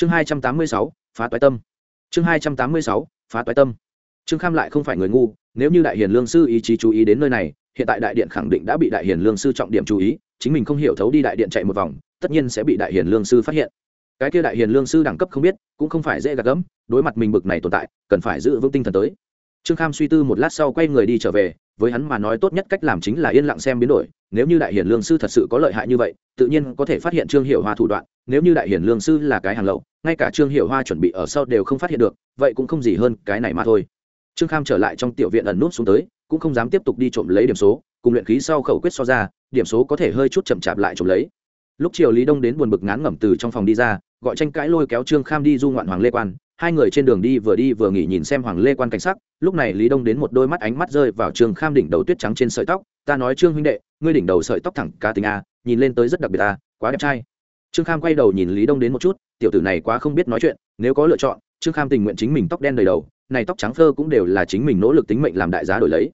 chương hai trăm tám mươi sáu, phá toái tâm. Chương hai trăm tám mươi sáu, phá toái tâm. Trương kham lại không phải người ngu, nếu như đại hiền lương sư ý chí chú ý đến nơi này, hiện tại đại điện khẳng định đã bị đại hiền lương sư trọng điểm chú ý, chính mình không hiểu thấu đi đại điện chạy một vòng, tất nhiên sẽ bị đại hiền lương sư phát hiện. Cái kia đại hiền lương sư đẳng cấp không biết, cũng không phải dễ gạt gẫm, đối mặt mình bực này tồn tại, cần phải giữ vững tinh thần tới trương kham suy tư một lát sau quay người đi trở về, với hắn mà nói tốt nhất cách làm chính là yên lặng xem biến đổi, nếu như đại Hiển lương sư thật sự có lợi hại như vậy, tự nhiên có thể phát hiện trương hiệu hoa thủ đoạn, nếu như đại Hiển lương sư là cái hàng lậu, ngay cả trương hiệu hoa chuẩn bị ở sau đều không phát hiện được, vậy cũng không gì hơn cái này mà thôi. Trương kham trở lại trong tiểu viện ẩn nút xuống tới, cũng không dám tiếp tục đi trộm lấy điểm số, cùng luyện khí sau khẩu quyết so ra, điểm số có thể hơi chút chậm chạp lại trộm lấy. Lúc chiều lý đông đến buồn bực ngán ngẩm từ trong phòng đi ra, gọi tranh cãi lôi kéo trương kham đi du ngoạn hoàng lê quan hai người trên đường đi vừa đi vừa nghỉ nhìn xem hoàng lê quan cảnh sắc, lúc này lý đông đến một đôi mắt ánh mắt rơi vào trương kham đỉnh đầu tuyết trắng trên sợi tóc. Ta nói trương huynh đệ, ngươi đỉnh đầu sợi tóc thẳng cá tính a, nhìn lên tới rất đặc biệt a, quá đẹp trai. Trương kham quay đầu nhìn lý đông đến một chút, tiểu tử này quá không biết nói chuyện, nếu có lựa chọn, trương kham tình nguyện chính mình tóc đen đầy đầu, này tóc trắng phơ cũng đều là chính mình nỗ lực tính mệnh làm đại giá đổi lấy.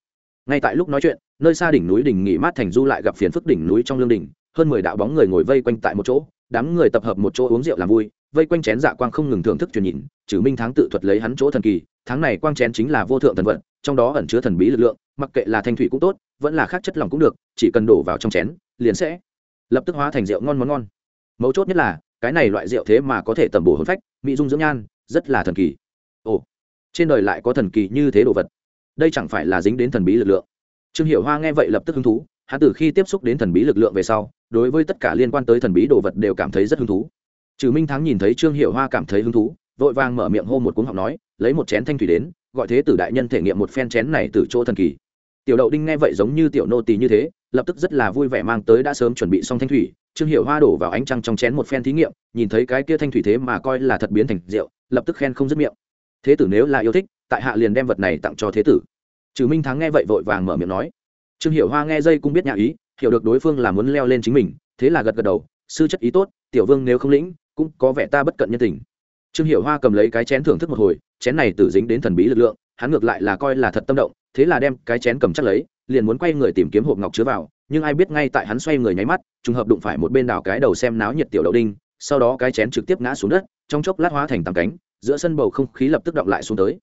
Ngay tại lúc nói chuyện, nơi xa đỉnh núi đỉnh nghỉ mát thành du lại gặp phiền phức đỉnh núi trong lương đỉnh, hơn mười đạo bóng người ngồi vây quanh tại một chỗ, đám người tập hợp một chỗ uống rượu làm vui vây quanh chén dạ quang không ngừng thưởng thức truyền nhìn, trừ minh tháng tự thuật lấy hắn chỗ thần kỳ, tháng này quang chén chính là vô thượng thần vận, trong đó ẩn chứa thần bí lực lượng, mặc kệ là thanh thủy cũng tốt, vẫn là khác chất lòng cũng được, chỉ cần đổ vào trong chén, liền sẽ lập tức hóa thành rượu ngon món ngon. Mấu chốt nhất là, cái này loại rượu thế mà có thể tẩm bổ hồn phách, mỹ dung dưỡng nhan, rất là thần kỳ. Ồ, trên đời lại có thần kỳ như thế đồ vật. Đây chẳng phải là dính đến thần bí lực lượng. Trương hiểu hoa nghe vậy lập tức hứng thú, hắn từ khi tiếp xúc đến thần bí lực lượng về sau, đối với tất cả liên quan tới thần bí đồ vật đều cảm thấy rất hứng thú trừ minh thắng nhìn thấy trương hiểu hoa cảm thấy hứng thú, vội vàng mở miệng hô một cuống học nói, lấy một chén thanh thủy đến, gọi thế tử đại nhân thể nghiệm một phen chén này từ chỗ thần kỳ. Tiểu đậu đinh nghe vậy giống như tiểu nô tỳ như thế, lập tức rất là vui vẻ mang tới đã sớm chuẩn bị xong thanh thủy. Trương hiểu hoa đổ vào ánh trăng trong chén một phen thí nghiệm, nhìn thấy cái kia thanh thủy thế mà coi là thật biến thành rượu, lập tức khen không dứt miệng. Thế tử nếu là yêu thích, tại hạ liền đem vật này tặng cho thế tử. Trừ minh thắng nghe vậy vội vàng mở miệng nói. Trương hiểu hoa nghe dây cũng biết nhà ý, hiểu được đối phương là muốn leo lên chính mình, thế là gật gật đầu, sư chất ý tốt, tiểu vương nếu không lĩnh cũng có vẻ ta bất cận nhân tình. Trương hiểu hoa cầm lấy cái chén thưởng thức một hồi, chén này tử dính đến thần bí lực lượng, hắn ngược lại là coi là thật tâm động, thế là đem cái chén cầm chắc lấy, liền muốn quay người tìm kiếm hộp ngọc chứa vào, nhưng ai biết ngay tại hắn xoay người nháy mắt, trùng hợp đụng phải một bên đảo cái đầu xem náo nhiệt tiểu đậu đinh, sau đó cái chén trực tiếp ngã xuống đất, trong chốc lát hóa thành tầm cánh, giữa sân bầu không khí lập tức động lại xuống tới.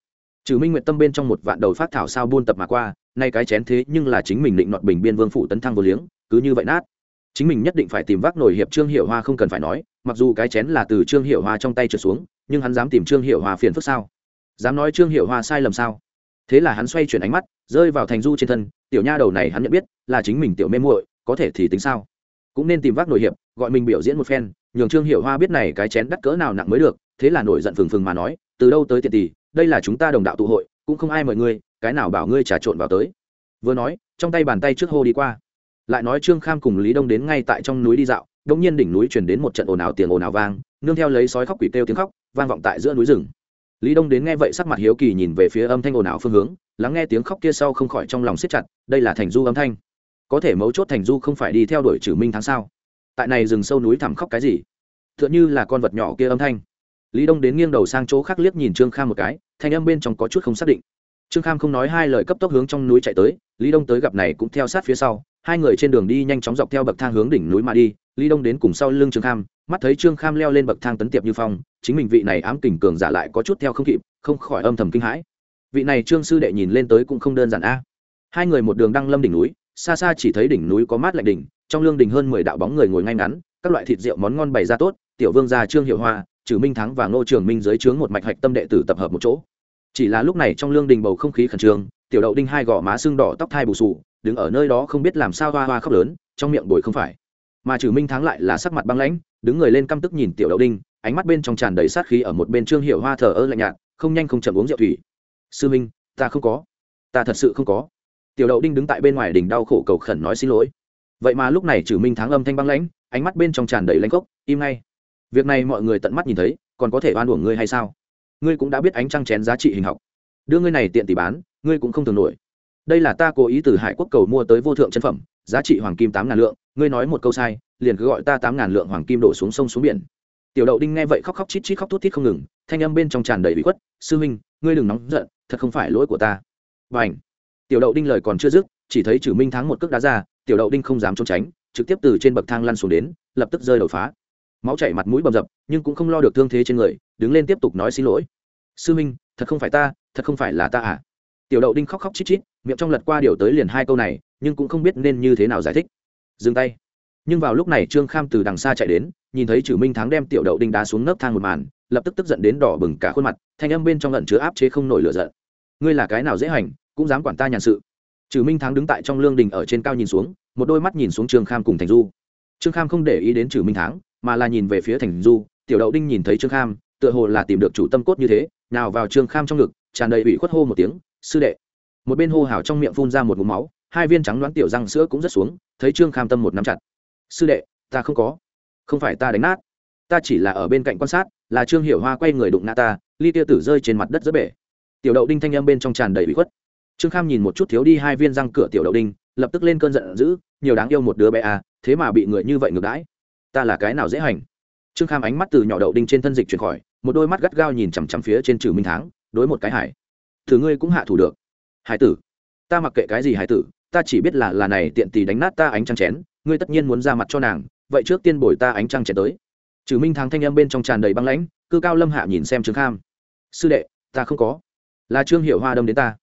Trừ minh nguyện tâm bên trong một vạn đầu phát thảo sao buôn tập mà qua, nay cái chén thế nhưng là chính mình định nọt bình biên vương phủ tấn thăng vô liếng, cứ như vậy nát. Chính mình nhất định phải tìm vác nổi hiệp trương hiệu hoa không cần phải nói mặc dù cái chén là từ trương hiệu hoa trong tay trượt xuống, nhưng hắn dám tìm trương hiệu hoa phiền phức sao? Dám nói trương hiệu hoa sai lầm sao? Thế là hắn xoay chuyển ánh mắt, rơi vào thành du trên thân, tiểu nha đầu này hắn nhận biết, là chính mình tiểu mê muội, có thể thì tính sao? Cũng nên tìm vác nổi hiệp, gọi mình biểu diễn một phen, nhường trương hiệu hoa biết này cái chén đắt cỡ nào nặng mới được, thế là nổi giận phừng phừng mà nói, từ đâu tới tiện tỷ, đây là chúng ta đồng đạo tụ hội, cũng không ai mời ngươi, cái nào bảo ngươi trà trộn vào tới? Vừa nói, trong tay bàn tay trước hô đi qua. Lại nói trương kham cùng lý đông đến ngay tại trong núi đi dạo đông nhiên đỉnh núi truyền đến một trận ồn ào tiền ồn ào vang, nương theo lấy sói khóc quỷ kêu tiếng khóc, vang vọng tại giữa núi rừng. Lý đông đến nghe vậy sắc mặt hiếu kỳ nhìn về phía âm thanh ồn ào phương hướng, lắng nghe tiếng khóc kia sau không khỏi trong lòng siết chặt, đây là thành du âm thanh. Có thể mấu chốt thành du không phải đi theo đuổi trừ minh tháng sao? Tại này rừng sâu núi thẳm khóc cái gì? T h ư ợ n h ư là con vật nhỏ kia âm thanh. Lý đông đến nghiêng đầu sang chỗ khác liếc nhìn trương kham một cái, thanh âm bên trong có chút không xác định. Trương kham không nói hai lời cấp tốc hướng trong núi chạy tới, lý đông tới gặp này cũng theo sát phía sau, hai người trên đường đi nhanh chóng dọc theo bậc thang hướng đỉnh núi mà đi lý đông đến cùng sau lưng trương kham, mắt thấy trương kham leo lên bậc thang tấn tiệp như phong, chính mình vị này ám kình cường giả lại có chút theo không kịp, không khỏi âm thầm kinh hãi. Vị này trương sư đệ nhìn lên tới cũng không đơn giản a. Hai người một đường đăng lâm đỉnh núi, xa xa chỉ thấy đỉnh núi có mát lạnh đỉnh, trong lương đỉnh hơn mười đạo bóng người ngồi ngay ngắn, các loại thịt rượu món ngon bày ra tốt, tiểu vương gia trương hiệu hoa trừ minh thắng và ngô trường minh dưới trướng một mạch hạch tâm đệ tử tập hợp một chỗ. Chỉ là lúc này trong lương đình bầu không khí khẩn trương, tiểu đậu đinh hai gò má sưng đỏ tóc thai bù sù đứng ở nơi đó không biết làm sao hoa hoa khóc lớn, trong miệng bồi không phải mà trừ minh thắng lại là sắc mặt băng lãnh, đứng người lên căm tức nhìn tiểu đậu đinh, ánh mắt bên trong tràn đầy sát khí ở một bên trương hiểu hoa thờ ơ lạnh nhạt, không nhanh không chậm uống rượu thủy. Sư minh, ta không có. Ta thật sự không có. Tiểu đậu đinh đứng tại bên ngoài đỉnh đau khổ cầu khẩn nói xin lỗi. Vậy mà lúc này trừ minh thắng âm thanh băng lãnh, ánh mắt bên trong tràn đầy lãnh cốc im ngay. Việc này mọi người tận mắt nhìn thấy, còn có thể oan uổng ngươi hay sao? Ngươi cũng đã biết ánh trăng chén giá trị hình học. Đưa ngươi này tiện tỷ bán, ngươi cũng không thường nổi. Đây là ta cố ý từ hải quốc cầu mua tới vô thượng chân phẩm giá trị hoàng kim tám ngàn lượng, ngươi nói một câu sai, liền cứ gọi ta tám ngàn lượng hoàng kim đổ xuống sông xuống biển. Tiểu đậu đinh nghe vậy khóc khóc chít chít khóc thút thít không ngừng, thanh âm bên trong tràn đầy bị khuất, sư huynh, ngươi đừng nóng giận, thật không phải lỗi của ta. Và ảnh tiểu đậu đinh lời còn chưa dứt, chỉ thấy chử minh thắng một cước đá ra, tiểu đậu đinh không dám trốn tránh, trực tiếp từ trên bậc thang lăn xuống đến, lập tức rơi đầu phá. Máu chảy mặt mũi bầm dập, nhưng cũng không lo được thương thế trên người, đứng lên tiếp tục nói xin lỗi. Sư minh thật không phải ta, thật không phải là ta à? Tiểu đậu đinh khóc khóc chít chít, miệng trong lật qua điều tới liền hai câu này, nhưng cũng không biết nên như thế nào giải thích. Dừng tay. Nhưng vào lúc này trương kham từ đằng xa chạy đến, nhìn thấy chử minh thắng đem tiểu đậu đinh đá xuống nấc thang một màn, lập tức tức giận đến đỏ bừng cả khuôn mặt, thanh âm bên trong lận chứa áp chế không nổi lửa giận. Ngươi là cái nào dễ hành, cũng dám quản ta nhàn sự. Chử minh thắng đứng tại trong lương đình ở trên cao nhìn xuống, một đôi mắt nhìn xuống trương kham cùng thành du. Trương kham không để ý đến chử minh thắng, mà là nhìn về phía thành du, tiểu đậu đinh nhìn thấy trương kham, tựa hồ là tìm được chủ tâm cốt như thế, nào vào trương kham trong ngực, tràn đầy ủy khuất hô một tiếng sư đệ. Một bên hô hào trong miệng phun ra một ngụm máu, hai viên trắng đoán tiểu răng sữa cũng rất xuống, thấy trương kham tâm một nắm chặt. Sư đệ, ta không có. Không phải ta đánh nát. Ta chỉ là ở bên cạnh quan sát, là trương hiểu hoa quay người đụng ngã ta, ly tia tử rơi trên mặt đất giữa bể. Tiểu đậu đinh thanh âm bên trong tràn đầy bị khuất. Trương kham nhìn một chút thiếu đi hai viên răng cửa tiểu đậu đinh, lập tức lên cơn giận dữ, nhiều đáng yêu một đứa bé à thế mà bị người như vậy ngược đãi. Ta là cái nào dễ hành? Trương kham ánh mắt từ nhỏ đậu đinh trên thân dịch chuyển khỏi, một đôi mắt gắt gao nhìn chằm chằm phía trên trừ minh tháng đối một cái hải thử ngươi cũng hạ thủ được. Hải tử, ta mặc kệ cái gì hải tử, ta chỉ biết là là này tiện tì đánh nát ta ánh trăng chén, ngươi tất nhiên muốn ra mặt cho nàng, vậy trước tiên bồi ta ánh trăng chén tới. Trừ minh thắng thanh âm bên trong tràn đầy băng lãnh, cư cao lâm hạ nhìn xem trương kham. Sư đệ, ta không có. Là trương hiệu hoa đâm đến ta.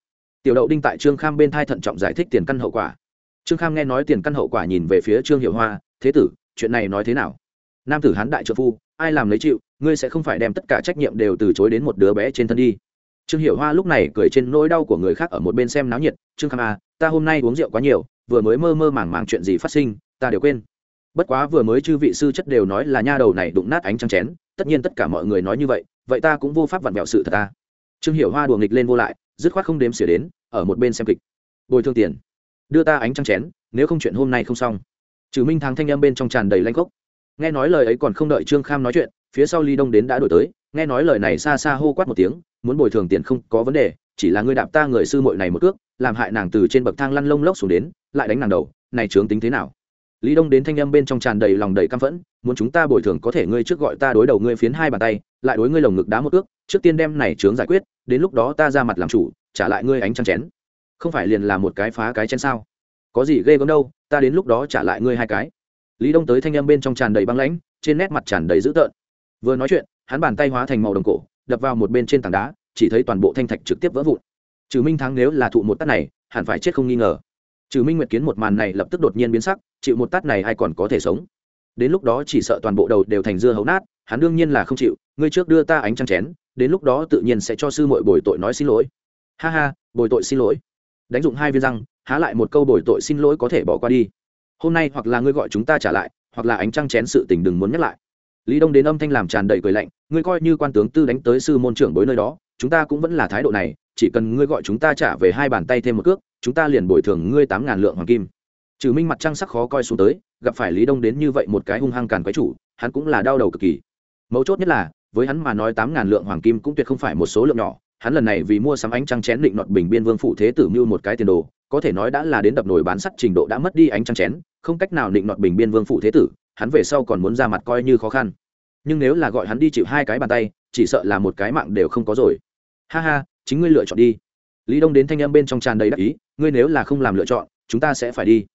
Tiểu đậu đinh tại trương kham bên thai thận trọng giải thích tiền căn hậu quả. Trương kham nghe nói tiền căn hậu quả nhìn về phía trương hiệu hoa, thế tử, chuyện này nói thế nào? Nam tử hán đại trợ phu, ai làm lấy chịu, ngươi sẽ không phải đem tất cả trách nhiệm đều từ chối đến một đứa bé trên thân đi trương hiệu hoa lúc này cười trên nỗi đau của người khác ở một bên xem náo nhiệt, trương kham à ta hôm nay uống rượu quá nhiều, vừa mới mơ mơ màng màng chuyện gì phát sinh, ta đều quên. Bất quá vừa mới chư vị sư chất đều nói là nha đầu này đụng nát ánh trăng chén, tất nhiên tất cả mọi người nói như vậy vậy ta cũng vô pháp vặn vẹo sự thật ta. Trương hiểu hoa đùa nghịch lên vô lại, dứt khoát không đếm xỉa đến, ở một bên xem kịch. Bồi thương tiền, đưa ta ánh trăng chén, nếu không chuyện hôm nay không xong. Trừ minh thắng thanh âm bên trong tràn đầy lanh gốc nghe nói lời ấy còn không đợi trương kham nói chuyện, phía sau ly đông đến đã đổi tới, nghe nói lời này xa xa hô quát một tiếng muốn bồi thường tiền không có vấn đề, chỉ là ngươi đạp ta người sư muội này một cước, làm hại nàng từ trên bậc thang lăn lông lốc xuống đến, lại đánh nàng đầu, này trướng tính thế nào? Lý đông đến thanh âm bên trong tràn đầy lòng đầy căm phẫn, muốn chúng ta bồi thường có thể ngươi trước gọi ta đối đầu ngươi phiến hai bàn tay, lại đối ngươi lồng ngực đá một ước trước tiên đem này trướng giải quyết, đến lúc đó ta ra mặt làm chủ, trả lại ngươi ánh trăng chén. Không phải liền là một cái phá cái chén sao? Có gì ghê gớm đâu, ta đến lúc đó trả lại ngươi hai cái. Lý đông tới thanh âm bên trong tràn đầy băng lãnh, trên nét mặt tràn đầy dữ tợn. Vừa nói chuyện, hắn bàn tay hóa thành màu đồng cổ đập vào một bên trên tảng đá, chỉ thấy toàn bộ thanh thạch trực tiếp vỡ vụn. Trừ minh thắng nếu là thụ một tát này, hẳn phải chết không nghi ngờ. Trừ minh nguyệt kiến một màn này lập tức đột nhiên biến sắc, chịu một tát này ai còn có thể sống? Đến lúc đó chỉ sợ toàn bộ đầu đều thành dưa hấu nát, hắn đương nhiên là không chịu, ngươi trước đưa ta ánh trăng chén, đến lúc đó tự nhiên sẽ cho sư muội bồi tội nói xin lỗi. Ha ha, bồi tội xin lỗi. Đánh dụng hai viên răng, há lại một câu bồi tội xin lỗi có thể bỏ qua đi. Hôm nay hoặc là ngươi gọi chúng ta trả lại, hoặc là ánh trăng chén sự tình đừng muốn nhắc lại lý đông đến âm thanh làm tràn đầy cười lạnh, ngươi coi như quan tướng tư đánh tới sư môn trưởng bối nơi đó, chúng ta cũng vẫn là thái độ này, chỉ cần ngươi gọi chúng ta trả về hai bàn tay thêm một cước, chúng ta liền bồi thường ngươi tám ngàn lượng hoàng kim. Trừ minh mặt trăng sắc khó coi xuống tới, gặp phải lý đông đến như vậy một cái hung hăng càn quái chủ, hắn cũng là đau đầu cực kỳ. Mấu chốt nhất là, với hắn mà nói tám ngàn lượng hoàng kim cũng tuyệt không phải một số lượng nhỏ, hắn lần này vì mua sắm ánh trăng chén định nọt bình biên vương phụ thế tử mưu một cái tiền đồ, có thể nói đã là đến đập nồi bán sắt trình độ đã mất đi ánh trăng chén, không cách nào định nọt bình biên vương phụ thế tử hắn về sau còn muốn ra mặt coi như khó khăn. Nhưng nếu là gọi hắn đi chịu hai cái bàn tay, chỉ sợ là một cái mạng đều không có rồi. Ha ha, chính ngươi lựa chọn đi. Lý đông đến thanh âm bên trong tràn đầy đắc ý, ngươi nếu là không làm lựa chọn, chúng ta sẽ phải đi.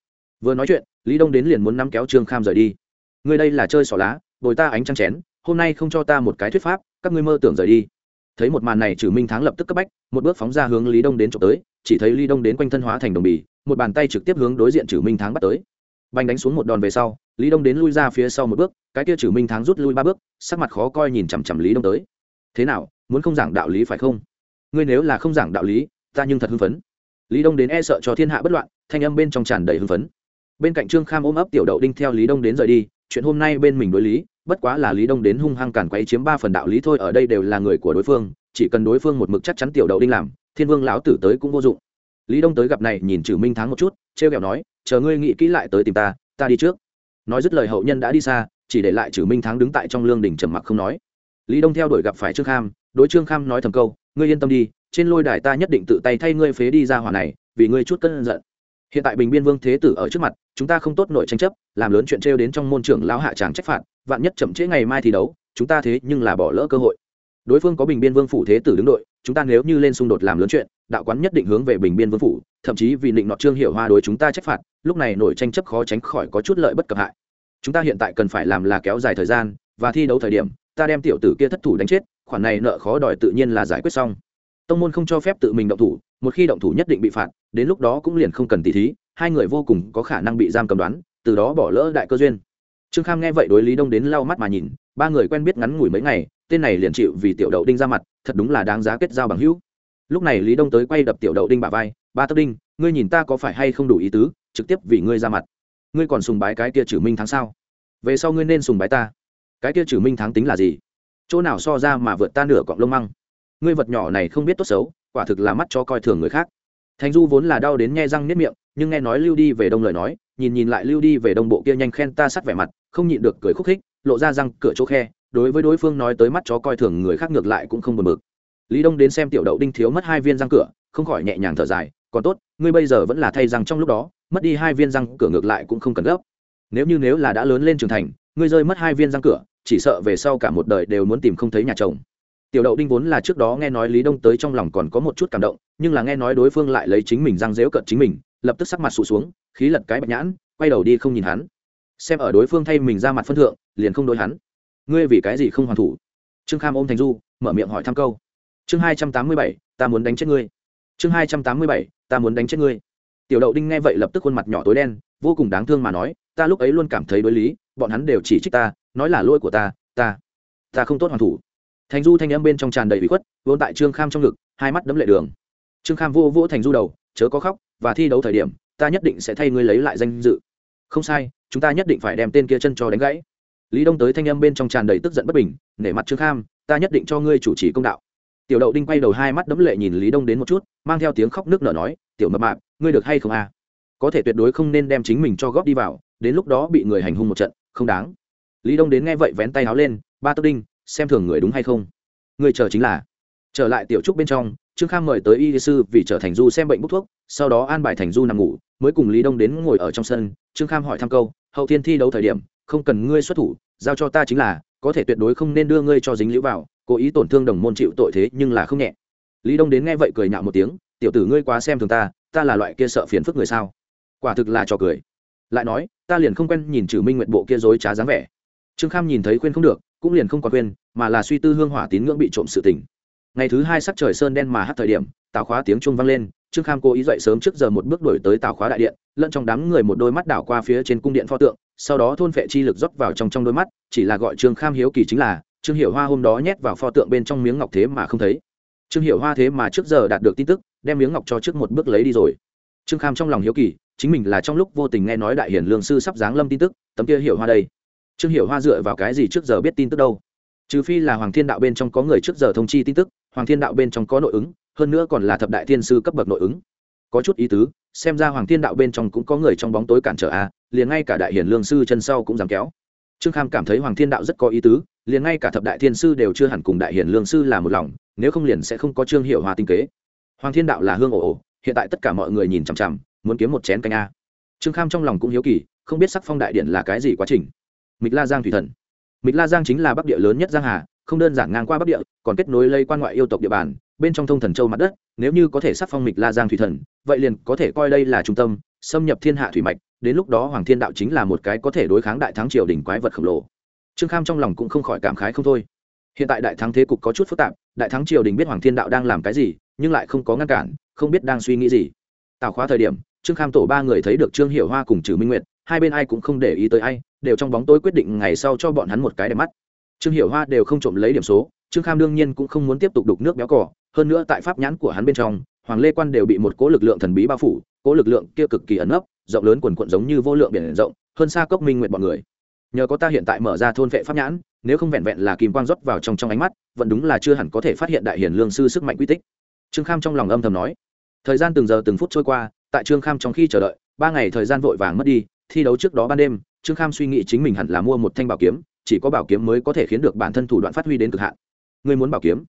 Vừa nói chuyện, lý đông đến liền muốn nắm kéo trương kham rời đi. Ngươi đây là chơi xỏ lá, bồi ta ánh trăng chén, hôm nay không cho ta một cái thuyết pháp, các ngươi mơ tưởng rời đi. Thấy một màn này trừ minh thắng lập tức cấp bách, một bước phóng ra hướng lý đông đến trộm tới, chỉ thấy lý đông đến quanh thân hóa thành đồng bì, một bàn tay trực tiếp hướng đối diện trừ minh thắng bắt tới. Bành đánh xuống một đòn về sau lý đông đến lui ra phía sau một bước, cái kia trừ minh thắng rút lui ba bước, sắc mặt khó coi nhìn chằm chằm lý đông tới. Thế nào, muốn không giảng đạo lý phải không? Ngươi nếu là không giảng đạo lý, ta nhưng thật hưng phấn. Lý đông đến e sợ cho thiên hạ bất loạn, thanh âm bên trong tràn đầy hưng phấn. Bên cạnh trương kham ôm ấp tiểu đậu đinh theo lý đông đến rời đi, chuyện hôm nay bên mình đối lý, bất quá là lý đông đến hung hăng càn quấy chiếm ba phần đạo lý thôi, ở đây đều là người của đối phương, chỉ cần đối phương một mực chắc chắn tiểu đậu đinh làm, thiên vương lão tử tới cũng vô dụng. Lý đông tới gặp này, nhìn trừ minh thắng một chút, trêu kẹo nói, chờ ngươi nghĩ kỹ lại tới tìm ta ta đi trước nói dứt lời hậu nhân đã đi xa, chỉ để lại chử minh thắng đứng tại trong lương đỉnh trầm mặc không nói. Lý đông theo đuổi gặp phải trương kham, đối trương kham nói thầm câu, ngươi yên tâm đi, trên lôi đài ta nhất định tự tay thay ngươi phế đi ra hỏa này, vì ngươi chút cân giận. Hiện tại bình biên vương thế tử ở trước mặt, chúng ta không tốt nổi tranh chấp, làm lớn chuyện trêu đến trong môn trưởng lão hạ tràng trách phạt, vạn nhất chậm trễ ngày mai thi đấu, chúng ta thế nhưng là bỏ lỡ cơ hội. Đối phương có bình biên vương phủ thế tử đứng đội, chúng ta nếu như lên xung đột làm lớn chuyện, đạo quán nhất định hướng về bình biên vương phủ thậm chí vì định nọ trương hiểu hoa đối chúng ta trách phạt, lúc này nổi tranh chấp khó tránh khỏi có chút lợi bất cập hại. Chúng ta hiện tại cần phải làm là kéo dài thời gian, và thi đấu thời điểm, ta đem tiểu tử kia thất thủ đánh chết, khoản này nợ khó đòi tự nhiên là giải quyết xong. Tông môn không cho phép tự mình động thủ, một khi động thủ nhất định bị phạt, đến lúc đó cũng liền không cần tỉ thí, hai người vô cùng có khả năng bị giam cầm đoán, từ đó bỏ lỡ đại cơ duyên. Trương kham nghe vậy đối lý đông đến lau mắt mà nhìn, ba người quen biết ngắn ngủi mấy ngày, tên này liền chịu vì tiểu đậu đinh ra mặt, thật đúng là đáng giá kết giao bằng hữu. Lúc này lý đông tới quay đập tiểu đậu đinh bà vai ba tấc đinh, ngươi nhìn ta có phải hay không đủ ý tứ, trực tiếp vì ngươi ra mặt. Ngươi còn sùng bái cái kia trừ minh tháng sao? Về sau ngươi nên sùng bái ta. Cái kia trừ minh tháng tính là gì? Chỗ nào so ra mà vượt ta nửa cọng lông măng? Ngươi vật nhỏ này không biết tốt xấu, quả thực là mắt cho coi thường người khác. Thành du vốn là đau đến nghe răng nếp miệng, nhưng nghe nói lưu đi về đông lời nói, nhìn nhìn lại lưu đi về đông bộ kia nhanh khen ta sắt vẻ mặt, không nhịn được cười khúc khích, lộ ra răng cửa chỗ khe, đối với đối phương nói tới mắt chó coi thường người khác ngược lại cũng không buồn bực. Lý đông đến xem tiểu đậu đinh thiếu mất hai viên răng cửa, không khỏi nhẹ nhàng thở dài còn tốt, ngươi bây giờ vẫn là thay răng trong lúc đó, mất đi hai viên răng cửa ngược lại cũng không cần gấp. Nếu như nếu là đã lớn lên trưởng thành, ngươi rơi mất hai viên răng cửa, chỉ sợ về sau cả một đời đều muốn tìm không thấy nhà chồng. Tiểu đậu đinh vốn là trước đó nghe nói lý đông tới trong lòng còn có một chút cảm động, nhưng là nghe nói đối phương lại lấy chính mình răng dếu cận chính mình, lập tức sắc mặt sụt xuống, khí lật cái bạch nhãn, quay đầu đi không nhìn hắn. Xem ở đối phương thay mình ra mặt phân thượng, liền không đối hắn. Ngươi vì cái gì không hoàn thủ? Trương kham ôm thành du, mở miệng hỏi thăm câu. Chương hai trăm tám mươi bảy, ta muốn đánh chết ngươi. Chương hai trăm tám mươi bảy ta muốn đánh chết ngươi. Tiểu đậu đinh nghe vậy lập tức khuôn mặt nhỏ tối đen, vô cùng đáng thương mà nói, ta lúc ấy luôn cảm thấy đối lý, bọn hắn đều chỉ trích ta, nói là lỗi của ta ta ta không tốt hoàn thủ. Thành du thanh âm bên trong tràn đầy bị khuất, vốn tại trương kham trong ngực, hai mắt đấm lệ đường. Trương kham vô vỗ thành du đầu, chớ có khóc, và thi đấu thời điểm, ta nhất định sẽ thay ngươi lấy lại danh dự. Không sai, chúng ta nhất định phải đem tên kia chân cho đánh gãy. Lý đông tới thanh âm bên trong tràn đầy tức giận bất bình, nể mặt trương kham, ta nhất định cho ngươi chủ trì công đạo tiểu đậu đinh quay đầu hai mắt đấm lệ nhìn lý đông đến một chút, mang theo tiếng khóc nước nở nói, tiểu mập mạp, ngươi được hay không à? có thể tuyệt đối không nên đem chính mình cho góp đi vào, đến lúc đó bị người hành hung một trận, không đáng. Lý đông đến nghe vậy vén tay áo lên, ba tốc đinh, xem thường người đúng hay không? Người chờ chính là. Trở lại tiểu trúc bên trong, trương kham mời tới y sư vì trở thành du xem bệnh bút thuốc, sau đó an bài thành du nằm ngủ, mới cùng lý đông đến ngồi ở trong sân, trương kham hỏi thăm câu, hậu thiên thi đấu thời điểm, không cần ngươi xuất thủ, giao cho ta chính là, có thể tuyệt đối không nên đưa ngươi cho dính liễu vào cố ý tổn thương đồng môn chịu tội thế nhưng là không nhẹ. Lý đông đến nghe vậy cười nhạo một tiếng, tiểu tử ngươi quá xem thường ta ta là loại kia sợ phiền phức người sao? Quả thực là trò cười. Lại nói, ta liền không quen nhìn trừ minh nguyện bộ kia dối trá dáng vẻ. Trương kham nhìn thấy khuyên không được, cũng liền không còn khuyên, mà là suy tư hương hỏa tín ngưỡng bị trộm sự tình. Ngày thứ hai sắc trời sơn đen mà hát thời điểm, tào khóa tiếng trung vang lên, trương kham cố ý dậy sớm trước giờ một bước đổi tới tào khóa đại điện, lẫn trong đám người một đôi mắt đảo qua phía trên cung điện pho tượng, sau đó thôn phệ chi lực rót vào trong trong đôi mắt, chỉ là gọi trương kham hiếu kỳ chính là trương hiểu hoa hôm đó nhét vào pho tượng bên trong miếng ngọc thế mà không thấy. Trương hiểu hoa thế mà trước giờ đạt được tin tức đem miếng ngọc cho trước một bước lấy đi rồi. Trương kham trong lòng hiếu kỳ chính mình là trong lúc vô tình nghe nói đại hiển lương sư sắp giáng lâm tin tức tấm kia hiểu hoa đây. Trương hiểu hoa dựa vào cái gì trước giờ biết tin tức đâu? Trừ phi là hoàng thiên đạo bên trong có người trước giờ thông chi tin tức hoàng thiên đạo bên trong có nội ứng hơn nữa còn là thập đại thiên sư cấp bậc nội ứng. Có chút ý tứ xem ra hoàng thiên đạo bên trong cũng có người trong bóng tối cản trở a à, liền ngay cả đại hiển lương sư chân sau cũng dám kéo. Trương kham cảm thấy hoàng thiên đạo rất có ý tứ liền ngay cả thập đại thiên sư đều chưa hẳn cùng đại hiển lương sư là một lòng, nếu không liền sẽ không có trương hiệu hòa tinh kế. Hoàng thiên đạo là hương ổ ổ hiện tại tất cả mọi người nhìn chằm chằm, muốn kiếm một chén canh a. Trương kham trong lòng cũng hiếu kỳ, không biết sắc phong đại điện là cái gì quá trình. Mịch la giang thủy thần. Mịch la giang chính là bắc địa lớn nhất giang hà, không đơn giản ngang qua bắc địa, còn kết nối lây quan ngoại yêu tộc địa bàn, bên trong thông thần châu mặt đất, nếu như có thể sắc phong mịch la giang thủy thần, vậy liền có thể coi đây là trung tâm, xâm nhập thiên hạ thủy mạch, đến lúc đó hoàng thiên đạo chính là một cái có thể đối kháng đại thắng triều đình quái vật khổng lồ trương kham trong lòng cũng không khỏi cảm khái không thôi. Hiện tại đại thắng thế cục có chút phức tạp, đại thắng triều đình biết hoàng thiên đạo đang làm cái gì, nhưng lại không có ngăn cản, không biết đang suy nghĩ gì. Tào khóa thời điểm, trương kham tổ ba người thấy được trương hiệu hoa cùng trừ minh nguyệt, hai bên ai cũng không để ý tới ai, đều trong bóng tối quyết định ngày sau cho bọn hắn một cái đẹp mắt. Trương hiệu hoa đều không trộm lấy điểm số, trương kham đương nhiên cũng không muốn tiếp tục đục nước béo cỏ hơn nữa tại pháp nhãn của hắn bên trong, hoàng lê quan đều bị một cố lực lượng thần bí bao phủ cố lực lượng kia cực kỳ ẩn ấp rộng lớn quần quận giống như vô lượng biển rộng, hơn xa cốc minh nguyện bọn người nhờ có ta hiện tại mở ra thôn vệ pháp nhãn, nếu không vẹn vẹn là kim quang rót vào trong trong ánh mắt, vẫn đúng là chưa hẳn có thể phát hiện đại hiển lương sư sức mạnh quy tích. Trương kham trong lòng âm thầm nói. Thời gian từng giờ từng phút trôi qua, tại trương kham trong khi chờ đợi, ba ngày thời gian vội vàng mất đi, thi đấu trước đó ban đêm, trương kham suy nghĩ chính mình hẳn là mua một thanh bảo kiếm, chỉ có bảo kiếm mới có thể khiến được bản thân thủ đoạn phát huy đến cực hạn. Ngươi muốn bảo kiếm?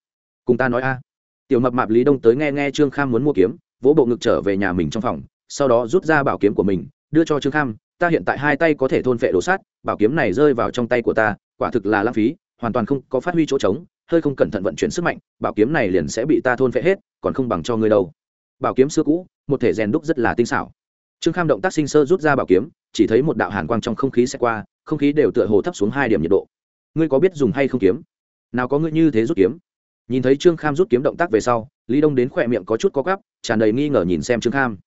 Cùng ta nói a. Tiểu mập mạp lý đông tới nghe nghe trương kham muốn mua kiếm, vỗ bộ ngực trở về nhà mình trong phòng, sau đó rút ra bảo kiếm của mình, đưa cho trương kham ta hiện tại hai tay có thể thôn phệ đồ sát, bảo kiếm này rơi vào trong tay của ta, quả thực là lãng phí, hoàn toàn không có phát huy chỗ trống, hơi không cẩn thận vận chuyển sức mạnh, bảo kiếm này liền sẽ bị ta thôn phệ hết, còn không bằng cho ngươi đâu. Bảo kiếm xưa cũ, một thể rèn đúc rất là tinh xảo. Trương kham động tác sinh sơ rút ra bảo kiếm, chỉ thấy một đạo hàn quang trong không khí sẽ qua, không khí đều tựa hồ thấp xuống hai điểm nhiệt độ. Ngươi có biết dùng hay không kiếm? Nào có ngươi như thế rút kiếm? Nhìn thấy trương kham rút kiếm động tác về sau, lý đông đến khỏe miệng có chút có gắp tràn đầy nghi ngờ nhìn xem trương kham.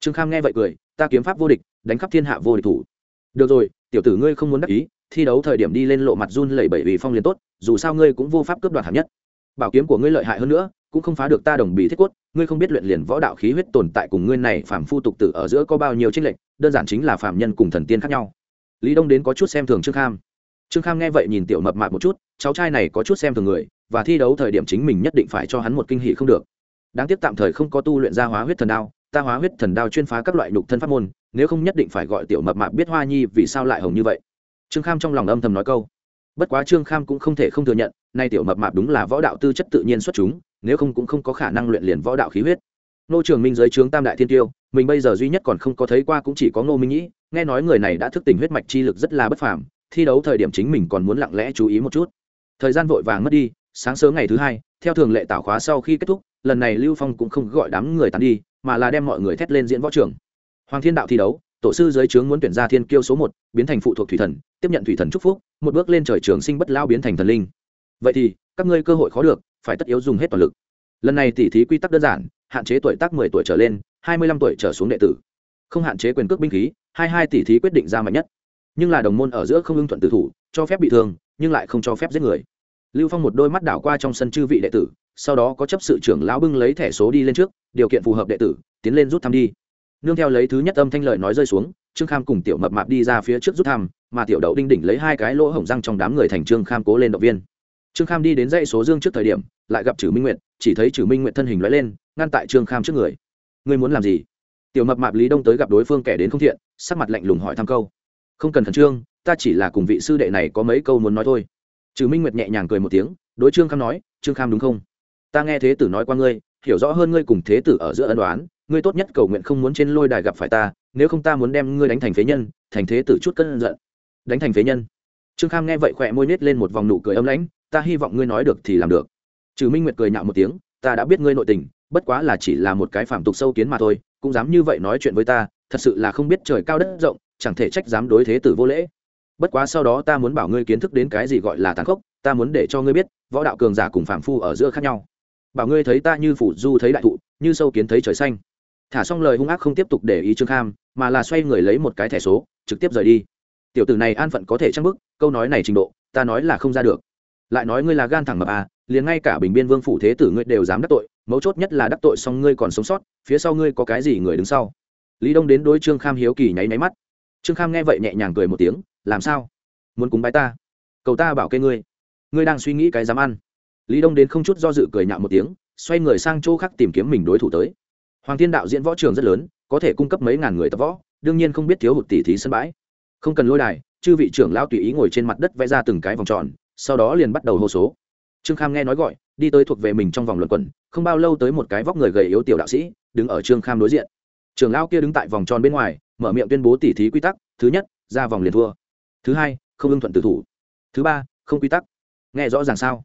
Trương kham nghe vậy cười, ta kiếm pháp vô địch đánh khắp thiên hạ vô địch thủ. Được rồi, tiểu tử ngươi không muốn đắc ý, thi đấu thời điểm đi lên lộ mặt run lẩy bẩy vì phong liền tốt, dù sao ngươi cũng vô pháp cướp đoạt hạng nhất. Bảo kiếm của ngươi lợi hại hơn nữa, cũng không phá được ta đồng bì thiết cốt, ngươi không biết luyện liền võ đạo khí huyết tồn tại cùng ngươi này phàm phu tục tử ở giữa có bao nhiêu tranh lệnh. đơn giản chính là phàm nhân cùng thần tiên khác nhau. Lý đông đến có chút xem thường trương kham. Trương kham nghe vậy nhìn tiểu mập mạp một chút, cháu trai này có chút xem thường người, và thi đấu thời điểm chính mình nhất định phải cho hắn một kinh hỷ không được. Đáng tiếc tạm thời không có tu luyện ra hóa huyết thần đao ta hóa huyết thần đao chuyên phá các loại nhục thân pháp môn, nếu không nhất định phải gọi tiểu mập mạp biết hoa nhi vì sao lại hồng như vậy. Trương kham trong lòng âm thầm nói câu. Bất quá trương kham cũng không thể không thừa nhận, nay tiểu mập mạp đúng là võ đạo tư chất tự nhiên xuất chúng, nếu không cũng không có khả năng luyện liền võ đạo khí huyết. Nô trường minh giới trướng tam đại thiên tiêu, mình bây giờ duy nhất còn không có thấy qua cũng chỉ có ngô minh nhĩ, nghe nói người này đã thức tỉnh huyết mạch chi lực rất là bất phàm, thi đấu thời điểm chính mình còn muốn lặng lẽ chú ý một chút. Thời gian vội vàng mất đi sáng sớm ngày thứ hai, theo thường lệ tảo khóa sau khi kết thúc, lần này lưu phong cũng không gọi đám người tàn đi, mà là đem mọi người thét lên diễn võ trường. Hoàng thiên đạo thi đấu, tổ sư giới trướng muốn tuyển ra thiên kiêu số một, biến thành phụ thuộc thủy thần, tiếp nhận thủy thần chúc phúc, một bước lên trời trường sinh bất lao biến thành thần linh. Vậy thì, các ngươi cơ hội khó được, phải tất yếu dùng hết toàn lực. Lần này tỉ thí quy tắc đơn giản, hạn chế tuổi tác mười tuổi trở lên, hai mươi lăm tuổi trở xuống đệ tử. Không hạn chế quyền cước binh khí, hai hai tỉ thí quyết định ra mạnh nhất. Nhưng là đồng môn ở giữa không ưng thuận tử thủ, cho phép bị thương, nhưng lại không cho phép giết người lưu phong một đôi mắt đảo qua trong sân chư vị đệ tử, sau đó có chấp sự trưởng lão bưng lấy thẻ số đi lên trước, điều kiện phù hợp đệ tử, tiến lên rút thăm đi. Nương theo lấy thứ nhất âm thanh lợi nói rơi xuống, trương kham cùng tiểu mập mạp đi ra phía trước rút thăm, mà tiểu đậu đinh đỉnh lấy hai cái lỗ hổng răng trong đám người thành trương kham cố lên động viên. Trương kham đi đến dãy số dương trước thời điểm, lại gặp chử minh nguyệt, chỉ thấy chử minh nguyệt thân hình lóe lên, ngăn tại trương kham trước người. Ngươi muốn làm gì? Tiểu mập mạp lý đông tới gặp đối phương kẻ đến không thiện, sắc mặt lạnh lùng hỏi thăm câu. Không cần khẩn trương, ta chỉ là cùng vị sư đệ này có mấy câu muốn nói thôi trừ minh nguyệt nhẹ nhàng cười một tiếng, đối trương kham nói, trương kham đúng không? Ta nghe thế tử nói qua ngươi, hiểu rõ hơn ngươi cùng thế tử ở giữa ân đoán ngươi tốt nhất cầu nguyện không muốn trên lôi đài gặp phải ta, nếu không ta muốn đem ngươi đánh thành phế nhân, thành thế tử chút cân giận. Đánh thành phế nhân? Trương kham nghe vậy khỏe môi nết lên một vòng nụ cười âm lãnh, ta hy vọng ngươi nói được thì làm được. Trừ minh nguyệt cười nhạo một tiếng, ta đã biết ngươi nội tình, bất quá là chỉ là một cái phạm tục sâu kiến mà thôi, cũng dám như vậy nói chuyện với ta, thật sự là không biết trời cao đất rộng, chẳng thể trách dám đối thế tử vô lễ bất quá sau đó ta muốn bảo ngươi kiến thức đến cái gì gọi là tàn khốc, ta muốn để cho ngươi biết, võ đạo cường giả cùng phạm phu ở giữa khác nhau. Bảo ngươi thấy ta như phủ du thấy đại thụ, như sâu kiến thấy trời xanh. Thả xong lời hung ác không tiếp tục để ý trương kham, mà là xoay người lấy một cái thẻ số, trực tiếp rời đi. Tiểu tử này an phận có thể trang bức câu nói này trình độ, ta nói là không ra được. Lại nói ngươi là gan thẳng mập à liền ngay cả bình biên vương phủ thế tử ngươi đều dám đắc tội, mấu chốt nhất là đắc tội xong ngươi còn sống sót, phía sau ngươi có cái gì người đứng sau? Lý đông đến đôi trương kham hiếu kỳ nháy máy mắt. Trương kham nghe vậy nhẹ nhàng cười một tiếng làm sao? Muốn cúng bái ta? Cầu ta bảo kê ngươi. Ngươi đang suy nghĩ cái dám ăn. Lý đông đến không chút do dự cười nhạo một tiếng, xoay người sang chỗ khác tìm kiếm mình đối thủ tới. Hoàng thiên đạo diễn võ trường rất lớn, có thể cung cấp mấy ngàn người tập võ, đương nhiên không biết thiếu hụt tỉ thí sân bãi. Không cần lôi đài, chư vị trưởng lão tùy ý ngồi trên mặt đất vẽ ra từng cái vòng tròn, sau đó liền bắt đầu hô số. Trương kham nghe nói gọi, đi tới thuộc về mình trong vòng luận quẩn không bao lâu tới một cái vóc người gầy yếu tiểu đạo sĩ, đứng ở trương kham đối diện. Trưởng lão kia đứng tại vòng tròn bên ngoài, mở miệng tuyên bố tỉ thí quy tắc, thứ nhất, ra vòng liền thua thứ hai, không ưng thuận tự thủ. Thứ ba, không quy tắc. Nghe rõ ràng sao?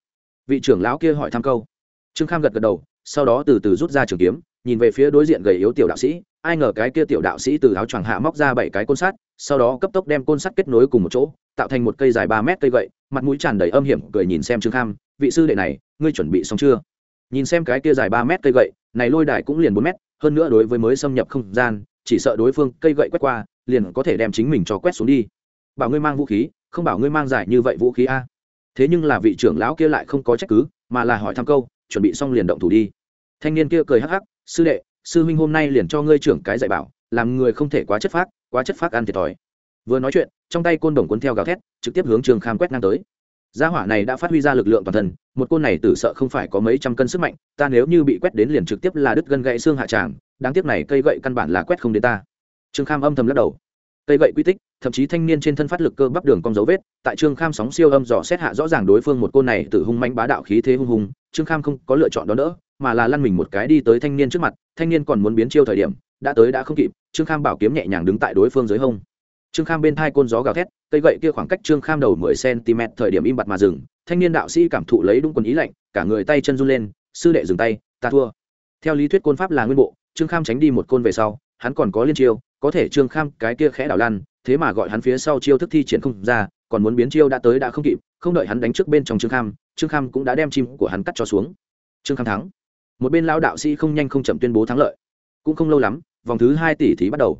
Vị trưởng lão kia hỏi thăm câu. Trương kham gật gật đầu, sau đó từ từ rút ra trường kiếm, nhìn về phía đối diện gầy yếu tiểu đạo sĩ. Ai ngờ cái kia tiểu đạo sĩ từ áo choàng hạ móc ra bảy cái côn sắt, sau đó cấp tốc đem côn sắt kết nối cùng một chỗ, tạo thành một cây dài ba mét cây gậy, mặt mũi tràn đầy âm hiểm, cười nhìn xem trương kham. Vị sư đệ này, ngươi chuẩn bị xong chưa? Nhìn xem cái kia dài ba mét cây gậy, này lôi đài cũng liền bốn mét, hơn nữa đối với mới xâm nhập không gian, chỉ sợ đối phương cây gậy quét qua, liền có thể đem chính mình cho quét xuống đi bảo ngươi mang vũ khí, không bảo ngươi mang dài như vậy vũ khí a. Thế nhưng là vị trưởng lão kia lại không có trách cứ, mà là hỏi thăm câu, chuẩn bị xong liền động thủ đi. Thanh niên kia cười hắc hắc, sư đệ, sư huynh hôm nay liền cho ngươi trưởng cái dạy bảo, làm người không thể quá chất phác, quá chất phác ăn thiệt thòi. Vừa nói chuyện, trong tay côn đồng cuốn theo gào thét, trực tiếp hướng trường kham quét ngang tới. Gia hỏa này đã phát huy ra lực lượng toàn thân, một côn này tử sợ không phải có mấy trăm cân sức mạnh, ta nếu như bị quét đến liền trực tiếp là đứt gân gãy xương hạ tràng, đáng tiếc này cây gậy căn bản là quét không đến ta. Trương kham âm thầm lắc đầu cây gậy quy tích, thậm chí thanh niên trên thân phát lực cơ bắp đường cong dấu vết, tại trương kham sóng siêu âm dò xét hạ rõ ràng đối phương một côn này từ hung manh bá đạo khí thế hung hùng, trương kham không có lựa chọn đó nữa mà là lăn mình một cái đi tới thanh niên trước mặt, thanh niên còn muốn biến chiêu thời điểm, đã tới đã không kịp, trương kham bảo kiếm nhẹ nhàng đứng tại đối phương dưới hông. Trương kham bên thai côn gió gào thét, cây gậy kia khoảng cách trương kham đầu mười cm thời điểm im bặt mà dừng, thanh niên đạo sĩ cảm thụ lấy đúng quần ý lạnh, cả người tay chân run lên, sư đệ dừng tay, ta thua. Theo lý thuyết côn pháp là nguyên bộ, trương kham tránh đi một côn về sau hắn còn có liên chiêu, có thể trương kham cái kia khẽ đảo lan thế mà gọi hắn phía sau chiêu thức thi triển không ra, còn muốn biến chiêu đã tới đã không kịp, không đợi hắn đánh trước bên trong trương kham trương kham cũng đã đem chim của hắn cắt cho xuống. Trương kham thắng. Một bên lão đạo sĩ không nhanh không chậm tuyên bố thắng lợi. Cũng không lâu lắm, vòng thứ hai tỷ thí bắt đầu.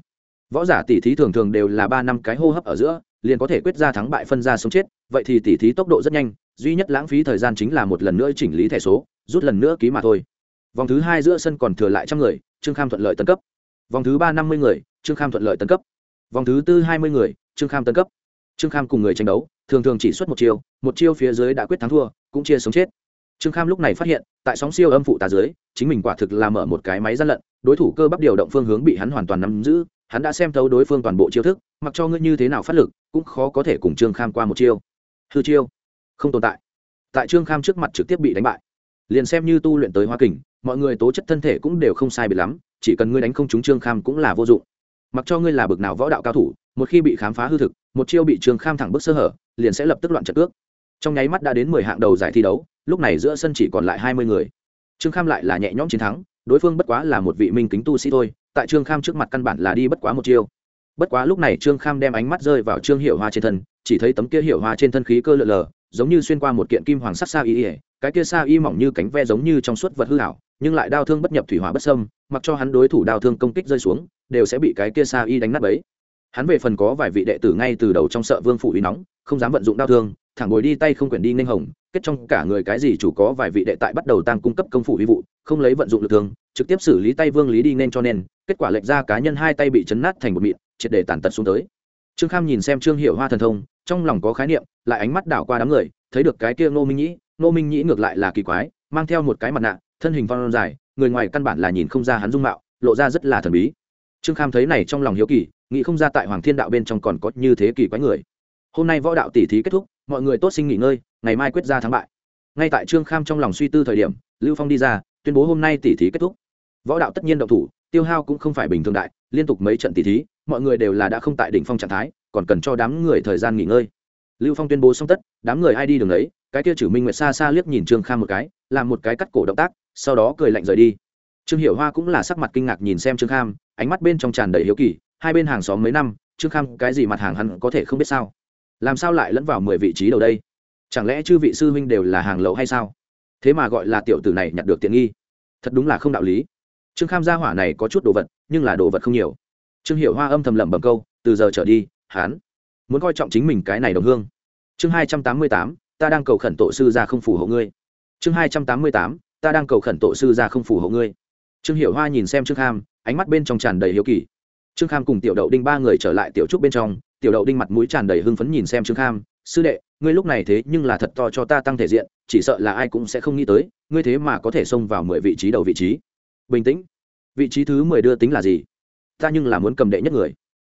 Võ giả tỷ thí thường thường đều là ba năm cái hô hấp ở giữa, liền có thể quyết ra thắng bại phân ra sống chết, vậy thì tỷ thí tốc độ rất nhanh, duy nhất lãng phí thời gian chính là một lần nữa chỉnh lý thẻ số, rút lần nữa ký mà thôi. Vòng thứ hai giữa sân còn thừa lại trăm người, trương kham thuận lợi tấn cấp vòng thứ ba năm mươi người, trương kham thuận lợi tấn cấp. Vòng thứ tư hai mươi người, trương kham tấn cấp. Trương kham cùng người tranh đấu, thường thường chỉ xuất một chiêu một chiêu phía dưới đã quyết thắng thua, cũng chia sống chết. Trương kham lúc này phát hiện, tại sóng siêu âm phụ tà dưới, chính mình quả thực là mở một cái máy gian lận, đối thủ cơ bắp điều động phương hướng bị hắn hoàn toàn nắm giữ, hắn đã xem thấu đối phương toàn bộ chiêu thức, mặc cho ngươi như thế nào phát lực, cũng khó có thể cùng trương kham qua một chiêu. Hư chiêu, không tồn tại. Tại trương kham trước mặt trực tiếp bị đánh bại. Liền xem như tu luyện tới hoa kình, mọi người tố chất thân thể cũng đều không sai bị lắm chỉ cần ngươi đánh không trúng trương kham cũng là vô dụng. Mặc cho ngươi là bực nào võ đạo cao thủ, một khi bị khám phá hư thực, một chiêu bị trương kham thẳng bức sơ hở, liền sẽ lập tức loạn trận ước. Trong nháy mắt đã đến mười hạng đầu giải thi đấu, lúc này giữa sân chỉ còn lại hai mươi người. Trương kham lại là nhẹ nhõm chiến thắng, đối phương bất quá là một vị minh kính tu sĩ thôi, tại trương kham trước mặt căn bản là đi bất quá một chiêu. Bất quá lúc này trương kham đem ánh mắt rơi vào trương hiệu hoa trên thân, chỉ thấy tấm kia hiệu hoa trên thân khí cơ lợ lờ, giống như xuyên qua một kiện kim hoàng sắc sa ý ỉa cái kia sa y mỏng như cánh ve giống như trong suốt vật hư hảo, nhưng lại đao thương bất nhập thủy hỏa bất sâm mặc cho hắn đối thủ đao thương công kích rơi xuống, đều sẽ bị cái kia sa y đánh nát bấy. Hắn về phần có vài vị đệ tử ngay từ đầu trong sợ vương phủ uy nóng, không dám vận dụng đao thương, thẳng ngồi đi tay không quyển đi nên hồng, kết trong cả người cái gì chủ có vài vị đệ tại bắt đầu tăng cung cấp công phủ uy vụ, không lấy vận dụng lực thường trực tiếp xử lý tay vương lý đi nên cho nên, kết quả lệch ra cá nhân hai tay bị chấn nát thành một mịn, triệt để tàn tật xuống tới. Trương kham nhìn xem trương hiệu hoa thần thông, trong lòng có khái niệm, lại ánh mắt đảo qua đám người, thấy được cái kia ngô minh nhĩ ngô minh nhĩ ngược lại là kỳ quái, mang theo một cái mặt nạ, thân hình phong dài, người ngoài căn bản là nhìn không ra hắn dung mạo, lộ ra rất là thần bí. Trương kham thấy này trong lòng hiếu kỳ, nghĩ không ra tại hoàng thiên đạo bên trong còn có như thế kỳ quái người. Hôm nay võ đạo tỷ thí kết thúc, mọi người tốt sinh nghỉ ngơi, ngày mai quyết ra thắng bại. Ngay tại trương kham trong lòng suy tư thời điểm, lưu phong đi ra, tuyên bố hôm nay tỷ thí kết thúc. Võ đạo tất nhiên động thủ, tiêu hao cũng không phải bình thường đại, liên tục mấy trận tỷ thí, mọi người đều là đã không tại đỉnh phong trạng thái, còn cần cho đám người thời gian nghỉ ngơi. Lưu phong tuyên bố xong tất, đám người ai đi đường ấy cái kia chử minh nguyệt xa xa liếc nhìn trương kham một cái, làm một cái cắt cổ động tác, sau đó cười lạnh rời đi. Trương hiểu hoa cũng là sắc mặt kinh ngạc nhìn xem trương kham ánh mắt bên trong tràn đầy hiếu kỳ, hai bên hàng xóm mấy năm, trương kham cái gì mặt hàng hắn có thể không biết sao? Làm sao lại lẫn vào mười vị trí đầu đây? Chẳng lẽ chư vị sư huynh đều là hàng lậu hay sao? Thế mà gọi là tiểu tử này nhặt được tiện nghi. Thật đúng là không đạo lý. Trương kham gia hỏa này có chút đồ vật, nhưng là đồ vật không nhiều. Trương hiểu hoa âm thầm lẩm bẩm câu, từ giờ trở đi hán muốn coi trọng chính mình cái này đồng hương. Chương hai trăm tám mươi tám ta đang cầu khẩn tổ sư ra không phù hộ ngươi. Chương hai trăm tám mươi tám, ta đang cầu khẩn tổ sư ra không phù hộ ngươi. Trương hiểu hoa nhìn xem trương kham, ánh mắt bên trong tràn đầy hiếu kỳ. Trương kham cùng tiểu đậu đinh ba người trở lại tiểu trúc bên trong, tiểu đậu đinh mặt mũi tràn đầy hưng phấn nhìn xem trương kham, sư đệ, ngươi lúc này thế nhưng là thật to cho ta tăng thể diện, chỉ sợ là ai cũng sẽ không nghĩ tới, ngươi thế mà có thể xông vào mười vị trí đầu vị trí. Bình tĩnh, vị trí thứ mười đưa tính là gì? Ta nhưng là muốn cầm đệ nhất người.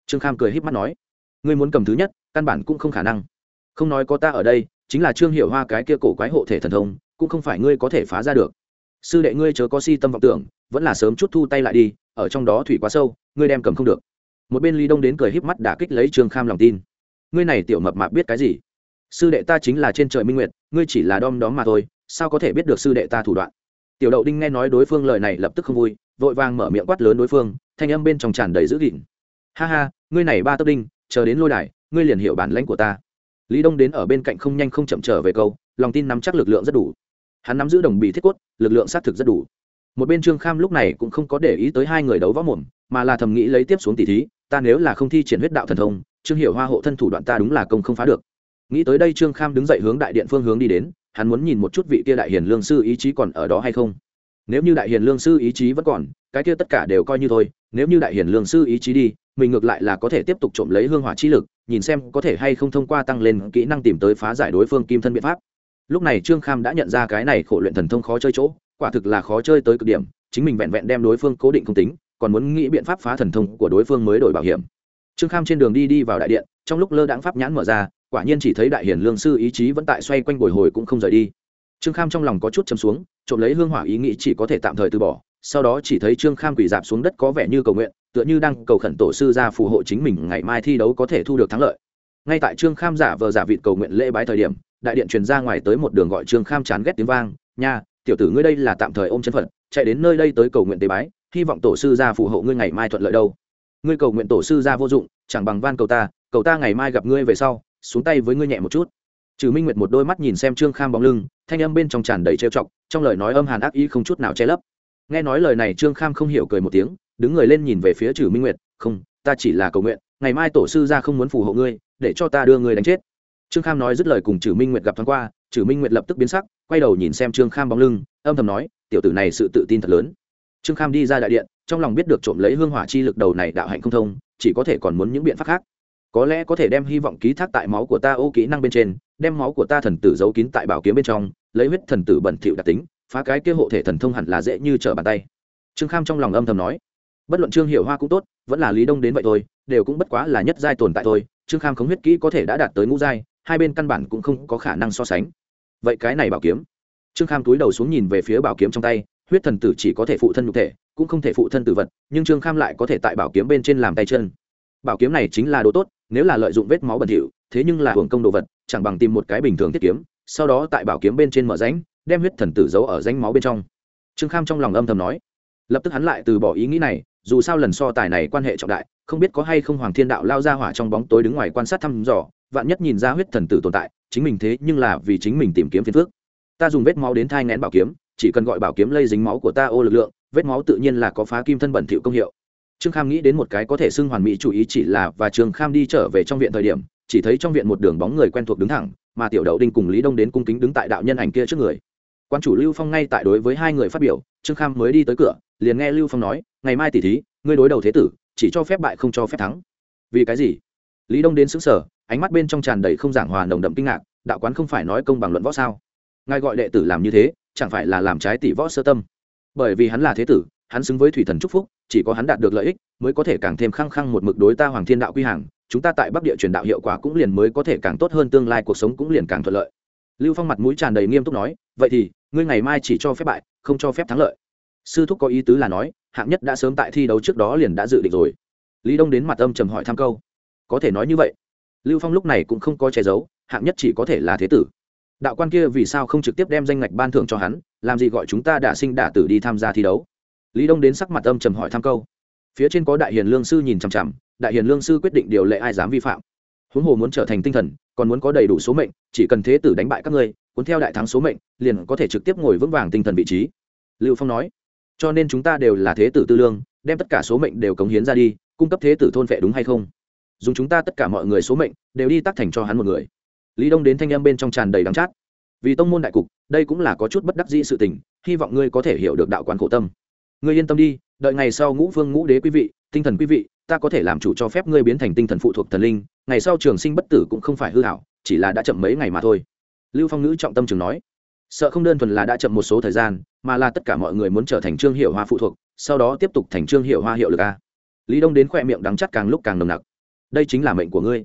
Trương kham cười h í p mắt nói. Ngươi muốn cầm thứ nhất, căn bản cũng không khả năng. Không nói có ta ở đây chính là trương hiệu hoa cái kia cổ quái hộ thể thần thông, cũng không phải ngươi có thể phá ra được. Sư đệ ngươi chớ có si tâm vọng tưởng, vẫn là sớm chút thu tay lại đi, ở trong đó thủy quá sâu, ngươi đem cầm không được. Một bên ly đông đến cười híp mắt đả kích lấy trương kham lòng tin. Ngươi này tiểu mập mạp biết cái gì? Sư đệ ta chính là trên trời minh nguyệt, ngươi chỉ là đom đóm mà thôi, sao có thể biết được sư đệ ta thủ đoạn? Tiểu đậu đinh nghe nói đối phương lời này lập tức không vui, vội vàng mở miệng quát lớn đối phương, thanh âm bên trong tràn đầy dữ dịn ha ha, ngươi này ba tấc đinh, chờ đến lôi đài, ngươi liền hiểu bản lãnh của ta lý đông đến ở bên cạnh không nhanh không chậm trở về câu, lòng tin nắm chắc lực lượng rất đủ. Hắn nắm giữ đồng bì thiết quất lực lượng xác thực rất đủ. Một bên trương kham lúc này cũng không có để ý tới hai người đấu võ mồm, mà là thầm nghĩ lấy tiếp xuống tỷ thí, ta nếu là không thi triển huyết đạo thần thông, trương hiểu hoa hộ thân thủ đoạn ta đúng là công không phá được. Nghĩ tới đây trương kham đứng dậy hướng đại điện phương hướng đi đến, hắn muốn nhìn một chút vị kia đại hiền lương sư ý chí còn ở đó hay không. Nếu như đại hiền lương sư ý chí vẫn còn, cái kia tất cả đều coi như thôi, nếu như đại hiền lương sư ý chí đi, mình ngược lại là có thể tiếp tục trộm lấy hương hỏa chi lực nhìn xem có thể hay không thông qua tăng lên kỹ năng tìm tới phá giải đối phương kim thân biện pháp. Lúc này trương kham đã nhận ra cái này khổ luyện thần thông khó chơi chỗ, quả thực là khó chơi tới cực điểm, chính mình vẹn vẹn đem đối phương cố định không tính, còn muốn nghĩ biện pháp phá thần thông của đối phương mới đổi bảo hiểm. Trương kham trên đường đi đi vào đại điện, trong lúc lơ đãng pháp nhãn mở ra, quả nhiên chỉ thấy đại hiển lương sư ý chí vẫn tại xoay quanh bồi hồi cũng không rời đi. Trương kham trong lòng có chút chấm xuống, trộm lấy hương hỏa ý nghĩ chỉ có thể tạm thời từ bỏ, sau đó chỉ thấy trương kham quỳ dạp xuống đất có vẻ như cầu nguyện tựa như đang cầu khẩn tổ sư ra phù hộ chính mình ngày mai thi đấu có thể thu được thắng lợi. Ngay tại trương kham giả vờ giả vịt cầu nguyện lễ bái thời điểm, đại điện truyền ra ngoài tới một đường gọi trương kham chán ghét tiếng vang, nha, tiểu tử ngươi đây là tạm thời ôm chân phận chạy đến nơi đây tới cầu nguyện tế bái, hy vọng tổ sư ra phù hộ ngươi ngày mai thuận lợi đâu. Ngươi cầu nguyện tổ sư ra vô dụng, chẳng bằng van cầu ta cầu ta ngày mai gặp ngươi về sau, xuống tay với ngươi nhẹ một chút. Trừ minh nguyệt một đôi mắt nhìn xem trương kham bóng lưng, thanh âm bên trong tràn đầy trêu chọc, trong lời nói âm hàn ác ý không chút nào che lấp. Nghe nói lời này, trương kham không hiểu cười một tiếng đứng người lên nhìn về phía trừ minh nguyệt, không, ta chỉ là cầu nguyện, ngày mai tổ sư ra không muốn phù hộ ngươi, để cho ta đưa ngươi đánh chết. Trương kham nói dứt lời cùng trừ minh nguyệt gặp thoáng qua, trừ minh nguyệt lập tức biến sắc, quay đầu nhìn xem trương kham bóng lưng, âm thầm nói, tiểu tử này sự tự tin thật lớn. Trương kham đi ra đại điện, trong lòng biết được trộm lấy hương hỏa chi lực đầu này đạo hạnh không thông, chỉ có thể còn muốn những biện pháp khác. Có lẽ có thể đem hy vọng ký thác tại máu của ta ô kỹ năng bên trên, đem máu của ta thần tử giấu kín tại bảo kiếm bên trong, lấy huyết thần tử bẩn thỉu đặc tính, phá cái kia hộ thể thần thông hẳn là dễ như trở bàn tay. Trương kham trong lòng âm thầm nói bất luận trương hiểu hoa cũng tốt, vẫn là lý đông đến vậy thôi, đều cũng bất quá là nhất giai tồn tại thôi, trương kham khống huyết kỹ có thể đã đạt tới ngũ giai, hai bên căn bản cũng không có khả năng so sánh. Vậy cái này bảo kiếm. Trương kham túi đầu xuống nhìn về phía bảo kiếm trong tay, huyết thần tử chỉ có thể phụ thân nhục thể, cũng không thể phụ thân tử vật, nhưng trương kham lại có thể tại bảo kiếm bên trên làm tay chân. Bảo kiếm này chính là đồ tốt, nếu là lợi dụng vết máu bẩn thỉu, thế nhưng là hưởng công đồ vật, chẳng bằng tìm một cái bình thường thiết kiếm, sau đó tại bảo kiếm bên trên mở ránh đem huyết thần tử giấu ở ránh máu bên trong. Trương kham trong lòng âm thầm nói. Lập tức hắn lại từ bỏ ý nghĩ này dù sao lần so tài này quan hệ trọng đại, không biết có hay không hoàng thiên đạo lao ra hỏa trong bóng tối đứng ngoài quan sát thăm dò, vạn nhất nhìn ra huyết thần tử tồn tại, chính mình thế nhưng là vì chính mình tìm kiếm phiền phước ta dùng vết máu đến thai ngén bảo kiếm, chỉ cần gọi bảo kiếm lây dính máu của ta ô lực lượng, vết máu tự nhiên là có phá kim thân bẩn thỉu công hiệu. Trương kham nghĩ đến một cái có thể xưng hoàn mỹ chủ ý chỉ là và trương kham đi trở về trong viện thời điểm, chỉ thấy trong viện một đường bóng người quen thuộc đứng thẳng, mà tiểu đậu đinh cùng lý đông đến cung kính đứng tại đạo nhân ảnh kia trước người. Quan chủ lưu phong ngay tại đối với hai người phát biểu, trương kham mới đi tới cửa, liền nghe lưu phong nói ngày mai tỷ thí, ngươi đối đầu thế tử, chỉ cho phép bại không cho phép thắng. Vì cái gì? Lý đông đến xứng sở ánh mắt bên trong tràn đầy không giảng hòa nồng đậm kinh ngạc, đạo quán không phải nói công bằng luận võ sao? Ngài gọi đệ tử làm như thế, chẳng phải là làm trái tỷ võ sơ tâm? Bởi vì hắn là thế tử, hắn xứng với thủy thần trúc phúc, chỉ có hắn đạt được lợi ích, mới có thể càng thêm khăng khăng một mực đối ta hoàng thiên đạo quy hàng, chúng ta tại bắc địa truyền đạo hiệu quả cũng liền mới có thể càng tốt hơn, tương lai cuộc sống cũng liền càng thuận lợi. Lưu phong mặt mũi tràn đầy nghiêm túc nói, vậy thì, ngươi ngày mai chỉ cho phép bại, không cho phép thắng lợi. Sư thúc có ý tứ là nói hạng nhất đã sớm tại thi đấu trước đó liền đã dự định rồi. Lý đông đến mặt âm trầm hỏi thăm câu, có thể nói như vậy? Lưu phong lúc này cũng không có che giấu, hạng nhất chỉ có thể là thế tử. Đạo quan kia vì sao không trực tiếp đem danh ngạch ban thưởng cho hắn, làm gì gọi chúng ta đả sinh đả tử đi tham gia thi đấu? Lý đông đến sắc mặt âm trầm hỏi thăm câu. Phía trên có đại hiền lương sư nhìn chằm chằm, đại hiền lương sư quyết định điều lệ ai dám vi phạm. Huống hồ muốn trở thành tinh thần, còn muốn có đầy đủ số mệnh, chỉ cần thế tử đánh bại các ngươi, cuốn theo đại thắng số mệnh, liền có thể trực tiếp ngồi vững vàng tinh thần vị trí. Lưu phong nói cho nên chúng ta đều là thế tử tư lương, đem tất cả số mệnh đều cống hiến ra đi, cung cấp thế tử thôn vệ đúng hay không? Dùng chúng ta tất cả mọi người số mệnh, đều đi tác thành cho hắn một người. Lý đông đến thanh em bên trong tràn đầy đắng chát. Vì tông môn đại cục, đây cũng là có chút bất đắc dĩ sự tình, hy vọng ngươi có thể hiểu được đạo quán khổ tâm. Ngươi yên tâm đi, đợi ngày sau ngũ vương ngũ đế quý vị, tinh thần quý vị, ta có thể làm chủ cho phép ngươi biến thành tinh thần phụ thuộc thần linh, ngày sau trường sinh bất tử cũng không phải hư hảo, chỉ là đã chậm mấy ngày mà thôi. Lưu phong ngữ trọng tâm trường nói sợ không đơn thuần là đã chậm một số thời gian, mà là tất cả mọi người muốn trở thành trương hiệu hoa phụ thuộc, sau đó tiếp tục thành trương hiệu hoa hiệu lực a. Lý đông đến khoe miệng đắng chắc càng lúc càng nồng nặc. Đây chính là mệnh của ngươi.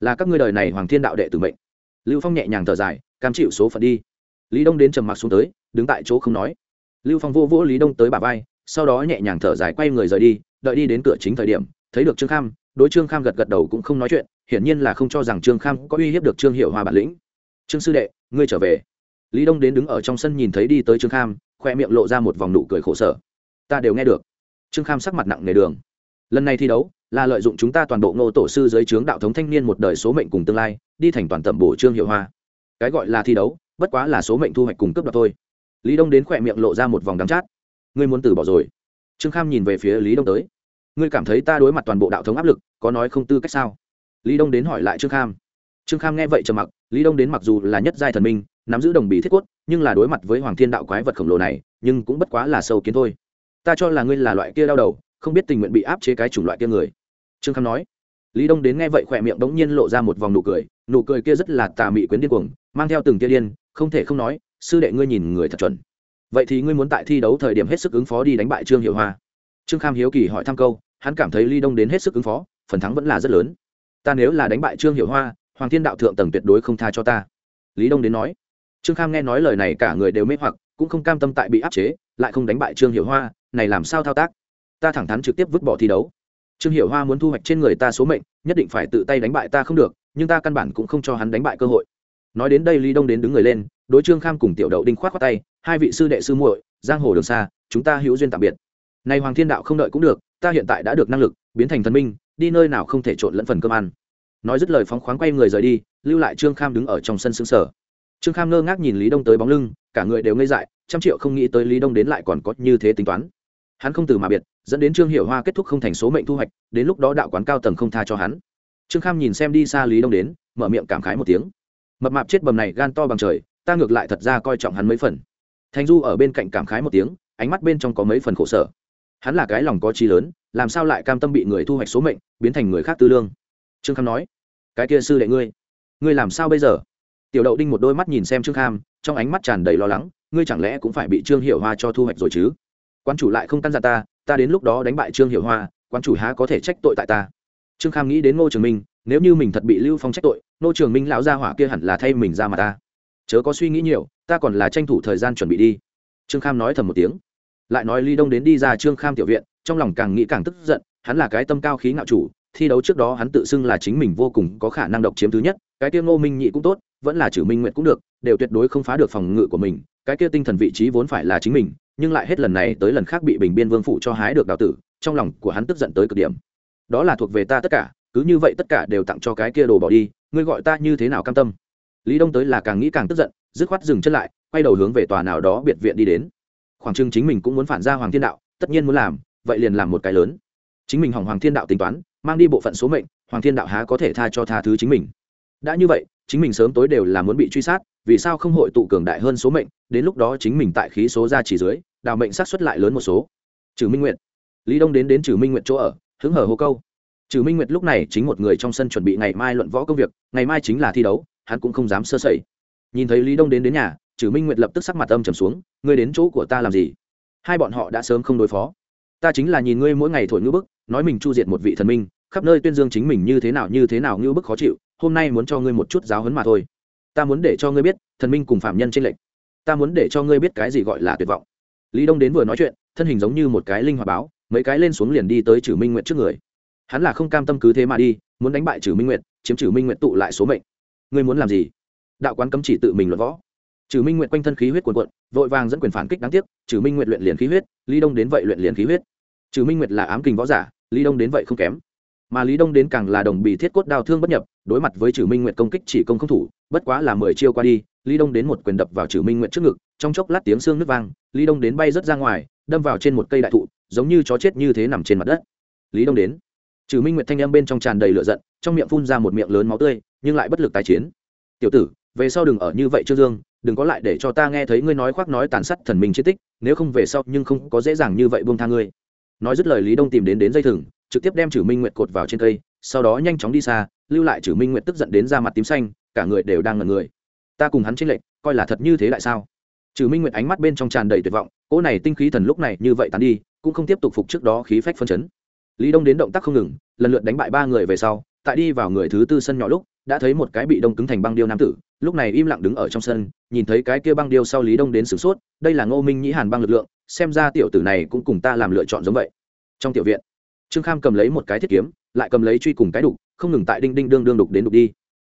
Là các ngươi đời này hoàng thiên đạo đệ tử mệnh. Lưu phong nhẹ nhàng thở dài, cam chịu số phận đi. Lý đông đến trầm mặc xuống tới, đứng tại chỗ không nói. Lưu phong vô vỗ lý đông tới bà vai, sau đó nhẹ nhàng thở dài quay người rời đi, đợi đi đến cửa chính thời điểm, thấy được trương kham, đối trương kham gật gật đầu cũng không nói chuyện, hiển nhiên là không cho rằng trương kham có uy hiếp được trương hiệu hoa bản lĩnh. Trương sư đệ, ngươi trở về lý đông đến đứng ở trong sân nhìn thấy đi tới trương kham, khoe miệng lộ ra một vòng nụ cười khổ sở. Ta đều nghe được. Trương kham sắc mặt nặng nề đường. Lần này thi đấu là lợi dụng chúng ta toàn bộ ngô tổ sư dưới trướng đạo thống thanh niên một đời số mệnh cùng tương lai, đi thành toàn tẩm bổ trương hiệu hoa. Cái gọi là thi đấu, bất quá là số mệnh thu hoạch cùng cấp đoạt thôi. Lý đông đến khỏe miệng lộ ra một vòng đắng chát. Ngươi muốn từ bỏ rồi. Trương kham nhìn về phía lý đông tới. Ngươi cảm thấy ta đối mặt toàn bộ đạo thống áp lực, có nói không tư cách sao? Lý đông đến hỏi lại trương kham. Trương kham nghe vậy trầm mặc. Lý đông đến mặc dù là nhất giai thần minh nắm giữ đồng bì thiết quất nhưng là đối mặt với hoàng thiên đạo quái vật khổng lồ này, nhưng cũng bất quá là sâu kiến thôi. Ta cho là ngươi là loại kia đau đầu, không biết tình nguyện bị áp chế cái chủng loại kia người. Trương kham nói. Lý đông đến nghe vậy khỏe miệng bỗng nhiên lộ ra một vòng nụ cười nụ cười kia rất là tà mị quyến điên cuồng, mang theo từng tia điên, không thể không nói, sư đệ ngươi nhìn người thật chuẩn. Vậy thì ngươi muốn tại thi đấu thời điểm hết sức ứng phó đi đánh bại trương hiệu hoa? Trương kham hiếu kỳ hỏi thăm câu, hắn cảm thấy ly đông đến hết sức ứng phó, phần thắng vẫn là rất lớn. Ta nếu là đánh bại trương hiệu hoa, hoàng thiên đạo thượng tầng tuyệt đối không tha cho ta. Lý đông đến nói trương kham nghe nói lời này cả người đều mê hoặc, cũng không cam tâm tại bị áp chế, lại không đánh bại trương hiệu hoa, này làm sao thao tác? Ta thẳng thắn trực tiếp vứt bỏ thi đấu. Trương hiệu hoa muốn thu hoạch trên người ta số mệnh, nhất định phải tự tay đánh bại ta không được, nhưng ta căn bản cũng không cho hắn đánh bại cơ hội. Nói đến đây lý đông đến đứng người lên, đối trương kham cùng tiểu đậu đinh khoát khoát tay, hai vị sư đệ sư muội, giang hồ đường xa, chúng ta hữu duyên tạm biệt. Nay hoàng thiên đạo không đợi cũng được, ta hiện tại đã được năng lực, biến thành thần minh, đi nơi nào không thể trộn lẫn phần cơm ăn. Nói dứt lời phóng khoáng quay người rời đi, lưu lại trương kham đứng ở trong sân xứng sở trương kham ngơ ngác nhìn lý đông tới bóng lưng, cả người đều ngây dại, trăm triệu không nghĩ tới lý đông đến lại còn có như thế tính toán. Hắn không từ mà biệt, dẫn đến trương hiệu hoa kết thúc không thành số mệnh thu hoạch, đến lúc đó đạo quán cao tầng không tha cho hắn. Trương kham nhìn xem đi xa lý đông đến, mở miệng cảm khái một tiếng. Mập mạp chết bầm này gan to bằng trời, ta ngược lại thật ra coi trọng hắn mấy phần. Thành du ở bên cạnh cảm khái một tiếng, ánh mắt bên trong có mấy phần khổ sở. Hắn là cái lòng có trí lớn, làm sao lại cam tâm bị người thu hoạch số mệnh, biến thành người khác tư lương? Trương kham nói, cái kia sư đệ ngươi ngươi làm sao bây giờ? Tiểu đậu đinh một đôi mắt nhìn xem trương kham, trong ánh mắt tràn đầy lo lắng, ngươi chẳng lẽ cũng phải bị trương hiệu hoa cho thu hoạch rồi chứ? Quan chủ lại không căn dặn ta ta đến lúc đó đánh bại trương hiệu hoa quan chủ há có thể trách tội tại ta? Trương kham nghĩ đến ngô trường minh, nếu như mình thật bị lưu phong trách tội, ngô trường minh lão gia hỏa kia hẳn là thay mình ra mà ta. Chớ có suy nghĩ nhiều, ta còn là tranh thủ thời gian chuẩn bị đi. Trương kham nói thầm một tiếng. Lại nói ly đông đến đi ra trương kham tiểu viện, trong lòng càng nghĩ càng tức giận, hắn là cái tâm cao khí ngạo chủ thi đấu trước đó hắn tự xưng là chính mình vô cùng có khả năng độc chiếm thứ nhất, cái kia ngô minh nhị cũng tốt, vẫn là chử minh nguyện cũng được, đều tuyệt đối không phá được phòng ngự của mình, cái kia tinh thần vị trí vốn phải là chính mình, nhưng lại hết lần này tới lần khác bị bình biên vương phụ cho hái được đào tử, trong lòng của hắn tức giận tới cực điểm. Đó là thuộc về ta tất cả, cứ như vậy tất cả đều tặng cho cái kia đồ bỏ đi, ngươi gọi ta như thế nào cam tâm? Lý đông tới là càng nghĩ càng tức giận, dứt khoát dừng chân lại, quay đầu hướng về tòa nào đó biệt viện đi đến. Khoảng trưng chính mình cũng muốn phản ra hoàng thiên đạo, tất nhiên muốn làm, vậy liền làm một cái lớn. Chính mình hỏng hoàng thiên đạo tính toán mang đi bộ phận số mệnh, hoàng thiên đạo há có thể tha cho tha thứ chính mình. Đã như vậy, chính mình sớm tối đều là muốn bị truy sát, vì sao không hội tụ cường đại hơn số mệnh, đến lúc đó chính mình tại khí số ra chỉ dưới, đào mệnh sát xuất lại lớn một số. Trừ minh nguyện lý đông đến đến trừ minh nguyện chỗ ở, hứng hở hô câu. Trừ minh nguyệt lúc này chính một người trong sân chuẩn bị ngày mai luận võ công việc, ngày mai chính là thi đấu, hắn cũng không dám sơ sẩy. Nhìn thấy lý đông đến đến nhà, trừ minh nguyệt lập tức sắc mặt âm trầm xuống, ngươi đến chỗ của ta làm gì? Hai bọn họ đã sớm không đối phó. Ta chính là nhìn ngươi mỗi ngày thổi ngữ bức nói mình chu diệt một vị thần minh, khắp nơi tuyên dương chính mình như thế nào, như thế nào ngữ bức khó chịu, hôm nay muốn cho ngươi một chút giáo hấn mà thôi. Ta muốn để cho ngươi biết, thần minh cùng phạm nhân trên lệnh ta muốn để cho ngươi biết cái gì gọi là tuyệt vọng. Lý đông đến vừa nói chuyện, thân hình giống như một cái linh hoạt báo, mấy cái lên xuống liền đi tới trừ minh nguyện trước người. Hắn là không cam tâm cứ thế mà đi, muốn đánh bại trừ minh nguyện chiếm trừ minh nguyện tụ lại số mệnh. Ngươi muốn làm gì? Đạo quán cấm chỉ tự mình luận võ. Trừ minh nguyện quanh thân khí huyết cuồn cuộn, vội vàng dẫn quyền phản kích đáng tiếc trừ minh nguyện luyện liền khí huyết, lý đông đến vậy luyện liền khí huyết. Trừ minh nguyệt là ám kình võ giả lý đông đến vậy không kém. Mà lý đông đến càng là đồng bì thiết cốt đao thương bất nhập, đối mặt với trừ minh nguyệt công kích chỉ công không thủ, bất quá là mười chiêu qua đi, lý đông đến một quyền đập vào trừ minh nguyệt trước ngực, trong chốc lát tiếng xương nước vang, lý đông đến bay rớt ra ngoài, đâm vào trên một cây đại thụ, giống như chó chết như thế nằm trên mặt đất. Lý đông đến. Trừ minh nguyệt thanh âm bên trong tràn đầy lửa giận, trong miệng phun ra một miệng lớn máu tươi, nhưng lại bất lực tái chiến. Tiểu tử, về sau đừng ở như vậy trương dương, đừng có lại để cho ta nghe thấy ngươi nói khoác nói tàn sát thần minh chi tích, nếu không về sau nhưng không có dễ dàng như vậy buông tha ngươi nói dứt lời lý đông tìm đến đến dây thừng, trực tiếp đem chử minh nguyệt cột vào trên cây, sau đó nhanh chóng đi xa, lưu lại chử minh nguyệt tức giận đến ra mặt tím xanh, cả người đều đang ngần người. Ta cùng hắn tranh lệch, coi là thật như thế lại sao? Chử minh nguyệt ánh mắt bên trong tràn đầy tuyệt vọng, cỗ này tinh khí thần lúc này như vậy tán đi, cũng không tiếp tục phục trước đó khí phách phân chấn. Lý đông đến động tác không ngừng, lần lượt đánh bại ba người về sau, tại đi vào người thứ tư sân nhỏ lúc đã thấy một cái bị đông cứng thành băng điêu nam tử, lúc này im lặng đứng ở trong sân, nhìn thấy cái kia băng điêu sau lý đông đến sửng sốt, đây là ngô minh nhĩ hàn băng lực lượng, xem ra tiểu tử này cũng cùng ta làm lựa chọn giống vậy. Trong tiểu viện, trương kham cầm lấy một cái thiết kiếm, lại cầm lấy truy cùng cái đục, không ngừng tại đinh đinh đương đương đục đến đục đi.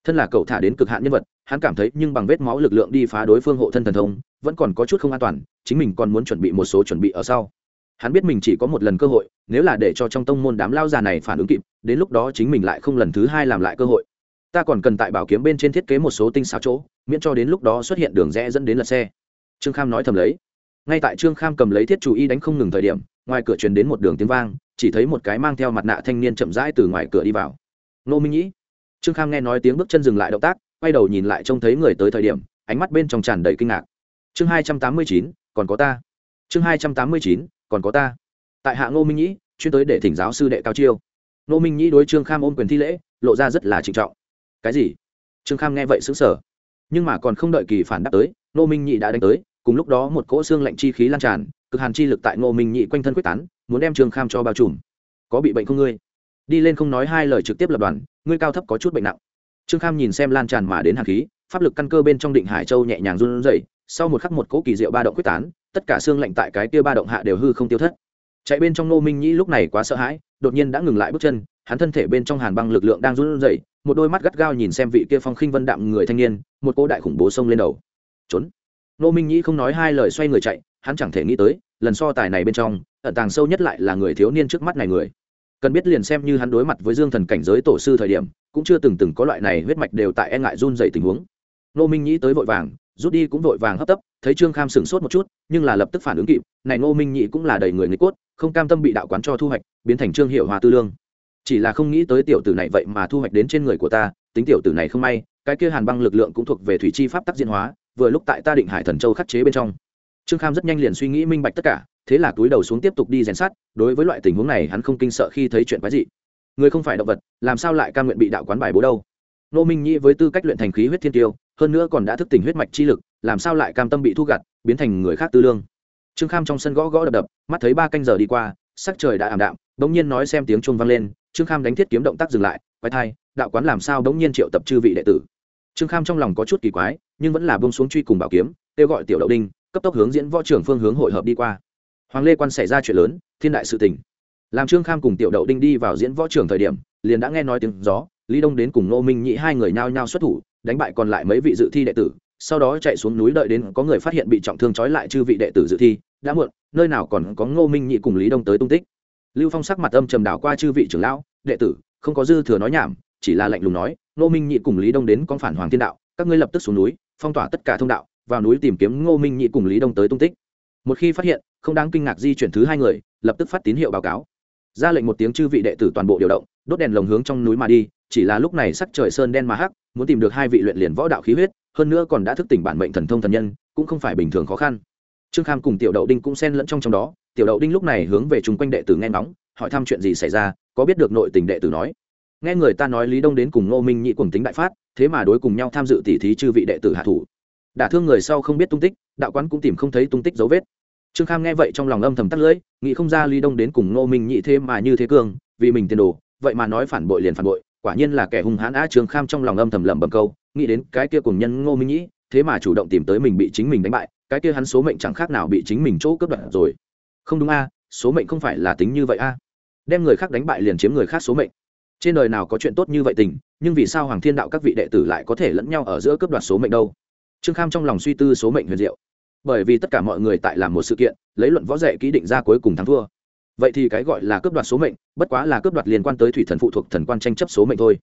Thân là cậu thả đến cực hạn nhân vật, hắn cảm thấy nhưng bằng vết máu lực lượng đi phá đối phương hộ thân thần thông, vẫn còn có chút không an toàn, chính mình còn muốn chuẩn bị một số chuẩn bị ở sau. Hắn biết mình chỉ có một lần cơ hội, nếu là để cho trong tông môn đám lao già này phản ứng kịp, đến lúc đó chính mình lại không lần thứ hai làm lại cơ hội ta còn cần tại bảo kiếm bên trên thiết kế một số tinh xảo chỗ, miễn cho đến lúc đó xuất hiện đường rẽ dẫn đến lật xe. Trương kham nói thầm lấy. Ngay tại trương kham cầm lấy thiết chủ y đánh không ngừng thời điểm, ngoài cửa truyền đến một đường tiếng vang, chỉ thấy một cái mang theo mặt nạ thanh niên chậm rãi từ ngoài cửa đi vào. Nô minh nhĩ. Trương kham nghe nói tiếng bước chân dừng lại động tác, quay đầu nhìn lại trông thấy người tới thời điểm, ánh mắt bên trong tràn đầy kinh ngạc. Chương hai trăm tám mươi chín, còn có ta. Chương hai trăm tám mươi chín, còn có ta. Tại hạ ngô minh nhĩ, chuyên tới để thỉnh giáo sư đệ cao chiêu. Ngô minh nhĩ đối trương kham ôm quyền thi lễ, lộ ra rất là trịnh trọng cái gì? Trương kham nghe vậy xứng sở nhưng mà còn không đợi kỳ phản đáp tới, ngô minh nhị đã đánh tới, cùng lúc đó một cỗ xương lạnh chi khí lan tràn, cực hàn chi lực tại ngô minh nhị quanh thân quyết tán, muốn đem trương kham cho bao trùm. Có bị bệnh không ngươi? Đi lên không nói hai lời trực tiếp lập đoàn, ngươi cao thấp có chút bệnh nặng. Trương kham nhìn xem lan tràn mà đến hàn khí, pháp lực căn cơ bên trong định hải châu nhẹ nhàng run rẩy, sau một khắc một cỗ kỳ diệu ba động quyết tán, tất cả xương lạnh tại cái kia ba động hạ đều hư không tiêu thất. Chạy bên trong ngô minh nhĩ lúc này quá sợ hãi, đột nhiên đã ngừng lại bước chân, hắn thân thể bên trong hàn băng lực lượng đang run rẩy một đôi mắt gắt gao nhìn xem vị kia phong khinh vân đạm người thanh niên, một cô đại khủng bố xông lên đầu. Trốn. Nô minh nhĩ không nói hai lời xoay người chạy, hắn chẳng thể nghĩ tới, lần so tài này bên trong, ẩn tàng sâu nhất lại là người thiếu niên trước mắt này người. Cần biết liền xem như hắn đối mặt với dương thần cảnh giới tổ sư thời điểm, cũng chưa từng từng có loại này huyết mạch đều tại e ngại run dày tình huống. Nô minh nhĩ tới vội vàng, rút đi cũng vội vàng hấp tấp, thấy trương kham sửng sốt một chút, nhưng là lập tức phản ứng kịp, này ngô minh nhĩ cũng là đầy người nghịch cốt, không cam tâm bị đạo quán cho thu hoạch, biến thành trương hiệu hòa tư lương chỉ là không nghĩ tới tiểu tử này vậy mà thu hoạch đến trên người của ta, tính tiểu tử này không may, cái kia hàn băng lực lượng cũng thuộc về thủy chi pháp tắc diễn hóa, vừa lúc tại ta định hải thần châu khắc chế bên trong. Trương kham rất nhanh liền suy nghĩ minh bạch tất cả, thế là túi đầu xuống tiếp tục đi rèn sát đối với loại tình huống này hắn không kinh sợ khi thấy chuyện quái dị. Người không phải động vật, làm sao lại cam nguyện bị đạo quán bài bố đâu? Nô minh nhĩ với tư cách luyện thành khí huyết thiên tiêu, hơn nữa còn đã thức tỉnh huyết mạch chi lực, làm sao lại cam tâm bị thu gặt, biến thành người khác tư lương? Trương kham trong sân gõ gõ đập đập, mắt thấy ba canh giờ đi qua, sắc trời đã ảm đạm, bỗng nhiên nói xem tiếng chuông vang lên trương kham đánh thiết kiếm động tác dừng lại quái thai, đạo quán làm sao đống nhiên triệu tập chư vị đệ tử. Trương kham trong lòng có chút kỳ quái, nhưng vẫn là bông xuống truy cùng bảo kiếm, kêu gọi tiểu đậu đinh, cấp tốc hướng diễn võ trưởng phương hướng hội hợp đi qua. Hoàng lê quan xảy ra chuyện lớn, thiên đại sự tình. Làm trương kham cùng tiểu đậu đinh đi vào diễn võ trưởng thời điểm, liền đã nghe nói tiếng gió, lý đông đến cùng ngô minh nhị hai người nhao nhao xuất thủ, đánh bại còn lại mấy vị dự thi đệ tử, sau đó chạy xuống núi đợi đến có người phát hiện bị trọng thương trói lại chư vị đệ tử dự thi, đã muộn, nơi nào còn có ngô minh nhị cùng lý đông tới tung tích lưu phong sắc mặt âm trầm đảo qua chư vị trưởng lão, đệ tử, không có dư thừa nói nhảm, chỉ là lạnh lùng nói, ngô minh nhị cùng lý đông đến con phản hoàng thiên đạo, các ngươi lập tức xuống núi, phong tỏa tất cả thông đạo, vào núi tìm kiếm ngô minh nhị cùng lý đông tới tung tích. Một khi phát hiện, không đáng kinh ngạc di chuyển thứ hai người, lập tức phát tín hiệu báo cáo. Ra lệnh một tiếng chư vị đệ tử toàn bộ điều động, đốt đèn lồng hướng trong núi mà đi, chỉ là lúc này sắc trời sơn đen mà hắc, muốn tìm được hai vị luyện liền võ đạo khí huyết, hơn nữa còn đã thức tỉnh bản mệnh thần thông thần nhân, cũng không phải bình thường khó khăn. Trương kham cùng tiểu đậu đinh cũng xen lẫn trong trong đó tiểu đậu đinh lúc này hướng về chung quanh đệ tử nghe ngóng, hỏi thăm chuyện gì xảy ra, có biết được nội tình đệ tử nói. Nghe người ta nói lý đông đến cùng ngô minh nhị cùng tính đại phát, thế mà đối cùng nhau tham dự tỉ thí chư vị đệ tử hạ thủ. Đả thương người sau không biết tung tích, đạo quán cũng tìm không thấy tung tích dấu vết. Trương kham nghe vậy trong lòng âm thầm tắt lưỡi, nghĩ không ra lý đông đến cùng ngô minh nhị thế mà như thế cường, vì mình tiền đồ, vậy mà nói phản bội liền phản bội, quả nhiên là kẻ hung hãn á trương kham trong lòng âm thầm lẩm bẩm câu, nghĩ đến cái kia cùng nhân ngô minh nhị, thế mà chủ động tìm tới mình bị chính mình đánh bại, cái kia hắn số mệnh chẳng khác nào bị chính mình chỗ cướp đoạt rồi không đúng a, số mệnh không phải là tính như vậy a. Đem người khác đánh bại liền chiếm người khác số mệnh. Trên đời nào có chuyện tốt như vậy tình, nhưng vì sao hoàng thiên đạo các vị đệ tử lại có thể lẫn nhau ở giữa cướp đoạt số mệnh đâu? Trương kham trong lòng suy tư số mệnh huyền diệu. Bởi vì tất cả mọi người tại làm một sự kiện, lấy luận võ dạy kỹ định ra cuối cùng thắng thua. Vậy thì cái gọi là cướp đoạt số mệnh, bất quá là cướp đoạt liên quan tới thủy thần phụ thuộc thần quan tranh chấp số mệnh thôi.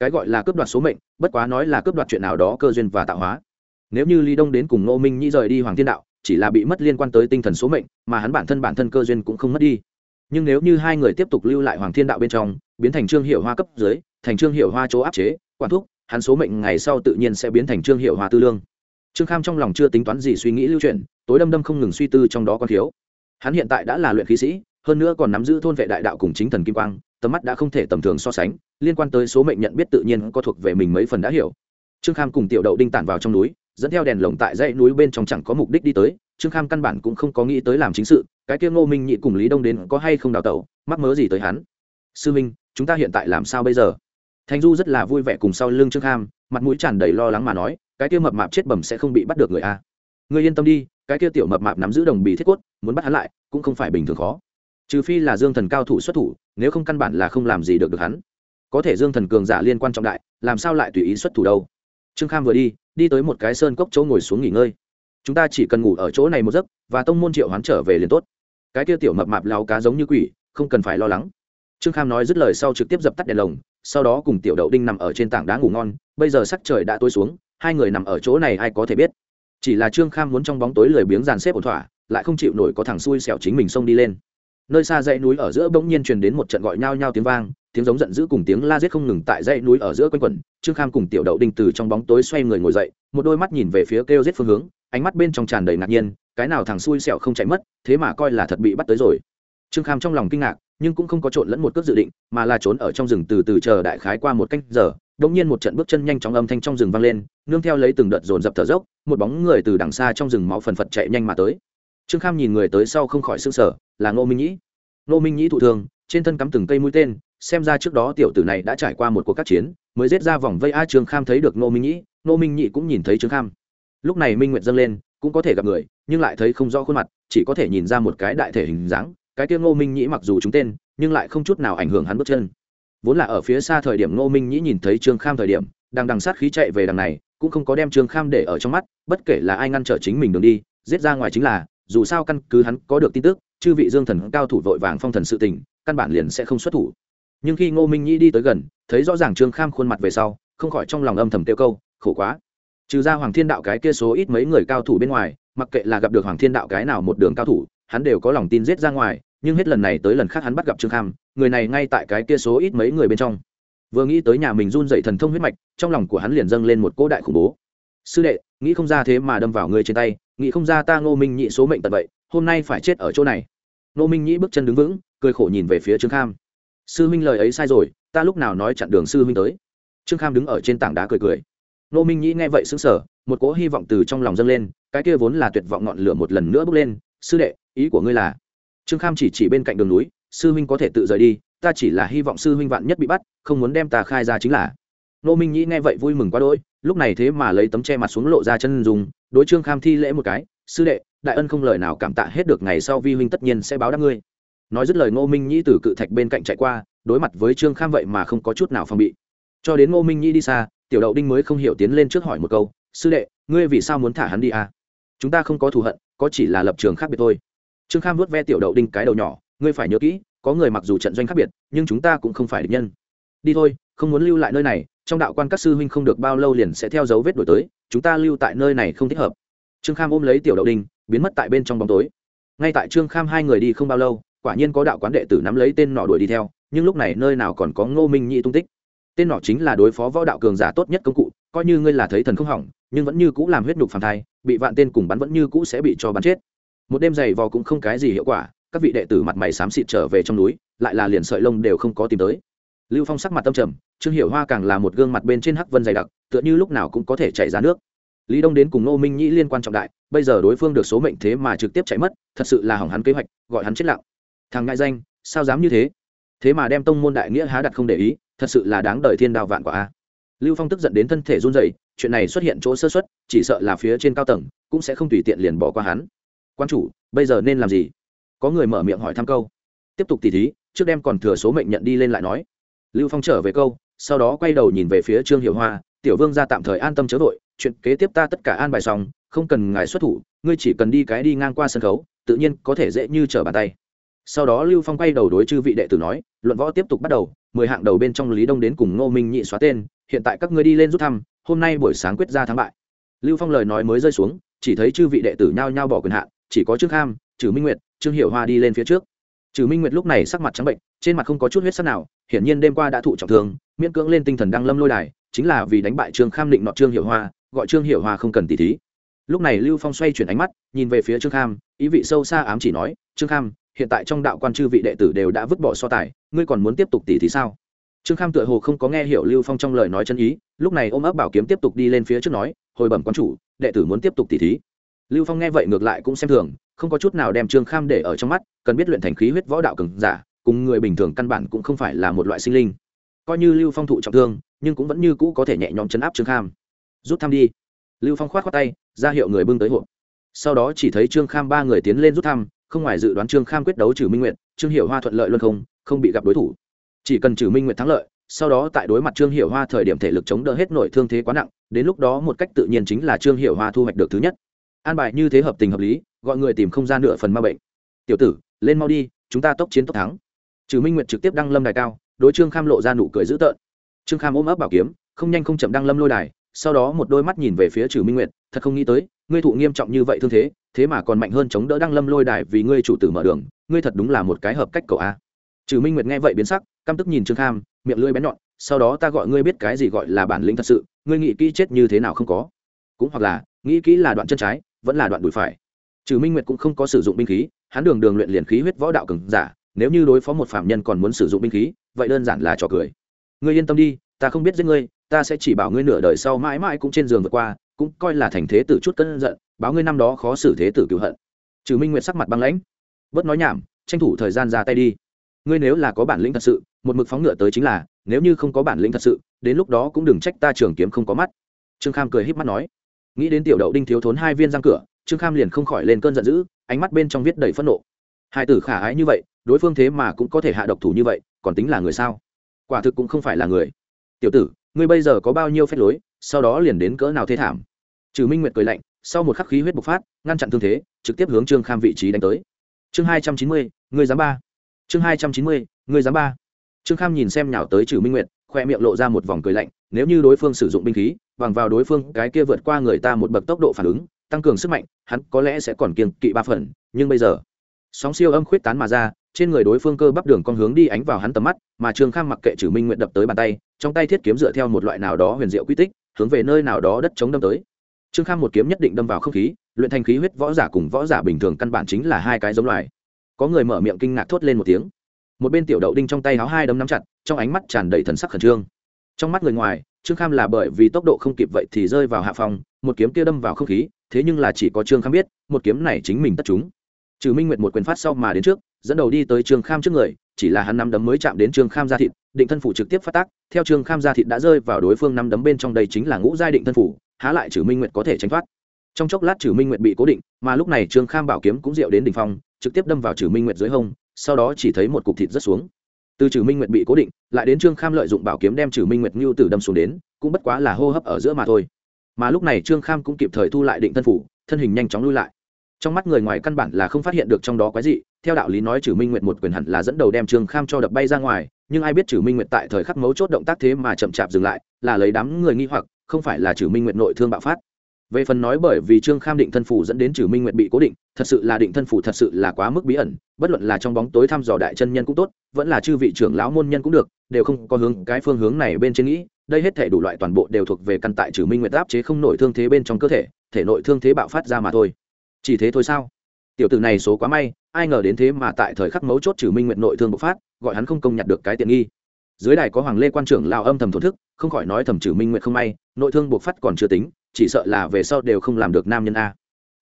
Cái gọi là cướp đoạt số mệnh, bất quá nói là cướp đoạt chuyện nào đó cơ duyên và tạo hóa. Nếu như lý đông đến cùng ngô minh nhĩ rời đi hoàng thiên đạo chỉ là bị mất liên quan tới tinh thần số mệnh, mà hắn bản thân bản thân cơ duyên cũng không mất đi. Nhưng nếu như hai người tiếp tục lưu lại hoàng thiên đạo bên trong, biến thành trương hiệu hoa cấp dưới, thành trương hiệu hoa chỗ áp chế, quản thúc, hắn số mệnh ngày sau tự nhiên sẽ biến thành trương hiệu hoa tư lương. Trương kham trong lòng chưa tính toán gì suy nghĩ lưu truyền tối đâm đâm không ngừng suy tư trong đó còn thiếu. Hắn hiện tại đã là luyện khí sĩ, hơn nữa còn nắm giữ thôn vệ đại đạo cùng chính thần kim quang, tầm mắt đã không thể tầm thường so sánh, liên quan tới số mệnh nhận biết tự nhiên có thuộc về mình mấy phần đã hiểu. Trương kham cùng tiểu đậu đinh tản vào trong núi dẫn theo đèn lồng tại dãy núi bên trong chẳng có mục đích đi tới, trương kham căn bản cũng không có nghĩ tới làm chính sự, cái kia ngô minh nhị cùng lý đông đến có hay không đào tẩu, mắc mớ gì tới hắn? Sư minh, chúng ta hiện tại làm sao bây giờ? Thành du rất là vui vẻ cùng sau lưng trương kham, mặt mũi tràn đầy lo lắng mà nói, cái kia mập mạp chết bẩm sẽ không bị bắt được người a. Người yên tâm đi, cái kia tiểu mập mạp nắm giữ đồng bì thiết cốt, muốn bắt hắn lại, cũng không phải bình thường khó. Trừ phi là dương thần cao thủ xuất thủ, nếu không căn bản là không làm gì được được hắn. Có thể dương thần cường giả liên quan trọng đại, làm sao lại tùy ý xuất thủ đâu? Trương kham vừa đi đi tới một cái sơn cốc chỗ ngồi xuống nghỉ ngơi. Chúng ta chỉ cần ngủ ở chỗ này một giấc, và tông môn triệu hoán trở về liền tốt. Cái kia tiểu mập mạp lao cá giống như quỷ, không cần phải lo lắng. Trương kham nói dứt lời sau trực tiếp dập tắt đèn lồng, sau đó cùng tiểu đậu đinh nằm ở trên tảng đá ngủ ngon. Bây giờ sắc trời đã tối xuống, hai người nằm ở chỗ này ai có thể biết. Chỉ là trương kham muốn trong bóng tối lười biếng dàn xếp ổn thỏa, lại không chịu nổi có thằng xui xẻo chính mình xông đi lên nơi xa dãy núi ở giữa bỗng nhiên truyền đến một trận gọi nhao nhao tiếng vang, tiếng giống giận dữ cùng tiếng la giết không ngừng tại dãy núi ở giữa quanh quẩn. Trương kham cùng tiểu đậu đinh từ trong bóng tối xoay người ngồi dậy, một đôi mắt nhìn về phía kêu giết phương hướng, ánh mắt bên trong tràn đầy ngạc nhiên, cái nào thằng xui xẹo không chạy mất, thế mà coi là thật bị bắt tới rồi. Trương kham trong lòng kinh ngạc, nhưng cũng không có trộn lẫn một cước dự định, mà là trốn ở trong rừng từ từ chờ đại khái qua một canh giờ, đột nhiên một trận bước chân nhanh chóng âm thanh trong rừng vang lên, nương theo lấy từng đợt dồn dập thở dốc, một bóng người từ đằng xa trong rừng máu phần phật chạy nhanh mà tới. Trương kham nhìn người tới sau không khỏi sững sở là ngô minh nhĩ. Ngô minh nhĩ thụ thương, trên thân cắm từng cây mũi tên, xem ra trước đó tiểu tử này đã trải qua một cuộc các chiến, mới giết ra vòng vây a trương kham thấy được ngô minh nhĩ, ngô minh nhĩ cũng nhìn thấy trương kham. Lúc này minh nguyệt dâng lên, cũng có thể gặp người, nhưng lại thấy không rõ khuôn mặt, chỉ có thể nhìn ra một cái đại thể hình dáng, cái kia ngô minh nhĩ mặc dù chúng tên, nhưng lại không chút nào ảnh hưởng hắn bước chân. Vốn là ở phía xa thời điểm ngô minh nhĩ nhìn thấy trương kham thời điểm, đang đằng sát khí chạy về đằng này, cũng không có đem trương kham để ở trong mắt, bất kể là ai ngăn trở chính mình đường đi, giết ra ngoài chính là, dù sao căn cứ hắn có được tin tức chư vị dương thần cao thủ vội vàng phong thần sự tình, căn bản liền sẽ không xuất thủ. Nhưng khi ngô minh nhĩ đi tới gần, thấy rõ ràng trương kham khuôn mặt về sau, không khỏi trong lòng âm thầm tiêu câu, khổ quá. Trừ ra hoàng thiên đạo cái kia số ít mấy người cao thủ bên ngoài, mặc kệ là gặp được hoàng thiên đạo cái nào một đường cao thủ, hắn đều có lòng tin giết ra ngoài, nhưng hết lần này tới lần khác hắn bắt gặp trương kham, người này ngay tại cái kia số ít mấy người bên trong. Vừa nghĩ tới nhà mình run dậy thần thông huyết mạch, trong lòng của hắn liền dâng lên một cỗ đại khủng bố. Sư đệ, nghĩ không ra thế mà đâm vào người trên tay, nghĩ không ra ta ngô minh nhị số mệnh tận vậy hôm nay phải chết ở chỗ này. Nô minh Nhĩ bước chân đứng vững, cười khổ nhìn về phía trương kham. Sư huynh lời ấy sai rồi, ta lúc nào nói chặn đường sư huynh tới? Trương kham đứng ở trên tảng đá cười cười. Nô minh Nhĩ nghe vậy xứng sở một cỗ hy vọng từ trong lòng dâng lên, cái kia vốn là tuyệt vọng ngọn lửa một lần nữa bước lên. Sư đệ, ý của ngươi là? Trương kham chỉ chỉ bên cạnh đường núi, sư huynh có thể tự rời đi, ta chỉ là hy vọng sư huynh vạn nhất bị bắt, không muốn đem ta khai ra chính là. Nô minh nhĩ nghe vậy vui mừng quá đỗi, lúc này thế mà lấy tấm che mặt xuống lộ ra chân dùng đối trương kham thi lễ một cái, sư đệ đại ân không lời nào cảm tạ hết được, ngày sau vi huynh tất nhiên sẽ báo đáp ngươi. Nói dứt lời ngô minh nhĩ từ cự thạch bên cạnh chạy qua, đối mặt với trương kham vậy mà không có chút nào phòng bị. Cho đến ngô minh nhĩ đi xa, tiểu đậu đinh mới không hiểu tiến lên trước hỏi một câu, sư đệ, ngươi vì sao muốn thả hắn đi à? chúng ta không có thù hận, có chỉ là lập trường khác biệt thôi. Trương kham vuốt ve tiểu đậu đinh cái đầu nhỏ, ngươi phải nhớ kỹ, có người mặc dù trận doanh khác biệt, nhưng chúng ta cũng không phải địch nhân. Đi thôi, không muốn lưu lại nơi này, trong đạo quan các sư huynh không được bao lâu liền sẽ theo dấu vết đổi tới, chúng ta lưu tại nơi này không thích hợp. Trương kham ôm lấy tiểu đậu đinh biến mất tại bên trong bóng tối. Ngay tại trương kham hai người đi không bao lâu, quả nhiên có đạo quán đệ tử nắm lấy tên nọ đuổi đi theo, nhưng lúc này nơi nào còn có ngô minh nhị tung tích. Tên nọ chính là đối phó võ đạo cường giả tốt nhất công cụ, coi như ngươi là thấy thần không hỏng, nhưng vẫn như cũ làm huyết nhục phản thai, bị vạn tên cùng bắn vẫn như cũ sẽ bị cho bắn chết. Một đêm dày vò cũng không cái gì hiệu quả, các vị đệ tử mặt mày xám xịt trở về trong núi, lại là liền sợi lông đều không có tìm tới. Lưu phong sắc mặt tâm trầm, trương hiểu hoa càng là một gương mặt bên trên hắc vân dày đặc, tựa như lúc nào cũng có thể chảy ra nước lý đông đến cùng nô minh nhĩ liên quan trọng đại, bây giờ đối phương được số mệnh thế mà trực tiếp chạy mất, thật sự là hỏng hắn kế hoạch, gọi hắn chết lặng. Thằng ngại danh, sao dám như thế? Thế mà đem tông môn đại nghĩa há đặt không để ý, thật sự là đáng đời thiên đao vạn quả a. Lưu phong tức giận đến thân thể run rẩy, chuyện này xuất hiện chỗ sơ xuất chỉ sợ là phía trên cao tầng, cũng sẽ không tùy tiện liền bỏ qua hắn. Quan chủ, bây giờ nên làm gì? Có người mở miệng hỏi thăm câu. Tiếp tục tỉ thí, trước đem còn thừa số mệnh nhận đi lên lại nói. Lưu phong trở về câu, sau đó quay đầu nhìn về phía trương hiệu hoa tiểu vương ra tạm thời an tâm chớ vội, chuyện kế tiếp ta tất cả an bài xong, không cần ngài xuất thủ, ngươi chỉ cần đi cái đi ngang qua sân khấu, tự nhiên có thể dễ như trở bàn tay. Sau đó lưu phong quay đầu đối chư vị đệ tử nói, luận võ tiếp tục bắt đầu, mười hạng đầu bên trong lý đông đến cùng ngô minh nhị xóa tên, hiện tại các ngươi đi lên rút thăm, hôm nay buổi sáng quyết ra thắng bại. Lưu phong lời nói mới rơi xuống, chỉ thấy chư vị đệ tử nhao nhao bỏ quyền hạn chỉ có trương kham trừ minh nguyệt, trương Hiểu hoa đi lên phía trước. Trừ minh nguyệt lúc này sắc mặt trắng bệnh, trên mặt không có chút huyết sắc nào, hiển nhiên đêm qua đã thụ trọng thương, miễn cưỡng lên tinh thần đang lâm lôi đài chính là vì đánh bại trương kham định nọ trương hiệu hoa, gọi trương hiệu hoa không cần tỉ thí. Lúc này lưu phong xoay chuyển ánh mắt, nhìn về phía trương kham, ý vị sâu xa ám chỉ nói, trương kham, hiện tại trong đạo quan chư vị đệ tử đều đã vứt bỏ so tài, ngươi còn muốn tiếp tục tỉ thí sao? Trương kham tựa hồ không có nghe hiểu lưu phong trong lời nói chân ý, lúc này ôm ấp bảo kiếm tiếp tục đi lên phía trước nói, hồi bẩm quan chủ, đệ tử muốn tiếp tục tỉ thí. Lưu phong nghe vậy ngược lại cũng xem thường, không có chút nào đem trương kham để ở trong mắt, cần biết luyện thành khí huyết võ đạo cường giả, cùng người bình thường căn bản cũng không phải là một loại sinh linh. Coi như lưu phong thụ trọng thương nhưng cũng vẫn như cũ có thể nhẹ nhõm chấn áp trương kham. Rút thăm đi. Lưu phong khoát khoát tay, ra hiệu người bưng tới hộp. Sau đó chỉ thấy trương kham ba người tiến lên rút thăm, không ngoài dự đoán trương kham quyết đấu trừ minh nguyện trương hiệu hoa thuận lợi luôn không không bị gặp đối thủ. Chỉ cần trừ minh nguyện thắng lợi, sau đó tại đối mặt trương hiệu hoa thời điểm thể lực chống đỡ hết nội thương thế quá nặng, đến lúc đó một cách tự nhiên chính là trương hiệu hoa thu hoạch được thứ nhất. An bài như thế hợp tình hợp lý, gọi người tìm không ra nửa phần ma bệnh. Tiểu tử, lên mau đi, chúng ta tốc chiến tốc thắng. Trừ minh nguyện trực tiếp đăng lâm đài cao, đối trương kham lộ ra nụ cười dữ tợn trương kham ôm ấp bảo kiếm, không nhanh không chậm đang lâm lôi đài, sau đó một đôi mắt nhìn về phía trừ minh nguyệt, thật không nghĩ tới, ngươi thụ nghiêm trọng như vậy thương thế thế mà còn mạnh hơn chống đỡ đang lâm lôi đài vì ngươi chủ tử mở đường, ngươi thật đúng là một cái hợp cách cậu a. Trừ minh nguyệt nghe vậy biến sắc, căm tức nhìn trương kham, miệng lưỡi bén nhọn, sau đó ta gọi ngươi biết cái gì gọi là bản lĩnh thật sự, ngươi nghĩ kỹ chết như thế nào không có. Cũng hoặc là, nghĩ kỹ là đoạn chân trái, vẫn là đoạn đùi phải. Trừ minh nguyệt cũng không có sử dụng binh khí, hắn đường đường luyện liền khí huyết võ đạo cường giả, nếu như đối phó một phạm nhân còn muốn sử dụng binh khí, vậy đơn giản là trò cười ngươi yên tâm đi, ta không biết giết ngươi, ta sẽ chỉ bảo ngươi nửa đời sau mãi mãi cũng trên giường vượt qua, cũng coi là thành thế tử chút cân giận, báo ngươi năm đó khó xử thế tử cựu hận. Trừ minh nguyệt sắc mặt băng lãnh. Bớt nói nhảm, tranh thủ thời gian ra tay đi. Ngươi nếu là có bản lĩnh thật sự, một mực phóng ngựa tới chính là, nếu như không có bản lĩnh thật sự, đến lúc đó cũng đừng trách ta trường kiếm không có mắt. Trương kham cười h í p mắt nói. Nghĩ đến tiểu đậu đinh thiếu thốn hai viên răng cửa, trương kham liền không khỏi lên cơn giận dữ, ánh mắt bên trong viết đầy phẫn nộ. Hai tử khả ái như vậy, đối phương thế mà cũng có thể hạ độc thủ như vậy, còn tính là người sao? Quả thực cũng không phải là người. Tiểu tử, ngươi bây giờ có bao nhiêu phép lối, sau đó liền đến cỡ nào thế thảm? Trừ minh nguyệt cười lạnh, sau một khắc khí huyết bộc phát, ngăn chặn thương thế, trực tiếp hướng trương kham vị trí đánh tới. Chương hai trăm chín mươi, ngươi dám ba. Chương hai trăm chín mươi, ngươi dám ba. Trương kham nhìn xem nhào tới trừ minh nguyệt, khoe miệng lộ ra một vòng cười lạnh, nếu như đối phương sử dụng binh khí, bằng vào đối phương cái kia vượt qua người ta một bậc tốc độ phản ứng, tăng cường sức mạnh, hắn có lẽ sẽ còn kiên kỵ ba phần, nhưng bây giờ, sóng siêu âm khuyết tán mà ra trên người đối phương cơ bắp đường con hướng đi ánh vào hắn tầm mắt, mà trương kham mặc kệ trừ minh nguyện đập tới bàn tay, trong tay thiết kiếm dựa theo một loại nào đó huyền diệu quy tích, hướng về nơi nào đó đất chống đâm tới. Trương kham một kiếm nhất định đâm vào không khí, luyện thành khí huyết võ giả cùng võ giả bình thường căn bản chính là hai cái giống loài. Có người mở miệng kinh ngạc thốt lên một tiếng. Một bên tiểu đậu đinh trong tay háo hai đấm nắm chặt, trong ánh mắt tràn đầy thần sắc khẩn trương. Trong mắt người ngoài, trương kham là bởi vì tốc độ không kịp vậy thì rơi vào hạ phòng một kiếm kia đâm vào không khí, thế nhưng là chỉ có trương kham biết, một kiếm này chính mình tất chúng. Trừ minh nguyệt một quyền phát sau mà đến trước dẫn đầu đi tới trương kham trước người, chỉ là hắn năm đấm mới chạm đến trương kham gia thịt, định thân phủ trực tiếp phát tác, theo trương kham gia thịt đã rơi vào đối phương năm đấm bên trong đây chính là ngũ giai định thân phủ, há lại trừ minh nguyệt có thể tránh thoát. Trong chốc lát trừ minh nguyệt bị cố định, mà lúc này trương kham bảo kiếm cũng diệu đến đ ỉ n h phong, trực tiếp đâm vào trừ minh nguyệt dưới hông, sau đó chỉ thấy một cục thịt rất xuống. Từ trừ minh nguyệt bị cố định, lại đến trương kham lợi dụng bảo kiếm đem trừ minh nguyệt ngưu từ đâm xuống đến, cũng bất quá là hô hấp ở giữa mà thôi. Mà lúc này trương kham cũng kịp thời thu lại định thân phủ, thân hình nhanh chóng lui lại trong mắt người ngoài căn bản là không phát hiện được trong đó quái gì theo đạo lý nói trừ minh nguyệt một quyền hẳn là dẫn đầu đem trương kham cho đập bay ra ngoài, nhưng ai biết trừ minh nguyệt tại thời khắc mấu chốt động tác thế mà chậm chạp dừng lại, là lấy đám người nghi hoặc, không phải là trừ minh nguyệt nội thương bạo phát. Về phần nói bởi vì trương kham định thân phủ dẫn đến trừ minh nguyệt bị cố định, thật sự là định thân phủ thật sự là quá mức bí ẩn, bất luận là trong bóng tối thăm dò đại chân nhân cũng tốt, vẫn là chư vị trưởng lão môn nhân cũng được, đều không có hướng cái phương hướng này bên trên nghĩ, đây hết thể đủ loại toàn bộ đều thuộc về căn tại trừ minh nguyệt áp chế không nổi thương thế bên trong cơ thể thể nội thương thế bạo phát ra mà thôi chỉ thế thôi sao? Tiểu tử này số quá may, ai ngờ đến thế mà tại thời khắc mấu chốt trừ minh nguyện nội thương bộc phát, gọi hắn không công nhặt được cái tiện nghi. Dưới đài có hoàng lê quan trưởng lao âm thầm thổn thức, không khỏi nói thầm trừ minh nguyện không may, nội thương bộc phát còn chưa tính, chỉ sợ là về sau đều không làm được nam nhân a.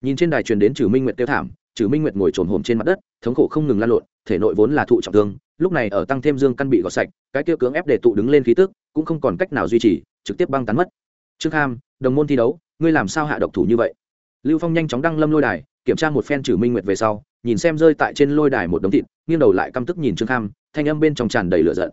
Nhìn trên đài truyền đến trừ minh nguyện tiêu thảm, trừ minh nguyện ngồi trồn hồm trên mặt đất, thống khổ không ngừng lan lộn, thể nội vốn là thụ trọng thương, lúc này ở tăng thêm dương căn bị gọt sạch, cái tiêu cưỡng ép để tụ đứng lên khí tức, cũng không còn cách nào duy trì, trực tiếp băng tán mất. Trương kham, đồng môn thi đấu, ngươi làm sao hạ độc thủ như vậy? Lưu phong nhanh chóng đăng lâm lôi đài, kiểm tra một phen trừ minh nguyệt về sau, nhìn xem rơi tại trên lôi đài một đống thịt, nghiêng đầu lại căm tức nhìn trương kham, thanh âm bên trong tràn đầy lửa giận.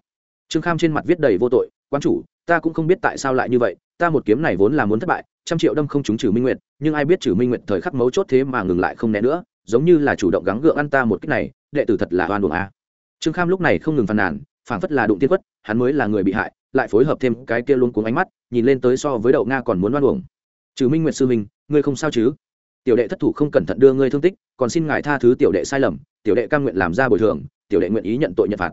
Trương kham trên mặt viết đầy vô tội quan chủ, ta cũng không biết tại sao lại như vậy, ta một kiếm này vốn là muốn thất bại, trăm triệu đâm không trúng trừ minh nguyệt, nhưng ai biết trừ minh nguyệt thời khắc mấu chốt thế mà ngừng lại không né nữa, giống như là chủ động gắng gượng ăn ta một cách này, đệ tử thật là oan uổng a. Trương kham lúc này không ngừng phàn nàn, phảng phất là đụng tiên quất, hắn mới là người bị hại, lại phối hợp thêm cái kia luôn cuống ánh mắt, nhìn lên tới so với đậu nga còn muốn oan uổng. Trừ minh nguyệt sư minh ngươi không sao chứ? Tiểu đệ thất thủ không cẩn thận đưa ngươi thương tích, còn xin ngài tha thứ tiểu đệ sai lầm, tiểu đệ cam nguyện làm ra bồi thường, tiểu đệ nguyện ý nhận tội nhận phạt.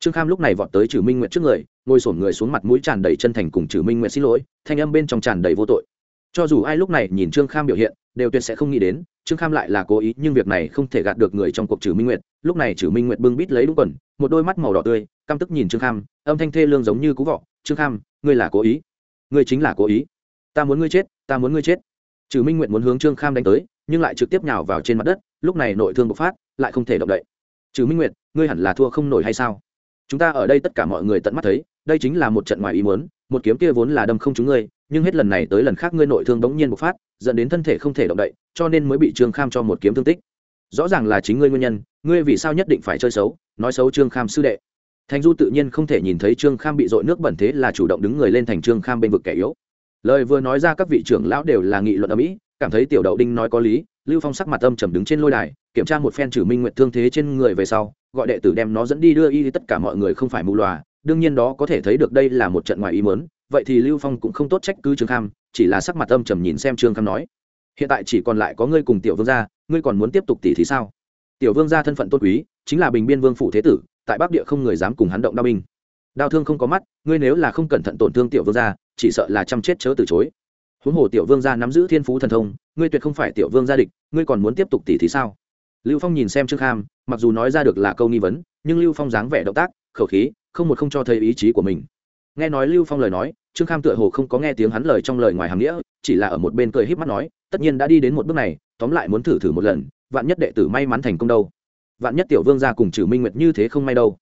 Trương kham lúc này vọt tới trừ minh nguyện trước người, ngồi sổm người xuống mặt mũi tràn đầy chân thành cùng trừ minh nguyện xin lỗi, thanh âm bên trong tràn đầy vô tội. Cho dù ai lúc này nhìn trương kham biểu hiện, đều tuyệt sẽ không nghĩ đến, trương kham lại là cố ý, nhưng việc này không thể gạt được người trong cuộc trừ minh nguyện lúc này trừ minh nguyện bưng bít lấy đúng quần, một đôi mắt màu đỏ tươi, căm tức nhìn trương kham, âm thanh thê lương giống như cú vọ, trương kham, ngươi là cố ý. Ngươi chính là cố ý. Ta muốn ngươi chết, ta muốn ngươi chết trừ minh nguyện muốn hướng trương kham đánh tới, nhưng lại trực tiếp nhào vào trên mặt đất, lúc này nội thương bộc phát, lại không thể động đậy. Trừ minh nguyệt, ngươi hẳn là thua không nổi hay sao? Chúng ta ở đây tất cả mọi người tận mắt thấy, đây chính là một trận ngoài ý muốn, một kiếm kia vốn là đâm không trúng ngươi, nhưng hết lần này tới lần khác ngươi nội thương bỗng nhiên bộc phát, dẫn đến thân thể không thể động đậy, cho nên mới bị trương kham cho một kiếm thương tích. Rõ ràng là chính ngươi nguyên nhân, ngươi vì sao nhất định phải chơi xấu? nói xấu trương kham sư đệ. Thành du tự nhiên không thể nhìn thấy trương kham bị dội nước bẩn thế là chủ động đứng người lên thành trương kham bên vực kẻ yếu lời vừa nói ra các vị trưởng lão đều là nghị luận ở mỹ cảm thấy tiểu đậu đinh nói có lý, lưu phong sắc mặt âm trầm đứng trên lôi đài, kiểm tra một phen trừ minh nguyện thương thế trên người về sau, gọi đệ tử đem nó dẫn đi đưa y tất cả mọi người không phải mù loà, đương nhiên đó có thể thấy được đây là một trận ngoài ý mớn vậy thì lưu phong cũng không tốt trách cứ trương kham, chỉ là sắc mặt âm trầm nhìn xem trương kham nói. Hiện tại chỉ còn lại có ngươi cùng tiểu vương gia, ngươi còn muốn tiếp tục tỉ thì sao? Tiểu vương gia thân phận tôn quý, chính là bình biên vương phụ thế tử, tại bắc địa không người dám cùng hắn động đao binh đao thương không có mắt, ngươi nếu là không cẩn thận tổn thương tiểu vương gia, chỉ sợ là chăm chết chớ từ chối. Huống hồ tiểu vương gia nắm giữ thiên phú thần thông, ngươi tuyệt không phải tiểu vương gia địch, ngươi còn muốn tiếp tục tỉ thì sao? Lưu phong nhìn xem trương kham, mặc dù nói ra được là câu nghi vấn, nhưng lưu phong dáng vẻ động tác, khẩu khí, không một không cho thấy ý chí của mình. Nghe nói lưu phong lời nói, trương kham tựa hồ không có nghe tiếng hắn lời trong lời ngoài hàm nghĩa, chỉ là ở một bên cười híp mắt nói, tất nhiên đã đi đến một bước này, tóm lại muốn thử thử một lần, vạn nhất đệ tử may mắn thành công đâu. Vạn nhất tiểu vương gia cùng trừ minh nguyệt như thế không may đâu.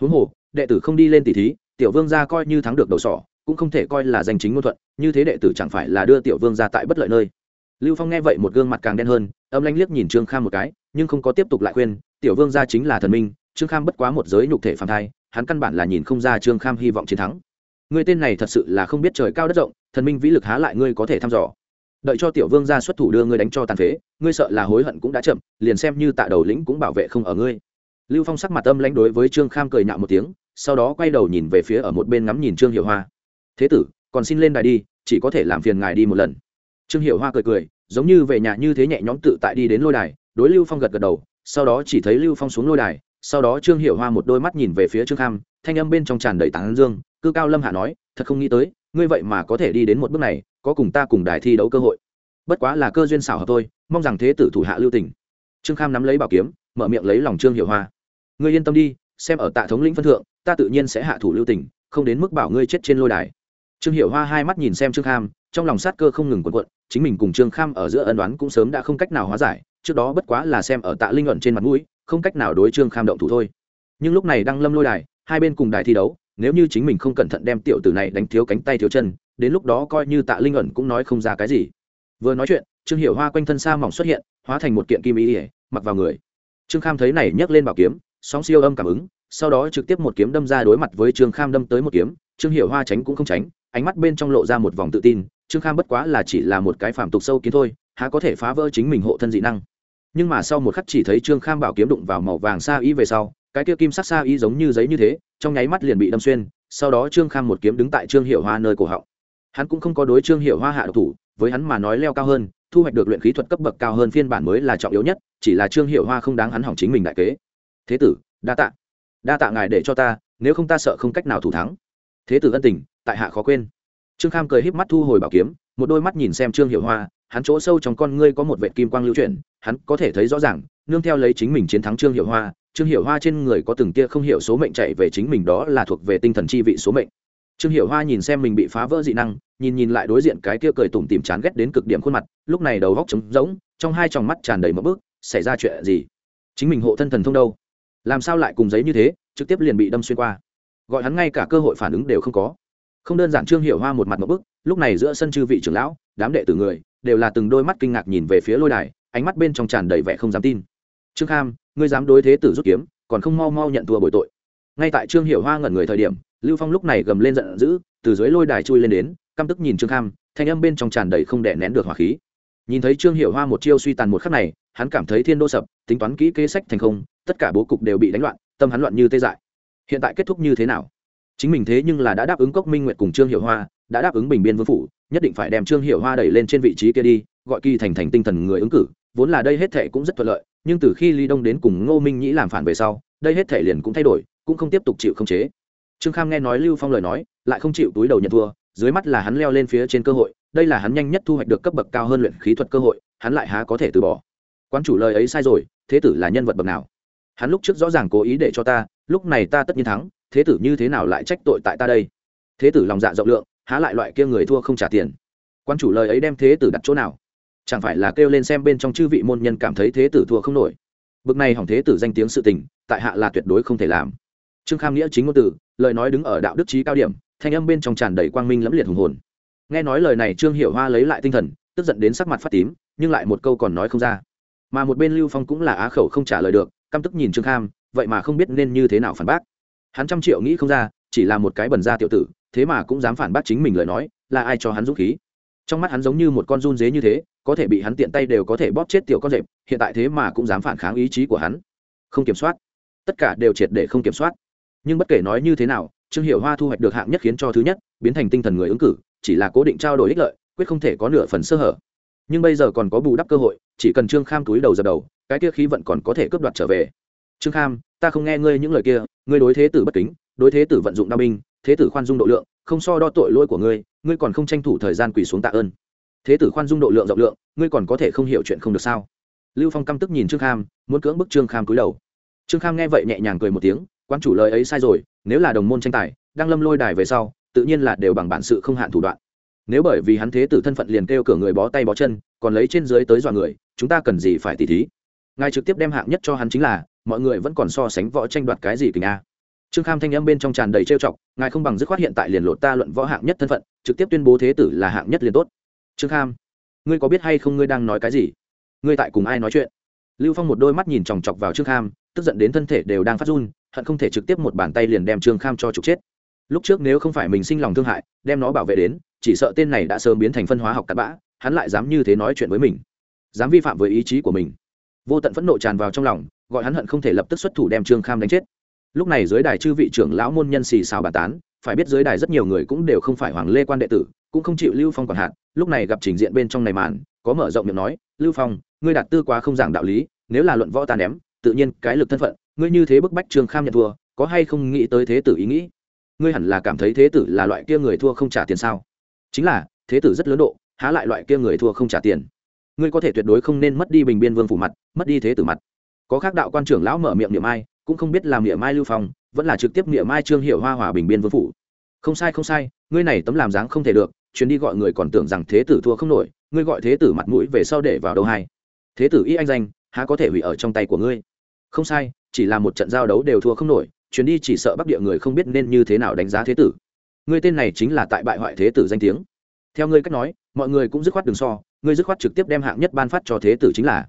Huống hồ đệ tử không đi lên tỷ thí, tiểu vương gia coi như thắng được đầu sỏ, cũng không thể coi là danh chính ngôn thuận, như thế đệ tử chẳng phải là đưa tiểu vương ra tại bất lợi nơi. Lưu phong nghe vậy một gương mặt càng đen hơn, âm lanh liếc nhìn trương kham một cái, nhưng không có tiếp tục lại khuyên, tiểu vương gia chính là thần minh, trương kham bất quá một giới nhục thể phàm thai, hắn căn bản là nhìn không ra trương kham hy vọng chiến thắng. Người tên này thật sự là không biết trời cao đất rộng, thần minh vĩ lực há lại ngươi có thể thăm dò. Đợi cho tiểu vương gia xuất thủ đưa ngươi đánh cho tàn phế, ngươi sợ là hối hận cũng đã chậm, liền xem như tạ đầu lĩnh cũng bảo vệ không ở ngươi. Lưu phong sắc mặt âm lãnh đối với trương kham cười nhạo một tiếng sau đó quay đầu nhìn về phía ở một bên ngắm nhìn trương hiệu hoa. Thế tử, còn xin lên đài đi, chỉ có thể làm phiền ngài đi một lần. Trương hiệu hoa cười cười, giống như về nhà như thế nhẹ nhõm tự tại đi đến lôi đài, đối lưu phong gật gật đầu, sau đó chỉ thấy lưu phong xuống lôi đài, sau đó trương hiệu hoa một đôi mắt nhìn về phía trương kham, thanh âm bên trong tràn đầy tán dương, cư cao lâm hạ nói, thật không nghĩ tới, ngươi vậy mà có thể đi đến một bước này, có cùng ta cùng đài thi đấu cơ hội. Bất quá là cơ duyên xảo hợp thôi, mong rằng thế tử thủ hạ lưu tình. Trương kham nắm lấy bảo kiếm, mở miệng lấy lòng trương hiệu hoa. Ngươi yên tâm đi, xem ở tạ thống lĩnh phân thượng ta tự nhiên sẽ hạ thủ lưu tình, không đến mức bảo ngươi chết trên lôi đài. Trương hiệu hoa hai mắt nhìn xem trương kham, trong lòng sát cơ không ngừng quần quận chính mình cùng trương kham ở giữa ân đoán cũng sớm đã không cách nào hóa giải, trước đó bất quá là xem ở tạ linh luận trên mặt mũi, không cách nào đối trương kham động thủ thôi. Nhưng lúc này đang lâm lôi đài, hai bên cùng đài thi đấu, nếu như chính mình không cẩn thận đem tiểu tử này đánh thiếu cánh tay thiếu chân, đến lúc đó coi như tạ linh ẩn cũng nói không ra cái gì. Vừa nói chuyện, trương hiểu hoa quanh thân sa mỏng xuất hiện, hóa thành một kiện kim ý ỉa mặc vào người. Trương kham thấy này nhấc lên bảo kiếm sóng siêu âm cảm ứng, sau đó trực tiếp một kiếm đâm ra đối mặt với trương kham đâm tới một kiếm, trương hiệu hoa tránh cũng không tránh, ánh mắt bên trong lộ ra một vòng tự tin, trương kham bất quá là chỉ là một cái phàm tục sâu kiến thôi, há có thể phá vỡ chính mình hộ thân dị năng. Nhưng mà sau một khắc chỉ thấy trương kham bảo kiếm đụng vào màu vàng xa y về sau, cái kia kim sắc xa y giống như giấy như thế, trong nháy mắt liền bị đâm xuyên, sau đó trương kham một kiếm đứng tại trương hiệu hoa nơi cổ họng. Hắn cũng không có đối trương hiệu hoa hạ độc thủ, với hắn mà nói leo cao hơn, thu hoạch được luyện khí thuật cấp bậc cao hơn phiên bản mới là trọng yếu nhất, chỉ là trương hiệu hoa không đáng hắn hỏng chính mình đại kế thế tử, đa tạ. Đa tạ ngài để cho ta, nếu không ta sợ không cách nào thủ thắng. Thế tử ân tình, tại hạ khó quên. Trương kham cười híp mắt thu hồi bảo kiếm, một đôi mắt nhìn xem trương hiệu hoa, hắn chỗ sâu trong con ngươi có một vệ kim quang lưu chuyển, hắn có thể thấy rõ ràng, nương theo lấy chính mình chiến thắng trương hiệu hoa, trương hiệu hoa trên người có từng tia không hiểu số mệnh chạy về chính mình đó là thuộc về tinh thần chi vị số mệnh. Trương hiệu hoa nhìn xem mình bị phá vỡ dị năng, nhìn nhìn lại đối diện cái tia cười tủm tìm chán ghét đến cực điểm khuôn mặt, lúc này đầu góc trống rỗng, trong hai tròng mắt tràn đầy mỡ bước xảy ra chuyện gì? Chính mình hộ thân thần thông đâu? Làm sao lại cùng giấy như thế, trực tiếp liền bị đâm xuyên qua? Gọi hắn ngay cả cơ hội phản ứng đều không có. Không đơn giản trương hiệu hoa một mặt một bức, lúc này giữa sân chư vị trưởng lão, đám đệ tử người, đều là từng đôi mắt kinh ngạc nhìn về phía lôi đài, ánh mắt bên trong tràn đầy vẻ không dám tin. Trương kham, ngươi dám đối thế tử rút kiếm, còn không mau mau nhận thua bội tội. Ngay tại trương hiệu hoa ngẩn người thời điểm, lưu phong lúc này gầm lên giận dữ, từ dưới lôi đài chui lên đến, căm tức nhìn trương kham, thanh âm bên trong tràn đầy không đè nén được hỏa khí. Nhìn thấy trương hiệu hoa một chiêu suy tàn một khắc này, hắn cảm thấy thiên đô sập, tính toán kỹ kế sách thành không tất cả bố cục đều bị đánh loạn, tâm hắn loạn như tê dại. Hiện tại kết thúc như thế nào? Chính mình thế nhưng là đã đáp ứng cốc minh nguyệt cùng trương hiệu hoa, đã đáp ứng bình biên vương phủ, nhất định phải đem trương hiệu hoa đẩy lên trên vị trí kia đi, gọi kỳ thành thành tinh thần người ứng cử. Vốn là đây hết thệ cũng rất thuận lợi, nhưng từ khi ly đông đến cùng ngô minh nhĩ làm phản về sau, đây hết thệ liền cũng thay đổi, cũng không tiếp tục chịu không chế. Trương kham nghe nói lưu phong lời nói, lại không chịu túi đầu nhận thua, dưới mắt là hắn leo lên phía trên cơ hội, đây là hắn nhanh nhất thu hoạch được cấp bậc cao hơn luyện khí thuật cơ hội, hắn lại há có thể từ bỏ. Quan chủ lời ấy sai rồi, thế tử là nhân vật bậc nào? Hắn lúc trước rõ ràng cố ý để cho ta, lúc này ta tất nhiên thắng, thế tử như thế nào lại trách tội tại ta đây? Thế tử lòng dạ rộng lượng, há lại loại kia người thua không trả tiền. Quan chủ lời ấy đem thế tử đặt chỗ nào? Chẳng phải là kêu lên xem bên trong chư vị môn nhân cảm thấy thế tử thua không nổi? Bực này hỏng thế tử danh tiếng sự tình, tại hạ là tuyệt đối không thể làm. Trương kham nghĩa chính ngôn từ, lời nói đứng ở đạo đức trí cao điểm, thanh âm bên trong tràn đầy quang minh lẫm liệt hùng hồn. Nghe nói lời này trương hiểu hoa lấy lại tinh thần, tức giận đến sắc mặt phát tím, nhưng lại một câu còn nói không ra. Mà một bên lưu phong cũng là á khẩu không trả lời được căm tức nhìn trương kham, vậy mà không biết nên như thế nào phản bác. Hắn trăm triệu nghĩ không ra, chỉ là một cái bẩn ra tiểu tử, thế mà cũng dám phản bác chính mình lời nói, là ai cho hắn dũng khí? Trong mắt hắn giống như một con run dế như thế, có thể bị hắn tiện tay đều có thể bóp chết tiểu con rệp, hiện tại thế mà cũng dám phản kháng ý chí của hắn. Không kiểm soát. Tất cả đều triệt để không kiểm soát. Nhưng bất kể nói như thế nào, trương hiệu hoa thu hoạch được hạng nhất khiến cho thứ nhất, biến thành tinh thần người ứng cử, chỉ là cố định trao đổi ích lợi, quyết không thể có nửa phần sơ hở. Nhưng bây giờ còn có bù đắp cơ hội, chỉ cần trương kham túi đầu dập đầu cái kia khí vận còn có thể cướp đoạt trở về. Trương kham, ta không nghe ngươi những lời kia, ngươi đối thế tử bất kính, đối thế tử vận dụng đao binh, thế tử khoan dung độ lượng, không so đo tội lỗi của ngươi ngươi còn không tranh thủ thời gian quỳ xuống tạ ơn. Thế tử khoan dung độ lượng rộng lượng, ngươi còn có thể không hiểu chuyện không được sao? Lưu phong căm tức nhìn trương kham, muốn cưỡng bức trương kham cúi đầu. Trương kham nghe vậy nhẹ nhàng cười một tiếng quan chủ lời ấy sai rồi, nếu là đồng môn tranh tài, đang lâm lôi đài về sau, tự nhiên là đều bằng bản sự không hạn thủ đoạn. Nếu bởi vì hắn thế tử thân phận liền kêu cửa người bó tay bó chân, còn lấy trên dưới tới dọa người, chúng ta cần gì phải tỉ thí? Ngài trực tiếp đem hạng nhất cho hắn chính là, mọi người vẫn còn so sánh võ tranh đoạt cái gì kình a trương kham thanh âm bên trong tràn đầy trêu chọc, ngài không bằng dứt khoát hiện tại liền lột ta luận võ hạng nhất thân phận, trực tiếp tuyên bố thế tử là hạng nhất liền tốt. Trương kham, ngươi có biết hay không ngươi đang nói cái gì? Ngươi tại cùng ai nói chuyện? Lưu phong một đôi mắt nhìn chòng chọc vào trương kham, tức giận đến thân thể đều đang phát run, hận không thể trực tiếp một bàn tay liền đem trương kham cho trục chết. Lúc trước nếu không phải mình sinh lòng thương hại, đem nó bảo vệ đến, chỉ sợ tên này đã sớm biến thành phân hóa học cặn bã, hắn lại dám như thế nói chuyện với mình. Dám vi phạm với ý chí của mình vô tận phẫn nộ tràn vào trong lòng, gọi hắn hận không thể lập tức xuất thủ đem trương kham đánh chết. Lúc này dưới đài chư vị trưởng lão môn nhân xì xào bàn tán, phải biết dưới đài rất nhiều người cũng đều không phải hoàng lê quan đệ tử, cũng không chịu lưu phong quản hạt. Lúc này gặp trình diện bên trong này màn, có mở rộng miệng nói, lưu phong, ngươi đạt tư quá không giảng đạo lý, nếu là luận võ ta ném, tự nhiên cái lực thân phận, ngươi như thế bức bách trương kham nhận thua, có hay không nghĩ tới thế tử ý nghĩ? Ngươi hẳn là cảm thấy thế tử là loại kia người thua không trả tiền sao? Chính là, thế tử rất lớn độ, há lại loại kia người thua không trả tiền? Ngươi có thể tuyệt đối không nên mất đi bình biên vương phủ mặt, mất đi thế tử mặt. Có khác đạo quan trưởng lão mở miệng niệm ai, cũng không biết làm niệm mai lưu phong, vẫn là trực tiếp niệm mai trương hiệu hoa hòa bình biên vương phủ. Không sai không sai, ngươi này tấm làm dáng không thể được, chuyến đi gọi người còn tưởng rằng thế tử thua không nổi, ngươi gọi thế tử mặt mũi về sau để vào đâu hai thế tử y anh danh, há có thể hủy ở trong tay của ngươi? Không sai, chỉ là một trận giao đấu đều thua không nổi, chuyến đi chỉ sợ bắc địa người không biết nên như thế nào đánh giá thế tử. Ngươi tên này chính là tại bại hoại thế tử danh tiếng. Theo ngươi cách nói, mọi người cũng dứt khoát đường so ngươi dứt khoát trực tiếp đem hạng nhất ban phát cho thế tử chính là.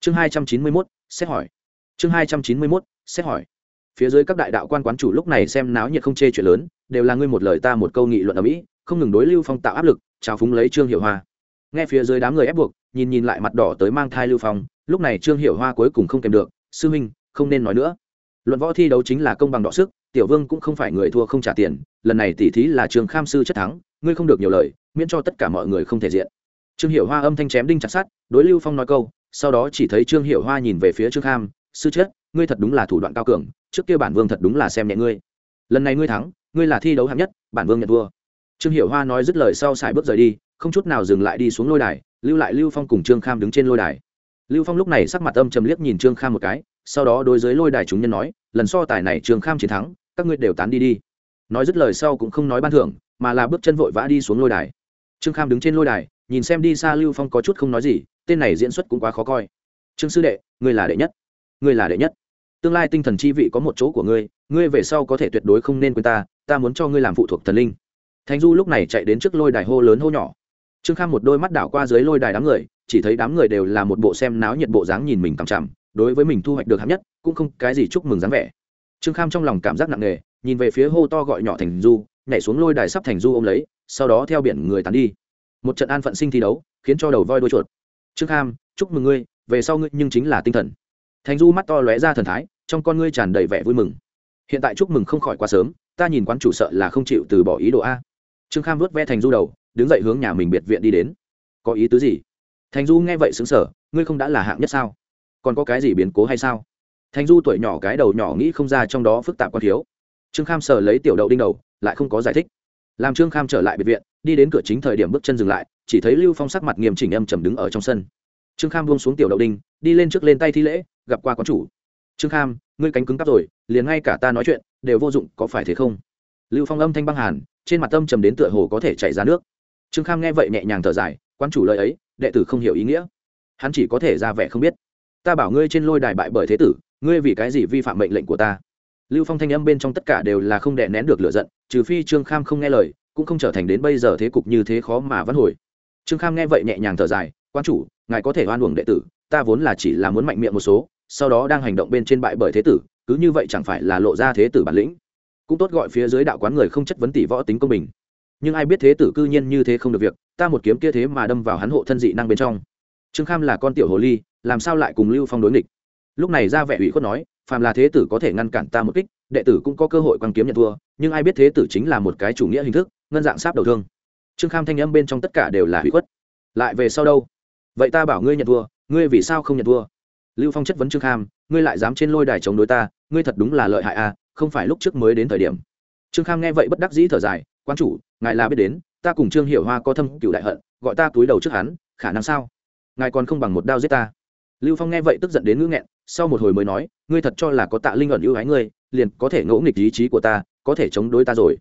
Chương hai trăm chín mươi mốt, xét hỏi. Chương hai trăm chín mươi mốt, xét hỏi. Phía dưới các đại đạo quan quán chủ lúc này xem náo nhiệt không chê chuyện lớn, đều là ngươi một lời ta một câu nghị luận ở mỹ, không ngừng đối lưu phong tạo áp lực trào phúng lấy trương hiệu hoa. Nghe phía dưới đám người ép buộc, nhìn nhìn lại mặt đỏ tới mang thai lưu phong, lúc này trương hiệu hoa cuối cùng không kèm được, sư huynh, không nên nói nữa. Luận võ thi đấu chính là công bằng đọ sức, tiểu vương cũng không phải người thua không trả tiền, lần này tỉ thí là trường kham sư chất thắng, ngươi không được nhiều lời, miễn cho tất cả mọi người không thể diện trương hiệu hoa âm thanh chém đinh chặt sát đối lưu phong nói câu, sau đó chỉ thấy trương hiệu hoa nhìn về phía trương kham, sư chết, ngươi thật đúng là thủ đoạn cao cường, trước kia bản vương thật đúng là xem nhẹ ngươi. Lần này ngươi thắng, ngươi là thi đấu hạng nhất, bản vương nhận vua trương hiệu hoa nói dứt lời sau xài bước rời đi, không chút nào dừng lại đi xuống lôi đài, lưu lại lưu phong cùng trương kham đứng trên lôi đài. Lưu phong lúc này sắc mặt âm trầm liếc nhìn trương kham một cái, sau đó đối với lôi đài chúng nhân nói, lần so tài này trương kham chiến thắng, các ngươi đều tán đi đi. Nói dứt lời sau cũng không nói ban thưởng, mà là bước chân vội vã đi xuống lôi đài. Trương kham đứng trên lôi đài nhìn xem đi xa lưu phong có chút không nói gì, tên này diễn xuất cũng quá khó coi. Trương sư đệ, ngươi là đệ nhất. Ngươi là đệ nhất. Tương lai tinh thần chi vị có một chỗ của ngươi ngươi về sau có thể tuyệt đối không nên quên ta ta muốn cho ngươi làm phụ thuộc thần linh. Thành du lúc này chạy đến trước lôi đài hô lớn hô nhỏ. Trương kham một đôi mắt đảo qua dưới lôi đài đám người, chỉ thấy đám người đều là một bộ xem náo nhiệt bộ dáng nhìn mình cằm chằm, đối với mình thu hoạch được hạng nhất, cũng không cái gì chúc mừng dáng vẻ. Trương kham trong lòng cảm giác nặng nề, nhìn về phía hô to gọi nhỏ thành du, nhảy xuống lôi đài sắp thành du ôm lấy, sau đó theo biển người tán đi một trận an phận sinh thi đấu, khiến cho đầu voi đôi chuột. Trương kham, chúc mừng ngươi, về sau ngươi nhưng chính là tinh thần. Thành du mắt to lóe ra thần thái, trong con ngươi tràn đầy vẻ vui mừng. Hiện tại chúc mừng không khỏi quá sớm, ta nhìn quán chủ sợ là không chịu từ bỏ ý đồ a. Trương kham vớt ve thành du đầu, đứng dậy hướng nhà mình biệt viện đi đến. Có ý tứ gì? Thành du nghe vậy xứng sở ngươi không đã là hạng nhất sao? Còn có cái gì biến cố hay sao? Thành du tuổi nhỏ cái đầu nhỏ nghĩ không ra trong đó phức tạp còn thiếu. Trương kham sờ lấy tiểu đậu đinh đầu, lại không có giải thích. Làm trương kham trở lại biệt viện đi đến cửa chính thời điểm bước chân dừng lại, chỉ thấy lưu phong sắc mặt nghiêm chỉnh âm trầm đứng ở trong sân. Trương kham buông xuống tiểu đậu đinh, đi lên trước lên tay thi lễ, gặp qua quán chủ. Trương kham, ngươi cánh cứng cắp rồi, liền ngay cả ta nói chuyện đều vô dụng, có phải thế không? Lưu phong âm thanh băng hàn, trên mặt tâm trầm đến tựa hồ có thể chảy ra nước. Trương kham nghe vậy nhẹ nhàng thở dài quan chủ lời ấy, đệ tử không hiểu ý nghĩa. Hắn chỉ có thể ra vẻ không biết. Ta bảo ngươi trên lôi đài bại bởi thế tử, ngươi vì cái gì vi phạm mệnh lệnh của ta? Lưu phong thanh âm bên trong tất cả đều là không đè nén được lửa giận, trừ phi trương kham không nghe lời cũng không trở thành đến bây giờ thế cục như thế khó mà vẫn hồi. Trương kham nghe vậy nhẹ nhàng thở dài, quan chủ, ngài có thể oan uổng đệ tử, ta vốn là chỉ là muốn mạnh miệng một số, sau đó đang hành động bên trên bại bởi thế tử, cứ như vậy chẳng phải là lộ ra thế tử bản lĩnh. Cũng tốt gọi phía dưới đạo quán người không chất vấn tỷ võ tính công bình. Nhưng ai biết thế tử cư nhiên như thế không được việc, ta một kiếm kia thế mà đâm vào hắn hộ thân dị năng bên trong. Trương kham là con tiểu hồ ly, làm sao lại cùng lưu phong đối nghịch? Lúc này ra vẻ ủy khuất nói, phàm là thế tử có thể ngăn cản ta một kích đệ tử cũng có cơ hội quăng kiếm nhận thua, nhưng ai biết thế tử chính là một cái chủ nghĩa hình thức, ngân dạng sáp đầu thương. Trương kham thanh âm bên trong tất cả đều là hủy khuất. Lại về sau đâu? Vậy ta bảo ngươi nhận thua, ngươi vì sao không nhận thua? Lưu phong chất vấn trương kham, ngươi lại dám trên lôi đài chống đối ta, ngươi thật đúng là lợi hại à không phải lúc trước mới đến thời điểm. Trương kham nghe vậy bất đắc dĩ thở dài quan chủ, ngài là biết đến, ta cùng trương hiểu hoa có thâm cựu đại hận, gọi ta túi đầu trước hắn, khả năng sao? Ngài còn không bằng một đao giết ta lưu phong nghe vậy tức giận đến ngữ nghẹn, sau một hồi mới nói, ngươi thật cho là có tạ linh ẩn ưu ái ngươi, liền có thể ngỗ nghịch ý chí của ta, có thể chống đối ta rồi.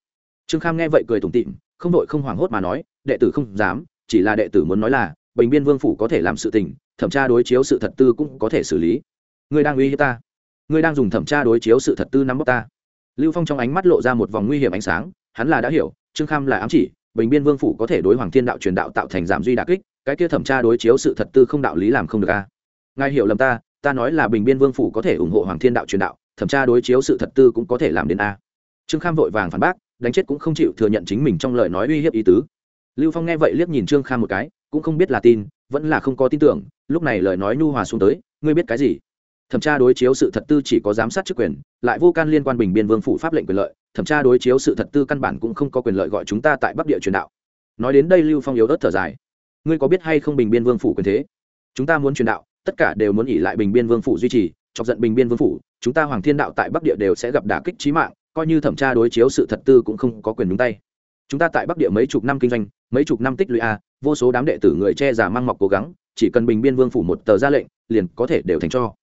Trương kham nghe vậy cười tủm tịm không đội không hoảng hốt mà nói, đệ tử không dám, chỉ là đệ tử muốn nói là, bình biên vương phủ có thể làm sự tình, thẩm tra đối chiếu sự thật tư cũng có thể xử lý. Ngươi đang uy hiếp ta. Ngươi đang dùng thẩm tra đối chiếu sự thật tư nắm bóc ta. Lưu phong trong ánh mắt lộ ra một vòng nguy hiểm ánh sáng, hắn là đã hiểu, trương kham là ám chỉ, bình biên vương phủ có thể đối hoàng thiên đạo truyền đạo tạo thành giảm duy đà kích, cái kia thẩm tra đối chiếu sự thật tư không đạo lý làm không được a ngài hiểu lầm ta ta nói là bình biên vương phủ có thể ủng hộ hoàng thiên đạo truyền đạo, thẩm tra đối chiếu sự thật tư cũng có thể làm đến a. Trương kham vội vàng phản bác, đánh chết cũng không chịu thừa nhận chính mình trong lời nói uy hiếp ý tứ. Lưu phong nghe vậy liếc nhìn trương kham một cái, cũng không biết là tin, vẫn là không có tin tưởng, lúc này lời nói nhu hòa xuống tới, ngươi biết cái gì? Thẩm tra đối chiếu sự thật tư chỉ có giám sát chức quyền, lại vô can liên quan bình biên vương phủ pháp lệnh quyền lợi, thẩm tra đối chiếu sự thật tư căn bản cũng không có quyền lợi gọi chúng ta tại bắc địa truyền đạo. Nói đến đây lưu phong yếu ớt thở dài. Ngươi có biết hay không bình biên vương phủ quyền thế? Chúng ta muốn truyền đạo tất cả đều muốn nghỉ lại bình biên vương phủ duy trì, chọc giận bình biên vương phủ, chúng ta hoàng thiên đạo tại bắc địa đều sẽ gặp đả kích trí mạng, coi như thẩm tra đối chiếu sự thật tư cũng không có quyền đúng tay. Chúng ta tại bắc địa mấy chục năm kinh doanh, mấy chục năm tích lũy a, vô số đám đệ tử người che giả mang mọc cố gắng, chỉ cần bình biên vương phủ một tờ ra lệnh, liền có thể đều thành cho.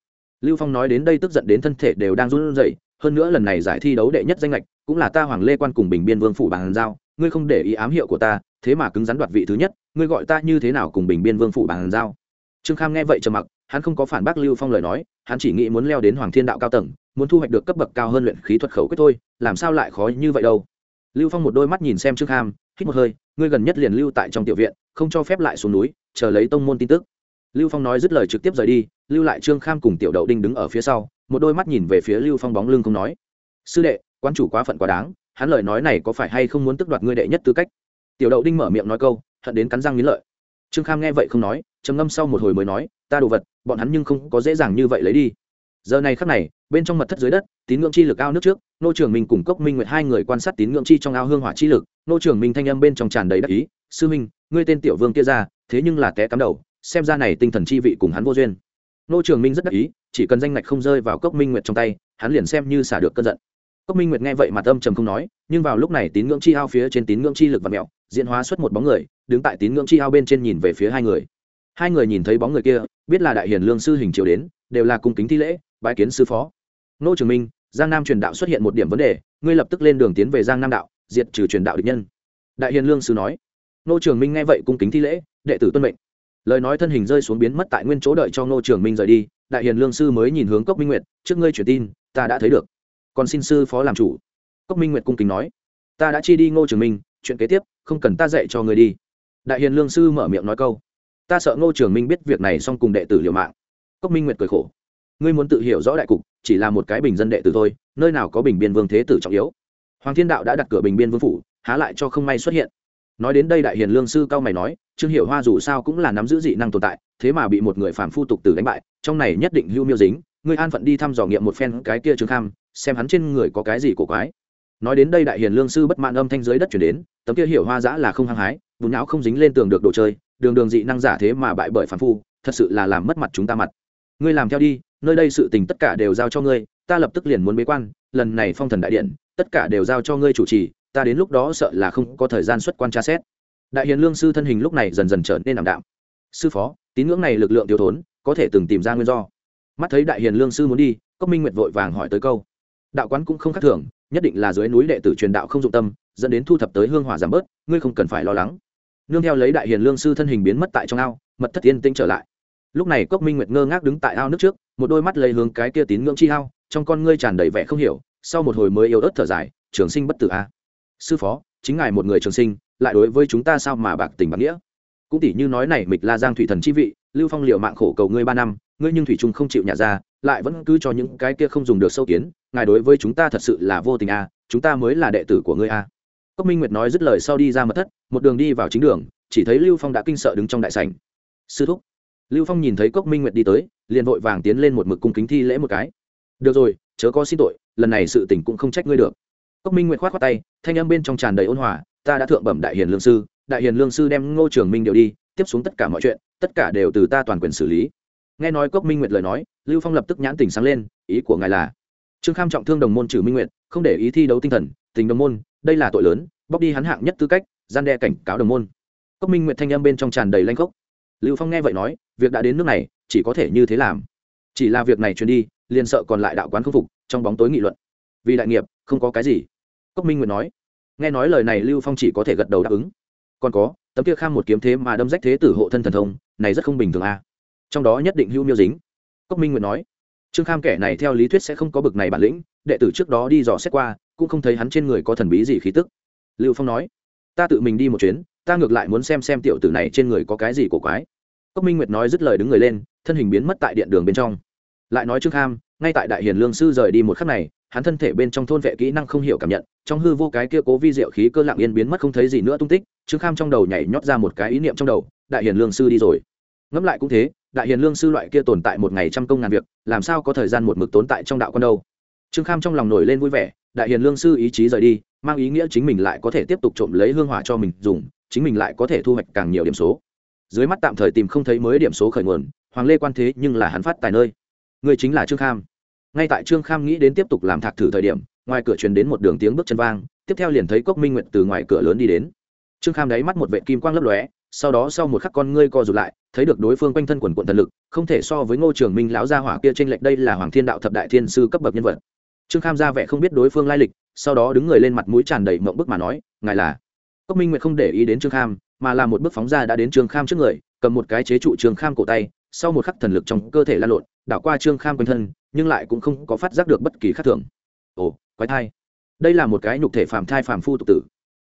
Lưu phong nói đến đây tức giận đến thân thể đều đang run rẩy, hơn nữa lần này giải thi đấu đệ nhất danh lệch cũng là ta hoàng lê quan cùng bình biên vương phủ bàn giao, ngươi không để ý ám hiệu của ta, thế mà cứng rắn đoạt vị thứ nhất, ngươi gọi ta như thế nào cùng bình biên vương phủ bàn giao? Trương kham nghe vậy trầm mặc, hắn không có phản bác lưu phong lời nói, hắn chỉ nghĩ muốn leo đến hoàng thiên đạo cao tầng, muốn thu hoạch được cấp bậc cao hơn luyện khí thuật khẩu quyết thôi, làm sao lại khó như vậy đâu. Lưu phong một đôi mắt nhìn xem trương kham, hít một hơi, ngươi gần nhất liền lưu tại trong tiểu viện, không cho phép lại xuống núi, chờ lấy tông môn tin tức. Lưu phong nói dứt lời trực tiếp rời đi, lưu lại trương kham cùng tiểu đậu đinh đứng ở phía sau, một đôi mắt nhìn về phía lưu phong bóng lưng không nói. Sư đệ, quan chủ quá phận quá đáng, hắn lời nói này có phải hay không muốn tức đoạt ngươi đệ nhất tư cách? Tiểu đậu đinh mở miệng nói câu, hận đến cắn răng nghiến lợi. Trương kham nghe vậy không nói trầm ngâm sau một hồi mới nói, ta đồ vật, bọn hắn nhưng không có dễ dàng như vậy lấy đi. Giờ này khắc này, bên trong mật thất dưới đất, tín ngưỡng chi lực ao nước trước, nô trường minh cùng cốc minh nguyệt hai người quan sát tín ngưỡng chi trong ao hương hỏa chi lực, nô trường minh thanh âm bên trong tràn đầy đắc ý, sư minh, ngươi tên tiểu vương kia ra, thế nhưng là té cắm đầu, xem ra này tinh thần chi vị cùng hắn vô duyên. Nô trường minh rất đắc ý, chỉ cần danh ngạch không rơi vào cốc minh nguyệt trong tay, hắn liền xem như xả được cơn giận. Cốc minh nguyệt nghe vậy mà tâm trầm không nói, nhưng vào lúc này tín ngưỡng chi ao phía trên tín ngưỡng chi lực và mẹo, diễn hóa xuất một bóng người, đứng tại tín ngưỡng chi ao bên trên nhìn về phía hai người hai người nhìn thấy bóng người kia, biết là đại hiền lương sư hình triều đến, đều là cung kính thi lễ bãi kiến sư phó. Nô trường minh, giang nam truyền đạo xuất hiện một điểm vấn đề, ngươi lập tức lên đường tiến về giang nam đạo, diệt trừ truyền đạo địch nhân. Đại hiền lương sư nói. Nô trường minh nghe vậy cung kính thi lễ, đệ tử tuân mệnh. Lời nói thân hình rơi xuống biến mất tại nguyên chỗ đợi cho nô trường minh rời đi, đại hiền lương sư mới nhìn hướng cốc minh nguyệt, trước ngươi truyền tin, ta đã thấy được. Còn xin sư phó làm chủ. Cốc minh nguyệt cung kính nói. Ta đã chi đi ngô trường minh, chuyện kế tiếp, không cần ta dạy cho người đi. Đại hiền lương sư mở miệng nói câu ta sợ ngô trường minh biết việc này xong cùng đệ tử liều mạng. Cốc minh nguyệt cười khổ. Ngươi muốn tự hiểu rõ đại cục, chỉ là một cái bình dân đệ tử thôi, nơi nào có bình biên vương thế tử trọng yếu. Hoàng thiên đạo đã đặt cửa bình biên vương phủ, há lại cho không may xuất hiện. Nói đến đây đại hiền lương sư cao mày nói, trương hiểu hoa dù sao cũng là nắm giữ dị năng tồn tại, thế mà bị một người phản phu tục tử đánh bại, trong này nhất định hưu miêu dính, ngươi an phận đi thăm dò nghiệm một phen cái kia trương kham, xem hắn trên người có cái gì cổ quái. Nói đến đây đại hiền lương sư bất mãn âm thanh dưới đất chuyển đến, tấm kia hiểu hoa giã là không hăng hái, bùn não không dính lên tường được đồ chơi đường đường dị năng giả thế mà bại bởi phản phu, thật sự là làm mất mặt chúng ta mặt. Ngươi làm theo đi, nơi đây sự tình tất cả đều giao cho ngươi, ta lập tức liền muốn bế quan, lần này phong thần đại điện, tất cả đều giao cho ngươi chủ trì, ta đến lúc đó sợ là không có thời gian xuất quan tra xét. Đại hiền lương sư thân hình lúc này dần dần trở nên ảm đạm. Sư phó, tín ngưỡng này lực lượng thiếu thốn, có thể từng tìm ra nguyên do. Mắt thấy đại hiền lương sư muốn đi, cốc minh nguyệt vội vàng hỏi tới câu. Đạo quán cũng không khác thường, nhất định là dưới núi đệ tử truyền đạo không dụng tâm, dẫn đến thu thập tới hương hỏa giảm bớt, ngươi không cần phải lo lắng nương theo lấy đại hiền lương sư thân hình biến mất tại trong ao, mật thất tiên tinh trở lại. Lúc này cốc minh nguyệt ngơ ngác đứng tại ao nước trước, một đôi mắt lấy hướng cái kia tín ngưỡng chi ao, trong con ngươi tràn đầy vẻ không hiểu, sau một hồi mới yếu ớt thở dài, trường sinh bất tử a. Sư phó, chính ngài một người trường sinh, lại đối với chúng ta sao mà bạc tình bạc nghĩa? Cũng tỷ như nói này mịch la giang thủy thần chi vị, lưu phong liệu mạng khổ cầu ngươi ba năm, ngươi nhưng thủy trung không chịu nhả ra, lại vẫn cứ cho những cái kia không dùng được sâu kiến, ngài đối với chúng ta thật sự là vô tình a, chúng ta mới là đệ tử của ngươi a cốc minh nguyệt nói dứt lời sau đi ra mật thất, một đường đi vào chính đường, chỉ thấy lưu phong đã kinh sợ đứng trong đại sảnh. Sư thúc. Lưu phong nhìn thấy cốc minh nguyệt đi tới, liền vội vàng tiến lên một mực cung kính thi lễ một cái. Được rồi, chớ có xin tội, lần này sự tình cũng không trách ngươi được. Cốc minh nguyệt khoát khoát tay, thanh âm bên trong tràn đầy ôn hòa, ta đã thượng bẩm đại hiền lương sư, đại hiền lương sư đem ngô trường minh đều đi, tiếp xuống tất cả mọi chuyện, tất cả đều từ ta toàn quyền xử lý. Nghe nói cốc minh nguyệt lời nói, lưu phong lập tức nhãn tình sáng lên, ý của ngài là? Trương kham trọng thương đồng môn trừ minh nguyệt, không để ý thi đấu tinh thần, tình đồng môn đây là tội lớn, bóc đi hắn hạng nhất tư cách, gian đe cảnh cáo đồng môn. Cốc minh nguyệt thanh âm bên trong tràn đầy lanh khốc. Lưu phong nghe vậy nói, việc đã đến nước này, chỉ có thể như thế làm. Chỉ là việc này truyền đi, liền sợ còn lại đạo quán không phục, trong bóng tối nghị luận. Vì đại nghiệp, không có cái gì. Cốc minh nguyệt nói. Nghe nói lời này lưu phong chỉ có thể gật đầu đáp ứng. Còn có, tấm kia kham một kiếm thế mà đâm rách thế tử hộ thân thần thông, này rất không bình thường a. Trong đó nhất định hữu miêu dính. Cốc minh nguyệt nói. Trương kham kẻ này theo lý thuyết sẽ không có bực này bản lĩnh, đệ tử trước đó đi dò xét qua cũng không thấy hắn trên người có thần bí gì khí tức. Lưu phong nói, ta tự mình đi một chuyến, ta ngược lại muốn xem xem tiểu tử này trên người có cái gì cổ quái. Cốc minh nguyệt nói dứt lời đứng người lên, thân hình biến mất tại điện đường bên trong. Lại nói trương kham ngay tại đại hiền lương sư rời đi một khắc này, hắn thân thể bên trong thôn vệ kỹ năng không hiểu cảm nhận, trong hư vô cái kia cố vi diệu khí cơ lặng yên biến mất không thấy gì nữa tung tích, trương kham trong đầu nhảy nhót ra một cái ý niệm trong đầu, đại hiền lương sư đi rồi. Ngẫm lại cũng thế, đại hiền lương sư loại kia tồn tại một ngày trăm công ngàn việc, làm sao có thời gian một mực tồn tại trong đạo con đâu? Trương kham trong lòng nổi lên vui vẻ đại hiền lương sư ý chí rời đi, mang ý nghĩa chính mình lại có thể tiếp tục trộm lấy hương hỏa cho mình dùng, chính mình lại có thể thu hoạch càng nhiều điểm số. Dưới mắt tạm thời tìm không thấy mới điểm số khởi nguồn, hoàng lê quan thế nhưng là hắn phát tài nơi. Người chính là trương kham. Ngay tại trương kham nghĩ đến tiếp tục làm thạc thử thời điểm, ngoài cửa truyền đến một đường tiếng bước chân vang, tiếp theo liền thấy cốc minh nguyện từ ngoài cửa lớn đi đến. Trương kham đáy mắt một vệ kim quang lấp lóe, sau đó sau một khắc con ngươi co rụt lại, thấy được đối phương quanh thân quần quận thần lực, không thể so với ngô trường minh lão gia hỏa kia trên lệch đây là hoàng thiên đạo thập đại thiên sư cấp bậc nhân vật trương kham ra vẻ không biết đối phương lai lịch, sau đó đứng người lên mặt mũi tràn đầy mộng bức mà nói, ngài là? Cốc minh nguyệt không để ý đến trương kham, mà là một bước phóng ra đã đến trương kham trước người, cầm một cái chế trụ trương kham cổ tay, sau một khắc thần lực trong cơ thể lan lộn, đảo qua trương kham quanh thân, nhưng lại cũng không có phát giác được bất kỳ khác thường. Ồ, quái thai. Đây là một cái nhục thể phàm thai phàm phu tục tử.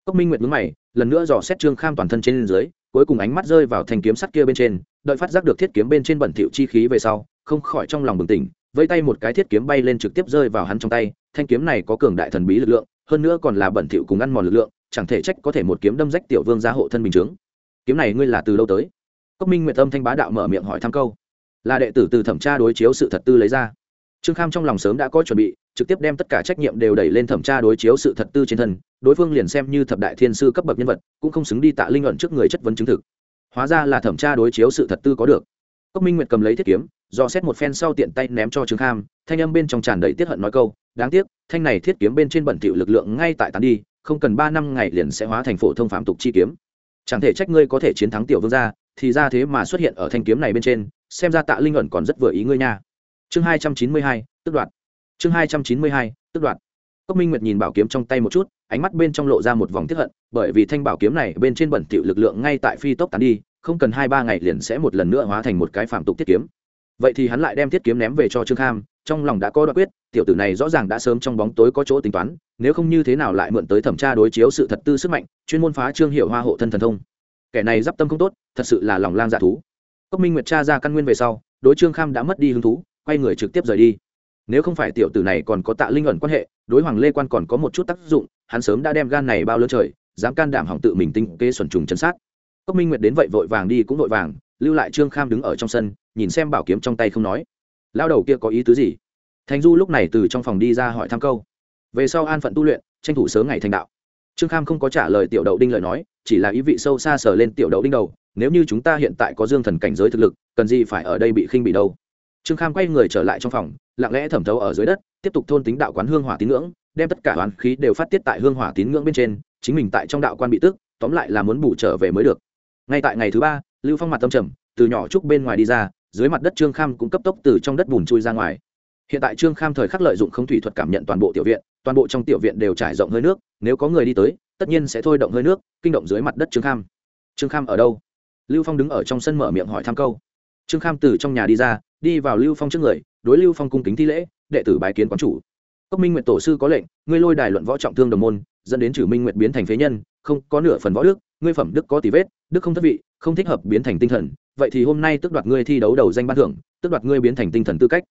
Cốc minh nguyệt mướn mày, lần nữa dò xét trương kham toàn thân trên dưới, cuối cùng ánh mắt rơi vào thanh kiếm sắt kia bên trên, đợi phát giác được thiết kiếm bên trên bẩn thỉu chi khí về sau, không khỏi trong lòng bừng tỉnh vây tay một cái thiết kiếm bay lên trực tiếp rơi vào hắn trong tay, thanh kiếm này có cường đại thần bí lực lượng, hơn nữa còn là bẩn thỉu cùng ăn mòn lực lượng, chẳng thể trách có thể một kiếm đâm rách tiểu vương gia hộ thân bình chướng. Kiếm này ngươi là từ lâu tới? Cốc minh nguyệt tâm thanh bá đạo mở miệng hỏi thăm câu. Là đệ tử từ thẩm tra đối chiếu sự thật tư lấy ra. Trương kham trong lòng sớm đã có chuẩn bị, trực tiếp đem tất cả trách nhiệm đều đẩy lên thẩm tra đối chiếu sự thật tư trên thân, đối phương liền xem như thập đại thiên sư cấp bậc nhân vật, cũng không xứng đi tạ linh luận trước người chất vấn chứng thực. Hóa ra là thẩm tra đối chiếu sự thật tư có được. Cốc minh nguyệt cầm lấy thiết kiếm do xét một phen sau tiện tay ném cho trương kham, thanh âm bên trong tràn đầy tiết hận nói câu, đáng tiếc, thanh này thiết kiếm bên trên bẩn thỉu lực lượng ngay tại tán đi, không cần ba năm ngày liền sẽ hóa thành phổ thông phạm tục chi kiếm chẳng thể trách ngươi có thể chiến thắng tiểu vương gia, thì ra thế mà xuất hiện ở thanh kiếm này bên trên, xem ra tạ linh ẩn còn rất vừa ý ngươi nha chương hai trăm chín mươi hai, tức đoạt. chương hai trăm chín mươi hai, tức đoạt. cốc minh nguyệt nhìn bảo kiếm trong tay một chút, ánh mắt bên trong lộ ra một vòng tiếp hận, bởi vì thanh bảo kiếm này bên trên bẩn thỉu lực lượng ngay tại phi tốc tán đi, không cần hai ba ngày liền sẽ một lần nữa hóa thành một cái phạm tục thiết kiếm vậy thì hắn lại đem thiết kiếm ném về cho trương kham, trong lòng đã có đoạn quyết, tiểu tử này rõ ràng đã sớm trong bóng tối có chỗ tính toán, nếu không như thế nào lại mượn tới thẩm tra đối chiếu sự thật tư sức mạnh, chuyên môn phá trương hiệu hoa hộ thân thần thông. Kẻ này d i p tâm không tốt, thật sự là lòng lang dạ thú. Cốc minh nguyệt cha ra căn nguyên về sau, đối trương kham đã mất đi hứng thú, quay người trực tiếp rời đi. Nếu không phải tiểu tử này còn có tạ linh ẩn quan hệ, đối hoàng lê quan còn có một chút tác dụng, hắn sớm đã đem gan này bao lơ trời, dám can đảm hỏng tự mình tinh kê xuẩn trùng chân sát. Cốc minh nguyệt đến vậy vội vàng đi cũng vội vàng lưu lại trương kham đứng ở trong sân, nhìn xem bảo kiếm trong tay không nói. Lao đầu kia có ý tứ gì? Thành du lúc này từ trong phòng đi ra hỏi thăm câu. Về sau an phận tu luyện, tranh thủ sớm ngày thành đạo. Trương kham không có trả lời tiểu đậu đinh lời nói, chỉ là ý vị sâu xa sờ lên tiểu đậu đinh đầu, nếu như chúng ta hiện tại có dương thần cảnh giới thực lực, cần gì phải ở đây bị khinh bị đâu? Trương kham quay người trở lại trong phòng, lặng lẽ thẩm thấu ở dưới đất, tiếp tục thôn tính đạo quán hương hỏa tín ngưỡng, đem tất cả oán khí đều phát tiết tại hương hỏa tín ngưỡng bên trên, chính mình tại trong đạo quan bị tức, tóm lại là muốn bù trở về mới được. Ngay tại ngày thứ ba lưu phong mặt tâm trầm, từ nhỏ trúc bên ngoài đi ra, dưới mặt đất trương kham cũng cấp tốc từ trong đất bùn chui ra ngoài. Hiện tại trương kham thời khắc lợi dụng không thủy thuật cảm nhận toàn bộ tiểu viện, toàn bộ trong tiểu viện đều trải rộng hơi nước, nếu có người đi tới, tất nhiên sẽ thôi động hơi nước, kinh động dưới mặt đất trương kham. Trương kham ở đâu? Lưu phong đứng ở trong sân mở miệng hỏi thăm câu. Trương kham từ trong nhà đi ra, đi vào lưu phong trước người, đối lưu phong cung kính thi lễ, đệ tử bái kiến quán chủ. Cốc minh nguyện tổ sư có lệnh, ngươi lôi đài luận võ trọng thương đồng môn, dẫn đến trừ minh nguyện biến thành phế nhân, không có nửa phần võ đức, ngươi phẩm đức có tỷ vết đức không thất vị, không thích hợp biến thành tinh thần, vậy thì hôm nay tước đoạt ngươi thi đấu đầu danh ban thưởng, tước đoạt ngươi biến thành tinh thần tư cách.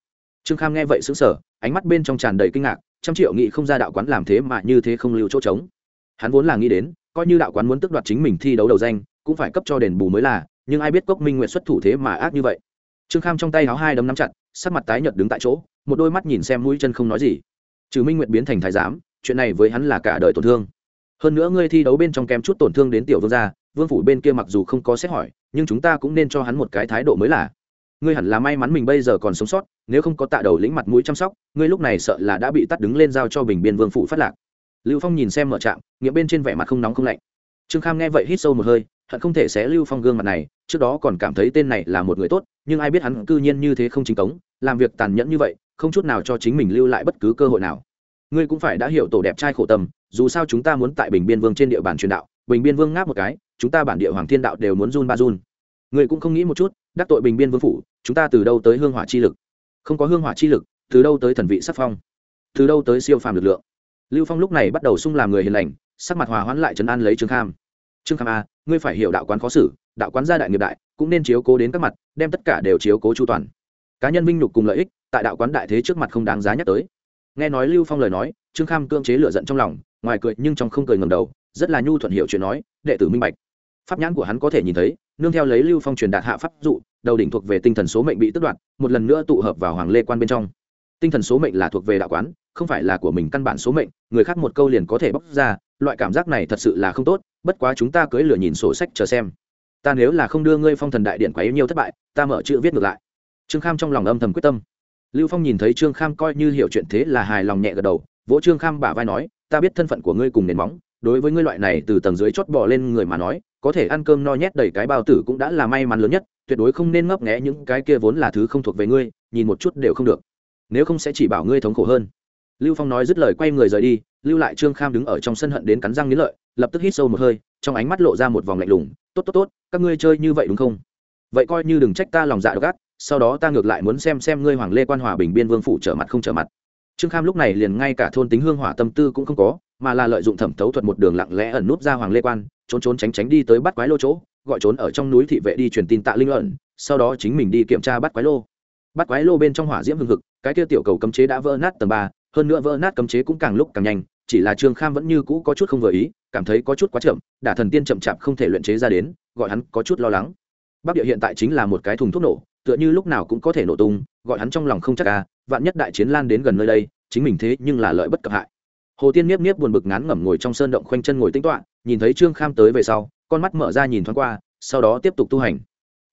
Trương kham nghe vậy xứng sở ánh mắt bên trong tràn đầy kinh ngạc, trăm triệu nghị không ra đạo quán làm thế mà như thế không lưu chỗ trống. Hắn vốn là nghĩ đến, coi như đạo quán muốn tước đoạt chính mình thi đấu đầu danh, cũng phải cấp cho đền bù mới là, nhưng ai biết cốc minh nguyện xuất thủ thế mà ác như vậy. Trương kham trong tay háo hai đấm nắm chặt, sắc mặt tái nhợt đứng tại chỗ, một đôi mắt nhìn xem mũi chân không nói gì. Trừ minh nguyện biến thành thái giám, chuyện này với hắn là cả đời tổn thương hơn nữa ngươi thi đấu bên trong kém chút tổn thương đến tiểu vương gia, vương phủ bên kia mặc dù không có xét hỏi, nhưng chúng ta cũng nên cho hắn một cái thái độ mới là. Ngươi hẳn là may mắn mình bây giờ còn sống sót, nếu không có tạ đầu lĩnh mặt mũi chăm sóc, ngươi lúc này sợ là đã bị tắt đứng lên giao cho bình biên vương phủ phát lạc. Lưu phong nhìn xem mở trạm nghĩa bên trên vẻ mặt không nóng không lạnh. Trương kham nghe vậy hít sâu một hơi, hận không thể xé lưu phong gương mặt này, trước đó còn cảm thấy tên này là một người tốt, nhưng ai biết hắn cư nhiên như thế không chính cống, làm việc tàn nhẫn như vậy, không chút nào cho chính mình lưu lại bất cứ cơ hội nào ngươi cũng phải đã hiểu tổ đẹp trai khổ tâm, dù sao chúng ta muốn tại bình biên vương trên địa bàn truyền đạo, bình biên vương ngáp một cái, chúng ta bản địa hoàng thiên đạo đều muốn run ba run. Ngươi cũng không nghĩ một chút, đắc tội bình biên vương phủ, chúng ta từ đâu tới hương hỏa chi lực? Không có hương hỏa chi lực, từ đâu tới thần vị sắc phong? Từ đâu tới siêu phàm lực lượng? Lưu phong lúc này bắt đầu sung làm người hiền lành, sắc mặt hòa hoãn lại trấn an lấy trương kham. Trương kham a ngươi phải hiểu đạo quán khó xử, đạo quán gia đại nghiệp đại, cũng nên chiếu cố đến các mặt, đem tất cả đều chiếu cố chu toàn. Cá nhân minh nhục cùng lợi ích, tại đạo quán đại thế trước mặt không đáng giá nhắc tới nghe nói lưu phong lời nói, trương kham cưỡng chế lửa giận trong lòng, ngoài cười nhưng trong không cười ngầm đầu, rất là nhu thuận hiệu chuyện nói, đệ tử minh bạch. Pháp nhãn của hắn có thể nhìn thấy, nương theo lấy lưu phong truyền đạt hạ pháp dụ, đầu đỉnh thuộc về tinh thần số mệnh bị tước đoạt, một lần nữa tụ hợp vào hoàng lê quan bên trong. Tinh thần số mệnh là thuộc về đạo quán, không phải là của mình căn bản số mệnh, người khác một câu liền có thể bóc ra, loại cảm giác này thật sự là không tốt, bất quá chúng ta cưới lửa nhìn sổ sách chờ xem. Ta nếu là không đưa ngươi phong thần đại điện quá yêu nhiều thất bại, ta mở chữ viết ngược lại. Trương kham trong lòng âm thầm quyết tâm lưu phong nhìn thấy trương kham coi như hiểu chuyện thế là hài lòng nhẹ gật đầu, vỗ trương kham bả vai nói, ta biết thân phận của ngươi cùng nền móng, đối với ngươi loại này từ tầng dưới chót bỏ lên người mà nói, có thể ăn cơm no nhét đầy cái bao tử cũng đã là may mắn lớn nhất, tuyệt đối không nên ngấp nghé những cái kia vốn là thứ không thuộc về ngươi, nhìn một chút đều không được. Nếu không sẽ chỉ bảo ngươi thống khổ hơn. Lưu phong nói dứt lời quay người rời đi, lưu lại trương kham đứng ở trong sân hận đến cắn răng nghĩ lợi, lập tức hít sâu một hơi, trong ánh mắt lộ ra một vòng lạnh lùng, tốt tốt tốt, các ngươi chơi như vậy đúng không? Vậy coi như đừng trách ta lòng dạ gắt sau đó ta ngược lại muốn xem xem ngươi hoàng lê quan hòa bình biên vương phủ trở mặt không trở mặt. Trương kham lúc này liền ngay cả thôn tính hương hỏa tâm tư cũng không có, mà là lợi dụng thẩm thấu thuật một đường lặng lẽ ẩn núp ra hoàng lê quan, trốn trốn tránh tránh đi tới bắt quái lô chỗ, gọi trốn ở trong núi thị vệ đi truyền tin tạ linh ẩn sau đó chính mình đi kiểm tra bắt quái lô. Bắt quái lô bên trong hỏa diễm hương hực, cái kia tiểu cầu cấm chế đã vỡ nát tầng ba, hơn nữa vỡ nát cấm chế cũng càng lúc càng nhanh, chỉ là trương kham vẫn như cũ có chút không vừa ý, cảm thấy có chút quá chậm, đả thần tiên chậm chạp không thể luyện chế ra đến, gọi hắn có chút lo lắng. Bắc địa hiện tại chính là một cái thùng thuốc nổ tựa như lúc nào cũng có thể nổ tung, gọi hắn trong lòng không chắc à vạn nhất đại chiến lan đến gần nơi đây, chính mình thế nhưng là lợi bất cập hại. Hồ tiên miếp miếp buồn bực ngán ngẩm ngồi trong sơn động khoanh chân ngồi tính toạ nhìn thấy trương kham tới về sau, con mắt mở ra nhìn thoáng qua, sau đó tiếp tục tu hành.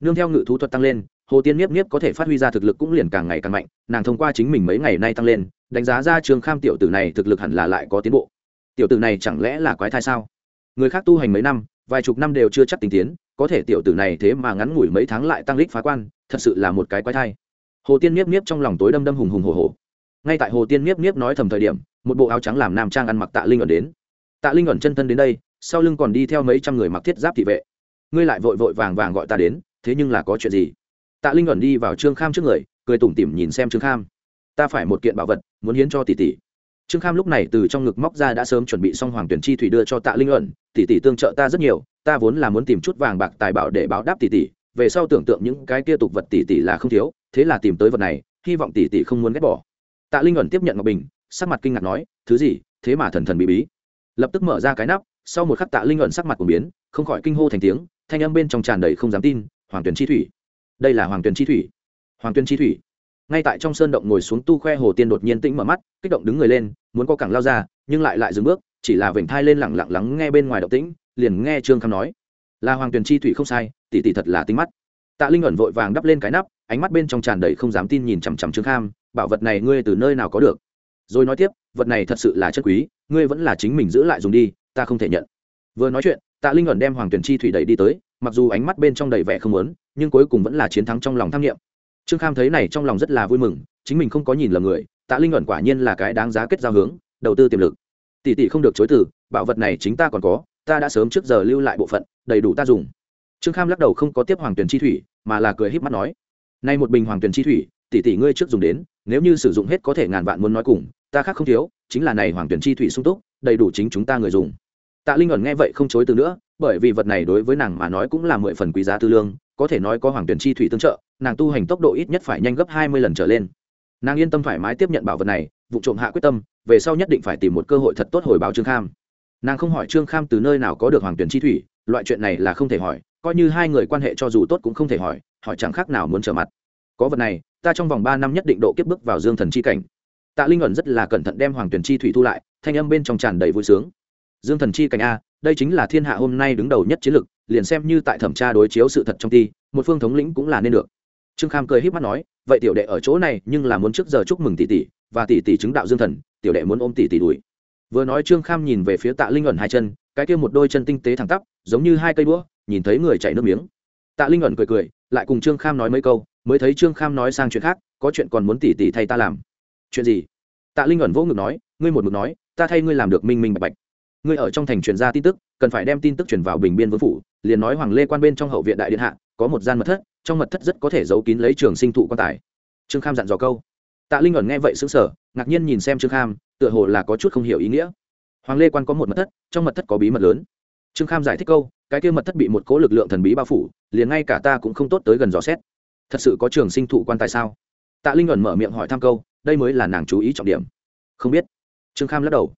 Nương theo ngự thú thuật tăng lên, hồ tiên miếp miếp có thể phát huy ra thực lực cũng liền càng ngày càng mạnh, nàng thông qua chính mình mấy ngày nay tăng lên, đánh giá ra trương kham tiểu tử này thực lực hẳn là lại có tiến bộ. Tiểu tử này chẳng lẽ là quái thai sao? Người khác tu hành mấy năm, vài chục năm đều chưa chắc tình tiến, có thể tiểu tử này thế mà ngắn ngủi mấy tháng lại tăng lít phá quan thật sự là một cái quái thai. Hồ tiên niếp niếp trong lòng tối đâm đâm hùng hùng hồ hồ ngay tại hồ tiên niếp niếp nói thầm thời điểm, một bộ áo trắng làm nam trang ăn mặc tạ linh ẩn đến. Tạ linh ẩn chân thân đến đây, sau lưng còn đi theo mấy trăm người mặc thiết giáp thị vệ. Ngươi lại vội vội vàng vàng gọi ta đến, thế nhưng là có chuyện gì? Tạ linh ẩn đi vào trương kham trước người, cười tủm tỉm nhìn xem trương kham. Ta phải một kiện bảo vật, muốn hiến cho tỷ tỷ. Trương kham lúc này từ trong ngực móc ra đã sớm chuẩn bị xong hoàng tuyển chi thủy đưa cho tạ linh ẩn. Tỷ tỷ tương trợ ta rất nhiều, ta vốn là muốn tìm chút vàng bạc tài bảo để báo đáp tỷ tỷ về sau tưởng tượng những cái kia tục vật tỷ tỷ là không thiếu, thế là tìm tới vật này, hy vọng tỷ tỷ không muốn ghét bỏ. Tạ linh ẩn tiếp nhận ngọc bình, sắc mặt kinh ngạc nói, thứ gì? Thế mà thần thần bí bí. Lập tức mở ra cái nắp, sau một khắc tạ linh ẩn sắc mặt của biến, không khỏi kinh hô thành tiếng, thanh âm bên trong tràn đầy không dám tin, hoàng tuyền chi thủy. Đây là hoàng tuyền chi thủy. Hoàng tuyền chi thủy. Ngay tại trong sơn động ngồi xuống tu khoe hồ tiên đột nhiên tĩnh mở mắt, kích động đứng người lên, muốn có cẳng lao ra, nhưng lại lại dừng bước, chỉ là vểnh thai lên lẳng lặng lắng nghe bên ngoài động tĩnh, liền nghe trương kham nói là hoàng tuyền chi thủy không sai, tỷ tỷ thật là tính mắt. Tạ linh ẩn vội vàng đắp lên cái nắp, ánh mắt bên trong tràn đầy không dám tin nhìn chằm chằm trương kham, bảo vật này ngươi từ nơi nào có được? Rồi nói tiếp, vật này thật sự là chất quý, ngươi vẫn là chính mình giữ lại dùng đi, ta không thể nhận. Vừa nói chuyện, tạ linh ẩn đem hoàng tuyền chi thủy đẩy đi tới, mặc dù ánh mắt bên trong đầy vẻ không lớn nhưng cuối cùng vẫn là chiến thắng trong lòng tham nghiệm trương kham thấy này trong lòng rất là vui mừng, chính mình không có nhìn lầm người, tạ linh ẩn quả nhiên là cái đáng giá kết giao hướng, đầu tư tiềm lực. Tỷ tỷ không được chối từ, bảo vật này chính ta còn có, ta đã sớm trước giờ lưu lại bộ phận đầy đủ ta dùng. Trương kham lắc đầu không có tiếp hoàng tuyển chi thủy, mà là cười híp mắt nói, nay một bình hoàng tuyển chi thủy, tỷ tỷ ngươi trước dùng đến, nếu như sử dụng hết có thể ngàn vạn muốn nói cùng, ta khác không thiếu, chính là này hoàng tuyển chi thủy sung túc, đầy đủ chính chúng ta người dùng. Tạ linh ẩn nghe vậy không chối từ nữa, bởi vì vật này đối với nàng mà nói cũng là mười phần quý giá tư lương, có thể nói có hoàng tuyển chi thủy tương trợ, nàng tu hành tốc độ ít nhất phải nhanh gấp hai mươi lần trở lên. Nàng yên tâm thoải mái tiếp nhận bảo vật này, vụ trộm hạ quyết tâm, về sau nhất định phải tìm một cơ hội thật tốt hồi báo trương kham. Nàng không hỏi trương kham từ nơi nào có được hoàng tuyển chi thủy loại chuyện này là không thể hỏi, coi như hai người quan hệ cho dù tốt cũng không thể hỏi hỏi chẳng khác nào muốn trở mặt. Có vật này, ta trong vòng ba năm nhất định độ kiếp bước vào dương thần chi cảnh. Tạ linh ẩn rất là cẩn thận đem hoàng tuyển chi thủy thu lại, thanh âm bên trong tràn đầy vui sướng. Dương thần chi cảnh a, đây chính là thiên hạ hôm nay đứng đầu nhất chiến lực liền xem như tại thẩm tra đối chiếu sự thật trong ti, một phương thống lĩnh cũng là nên được. Trương kham cười h í p mắt nói, vậy tiểu đệ ở chỗ này, nhưng là muốn trước giờ chúc mừng tỷ tỷ, và tỷ tỷ chứng đạo dương thần, tiểu đệ muốn ôm tỷ tỷ đuổi vừa nói trương kham nhìn về phía tạ linh ẩn hai chân, cái kia một đôi chân tinh tế thẳng tắp giống như hai cây đũa, nhìn thấy người chảy nước miếng. Tạ linh ẩn cười cười, lại cùng trương kham nói mấy câu, mới thấy trương kham nói sang chuyện khác, có chuyện còn muốn tỷ tỷ thay ta làm. Chuyện gì? Tạ linh ẩn vỗ ngực nói, ngươi một mực nói, ta thay ngươi làm được minh minh bạch bạch. Ngươi ở trong thành truyền ra tin tức, cần phải đem tin tức truyền vào bình biên vương phủ, liền nói hoàng lê quan bên trong hậu viện đại điện hạ, có một gian mật thất, trong mật thất rất có thể giấu kín lấy trường sinh thụ quan tài. Trương kham dặn dò câu. Tạ linh ẩn nghe vậy xứng sở ngạc nhiên nhìn xem trương kham, tựa hồ là có chút không hiểu ý nghĩa. Hoàng lê quan có một mật thất, trong mật thất có bí mật lớn trương kham giải thích câu, cái kia mật thất bị một cố lực lượng thần bí bao phủ, liền ngay cả ta cũng không tốt tới gần dò xét. Thật sự có trường sinh thụ quan tài sao? Tạ linh ẩn mở miệng hỏi thăm câu, đây mới là nàng chú ý trọng điểm. Không biết. Trương kham lắc đầu.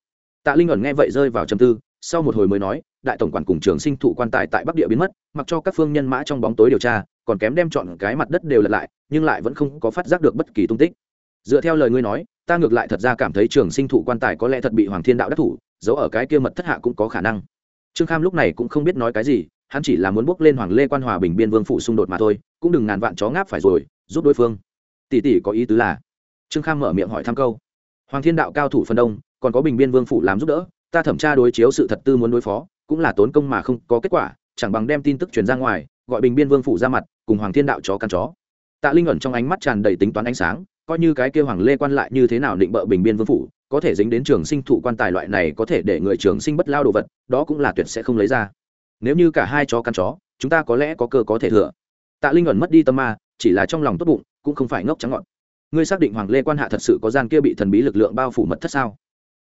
Tạ linh ẩn nghe vậy rơi vào trầm tư, sau một hồi mới nói, đại tổng quản cùng trường sinh thụ quan tài tại bắc địa biến mất, mặc cho các phương nhân mã trong bóng tối điều tra, còn kém đem chọn cái mặt đất đều lật lại, nhưng lại vẫn không có phát giác được bất kỳ tung tích. Dựa theo lời ngươi nói, ta ngược lại thật ra cảm thấy trường sinh thụ quan tài có lẽ thật bị hoàng thiên đạo đắc thủ giấu ở cái kia mật thất hạ cũng có khả năng trương kham lúc này cũng không biết nói cái gì, hắn chỉ là muốn bước lên hoàng lê quan hòa bình biên vương phụ xung đột mà thôi, cũng đừng ngàn vạn chó ngáp phải rồi, giúp đối phương. Tỷ tỷ có ý tứ là? Trương kham mở miệng hỏi thăm câu. Hoàng thiên đạo cao thủ phần đông, còn có bình biên vương phụ làm giúp đỡ, ta thẩm tra đối chiếu sự thật tư muốn đối phó, cũng là tốn công mà không có kết quả, chẳng bằng đem tin tức truyền ra ngoài, gọi bình biên vương phụ ra mặt, cùng hoàng thiên đạo chó căn chó. Tạ linh ẩn trong ánh mắt tràn đầy tính toán ánh sáng, coi như cái kêu hoàng lê quan lại như thế nào định bợ bình biên vương phủ có thể dính đến trường sinh thụ quan tài loại này có thể để người trường sinh bất lao đồ vật, đó cũng là tuyệt sẽ không lấy ra. Nếu như cả hai chó căn chó, chúng ta có lẽ có cơ có thể thừa. Tạ linh ẩn mất đi tâm ma, chỉ là trong lòng tốt bụng, cũng không phải ngốc trắng ngọn. Ngươi xác định hoàng lê quan hạ thật sự có gian kia bị thần bí lực lượng bao phủ mật thất sao?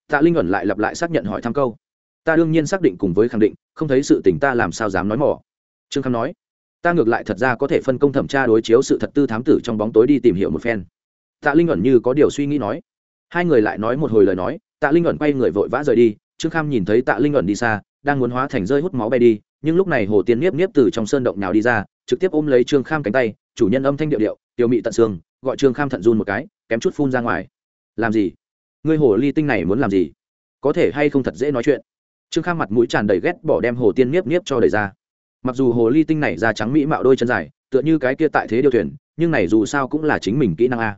Tạ linh ẩn lại lặp lại xác nhận hỏi thăm câu. Ta đương nhiên xác định cùng với khẳng định, không thấy sự tình ta làm sao dám nói mỏ. Trương kham nói, ta ngược lại thật ra có thể phân công thẩm tra đối chiếu sự thật tư thám tử trong bóng tối đi tìm hiểu một phen. Tạ linh ẩn như có điều suy nghĩ nói hai người lại nói một hồi lời nói, tạ linh ẩn quay người vội vã rời đi, trương kham nhìn thấy tạ linh ẩn đi xa, đang muốn hóa thành rơi hút máu bay đi, nhưng lúc này hồ tiên nhiếp nhiếp từ trong sơn động nào đi ra, trực tiếp ôm lấy trương kham cánh tay, chủ nhân âm thanh điệu điệu, tiểu mị tận xương, gọi trương kham thận run một cái, kém chút phun ra ngoài. Làm gì? Ngươi hồ ly tinh này muốn làm gì? Có thể hay không thật dễ nói chuyện? Trương kham mặt mũi tràn đầy ghét bỏ đem hồ tiên nhiếp nhiếp cho đầy ra. Mặc dù hồ ly tinh này da trắng mỹ mạo đôi chân dài, tựa như cái kia tại thế điều thuyền, nhưng này dù sao cũng là chính mình kỹ năng a.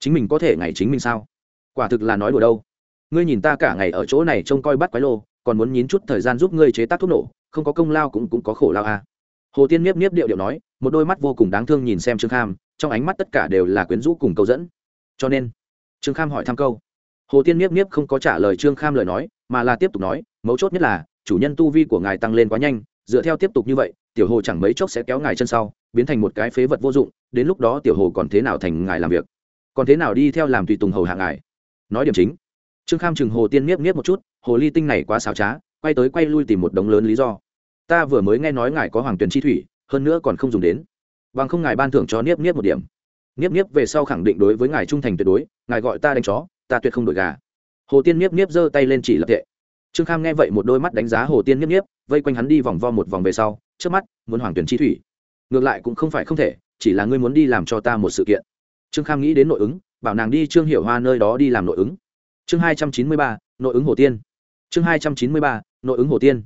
Chính mình có thể ngày chính mình sao? Quả thực là nói đùa đâu. Ngươi nhìn ta cả ngày ở chỗ này trông coi bắt quái lô, còn muốn nhín chút thời gian giúp ngươi chế tác thuốc nổ, không có công lao cũng cũng có khổ lao à? hồ tiên miếp miếp điệu điệu nói, một đôi mắt vô cùng đáng thương nhìn xem trương kham, trong ánh mắt tất cả đều là quyến rũ cùng câu dẫn. Cho nên, trương kham hỏi thăm câu. Hồ tiên miếp miếp không có trả lời trương kham lời nói, mà là tiếp tục nói, mấu chốt nhất là, chủ nhân tu vi của ngài tăng lên quá nhanh, dựa theo tiếp tục như vậy, tiểu hồ chẳng mấy chốc sẽ kéo ngài chân sau, biến thành một cái phế vật vô dụng, đến lúc đó tiểu hồ còn thế nào thành ngài làm việc? Còn thế nào đi theo làm tùy tùng hầu hạ ngài? Nói điểm chính. Trương kham chừng hồ tiên niếp niếp một chút, hồ ly tinh này quá xảo trá, quay tới quay lui tìm một đống lớn lý do. Ta vừa mới nghe nói ngài có hoàng tuyền chi thủy, hơn nữa còn không dùng đến. Bằng không ngài ban thưởng cho niếp niếp một điểm. Niếp niếp về sau khẳng định đối với ngài trung thành tuyệt đối, ngài gọi ta đánh chó, ta tuyệt không đổi gà. Hồ tiên niếp niếp giơ tay lên chỉ lập tệ. Trương kham nghe vậy một đôi mắt đánh giá hồ tiên niếp niếp vây quanh hắn đi vòng vo một vòng về sau, trước mắt, muốn hoàng tuyển chi thủy. Ngược lại cũng không phải không thể, chỉ là ngươi muốn đi làm cho ta một sự kiện. Trương kham nghĩ đến nội ứng bảo nàng đi trương hiểu hoa nơi đó đi làm nội ứng. Chương hai trăm chín mươi ba, nội ứng hồ tiên. Chương hai trăm chín mươi ba, nội ứng hồ tiên.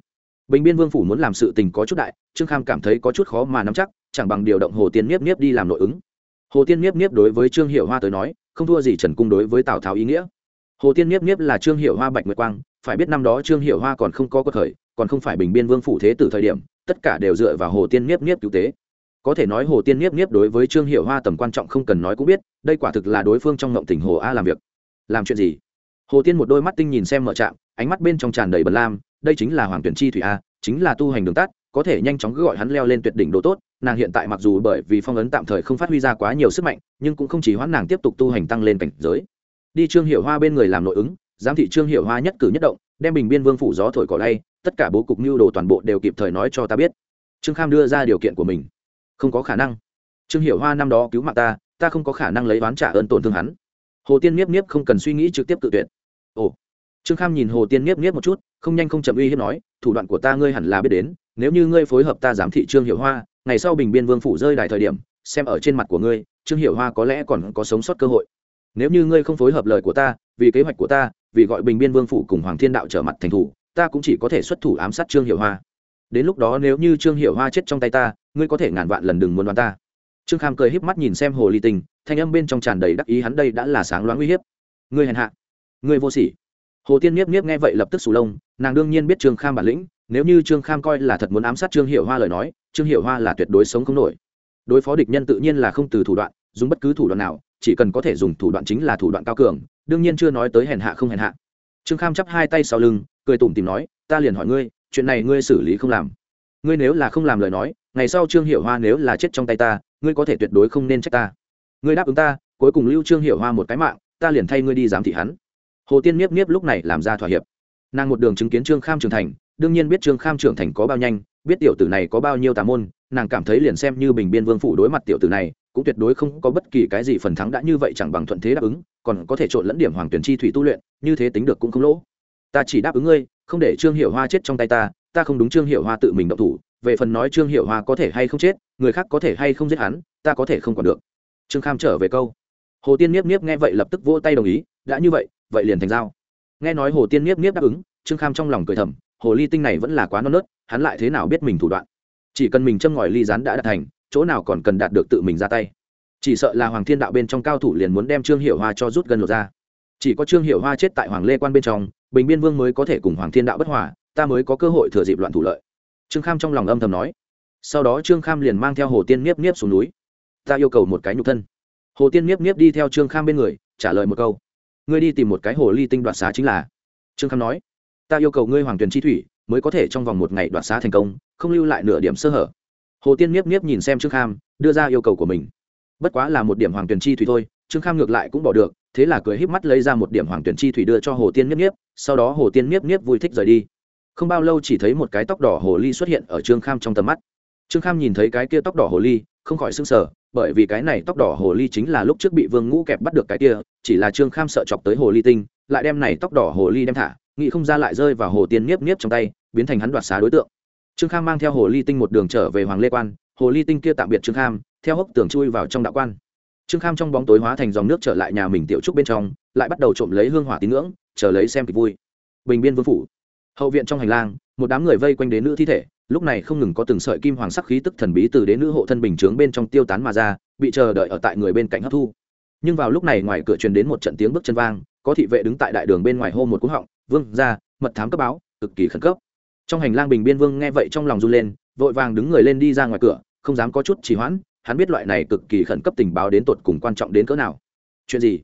Bình biên vương phủ muốn làm sự tình có chút đại, trương kham cảm thấy có chút khó mà nắm chắc, chẳng bằng điều động hồ tiên niếp niếp đi làm nội ứng. Hồ tiên niếp niếp đối với trương hiểu hoa tới nói, không thua gì trần cung đối với tào tháo ý nghĩa. Hồ tiên niếp niếp là trương hiểu hoa bạch nguyệt quang, phải biết năm đó trương hiểu hoa còn không có cơ thời, còn không phải bình biên vương phủ thế từ thời điểm, tất cả đều dựa vào hồ tiên niếp niếp cứu tế. Có thể nói hồ tiên niếp niếp đối với trương hiểu hoa tầm quan trọng không cần nói cũng biết đây quả thực là đối phương trong ngộng tỉnh hồ a làm việc. Làm chuyện gì? Hồ tiên một đôi mắt tinh nhìn xem mở trạm, ánh mắt bên trong tràn đầy bần lam, đây chính là hoàng tuyển chi thủy a, chính là tu hành đường tắt, có thể nhanh chóng gọi hắn leo lên tuyệt đỉnh độ tốt, nàng hiện tại mặc dù bởi vì phong ấn tạm thời không phát huy ra quá nhiều sức mạnh, nhưng cũng không chỉ hoãn nàng tiếp tục tu hành tăng lên cảnh giới. Đi trương hiểu hoa bên người làm nội ứng, giám thị trương hiểu hoa nhất cử nhất động, đem bình biên vương phủ gió thổi cỏ lay, tất cả bố cục mưu đồ toàn bộ đều kịp thời nói cho ta biết. Trương kham đưa ra điều kiện của mình. Không có khả năng. Trương hiểu hoa năm đó cứu mạng ta ta không có khả năng lấy oán trả ơn tổn thương hắn. Hồ tiên niếp niếp không cần suy nghĩ trực tiếp tự tuyệt. Ồ. Trương kham nhìn hồ tiên niếp niếp một chút, không nhanh không chậm uy hiếp nói, thủ đoạn của ta ngươi hẳn là biết đến, nếu như ngươi phối hợp ta giám thị trương hiểu hoa, ngày sau bình biên vương phủ rơi đài thời điểm, xem ở trên mặt của ngươi, trương hiểu hoa có lẽ còn có sống sót cơ hội. Nếu như ngươi không phối hợp lời của ta, vì kế hoạch của ta, vì gọi bình biên vương phủ cùng hoàng thiên đạo trở mặt thành thủ, ta cũng chỉ có thể xuất thủ ám sát trương hiểu hoa. Đến lúc đó nếu như trương hiểu hoa chết trong tay ta, ngươi có thể ngàn vạn lần đừng muốn đoán ta trương kham cười híp mắt nhìn xem hồ ly tình thanh âm bên trong tràn đầy đắc ý hắn đây đã là sáng loáng uy hiếp. Ngươi hèn hạ. Ngươi vô sỉ. Hồ tiên nhiếp nhiếp nghe vậy lập tức sù lông, nàng đương nhiên biết trương kham bản lĩnh, nếu như trương kham coi là thật muốn ám sát trương hiểu hoa lời nói, trương hiểu hoa là tuyệt đối sống không nổi. Đối phó địch nhân tự nhiên là không từ thủ đoạn, dùng bất cứ thủ đoạn nào, chỉ cần có thể dùng thủ đoạn chính là thủ đoạn cao cường, đương nhiên chưa nói tới hèn hạ không hèn hạ. Trương kham chắp hai tay sau lưng, cười tủm tìm nói, ta liền hỏi ngươi, chuyện này ngươi xử lý không làm. Ngươi nếu là không làm lời nói ngày sau trương hiểu hoa nếu là chết trong tay ta, ngươi có thể tuyệt đối không nên trách ta. Ngươi đáp ứng ta, cuối cùng lưu trương hiểu hoa một cái mạng, ta liền thay ngươi đi giám thị hắn. Hồ tiên niếp niếp lúc này làm ra thỏa hiệp. Nàng một đường chứng kiến trương kham trưởng thành, đương nhiên biết trương kham trưởng thành có bao nhanh, biết tiểu tử này có bao nhiêu tà môn, nàng cảm thấy liền xem như bình biên vương phủ đối mặt tiểu tử này, cũng tuyệt đối không có bất kỳ cái gì phần thắng đã như vậy chẳng bằng thuận thế đáp ứng, còn có thể trộn lẫn điểm hoàng tuyển chi thủy tu luyện, như thế tính được cũng không lỗ. Ta chỉ đáp ứng ngươi, không để trương hiệu hoa chết trong tay ta ta không đúng trương hiệu hoa tự mình động thủ về phần nói trương hiệu hoa có thể hay không chết, người khác có thể hay không giết hắn, ta có thể không còn được. Trương kham trở về câu. Hồ tiên niếp niếp nghe vậy lập tức vỗ tay đồng ý, đã như vậy vậy liền thành giao. Nghe nói hồ tiên niếp niếp đáp ứng, trương kham trong lòng cười thầm, hồ ly tinh này vẫn là quá non nớt, hắn lại thế nào biết mình thủ đoạn? Chỉ cần mình châm ngòi ly rán đã đạt thành, chỗ nào còn cần đạt được tự mình ra tay? Chỉ sợ là hoàng thiên đạo bên trong cao thủ liền muốn đem trương hiệu hoa cho rút gần lột ra. Chỉ có trương hiệu hoa chết tại hoàng lê quan bên trong, bình biên vương mới có thể cùng hoàng thiên đạo bất hòa, ta mới có cơ hội thừa dịp loạn thủ lợi trương kham trong lòng âm thầm nói. Sau đó trương kham liền mang theo hồ tiên niếp niếp xuống núi. Ta yêu cầu một cái nhục thân. Hồ tiên niếp niếp đi theo trương kham bên người, trả lời một câu. Ngươi đi tìm một cái hồ ly tinh đoạt xá chính là. Trương kham nói. Ta yêu cầu ngươi hoàng tuyền chi thủy, mới có thể trong vòng một ngày đoạt xá thành công, không lưu lại nửa điểm sơ hở. Hồ tiên niếp niếp nhìn xem trương kham, đưa ra yêu cầu của mình. Bất quá là một điểm hoàng tuyền chi thủy thôi, trương kham ngược lại cũng bỏ được, thế là cười híp mắt lấy ra một điểm hoàng tuyền chi thủy đưa cho hồ tiên niếp niếp, sau đó hồ tiên niếp niếp vui thích rời đi không bao lâu chỉ thấy một cái tóc đỏ hồ ly xuất hiện ở trương kham trong tầm mắt. Trương kham nhìn thấy cái kia tóc đỏ hồ ly, không khỏi s ư n g sở bởi vì cái này tóc đỏ hồ ly chính là lúc trước bị vương ngũ kẹp bắt được cái kia, chỉ là trương kham sợ chọc tới hồ ly tinh, lại đem này tóc đỏ hồ ly đem thả, nghĩ không ra lại rơi vào hồ tiên nhiếp nhiếp trong tay, biến thành hắn đoạt xá đối tượng. Trương kham mang theo hồ ly tinh một đường trở về hoàng lê quan, hồ ly tinh kia tạm biệt trương kham, theo hốc tường chui vào trong đạo quan. Trương kham trong bóng tối hóa thành dòng nước trở lại nhà mình tiểu trúc bên trong, lại bắt đầu trộm lấy hương hỏa tín ngưỡng, chờ lấy xem kịch vui. Bình biên vương phủ hậu viện trong hành lang, một đám người vây quanh đến nữ thi thể, lúc này không ngừng có từng sợi kim hoàng sắc khí tức thần bí từ đến nữ hộ thân bình chướng bên trong tiêu tán mà ra, bị chờ đợi ở tại người bên cạnh hấp thu. Nhưng vào lúc này ngoài cửa truyền đến một trận tiếng bước chân vang, có thị vệ đứng tại đại đường bên ngoài hô một cú họng, vương ra mật thám cấp báo, cực kỳ khẩn cấp. Trong hành lang bình biên vương nghe vậy trong lòng run lên, vội vàng đứng người lên đi ra ngoài cửa, không dám có chút trì hoãn, hắn biết loại này cực kỳ khẩn cấp tình báo đến tột cùng quan trọng đến cỡ nào. Chuyện gì?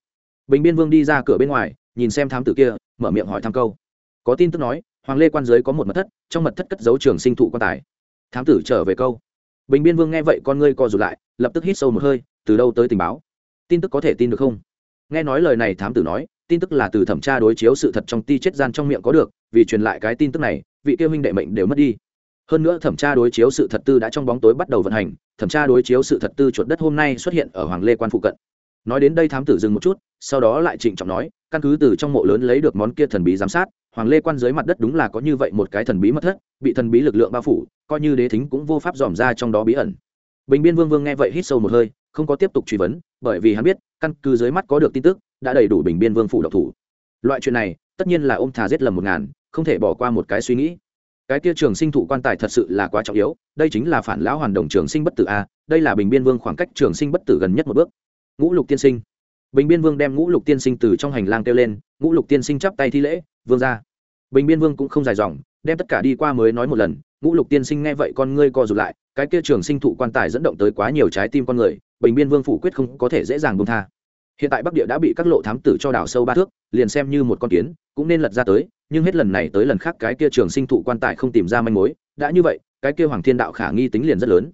Bình biên vương đi ra cửa bên ngoài, nhìn xem thám tử kia, mở miệng hỏi thăm câu. Có tin tức nói hoàng lê quan giới có một mật thất, trong mật thất cất dấu trường sinh thụ quan tài. Thám tử trở về câu. Bình biên vương nghe vậy con ngươi co rụt lại, lập tức hít sâu một hơi, từ đâu tới tình báo? Tin tức có thể tin được không? Nghe nói lời này thám tử nói, tin tức là từ thẩm tra đối chiếu sự thật trong ti chết gian trong miệng có được, vì truyền lại cái tin tức này, vị kia huynh đệ mệnh đều mất đi. Hơn nữa thẩm tra đối chiếu sự thật tư đã trong bóng tối bắt đầu vận hành, thẩm tra đối chiếu sự thật tư chuột đất hôm nay xuất hiện ở hoàng lê quan phụ cận. Nói đến đây thám tử dừng một chút, sau đó lại trịnh trọng nói, căn cứ từ trong mộ lớn lấy được món kia thần bí giám sát hoàng lê quan dưới mặt đất đúng là có như vậy một cái thần bí mất thất, bị thần bí lực lượng bao phủ, coi như đế thính cũng vô pháp dòm ra trong đó bí ẩn. Bình biên vương vương nghe vậy hít sâu một hơi, không có tiếp tục truy vấn, bởi vì hắn biết, căn cứ dưới mắt có được tin tức, đã đầy đủ bình biên vương phủ độc thủ. Loại chuyện này, tất nhiên là ôm thà giết lầm một ngàn, không thể bỏ qua một cái suy nghĩ. Cái kia trường sinh thụ quan tài thật sự là quá trọng yếu, đây chính là phản lão hoàn đồng trường sinh bất tử a, đây là bình biên vương khoảng cách trường sinh bất tử gần nhất một bước. Ngũ lục tiên sinh. Bình biên vương đem ngũ lục tiên sinh từ trong hành lang kêu lên ngũ lục tiên sinh chắp tay thi lễ, vương ra. Bình biên vương cũng không dài dòng, đem tất cả đi qua mới nói một lần, ngũ lục tiên sinh nghe vậy con ngươi co rụt lại, cái kia trường sinh thụ quan tài dẫn động tới quá nhiều trái tim con người, bình biên vương phủ quyết không có thể dễ dàng bông tha. Hiện tại bắc địa đã bị các lộ thám tử cho đào sâu ba thước, liền xem như một con kiến, cũng nên lật ra tới, nhưng hết lần này tới lần khác cái kia trường sinh thụ quan tài không tìm ra manh mối, đã như vậy, cái kia hoàng thiên đạo khả nghi tính liền rất lớn.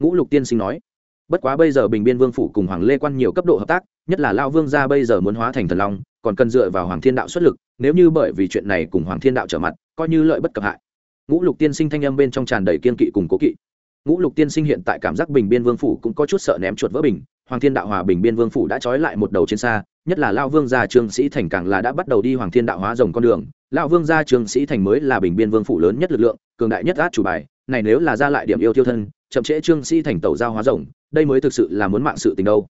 Ngũ lục tiên sinh nói, bất quá bây giờ bình biên vương phủ cùng hoàng lê quan nhiều cấp độ hợp tác, nhất là lao vương gia bây giờ muốn hóa thành thần long còn cần dựa vào hoàng thiên đạo xuất lực, nếu như bởi vì chuyện này cùng hoàng thiên đạo trở mặt, coi như lợi bất cập hại. Ngũ lục tiên sinh thanh âm bên trong tràn đầy kiên kỵ cùng cố kỵ. Ngũ lục tiên sinh hiện tại cảm giác bình biên vương phủ cũng có chút sợ ném chuột vỡ bình, hoàng thiên đạo hòa bình biên vương phủ đã trói lại một đầu trên xa, nhất là lao vương gia trương sĩ thành càng là đã bắt đầu đi hoàng thiên đạo hóa rồng con đường. Lao vương gia trương sĩ thành mới là bình biên vương phủ lớn nhất lực lượng, cường đại nhất át chủ bài, này nếu là ra lại điểm yêu tiêu thân, chậm trễ trương sĩ thành tẩu giao hóa rồng, đây mới thực sự là muốn mạng sự tình đâu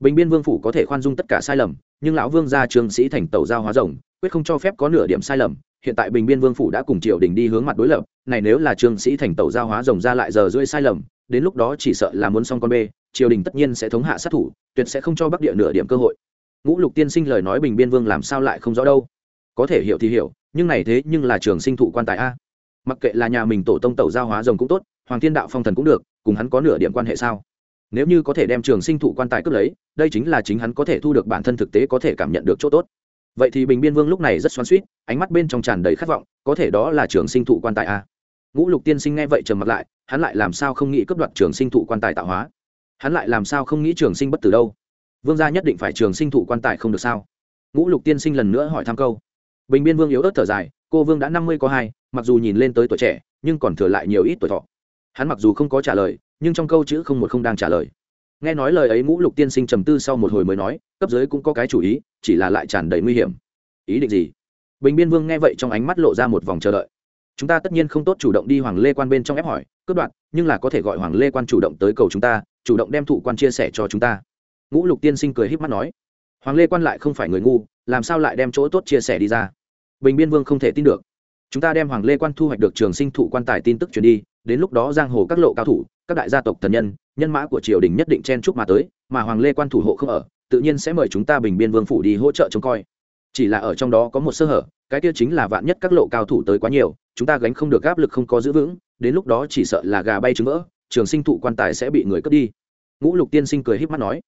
bình biên vương phủ có thể khoan dung tất cả sai lầm, nhưng lão vương gia trương sĩ thành tẩu giao hóa rồng, quyết không cho phép có nửa điểm sai lầm. Hiện tại bình biên vương phủ đã cùng triều đình đi hướng mặt đối lập, này nếu là trương sĩ thành tẩu giao hóa rồng ra lại giờ rưỡi sai lầm, đến lúc đó chỉ sợ là muốn xong con bê, triều đình tất nhiên sẽ thống hạ sát thủ, tuyệt sẽ không cho bắc địa nửa điểm cơ hội. Ngũ lục tiên sinh lời nói bình biên vương làm sao lại không rõ đâu? Có thể hiểu thì hiểu, nhưng này thế nhưng là trường sinh thụ quan tài a. Mặc kệ là nhà mình tổ tông tẩu giao hóa rồng cũng tốt, hoàng thiên đạo phong thần cũng được, cùng hắn có nửa điểm quan hệ sao? Nếu như có thể đem trường sinh thụ quan tài cướp lấy, đây chính là chính hắn có thể thu được bản thân thực tế có thể cảm nhận được chỗ tốt. Vậy thì bình biên vương lúc này rất xoắn suýt ánh mắt bên trong tràn đầy khát vọng, có thể đó là trường sinh thụ quan tài a ngũ lục tiên sinh nghe vậy trầm mặt lại, hắn lại làm sao không nghĩ cướp đoạt trường sinh thụ quan tài tạo hóa? Hắn lại làm sao không nghĩ trường sinh bất tử đâu? Vương gia nhất định phải trường sinh thụ quan tài không được sao? Ngũ lục tiên sinh lần nữa hỏi thăm câu. Bình biên vương yếu ớt thở dài, cô vương đã năm mươi có hai, mặc dù nhìn lên tới tuổi trẻ, nhưng còn thừa lại nhiều ít tuổi thọ. Hắn mặc dù không có trả lời nhưng trong câu chữ không một không đang trả lời. Nghe nói lời ấy ngũ lục tiên sinh trầm tư sau một hồi mới nói, cấp dưới cũng có cái chủ ý, chỉ là lại tràn đầy nguy hiểm. Ý định gì? Bình biên vương nghe vậy trong ánh mắt lộ ra một vòng chờ đợi. Chúng ta tất nhiên không tốt chủ động đi hoàng lê quan bên trong ép hỏi, cướp đoạt, nhưng là có thể gọi hoàng lê quan chủ động tới cầu chúng ta, chủ động đem thụ quan chia sẻ cho chúng ta. Ngũ lục tiên sinh cười h í p mắt nói. Hoàng lê quan lại không phải người ngu, làm sao lại đem chỗ tốt chia sẻ đi ra? Bình biên vương không thể tin được. Chúng ta đem hoàng lê quan thu hoạch được trường sinh thụ quan tài tin tức truyền đi đến lúc đó giang hồ các lộ cao thủ, các đại gia tộc thần nhân nhân mã của triều đình nhất định chen chúc mà tới, mà hoàng lê quan thủ hộ không ở, tự nhiên sẽ mời chúng ta bình biên vương phủ đi hỗ trợ trông coi. Chỉ là ở trong đó có một sơ hở, cái kia chính là vạn nhất các lộ cao thủ tới quá nhiều, chúng ta gánh không được áp lực không có giữ vững, đến lúc đó chỉ sợ là gà bay trứng vỡ, trường sinh thụ quan tài sẽ bị người cướp đi. Ngũ lục tiên sinh cười híp mắt nói,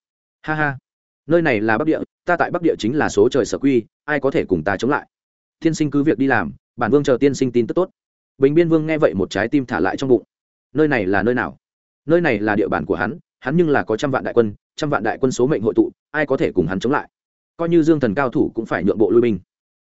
ha ha, nơi này là bắc địa, ta tại bắc địa chính là số trời sở quy, ai có thể cùng ta chống lại? Tiên sinh cứ việc đi làm, bản vương chờ tiên sinh tin tức tốt bình biên vương nghe vậy một trái tim thả lại trong bụng. Nơi này là nơi nào? Nơi này là địa bàn của hắn hắn nhưng là có trăm vạn đại quân, trăm vạn đại quân số mệnh hội tụ, ai có thể cùng hắn chống lại? Coi như dương thần cao thủ cũng phải nhượng bộ lui binh.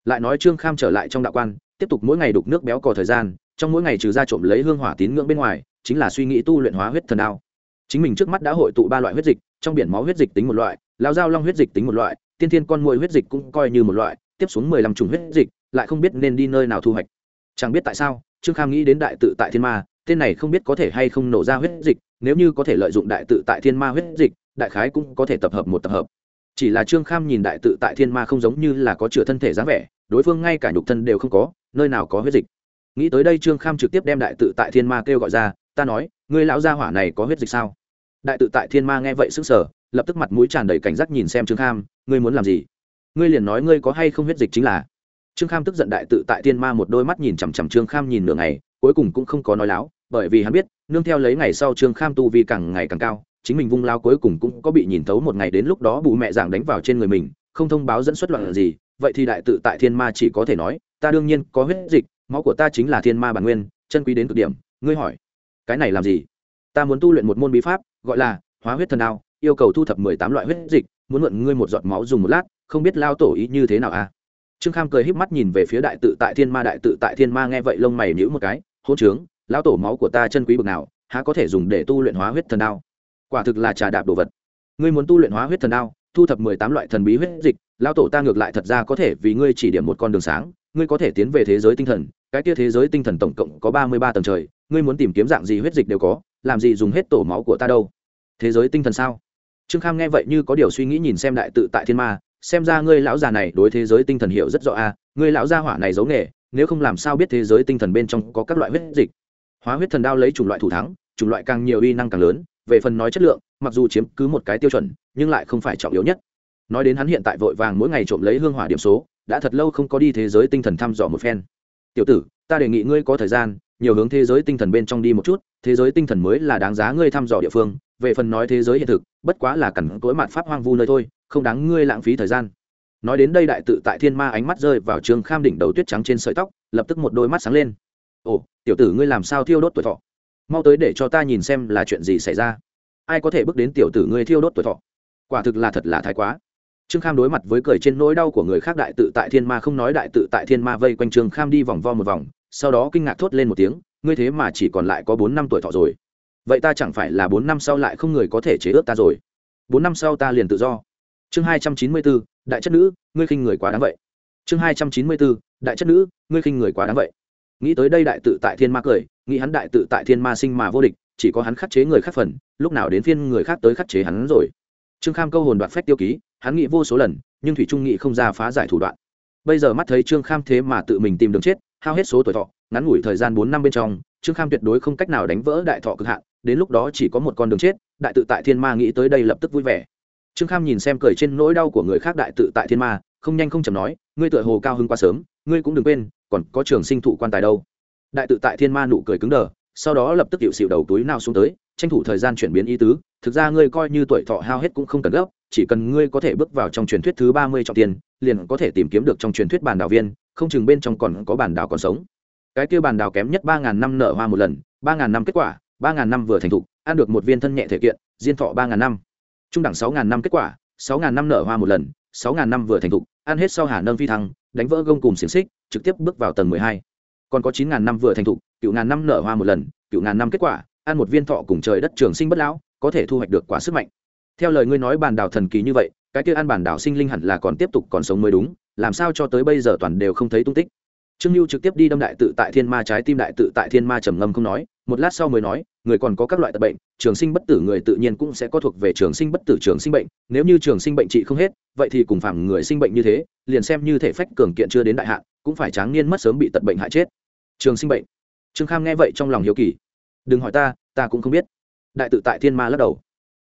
Lại nói trương kham trở lại trong đạo quan, tiếp tục mỗi ngày đục nước béo cò thời gian, trong mỗi ngày trừ ra trộm lấy hương hỏa tín ngưỡng bên ngoài, chính là suy nghĩ tu luyện hóa huyết thần đao. Chính mình trước mắt đã hội tụ ba loại huyết dịch, trong biển máu huyết dịch tính một loại lao dao long huyết dịch tính một loại, tiên thiên con mồi huyết dịch cũng coi như một loại, tiếp xuống mười lăm chủng huyết dịch, lại không biết nên đi nơi nào thu hoạch. Chẳng biết tại sao trương kham nghĩ đến đại tự tại thiên ma, tên này không biết có thể hay không nổ ra huyết dịch, nếu như có thể lợi dụng đại tự tại thiên ma huyết dịch, đại khái cũng có thể tập hợp một tập hợp. Chỉ là trương kham nhìn đại tự tại thiên ma không giống như là có chữa thân thể dáng vẻ, đối phương ngay cả nhục thân đều không có, nơi nào có huyết dịch. Nghĩ tới đây trương kham trực tiếp đem đại tự tại thiên ma kêu gọi ra, ta nói, ngươi lão gia hỏa này có huyết dịch sao? Đại tự tại thiên ma nghe vậy sức sở lập tức mặt mũi tràn đầy cảnh giác nhìn xem trương kham, ngươi muốn làm gì? Ngươi liền nói ngươi có hay không huyết dịch chính là trương kham tức giận đại tự tại thiên ma một đôi mắt nhìn chằm chằm trương kham nhìn nửa ngày, cuối cùng cũng không có nói láo, bởi vì hắn biết, nương theo lấy ngày sau trương kham tu vi càng ngày càng cao, chính mình vung lao cuối cùng cũng có bị nhìn thấu một ngày đến lúc đó bù mẹ giảng đánh vào trên người mình, không thông báo dẫn xuất loạn gì, vậy thì đại tự tại thiên ma chỉ có thể nói, ta đương nhiên có huyết dịch, máu của ta chính là thiên ma bản nguyên, chân quý đến cực điểm, ngươi hỏi, cái này làm gì? Ta muốn tu luyện một môn bí pháp, gọi là hóa huyết thần đao, yêu cầu thu thập mười tám loại huyết dịch, muốn mượn ngươi một giọt máu dùng một lát, không biết lao tổ ý như thế nào à? Trương kham cười híp mắt nhìn về phía đại tự tại thiên ma, đại tự tại thiên ma nghe vậy lông mày nhíu một cái hôn trướng, lão tổ máu của ta chân quý bực nào, há có thể dùng để tu luyện hóa huyết thần đao? Quả thực là trà đạp đồ vật. Ngươi muốn tu luyện hóa huyết thần đao, thu thập mười tám loại thần bí huyết dịch, lão tổ ta ngược lại thật ra có thể vì ngươi chỉ điểm một con đường sáng, ngươi có thể tiến về thế giới tinh thần, cái kia thế giới tinh thần tổng cộng có ba mươi ba tầng trời, ngươi muốn tìm kiếm dạng gì huyết dịch đều có, làm gì dùng hết tổ máu của ta đâu? Thế giới tinh thần sao? Trương kham nghe vậy như có điều suy nghĩ nhìn xem đại tự tại thiên ma xem ra ngươi lão già này đối thế giới tinh thần hiểu rất rõ a à, ngươi lão gia hỏa này giấu nghề nếu không làm sao biết thế giới tinh thần bên trong có các loại huyết dịch. Hóa huyết thần đao lấy chủng loại thủ thắng chủng loại càng nhiều uy năng càng lớn về phần nói chất lượng mặc dù chiếm cứ một cái tiêu chuẩn nhưng lại không phải trọng yếu nhất. Nói đến hắn hiện tại vội vàng mỗi ngày trộm lấy hương hỏa điểm số đã thật lâu không có đi thế giới tinh thần thăm dò một phen. Tiểu tử ta đề nghị ngươi có thời gian nhiều hướng thế giới tinh thần bên trong đi một chút thế giới tinh thần mới là đáng giá ngươi thăm dò địa phương về phần nói thế giới hiện thực bất quá là cẩn tối mạn pháp hoang vu nơi thôi không đáng ngươi lãng phí thời gian. Nói đến đây đại tự tại thiên ma ánh mắt rơi vào trương kham đỉnh đầu tuyết trắng trên sợi tóc, lập tức một đôi mắt sáng lên. Ồ, tiểu tử ngươi làm sao thiêu đốt tuổi thọ? Mau tới để cho ta nhìn xem là chuyện gì xảy ra. Ai có thể bước đến tiểu tử ngươi thiêu đốt tuổi thọ? Quả thực là thật là thái quá. Trương kham đối mặt với cười trên nỗi đau của người khác đại tự tại thiên ma không nói đại tự tại thiên ma vây quanh trương kham đi vòng vo một vòng, sau đó kinh ngạc thốt lên một tiếng, ngươi thế mà chỉ còn lại có bốn năm tuổi thọ rồi. Vậy ta chẳng phải là bốn năm sau lại không người có thể chế ước ta rồi. Bốn năm sau ta liền tự do chương hai trăm chín mươi bốn, đại chất nữ, ngươi khinh người quá đáng vậy. Chương hai trăm chín mươi bốn, đại chất nữ, ngươi khinh người quá đáng vậy. Nghĩ tới đây đại tự tại thiên ma cười, nghĩ hắn đại tự tại thiên ma sinh mà vô địch, chỉ có hắn khắc chế người khác phần, lúc nào đến phiên người khác tới khắc chế hắn rồi. Trương kham câu hồn đoạt phách tiêu ký, hắn nghĩ vô số lần, nhưng thủy trung nghĩ không ra phá giải thủ đoạn. Bây giờ mắt thấy trương kham thế mà tự mình tìm đường chết, hao hết số tuổi thọ, ngắn ngủi thời gian bốn năm bên trong, trương kham tuyệt đối không cách nào đánh vỡ đại thọ cực hạn, đến lúc đó chỉ có một con đường chết, đại tự tại thiên ma nghĩ tới đây lập tức vui vẻ trương kham nhìn xem cười trên nỗi đau của người khác đại tự tại thiên ma, không nhanh không chầm nói, ngươi tựa hồ cao hưng quá sớm, ngươi cũng đừng quên, còn có trường sinh thụ quan tài đâu. Đại tự tại thiên ma nụ cười cứng đờ, sau đó lập tức hiệu xịu đầu túi nào xuống tới, tranh thủ thời gian chuyển biến ý tứ, thực ra ngươi coi như tuổi thọ hao hết cũng không cần gấp, chỉ cần ngươi có thể bước vào trong truyền thuyết thứ ba mươi trọng tiền liền có thể tìm kiếm được trong truyền thuyết bản đảo viên, không chừng bên trong còn có bản đảo còn sống. Cái kia bản đảo kém nhất ba ngàn năm nở hoa một lần, ba ngàn năm kết quả, ba ngàn năm vừa thành thục, ăn được một viên thân nhẹ thể kiện, diên thọ ba ngàn năm trung đẳng sáu ngàn năm kết quả, sáu ngàn năm nở hoa một lần, sáu ngàn năm vừa thành thục, ăn hết sau hà nâng phi thăng, đánh vỡ gông cùng xiềng xích, trực tiếp bước vào tầng mười hai. Còn có chín ngàn năm vừa thành thục, cựu ngàn năm nở hoa một lần, cựu ngàn năm kết quả, ăn một viên thọ cùng trời đất trường sinh bất lão, có thể thu hoạch được quả sức mạnh. Theo lời ngươi nói bàn đảo thần kỳ như vậy, cái kia ăn bản đảo sinh linh hẳn là còn tiếp tục còn sống mới đúng, làm sao cho tới bây giờ toàn đều không thấy tung tích? Trương lưu trực tiếp đi đâm đại tự tại thiên ma trái tim đại tự tại thiên ma trầm ngâm không nói, một lát sau mới nói, người còn có các loại tật bệnh, trường sinh bất tử người tự nhiên cũng sẽ có thuộc về trường sinh bất tử trường sinh bệnh, nếu như trường sinh bệnh trị không hết, vậy thì cùng phạm người sinh bệnh như thế, liền xem như thể phách cường kiện chưa đến đại hạn, cũng phải tráng niên mất sớm bị tật bệnh hại chết. Trường sinh bệnh. Trương kham nghe vậy trong lòng hiếu kỳ. Đừng hỏi ta ta cũng không biết. Đại tự tại thiên ma lắc đầu.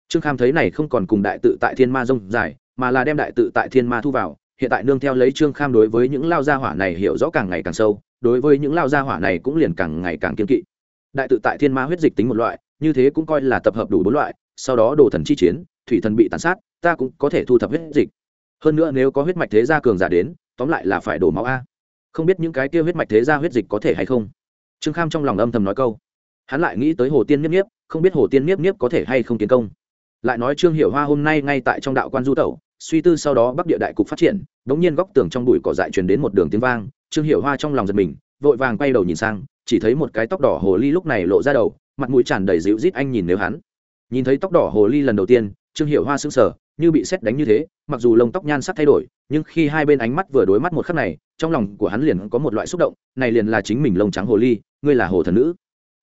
Trương kham thấy này không còn cùng đại tự tại thiên ma rông dài, mà là đem đại tự tại thiên ma thu vào hiện tại nương theo lấy trương kham đối với những lao gia hỏa này hiểu rõ càng ngày càng sâu, đối với những lao gia hỏa này cũng liền càng ngày càng kiên kỵ. Đại tự tại thiên ma huyết dịch tính một loại, như thế cũng coi là tập hợp đủ bốn loại, sau đó đồ thần chi chiến, thủy thần bị tàn sát, ta cũng có thể thu thập huyết dịch. Hơn nữa nếu có huyết mạch thế gia cường giả đến, tóm lại là phải đổ máu a. Không biết những cái kia huyết mạch thế gia huyết dịch có thể hay không? Trương kham trong lòng âm thầm nói câu. Hắn lại nghĩ tới hồ tiên nhiếp nhiếp không biết hồ tiên nhiếp nhiếp có thể hay không tiến công. Lại nói trương hiệu hoa hôm nay ngay tại trong đạo quan du tẩu suy tư sau đó bắc địa đại cục phát triển đ ỗ n g nhiên góc tường trong bụi cỏ dại truyền đến một đường tiếng vang, trương hiệu hoa trong lòng giật mình, vội vàng quay đầu nhìn sang, chỉ thấy một cái tóc đỏ hồ ly lúc này lộ ra đầu, mặt mũi tràn đầy dịu rít anh nhìn nếu hắn. Nhìn thấy tóc đỏ hồ ly lần đầu tiên, trương hiệu hoa sững sờ, như bị xét đánh như thế, mặc dù lông tóc nhan sắc thay đổi, nhưng khi hai bên ánh mắt vừa đối mắt một khắc này, trong lòng của hắn liền có một loại xúc động, này liền là chính mình lông trắng hồ ly, ngươi là hồ thần nữ.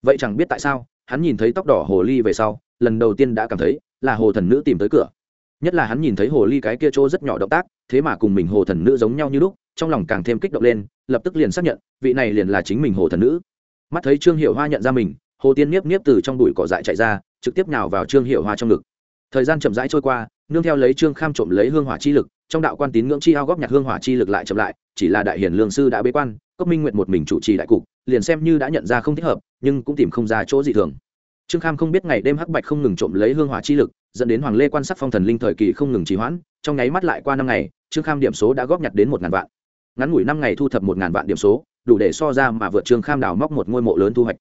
Vậy chẳng biết tại sao, hắn nhìn thấy tóc đỏ hồ ly về sau, lần đầu tiên đã cảm thấy là hồ thần nữ tìm tới cửa nhất là hắn nhìn thấy hồ ly cái kia chỗ rất nhỏ động tác, thế mà cùng mình hồ thần nữ giống nhau như lúc, trong lòng càng thêm kích động lên, lập tức liền xác nhận, vị này liền là chính mình hồ thần nữ. Mắt thấy trương hiệu hoa nhận ra mình, hồ tiên nhiếp nhiếp từ trong đùi cỏ dại chạy ra, trực tiếp nào vào trương hiệu hoa trong ngực. Thời gian chậm rãi trôi qua, nương theo lấy trương kham trộm lấy hương hỏa chi lực, trong đạo quan tín ngưỡng chi ao góp nhặt hương hỏa chi lực lại chậm lại, chỉ là đại hiển lương sư đã bế quan, cốc minh nguyện một mình chủ trì đại cục, liền xem như đã nhận ra không thích hợp, nhưng cũng tìm không ra chỗ gì thường. Trương kham không biết ngày đêm hắc bạch không ngừng trộm lấy hương hỏa chi lực dẫn đến hoàng lê quan sát phong thần linh thời kỳ không ngừng trì hoãn, trong nháy mắt lại qua năm ngày, trương kham điểm số đã góp nhặt đến một ngàn vạn. Ngắn ngủi năm ngày thu thập một ngàn vạn điểm số, đủ để so ra mà vượt trương kham đào móc một ngôi mộ lớn thu hoạch.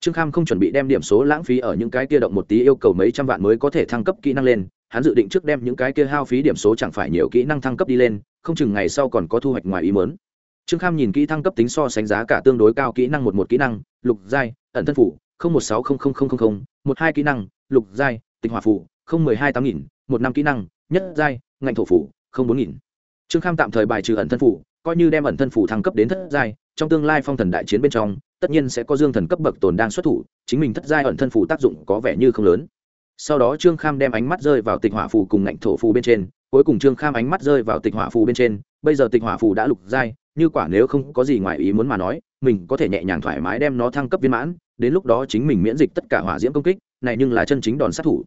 Trương kham không chuẩn bị đem điểm số lãng phí ở những cái kia động một tí yêu cầu mấy trăm vạn mới có thể thăng cấp kỹ năng lên, hắn dự định trước đem những cái kia hao phí điểm số chẳng phải nhiều kỹ năng thăng cấp đi lên, không chừng ngày sau còn có thu hoạch ngoài ý mớn trương kham nhìn kỹ thăng cấp tính so sánh giá cả tương đối cao kỹ năng một một kỹ năng, lục giai, ẩn thân phủ, không một sáu không không không không một hai kỹ năng, lục giai, tịch hòa phủ không mười hai tám nghìn, một năm kỹ năng, nhất giai, ngạnh thổ phủ, không bốn nghìn. Trương kham tạm thời bài trừ ẩn thân phủ, coi như đem ẩn thân phủ thăng cấp đến thất giai, trong tương lai phong thần đại chiến bên trong, tất nhiên sẽ có dương thần cấp bậc tồn đang xuất thủ, chính mình thất giai ẩn thân phủ tác dụng có vẻ như không lớn. Sau đó trương kham đem ánh mắt rơi vào tịch hỏa phủ cùng ngạnh thổ phủ bên trên, cuối cùng trương kham ánh mắt rơi vào tịch hỏa phủ bên trên, bây giờ tịch hỏa phủ đã lục giai, như quả nếu không có gì ngoài ý muốn mà nói, mình có thể nhẹ nhàng thoải mái đem nó thăng cấp viên mãn, đến lúc đó chính mình miễn dịch tất cả hỏa diễm công kích, này nhưng là chân chính đòn sát thủ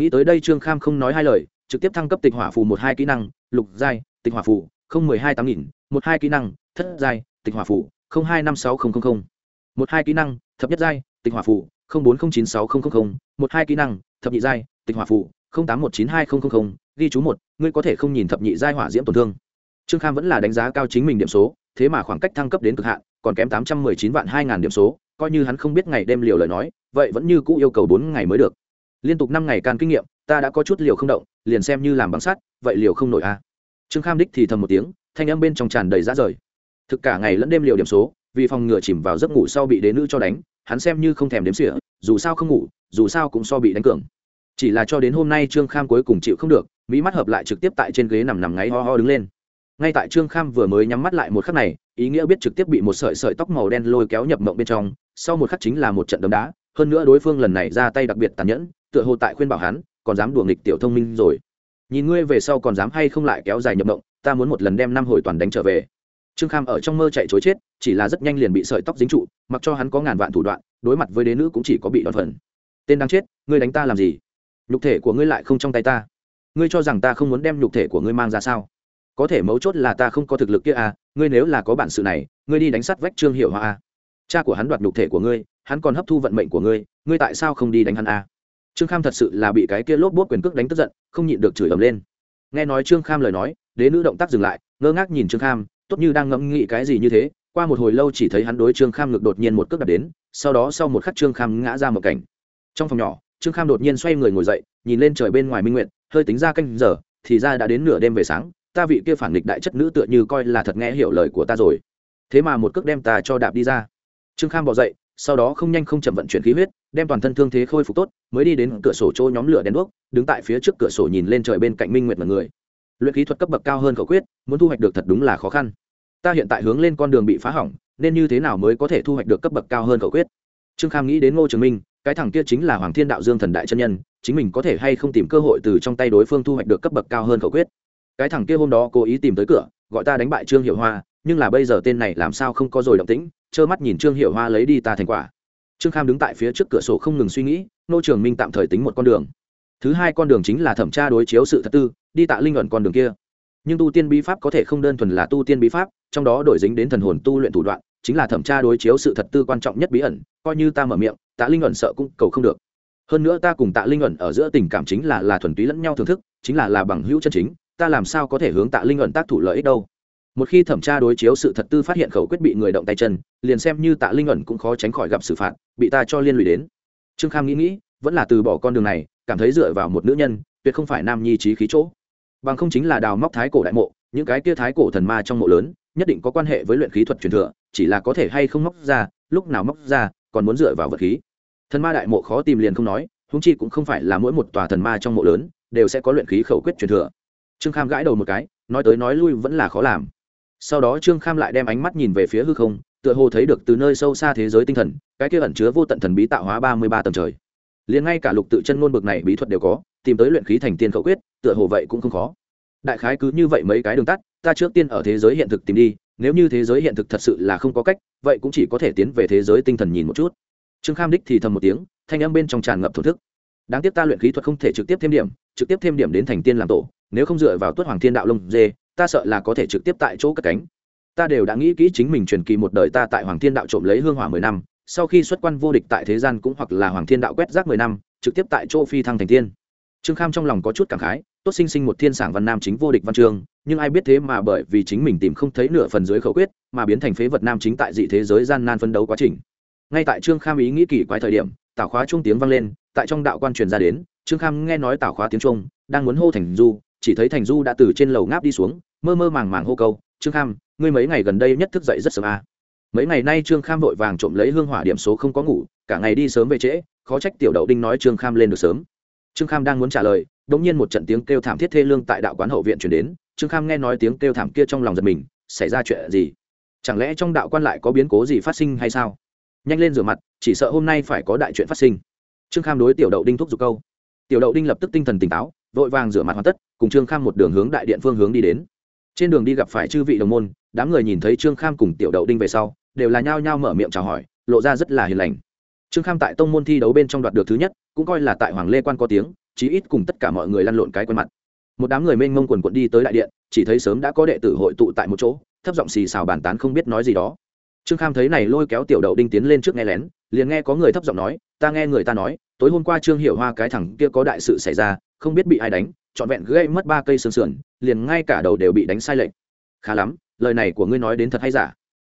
nghĩ tới đây trương kham không nói hai lời, trực tiếp thăng cấp tịch hỏa phù một hai kỹ năng, lục giai, tịch hỏa phù, không mười hai tám nghìn, một hai kỹ năng, thất giai, tịch hỏa phù, không hai năm sáu không không không. Một hai kỹ năng, thập nhất giai, tịch hỏa phù, không bốn không chín sáu không không không. Một hai kỹ năng, thập nhị giai, tịch hỏa phù, không tám một chín hai không không không. Ghi chú một, ngươi có thể không nhìn thập nhị giai hỏa diễm tổn thương. Trương kham vẫn là đánh giá cao chính mình điểm số, thế mà khoảng cách thăng cấp đến cực hạn, còn kém tám trăm mười chín vạn hai ngàn điểm số, coi như hắn không biết ngày đêm liều lời nói, vậy vẫn như cũ yêu cầu bốn ngày mới được liên tục năm ngày can kinh nghiệm, ta đã có chút liều không động, liền xem như làm bằng sắt, vậy liều không nổi a. À. trương kham đích thì thầm một tiếng, thanh âm bên trong tràn đầy rã rời. Thực cả ngày lẫn đêm liều điểm số, vì phòng ngừa chìm vào giấc ngủ sau bị đế nữ cho đánh, hắn xem như không thèm đếm xỉa, dù sao không ngủ, dù sao cũng so bị đánh cường. Chỉ là cho đến hôm nay trương kham cuối cùng chịu không được, mỹ mắt hợp lại trực tiếp tại trên ghế nằm nằm ngáy ho ho đứng lên. Ngay tại trương kham vừa mới nhắm mắt lại một khắc này, ý nghĩa biết trực tiếp bị một sợi sợi tóc màu đen lôi kéo nhập mộng bên trong, sau một khắc chính là một trận đấm đá hơn nữa đối phương lần này ra tay đặc biệt tàn nhẫn tựa hồ tại khuyên bảo hắn còn dám đùa nghịch tiểu thông minh rồi. Nhìn ngươi về sau còn dám hay không lại kéo dài nhập động, ta muốn một lần đem năm hồi toàn đánh trở về. Trương kham ở trong mơ chạy chối chết chỉ là rất nhanh liền bị sợi tóc dính trụ mặc cho hắn có ngàn vạn thủ đoạn đối mặt với đế nữ cũng chỉ có bị đòn phần. Tên đang chết ngươi đánh ta làm gì? Nhục thể của ngươi lại không trong tay ta. Ngươi cho rằng ta không muốn đem nhục thể của ngươi mang ra sao? Có thể mấu chốt là ta không có thực lực kia à ngươi nếu là có bản sự này ngươi đi đánh sắt vách trương hiệu hoa à. Cha của hắn đoạt nhục thể của ngươi hắn còn hấp thu vận mệnh của ngươi ngươi tại sao không đi đánh hắn à? Trương kham thật sự là bị cái kia lốp bốt quyền cước đánh tức giận, không nhịn được chửi ầm lên. Nghe nói trương kham lời nói, đế nữ động tác dừng lại, ngơ ngác nhìn trương kham, tốt như đang ngẫm nghĩ cái gì như thế, qua một hồi lâu chỉ thấy hắn đối trương kham ngực đột nhiên một cước đặt đến, sau đó sau một khắc trương kham ngã ra một cảnh. Trong phòng nhỏ, trương kham đột nhiên xoay người ngồi dậy, nhìn lên trời bên ngoài minh nguyện hơi tính ra canh giờ, thì ra đã đến nửa đêm về sáng, ta vị kia phản nghịch đại chất nữ tựa như coi là thật nghe hiểu lời của ta rồi. Thế mà một cước đem ta cho đạp đi ra. Trương kham bỏ dậy sau đó không nhanh không chậm vận chuyển khí huyết, đem toàn thân thương thế khôi phục tốt, mới đi đến cửa sổ chỗ nhóm lửa đèn đuốc, đứng tại phía trước cửa sổ nhìn lên trời bên cạnh minh nguyệt mật người. Luyện khí thuật cấp bậc cao hơn khẩu quyết, muốn thu hoạch được thật đúng là khó khăn. Ta hiện tại hướng lên con đường bị phá hỏng, nên như thế nào mới có thể thu hoạch được cấp bậc cao hơn khẩu quyết? Trương kham nghĩ đến ngô trường minh, cái thằng kia chính là hoàng thiên đạo dương thần đại chân nhân, chính mình có thể hay không tìm cơ hội từ trong tay đối phương thu hoạch được cấp bậc cao hơn khẩu quyết? Cái thằng kia hôm đó cố ý tìm tới cửa, gọi ta đánh bại trương hiệu hoa, nhưng là bây giờ tên này làm sao không có rồi động tĩnh trơ mắt nhìn trương hiệu hoa lấy đi ta thành quả. Trương kham đứng tại phía trước cửa sổ không ngừng suy nghĩ, nô trường minh tạm thời tính một con đường. Thứ hai con đường chính là thẩm tra đối chiếu sự thật tư, đi tạ linh luận con đường kia. Nhưng tu tiên bí pháp có thể không đơn thuần là tu tiên bí pháp, trong đó đổi dính đến thần hồn tu luyện thủ đoạn, chính là thẩm tra đối chiếu sự thật tư quan trọng nhất bí ẩn, coi như ta mở miệng, tạ linh luận sợ cũng cầu không được. Hơn nữa ta cùng tạ linh luận ở giữa tình cảm chính là là thuần túy lẫn nhau thưởng thức, chính là là bằng hữu chân chính, ta làm sao có thể hướng tạ linh luận tác thủ lợi ích đâu? Một khi thẩm tra đối chiếu sự thật tư phát hiện khẩu quyết bị người động tay chân, liền xem như tạ linh ẩn cũng khó tránh khỏi gặp xử phạt, bị ta cho liên lụy đến. Trương kham nghĩ nghĩ, vẫn là từ bỏ con đường này, cảm thấy dựa vào một nữ nhân, tuyệt không phải nam nhi trí khí chỗ. Bằng không chính là đào móc thái cổ đại mộ, những cái kia thái cổ thần ma trong mộ lớn, nhất định có quan hệ với luyện khí thuật truyền thừa, chỉ là có thể hay không móc ra, lúc nào móc ra, còn muốn dựa vào vật khí. Thần ma đại mộ khó tìm liền không nói húng chi cũng không phải là mỗi một tòa thần ma trong mộ lớn, đều sẽ có luyện khí khẩu quyết truyền thừa. Trương kham gãi đầu một cái, nói tới nói lui vẫn là khó làm sau đó trương kham lại đem ánh mắt nhìn về phía hư không, tựa hồ thấy được từ nơi sâu xa thế giới tinh thần, cái kia ẩn chứa vô tận thần bí tạo hóa ba mươi ba tầng trời. Liền ngay cả lục tự chân ngôn bực này bí thuật đều có, tìm tới luyện khí thành tiên khẩu quyết, tựa hồ vậy cũng không khó. Đại khái cứ như vậy mấy cái đường tắt, ta trước tiên ở thế giới hiện thực tìm đi, nếu như thế giới hiện thực thật sự là không có cách, vậy cũng chỉ có thể tiến về thế giới tinh thần nhìn một chút. Trương kham đích thì thầm một tiếng, thanh âm bên trong tràn ngập thổ thức. Đáng tiếc ta luyện khí thuật không thể trực tiếp thêm điểm, trực tiếp thêm điểm đến thành tiên làm tổ, nếu không dựa vào tuất hoàng thiên đạo lông dê ta sợ là có thể trực tiếp tại chỗ cất cánh. Ta đều đã nghĩ kỹ chính mình truyền kỳ một đời ta tại hoàng thiên đạo trộm lấy hương hỏa mười năm, sau khi xuất quan vô địch tại thế gian cũng hoặc là hoàng thiên đạo quét rác mười năm, trực tiếp tại chỗ phi thăng thành tiên. Trương kham trong lòng có chút cảm khái, tốt sinh sinh một thiên sảng văn nam chính vô địch văn chương nhưng ai biết thế mà bởi vì chính mình tìm không thấy nửa phần dưới khẩu quyết, mà biến thành phế vật nam chính tại dị thế giới gian nan phấn đấu quá trình. Ngay tại trương kham ý nghĩ kỳ quái thời điểm, tảo khóa trung tiếng vang lên, tại trong đạo quan truyền ra đến, trương kham nghe nói tảo khóa tiếng trung đang muốn hô thành du chỉ thấy thành du đã từ trên lầu ngáp đi xuống, mơ mơ màng màng hô câu, trương kham, ngươi mấy ngày gần đây nhất thức dậy rất sớm à. mấy ngày nay trương kham vội vàng trộm lấy hương hỏa điểm số không có ngủ, cả ngày đi sớm về trễ, khó trách tiểu đậu đinh nói trương kham lên được sớm. Trương kham đang muốn trả lời đ ỗ n g nhiên một trận tiếng kêu thảm thiết thê lương tại đạo quán hậu viện chuyển đến, trương kham nghe nói tiếng kêu thảm kia trong lòng giật mình, xảy ra chuyện gì? Chẳng lẽ trong đạo quan lại có biến cố gì phát sinh hay sao? Nhanh lên rửa mặt, chỉ sợ hôm nay phải có đại chuyện phát sinh. Trương kham đối tiểu đậu đinh thúc giục câu. Tiểu đậu đinh lập tức tinh thần tỉnh táo vội vàng rửa mặt hoàn tất, cùng trương kham một đường hướng đại điện phương hướng đi đến. Trên đường đi gặp phải chư vị đồng môn, đám người nhìn thấy trương kham cùng tiểu đậu đinh về sau, đều là nhao nhao mở miệng chào hỏi, lộ ra rất là hiền lành. Trương kham tại tông môn thi đấu bên trong đoạt được thứ nhất, cũng coi là tại hoàng lê quan có tiếng, chí ít cùng tất cả mọi người lăn lộn cái quen mặt. Một đám người mênh mông quần quận đi tới đại điện, chỉ thấy sớm đã có đệ tử hội tụ tại một chỗ, thấp giọng xì xào bàn tán không biết nói gì đó trương kham thấy này lôi kéo tiểu đậu đinh tiến lên trước nghe lén, liền nghe có người thấp giọng nói, ta nghe người ta nói, tối hôm qua trương hiểu hoa cái thằng kia có đại sự xảy ra, không biết bị ai đánh, trọn vẹn gây mất ba cây xương sườn, liền ngay cả đầu đều bị đánh sai lệch. Khá lắm, lời này của ngươi nói đến thật hay giả?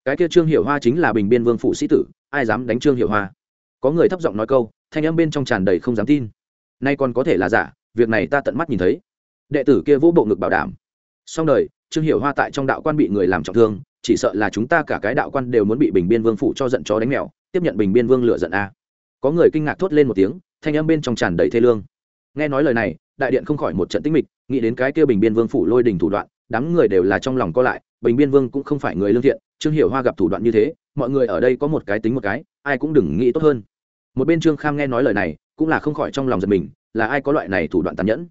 Cái kia trương hiểu hoa chính là bình biên vương phụ sĩ tử, ai dám đánh trương hiểu hoa? Có người thấp giọng nói câu, thanh âm bên trong tràn đầy không dám tin. Nay còn có thể là giả, việc này ta tận mắt nhìn thấy. Đệ tử kia vũ bộ ngực bảo đảm. Xong đời, trương hiểu hoa tại trong đạo quan bị người làm trọng thương chỉ sợ là chúng ta cả cái đạo quan đều muốn bị bình biên vương phụ cho giận chó đánh mèo, tiếp nhận bình biên vương lựa giận a. Có người kinh ngạc thốt lên một tiếng, thanh âm bên trong tràn đầy thê lương. Nghe nói lời này, đại điện không khỏi một trận tĩnh mịch, nghĩ đến cái kia bình biên vương phủ lôi đình thủ đoạn, đám người đều là trong lòng co lại, bình biên vương cũng không phải người lương thiện, trương hiểu hoa gặp thủ đoạn như thế, mọi người ở đây có một cái tính một cái, ai cũng đừng nghĩ tốt hơn. Một bên trương kham nghe nói lời này, cũng là không khỏi trong lòng giật mình, là ai có loại này thủ đoạn tàn nhẫn.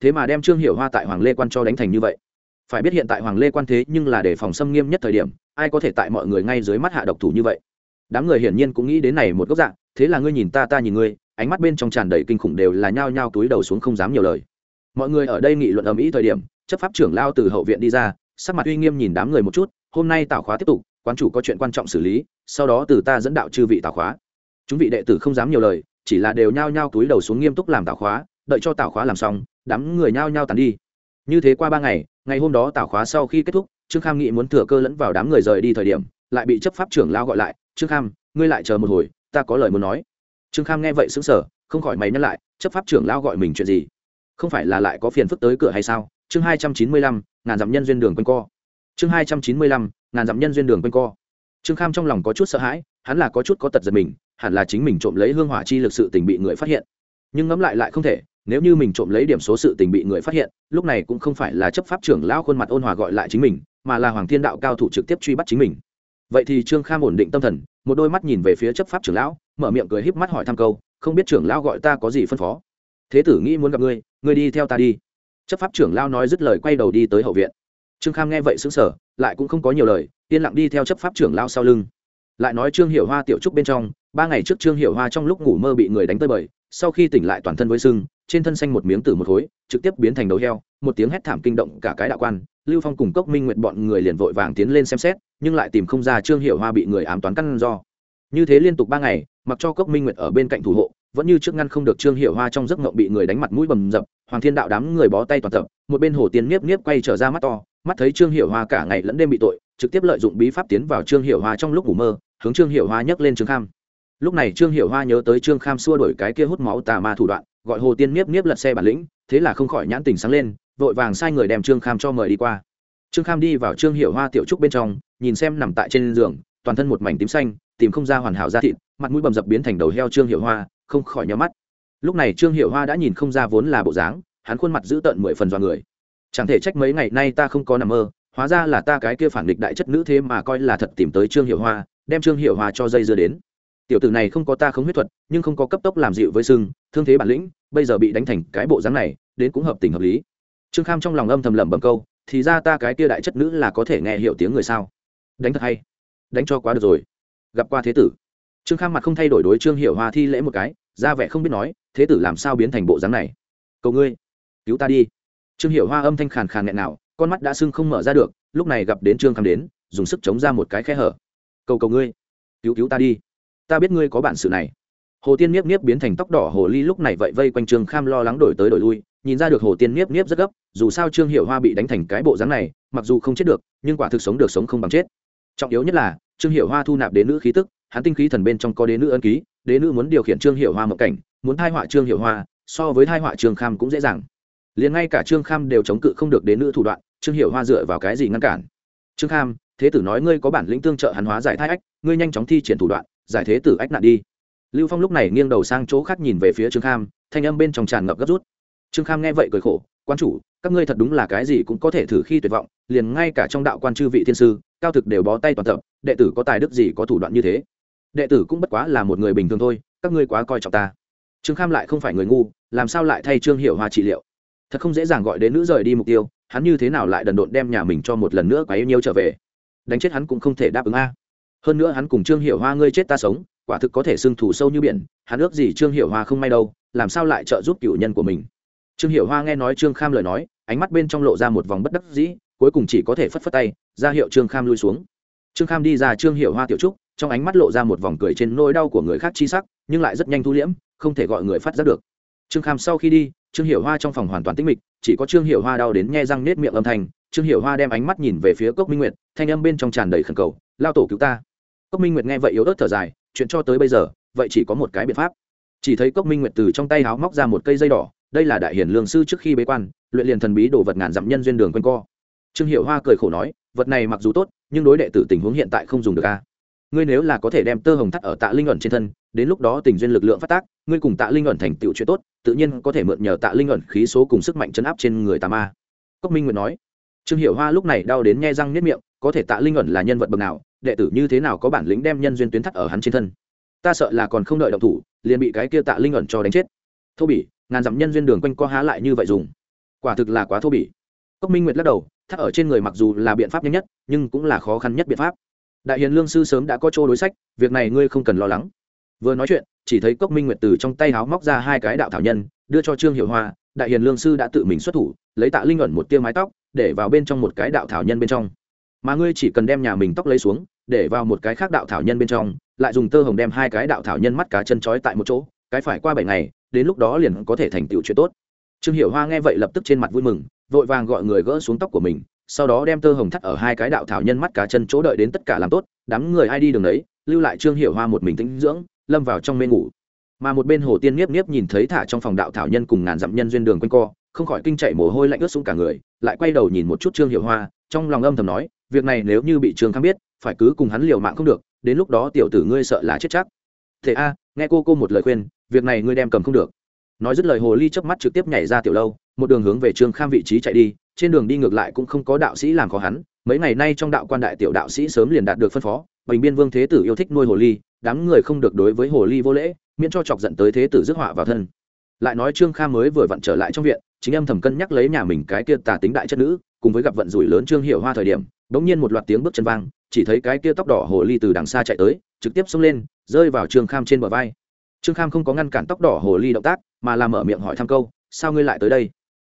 Thế mà đem trương hiểu hoa tại hoàng lê quan cho đánh thành như vậy? Phải biết hiện tại hoàng lê quan thế nhưng là để phòng xâm nghiêm nhất thời điểm, ai có thể tại mọi người ngay dưới mắt hạ độc thủ như vậy? Đám người hiển nhiên cũng nghĩ đến này một góc dạng, thế là ngươi nhìn ta ta nhìn ngươi, ánh mắt bên trong tràn đầy kinh khủng đều là nhao nhao túi đầu xuống không dám nhiều lời. Mọi người ở đây nghị luận ầm ĩ thời điểm, chấp pháp trưởng lao từ hậu viện đi ra, sắc mặt uy nghiêm nhìn đám người một chút, hôm nay tảo khóa tiếp tục quan chủ có chuyện quan trọng xử lý, sau đó từ ta dẫn đạo chư vị tảo khóa. Chúng vị đệ tử không dám nhiều lời, chỉ là đều nhao nhao túi đầu xuống nghiêm túc làm tảo khóa, đợi cho tảo khóa làm xong, đám người nhao nhao tàn đi. Như thế qua ba ngày ngày hôm đó tảo khóa sau khi kết thúc, trương kham nghĩ muốn thừa cơ lẫn vào đám người rời đi thời điểm, lại bị chấp pháp trưởng lao gọi lại, trương kham, ngươi lại chờ một hồi, ta có lời muốn nói. Trương kham nghe vậy xứng sở không khỏi mày nhắc lại, chấp pháp trưởng lao gọi mình chuyện gì? Không phải là lại có phiền phức tới cửa hay sao? Chương hai trăm chín mươi lăm, ngàn dặm nhân duyên đường quanh co. Chương hai trăm chín mươi lăm, ngàn dặm nhân duyên đường quanh co. Trương kham trong lòng có chút sợ hãi, hắn là có chút có tật giật mình, hẳn là chính mình trộm lấy hương hỏa chi lực sự tình bị người phát hiện. Nhưng ngẫm lại lại không thể nếu như mình trộm lấy điểm số sự tình bị người phát hiện, lúc này cũng không phải là chấp pháp trưởng lão khuôn mặt ôn hòa gọi lại chính mình, mà là hoàng thiên đạo cao thủ trực tiếp truy bắt chính mình. Vậy thì trương kham ổn định tâm thần, một đôi mắt nhìn về phía chấp pháp trưởng lão, mở miệng cười híp mắt hỏi thăm câu, không biết trưởng lão gọi ta có gì phân phó? Thế tử nghĩ muốn gặp ngươi ngươi đi theo ta đi. Chấp pháp trưởng lão nói dứt lời quay đầu đi tới hậu viện. Trương kham nghe vậy xứng sở lại cũng không có nhiều lời, yên lặng đi theo chấp pháp trưởng lão sau lưng. Lại nói trương hiểu hoa tiểu trúc bên trong, ba ngày trước trương hiểu hoa trong lúc ngủ mơ bị người đánh tơi bời, sau khi tỉnh lại toàn thân với sưng trên thân xanh một miếng tử một khối, trực tiếp biến thành đầu heo, một tiếng hét thảm kinh động cả cái đạo quan. Lưu phong cùng cốc minh nguyệt bọn người liền vội vàng tiến lên xem xét, nhưng lại tìm không ra trương hiểu hoa bị người ám toán căn do. Như thế liên tục ba ngày, mặc cho cốc minh nguyệt ở bên cạnh thủ hộ, vẫn như trước ngăn không được trương hiểu hoa trong giấc ngộng bị người đánh mặt mũi bầm dập, hoàng thiên đạo đám người bó tay toàn tập, một bên hồ tiên nếp nếp quay trở ra mắt to, mắt thấy trương hiểu hoa cả ngày lẫn đêm bị tội, trực tiếp lợi dụng bí pháp tiến vào trương hiểu hoa trong lúc ngủ mơ, hướng trương hiểu hoa nhấc lên trương kham lúc này trương hiểu hoa nhớ tới trương kham xua đổi cái kia hút máu tà ma thủ đoạn, gọi hồ tiên niếp niếp lật xe bản lĩnh, thế là không khỏi nhãn tình sáng lên, vội vàng sai người đem trương kham cho mời đi qua. Trương kham đi vào trương hiểu hoa tiểu trúc bên trong, nhìn xem nằm tại trên giường, toàn thân một mảnh tím xanh, tìm không ra hoàn hảo da thịt, mặt mũi bầm dập biến thành đầu heo trương hiểu hoa, không khỏi nhắm mắt. Lúc này trương hiểu hoa đã nhìn không ra vốn là bộ dáng, hắn khuôn mặt giữ tợn mười phần do người. Chẳng thể trách mấy ngày nay ta không có nằm mơ, hóa ra là ta cái kia phản địch đại chất nữ thế mà coi là thật tìm tới trương hiểu hoa, đem trương hiểu hoa cho dây dưa đến tiểu tử này không có ta không huyết thuật, nhưng không có cấp tốc làm dịu với sưng, thương thế bản lĩnh, bây giờ bị đánh thành cái bộ dáng này, đến cũng hợp tình hợp lý. Trương kham trong lòng âm thầm lẩm bẩm câu, thì ra ta cái kia đại chất nữ là có thể nghe hiểu tiếng người sao? Đánh thật hay? Đánh cho quá được rồi. Gặp qua thế tử. Trương kham mặt không thay đổi đối trương hiểu hoa thi lễ một cái, ra vẻ không biết nói, thế tử làm sao biến thành bộ dáng này? Cầu ngươi, cứu ta đi. Trương hiểu hoa âm thanh khàn khàn nghẹn nào con mắt đã sưng không mở ra được, lúc này gặp đến trương kham đến, dùng sức chống ra một cái khe hở. Cầu cầu ngươi, cứu cứu ta đi ta biết ngươi có bản sự này. Hồ tiên niếp niếp biến thành tóc đỏ, hồ ly lúc này vậy vây quanh trương kham lo lắng đổi tới đổi lui, nhìn ra được hồ tiên niếp niếp rất gấp, dù sao trương hiệu hoa bị đánh thành cái bộ dáng này, mặc dù không chết được, nhưng quả thực sống được sống không bằng chết. Trọng yếu nhất là, trương hiệu hoa thu nạp đến nữ khí tức, hắn tinh khí thần bên trong có đế nữ ân ký, đế nữ muốn điều khiển trương hiệu hoa mộng cảnh, muốn thai họa trương hiệu hoa, so với thai họa trương kham cũng dễ dàng. Liền ngay cả trương kham đều chống cự không được đế nữ thủ đoạn, trương hiệu hoa dựa vào cái gì ngăn cản? Trương kham, thế tử nói ngươi có bản lĩnh tương trợ hắn hóa giải thai ách, ngươi nhanh chóng thi triển thủ đoạn giải thế tử ách nạn đi. Lưu phong lúc này nghiêng đầu sang chỗ khác nhìn về phía trương kham, thanh âm bên trong tràn ngập gấp rút. Trương kham nghe vậy cười khổ, quan chủ, các ngươi thật đúng là cái gì cũng có thể thử khi tuyệt vọng, liền ngay cả trong đạo quan chư vị thiên sư, cao thực đều bó tay toàn tập, đệ tử có tài đức gì có thủ đoạn như thế? Đệ tử cũng bất quá là một người bình thường thôi, các ngươi quá coi trọng ta. Trương kham lại không phải người ngu, làm sao lại thay trương hiểu hoa trị liệu? Thật không dễ dàng gọi đến nữ rời đi mục tiêu, hắn như thế nào lại đần độn đem nhà mình cho một lần nữa quá yêu nhiêu trở về? Đánh chết hắn cũng không thể đáp ứng a hơn nữa hắn cùng trương hiểu hoa ngươi chết ta sống, quả thực có thể xưng thủ sâu như biển, hắn ước gì trương hiểu hoa không may đâu, làm sao lại trợ giúp cựu nhân của mình? Trương hiểu hoa nghe nói trương kham lời nói, ánh mắt bên trong lộ ra một vòng bất đắc dĩ, cuối cùng chỉ có thể phất phất tay, ra hiệu trương kham lui xuống. Trương kham đi ra trương hiểu hoa tiểu trúc, trong ánh mắt lộ ra một vòng cười trên nỗi đau của người khác chi sắc, nhưng lại rất nhanh thu liễm, không thể gọi người phát giác được. Trương kham sau khi đi, trương hiểu hoa trong phòng hoàn toàn tĩnh mịch, chỉ có trương hiểu hoa đau đến nghe răng nết miệng âm thanh. Trương hiểu hoa đem ánh mắt nhìn về phía cốc minh nguyệt, thanh âm bên trong tràn đầy khẩn cầu, lao tổ cứu ta cốc minh nguyệt nghe vậy yếu ớt thở dài, chuyện cho tới bây giờ, vậy chỉ có một cái biện pháp. Chỉ thấy cốc minh nguyệt từ trong tay háo móc ra một cây dây đỏ, đây là đại hiển lương sư trước khi bế quan, luyện liền thần bí đồ vật ngàn dặm nhân duyên đường quanh co. Trương hiệu hoa cười khổ nói, vật này mặc dù tốt, nhưng đối đệ tử tình huống hiện tại không dùng được a. Ngươi nếu là có thể đem tơ hồng thắt ở tạ linh ẩn trên thân, đến lúc đó tình duyên lực lượng phát tác, ngươi cùng tạ linh ẩn thành tựu chuyện tốt, tự nhiên có thể mượn nhờ tạ linh ẩn khí số cùng sức mạnh chấn áp trên người tà ma. Cốc minh nguyệt nói. Trương hiệu hoa lúc này đau đến nghe răng nếp miệng, có thể tạ linh ẩn là nhân vật bậc nào đệ tử như thế nào có bản lĩnh đem nhân duyên tuyến thắt ở hắn trên thân? Ta sợ là còn không đợi động thủ, liền bị cái kia tạ linh ẩn cho đánh chết. Thô bỉ, ngàn dặm nhân duyên đường quanh co há lại như vậy dùng. Quả thực là quá thô bỉ. Cốc minh nguyệt lắc đầu, thắt ở trên người mặc dù là biện pháp nhanh nhất, nhưng cũng là khó khăn nhất biện pháp. Đại hiền lương sư sớm đã có chỗ đối sách, việc này ngươi không cần lo lắng. Vừa nói chuyện, chỉ thấy cốc minh nguyệt từ trong tay háo móc ra hai cái đạo thảo nhân, đưa cho trương hiệu hoa. Đại hiền lương sư đã tự mình xuất thủ, lấy tạ linh ẩn một tia mái tóc, để vào bên trong một cái đạo thảo nhân bên trong. Mà ngươi chỉ cần đem nhà mình tóc lấy xuống để vào một cái khác đạo thảo nhân bên trong, lại dùng tơ hồng đem hai cái đạo thảo nhân mắt cá chân trói tại một chỗ, cái phải qua bảy ngày, đến lúc đó liền có thể thành tựu chuyện tốt. Trương hiểu hoa nghe vậy lập tức trên mặt vui mừng, vội vàng gọi người gỡ xuống tóc của mình, sau đó đem tơ hồng thắt ở hai cái đạo thảo nhân mắt cá chân chỗ đợi đến tất cả làm tốt, đám người ai đi đường đấy, lưu lại trương hiểu hoa một mình tĩnh dưỡng, lâm vào trong mê ngủ. Mà một bên hồ tiên nhiếp nhiếp nhìn thấy thả trong phòng đạo thảo nhân cùng ngàn dặm nhân duyên đường quanh co, không khỏi kinh chạy mồ hôi lạnh ướt xuống cả người, lại quay đầu nhìn một chút trương hiểu hoa, trong lòng âm thầm nói, việc này nếu như bị trương khang biết phải cứ cùng hắn liều mạng không được, đến lúc đó tiểu tử ngươi sợ là chết chắc. Thế a, nghe cô cô một lời khuyên, việc này ngươi đem cầm không được. Nói dứt lời hồ ly chớp mắt trực tiếp nhảy ra tiểu lâu, một đường hướng về trương kham vị trí chạy đi, trên đường đi ngược lại cũng không có đạo sĩ làm khó hắn. Mấy ngày nay trong đạo quan đại tiểu đạo sĩ sớm liền đạt được phân phó, bình biên vương thế tử yêu thích nuôi hồ ly, đám người không được đối với hồ ly vô lễ, miễn cho chọc giận tới thế tử rước họa vào thân. Lại nói trương kham mới vừa vặn trở lại trong viện, chính âm thầm cân nhắc lấy nhà mình cái kia tà tính đại chất nữ, cùng với gặp vận rủi lớn trương hiểu hoa thời điểm bỗng nhiên một loạt tiếng bước chân vang, chỉ thấy cái kia tóc đỏ hồ ly từ đằng xa chạy tới, trực tiếp xông lên, rơi vào trương kham trên bờ vai. Trương kham không có ngăn cản tóc đỏ hồ ly động tác, mà làm mở miệng hỏi thăm câu, sao ngươi lại tới đây?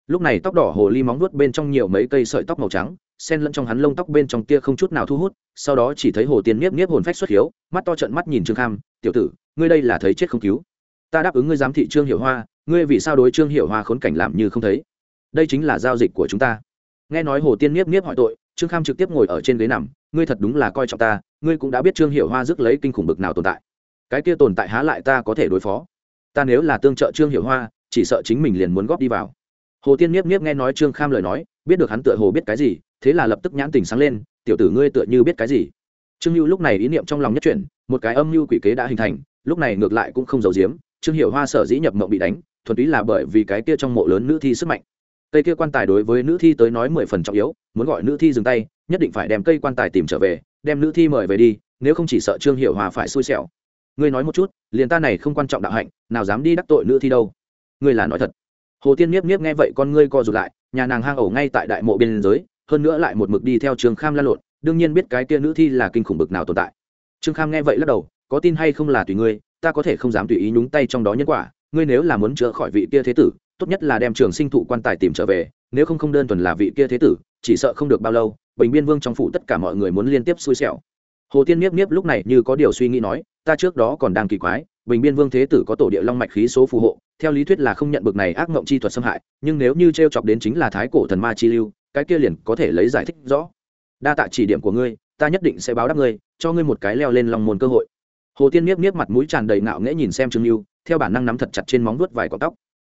Lúc này tóc đỏ hồ ly móng vuốt bên trong nhiều mấy cây sợi tóc màu trắng sen lẫn trong hắn lông tóc bên trong kia không chút nào thu hút, sau đó chỉ thấy hồ tiên nhiếp nhiếp hồn phách xuất hiếu, mắt to trận mắt nhìn trương kham, tiểu tử, ngươi đây là thấy chết không cứu. Ta đáp ứng ngươi giám thị trương hiểu hoa, ngươi vì sao đối trương hiểu hoa khốn cảnh làm như không thấy? Đây chính là giao dịch của chúng ta. Nghe nói hồ tiên nhiếp nhiếp hỏi tội trương kham trực tiếp ngồi ở trên ghế nằm, ngươi thật đúng là coi trọng ta, ngươi cũng đã biết trương hiểu hoa rước lấy kinh khủng bực nào tồn tại. Cái kia tồn tại há lại ta có thể đối phó? Ta nếu là tương trợ trương hiểu hoa, chỉ sợ chính mình liền muốn góp đi vào. Hồ tiên nhiếp nhiếp nghe nói trương kham lời nói, biết được hắn tựa hồ biết cái gì, thế là lập tức nhãn tình sáng lên, tiểu tử ngươi tựa như biết cái gì? Trương hữu lúc này ý niệm trong lòng nhất chuyển, một cái âm mưu quỷ kế đã hình thành, lúc này ngược lại cũng không giấu giếm, trương hiểu hoa sở dĩ nhập mộng bị đánh, thuần túy là bởi vì cái kia trong mộ lớn nữ thi sức mạnh cây kia quan tài đối với nữ thi tới nói mười phần trọng yếu, muốn gọi nữ thi dừng tay, nhất định phải đem cây quan tài tìm trở về, đem nữ thi mời về đi, nếu không chỉ sợ trương hiệu hòa phải xui xẻo. Ngươi nói một chút, liền ta này không quan trọng đạo hạnh, nào dám đi đắc tội nữ thi đâu? Ngươi là nói thật. Hồ tiên nhiếp nhiếp nghe vậy con ngươi co rụt lại, nhà nàng hang ổ ngay tại đại mộ biên giới, hơn nữa lại một mực đi theo trường kham lan lộn, đương nhiên biết cái kia nữ thi là kinh khủng bực nào tồn tại. Trương kham nghe vậy lắc đầu, có tin hay không là tùy ngươi, ta có thể không dám tùy ý nhúng tay trong đó nhân quả, ngươi nếu là muốn chữa khỏi vị kia thế tử tốt nhất là đem trường sinh thụ quan tài tìm trở về, nếu không không đơn thuần là vị kia thế tử, chỉ sợ không được bao lâu, bình biên vương trong phủ tất cả mọi người muốn liên tiếp xui xẻo. Hồ tiên niếp niếp lúc này như có điều suy nghĩ nói, ta trước đó còn đang kỳ quái, bình biên vương thế tử có tổ địa long mạch khí số phù hộ, theo lý thuyết là không nhận bực này ác mộng chi thuật xâm hại, nhưng nếu như t r e o chọc đến chính là thái cổ thần ma chi lưu, cái kia liền có thể lấy giải thích rõ. Đa tạ chỉ điểm của ngươi, ta nhất định sẽ báo đáp ngươi, cho ngươi một cái leo lên lòng môn cơ hội. Hồ tiên niếp niếp mặt mũi tràn đầy ngạo nghễ nhìn xem trương lưu theo bản năng nắm thật chặt trên móng vuốt vài cọc tóc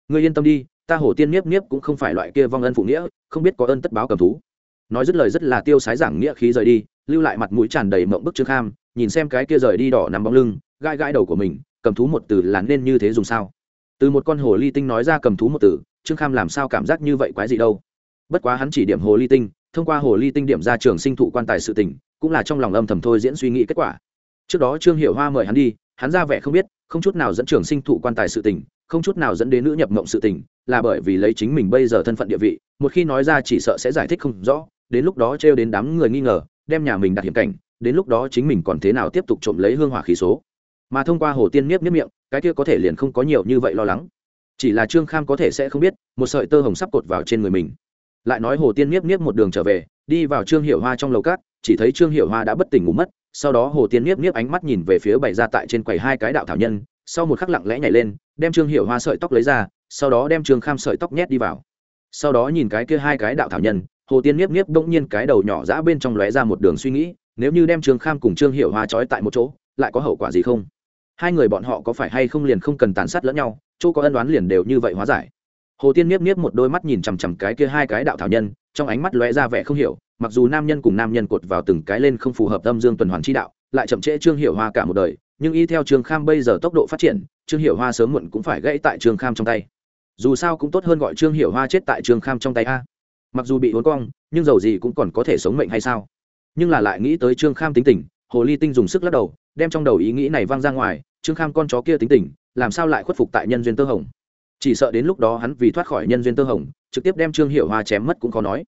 ngươi yên tâm đi, ta hồ tiên nhiếp nhiếp cũng không phải loại kia vong ân phụ nghĩa, không biết có ơn tất báo cầm thú. Nói dứt lời rất là tiêu sái giảng nghĩa khí rời đi, lưu lại mặt mũi tràn đầy mộng bức trương kham, nhìn xem cái kia rời đi đỏ nằm bóng lưng gai gai đầu của mình, cầm thú một từ là nên như thế dùng sao? Từ một con hồ ly tinh nói ra cầm thú một từ, trương kham làm sao cảm giác như vậy quái gì đâu? Bất quá hắn chỉ điểm hồ ly tinh, thông qua hồ ly tinh điểm ra trường sinh thụ quan tài sự tình, cũng là trong lòng âm thầm thôi diễn suy nghĩ kết quả. Trước đó trương hiểu hoa mời hắn đi hắn ra vẻ không biết, không chút nào dẫn trường sinh thụ quan tài sự tình, không chút nào dẫn đến nữ nhập mộng sự tình, là bởi vì lấy chính mình bây giờ thân phận địa vị, một khi nói ra chỉ sợ sẽ giải thích không rõ, đến lúc đó trêu đến đám người nghi ngờ, đem nhà mình đặt hiểm cảnh, đến lúc đó chính mình còn thế nào tiếp tục trộm lấy hương hỏa khí số. Mà thông qua hồ tiên miết miết miệng, cái kia có thể liền không có nhiều như vậy lo lắng. Chỉ là trương kham có thể sẽ không biết, một sợi tơ hồng sắp cột vào trên người mình. Lại nói hồ tiên miết miết một đường trở về, đi vào trương hiệu hoa trong lầu cát chỉ thấy trương hiệu hoa đã bất tỉnh ngủ mất, sau đó hồ tiên nhiếp nhiếp ánh mắt nhìn về phía bày ra tại trên quầy hai cái đạo thảo nhân, sau một khắc lặng lẽ nhảy lên, đem trương hiệu hoa sợi tóc lấy ra, sau đó đem trương kham sợi tóc nhét đi vào. Sau đó nhìn cái kia hai cái đạo thảo nhân, hồ tiên niếp niếp bỗng nhiên cái đầu nhỏ giã bên trong lóe ra một đường suy nghĩ, nếu như đem trương kham cùng trương hiệu hoa trói tại một chỗ, lại có hậu quả gì không? Hai người bọn họ có phải hay không liền không cần tàn sát lẫn nhau, chỗ có ân đoán liền đều như vậy hóa giải. Hồ tiên niếp niếp một đôi mắt nhìn chằm chằm cái kia hai cái đạo thảo nhân, trong ánh mắt lóe ra vẻ không hiểu mặc dù nam nhân cùng nam nhân cột vào từng cái lên không phù hợp tâm dương tuần hoàn chi đạo, lại chậm trễ trương hiểu hoa cả một đời, nhưng y theo trương kham bây giờ tốc độ phát triển, trương hiểu hoa sớm muộn cũng phải gãy tại trương kham trong tay. Dù sao cũng tốt hơn gọi trương hiểu hoa chết tại trương kham trong tay a. Mặc dù bị uốn cong, nhưng dầu gì cũng còn có thể sống mệnh hay sao? Nhưng là lại nghĩ tới trương kham tính tình, hồ ly tinh dùng sức lắc đầu, đem trong đầu ý nghĩ này văng ra ngoài, trương kham con chó kia tính tình, làm sao lại khuất phục tại nhân duyên tơ hồng? Chỉ sợ đến lúc đó hắn vì thoát khỏi nhân duyên tơ hồng, trực tiếp đem trương hiệu hoa chém mất cũng khó nói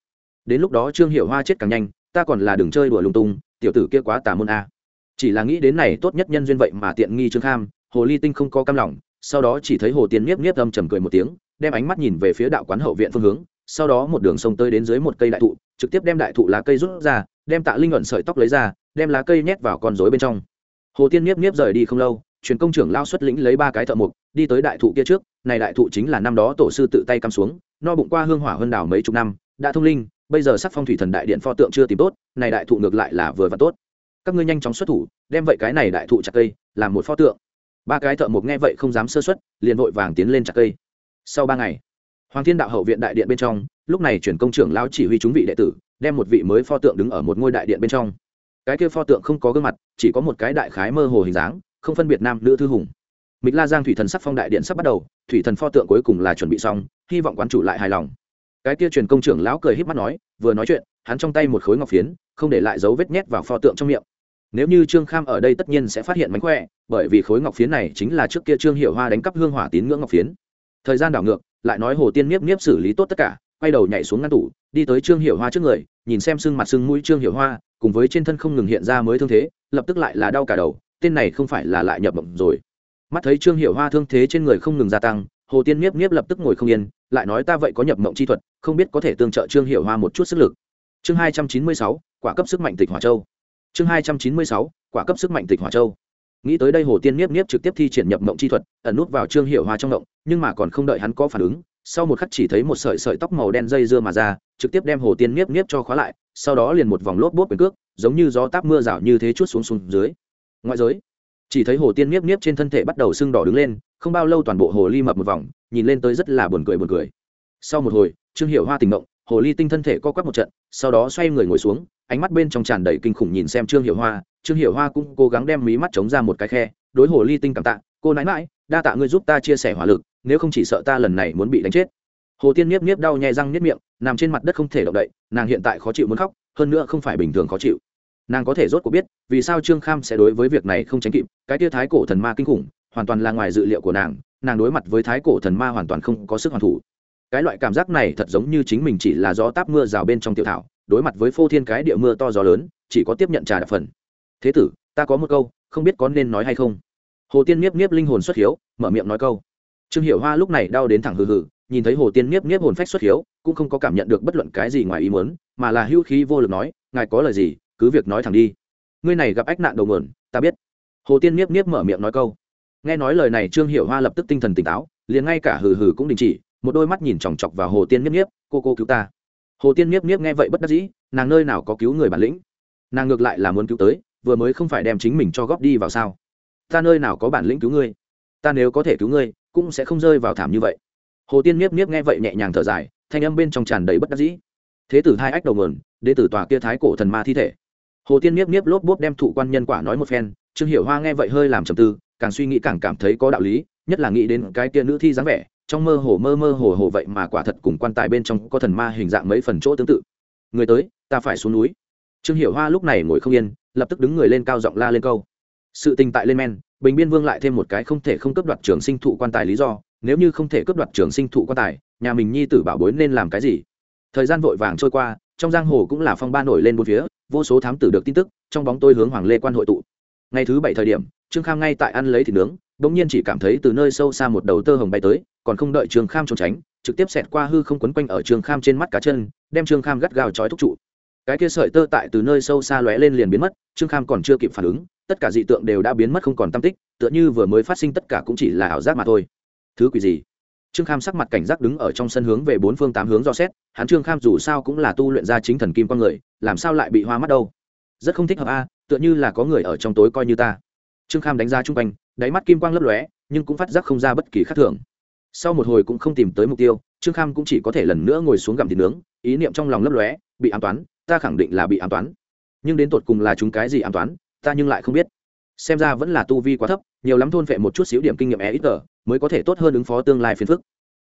đến lúc đó trương hiệu hoa chết càng nhanh, ta còn là đừng chơi đùa lung tung, tiểu tử kia quá tà môn a. Chỉ là nghĩ đến này tốt nhất nhân duyên vậy mà tiện nghi trương kham, hồ ly tinh không có cam lòng, sau đó chỉ thấy hồ tiên nhiếp nhiếp âm trầm cười một tiếng, đem ánh mắt nhìn về phía đạo quán hậu viện phương hướng, sau đó một đường sông tới đến dưới một cây đại thụ, trực tiếp đem đại thụ lá cây rút ra, đem tạ linh luận sợi tóc lấy ra, đem lá cây nhét vào con rối bên trong. Hồ tiên nhiếp nhiếp rời đi không lâu, truyền công trưởng lao xuất lĩnh lấy ba cái thợ mục đi tới đại thụ kia trước, này đại thụ chính là năm đó tổ sư tự tay cắm xuống, no bụng qua hương hỏa hơn đảo mấy chục năm, đã thông linh bây giờ sắc phong thủy thần đại điện pho tượng chưa tìm tốt, này đại thụ ngược lại là vừa và tốt. Các ngươi nhanh chóng xuất thủ, đem vậy cái này đại thụ chặt cây, làm một pho tượng. Ba cái thợ mộc nghe vậy không dám sơ xuất liền vội vàng tiến lên chặt cây. Sau ba ngày, hoàng thiên đạo hậu viện đại điện bên trong, lúc này chuyển công trưởng lao chỉ huy chúng vị đệ tử, đem một vị mới pho tượng đứng ở một ngôi đại điện bên trong. Cái kia pho tượng không có gương mặt, chỉ có một cái đại khái mơ hồ hình dáng, không phân biệt nam nữ thư hùng. Mịch la giang thủy thần sắc phong đại điện sắp bắt đầu, thủy thần pho tượng cuối cùng là chuẩn bị xong, hy vọng quán chủ lại hài lòng cái kia truyền công trưởng lão cười híp mắt nói, vừa nói chuyện, hắn trong tay một khối ngọc phiến, không để lại dấu vết nhét vào pho tượng trong miệng. Nếu như trương kham ở đây tất nhiên sẽ phát hiện mánh khỏe, bởi vì khối ngọc phiến này chính là trước kia trương hiệu hoa đánh cắp hương hỏa tín ngưỡng ngọc phiến. Thời gian đảo ngược, lại nói hồ tiên niếp niếp xử lý tốt tất cả, quay đầu nhảy xuống ngăn tủ, đi tới trương hiệu hoa trước người, nhìn xem sưng mặt sưng mũi trương hiệu hoa, cùng với trên thân không ngừng hiện ra mới thương thế, lập tức lại là đau cả đầu, tên này không phải là lại nhập mộng rồi. Mắt thấy trương hiệu hoa thương thế trên người không ngừng gia tăng, hồ tiên niếp niếp lập tức ngồi không yên lại nói ta vậy có nhập mộng chi thuật, không biết có thể tương trợ trương hiệu hoa một chút sức lực. Chương hai trăm chín mươi sáu, quả cấp sức mạnh tịch hỏa châu. Chương hai trăm chín mươi sáu, quả cấp sức mạnh tịch hỏa châu. Nghĩ tới đây hồ tiên niếp niếp trực tiếp thi triển nhập mộng chi thuật, ẩn nút vào trương hiệu hoa trong mộng, nhưng mà còn không đợi hắn có phản ứng, sau một khắc chỉ thấy một sợi sợi tóc màu đen dây dưa mà ra, trực tiếp đem hồ tiên niếp niếp cho khóa lại, sau đó liền một vòng lốp bốt quyền cước, giống như gió táp mưa rào như thế chút xuống xuống dưới. Ngoại giới, chỉ thấy hồ tiên niếp niếp trên thân thể bắt đầu sưng đỏ đứng lên, không bao lâu toàn bộ hồ ly mập một vòng nhìn lên tới rất là buồn cười buồn cười. Sau một hồi, trương hiệu hoa tỉnh mộng hồ ly tinh thân thể co quắp một trận, sau đó xoay người ngồi xuống, ánh mắt bên trong tràn đầy kinh khủng nhìn xem trương hiệu hoa. Trương hiệu hoa cũng cố gắng đem mí mắt chống ra một cái khe, đối hồ ly tinh cảm tạ, cô nãi mãi đa tạ ngươi giúp ta chia sẻ hỏa lực, nếu không chỉ sợ ta lần này muốn bị đánh chết. Hồ tiên nhiếp nhiếp đau nhè răng nhiếp miệng, nằm trên mặt đất không thể động đậy, nàng hiện tại khó chịu muốn khóc, hơn nữa không phải bình thường khó chịu. Nàng có thể rốt cuộc biết, vì sao trương kham sẽ đối với việc này không tránh kịp, cái tia thái cổ thần ma kinh khủng, hoàn toàn là ngoài dự liệu của nàng nàng đối mặt với thái cổ thần ma hoàn toàn không có sức hoàn thủ. Cái loại cảm giác này thật giống như chính mình chỉ là gió táp mưa rào bên trong tiểu thảo, đối mặt với phô thiên cái địa mưa to gió lớn, chỉ có tiếp nhận trà đạp phần. Thế tử, ta có một câu, không biết có nên nói hay không? Hồ tiên niếp niếp linh hồn xuất hiếu, mở miệng nói câu. Trương hiểu hoa lúc này đau đến thẳng hừ hừ, nhìn thấy hồ tiên niếp niếp hồn phách xuất hiếu, cũng không có cảm nhận được bất luận cái gì ngoài ý muốn, mà là hữu khí vô lực nói, ngài có lời gì, cứ việc nói thẳng đi. Ngươi này gặp ách nạn đầu mượn ta biết. Hồ tiên niếp niếp mở miệng nói câu nghe nói lời này trương hiểu hoa lập tức tinh thần tỉnh táo, liền ngay cả hừ hừ cũng đình chỉ, một đôi mắt nhìn chòng chọc vào hồ tiên niếp niếp cô cô cứu ta. Hồ tiên niếp niếp nghe vậy bất đắc dĩ, nàng nơi nào có cứu người bản lĩnh? Nàng ngược lại là muốn cứu tới, vừa mới không phải đem chính mình cho góp đi vào sao? Ta nơi nào có bản lĩnh cứu ngươi? Ta nếu có thể cứu ngươi, cũng sẽ không rơi vào thảm như vậy. Hồ tiên niếp niếp nghe vậy nhẹ nhàng thở dài, thanh âm bên trong tràn đầy bất đắc dĩ. Thế tử hai ách đầu nguồn đế tử tòa kia thái cổ thần ma thi thể. Hồ tiên niếp niếp lốp bốp đem thụ quan nhân quả nói một phen, trương hiểu hoa nghe vậy hơi làm trầm tư càng suy nghĩ càng cảm thấy có đạo lý, nhất là nghĩ đến cái kia nữ thi dáng vẻ, trong mơ hồ mơ mơ hồ hồ vậy mà quả thật cùng quan tài bên trong có thần ma hình dạng mấy phần chỗ tương tự. Người tới, ta phải xuống núi. Trương hiểu hoa lúc này ngồi không yên, lập tức đứng người lên cao giọng la lên câu. Sự tình tại lên men, bình biên vương lại thêm một cái không thể không cấp đoạt trường sinh thụ quan tài lý do, nếu như không thể cấp đoạt trường sinh thụ quan tài, nhà mình nhi tử bảo bối nên làm cái gì? Thời gian vội vàng trôi qua, trong giang hồ cũng là phong ba nổi lên bốn phía, vô số thám tử được tin tức, trong bóng tôi hướng hoàng lê quan hội tụ ngày thứ bảy thời điểm, trương kham ngay tại ăn lấy thịt nướng, bỗng nhiên chỉ cảm thấy từ nơi sâu xa một đầu tơ hồng bay tới, còn không đợi trương kham trốn tránh, trực tiếp xẹt qua hư không quấn quanh ở trương kham trên mắt cá chân, đem trương kham gắt gao trói thúc trụ. Cái kia sợi tơ tại từ nơi sâu xa lóe lên liền biến mất, trương kham còn chưa kịp phản ứng, tất cả dị tượng đều đã biến mất không còn tâm tích, tựa như vừa mới phát sinh tất cả cũng chỉ là ảo giác mà thôi. Thứ quỷ gì? Trương kham sắc mặt cảnh giác đứng ở trong sân hướng về bốn phương tám hướng do xét, hắn trương kham dù sao cũng là tu luyện ra chính thần kim con người, làm sao lại bị hoa mắt đâu? Rất không thích hợp a tựa như là có người ở trong tối coi như ta. Trương kham đánh ra chung quanh, đáy mắt kim quang lấp lóe, nhưng cũng phát giác không ra bất kỳ khác thường. Sau một hồi cũng không tìm tới mục tiêu, trương kham cũng chỉ có thể lần nữa ngồi xuống gặm thịt nướng, ý niệm trong lòng lấp lóe, bị ám toán, ta khẳng định là bị ám toán. Nhưng đến tột cùng là chúng cái gì ám toán, ta nhưng lại không biết. Xem ra vẫn là tu vi quá thấp, nhiều lắm thôn vệ một chút xíu điểm kinh nghiệm e ít tờ, mới có thể tốt hơn ứng phó tương lai phiền phức.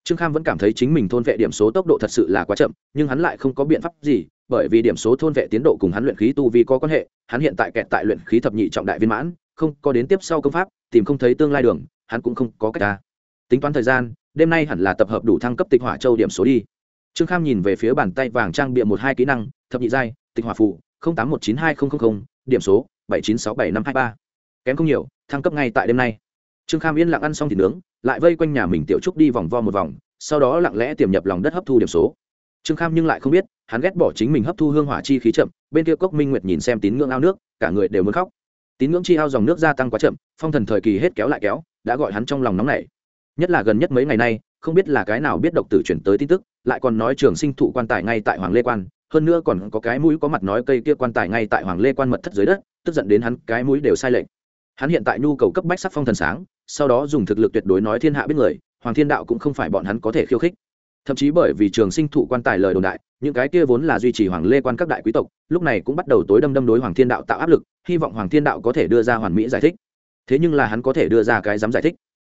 Trương kham vẫn cảm thấy chính mình thôn vệ điểm số tốc độ thật sự là quá chậm, nhưng hắn lại không có biện pháp gì bởi vì điểm số thôn vệ tiến độ cùng hắn luyện khí tu vi có quan hệ, hắn hiện tại kẹt tại luyện khí thập nhị trọng đại viên mãn, không có đến tiếp sau công pháp, tìm không thấy tương lai đường, hắn cũng không có cách ra. Tính toán thời gian, đêm nay hẳn là tập hợp đủ thăng cấp tịch hỏa châu điểm số đi. Trương kham nhìn về phía bàn tay vàng trang bịa một hai kỹ năng, thập nhị giai, tịch hỏa phụ tám một chín hai nghìn điểm số, bảy chín sáu bảy năm hai ba. Kém không nhiều, thăng cấp ngay tại đêm nay. Trương kham yên lặng ăn xong thịt nướng, lại vây quanh nhà mình tiểu trúc đi vòng vo một vòng, sau đó lặng lẽ tiềm nhập lòng đất hấp thu điểm số. Trương kham nhưng lại không biết hắn ghét bỏ chính mình hấp thu hương hỏa chi khí chậm, bên kia cốc minh nguyệt nhìn xem tín ngưỡng ao nước, cả người đều muốn khóc. Tín ngưỡng chi ao dòng nước gia tăng quá chậm, phong thần thời kỳ hết kéo lại kéo, đã gọi hắn trong lòng nóng nảy. Nhất là gần nhất mấy ngày nay, không biết là cái nào biết độc tử chuyển tới tin tức, lại còn nói trường sinh thụ quan tài ngay tại hoàng lê quan, hơn nữa còn có cái mũi có mặt nói cây kia quan tài ngay tại hoàng lê quan mật thất dưới đất, tức giận đến hắn cái mũi đều sai lệch. Hắn hiện tại nhu cầu cấp bách sắc phong thần sáng, sau đó dùng thực lực tuyệt đối nói thiên hạ biết người, hoàng thiên đạo cũng không phải bọn hắn có thể khiêu khích. Thậm chí bởi vì trường sinh thụ quan tài lời đồn đại những cái kia vốn là duy trì hoàng lê quan các đại quý tộc, lúc này cũng bắt đầu tối đâm đâm đối hoàng thiên đạo tạo áp lực, hy vọng hoàng thiên đạo có thể đưa ra hoàn mỹ giải thích. Thế nhưng là hắn có thể đưa ra cái dám giải thích.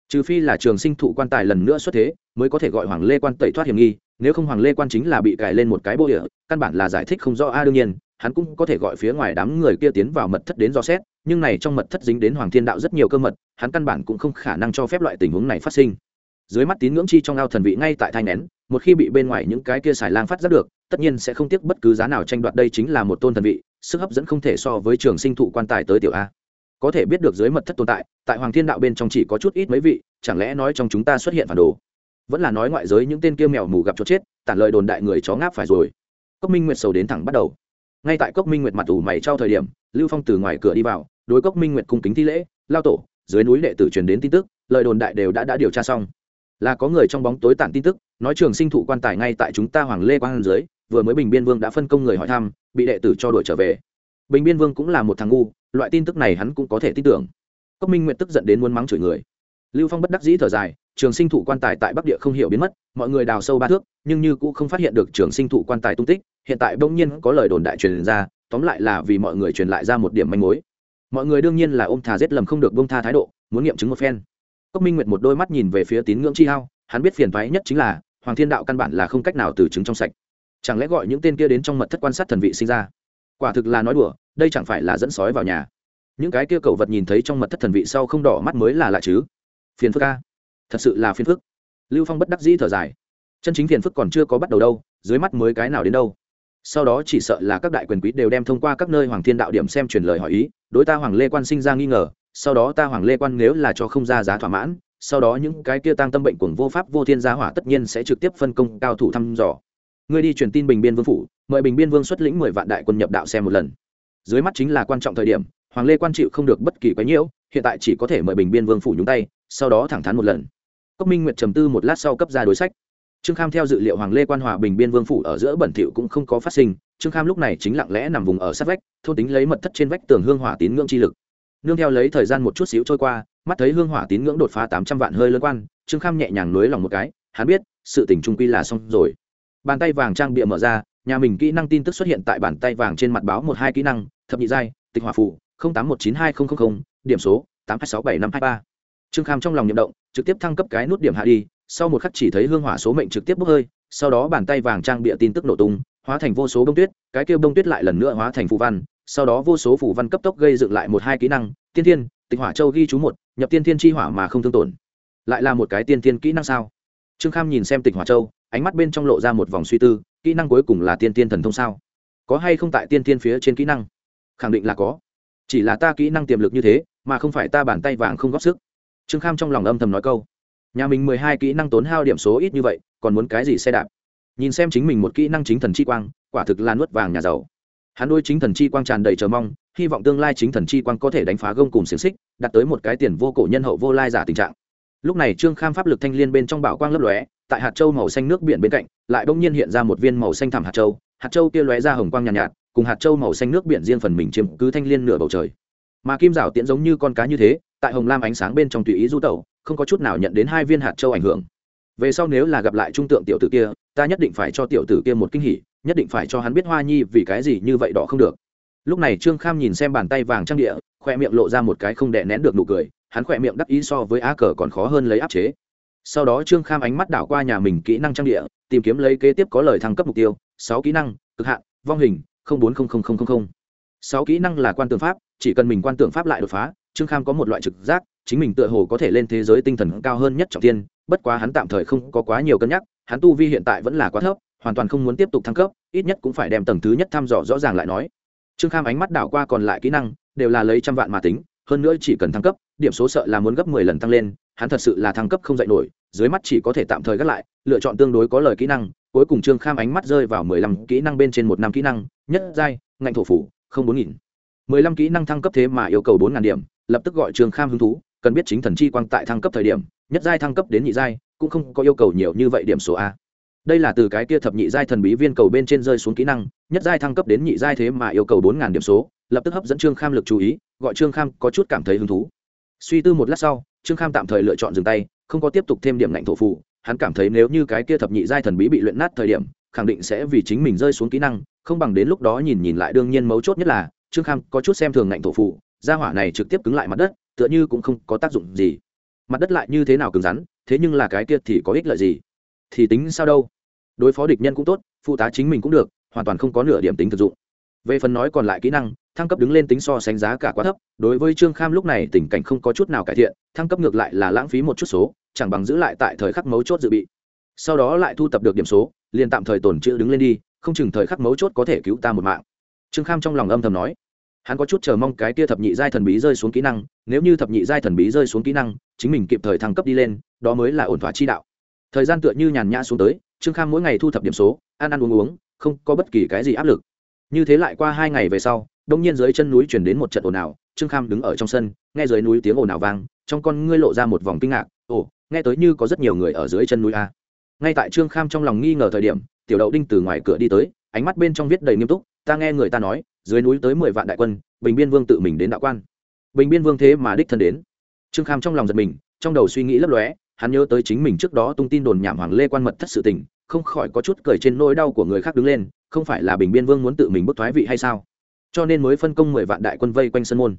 Trừ phi là trường sinh thụ quan tài lần nữa xuất thế, mới có thể gọi hoàng lê quan tẩy thoát hiểm nghi, nếu không hoàng lê quan chính là bị cài lên một cái bô địa, căn bản là giải thích không rõ. A, đương nhiên, hắn cũng có thể gọi phía ngoài đám người kia tiến vào mật thất đến do xét, nhưng này trong mật thất dính đến hoàng thiên đạo rất nhiều cơ mật, hắn căn bản cũng không khả năng cho phép loại tình huống này phát sinh. Dưới mắt tín ngưỡng chi trong ao thần vị ngay tại thai nén một khi bị bên ngoài những cái kia xài lang phát giác được, tất nhiên sẽ không tiếc bất cứ giá nào tranh đoạt đây chính là một tôn thần vị, sức hấp dẫn không thể so với trường sinh thụ quan tài tới tiểu a. Có thể biết được dưới mật thất tồn tại tại hoàng thiên đạo bên trong chỉ có chút ít mấy vị, chẳng lẽ nói trong chúng ta xuất hiện phản đồ? Vẫn là nói ngoại giới những tên kia mèo mù gặp chỗ chết, tản lời đồn đại người chó ngáp phải rồi. Cốc minh nguyệt sầu đến thẳng bắt đầu. Ngay tại cốc minh nguyệt mặt ủ mày trao thời điểm, lưu phong từ ngoài cửa đi vào, đối cốc minh nguyệt cung kính thi lễ, lao tổ, dưới núi đệ tử truyền đến tin tức, lời đồn đại đều đã đã điều tra xong là có người trong bóng tối tản tin tức, nói trường sinh thụ quan tài ngay tại chúng ta hoàng lê quang dưới, vừa mới bình biên vương đã phân công người hỏi thăm, bị đệ tử cho đuổi trở về. Bình biên vương cũng là một thằng ngu, loại tin tức này hắn cũng có thể tin tưởng. Cốc minh nguyệt tức giận đến muốn mắng chửi người. Lưu phong bất đắc dĩ thở dài, trường sinh thụ quan tài tại bắc địa không hiểu biến mất, mọi người đào sâu ba thước, nhưng như cũng không phát hiện được trường sinh thụ quan tài tung tích, hiện tại bỗng nhiên có lời đồn đại truyền ra, tóm lại là vì mọi người truyền lại ra một điểm manh mối. Mọi người đương nhiên là ôm thà giết lầm không được bông tha thái độ, muốn nghiệm chứng một phen cốc minh nguyệt một đôi mắt nhìn về phía tín ngưỡng chi hao, hắn biết phiền thoái nhất chính là, hoàng thiên đạo căn bản là không cách nào từ chứng trong sạch. Chẳng lẽ gọi những tên kia đến trong mật thất quan sát thần vị sinh ra? Quả thực là nói đùa, đây chẳng phải là dẫn sói vào nhà. Những cái kia cầu vật nhìn thấy trong mật thất thần vị sau không đỏ mắt mới là lạ chứ. Phiền phức ca thật sự là phiền phức. Lưu phong bất đắc dĩ thở dài. Chân chính phiền phức còn chưa có bắt đầu đâu, dưới mắt mới cái nào đến đâu. Sau đó chỉ sợ là các đại quyền quý đều đem thông qua các nơi hoàng thiên đạo điểm xem truyền lời hỏi ý, đối ta hoàng lê quan sinh ra nghi ngờ sau đó ta hoàng lê quan nếu là cho không ra giá thỏa mãn, sau đó những cái kia tăng tâm bệnh cuồng vô pháp vô thiên gia hỏa tất nhiên sẽ trực tiếp phân công cao thủ thăm dò. Ngươi đi truyền tin bình biên vương phủ, mời bình biên vương xuất lĩnh mười vạn đại quân nhập đạo xem một lần. Dưới mắt chính là quan trọng thời điểm, hoàng lê quan chịu không được bất kỳ quái nhiễu, hiện tại chỉ có thể mời bình biên vương phủ nhúng tay, sau đó thẳng thắn một lần. Cốc minh nguyệt trầm tư một lát sau cấp ra đối sách. Trương kham theo dự liệu hoàng lê quan hòa bình biên vương phủ ở giữa bẩn thỉu cũng không có phát sinh, trương kham lúc này chính lặng lẽ nằm vùng ở sát vách, thôn tính lấy mật thất trên vách tường hương hỏa tín ngưỡng chi lực nương theo lấy thời gian một chút xíu trôi qua, mắt thấy hương hỏa tín ngưỡng đột phá tám trăm vạn hơi lớn quan, trương kham nhẹ nhàng nối lòng một cái, hắn biết, sự tình trung quy là xong rồi. Bàn tay vàng trang bịa mở ra, nhà mình kỹ năng tin tức xuất hiện tại bàn tay vàng trên mặt báo một hai kỹ năng, thập nhị giai, tịch hỏa phủ tám một chín hai nghìn điểm số, tám hai sáu bảy năm hai ba. Trương kham trong lòng nhậm động, trực tiếp thăng cấp cái nút điểm hạ đi, sau một khắc chỉ thấy hương hỏa số mệnh trực tiếp bốc hơi, sau đó bàn tay vàng trang bịa tin tức nổ tung, hóa thành vô số bông tuyết, cái kêu bông tuyết lại lần nữa hóa thành phù văn sau đó vô số phù văn cấp tốc gây dựng lại một hai kỹ năng, tiên thiên, tịch hỏa châu ghi chú một, nhập tiên thiên chi hỏa mà không thương tổn. Lại là một cái tiên thiên kỹ năng sao? Trương kham nhìn xem tịch hỏa châu, ánh mắt bên trong lộ ra một vòng suy tư, kỹ năng cuối cùng là tiên tiên thần thông sao? Có hay không tại tiên tiên phía trên kỹ năng? Khẳng định là có. Chỉ là ta kỹ năng tiềm lực như thế, mà không phải ta bàn tay vàng không góp sức. Trương kham trong lòng âm thầm nói câu. Nhà mình mười hai kỹ năng tốn hao điểm số ít như vậy, còn muốn cái gì xe đạp? Nhìn xem chính mình một kỹ năng chính thần chi quang, quả thực là nuốt vàng nhà giàu hắn đôi chính thần chi quang tràn đầy chờ mong hy vọng tương lai chính thần chi quang có thể đánh phá gông cùng xiềng xích đạt tới một cái tiền vô cổ nhân hậu vô lai giả tình trạng. Lúc này trương kham pháp lực thanh liên bên trong bảo quang lấp lóe tại hạt châu màu xanh nước biển bên cạnh lại bỗng nhiên hiện ra một viên màu xanh thảm hạt châu hạt châu kia lóe ra hồng quang nhàn nhạt, nhạt cùng hạt châu màu xanh nước biển riêng phần mình chiếm cứ thanh liên nửa bầu trời. Mà kim rảo tiễn giống như con cá như thế tại hồng lam ánh sáng bên trong tùy ý du tẩu không có chút nào nhận đến hai viên hạt châu ảnh hưởng. Về sau nếu là gặp lại trung tượng tiểu tử kia ta nhất định phải cho tiểu tử kia một kinh hỉ nhất định phải cho hắn biết hoa nhi vì cái gì như vậy đỏ không được. Lúc này trương kham nhìn xem bàn tay vàng trang địa, khoe miệng lộ ra một cái không đè nén được nụ cười, hắn khoe miệng đắc ý so với á cờ còn khó hơn lấy áp chế. Sau đó trương kham ánh mắt đảo qua nhà mình kỹ năng trang địa, tìm kiếm lấy kế tiếp có lời thăng cấp mục tiêu, sáu kỹ năng, cực hạn, vong hình bốn sáu kỹ năng là quan tượng pháp, chỉ cần mình quan tượng pháp lại đột phá, trương kham có một loại trực giác, chính mình tựa hồ có thể lên thế giới tinh thần cao hơn nhất trọng tiên bất quá hắn tạm thời không có quá nhiều cân nhắc, hắn tu vi hiện tại vẫn là quá thấp hoàn toàn không muốn tiếp tục thăng cấp, ít nhất cũng phải đem tầng thứ nhất thăm dò rõ ràng lại nói. Trương kham ánh mắt đảo qua còn lại kỹ năng, đều là lấy trăm vạn mà tính, hơn nữa chỉ cần thăng cấp, điểm số sợ là muốn gấp mười lần tăng lên, hắn thật sự là thăng cấp không dạy nổi, dưới mắt chỉ có thể tạm thời gác lại, lựa chọn tương đối có lời kỹ năng, cuối cùng trương kham ánh mắt rơi vào mười lăm kỹ năng bên trên một năm kỹ năng, nhất giai, ngạnh thổ phủ, không bốn nghìn. Mười lăm kỹ năng thăng cấp thế mà yêu cầu bốn ngàn điểm, lập tức gọi trương kham hứng thú, cần biết chính thần chi quang tại thăng cấp thời điểm, nhất giai thăng cấp đến nhị giai, cũng không có yêu cầu nhiều như vậy điểm số a đây là từ cái kia thập nhị giai thần bí viên cầu bên trên rơi xuống kỹ năng, nhất giai thăng cấp đến nhị giai thế mà yêu cầu bốn ngàn điểm số, lập tức hấp dẫn trương kham lực chú ý, gọi trương kham có chút cảm thấy hứng thú. Suy tư một lát sau, trương kham tạm thời lựa chọn dừng tay, không có tiếp tục thêm điểm lạnh thổ phụ hắn cảm thấy nếu như cái kia thập nhị giai thần bí bị luyện nát thời điểm, khẳng định sẽ vì chính mình rơi xuống kỹ năng, không bằng đến lúc đó nhìn nhìn lại đương nhiên mấu chốt nhất là, trương kham có chút xem thường ngạnh thổ phụ gia hỏa này trực tiếp cứng lại mặt đất, tựa như cũng không có tác dụng gì. Mặt đất lại như thế nào cứng rắn, thế nhưng là cái kia thì có ích lợi gì? Thì tính sao đâu. Đối phó địch nhân cũng tốt, phụ tá chính mình cũng được, hoàn toàn không có nửa điểm tính thực dụng. Về phần nói còn lại kỹ năng, thăng cấp đứng lên tính so sánh giá cả quá thấp, đối với trương kham lúc này tình cảnh không có chút nào cải thiện, thăng cấp ngược lại là lãng phí một chút số, chẳng bằng giữ lại tại thời khắc mấu chốt dự bị. Sau đó lại thu tập được điểm số, liền tạm thời tồn chữ đứng lên đi, không chừng thời khắc mấu chốt có thể cứu ta một mạng. Trương kham trong lòng âm thầm nói. Hắn có chút chờ mong cái tia thập nhị giai thần bí rơi xuống kỹ năng, nếu như thập nhị giai thần bí rơi xuống kỹ năng, chính mình kịp thời thăng cấp đi lên, đó mới là ổn thỏa chi đạo thời gian tựa như nhàn nhã xuống tới, trương kham mỗi ngày thu thập điểm số, ăn ăn uống uống, không có bất kỳ cái gì áp lực. Như thế lại qua hai ngày về sau đông nhiên dưới chân núi chuyển đến một trận ồn ào, trương kham đứng ở trong sân, nghe dưới núi tiếng ồn ào vang, trong con ngươi lộ ra một vòng kinh ngạc, ồ, nghe tới như có rất nhiều người ở dưới chân núi a. Ngay tại trương kham trong lòng nghi ngờ thời điểm, tiểu đậu đinh từ ngoài cửa đi tới, ánh mắt bên trong viết đầy nghiêm túc, ta nghe người ta nói, dưới núi tới mười vạn đại quân, bình biên vương tự mình đến đạo quan. Bình biên vương thế mà đích thân đến. Trương kham trong lòng giật mình, trong đầu suy nghĩ lấp lóe hắn nhớ tới chính mình trước đó tung tin đồn nhảm hoàng lê quan mật thất sự tình, không khỏi có chút cười trên nỗi đau của người khác đứng lên, không phải là bình biên vương muốn tự mình bức thoái vị hay sao? Cho nên mới phân công mười vạn đại quân vây quanh sân môn.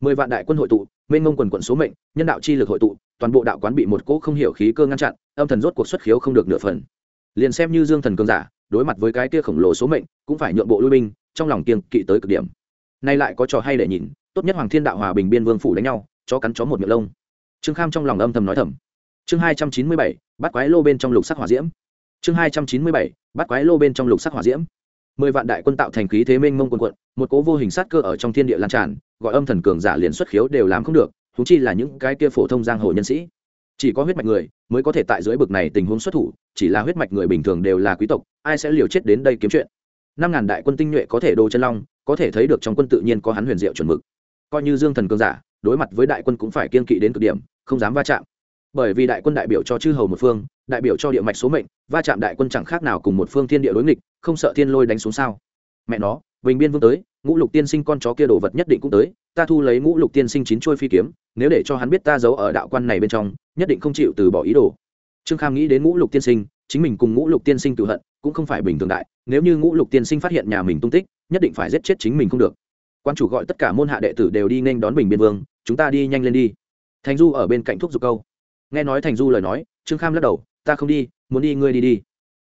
Mười vạn đại quân hội tụ, mênh ngông quần quận số mệnh, nhân đạo chi lực hội tụ, toàn bộ đạo quán bị một cỗ không hiểu khí cơ ngăn chặn, âm thần rốt cuộc xuất khiếu không được nửa phần. Liền xem như dương thần cường giả, đối mặt với cái kia khổng lồ số mệnh, cũng phải nhượng bộ lui binh, trong lòng kiêng kỵ tới cực điểm. Nay lại có trò hay để nhìn, tốt nhất hoàng thiên đạo hòa bình biên vương phủ đánh nhau, chó cắn chó một miệng lông. Trương kham trong lòng âm thầm nói thầm chương hai trăm chín mươi bảy, bắt quái lô bên trong lục sắc hỏa diễm. Chương hai trăm chín mươi bảy, bắt quái lô bên trong lục sắc hỏa diễm. Mười vạn đại quân tạo thành khí thế mênh mông quân quận một cố vô hình sát cơ ở trong thiên địa lan tràn, gọi âm thần cường giả liền xuất khiếu đều làm không được thú chi là những cái kia phổ thông giang hồ nhân sĩ. Chỉ có huyết mạch người mới có thể tại dưới bực này tình huống xuất thủ, chỉ là huyết mạch người bình thường đều là quý tộc, ai sẽ liều chết đến đây kiếm chuyện? Năm ngàn đại quân tinh nhuệ có thể đồ chân long, có thể thấy được trong quân tự nhiên có hắn huyền diệu chuẩn mực. Coi như dương thần cường giả, đối mặt với đại quân cũng phải kiên kỵ đến cực điểm, không dám va chạm bởi vì đại quân đại biểu cho chư hầu một phương, đại biểu cho địa mạch số mệnh, va chạm đại quân chẳng khác nào cùng một phương thiên địa đối nghịch, không sợ thiên lôi đánh xuống sao? Mẹ nó, bình biên vương tới, ngũ lục tiên sinh con chó kia đồ vật nhất định cũng tới, ta thu lấy ngũ lục tiên sinh chín chuôi phi kiếm, nếu để cho hắn biết ta giấu ở đạo quan này bên trong, nhất định không chịu từ bỏ ý đồ. Trương kham nghĩ đến ngũ lục tiên sinh, chính mình cùng ngũ lục tiên sinh tự hận, cũng không phải bình thường đại, nếu như ngũ lục tiên sinh phát hiện nhà mình tung tích, nhất định phải giết chết chính mình không được. Quan chủ gọi tất cả môn hạ đệ tử đều đi nên đón bình biên vương, chúng ta đi nhanh lên đi. Thành du ở bên cạnh thuốc dục câu nghe nói thành du lời nói, trương kham lắc đầu, ta không đi, muốn đi, ngươi đi đi.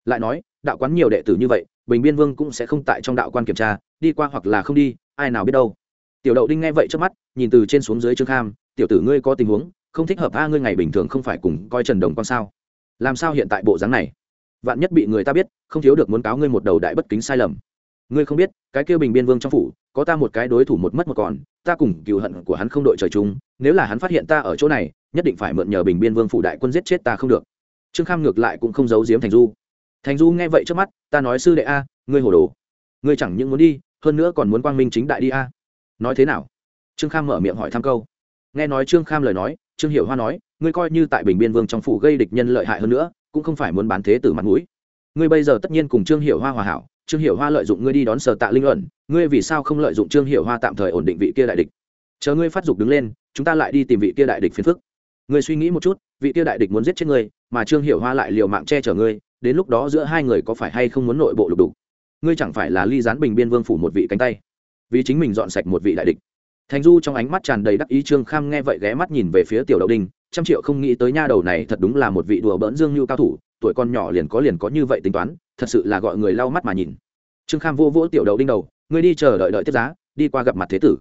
Lại nói, đạo quán nhiều đệ tử như vậy, bình biên vương cũng sẽ không tại trong đạo quan kiểm tra, đi qua hoặc là không đi, ai nào biết đâu. Tiểu đậu đinh nghe vậy trước mắt, nhìn từ trên xuống dưới trương kham, tiểu tử ngươi có tình huống, không thích hợp a, ngươi ngày bình thường không phải cùng coi trần đồng con sao? Làm sao hiện tại bộ dáng này? Vạn nhất bị người ta biết, không thiếu được muốn cáo ngươi một đầu đại bất kính sai lầm. Ngươi không biết, cái kêu bình biên vương trong phủ, có ta một cái đối thủ một mất một còn, ta cùng cựu hận của hắn không đội trời chung, nếu là hắn phát hiện ta ở chỗ này nhất định phải mượn nhờ bình biên vương phủ đại quân giết chết ta không được. Trương kham ngược lại cũng không giấu giếm thành du. Thành du nghe vậy trước mắt, ta nói sư đệ a, ngươi hồ đồ. Ngươi chẳng những muốn đi, hơn nữa còn muốn quang minh chính đại đi a. Nói thế nào? Trương kham mở miệng hỏi thăm câu. Nghe nói trương kham lời nói, trương hiểu hoa nói, ngươi coi như tại bình biên vương trong phủ gây địch nhân lợi hại hơn nữa, cũng không phải muốn bán thế tử mặt mũi. Ngươi bây giờ tất nhiên cùng trương hiểu hoa hòa hảo, trương hiểu hoa lợi dụng ngươi đi đón sở tạ linh luận ngươi vì sao không lợi dụng trương hiểu hoa tạm thời ổn định vị kia đại địch? Chờ ngươi phát dục đứng lên, chúng ta lại đi tìm vị kia đại địch phiền phức ngươi suy nghĩ một chút, vị kia đại địch muốn giết chết ngươi, mà trương hiểu hoa lại liều mạng che chở ngươi, đến lúc đó giữa hai người có phải hay không muốn nội bộ lục đục? Ngươi chẳng phải là ly gián bình biên vương phủ một vị cánh tay? Vì chính mình dọn sạch một vị đại địch. Thành du trong ánh mắt tràn đầy đắc ý trương kham nghe vậy ghé mắt nhìn về phía tiểu đậu đinh, trăm triệu không nghĩ tới nha đầu này thật đúng là một vị đùa bỡn dương như cao thủ, tuổi con nhỏ liền có liền có như vậy tính toán, thật sự là gọi người lau mắt mà nhìn. Trương kham vô vỗ tiểu đậu đinh đầu, ngươi đi chờ đợi đợi tiếp giá, đi qua gặp mặt thế tử.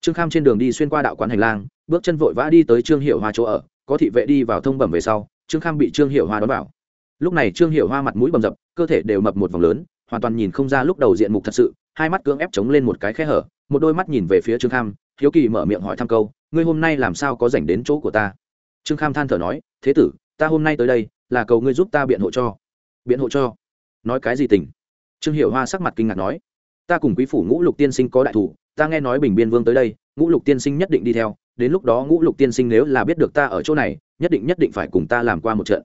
Trương kham trên đường đi xuyên qua đạo quán hành lang bước chân vội vã đi tới trương hiệu hoa chỗ ở, có thị vệ đi vào thông bẩm về sau, trương kham bị trương hiệu hoa đón vào. Lúc này trương hiệu hoa mặt mũi bầm dập, cơ thể đều mập một vòng lớn, hoàn toàn nhìn không ra lúc đầu diện mục thật sự, hai mắt cưỡng ép chống lên một cái khe hở, một đôi mắt nhìn về phía trương kham, hiếu kỳ mở miệng hỏi thăm câu, ngươi hôm nay làm sao có dành đến chỗ của ta? Trương kham than thở nói, thế tử, ta hôm nay tới đây, là cầu ngươi giúp ta biện hộ cho. Biện hộ cho? Nói cái gì tình trương hiệu hoa sắc mặt kinh ngạc nói, ta cùng quý phủ ngũ lục tiên sinh có đại thủ ta nghe nói bình biên vương tới đây, ngũ lục tiên sinh nhất định đi theo, đến lúc đó ngũ lục tiên sinh nếu là biết được ta ở chỗ này, nhất định nhất định phải cùng ta làm qua một trận.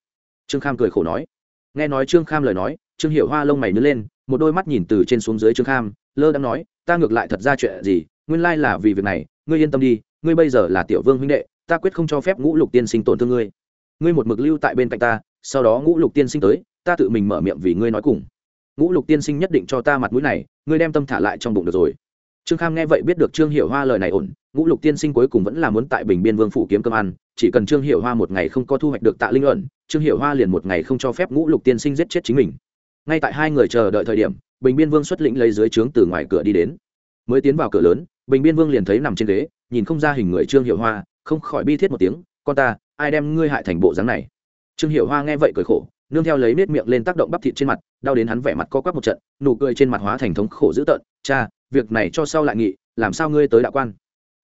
Trương kham cười khổ nói. Nghe nói trương kham lời nói, trương hiểu hoa lông mày nứt lên, một đôi mắt nhìn từ trên xuống dưới trương kham, lơ đang nói, ta ngược lại thật ra chuyện gì, nguyên lai là vì việc này, ngươi yên tâm đi, ngươi bây giờ là tiểu vương huynh đệ, ta quyết không cho phép ngũ lục tiên sinh tổn thương ngươi. Ngươi một mực lưu tại bên cạnh ta, sau đó ngũ lục tiên sinh tới, ta tự mình mở miệng vì ngươi nói cùng. Ngũ lục tiên sinh nhất định cho ta mặt mũi này, ngươi đem tâm thả lại trong bụng được rồi trương kham nghe vậy biết được trương hiệu hoa lời này ổn, ngũ lục tiên sinh cuối cùng vẫn là muốn tại bình biên vương phủ kiếm cơm ăn, chỉ cần trương hiệu hoa một ngày không có thu hoạch được tạ linh luận trương hiệu hoa liền một ngày không cho phép ngũ lục tiên sinh giết chết chính mình. Ngay tại hai người chờ đợi thời điểm, bình biên vương xuất lĩnh lấy dưới trướng từ ngoài cửa đi đến. Mới tiến vào cửa lớn, bình biên vương liền thấy nằm trên ghế, nhìn không ra hình người trương hiệu hoa, không khỏi bi thiết một tiếng, con ta, ai đem ngươi hại thành bộ dáng này? Trương hiệu hoa nghe vậy cười khổ, nương theo lấy nết miệng lên tác động bắp thịt trên mặt, đau đến hắn vẻ mặt co quắp một trận, nụ cười trên mặt hóa thành thống khổ dữ tợn, cha việc này cho sau lại nghị, làm sao ngươi tới đạo quan?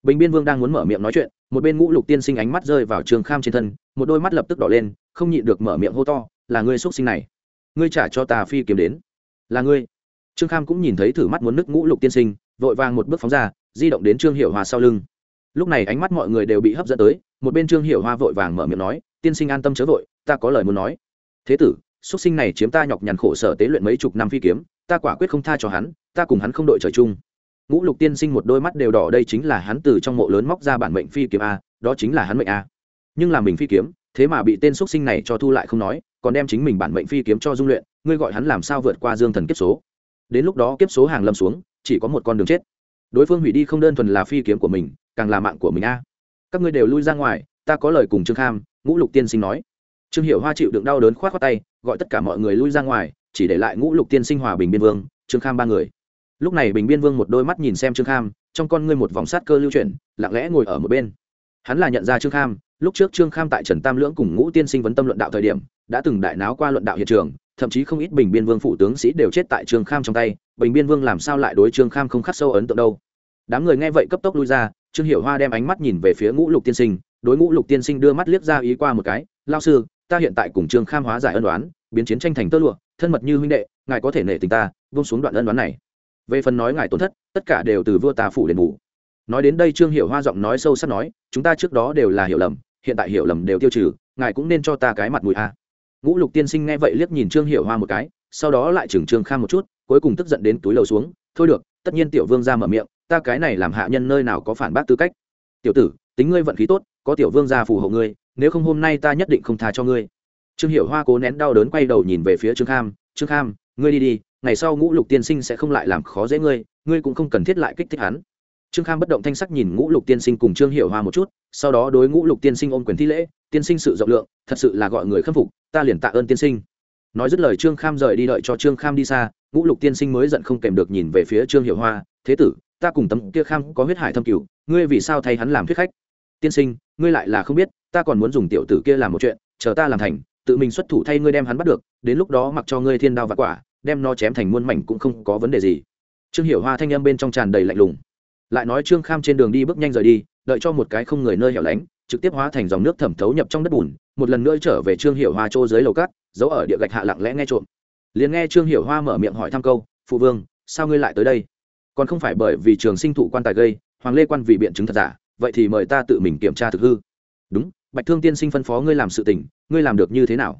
Bình biên vương đang muốn mở miệng nói chuyện, một bên ngũ lục tiên sinh ánh mắt rơi vào trường kham trên thân, một đôi mắt lập tức đỏ lên, không nhịn được mở miệng hô to, là ngươi xuất sinh này, ngươi trả cho ta phi kiếm đến. Là ngươi. Trương kham cũng nhìn thấy thử mắt muốn nứt ngũ lục tiên sinh, vội vàng một bước phóng ra, di động đến trương hiệu hòa sau lưng. Lúc này ánh mắt mọi người đều bị hấp dẫn tới, một bên trương hiệu hoa vội vàng mở miệng nói, tiên sinh an tâm chớ vội, ta có lời muốn nói. Thế tử, xuất sinh này chiếm ta nhọc nhằn khổ sở tế luyện mấy chục năm phi kiếm ta quả quyết không tha cho hắn, ta cùng hắn không đội trời chung. Ngũ lục tiên sinh một đôi mắt đều đỏ đây chính là hắn từ trong mộ lớn móc ra bản mệnh phi kiếm a, đó chính là hắn mệnh a. Nhưng là mình phi kiếm, thế mà bị tên xuất sinh này cho thu lại không nói, còn đem chính mình bản mệnh phi kiếm cho dung luyện, ngươi gọi hắn làm sao vượt qua dương thần kiếp số. Đến lúc đó kiếp số hàng lâm xuống, chỉ có một con đường chết. Đối phương hủy đi không đơn thuần là phi kiếm của mình, càng là mạng của mình a. Các ngươi đều lui ra ngoài, ta có lời cùng trương kham, ngũ lục tiên sinh nói. Trương hiểu hoa chịu đựng đau đớn k h o á t khoác tay, gọi tất cả mọi người lui ra ngoài chỉ để lại ngũ lục tiên sinh hòa bình biên vương, trương kham ba người. Lúc này bình biên vương một đôi mắt nhìn xem trương kham, trong con ngươi một vòng sát cơ lưu chuyển, lặng lẽ ngồi ở một bên. Hắn là nhận ra trương kham, lúc trước trương kham tại trần tam lưỡng cùng ngũ tiên sinh vấn tâm luận đạo thời điểm, đã từng đại náo qua luận đạo hiện trường, thậm chí không ít bình biên vương phụ tướng sĩ đều chết tại trương kham trong tay, bình biên vương làm sao lại đối trương kham không khắc sâu ấn tượng đâu. Đám người nghe vậy cấp tốc lui ra, trương hiểu hoa đem ánh mắt nhìn về phía ngũ lục tiên sinh, đối ngũ lục tiên sinh đưa mắt liếc ra ý qua một cái lao sư, ta hiện tại cùng trương kham hóa giải ân đoán biến chiến tranh thành tơ lụa, thân mật như huynh đệ, ngài có thể nể tình ta vung xuống đoạn ân đoán này. Về phần nói ngài tổn thất, tất cả đều từ vua tà phủ đền bù. Nói đến đây trương hiểu hoa giọng nói sâu sắc nói, chúng ta trước đó đều là hiểu lầm, hiện tại hiểu lầm đều tiêu trừ, ngài cũng nên cho ta cái mặt mũi a. Ngũ lục tiên sinh nghe vậy liếc nhìn trương hiểu hoa một cái, sau đó lại chừng trương kham một chút, cuối cùng tức giận đến túi lầu xuống, thôi được, tất nhiên tiểu vương ra mở miệng, ta cái này làm hạ nhân nơi nào có phản bác tư cách. Tiểu tử, tính ngươi vận khí tốt, có tiểu vương gia phù hộ ngươi, nếu không hôm nay ta nhất định không tha cho ngươi trương hiểu hoa cố nén đau đớn quay đầu nhìn về phía trương kham trương kham, ngươi đi đi, ngày sau ngũ lục tiên sinh sẽ không lại làm khó dễ ngươi ngươi cũng không cần thiết lại kích thích hắn. Trương kham bất động thanh sắc nhìn ngũ lục tiên sinh cùng trương hiểu hoa một chút, sau đó đối ngũ lục tiên sinh ôm quyền thi lễ, tiên sinh sự rộng lượng, thật sự là gọi người khâm phục, ta liền tạ ơn tiên sinh. Nói dứt lời trương kham rời đi đợi cho trương kham đi xa, ngũ lục tiên sinh mới giận không kèm được nhìn về phía trương hiểu hoa, thế tử, ta cùng tấm kia kham có huyết hải thâm cửu, ngươi vì sao thay hắn làm thuyết khách? Tiên sinh, ngươi lại là không biết, ta còn muốn dùng tiểu tử kia làm một chuyện, chờ ta làm thành tự mình xuất thủ thay ngươi đem hắn bắt được, đến lúc đó mặc cho ngươi thiên đao và quả, đem nó chém thành muôn mảnh cũng không có vấn đề gì. Trương hiểu hoa thanh âm bên trong tràn đầy lạnh lùng. Lại nói trương kham trên đường đi bước nhanh rời đi, đợi cho một cái không người nơi hẻo lánh, trực tiếp hóa thành dòng nước thẩm thấu nhập trong đất bùn, một lần nữa trở về trương hiểu hoa trô dưới lầu cát, giấu ở địa gạch hạ lặng lẽ nghe trộm. Liền nghe trương hiểu hoa mở miệng hỏi thăm câu, phụ vương, sao ngươi lại tới đây? Còn không phải bởi vì trường sinh thụ quan tài gây, hoàng lê quan vì biện chứng thật giả, vậy thì mời ta tự mình kiểm tra thực hư. Đúng, bạch thương tiên sinh phân phó ngươi làm sự tình ngươi làm được như thế nào?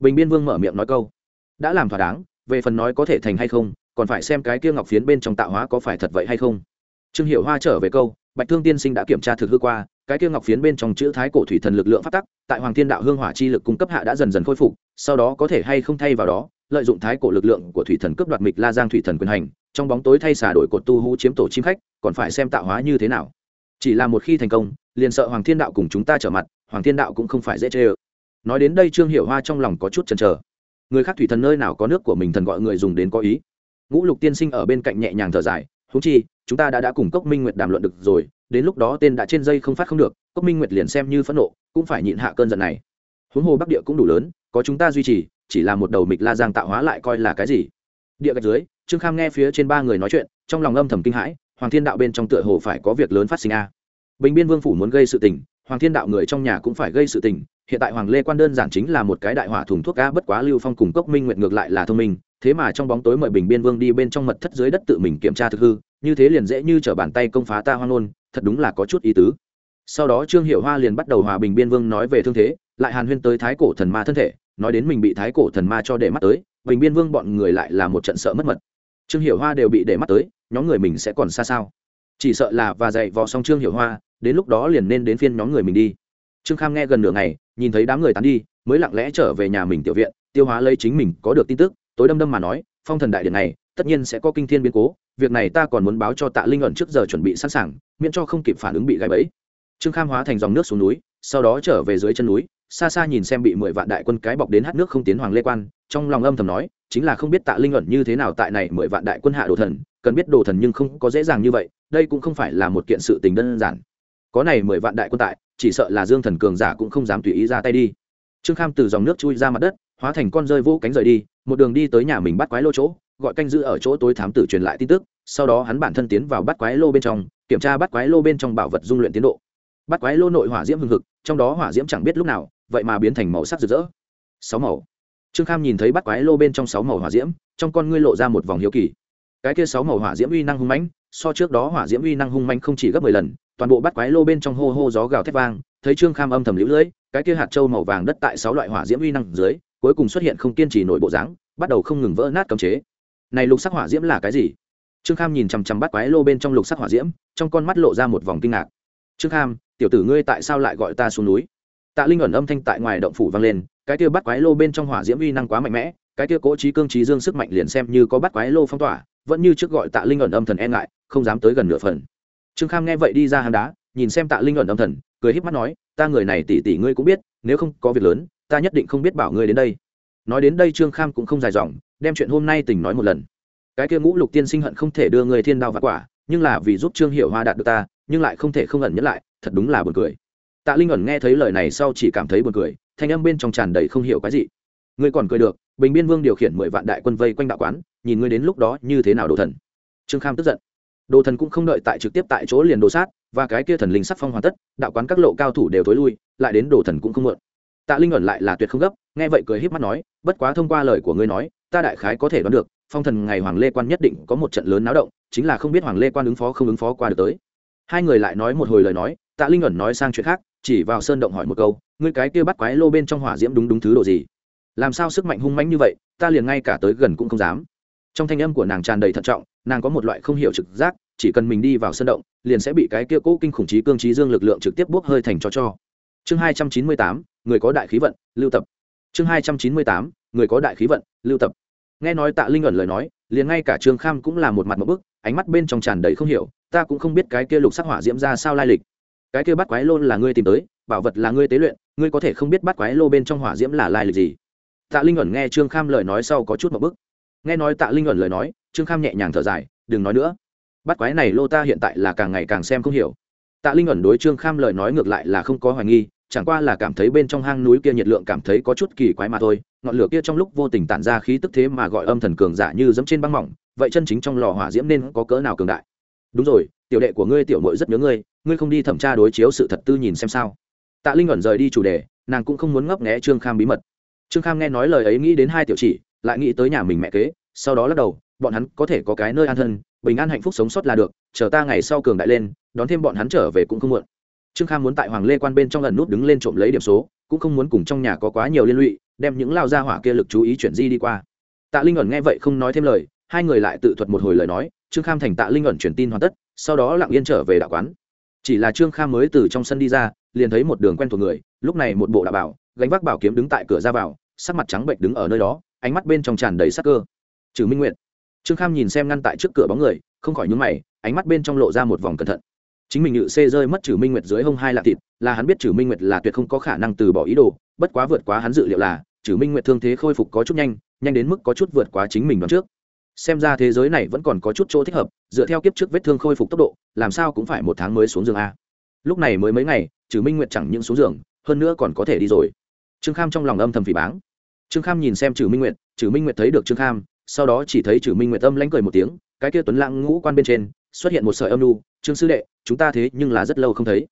Bình biên vương mở miệng nói câu. Đã làm thỏa đáng, về phần nói có thể thành hay không, còn phải xem cái kia ngọc phiến bên trong tạo hóa có phải thật vậy hay không. Trương hiệu hoa trở về câu, bạch thương tiên sinh đã kiểm tra thực hư qua, cái kia ngọc phiến bên trong chữ thái cổ thủy thần lực lượng phát tắc, tại hoàng thiên đạo hương hỏa chi lực cung cấp hạ đã dần dần khôi phục, sau đó có thể hay không thay vào đó, lợi dụng thái cổ lực lượng của thủy thần cướp đoạt mịch la giang thủy thần quyền hành, trong bóng tối thay xả đổi cột tu hú chiếm tổ chim khách, còn phải xem tạo hóa như thế nào. Chỉ là một khi thành công, liền sợ hoàng thiên đạo cùng chúng ta trở mặt, hoàng thiên đạo cũng không phải dễ chê ơ nói đến đây trương hiểu hoa trong lòng có chút chần chờ. Người khác thủy thần nơi nào có nước của mình thần gọi người dùng đến có ý. Ngũ lục tiên sinh ở bên cạnh nhẹ nhàng thở dài thú chi, chúng ta đã đã cùng cốc minh nguyệt đàm luận được rồi, đến lúc đó tên đã trên dây không phát không được, cốc minh nguyệt liền xem như phẫn nộ, cũng phải nhịn hạ cơn giận này. Huống hồ bắc địa cũng đủ lớn, có chúng ta duy trì, chỉ là một đầu mịch la giang tạo hóa lại coi là cái gì? Địa gạch dưới, trương kham nghe phía trên ba người nói chuyện, trong lòng âm thầm kinh hãi, hoàng thiên đạo bên trong tựa hồ phải có việc lớn phát sinh a. Bình biên vương phủ muốn gây sự tình, hoàng thiên đạo người trong nhà cũng phải gây sự tình hiện tại hoàng lê quan đơn giản chính là một cái đại hỏa thùng thuốc a bất quá lưu phong cùng cốc minh nguyện ngược lại là thông minh, thế mà trong bóng tối mời bình biên vương đi bên trong mật thất dưới đất tự mình kiểm tra thực hư, như thế liền dễ như t r ở bàn tay công phá ta hoang nôn thật đúng là có chút ý tứ. Sau đó trương hiệu hoa liền bắt đầu hòa bình biên vương nói về thương thế, lại hàn huyên tới thái cổ thần ma thân thể, nói đến mình bị thái cổ thần ma cho để mắt tới, bình biên vương bọn người lại là một trận sợ mất mật. Trương hiểu hoa đều bị để mắt tới, nhóm người mình sẽ còn xa sao? Chỉ sợ là và dạy vò xong trương hiểu hoa, đến lúc đó liền nên đến phiên nhóm người mình đi. Trương kham nghe gần nửa ngày nhìn thấy đám người tán đi, mới lặng lẽ trở về nhà mình tiểu viện, tiêu hóa lấy chính mình có được tin tức, tối đâm đâm mà nói, phong thần đại điện này, tất nhiên sẽ có kinh thiên biến cố, việc này ta còn muốn báo cho tạ linh ẩn trước giờ chuẩn bị sẵn sàng, miễn cho không kịp phản ứng bị gãy bẫy. Trương kham hóa thành dòng nước xuống núi, sau đó trở về dưới chân núi, xa xa nhìn xem bị mười vạn đại quân cái bọc đến hát nước không tiến hoàng lê quan, trong lòng âm thầm nói, chính là không biết tạ linh ẩn như thế nào tại này mười vạn đại quân hạ đồ thần, cần biết đồ thần nhưng không có dễ dàng như vậy, đây cũng không phải là một kiện sự tình đơn giản có này mười vạn đại quân tại, chỉ sợ là dương thần cường giả cũng không dám tùy ý ra tay đi. Trương kham từ dòng nước chui ra mặt đất, hóa thành con rơi vô cánh rời đi, một đường đi tới nhà mình bắt quái lô chỗ, gọi canh giữ ở chỗ tối thám tử truyền lại tin tức, sau đó hắn bản thân tiến vào bắt quái lô bên trong, kiểm tra bắt quái lô bên trong bảo vật dung luyện tiến độ. Bắt quái lô nội hỏa diễm hưng hực, trong đó hỏa diễm chẳng biết lúc nào, vậy mà biến thành màu sắc rực rỡ. Sáu màu. Trương kham nhìn thấy bắt quái lô bên trong sáu màu hỏa diễm, trong con ngươi lộ ra một vòng hiếu kỳ. Cái kia sáu màu hỏa diễm uy năng hung mãnh, so trước đó hỏa diễm uy năng hung mãnh không chỉ gấp mười lần toàn bộ bắt quái lô bên trong hô hô gió gào thét vang, thấy trương kham âm thầm lũ lưỡi cái kia hạt trâu màu vàng đất tại sáu loại hỏa diễm uy năng dưới, cuối cùng xuất hiện không kiên trì nội bộ dáng, bắt đầu không ngừng vỡ nát cấm chế. Này lục sắc hỏa diễm là cái gì? Trương kham nhìn chằm chằm bắt quái lô bên trong lục sắc hỏa diễm, trong con mắt lộ ra một vòng kinh ngạc. Trương kham, tiểu tử ngươi tại sao lại gọi ta xuống núi? Tạ linh ẩn âm thanh tại ngoài động phủ vang lên, cái kia bắt quái lô bên trong hỏa diễm uy năng quá mạnh mẽ, cái kia cố trí cương trí dương sức mạnh liền xem như có bắt quái lô phong tỏa, vẫn như trước gọi tạ linh ẩn âm thần e ngại, không dám tới gần nửa phần trương kham nghe vậy đi ra hang đá, nhìn xem tạ linh ẩn âm thần, cười híp mắt nói, ta người này tỷ tỷ ngươi cũng biết, nếu không có việc lớn, ta nhất định không biết bảo ngươi đến đây. Nói đến đây trương kham cũng không dài dòng, đem chuyện hôm nay tình nói một lần. Cái kia ngũ lục tiên sinh hận không thể đưa người thiên đao và quả, nhưng là vì giúp trương hiểu hoa đạt được ta, nhưng lại không thể không ẩn nhẫn lại, thật đúng là buồn cười. Tạ linh ẩn nghe thấy lời này sau chỉ cảm thấy buồn cười, thanh âm bên trong tràn đầy không hiểu cái gì ngươi còn cười được, bình biên vương điều khiển mười vạn đại quân vây quanh đạo quán, nhìn ngươi đến lúc đó như thế nào đồ thần. Trương kham tức giận đồ thần cũng không đợi tại trực tiếp tại chỗ liền đồ sát, và cái kia thần linh sắc phong hoàn tất, đạo quán các lộ cao thủ đều thối lui, lại đến đồ thần cũng không mượn. Tạ linh ẩn lại là tuyệt không gấp, nghe vậy cười híp mắt nói, bất quá thông qua lời của ngươi nói, ta đại khái có thể đoán được, phong thần ngày hoàng lê quan nhất định có một trận lớn náo động, chính là không biết hoàng lê quan ứng phó không ứng phó qua được tới. Hai người lại nói một hồi lời nói, tạ linh ẩn nói sang chuyện khác, chỉ vào sơn động hỏi một câu, ngươi cái kia bắt quái lô bên trong hỏa diễm đúng đúng thứ độ gì? Làm sao sức mạnh hung mãnh như vậy, ta liền ngay cả tới gần cũng không dám. Trong thanh âm của nàng tràn đầy thận trọng nàng có một loại không hiểu trực giác, chỉ cần mình đi vào sân động, liền sẽ bị cái kia cố kinh khủng trí cương trí dương lực lượng trực tiếp bốc hơi thành cho cho. Chương hai trăm chín mươi tám, người có đại khí vận, lưu tập. Chương hai trăm chín mươi tám, người có đại khí vận, lưu tập. Nghe nói tạ linh ẩn lời nói, liền ngay cả trương kham cũng là một mặt một bức, ánh mắt bên trong tràn đầy không hiểu, ta cũng không biết cái kia lục sắc hỏa diễm ra sao lai lịch. Cái kia bắt quái lô là ngươi tìm tới, bảo vật là ngươi tế luyện, ngươi có thể không biết bắt quái lô bên trong hỏa diễm là lai lịch gì. Tạ linh ẩn nghe trương kham lời nói sau có chút một bức. Nghe nói tạ linh ẩn lời nói trương kham nhẹ nhàng thở dài, đừng nói nữa. Bắt quái này lô ta hiện tại là càng ngày càng xem không hiểu. Tạ linh ẩn đối trương kham lời nói ngược lại là không có hoài nghi, chẳng qua là cảm thấy bên trong hang núi kia nhiệt lượng cảm thấy có chút kỳ quái mà thôi. Ngọn lửa kia trong lúc vô tình tản ra khí tức thế mà gọi âm thần cường giả như dẫm trên băng mỏng, vậy chân chính trong lò hỏa diễm nên có cỡ nào cường đại? Đúng rồi, tiểu đệ của ngươi tiểu mội rất nhớ ngươi ngươi không đi thẩm tra đối chiếu sự thật tư nhìn xem sao? Tạ linh ẩn rời đi chủ đề, nàng cũng không muốn ngấp nghé trương kham bí mật. Trương kham nghe nói lời ấy nghĩ đến hai tiểu chỉ, lại nghĩ tới nhà mình mẹ kế, sau đó lắc đầu bọn hắn có thể có cái nơi an thân, bình an hạnh phúc sống sót là được, chờ ta ngày sau cường đại lên, đón thêm bọn hắn trở về cũng không muộn. Trương kham muốn tại hoàng lê quan bên trong lần nút đứng lên trộm lấy điểm số, cũng không muốn cùng trong nhà có quá nhiều liên lụy, đem những lao ra hỏa kia lực chú ý chuyển di đi qua. Tạ linh ẩn nghe vậy không nói thêm lời, hai người lại tự thuật một hồi lời nói, trương kham thành tạ linh ẩn truyền tin hoàn tất, sau đó lặng yên trở về đạo quán. Chỉ là trương kham mới từ trong sân đi ra, liền thấy một đường quen thuộc người, lúc này một bộ đạo bảo, gánh vác bảo kiếm đứng tại cửa ra vào, sắc mặt trắng bệnh đứng ở nơi đó, ánh mắt bên trong tràn đầy sắc cơ. Trừ minh nguyện trương kham nhìn xem ngăn tại trước cửa bóng người, không khỏi nhúng mày, ánh mắt bên trong lộ ra một vòng cẩn thận. Chính mình ngự xê rơi mất trừ minh nguyệt dưới hông hai lạ thịt, là hắn biết trừ minh nguyệt là tuyệt không có khả năng từ bỏ ý đồ, bất quá vượt quá hắn dự liệu là trừ minh nguyệt thương thế khôi phục có chút nhanh nhanh đến mức có chút vượt quá chính mình đoạn trước. Xem ra thế giới này vẫn còn có chút chỗ thích hợp, dựa theo kiếp trước vết thương khôi phục tốc độ, làm sao cũng phải một tháng mới xuống giường a. Lúc này mới mấy ngày trừ minh nguyệt chẳng những xuống giường, hơn nữa còn có thể đi rồi. Trương kham trong lòng âm thầm phỉ báng. Trương kham nhìn xem trừ minh nguyệt trừ minh nguyệt thấy được trương kham sau đó chỉ thấy trừ minh nguyệt âm lánh cười một tiếng, cái kia tuấn lãng ngũ quan bên trên, xuất hiện một sợi âm nu trương sư đệ, chúng ta thế nhưng là rất lâu không thấy.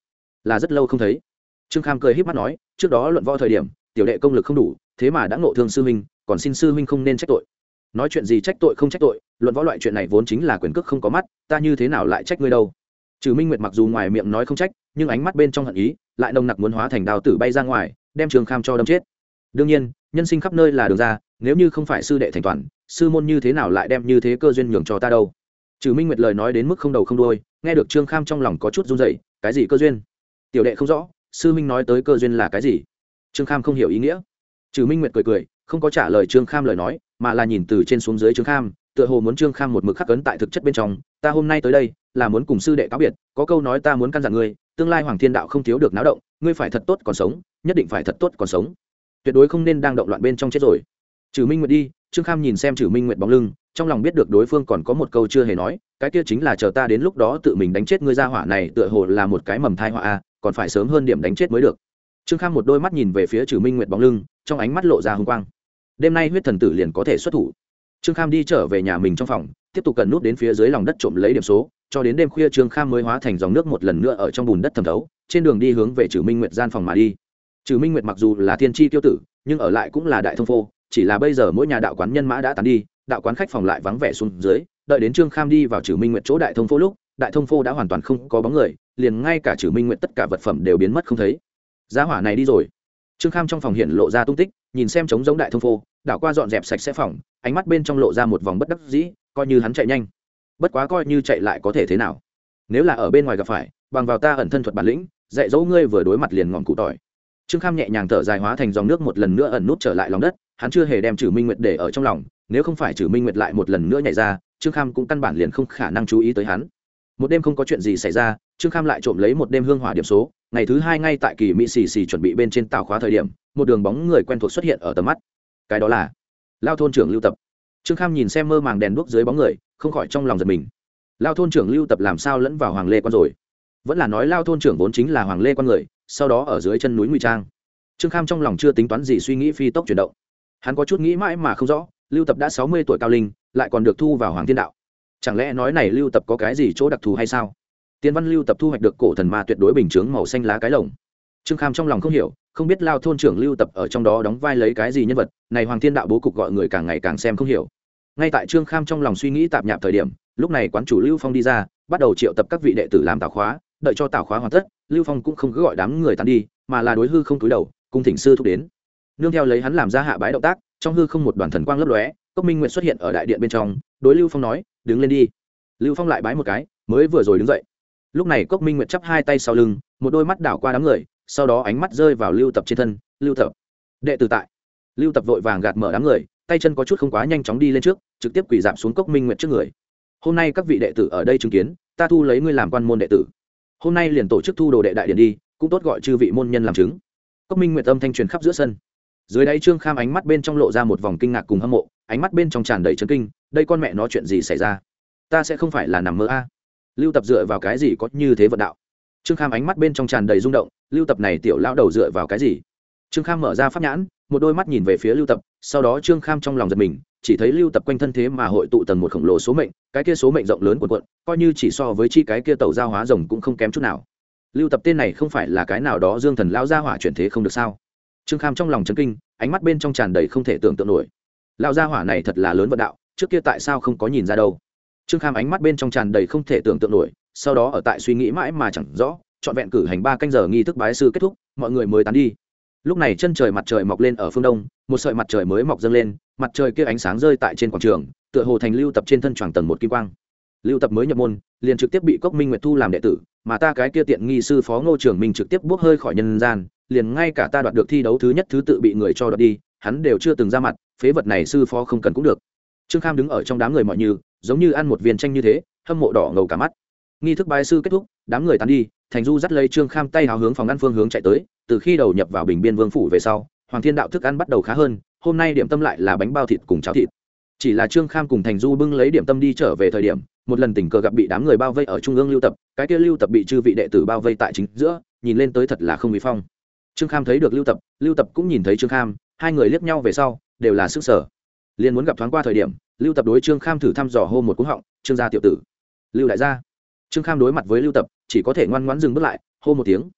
Là rất lâu không thấy. Trương kham cười h í p mắt nói, trước đó luận võ thời điểm, tiểu đệ công lực không đủ, thế mà đã ngộ thương sư huynh, còn xin sư huynh không nên trách tội. Nói chuyện gì trách tội không trách tội, luận võ loại chuyện này vốn chính là quyền cước không có mắt, ta như thế nào lại trách ngươi đâu? Trừ minh nguyệt mặc dù ngoài miệng nói không trách, nhưng ánh mắt bên trong hận ý, lại nồng nặc muốn hóa thành đào tử bay ra ngoài, đem trường kham cho đâm chết. Đương nhiên, nhân sinh khắp nơi là đường ra, nếu như không phải sư đệ thành toàn sư môn như thế nào lại đem như thế cơ duyên nhường cho ta đâu? Trừ minh nguyệt lời nói đến mức không đầu không đôi nghe được trương kham trong lòng có chút run dậy cái gì cơ duyên? Tiểu đệ không rõ, sư minh nói tới cơ duyên là cái gì? Trương kham không hiểu ý nghĩa. Trừ minh nguyệt cười cười, không có trả lời trương kham lời nói, mà là nhìn từ trên xuống dưới trương kham, tựa hồ muốn trương kham một mực khắc cấn tại thực chất bên trong, ta hôm nay tới đây, là muốn cùng sư đệ cáo biệt, có câu nói ta muốn căn dặn ngươi, tương lai hoàng thiên đạo không thiếu được náo động, ngươi phải thật tốt còn sống, nhất định phải thật tốt còn sống. Tuyệt đối không nên đang động loạn bên trong chết rồi trừ minh nguyệt đi, trương kham nhìn xem trừ minh nguyệt bóng lưng, trong lòng biết được đối phương còn có một câu chưa hề nói, cái kia chính là chờ ta đến lúc đó tự mình đánh chết ngươi ra hỏa này tựa hồ là một cái mầm thai họa a, còn phải sớm hơn điểm đánh chết mới được. Trương kham một đôi mắt nhìn về phía trừ minh nguyệt bóng lưng, trong ánh mắt lộ ra hung quang. Đêm nay huyết thần tử liền có thể xuất thủ. Trương kham đi trở về nhà mình trong phòng, tiếp tục cần nút đến phía dưới lòng đất trộm lấy điểm số, cho đến đêm khuya trương kham mới hóa thành dòng nước một lần nữa ở trong bùn đất thẩm thấu, trên đường đi hướng về trừ minh nguyệt gian phòng mà đi. Trừ minh nguyệt mặc dù là thiên tri tiêu tử, nhưng ở lại cũng là đại thông phô chỉ là bây giờ mỗi nhà đạo quán nhân mã đã tán đi, đạo quán khách phòng lại vắng vẻ xuống dưới, đợi đến trương kham đi vào trừ minh nguyệt chỗ đại thông phố lúc, đại thông phố đã hoàn toàn không có bóng người, liền ngay cả trừ minh nguyệt tất cả vật phẩm đều biến mất không thấy. Giá hỏa này đi rồi. Trương kham trong phòng hiện lộ ra tung tích, nhìn xem trống giống đại thông phố, đảo qua dọn dẹp sạch sẽ phòng, ánh mắt bên trong lộ ra một vòng bất đắc dĩ, coi như hắn chạy nhanh. Bất quá coi như chạy lại có thể thế nào? Nếu là ở bên ngoài gặp phải, bằng vào ta ẩn thân thuật bản lĩnh, dạy dỗ ngươi vừa đối mặt liền ngọn cụ tỏi. Trương kham nhẹ nhàng thở dài hóa thành dòng nước một lần nữa ẩn nút trở lại lòng đất hắn chưa hề đem trừ minh nguyệt để ở trong lòng, nếu không phải trừ minh nguyệt lại một lần nữa nhảy ra, trương kham cũng căn bản liền không khả năng chú ý tới hắn. Một đêm không có chuyện gì xảy ra, trương kham lại trộm lấy một đêm hương hỏa điểm số, ngày thứ hai ngay tại kỳ mỹ xì xì chuẩn bị bên trên tàu khóa thời điểm, một đường bóng người quen thuộc xuất hiện ở tầm mắt. Cái đó là lao thôn trưởng lưu tập. Trương kham nhìn xem mơ màng đèn đuốc dưới bóng người, không khỏi trong lòng giật mình. Lao thôn trưởng lưu tập làm sao lẫn vào hoàng lê quan rồi? Vẫn là nói lao thôn trưởng vốn chính là hoàng lê quan người, sau đó ở dưới chân núi ngụy trang. Trương kham trong lòng chưa tính toán gì suy nghĩ phi tốc chuyển động hắn có chút nghĩ mãi mà không rõ, lưu tập đã sáu mươi tuổi cao linh, lại còn được thu vào hoàng thiên đạo. Chẳng lẽ nói này lưu tập có cái gì chỗ đặc thù hay sao? Tiên văn lưu tập thu hoạch được cổ thần ma tuyệt đối bình chướng màu xanh lá cái lồng. Trương kham trong lòng không hiểu, không biết lao thôn trưởng lưu tập ở trong đó đóng vai lấy cái gì nhân vật, này hoàng thiên đạo bố cục gọi người càng ngày càng xem không hiểu. Ngay tại trương kham trong lòng suy nghĩ tạp nhạp thời điểm, lúc này quán chủ lưu phong đi ra, bắt đầu triệu tập các vị đệ tử làm tảo khóa, đợi cho tảo khóa hoàn tất, lưu phong cũng không cứ gọi đám người tàn đi, mà là đối hư không túi đầu, cung thỉnh sư thúc đến nương theo lấy hắn làm ra hạ bái động tác, trong hư không một đoàn thần quang lấp lóe, cốc minh nguyện xuất hiện ở đại điện bên trong, đối lưu phong nói, đứng lên đi. Lưu phong lại bái một cái, mới vừa rồi đứng dậy. Lúc này cốc minh nguyện chắp hai tay sau lưng, một đôi mắt đảo qua đám người, sau đó ánh mắt rơi vào lưu tập trên thân, lưu tập. Đệ tử tại. Lưu tập vội vàng gạt mở đám người, tay chân có chút không quá nhanh chóng đi lên trước, trực tiếp quỳ giảm xuống cốc minh nguyện trước người. Hôm nay các vị đệ tử ở đây chứng kiến, ta thu lấy ngươi làm quan môn đệ tử. Hôm nay liền tổ chức thu đồ đệ đại điện đi, cũng tốt gọi chư vị môn nhân làm chứng. Cốc minh nguyện tâm thanh truyền khắp giữa sân dưới đáy trương kham ánh mắt bên trong lộ ra một vòng kinh ngạc cùng hâm mộ, ánh mắt bên trong tràn đầy trấn kinh, đây con mẹ nó chuyện gì xảy ra? Ta sẽ không phải là nằm mơ a. Lưu tập dựa vào cái gì có như thế vận đạo? Trương kham ánh mắt bên trong tràn đầy rung động, lưu tập này tiểu lão đầu dựa vào cái gì? Trương kham mở ra pháp nhãn, một đôi mắt nhìn về phía lưu tập, sau đó trương kham trong lòng giật mình, chỉ thấy lưu tập quanh thân thế mà hội tụ tầng một khổng lồ số mệnh, cái kia số mệnh rộng lớn của quận coi như chỉ so với chi cái kia tàu giao hóa rồng cũng không kém chút nào. Lưu tập tên này không phải là cái nào đó dương thần lao gia hỏa chuyển thế không được sao? Trương kham trong lòng chấn kinh, ánh mắt bên trong tràn đầy không thể tưởng tượng nổi. Lão gia hỏa này thật là lớn vận đạo, trước kia tại sao không có nhìn ra đâu? Trương kham ánh mắt bên trong tràn đầy không thể tưởng tượng nổi, sau đó ở tại suy nghĩ mãi mà chẳng rõ, trọn vẹn cử hành ba canh giờ nghi thức bái sư kết thúc, mọi người mới tán đi. Lúc này chân trời mặt trời mọc lên ở phương đông, một sợi mặt trời mới mọc dâng lên, mặt trời kia ánh sáng rơi tại trên quảng trường, tựa hồ thành lưu tập trên thân tròn tầng một kim quang. Lưu tập mới nhập môn, liền trực tiếp bị cốc minh nguyệt thu làm đệ tử, mà ta cái kia tiện nghi sư phó ngô trường minh trực tiếp bốc hơi khỏi nhân gian liền ngay cả ta đoạt được thi đấu thứ nhất thứ tự bị người cho đoạt đi, hắn đều chưa từng ra mặt, phế vật này sư phó không cần cũng được. Trương kham đứng ở trong đám người mọi như, giống như ăn một viên tranh như thế, hâm mộ đỏ ngầu cả mắt. Nghi thức bài sư kết thúc, đám người tán đi, thành du dắt lấy trương kham tay hào hướng phòng ăn phương hướng chạy tới, từ khi đầu nhập vào bình biên vương phủ về sau, hoàng thiên đạo thức ăn bắt đầu khá hơn, hôm nay điểm tâm lại là bánh bao thịt cùng cháo thịt. Chỉ là trương kham cùng thành du bưng lấy điểm tâm đi trở về thời điểm, một lần tình cờ gặp bị đám người bao vây ở trung ương lưu tập, cái kia lưu tập bị chư vị đệ tử bao vây tại chính giữa, nhìn lên tới thật là không bị phong trương kham thấy được lưu tập lưu tập cũng nhìn thấy trương kham, hai người liếc nhau về sau, đều là sức sở. Liền muốn gặp thoáng qua thời điểm, lưu tập đối trương kham thử thăm dò hô một cú họng, trương gia tiểu tử. Lưu đại gia. Trương kham đối mặt với lưu tập, chỉ có thể ngoan ngoãn dừng bước lại, hô một tiếng.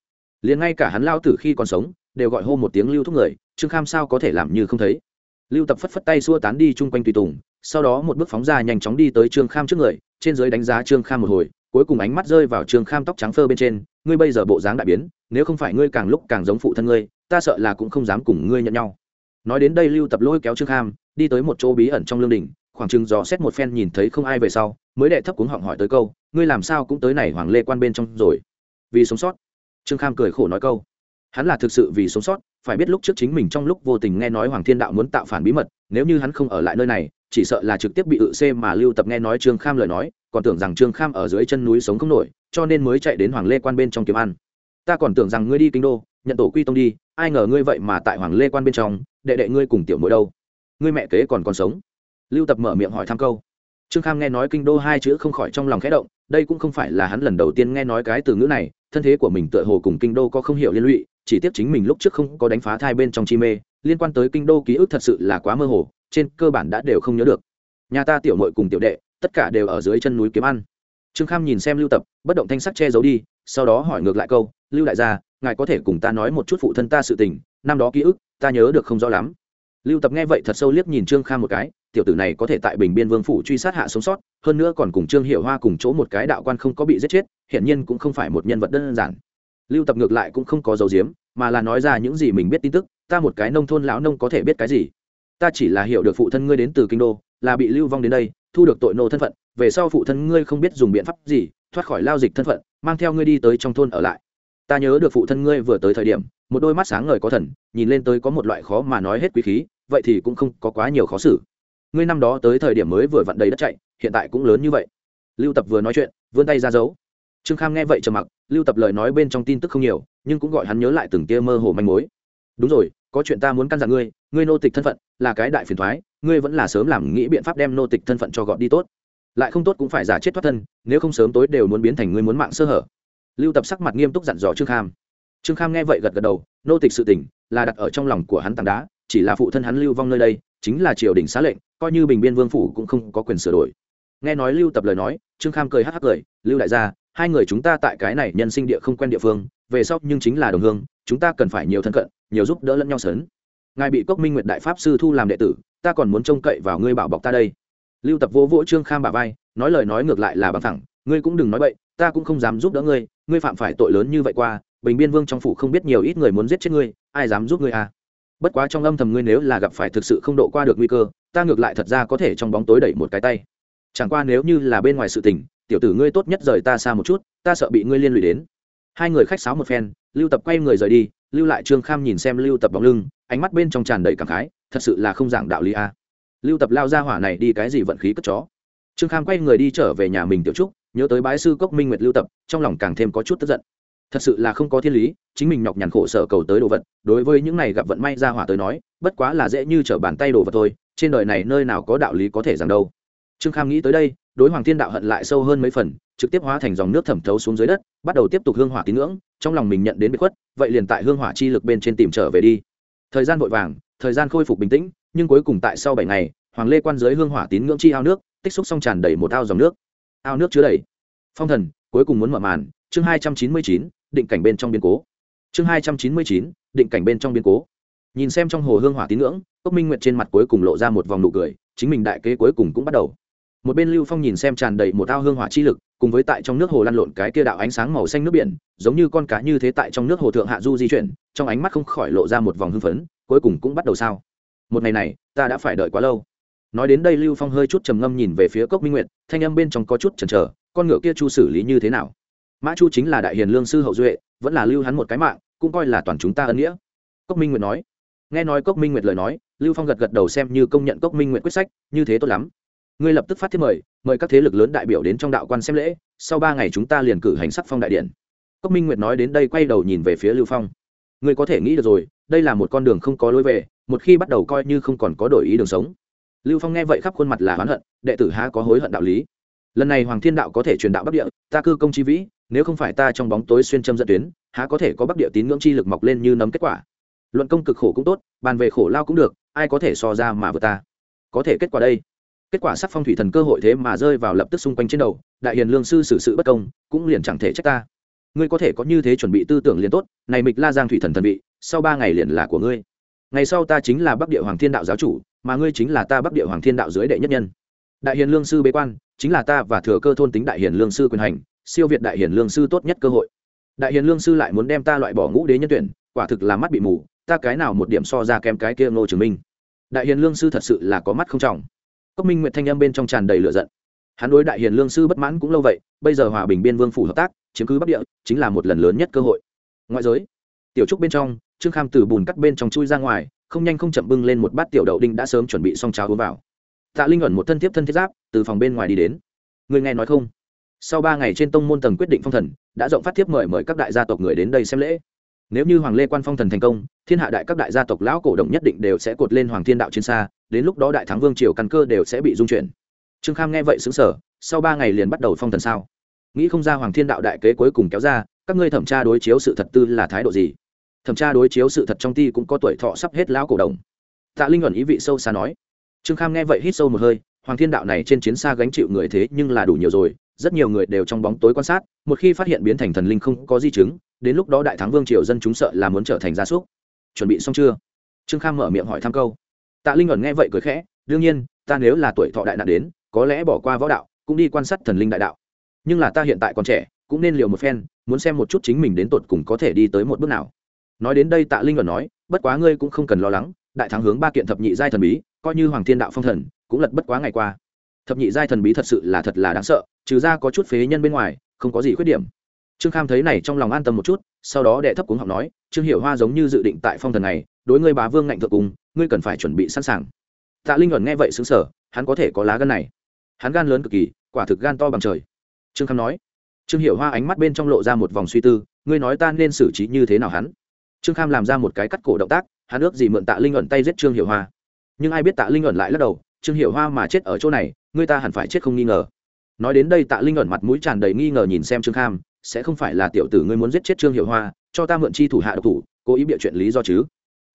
Liền ngay cả hắn lao tử khi còn sống, đều gọi hô một tiếng lưu thúc người, trương kham sao có thể làm như không thấy? Lưu tập phất phất tay xua tán đi chung quanh tùy tùng, sau đó một bước phóng ra nhanh chóng đi tới trương kham trước người, trên giới đánh giá trương kham một hồi cuối cùng ánh mắt rơi vào trương kham tóc trắng phơ bên trên, ngươi bây giờ bộ dáng đại biến, nếu không phải ngươi càng lúc càng giống phụ thân ngươi, ta sợ là cũng không dám cùng ngươi nhận nhau. Nói đến đây lưu tập lôi kéo trương kham, đi tới một chỗ bí ẩn trong lương đình khoảng chừng dò xét một phen nhìn thấy không ai về sau, mới đệ thấp cuống họng hỏi tới câu, ngươi làm sao cũng tới này hoàng lê quan bên trong rồi? Vì sống sót? Trương kham cười khổ nói câu, hắn là thực sự vì sống sót, phải biết lúc trước chính mình trong lúc vô tình nghe nói hoàng thiên đạo muốn tạo phản bí mật, nếu như hắn không ở lại nơi này chỉ sợ là trực tiếp bị ự xê mà lưu tập nghe nói trương kham lời nói, còn tưởng rằng trương kham ở dưới chân núi sống không nổi, cho nên mới chạy đến hoàng lê quan bên trong kiếm ăn. Ta còn tưởng rằng ngươi đi kinh đô, nhận tổ quy tông đi, ai ngờ ngươi vậy mà tại hoàng lê quan bên trong, đệ đệ ngươi cùng tiểu mỗi đâu? Ngươi mẹ kế còn còn sống. Lưu tập mở miệng hỏi thăm câu. Trương kham nghe nói kinh đô hai chữ không khỏi trong lòng khẽ động, đây cũng không phải là hắn lần đầu tiên nghe nói cái từ ngữ này, thân thế của mình tựa hồ cùng kinh đô có không hiểu liên lụy, chỉ tiếc chính mình lúc trước không có đánh phá thai bên trong chi mê, liên quan tới kinh đô ký ức thật sự là quá mơ hồ trên cơ bản đã đều không nhớ được. Nhà ta tiểu mội cùng tiểu đệ, tất cả đều ở dưới chân núi kiếm ăn. Trương kham nhìn xem lưu tập, bất động thanh sắc che giấu đi, sau đó hỏi ngược lại câu, lưu đại gia, ngài có thể cùng ta nói một chút phụ thân ta sự tình, năm đó ký ức, ta nhớ được không rõ lắm. Lưu tập nghe vậy thật sâu liếc nhìn trương kham một cái, tiểu tử này có thể tại bình biên vương phủ truy sát hạ sống sót, hơn nữa còn cùng trương hiệu hoa cùng chỗ một cái đạo quan không có bị giết chết, hiển nhiên cũng không phải một nhân vật đơn giản. Lưu tập ngược lại cũng không có dấu diếm mà là nói ra những gì mình biết tin tức, ta một cái nông thôn lão nông có thể biết cái gì? Ta chỉ là hiểu được phụ thân ngươi đến từ kinh đô, là bị lưu vong đến đây, thu được tội nô thân phận, về sau phụ thân ngươi không biết dùng biện pháp gì, thoát khỏi lao dịch thân phận, mang theo ngươi đi tới trong thôn ở lại. Ta nhớ được phụ thân ngươi vừa tới thời điểm, một đôi mắt sáng ngời có thần, nhìn lên tới có một loại khó mà nói hết quý khí, vậy thì cũng không có quá nhiều khó xử. Ngươi năm đó tới thời điểm mới vừa vặn đầy đất chạy, hiện tại cũng lớn như vậy. Lưu tập vừa nói chuyện, vươn tay ra giấu. Trương kham nghe vậy trầm mặc, lưu tập lời nói bên trong tin tức không nhiều, nhưng cũng gọi hắn nhớ lại từng tia mơ hồ manh mối. Đúng rồi có chuyện ta muốn căn dặn ngươi ngươi nô tịch thân phận là cái đại phiền thoái, ngươi vẫn là sớm làm nghĩ biện pháp đem nô tịch thân phận cho gọn đi tốt. Lại không tốt cũng phải giả chết thoát thân, nếu không sớm tối đều muốn biến thành ngươi muốn mạng sơ hở. Lưu tập sắc mặt nghiêm túc dặn dò trương kham. Trương kham nghe vậy gật gật đầu, nô tịch sự tỉnh là đặt ở trong lòng của hắn tảng đá, chỉ là phụ thân hắn lưu vong nơi đây, chính là triều đình xá lệnh, coi như bình biên vương phủ cũng không có quyền sửa đổi. Nghe nói lưu tập lời nói, trương kham cười hắc hắc cười, lưu đại gia hai người chúng ta tại cái này nhân sinh địa không quen địa phương, về sau nhưng chính là đồng hương, chúng ta cần phải nhiều thân cận, nhiều giúp đỡ lẫn nhau sớn ngài bị cốc minh nguyệt đại pháp sư thu làm đệ tử, ta còn muốn trông cậy vào ngươi bảo bọc ta đây. Lưu tập vô vỗ trương kham bà vai, nói lời nói ngược lại là bằng thẳng, ngươi cũng đừng nói bậy, ta cũng không dám giúp đỡ ngươi ngươi phạm phải tội lớn như vậy qua, bình biên vương trong phủ không biết nhiều ít người muốn giết chết ngươi, ai dám giúp ngươi à? Bất quá trong âm thầm ngươi nếu là gặp phải thực sự không độ qua được nguy cơ, ta ngược lại thật ra có thể trong bóng tối đẩy một cái tay chẳng qua nếu như là bên ngoài sự tình, tiểu tử ngươi tốt nhất rời ta xa một chút, ta sợ bị ngươi liên lụy đến. Hai người khách sáo một phen, lưu tập quay người rời đi, lưu lại trương kham nhìn xem lưu tập bóng lưng, ánh mắt bên trong tràn đầy cảm khái, thật sự là không giảng đạo lý a. Lưu tập lao ra hỏa này đi cái gì vận khí cất chó. Trương kham quay người đi trở về nhà mình tiểu trúc, nhớ tới bái sư cốc minh nguyệt lưu tập, trong lòng càng thêm có chút tức giận. Thật sự là không có thiên lý, chính mình nhọc nhằn khổ sở cầu tới đồ vật, đối với những này gặp vận may ra hỏa tới nói, bất quá là dễ như trở bàn tay đồ vật thôi, trên đời này nơi nào có đạo lý có thể rằng đâu trương kham nghĩ tới đây, đối hoàng thiên đạo hận lại sâu hơn mấy phần, trực tiếp hóa thành dòng nước thẩm thấu xuống dưới đất, bắt đầu tiếp tục hương hỏa tín ngưỡng, trong lòng mình nhận đến bị khuất, vậy liền tại hương hỏa chi lực bên trên tìm trở về đi. Thời gian vội vàng, thời gian khôi phục bình tĩnh, nhưng cuối cùng tại sau bảy ngày, hoàng lê quan dưới hương hỏa tín ngưỡng chi ao nước, tích xúc xong tràn đầy một ao dòng nước. Ao nước chứa đầy. Phong thần, cuối cùng muốn mở màn, chương hai trăm chín mươi chín, định cảnh bên trong biến cố. Chương hai trăm chín mươi chín, định cảnh bên trong biến cố. Nhìn xem trong hồ hương hỏa tín ngưỡng, cốc minh nguyệt trên mặt cuối cùng lộ ra một vòng nụ cười, chính mình đại kế cuối cùng cũng bắt đầu một bên lưu phong nhìn xem tràn đầy một ao hương hỏa chi lực, cùng với tại trong nước hồ lăn lộn cái kia đạo ánh sáng màu xanh nước biển, giống như con cá như thế tại trong nước hồ thượng hạ du di chuyển, trong ánh mắt không khỏi lộ ra một vòng hưng phấn, cuối cùng cũng bắt đầu sao. Một ngày này, ta đã phải đợi quá lâu. Nói đến đây lưu phong hơi chút trầm ngâm nhìn về phía cốc minh nguyệt, thanh âm bên trong có chút chần chờ, con ngựa kia chu xử lý như thế nào? Mã chu chính là đại hiền lương sư hậu duệ, vẫn là lưu hắn một cái mạng, cũng coi là toàn chúng ta ân nghĩa. Cốc minh nguyệt nói. Nghe nói cốc minh nguyệt lời nói, lưu phong gật gật đầu xem như công nhận cốc minh nguyệt quyết sách, như thế tốt lắm ngươi lập tức phát thiết mời mời các thế lực lớn đại biểu đến trong đạo quan xem lễ, sau ba ngày chúng ta liền cử hành sắc phong đại điện. Cốc minh nguyệt nói đến đây quay đầu nhìn về phía lưu phong. Ngươi có thể nghĩ được rồi, đây là một con đường không có lối về, một khi bắt đầu coi như không còn có đổi ý đường sống. Lưu phong nghe vậy khắp khuôn mặt là oán hận, đệ tử há có hối hận đạo lý. Lần này hoàng thiên đạo có thể truyền đạo bắc địa, ta cư công chi vĩ, nếu không phải ta trong bóng tối xuyên châm dẫn tuyến, há có thể có bắc địa tín ngưỡng chi lực mọc lên như nấm kết quả. Luận công cực khổ cũng tốt, bàn về khổ lao cũng được, ai có thể so ra mà vừa ta? Có thể kết quả đây kết quả sắc phong thủy thần cơ hội thế mà rơi vào lập tức xung quanh trên đầu, đại hiền lương sư xử sự bất công, cũng liền chẳng thể trách ta. Ngươi có thể có như thế chuẩn bị tư tưởng liền tốt, này mịch la giang thủy thần thần vị, sau ba ngày liền là của ngươi. Ngày sau ta chính là bắc địa hoàng thiên đạo giáo chủ, mà ngươi chính là ta bắc địa hoàng thiên đạo dưới đệ nhất nhân. Đại hiền lương sư bế quan, chính là ta và thừa cơ thôn tính đại hiền lương sư quyền hành, siêu việt đại hiền lương sư tốt nhất cơ hội. Đại hiền lương sư lại muốn đem ta loại bỏ ngũ đế nhân tuyển, quả thực là mắt bị mù, ta cái nào một điểm so ra kém cái kia ngô chứng minh. Đại hiền lương sư thật sự là có mắt không trọng cốc minh nguyệt thanh âm bên trong tràn đầy lửa giận. Hắn đối đại hiền lương sư bất mãn cũng lâu vậy, bây giờ hòa bình biên vương phủ hợp tác, chiếm cứ bắc địa, chính là một lần lớn nhất cơ hội. Ngoại giới, tiểu trúc bên trong, trương kham từ bùn cắt bên trong chui ra ngoài, không nhanh không chậm bưng lên một bát tiểu đậu đinh đã sớm chuẩn bị xong cháo uống vào. Tạ linh ẩn một thân thiếp thân thiết giáp, từ phòng bên ngoài đi đến. Người nghe nói không? Sau ba ngày trên tông môn tầng quyết định phong thần, đã rộng phát thiếp mời mời các đại gia tộc người đến đây xem lễ nếu như hoàng lê quan phong thần thành công, thiên hạ đại các đại gia tộc lão cổ động nhất định đều sẽ cột lên hoàng thiên đạo chiến xa, đến lúc đó đại thắng vương triều căn cơ đều sẽ bị dung chuyển. Trương kham nghe vậy xứng sở sau ba ngày liền bắt đầu phong thần sao? Nghĩ không ra hoàng thiên đạo đại kế cuối cùng kéo ra, các ngươi thẩm tra đối chiếu sự thật tư là thái độ gì? Thẩm tra đối chiếu sự thật trong ti cũng có tuổi thọ sắp hết lão cổ đồng. Tạ linh ẩn ý vị sâu xa nói. Trương kham nghe vậy hít sâu một hơi, hoàng thiên đạo này trên chiến xa gánh chịu người thế nhưng là đủ nhiều rồi, rất nhiều người đều trong bóng tối quan sát, một khi phát hiện biến thành thần linh không có di chứng đến lúc đó đại thắng vương triều dân chúng sợ là muốn trở thành gia súc. Chuẩn bị xong chưa? Trương kham mở miệng hỏi thăm câu. Tạ linh ẩn nghe vậy cười khẽ, đương nhiên, ta nếu là tuổi thọ đại nạn đến, có lẽ bỏ qua võ đạo, cũng đi quan sát thần linh đại đạo. Nhưng là ta hiện tại còn trẻ, cũng nên liều một phen, muốn xem một chút chính mình đến tột cùng có thể đi tới một bước nào. Nói đến đây tạ linh ẩn nói, bất quá ngươi cũng không cần lo lắng, đại thắng hướng ba kiện thập nhị giai thần bí, coi như hoàng thiên đạo phong thần, cũng lật bất quá ngày qua. Thập nhị giai thần bí thật sự là thật là đáng sợ, trừ ra có chút phế nhân bên ngoài, không có gì khuyết điểm trương kham thấy này trong lòng an tâm một chút, sau đó đệ thấp cuống học nói, trương hiểu hoa giống như dự định tại phong thần này, đối ngươi bá vương ngạnh thượng cùng, ngươi cần phải chuẩn bị sẵn sàng. Tạ linh ẩn nghe vậy xứng sở hắn có thể có lá gan này. Hắn gan lớn cực kỳ, quả thực gan to bằng trời. Trương kham nói. Trương hiểu hoa ánh mắt bên trong lộ ra một vòng suy tư, ngươi nói ta nên xử trí như thế nào hắn? Trương kham làm ra một cái cắt cổ động tác, hắn ước gì mượn tạ linh ẩn tay giết trương hiểu hoa. Nhưng ai biết tạ linh ẩn lại lắc đầu, trương hiểu hoa mà chết ở chỗ này, ngươi ta hẳn phải chết không nghi ngờ. Nói đến đây tạ linh ẩn mặt mũi tràn đầy nghi ngờ nhìn xem trương kham sẽ không phải là tiểu tử ngươi muốn giết chết trương hiểu hoa, cho ta mượn chi thủ hạ độc thủ, cố ý bịa chuyện lý do chứ?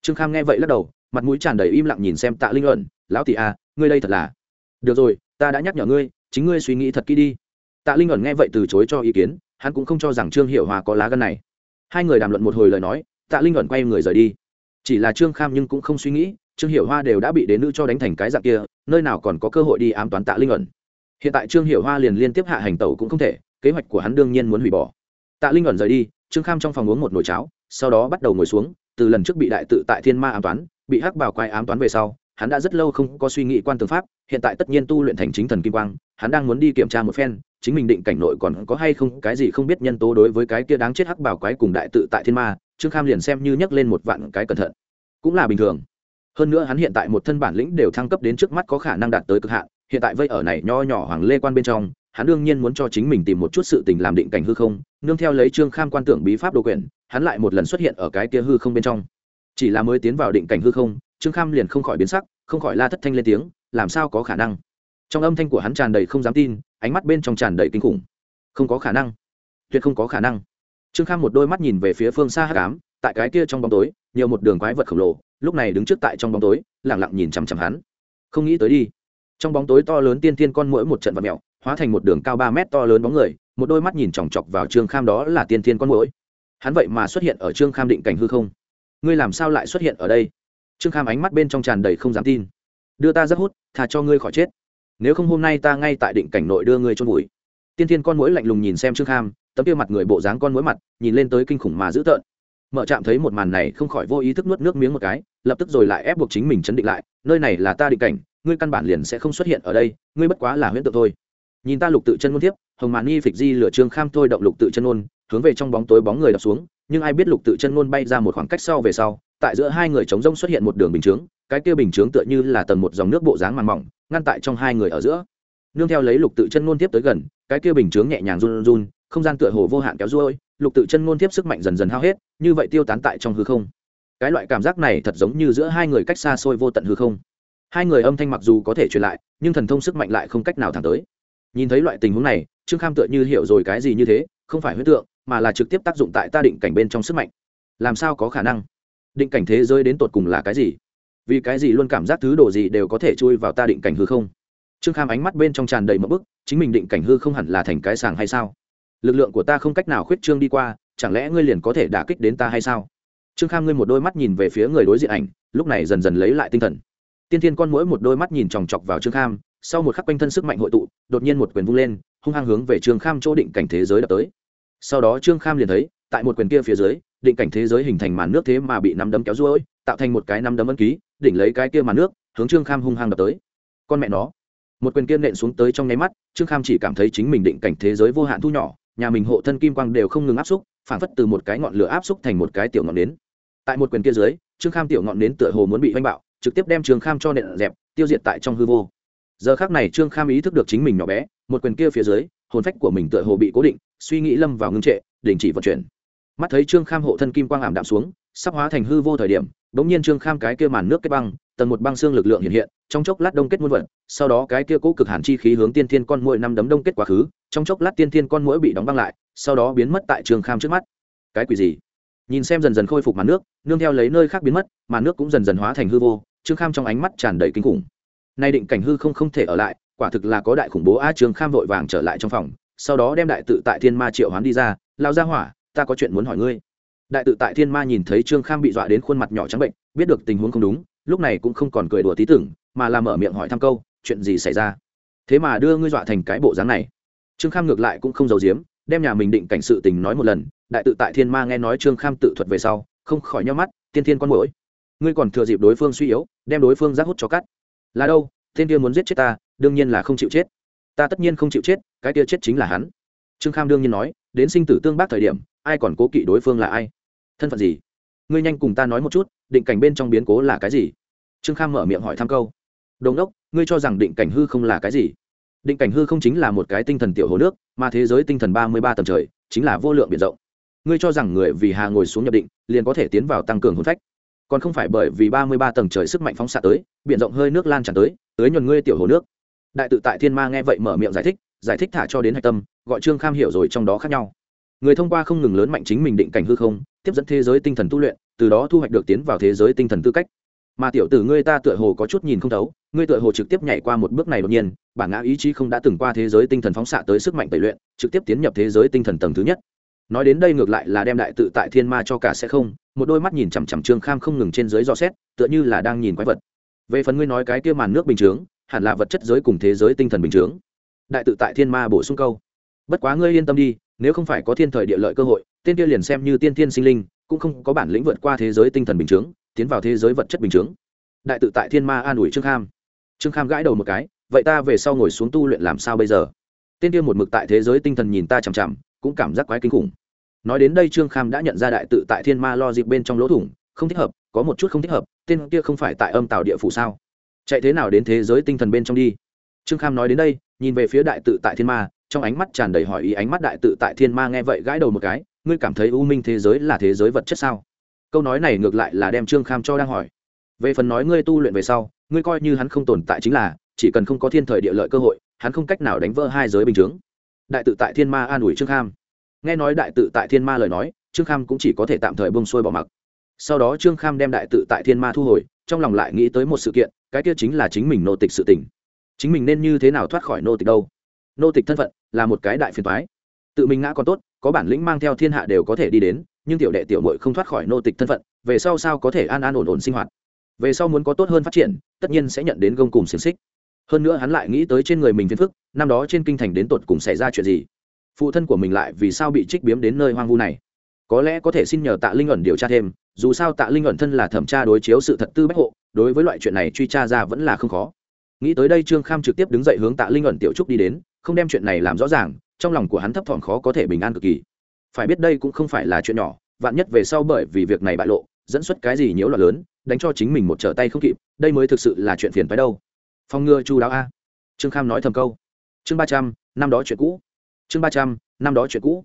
Trương kham nghe vậy lắc đầu, mặt mũi tràn đầy im lặng nhìn xem tạ linh ẩn lão tỷ a, ngươi đây thật là được rồi, ta đã nhắc nhở ngươi, chính ngươi suy nghĩ thật kỹ đi. Tạ linh ẩn nghe vậy từ chối cho ý kiến, hắn cũng không cho rằng trương hiểu hoa có lá gân này. Hai người đàm luận một hồi lời nói, tạ linh ẩn quay người rời đi. Chỉ là trương kham nhưng cũng không suy nghĩ, trương hiểu hoa đều đã bị đến nữ cho đánh thành cái dạng kia, nơi nào còn có cơ hội đi ám toán tạ linh ẩn hiện tại trương hiểu hoa liền liên tiếp hạ hành tẩu cũng không thể kế hoạch của hắn đương nhiên muốn hủy bỏ. Tạ linh ẩn rời đi, trương kham trong phòng uống một nồi cháo, sau đó bắt đầu ngồi xuống, từ lần trước bị đại tự tại thiên ma ám toán, bị hắc bảo quái ám toán về sau, hắn đã rất lâu không có suy nghĩ quan tướng pháp, hiện tại tất nhiên tu luyện thành chính thần kim quang, hắn đang muốn đi kiểm tra một phen, chính mình định cảnh nội còn có hay không cái gì không biết nhân tố đối với cái kia đáng chết hắc bảo quái cùng đại tự tại thiên ma, trương kham liền xem như nhắc lên một vạn cái cẩn thận. Cũng là bình thường. Hơn nữa hắn hiện tại một thân bản lĩnh đều thăng cấp đến trước mắt có khả năng đạt tới cực hạn, hiện tại vây ở này nho nhỏ hoàng lê quan bên trong hắn đương nhiên muốn cho chính mình tìm một chút sự tình làm định cảnh hư không, nương theo lấy trương kham quan tưởng bí pháp đồ quyển hắn lại một lần xuất hiện ở cái kia hư không bên trong. Chỉ là mới tiến vào định cảnh hư không, trương kham liền không khỏi biến sắc, không khỏi la thất thanh lên tiếng, làm sao có khả năng? Trong âm thanh của hắn tràn đầy không dám tin, ánh mắt bên trong tràn đầy kinh khủng. Không có khả năng. Tuyệt không có khả năng. Trương kham một đôi mắt nhìn về phía phương xa hát cám tại cái kia trong bóng tối, nhiều một đường quái vật khổng lồ, lúc này đứng trước tại trong bóng tối lẳng lặng nhìn chằm chằm hắn. Không nghĩ tới đi. Trong bóng tối to lớn tiên tiên con mỗi một trận vật mèo hóa thành một đường cao ba mét to lớn bóng người, một đôi mắt nhìn chòng chọc vào trương kham đó là tiên tiên con mũi hắn vậy mà xuất hiện ở trương kham định cảnh hư không? Ngươi làm sao lại xuất hiện ở đây? Trương kham ánh mắt bên trong tràn đầy không dám tin. Đưa ta rất hút thà cho ngươi khỏi chết. Nếu không hôm nay ta ngay tại định cảnh nội đưa ngươi trôn vùi. Tiên tiên con mũi lạnh lùng nhìn xem trương kham, tấm kia mặt người bộ dáng con mũi mặt, nhìn lên tới kinh khủng mà dữ tợn. Mở trạm thấy một màn này không khỏi vô ý thức nuốt nước miếng một cái, lập tức rồi lại ép buộc chính mình chấn định lại, nơi này là ta định cảnh, ngươi căn bản liền sẽ không xuất hiện ở đây, ngươi bất quá là huyễn tượng thôi nhìn ta lục tự chân ngôn tiếp hồng màn nghi phịch di lửa trương kham thôi động lục tự chân ngôn, hướng về trong bóng tối bóng người đập xuống, nhưng ai biết lục tự chân ngôn bay ra một khoảng cách sau về sau, tại giữa hai người chống rông xuất hiện một đường bình chướng, cái kia bình chướng tựa như là tầng một dòng nước bộ dáng màn mỏng, ngăn tại trong hai người ở giữa. Nương theo lấy lục tự chân ngôn tiếp tới gần, cái kia bình chướng nhẹ nhàng run run, không gian tựa hồ vô hạn kéo ruôi, lục tự chân ngôn tiếp sức mạnh dần dần hao hết, như vậy tiêu tán tại trong hư không. Cái loại cảm giác này thật giống như giữa hai người cách xa xôi vô tận hư không. Hai người âm thanh mặc dù có thể truyền lại, nhưng thần thông sức mạnh lại không cách nào thẳng tới nhìn thấy loại tình huống này, trương kham tựa như hiểu rồi cái gì như thế, không phải huyết tượng, mà là trực tiếp tác dụng tại ta định cảnh bên trong sức mạnh. Làm sao có khả năng? Định cảnh thế giới đến tột cùng là cái gì? Vì cái gì luôn cảm giác thứ đồ gì đều có thể chui vào ta định cảnh hư không? Trương kham ánh mắt bên trong tràn đầy mẫu bức, chính mình định cảnh hư không hẳn là thành cái sàng hay sao? Lực lượng của ta không cách nào khuyết trương đi qua, chẳng lẽ ngươi liền có thể đả kích đến ta hay sao? Trương kham ngươi một đôi mắt nhìn về phía người đối diện ảnh, lúc này dần dần lấy lại tinh thần. Tiên thiên con mỗi một đôi mắt nhìn chòng chọc vào trương kham sau một khắc quanh thân sức mạnh hội tụ, đột nhiên một quyền vung lên, hung hăng hướng về trương kham chỗ định cảnh thế giới đập tới. Sau đó trương kham liền thấy, tại một quyền kia phía dưới, định cảnh thế giới hình thành màn nước thế mà bị nắm đấm kéo ruôi, tạo thành một cái nắm đấm ấn ký, đỉnh lấy cái kia màn nước, hướng trương kham hung hăng đập tới. Con mẹ nó. Một quyền kia nện xuống tới trong nháy mắt, trương kham chỉ cảm thấy chính mình định cảnh thế giới vô hạn thu nhỏ, nhà mình hộ thân kim quang đều không ngừng áp xúc, phản phất từ một cái ngọn lửa áp xúc thành một cái tiểu ngọn nến. Tại một quyền kia dưới, trương kham tiểu ngọn nến tựa hồ muốn bị oanh bạo, trực tiếp đem trương kham cho nện dẹp, tiêu diệt tại trong hư vô giờ khác này trương kham ý thức được chính mình nhỏ bé, một quyền kia phía dưới, hồn phách của mình tựa hồ bị cố định, suy nghĩ lâm vào ngưng trệ, đình chỉ vận chuyển. Mắt thấy trương kham hộ thân kim quang ảm đạm xuống, sắp hóa thành hư vô thời điểm đ ỗ n g nhiên trương kham cái kia màn nước kết băng, tầng một băng xương lực lượng hiện hiện, trong chốc lát đông kết muôn vật, sau đó cái kia cố cực hàn chi khí hướng tiên thiên con mũi năm đấm đông kết quá khứ, trong chốc lát tiên thiên con mũi bị đóng băng lại, sau đó biến mất tại trương kham trước mắt. Cái quỷ gì? Nhìn xem dần dần khôi phục màn nước, nương theo lấy nơi khác biến mất, màn nước cũng dần dần hóa thành hư vô, trương kham trong ánh mắt tràn đầy kinh khủng nay định cảnh hư không không thể ở lại, quả thực là có đại khủng bố a trương kham vội vàng trở lại trong phòng, sau đó đem đại tự tại thiên ma triệu hoán đi ra lao ra hỏa, ta có chuyện muốn hỏi ngươi. Đại tự tại thiên ma nhìn thấy trương kham bị dọa đến khuôn mặt nhỏ trắng bệnh, biết được tình huống không đúng, lúc này cũng không còn cười đùa tí tưởng, mà làm mở miệng hỏi thăm câu, chuyện gì xảy ra? Thế mà đưa ngươi dọa thành cái bộ dáng này. Trương kham ngược lại cũng không giấu giếm, đem nhà mình định cảnh sự tình nói một lần, đại tự tại thiên ma nghe nói trương kham tự thuật về sau, không khỏi nhau mắt, tiên thiên con mũi ngươi còn thừa dịp đối phương suy yếu, đem đối phương giác hút cho cắt là đâu? Thiên kia muốn giết chết ta, đương nhiên là không chịu chết. Ta tất nhiên không chịu chết, cái kia chết chính là hắn. Trương kham đương nhiên nói, đến sinh tử tương bác thời điểm, ai còn cố kỵ đối phương là ai? Thân phận gì? Ngươi nhanh cùng ta nói một chút, định cảnh bên trong biến cố là cái gì? Trương kham mở miệng hỏi thăm câu. Đồn đốc ngươi cho rằng định cảnh hư không là cái gì? Định cảnh hư không chính là một cái tinh thần tiểu hồ nước, mà thế giới tinh thần ba mươi ba tầng trời, chính là vô lượng biển rộng. Ngươi cho rằng người vì hà ngồi xuống nhập định, liền có thể tiến vào tăng cường hồn phách còn không phải bởi vì ba mươi ba tầng trời sức mạnh phóng xạ tới, biển rộng hơi nước lan tràn tới tới nhuần ngươi tiểu hồ nước. Đại tự tại thiên ma nghe vậy mở miệng giải thích giải thích thả cho đến hạch tâm, gọi trương kham hiểu rồi trong đó khác nhau. Người thông qua không ngừng lớn mạnh chính mình định cảnh hư không, tiếp dẫn thế giới tinh thần tu luyện, từ đó thu hoạch được tiến vào thế giới tinh thần tư cách. Mà tiểu tử ngươi ta tựa hồ có chút nhìn không thấu, ngươi tựa hồ trực tiếp nhảy qua một bước này đột nhiên, bản ngã ý chí không đã từng qua thế giới tinh thần phóng xạ tới sức mạnh tẩy luyện, trực tiếp tiến nhập thế giới tinh thần tầng thứ nhất. Nói đến đây ngược lại là đem đại tự tại thiên ma cho cả sẽ không một đôi mắt nhìn chằm chằm trương kham không ngừng trên dưới dò xét, tựa như là đang nhìn quái vật. Về phần ngươi nói cái kia màn nước bình chướng, hẳn là vật chất giới cùng thế giới tinh thần bình chướng. Đại tự tại thiên ma bổ sung câu. Bất quá ngươi yên tâm đi, nếu không phải có thiên thời địa lợi cơ hội, tên kia liền xem như tiên thiên sinh linh, cũng không có bản lĩnh vượt qua thế giới tinh thần bình chướng, tiến vào thế giới vật chất bình chướng. Đại tự tại thiên ma an ủi trương kham. Trương kham gãi đầu một cái, vậy ta về sau ngồi xuống tu luyện làm sao bây giờ? Tên kia một mực tại thế giới tinh thần nhìn ta chằm chằm, cũng cảm giác quái kinh khủng nói đến đây trương kham đã nhận ra đại tự tại thiên ma lo dịp bên trong lỗ thủng, không thích hợp, có một chút không thích hợp, tên kia không phải tại âm tạo địa phủ sao? Chạy thế nào đến thế giới tinh thần bên trong đi? Trương kham nói đến đây, nhìn về phía đại tự tại thiên ma, trong ánh mắt tràn đầy hỏi ý ánh mắt đại tự tại thiên ma nghe vậy gãi đầu một cái, ngươi cảm thấy u minh thế giới là thế giới vật chất sao? Câu nói này ngược lại là đem trương kham cho đang hỏi. Về phần nói ngươi tu luyện về sau, ngươi coi như hắn không tồn tại chính là, chỉ cần không có thiên thời địa lợi cơ hội, hắn không cách nào đánh vỡ hai giới bình chướng. Đại tự tại thiên ma an ủi trương kham nghe nói đại tự tại thiên ma lời nói, trương kham cũng chỉ có thể tạm thời bông xuôi bỏ mặc. Sau đó trương kham đem đại tự tại thiên ma thu hồi, trong lòng lại nghĩ tới một sự kiện, cái kia chính là chính mình nô tịch sự tình. Chính mình nên như thế nào thoát khỏi nô tịch đâu? Nô tịch thân phận là một cái đại phiền thoái tự mình ngã còn tốt, có bản lĩnh mang theo thiên hạ đều có thể đi đến, nhưng tiểu đệ tiểu mội không thoát khỏi nô tịch thân phận, về sau sao có thể an an ổn ổn sinh hoạt? Về sau muốn có tốt hơn phát triển, tất nhiên sẽ nhận đến gông cùng xiềng xích. Hơn nữa hắn lại nghĩ tới trên người mình phiền phức, năm đó trên kinh thành đến tột cùng xảy ra chuyện gì? Phụ thân của mình lại vì sao bị trích biếm đến nơi hoang vu này? Có lẽ có thể xin nhờ tạ linh ẩn điều tra thêm, dù sao tạ linh ẩn thân là thẩm tra đối chiếu sự thật tư bách hộ, đối với loại chuyện này truy tra ra vẫn là không khó. Nghĩ tới đây trương kham trực tiếp đứng dậy hướng tạ linh ẩn tiểu trúc đi đến, không đem chuyện này làm rõ ràng, trong lòng của hắn thấp thỏm khó có thể bình an cực kỳ. Phải biết đây cũng không phải là chuyện nhỏ, vạn nhất về sau bởi vì việc này bại lộ, dẫn xuất cái gì nhiễu loạn lớn, đánh cho chính mình một trở tay không kịp, đây mới thực sự là chuyện phiền phái đâu. Phong ngừa chu đáo a. Trương kham nói thầm câu. Chương ba trăm, năm đó chuyện cũ chương ba trăm, năm đó chuyện cũ.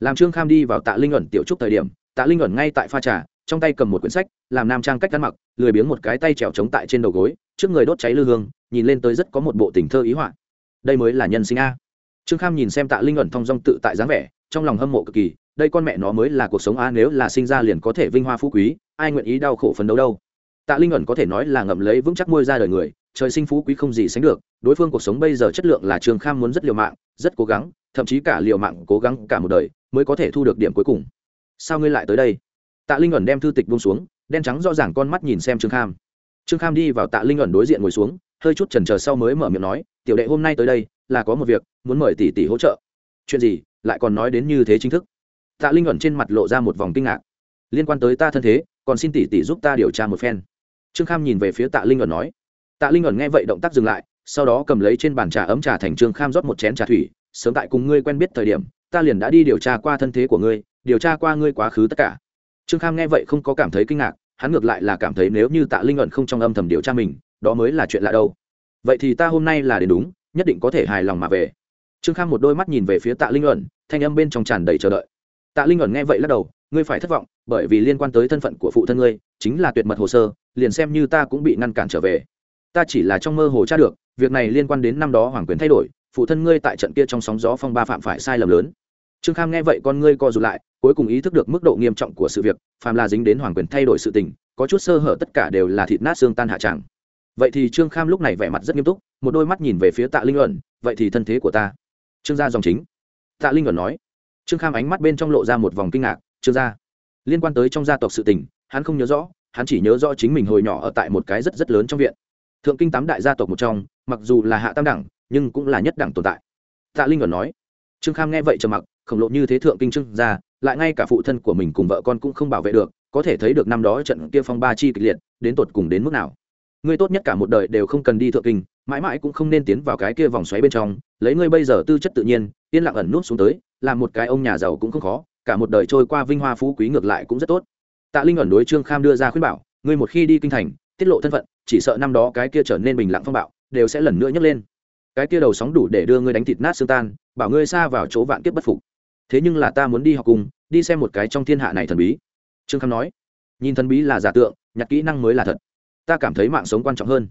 Làm trương kham đi vào tạ linh ẩn tiểu trúc thời điểm, tạ linh ẩn ngay tại pha trà, trong tay cầm một quyển sách, làm nam trang cách ăn mặc, lười biếng một cái tay trèo trống tại trên đầu gối, trước người đốt cháy lư hương, nhìn lên tới rất có một bộ tình thơ ý họa. Đây mới là nhân sinh a. Trương kham nhìn xem tạ linh ẩn thong dong tự tại dáng vẻ, trong lòng hâm mộ cực kỳ, đây con mẹ nó mới là cuộc sống a, nếu là sinh ra liền có thể vinh hoa phú quý, ai nguyện ý đau khổ phấn đấu đâu? Tạ linh ẩn có thể nói là ngậm lấy vững chắc môi ra đời người trời sinh phú quý không gì sánh được, đối phương cuộc sống bây giờ chất lượng là trương kham muốn rất liều mạng, rất cố gắng, thậm chí cả liều mạng cố gắng cả một đời mới có thể thu được điểm cuối cùng. Sao ngươi lại tới đây? Tạ linh ẩn đem thư tịch bông xuống, đen trắng rõ ràng con mắt nhìn xem trương kham. Trương kham đi vào tạ linh ẩn đối diện ngồi xuống, hơi chút trần chờ sau mới mở miệng nói, tiểu đệ hôm nay tới đây, là có một việc, muốn mời tỷ tỷ hỗ trợ. Chuyện gì? Lại còn nói đến như thế chính thức? Tạ linh ẩn trên mặt lộ ra một vòng kinh ngạc. Liên quan tới ta thân thế, còn xin tỷ tỷ giúp ta điều tra một phen. Trương kham nhìn về phía tạ linh ẩn nói tạ linh ẩn nghe vậy động tác dừng lại, sau đó cầm lấy trên bàn trà ấm trà thành trương kham rót một chén trà thủy, sớm tại cùng ngươi quen biết thời điểm, ta liền đã đi điều tra qua thân thế của ngươi, điều tra qua ngươi quá khứ tất cả. Trương kham nghe vậy không có cảm thấy kinh ngạc, hắn ngược lại là cảm thấy nếu như tạ linh ẩn không trong âm thầm điều tra mình, đó mới là chuyện lạ đâu. Vậy thì ta hôm nay là đến đúng, nhất định có thể hài lòng mà về. Trương kham một đôi mắt nhìn về phía tạ linh ẩn, thanh âm bên trong tràn đầy chờ đợi. Tạ linh ẩn nghe vậy lắc đầu, ngươi phải thất vọng, bởi vì liên quan tới thân phận của phụ thân ngươi, chính là tuyệt mật hồ sơ, liền xem như ta cũng bị ngăn cản trở về ta chỉ là trong mơ hồ tra được, việc này liên quan đến năm đó hoàng quyền thay đổi, phụ thân ngươi tại trận kia trong sóng gió phong ba phạm phải sai lầm lớn. Trương kham nghe vậy con ngươi co rụt lại, cuối cùng ý thức được mức độ nghiêm trọng của sự việc, phàm là dính đến hoàng quyền thay đổi sự tình, có chút sơ hở tất cả đều là thịt nát xương tan hạ tràng vậy thì trương kham lúc này vẻ mặt rất nghiêm túc, một đôi mắt nhìn về phía tạ linh ẩn vậy thì thân thế của ta? Trương gia dòng chính. Tạ linh ẩn nói. Trương kham ánh mắt bên trong lộ ra một vòng kinh ngạc, trương gia, liên quan tới trong gia tộc sự tình, hắn không nhớ rõ, hắn chỉ nhớ rõ chính mình hồi nhỏ ở tại một cái rất rất lớn trong viện thượng kinh tám đại gia tộc một trong, mặc dù là hạ tam đẳng, nhưng cũng là nhất đẳng tồn tại. Tạ linh ẩn nói, trương kham nghe vậy trầm mặc, khổng lộ như thế thượng kinh trương gia, lại ngay cả phụ thân của mình cùng vợ con cũng không bảo vệ được, có thể thấy được năm đó trận kia phong ba chi kịch liệt, đến tột cùng đến mức nào. Ngươi tốt nhất cả một đời đều không cần đi thượng kinh, mãi mãi cũng không nên tiến vào cái kia vòng xoáy bên trong, lấy ngươi bây giờ tư chất tự nhiên, yên lặng ẩn nút xuống tới, làm một cái ông nhà giàu cũng không khó, cả một đời trôi qua vinh hoa phú quý ngược lại cũng rất tốt. Tạ linh ẩn đối trương kham đưa ra khuyên bảo, ngươi một khi đi kinh thành, tiết lộ thân phận chỉ sợ năm đó cái kia trở nên bình lặng phong bạo, đều sẽ lần nữa nhấc lên. Cái kia đầu sóng đủ để đưa ngươi đánh thịt nát xương tan, bảo ngươi xa vào chỗ vạn kiếp bất phục. Thế nhưng là ta muốn đi học cùng, đi xem một cái trong thiên hạ này thần bí. Trương kham nói. Nhìn thần bí là giả tượng, nhặt kỹ năng mới là thật. Ta cảm thấy mạng sống quan trọng hơn.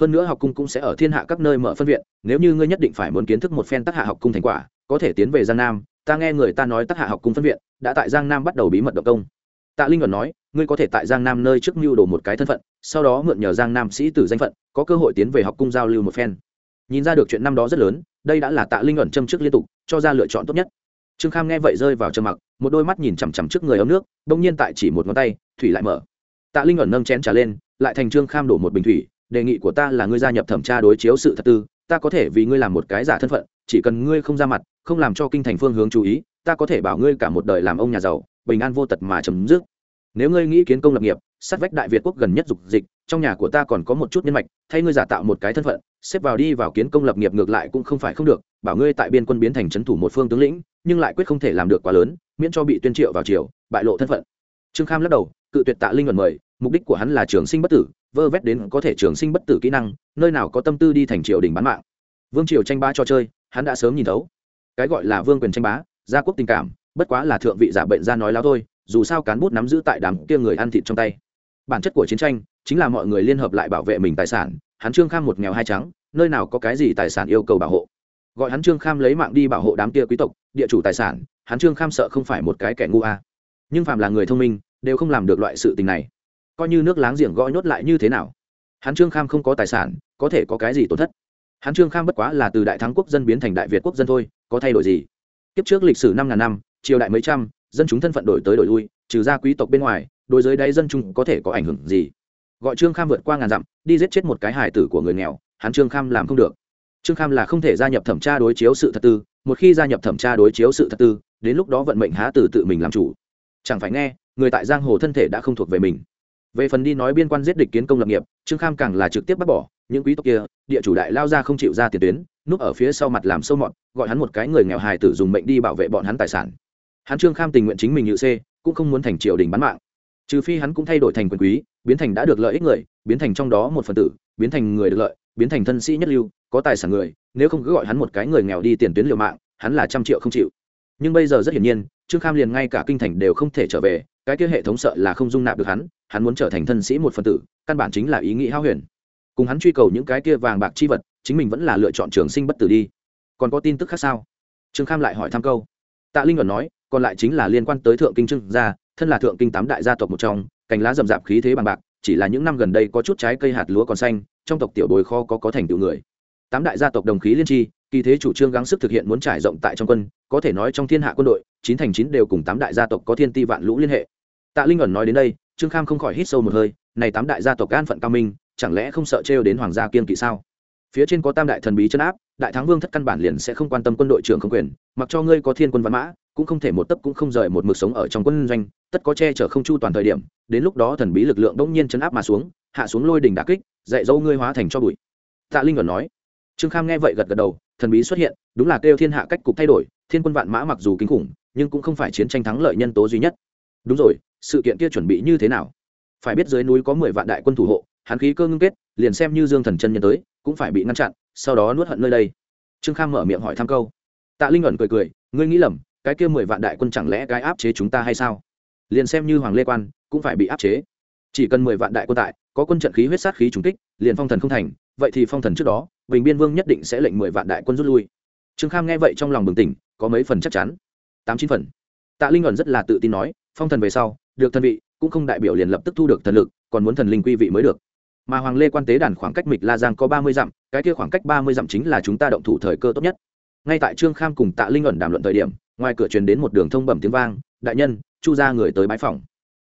Hơn nữa học cung cũng sẽ ở thiên hạ các nơi mở phân viện, nếu như ngươi nhất định phải muốn kiến thức một phen tác hạ học cung thành quả, có thể tiến về giang nam. Ta nghe người ta nói tác hạ học cung phân viện, đã tại giang nam bắt đầu bí mật động công tạ linh luận nói, ngươi có thể tại giang nam nơi trước mưu đồ một cái thân phận, sau đó mượn nhờ giang nam sĩ tử danh phận, có cơ hội tiến về học cung giao lưu một phen. Nhìn ra được chuyện năm đó rất lớn, đây đã là tạ linh luận châm trước liên tục, cho ra lựa chọn tốt nhất. Trương kham nghe vậy rơi vào trầm mặc, một đôi mắt nhìn chằm chằm trước người ấm nước, bỗng nhiên tại chỉ một ngón tay, thủy lại mở. Tạ linh luận nâng chén trả lên, lại thành trương kham đổ một bình thủy, đề nghị của ta là ngươi gia nhập thẩm tra đối chiếu sự thật tư, ta có thể vì ngươi làm một cái giả thân phận, chỉ cần ngươi không ra mặt, không làm cho kinh thành phương hướng chú ý, ta có thể bảo ngươi cả một đời làm ông nhà giàu bình an vô tật mà chấm dứt. Nếu ngươi nghĩ kiến công lập nghiệp, sát vách đại việt quốc gần nhất dục dịch, trong nhà của ta còn có một chút nhân mạch, thay ngươi giả tạo một cái thân phận, xếp vào đi vào kiến công lập nghiệp ngược lại cũng không phải không được, bảo ngươi tại biên quân biến thành trấn thủ một phương tướng lĩnh, nhưng lại quyết không thể làm được quá lớn, miễn cho bị tuyên triệu vào triều, bại lộ thân phận. Trương kham lắc đầu, cự tuyệt tạ linh luận mời, mục đích của hắn là trường sinh bất tử, vơ vét đến có thể trường sinh bất tử kỹ năng, nơi nào có tâm tư đi thành triều đình bán mạng. Vương triều tranh bá cho chơi, hắn đã sớm nhìn thấu. Cái gọi là vương quyền tranh bá, gia quốc tình cảm bất quá là thượng vị giả bệnh ra nói láo thôi, dù sao cán bút nắm giữ tại đám kia người ăn thịt trong tay. Bản chất của chiến tranh chính là mọi người liên hợp lại bảo vệ mình tài sản, hắn trương kham một nghèo hai trắng, nơi nào có cái gì tài sản yêu cầu bảo hộ. Gọi hắn trương kham lấy mạng đi bảo hộ đám kia quý tộc, địa chủ tài sản, hắn trương kham sợ không phải một cái kẻ ngu a. Nhưng phạm là người thông minh, đều không làm được loại sự tình này. Coi như nước láng giềng gõ nhốt lại như thế nào? Hắn trương kham không có tài sản, có thể có cái gì tổn thất? Hắn trương kham bất quá là từ đại thắng quốc dân biến thành đại việt quốc dân thôi, có thay đổi gì? Kiếp trước lịch sử năm ngàn năm triều đại mấy trăm, dân chúng thân phận đổi tới đổi lui, trừ ra quý tộc bên ngoài, đối với đáy dân chúng có thể có ảnh hưởng gì? Gọi trương kham vượt qua ngàn dặm, đi giết chết một cái hài tử của người nghèo, hắn trương kham làm không được. Trương kham là không thể gia nhập thẩm tra đối chiếu sự thật tư, một khi gia nhập thẩm tra đối chiếu sự thật tư, đến lúc đó vận mệnh há từ tự mình làm chủ. Chẳng phải nghe, người tại giang hồ thân thể đã không thuộc về mình. Về phần đi nói biên quan giết địch kiến công lập nghiệp, trương kham càng là trực tiếp bắt bỏ, những quý tộc kia, địa chủ đại lao ra không chịu ra tiền tuyến, núp ở phía sau mặt làm sâu mọt, gọi hắn một cái người nghèo hài tử dùng mệnh đi bảo vệ bọn hắn tài sản hắn trương kham tình nguyện chính mình nhự c cũng không muốn thành triều đình bán mạng. Trừ phi hắn cũng thay đổi thành quyền quý, biến thành đã được lợi ích người, biến thành trong đó một phần tử, biến thành người được lợi, biến thành thân sĩ nhất lưu, có tài sản người, nếu không cứ gọi hắn một cái người nghèo đi tiền tuyến liều mạng, hắn là trăm triệu không chịu. Nhưng bây giờ rất hiển nhiên, trương kham liền ngay cả kinh thành đều không thể trở về, cái kia hệ thống sợ là không dung nạp được hắn hắn muốn trở thành thân sĩ một phần tử, căn bản chính là ý nghĩ hao huyền. Cùng hắn truy cầu những cái kia vàng bạc chi vật, chính mình vẫn là lựa chọn trường sinh bất tử đi. Còn có tin tức khác sao? Trương kham lại hỏi thăm câu. Tạ linh luận nói còn lại chính là liên quan tới thượng kinh trưng gia, thân là thượng kinh tám đại gia tộc một trong, cành lá rậm rạp khí thế bằng bạc, chỉ là những năm gần đây có chút trái cây hạt lúa còn xanh, trong tộc tiểu bồi kho có có thành tựu người. Tám đại gia tộc đồng khí liên tri, kỳ thế chủ trương gắng sức thực hiện muốn trải rộng tại trong quân, có thể nói trong thiên hạ quân đội, chín thành chín đều cùng tám đại gia tộc có thiên ti vạn lũ liên hệ. Tạ linh ẩn nói đến đây, trương kham không khỏi hít sâu một hơi, này tám đại gia tộc an phận cao minh, chẳng lẽ không sợ trêu đến hoàng gia kiên kỵ sao? Phía trên có tam đại thần bí chân áp, đại thắng vương thất căn bản liền sẽ không quan tâm quân đội trưởng không quyền, mặc cho ngươi có thiên quân văn mã cũng không thể một tấc cũng không rời một mực sống ở trong quân doanh, tất có che chở không chu toàn thời điểm, đến lúc đó thần bí lực lượng bỗng nhiên chấn áp mà xuống, hạ xuống lôi đình đà kích, dạy dâu ngươi hóa thành cho bụi. Tạ linh còn nói. Trương kham nghe vậy gật gật đầu, thần bí xuất hiện, đúng là kêu thiên hạ cách cục thay đổi, thiên quân vạn mã mặc dù kinh khủng, nhưng cũng không phải chiến tranh thắng lợi nhân tố duy nhất. Đúng rồi, sự kiện kia chuẩn bị như thế nào? Phải biết dưới núi có mười vạn đại quân thủ hộ, hắn khí cơ ngưng kết, liền xem như dương thần chân nhân tới, cũng phải bị ngăn chặn, sau đó nuốt hận nơi đây. Trương kham mở miệng hỏi thăm câu. Tạ linh ẩn cười cười, ngươi nghĩ lầm cái kia mười vạn đại quân chẳng lẽ cái áp chế chúng ta hay sao? Liền xem như hoàng lê quan, cũng phải bị áp chế. Chỉ cần mười vạn đại quân tại, có quân trận khí huyết sát khí trùng kích, liền phong thần không thành. Vậy thì phong thần trước đó, bình biên vương nhất định sẽ lệnh mười vạn đại quân rút lui. Trương kham nghe vậy trong lòng bừng tỉnh, có mấy phần chắc chắn. Tám chín phần. Tạ linh ẩn rất là tự tin nói, phong thần về sau, được thần vị, cũng không đại biểu liền lập tức thu được thần lực, còn muốn thần linh quy vị mới được. Mà hoàng lê quan tế đàn khoảng cách mịch la giang có ba mươi dặm, cái kia khoảng cách ba mươi dặm chính là chúng ta động thủ thời cơ tốt nhất. Ngay tại trương kham cùng tạ linh ẩn đàm luận thời điểm ngoài cửa truyền đến một đường thông bẩm tiếng vang, đại nhân, chu ra người tới bãi phòng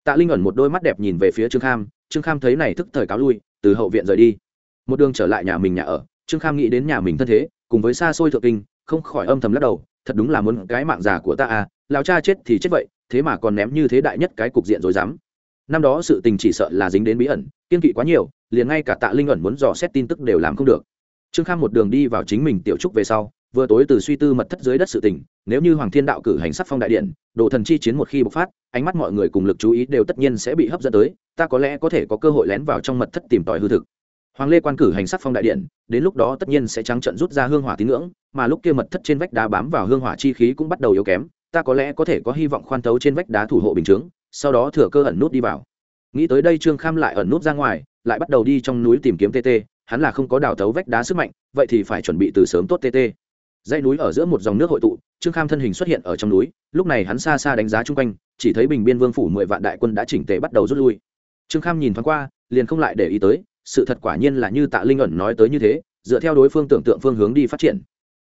tạ linh ẩn một đôi mắt đẹp nhìn về phía trương kham trương kham thấy này thức thời cáo lui, từ hậu viện rời đi. Một đường trở lại nhà mình nhà ở, trương kham nghĩ đến nhà mình thân thế, cùng với xa xôi thượng kinh, không khỏi âm thầm lắc đầu, thật đúng là muốn cái mạng già của ta à lao cha chết thì chết vậy, thế mà còn ném như thế đại nhất cái cục diện rồi dám năm đó sự tình chỉ sợ là dính đến bí ẩn, kiên kỵ quá nhiều, liền ngay cả tạ linh ẩn muốn dò xét tin tức đều làm không được. Trương kham một đường đi vào chính mình tiểu trúc về sau vừa tối từ suy tư mật thất dưới đất sự tình, nếu như hoàng thiên đạo cử hành sắc phong đại điện, đồ thần chi chiến một khi bộc phát, ánh mắt mọi người cùng lực chú ý đều tất nhiên sẽ bị hấp dẫn tới, ta có lẽ có thể có cơ hội lén vào trong mật thất tìm tòi hư thực. Hoàng lê quan cử hành sắc phong đại điện, đến lúc đó tất nhiên sẽ trắng trận rút ra hương hỏa tín ngưỡng, mà lúc kia mật thất trên vách đá bám vào hương hỏa chi khí cũng bắt đầu yếu kém, ta có lẽ có thể có hy vọng khoan tấu trên vách đá thủ hộ bình chướng, sau đó thừa cơ ẩn nút đi vào. Nghĩ tới đây trương kham lại ẩn nút ra ngoài, lại bắt đầu đi trong núi tìm kiếm tt hắn là không có đào tấu vách đá sức mạnh, vậy thì phải chuẩn bị từ sớm tốt tt dãy núi ở giữa một dòng nước hội tụ, trương kham thân hình xuất hiện ở trong núi, lúc này hắn xa xa đánh giá chung quanh, chỉ thấy bình biên vương phủ mười vạn đại quân đã chỉnh tề bắt đầu rút lui. Trương kham nhìn thoáng qua, liền không lại để ý tới, sự thật quả nhiên là như tạ linh ẩn nói tới như thế, dựa theo đối phương tưởng tượng phương hướng đi phát triển.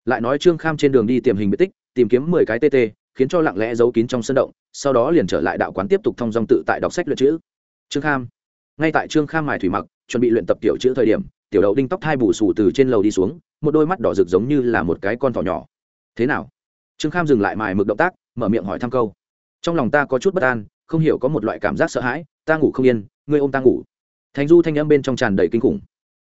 Lại nói trương kham trên đường đi tìm hình biệt tích, tìm kiếm mười cái tt khiến cho lặng lẽ giấu kín trong sân động, sau đó liền trở lại đạo quán tiếp tục thông dong tự tại đọc sách luyện chữ. Trương kham, ngay tại trương kham mài thủy mặc, chuẩn bị luyện tập tiểu chữ thời điểm tiểu đậu đinh tóc thai bù xù từ trên lầu đi xuống, một đôi mắt đỏ rực giống như là một cái con thỏ nhỏ. Thế nào? Trương kham dừng lại mài mực động tác, mở miệng hỏi thăm câu. Trong lòng ta có chút bất an, không hiểu có một loại cảm giác sợ hãi, ta ngủ không yên, ngươi ôm ta ngủ. Thành du thanh âm bên trong tràn đầy kinh khủng.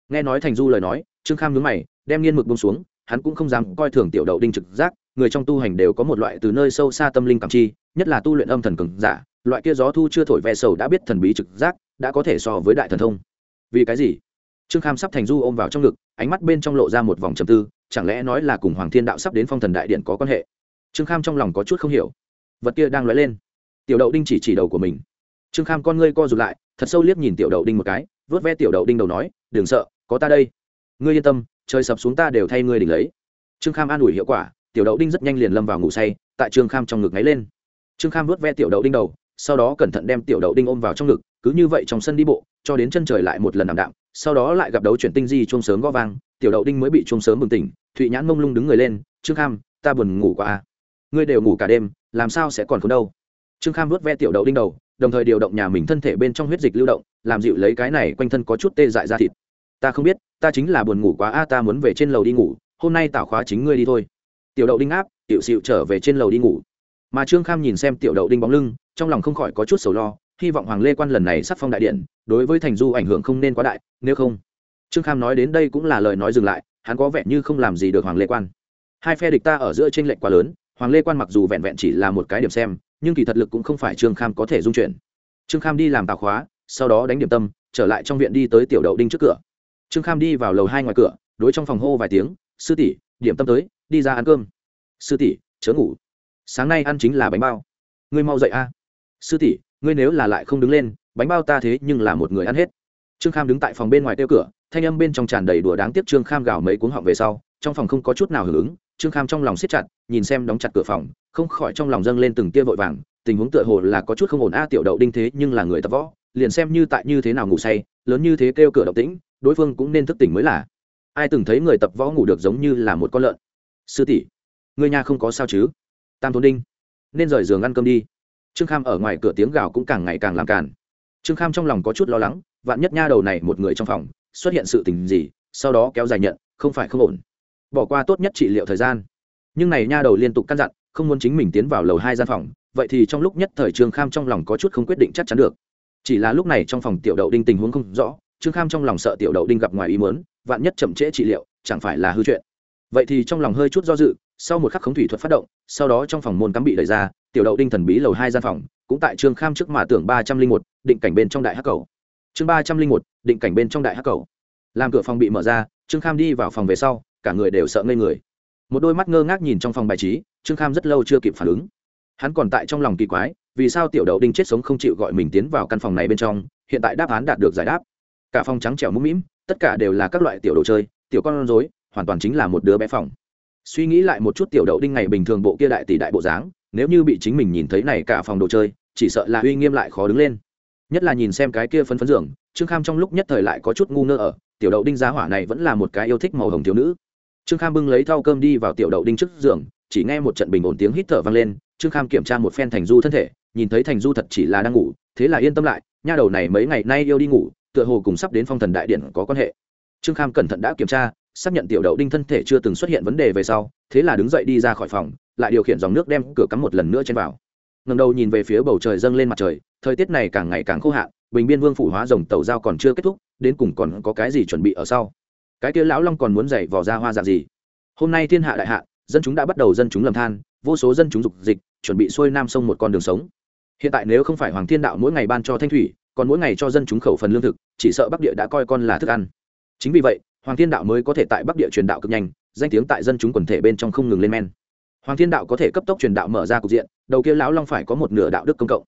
Nghe nói thành du lời nói, trương kham nhướng mày, đem nghiên mực bông xuống, hắn cũng không dám coi thường tiểu đậu đinh trực giác, người trong tu hành đều có một loại từ nơi sâu xa tâm linh cảm chi, nhất là tu luyện âm thần cường giả, loại kia gió thu chưa thổi ve sầu đã biết thần bí trực giác, đã có thể so với đại thần thông. Vì cái gì? Trương kham sắp thành du ôm vào trong ngực, ánh mắt bên trong lộ ra một vòng trầm tư, chẳng lẽ nói là cùng hoàng thiên đạo sắp đến phong thần đại điện có quan hệ? Trương kham trong lòng có chút không hiểu. Vật kia đang nói lên. Tiểu đậu đinh chỉ chỉ đầu của mình. Trương kham con ngươi co rụt lại, thật sâu liếc nhìn tiểu đậu đinh một cái vớt ve tiểu đậu đinh đầu nói, đừng sợ, có ta đây. Ngươi yên tâm, trời sập xuống ta đều thay ngươi đỉnh lấy. Trương kham an ủi hiệu quả, tiểu đậu đinh rất nhanh liền lâm vào ngủ say, tại trương kham trong ngực ngáy lên. Trương kham vớt ve tiểu đậu đinh đầu, sau đó cẩn thận đem tiểu đậu đinh ôm vào trong ngực, cứ như vậy trong sân đi bộ, cho đến chân trời lại một lần ảm đạm sau đó lại gặp đấu chuyển tinh di chuông sớm gõ vang, tiểu đậu đinh mới bị chuông sớm bừng tỉnh, thụy nhãn mông lung đứng người lên, trương kham, ta buồn ngủ quá à. ngươi đều ngủ cả đêm, làm sao sẽ còn không đâu? Trương kham vớt ve tiểu đậu đinh đầu, đồng thời điều động nhà mình thân thể bên trong huyết dịch lưu động, làm dịu lấy cái này quanh thân có chút tê dại ra thịt. Ta không biết, ta chính là buồn ngủ quá a ta muốn về trên lầu đi ngủ, hôm nay tảo khóa chính ngươi đi thôi. Tiểu đậu đinh áp, tiểu xịu trở về trên lầu đi ngủ. Mà trương kham nhìn xem tiểu đậu đinh bóng lưng, trong lòng không khỏi có chút sầu lo hy vọng hoàng lê quan lần này sắp phong đại điện, đối với thành du ảnh hưởng không nên quá đại, nếu không, trương kham nói đến đây cũng là lời nói dừng lại, hắn có vẻ như không làm gì được hoàng lê quan. Hai phe địch ta ở giữa t r ê n lệch quá lớn, hoàng lê quan mặc dù vẹn vẹn chỉ là một cái điểm xem, nhưng kỳ thật lực cũng không phải trương kham có thể dung chuyển. Trương kham đi làm tào khóa, sau đó đánh điểm tâm, trở lại trong viện đi tới tiểu đậu đinh trước cửa. Trương kham đi vào lầu hai ngoài cửa, đối trong phòng hô vài tiếng, sư tỷ, điểm tâm tới, đi ra ăn cơm. Sư tỷ, chớ ngủ. Sáng nay ăn chính là bánh bao. Ngươi mau dậy a. Sư tỷ ngươi nếu là lại không đứng lên, bánh bao ta thế nhưng là một người ăn hết. Trương kham đứng tại phòng bên ngoài tiêu cửa, thanh âm bên trong tràn đầy đùa đáng tiếc trương kham gào mấy cuống họng về sau, trong phòng không có chút nào hưởng ứng, trương kham trong lòng siết chặt, nhìn xem đóng chặt cửa phòng, không khỏi trong lòng dâng lên từng tia vội vàng, tình huống tựa hồ là có chút không ổn a, tiểu đậu đinh thế nhưng là người tập võ, liền xem như tại như thế nào ngủ say, lớn như thế kêu cửa động tĩnh, đối phương cũng nên thức tỉnh mới là. Ai từng thấy người tập võ ngủ được giống như là một con lợn? Sư tỷ, người nhà không có sao chứ? Tam thôn đinh, nên rời giường ăn cơm đi trương kham ở ngoài cửa tiếng gào cũng càng ngày càng làm càn. Trương kham trong lòng có chút lo lắng, vạn nhất nha đầu này một người trong phòng, xuất hiện sự tình gì, sau đó kéo dài nhận, không phải không ổn. Bỏ qua tốt nhất trị liệu thời gian. Nhưng này nha đầu liên tục căn dặn, không muốn chính mình tiến vào lầu hai gian phòng, vậy thì trong lúc nhất thời trương kham trong lòng có chút không quyết định chắc chắn được. Chỉ là lúc này trong phòng tiểu đậu đinh tình huống không rõ, trương kham trong lòng sợ tiểu đậu đinh gặp ngoài ý mớn vạn nhất chậm trễ trị liệu, chẳng phải là hư chuyện. Vậy thì trong lòng hơi chút do dự, sau một khắc khống thủy thuật phát động, sau đó trong phòng môn cắm bị đẩy ra tiểu đậu đinh thần bí lầu hai gian phòng, cũng tại trương kham trước mà tưởng ba trăm linh một, định cảnh bên trong đại hắc cầu. Chương ba trăm linh một, định cảnh bên trong đại hắc cầu. Làm cửa phòng bị mở ra, trương kham đi vào phòng về sau, cả người đều sợ ngây người. Một đôi mắt ngơ ngác nhìn trong phòng bài trí, trương kham rất lâu chưa kịp phản ứng. Hắn còn tại trong lòng kỳ quái, vì sao tiểu đậu đinh chết sống không chịu gọi mình tiến vào căn phòng này bên trong, hiện tại đáp án đạt được giải đáp. Cả phòng trắng trẻo mũm mĩm, tất cả đều là các loại tiểu đồ chơi, tiểu con rối, hoàn toàn chính là một đứa bé phòng. Suy nghĩ lại một chút tiểu đậu đinh ngày bình thường bộ kia đại tỷ đại bộ dáng nếu như bị chính mình nhìn thấy này cả phòng đồ chơi, chỉ sợ là uy nghiêm lại khó đứng lên. Nhất là nhìn xem cái kia phấn phấn giường, trương kham trong lúc nhất thời lại có chút ngu ngơ ở, tiểu đậu đinh giá hỏa này vẫn là một cái yêu thích màu hồng thiếu nữ. Trương kham bưng lấy thau cơm đi vào tiểu đậu đinh trước giường, chỉ nghe một trận bình ổn tiếng hít thở vang lên, trương kham kiểm tra một phen thành du thân thể, nhìn thấy thành du thật chỉ là đang ngủ, thế là yên tâm lại, nha đầu này mấy ngày nay yêu đi ngủ, tựa hồ cùng sắp đến phong thần đại điện có quan hệ. Trương kham cẩn thận đã kiểm tra, xác nhận tiểu đậu đinh thân thể chưa từng xuất hiện vấn đề về sau, thế là đứng dậy đi ra khỏi phòng lại điều khiển dòng nước đem cửa cắm một lần nữa trên vào. Ngầm đầu nhìn về phía bầu trời dâng lên mặt trời, thời tiết này càng ngày càng khô hạn, bình biên vương phủ hóa rồng tàu giao còn chưa kết thúc, đến cùng còn có cái gì chuẩn bị ở sau? Cái kia lão long còn muốn dậy vò ra hoa dạng gì? Hôm nay thiên hạ đại hạ dân chúng đã bắt đầu dân chúng lầm than, vô số dân chúng dục dịch, chuẩn bị xuôi nam sông một con đường sống. Hiện tại nếu không phải hoàng thiên đạo mỗi ngày ban cho thanh thủy, còn mỗi ngày cho dân chúng khẩu phần lương thực, chỉ sợ bắc địa đã coi con là thức ăn. Chính vì vậy, hoàng thiên đạo mới có thể tại bắc địa truyền đạo cực nhanh, danh tiếng tại dân chúng quần thể bên trong không ngừng lên men hoàng thiên đạo có thể cấp tốc truyền đạo mở ra cục diện, đầu kia lão long phải có một nửa đạo đức công cộng.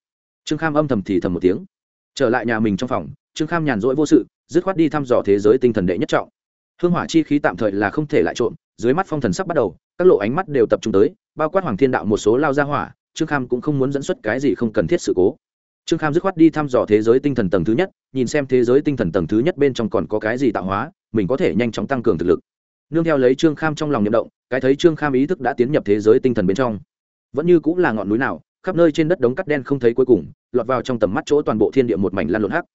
Trương kham âm thầm thì thầm một tiếng. Trở lại nhà mình trong phòng, trương kham nhàn rỗi vô sự, dứt khoát đi thăm dò thế giới tinh thần đệ nhất trọng. Hương hỏa chi khí tạm thời là không thể lại trộm, dưới mắt phong thần sắp bắt đầu, các lộ ánh mắt đều tập trung tới, bao quát hoàng thiên đạo một số lao ra hỏa, trương kham cũng không muốn dẫn xuất cái gì không cần thiết sự cố. Trương kham dứt khoát đi thăm dò thế giới tinh thần tầng thứ nhất, nhìn xem thế giới tinh thần tầng thứ nhất bên trong còn có cái gì tạo hóa, mình có thể nhanh chóng tăng cường thực lực nương theo lấy trương kham trong lòng nhậm động, cái thấy trương kham ý thức đã tiến nhập thế giới tinh thần bên trong. Vẫn như cũng là ngọn núi nào, khắp nơi trên đất đống cắt đen không thấy cuối cùng, lọt vào trong tầm mắt chỗ toàn bộ thiên địa một mảnh lan lộn hắc.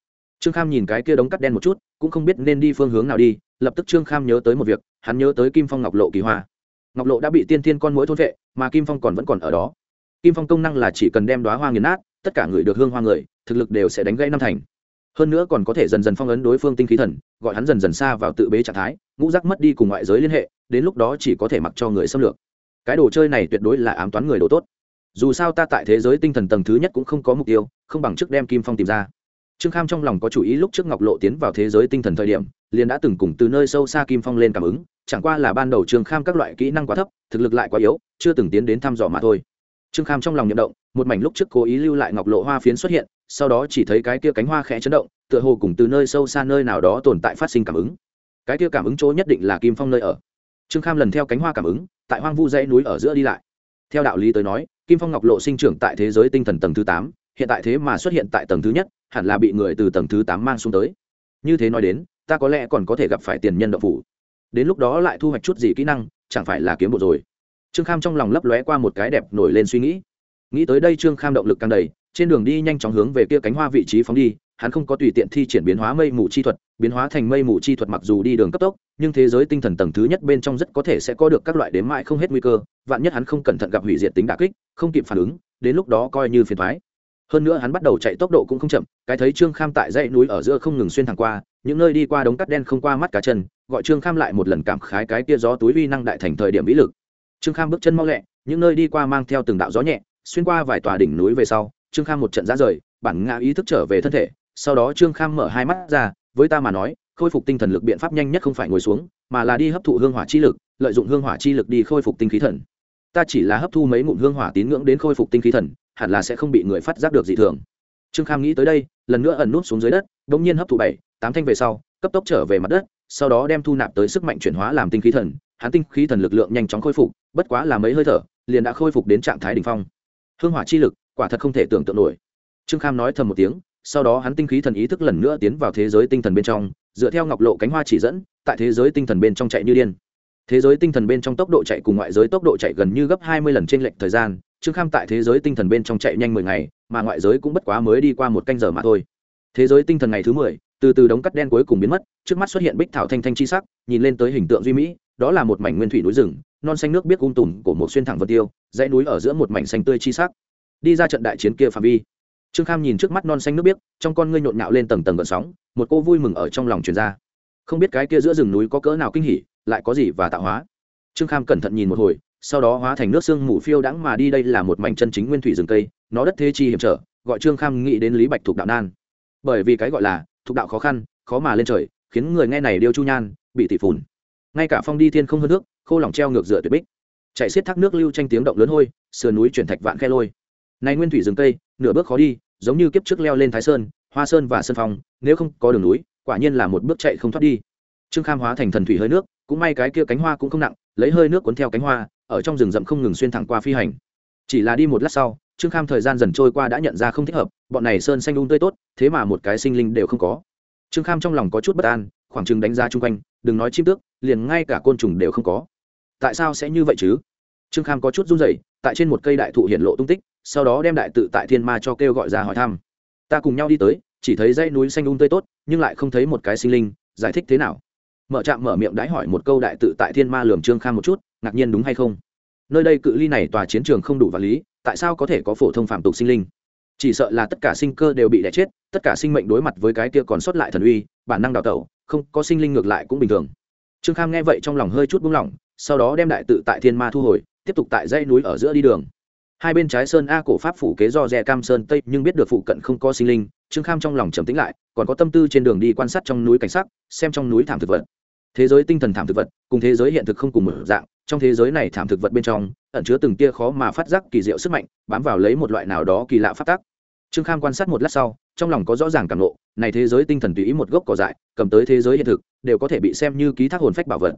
Trương kham nhìn cái kia đống cắt đen một chút, cũng không biết nên đi phương hướng nào đi, lập tức trương kham nhớ tới một việc, hắn nhớ tới kim phong ngọc lộ kỳ hoa. Ngọc lộ đã bị tiên thiên con mũi thôn vệ, mà kim phong còn vẫn còn ở đó. Kim phong công năng là chỉ cần đem đoá hoa nghiền nát, tất cả người được hương hoa người, thực lực đều sẽ đánh gãy năm thành. Hơn nữa còn có thể dần dần phong ấn đối phương tinh khí thần, gọi hắn dần dần xa vào tự bế trạng thái ngũ giác mất đi cùng ngoại giới liên hệ, đến lúc đó chỉ có thể mặc cho người xâm lược. Cái đồ chơi này tuyệt đối là ám toán người đồ tốt. Dù sao ta tại thế giới tinh thần tầng thứ nhất cũng không có mục tiêu, không bằng trước đem kim phong tìm ra. Trương kham trong lòng có chủ ý lúc trước ngọc lộ tiến vào thế giới tinh thần thời điểm, liền đã từng cùng từ nơi sâu xa kim phong lên cảm ứng, chẳng qua là ban đầu trương kham các loại kỹ năng quá thấp, thực lực lại quá yếu, chưa từng tiến đến thăm dò mà thôi. Trương kham trong lòng nhậm động, một mảnh lúc trước cố ý lưu lại ngọc lộ hoa phiến xuất hiện, sau đó chỉ thấy cái kia cánh hoa khẽ chấn động, tựa hồ cùng từ nơi sâu xa nơi nào đó tồn tại phát sinh cảm ứng cái kia cảm ứng chỗ nhất định là kim phong nơi ở. Trương kham lần theo cánh hoa cảm ứng, tại hoang vu dãy núi ở giữa đi lại. Theo đạo lý tới nói, kim phong ngọc lộ sinh trưởng tại thế giới tinh thần tầng thứ tám, hiện tại thế mà xuất hiện tại tầng thứ nhất, hẳn là bị người từ tầng thứ tám mang xuống tới. Như thế nói đến, ta có lẽ còn có thể gặp phải tiền nhân động phủ. Đến lúc đó lại thu hoạch chút gì kỹ năng, chẳng phải là kiếm bộ rồi. Trương kham trong lòng lấp lóe qua một cái đẹp nổi lên suy nghĩ. Nghĩ tới đây trương kham động lực càng đầy trên đường đi nhanh chóng hướng về kia cánh hoa vị trí phóng đi, hắn không có tùy tiện thi triển biến hóa mây mù chi thuật, biến hóa thành mây mù chi thuật mặc dù đi đường cấp tốc, nhưng thế giới tinh thần tầng thứ nhất bên trong rất có thể sẽ có được các loại đếm mãi không hết nguy cơ, vạn nhất hắn không cẩn thận gặp hủy diệt tính đà kích, không kịp phản ứng, đến lúc đó coi như phiền thoái hơn nữa hắn bắt đầu chạy tốc độ cũng không chậm, cái thấy trương kham tại dãy núi ở giữa không ngừng xuyên thẳng qua, những nơi đi qua đống cắt đen không qua mắt cá chân, gọi trương kham lại một lần cảm khái cái kia gió túi vi năng đại thành thời điểm vĩ lực. Trương kham bước chân mau lẹ, những nơi đi qua mang theo từng đạo gió nhẹ, xuyên qua vài tòa đỉnh núi về sau trương kham một trận ra rời, bản ngã ý thức trở về thân thể, sau đó trương kham mở hai mắt ra, với ta mà nói, khôi phục tinh thần lực biện pháp nhanh nhất không phải ngồi xuống, mà là đi hấp thụ hương hỏa chi lực, lợi dụng hương hỏa chi lực đi khôi phục tinh khí thần. Ta chỉ là hấp thu mấy ngụm hương hỏa tín ngưỡng đến khôi phục tinh khí thần, hẳn là sẽ không bị người phát giác được dị thường. Trương kham nghĩ tới đây, lần nữa ẩn nút xuống dưới đất đ ỗ n g nhiên hấp thụ bảy, tám thanh về sau, cấp tốc trở về mặt đất, sau đó đem thu nạp tới sức mạnh chuyển hóa làm tinh khí thần, hắn tinh khí thần lực lượng nhanh chóng khôi phục, bất quá là mấy hơi thở, liền đã khôi phục đến trạng thái đ ỉ n h phong. Hương hỏa chi lực quả thật không thể tưởng tượng nổi. Trương kham nói thầm một tiếng, sau đó hắn tinh khí thần ý thức lần nữa tiến vào thế giới tinh thần bên trong, dựa theo ngọc lộ cánh hoa chỉ dẫn, tại thế giới tinh thần bên trong chạy như điên. Thế giới tinh thần bên trong tốc độ chạy cùng ngoại giới tốc độ chạy gần như gấp hai mươi lần trên lệnh thời gian, trương kham tại thế giới tinh thần bên trong chạy nhanh mười ngày, mà ngoại giới cũng bất quá mới đi qua một canh giờ mà thôi. Thế giới tinh thần ngày thứ mười, từ từ đống cắt đen cuối cùng biến mất, trước mắt xuất hiện bích thảo thanh thanh chi sắc, nhìn lên tới hình tượng duy mỹ, đó là một mảnh nguyên thủy núi rừng, non xanh nước biết ung tùm của một xuyên thẳng vân tiêu, dãy núi ở giữa một mảnh xanh tươi chi sắc đi ra trận đại chiến kia phạm vi. Trương kham nhìn trước mắt non xanh nước biếc, trong con ngươi nhộn nhạo lên tầng tầng gợn sóng, một cô vui mừng ở trong lòng truyền ra. Không biết cái kia giữa rừng núi có cỡ nào kinh hỉ, lại có gì và tạo hóa. Trương kham cẩn thận nhìn một hồi, sau đó hóa thành nước sương mù phiêu đãng mà đi, đây là một mảnh chân chính nguyên thủy rừng cây, nó đất thế chi hiểm trở, gọi trương kham nghĩ đến lý bạch thuộc đạo nan. Bởi vì cái gọi là thuộc đạo khó khăn, khó mà lên trời, khiến người nghe này điêu chu nhan, bị tỷ phùn. Ngay cả phong đi thiên không hơn nước, khô lòng treo ngược dựa tuyệt bích. Chạy xiết thác nước lưu tranh tiếng động lớn hôi, sườn núi chuyển thạch vạn khe lôi này nguyên thủy rừng tây nửa bước khó đi, giống như kiếp trước leo lên thái sơn, hoa sơn và sơn phong, nếu không có đường núi, quả nhiên là một bước chạy không thoát đi. Trương kham hóa thành thần thủy hơi nước, cũng may cái kia cánh hoa cũng không nặng, lấy hơi nước cuốn theo cánh hoa, ở trong rừng rậm không ngừng xuyên thẳng qua phi hành. Chỉ là đi một lát sau, trương kham thời gian dần trôi qua đã nhận ra không thích hợp, bọn này sơn xanh un tươi tốt, thế mà một cái sinh linh đều không có. Trương kham trong lòng có chút bất an, khoảng chừng đánh giá chung quanh, đừng nói chim tước, liền ngay cả côn trùng đều không có. Tại sao sẽ như vậy chứ? Trương kham có chút run rẩy tại trên một cây đại thụ hiện lộ tung tích, sau đó đem đại tự tại thiên ma cho kêu gọi ra hỏi thăm. Ta cùng nhau đi tới, chỉ thấy dãy núi xanh um tươi tốt, nhưng lại không thấy một cái sinh linh, giải thích thế nào? Mở trạm mở miệng đãi hỏi một câu đại tự tại thiên ma lường trương khang một chút, ngạc nhiên đúng hay không? Nơi đây cự ly này tòa chiến trường không đủ vật lý, tại sao có thể có phổ thông phạm tục sinh linh? Chỉ sợ là tất cả sinh cơ đều bị đẻ chết, tất cả sinh mệnh đối mặt với cái kia còn sót lại thần uy, bản năng đào tẩu, không có sinh linh ngược lại cũng bình thường. Trương kham nghe vậy trong lòng hơi chút buông lỏng, sau đó đem đại tự tại thiên ma thu hồi tiếp tục tại dãy núi ở giữa đi đường. Hai bên trái sơn a cổ pháp phủ kế do rè cam sơn tây nhưng biết được phụ cận không có sinh linh trương kham trong lòng trầm tĩnh lại còn có tâm tư trên đường đi quan sát trong núi cảnh sắc xem trong núi thảm thực vật. Thế giới tinh thần thảm thực vật cùng thế giới hiện thực không cùng một dạng trong thế giới này thảm thực vật bên trong ẩn chứa từng tia khó mà phát giác kỳ diệu sức mạnh bám vào lấy một loại nào đó kỳ lạ phát tác trương kham quan sát một lát sau trong lòng có rõ ràng cảm ngộ, này thế giới tinh thần tùy ý một gốc cỏ dại cầm tới thế giới hiện thực đều có thể bị xem như ký thác hồn phách bảo vật.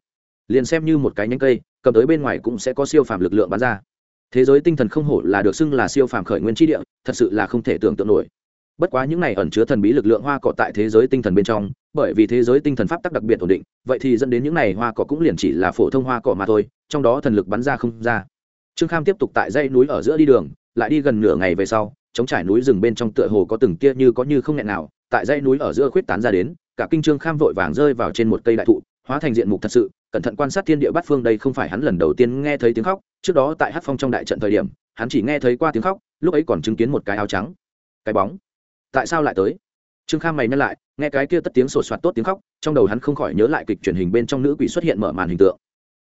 Liền xem như một cái nhánh cây cầm tới bên ngoài cũng sẽ có siêu phàm lực lượng bắn ra. Thế giới tinh thần không hổ là được xưng là siêu phàm khởi nguyên chi địa, thật sự là không thể tưởng tượng nổi. Bất quá những này ẩn chứa thần bí lực lượng hoa cỏ tại thế giới tinh thần bên trong, bởi vì thế giới tinh thần pháp tắc đặc biệt ổn định, vậy thì dẫn đến những này hoa cỏ cũng liền chỉ là phổ thông hoa cỏ mà thôi, trong đó thần lực bắn ra không ra. Trương kham tiếp tục tại dãy núi ở giữa đi đường, lại đi gần nửa ngày về sau chống trải núi rừng bên trong tựa hồ có từng kia như có như không nghẹn nào, tại dãy núi ở giữa khuyết tán ra đến, cả kinh trương kham vội vàng rơi vào trên một cây đại thụ hóa thành diện mục thật sự, cẩn thận quan sát thiên địa bát phương đây không phải hắn lần đầu tiên nghe thấy tiếng khóc, trước đó tại hát phong trong đại trận thời điểm, hắn chỉ nghe thấy qua tiếng khóc, lúc ấy còn chứng kiến một cái áo trắng, cái bóng. Tại sao lại tới? Trương kham mày nhăn lại, nghe cái kia tất tiếng sột soạt tốt tiếng khóc, trong đầu hắn không khỏi nhớ lại kịch truyền hình bên trong nữ quỷ xuất hiện mở màn hình tượng.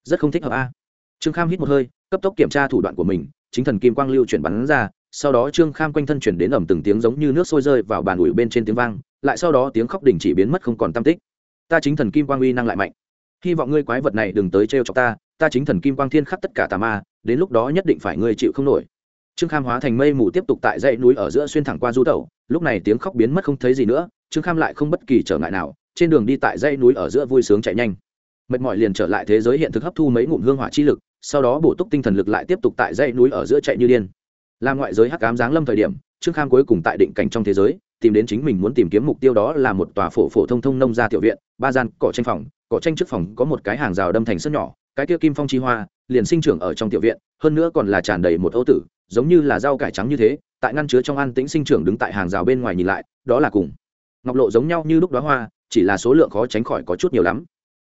Rất không thích hợp a. Trương kham hít một hơi, cấp tốc kiểm tra thủ đoạn của mình, chính thần kim quang lưu chuyển bắn ra, sau đó trương kham quanh thân chuyển đến ẩm từng tiếng giống như nước sôi rơi vào bàn ủi bên trên tiếng vang, lại sau đó tiếng khóc đình chỉ biến mất không còn tam tích ta chính thần kim quang uy năng lại mạnh. Hy vọng ngươi quái vật này đừng tới trêu cho ta ta chính thần kim quang thiên khắp tất cả tà ma, đến lúc đó nhất định phải ngươi chịu không nổi. Trương kham hóa thành mây mù tiếp tục tại dãy núi ở giữa xuyên thẳng qua du tẩu, lúc này tiếng khóc biến mất không thấy gì nữa, trương kham lại không bất kỳ trở ngại nào, trên đường đi tại dãy núi ở giữa vui sướng chạy nhanh. Mệt mỏi liền trở lại thế giới hiện thực hấp thu mấy ngụm hương hỏa chi lực, sau đó bổ túc tinh thần lực lại tiếp tục tại dãy núi ở giữa chạy như điên. Làm ngoại giới hắc cám giáng lâm thời điểm, trương kham cuối cùng tại định cảnh trong thế giới tìm đến chính mình muốn tìm kiếm mục tiêu đó là một tòa phổ phổ thông thông nông gia tiểu viện, ba gian cỏ tranh phòng, cỏ tranh trước phòng có một cái hàng rào đâm thành sân nhỏ, cái kia kim phong chi hoa liền sinh trưởng ở trong tiểu viện, hơn nữa còn là tràn đầy một ấu tử, giống như là rau cải trắng như thế, tại ngăn chứa trong an tĩnh sinh trưởng đứng tại hàng rào bên ngoài nhìn lại, đó là cùng ngọc lộ giống nhau như lúc đó hoa, chỉ là số lượng khó tránh khỏi có chút nhiều lắm.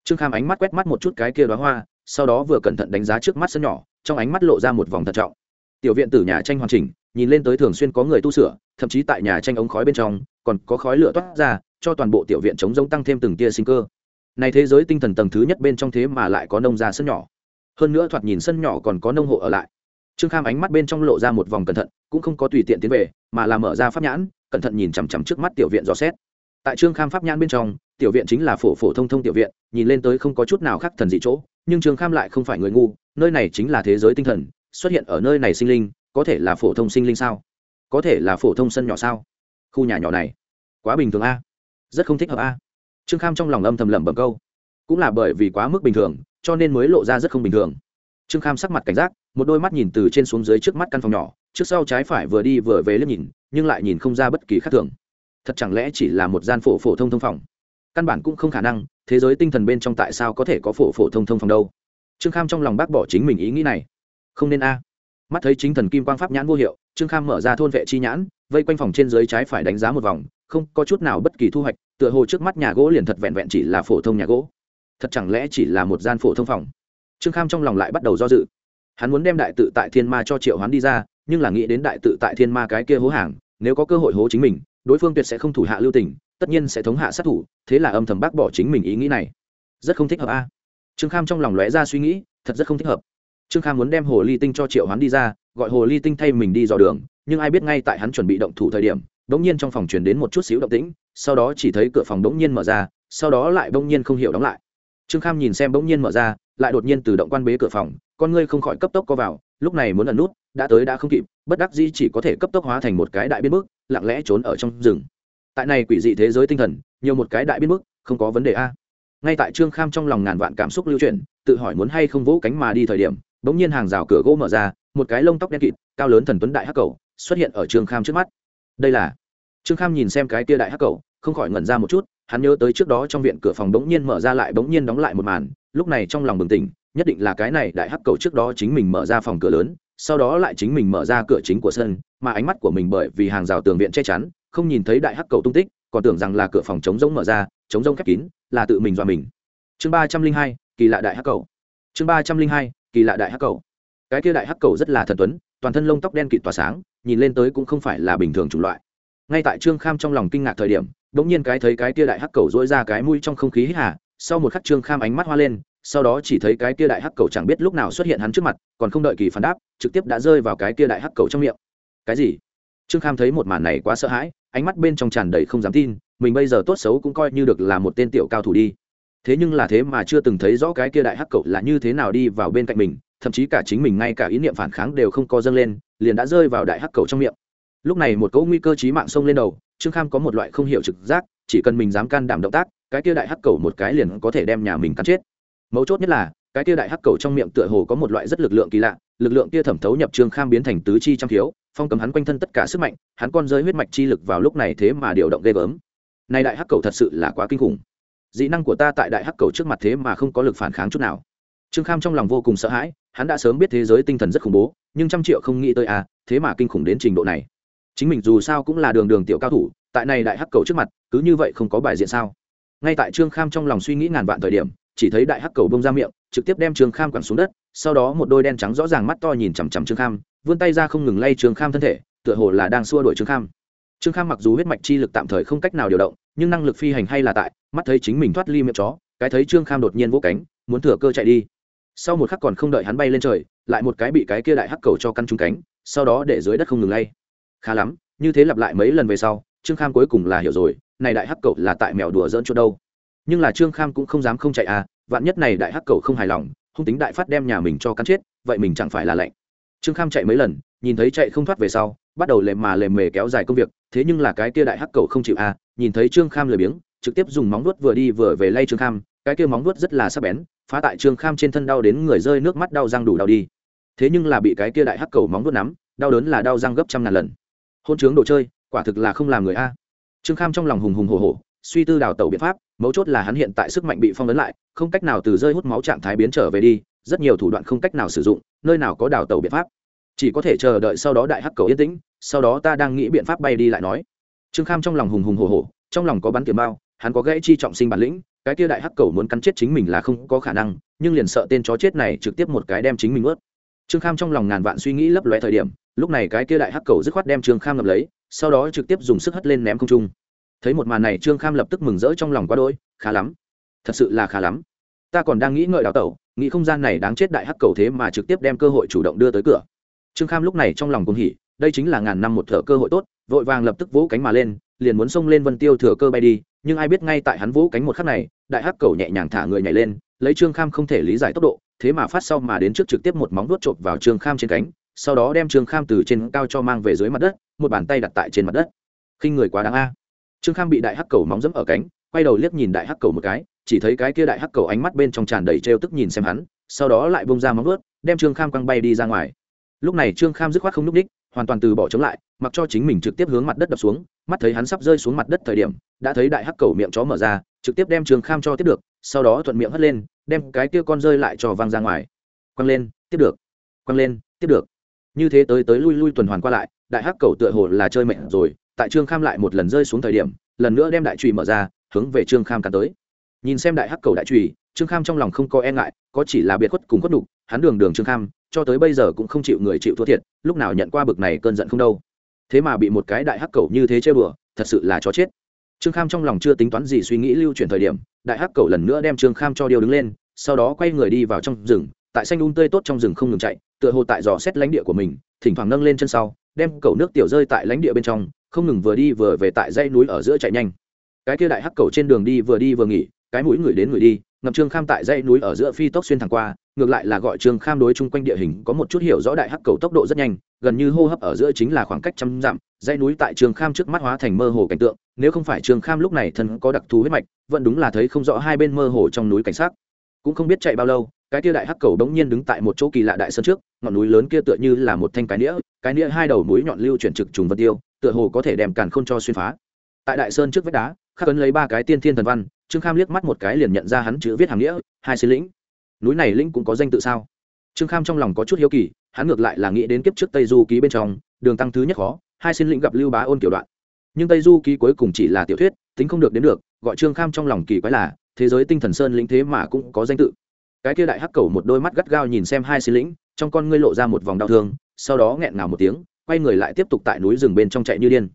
Trương kham ánh mắt quét mắt một chút cái kia đó hoa, sau đó vừa cẩn thận đánh giá trước mắt sân nhỏ, trong ánh mắt lộ ra một vòng thận trọng. Tiểu viện từ nhà tranh hoàn chỉnh nhìn lên tới thường xuyên có người tu sửa, thậm chí tại nhà tranh ống khói bên trong, còn có khói lửa toát ra, cho toàn bộ tiểu viện chống giống tăng thêm từng tia sinh cơ. Này thế giới tinh thần tầng thứ nhất bên trong thế mà lại có nông gia sân nhỏ. Hơn nữa thoạt nhìn sân nhỏ còn có nông hộ ở lại. Trương kham ánh mắt bên trong lộ ra một vòng cẩn thận, cũng không có tùy tiện tiến về, mà là mở ra pháp nhãn, cẩn thận nhìn chằm chằm trước mắt tiểu viện dò xét. Tại trương kham pháp nhãn bên trong, tiểu viện chính là phổ phổ thông thông tiểu viện, nhìn lên tới không có chút nào khác thần dị chỗ, nhưng trương kham lại không phải người ngu, nơi này chính là thế giới tinh thần, xuất hiện ở nơi này sinh linh có thể là phổ thông sinh linh sao? Có thể là phổ thông sân nhỏ sao? Khu nhà nhỏ này, quá bình thường a. Rất không thích hợp a. Trương kham trong lòng âm thầm lẩm bẩm câu. Cũng là bởi vì quá mức bình thường, cho nên mới lộ ra rất không bình thường. Trương kham sắc mặt cảnh giác, một đôi mắt nhìn từ trên xuống dưới trước mắt căn phòng nhỏ, trước sau trái phải vừa đi vừa về liếc nhìn, nhưng lại nhìn không ra bất kỳ khác thường. Thật chẳng lẽ chỉ là một gian phổ phổ thông thông phòng? Căn bản cũng không khả năng, thế giới tinh thần bên trong tại sao có thể có phổ phổ thông thông phòng đâu? Trương kham trong lòng bác bỏ chính mình ý nghĩ này. Không nên a mắt thấy chính thần kim quang pháp nhãn vô hiệu, trương kham mở ra thôn vệ chi nhãn, vây quanh phòng trên dưới trái phải đánh giá một vòng, không có chút nào bất kỳ thu hoạch, tựa hồ trước mắt nhà gỗ liền thật vẹn vẹn chỉ là phổ thông nhà gỗ. Thật chẳng lẽ chỉ là một gian phổ thông phòng? Trương kham trong lòng lại bắt đầu do dự. Hắn muốn đem đại tự tại thiên ma cho triệu hắn đi ra, nhưng là nghĩ đến đại tự tại thiên ma cái kia hố hàng, nếu có cơ hội hố chính mình, đối phương tuyệt sẽ không thủ hạ lưu tình, tất nhiên sẽ thống hạ sát thủ, thế là âm thầm bác bỏ chính mình ý nghĩ này. Rất không thích hợp a. Trương kham trong lòng lóe ra suy nghĩ, thật rất không thích hợp trương kham muốn đem hồ ly tinh cho triệu Hoán đi ra, gọi hồ ly tinh thay mình đi dò đường, nhưng ai biết ngay tại hắn chuẩn bị động thủ thời điểm đ ỗ n g nhiên trong phòng truyền đến một chút xíu động tĩnh, sau đó chỉ thấy cửa phòng đ ỗ n g nhiên mở ra, sau đó lại bỗng nhiên không hiểu đóng lại. Trương kham nhìn xem bỗng nhiên mở ra, lại đột nhiên từ động quan bế cửa phòng, con ngươi không khỏi cấp tốc co vào, lúc này muốn ẩn nút, đã tới đã không kịp, bất đắc dĩ chỉ có thể cấp tốc hóa thành một cái đại biến mức lặng lẽ trốn ở trong rừng. Tại này quỷ dị thế giới tinh thần, nhiều một cái đại biến mức không có vấn đề a. Ngay tại trương kham trong lòng ngàn vạn cảm xúc lưu chuyển, tự hỏi muốn hay không vỗ cánh mà đi thời điểm bỗng nhiên hàng rào cửa gỗ mở ra, một cái lông tóc đen kịt, cao lớn thần tuấn đại hắc cầu, xuất hiện ở trương kham trước mắt. Đây là trương kham nhìn xem cái tia đại hắc cầu, không khỏi ngẩn ra một chút, hắn nhớ tới trước đó trong viện cửa phòng bỗng nhiên mở ra lại bỗng nhiên đóng lại một màn, lúc này trong lòng bừng tỉnh, nhất định là cái này đại hắc cầu trước đó chính mình mở ra phòng cửa lớn, sau đó lại chính mình mở ra cửa chính của sân, mà ánh mắt của mình bởi vì hàng rào tường viện che chắn, không nhìn thấy đại hắc cầu tung tích, còn tưởng rằng là cửa phòng chống rỗng mở ra chống rỗng khép kín, là tự mình dọa mình. Chương ba trăm linh hai, kỳ lạ đại hắc cầu. Chương ba trăm linh hai kỳ lạ đại hắc cầu. Cái kia đại hắc cầu rất là thần tuấn, toàn thân lông tóc đen kịt tỏa sáng, nhìn lên tới cũng không phải là bình thường chủng loại. Ngay tại trương kham trong lòng kinh ngạc thời điểm đ ỗ n g nhiên cái thấy cái kia đại hắc cầu dỗi ra cái mũi trong không khí hít hà, sau một khắc trương kham ánh mắt hoa lên, sau đó chỉ thấy cái kia đại hắc cầu chẳng biết lúc nào xuất hiện hắn trước mặt, còn không đợi kỳ phản đáp, trực tiếp đã rơi vào cái kia đại hắc cầu trong miệng. Cái gì? Trương kham thấy một màn này quá sợ hãi, ánh mắt bên trong tràn đầy không dám tin, mình bây giờ tốt xấu cũng coi như được là một tên tiểu cao thủ đi thế nhưng là thế mà chưa từng thấy rõ cái kia đại hắc cậu là như thế nào đi vào bên cạnh mình, thậm chí cả chính mình ngay cả ý niệm phản kháng đều không có dâng lên, liền đã rơi vào đại hắc cậu trong miệng. Lúc này một cỗ nguy cơ chí mạng xông lên đầu, trương kham có một loại không hiểu trực giác, chỉ cần mình dám can đảm động tác, cái kia đại hắc cậu một cái liền có thể đem nhà mình cắn chết. Mấu chốt nhất là, cái kia đại hắc cầu trong miệng tựa hồ có một loại rất lực lượng kỳ lạ, lực lượng kia thẩm thấu nhập trương kham biến thành tứ chi trong thiếu, phong cầm hắn quanh thân tất cả sức mạnh, hắn con rơi huyết mạch chi lực vào lúc này thế mà điều động ghê gớm. Nay đại hắc cầu thật sự là quá kinh khủng dị năng của ta tại đại hắc cầu trước mặt thế mà không có lực phản kháng chút nào. Trương kham trong lòng vô cùng sợ hãi, hắn đã sớm biết thế giới tinh thần rất khủng bố, nhưng trăm triệu không nghĩ tới à thế mà kinh khủng đến trình độ này. Chính mình dù sao cũng là đường đường tiểu cao thủ, tại này đại hắc cầu trước mặt, cứ như vậy không có bài diện sao? Ngay tại trương kham trong lòng suy nghĩ ngàn vạn thời điểm, chỉ thấy đại hắc cầu bông ra miệng, trực tiếp đem trương kham quẳng xuống đất, sau đó một đôi đen trắng rõ ràng mắt to nhìn chằm chằm trương kham, vươn tay ra không ngừng lay trương kham thân thể, tựa hồ là đang xua đuổi trương kham trương kham mặc dù huyết mạch chi lực tạm thời không cách nào điều động, nhưng năng lực phi hành hay là tại, mắt thấy chính mình thoát ly miệng chó, cái thấy trương kham đột nhiên vỗ cánh, muốn thừa cơ chạy đi. Sau một khắc còn không đợi hắn bay lên trời, lại một cái bị cái kia đại hắc cầu cho căn trúng cánh, sau đó để dưới đất không ngừng lay. Khá lắm, như thế lặp lại mấy lần về sau, trương kham cuối cùng là hiểu rồi, này đại hắc cầu là tại mèo đùa dỡn chỗ đâu. Nhưng là trương kham cũng không dám không chạy à vạn nhất này đại hắc cầu không hài lòng, hung tính đại phát đem nhà mình cho cắn chết, vậy mình chẳng phải là lạnh. Trương kham chạy mấy lần, nhìn thấy chạy không thoát về sau bắt đầu lề mà lề mề kéo dài công việc, thế nhưng là cái kia đại hắc cầu không chịu à nhìn thấy trương kham lười biếng, trực tiếp dùng móng vuốt vừa đi vừa về lay trương kham, cái kia móng vuốt rất là sắc bén, phá tại trương kham trên thân đau đến người rơi nước mắt đau răng đủ đau đi. Thế nhưng là bị cái kia đại hắc cầu móng vuốt nắm, đau đớn là đau răng gấp trăm ngàn lần. Hôn trướng đồ chơi, quả thực là không làm người a. Trương kham trong lòng hùng hùng hồ hồ suy tư đào tẩu biện pháp, mấu chốt là hắn hiện tại sức mạnh bị phong ấn lại, không cách nào từ rơi hút máu trạng thái biến trở về đi, rất nhiều thủ đoạn không cách nào sử dụng, nơi nào có đào tẩu biện pháp chỉ có thể chờ đợi sau đó đại hắc cầu yên tĩnh, sau đó ta đang nghĩ biện pháp bay đi lại nói. Trương kham trong lòng hùng hùng hồ hồ trong lòng có bắn kiểm bao, hắn có gãy chi trọng sinh bản lĩnh, cái kia đại hắc cầu muốn cắn chết chính mình là không có khả năng, nhưng liền sợ tên chó chết này trực tiếp một cái đem chính mình ướt. Trương kham trong lòng ngàn vạn suy nghĩ lấp lóe thời điểm, lúc này cái kia đại hắc cầu dứt khoát đem trương kham ngập lấy, sau đó trực tiếp dùng sức hất lên ném không trung. Thấy một màn này, trương kham lập tức mừng rỡ trong lòng quá đỗi, khá lắm. Thật sự là khá lắm. Ta còn đang nghĩ ngợi đào tẩu, nghĩ không gian này đáng chết đại hắc cầu thế mà trực tiếp đem cơ hội chủ động đưa tới cửa trương kham lúc này trong lòng cũng hỉ, đây chính là ngàn năm một thợ cơ hội tốt, vội vàng lập tức vỗ cánh mà lên, liền muốn xông lên vân tiêu thừa cơ bay đi, nhưng ai biết ngay tại hắn vỗ cánh một khắc này, đại hắc cầu nhẹ nhàng thả người nhảy lên, lấy trương kham không thể lý giải tốc độ, thế mà phát sau mà đến trước trực tiếp một móng vuốt chộp vào trương kham trên cánh, sau đó đem trương kham từ trên cao cho mang về dưới mặt đất, một bàn tay đặt tại trên mặt đất. Khinh người quá đáng a. Trương kham bị đại hắc cầu móng dẫm ở cánh, quay đầu liếc nhìn đại hắc cầu một cái, chỉ thấy cái kia đại hắc cầu ánh mắt bên trong tràn đầy trêu tức nhìn xem hắn, sau đó lại bông ra móng vuốt, đem trương kham quăng bay đi ra ngoài lúc này trương kham dứt khoát không n ú c ních hoàn toàn từ bỏ chống lại, mặc cho chính mình trực tiếp hướng mặt đất đập xuống, mắt thấy hắn sắp rơi xuống mặt đất thời điểm, đã thấy đại hắc cầu miệng chó mở ra, trực tiếp đem trương kham cho tiếp được, sau đó thuận miệng hất lên, đem cái kia con rơi lại cho văng ra ngoài. Quăng lên, tiếp được. Quăng lên, tiếp được. Như thế tới tới lui lui tuần hoàn qua lại, đại hắc cầu tựa hồ là chơi mệnh rồi, tại trương kham lại một lần rơi xuống thời điểm, lần nữa đem đại trùy mở ra, hướng về trương kham cắn tới. Nhìn xem đại hắc cầu đại trùy, trương kham trong lòng không có e ngại, có chỉ là biệt khuất cùng khuất đục hắn đường đường trương kham cho tới bây giờ cũng không chịu người chịu thua thiệt, lúc nào nhận qua bực này cơn giận không đâu. Thế mà bị một cái đại hắc cầu như thế chơi bừa thật sự là chó chết. Trương kham trong lòng chưa tính toán gì suy nghĩ lưu chuyển thời điểm, đại hắc cầu lần nữa đem trương kham cho điều đứng lên, sau đó quay người đi vào trong rừng, tại xanh un um tươi tốt trong rừng không ngừng chạy, tựa hồ tại dò xét lãnh địa của mình, thỉnh thoảng nâng lên chân sau, đem cầu nước tiểu rơi tại lãnh địa bên trong, không ngừng vừa đi vừa về tại dãy núi ở giữa chạy nhanh. Cái kia đại hắc cầu trên đường đi vừa đi vừa nghỉ, cái mũi người đến người đi Ngầm trương kham tại dãy núi ở giữa phi tốc xuyên thẳng qua, ngược lại là gọi trương kham đối chung quanh địa hình có một chút hiểu rõ đại hắc cầu tốc độ rất nhanh, gần như hô hấp ở giữa chính là khoảng cách trăm dặm, dãy núi tại trương kham trước mắt hóa thành mơ hồ cảnh tượng, nếu không phải trương kham lúc này thân có đặc thù huyết mạch, vẫn đúng là thấy không rõ hai bên mơ hồ trong núi cảnh sát cũng không biết chạy bao lâu, cái kia đại hắc cầu đống nhiên đứng tại một chỗ kỳ lạ đại sơn trước, ngọn núi lớn kia tựa như là một thanh cái nĩa cái nĩa hai đầu núi nhọn lưu chuyển trực trùng vân tiêu, tựa hồ có thể đem càn khôn cho xuyên phá. Tại đại sơn trước vách đá, khắc ấn lấy ba cái tiên thiên thần văn trương kham liếc mắt một cái liền nhận ra hắn chữ viết hàng nghĩa, hai xin lĩnh. Núi này lĩnh cũng có danh tự sao? Trương kham trong lòng có chút hiếu kỳ, hắn ngược lại là nghĩ đến kiếp trước tây du ký bên trong, đường tăng thứ nhất khó, hai xin lĩnh gặp lưu bá ôn kiểu đoạn. Nhưng tây du ký cuối cùng chỉ là tiểu thuyết, tính không được đến được, gọi trương kham trong lòng kỳ quái là, thế giới tinh thần sơn lĩnh thế mà cũng có danh tự. Cái kia đại hắc cầu một đôi mắt gắt gao nhìn xem hai xin lĩnh, trong con ngươi lộ ra một vòng đau thương, sau đó nghẹn ngào một tiếng, quay người lại tiếp tục tại núi rừng bên trong chạy như điên.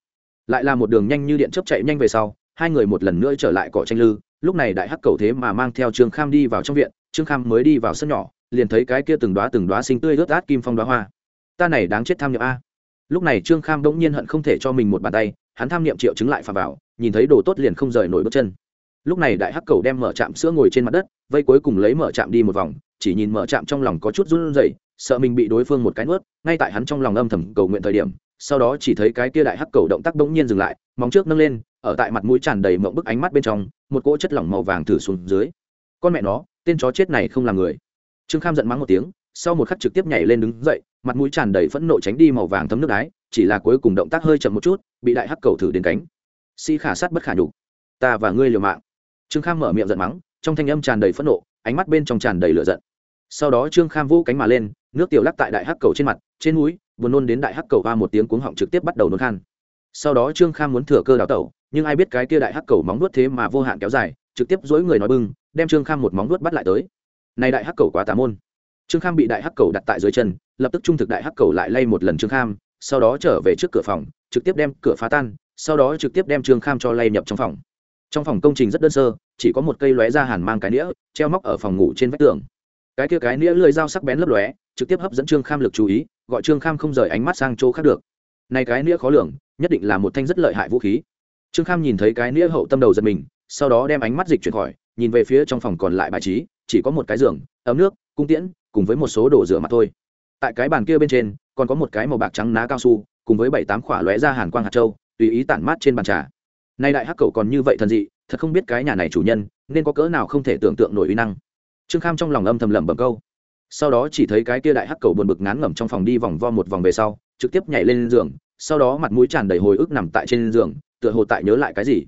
Lại là một đường nhanh như điện chớp chạy nhanh về sau hai người một lần nữa trở lại cỏ tranh lư, lúc này đại hắc cầu thế mà mang theo trương kham đi vào trong viện, trương kham mới đi vào sân nhỏ, liền thấy cái kia từng đoá từng đoá sinh tươi ướt át kim phong đoá hoa. Ta này đáng chết tham nhậm a. Lúc này trương kham bỗng nhiên hận không thể cho mình một bàn tay, hắn tham niệm triệu chứng lại phà vào, nhìn thấy đồ tốt liền không rời nổi bước chân. Lúc này đại hắc cầu đem mở trạm sữa ngồi trên mặt đất, vây cuối cùng lấy mở trạm đi một vòng, chỉ nhìn mở trạm trong lòng có chút run rẩy, sợ mình bị đối phương một cái nuốt, ngay tại hắn trong lòng âm thầm cầu nguyện thời điểm, sau đó chỉ thấy cái kia đại hắc cầu động tác bỗng nhiên dừng lại, móng trước nâng lên ở tại mặt mũi tràn đầy mộng bức ánh mắt bên trong, một cỗ chất lỏng màu vàng thử xuống dưới. Con mẹ nó, tên chó chết này không là người. Trương kham giận mắng một tiếng, sau một khắc trực tiếp nhảy lên đứng dậy, mặt mũi tràn đầy phẫn nộ tránh đi màu vàng thấm nước đái chỉ là cuối cùng động tác hơi chậm một chút, bị đại hắc cầu thử đến cánh. Si khả sát bất khả nhục. Ta và ngươi liều mạng. Trương kham mở miệng giận mắng, trong thanh âm tràn đầy phẫn nộ, ánh mắt bên trong tràn đầy lửa giận. Sau đó trương kham vũ cánh mà lên, nước tiểu lắc tại đại hắc cầu trên mặt, trên núi buồn nôn đến đại hắc cầu va một tiếng cuống họng trực tiếp bắt đầu nôn khan. Sau đó trương kham muốn thừa cơ đào tẩu nhưng ai biết cái kia đại hắc cầu móng nuốt thế mà vô hạn kéo dài, trực tiếp dối người nói bưng, đem trương kham một móng nuốt bắt lại tới. Này đại hắc cầu quá tà môn. Trương kham bị đại hắc cầu đặt tại dưới chân, lập tức trung thực đại hắc cầu lại lay một lần trương kham, sau đó trở về trước cửa phòng, trực tiếp đem cửa phá tan, sau đó trực tiếp đem trương kham cho lay nhập trong phòng. Trong phòng công trình rất đơn sơ, chỉ có một cây lóe ra hàn mang cái nĩa, treo móc ở phòng ngủ trên vách tường. Cái kia cái nĩa lưỡi dao sắc bén lấp lóe, trực tiếp hấp dẫn trương kham lực chú ý, gọi trương kham không rời ánh mắt sang chỗ khác được. Này cái nĩa khó lường, nhất định là một thanh rất lợi hại vũ khí trương kham nhìn thấy cái nĩa hậu tâm đầu giật mình, sau đó đem ánh mắt dịch chuyển khỏi, nhìn về phía trong phòng còn lại bài trí, chỉ có một cái giường, ấm nước, cung tiễn, cùng với một số đồ rửa mặt thôi. Tại cái bàn kia bên trên, còn có một cái màu bạc trắng ná cao su, cùng với bảy tám khỏa lóe ra hàn quang hạt châu, tùy ý tản mát trên bàn trà. Nay đại hắc cầu còn như vậy thần dị, thật không biết cái nhà này chủ nhân, nên có cỡ nào không thể tưởng tượng nổi uy năng. Trương kham trong lòng âm thầm lẩm bẩm câu. Sau đó chỉ thấy cái kia đại hắc cầu buồn bực ngán ngẩm trong phòng đi vòng vo một vòng về sau, trực tiếp nhảy lên giường, sau đó mặt mũi tràn đầy hồi ức nằm tại trên giường tựa hồ tại nhớ lại cái gì.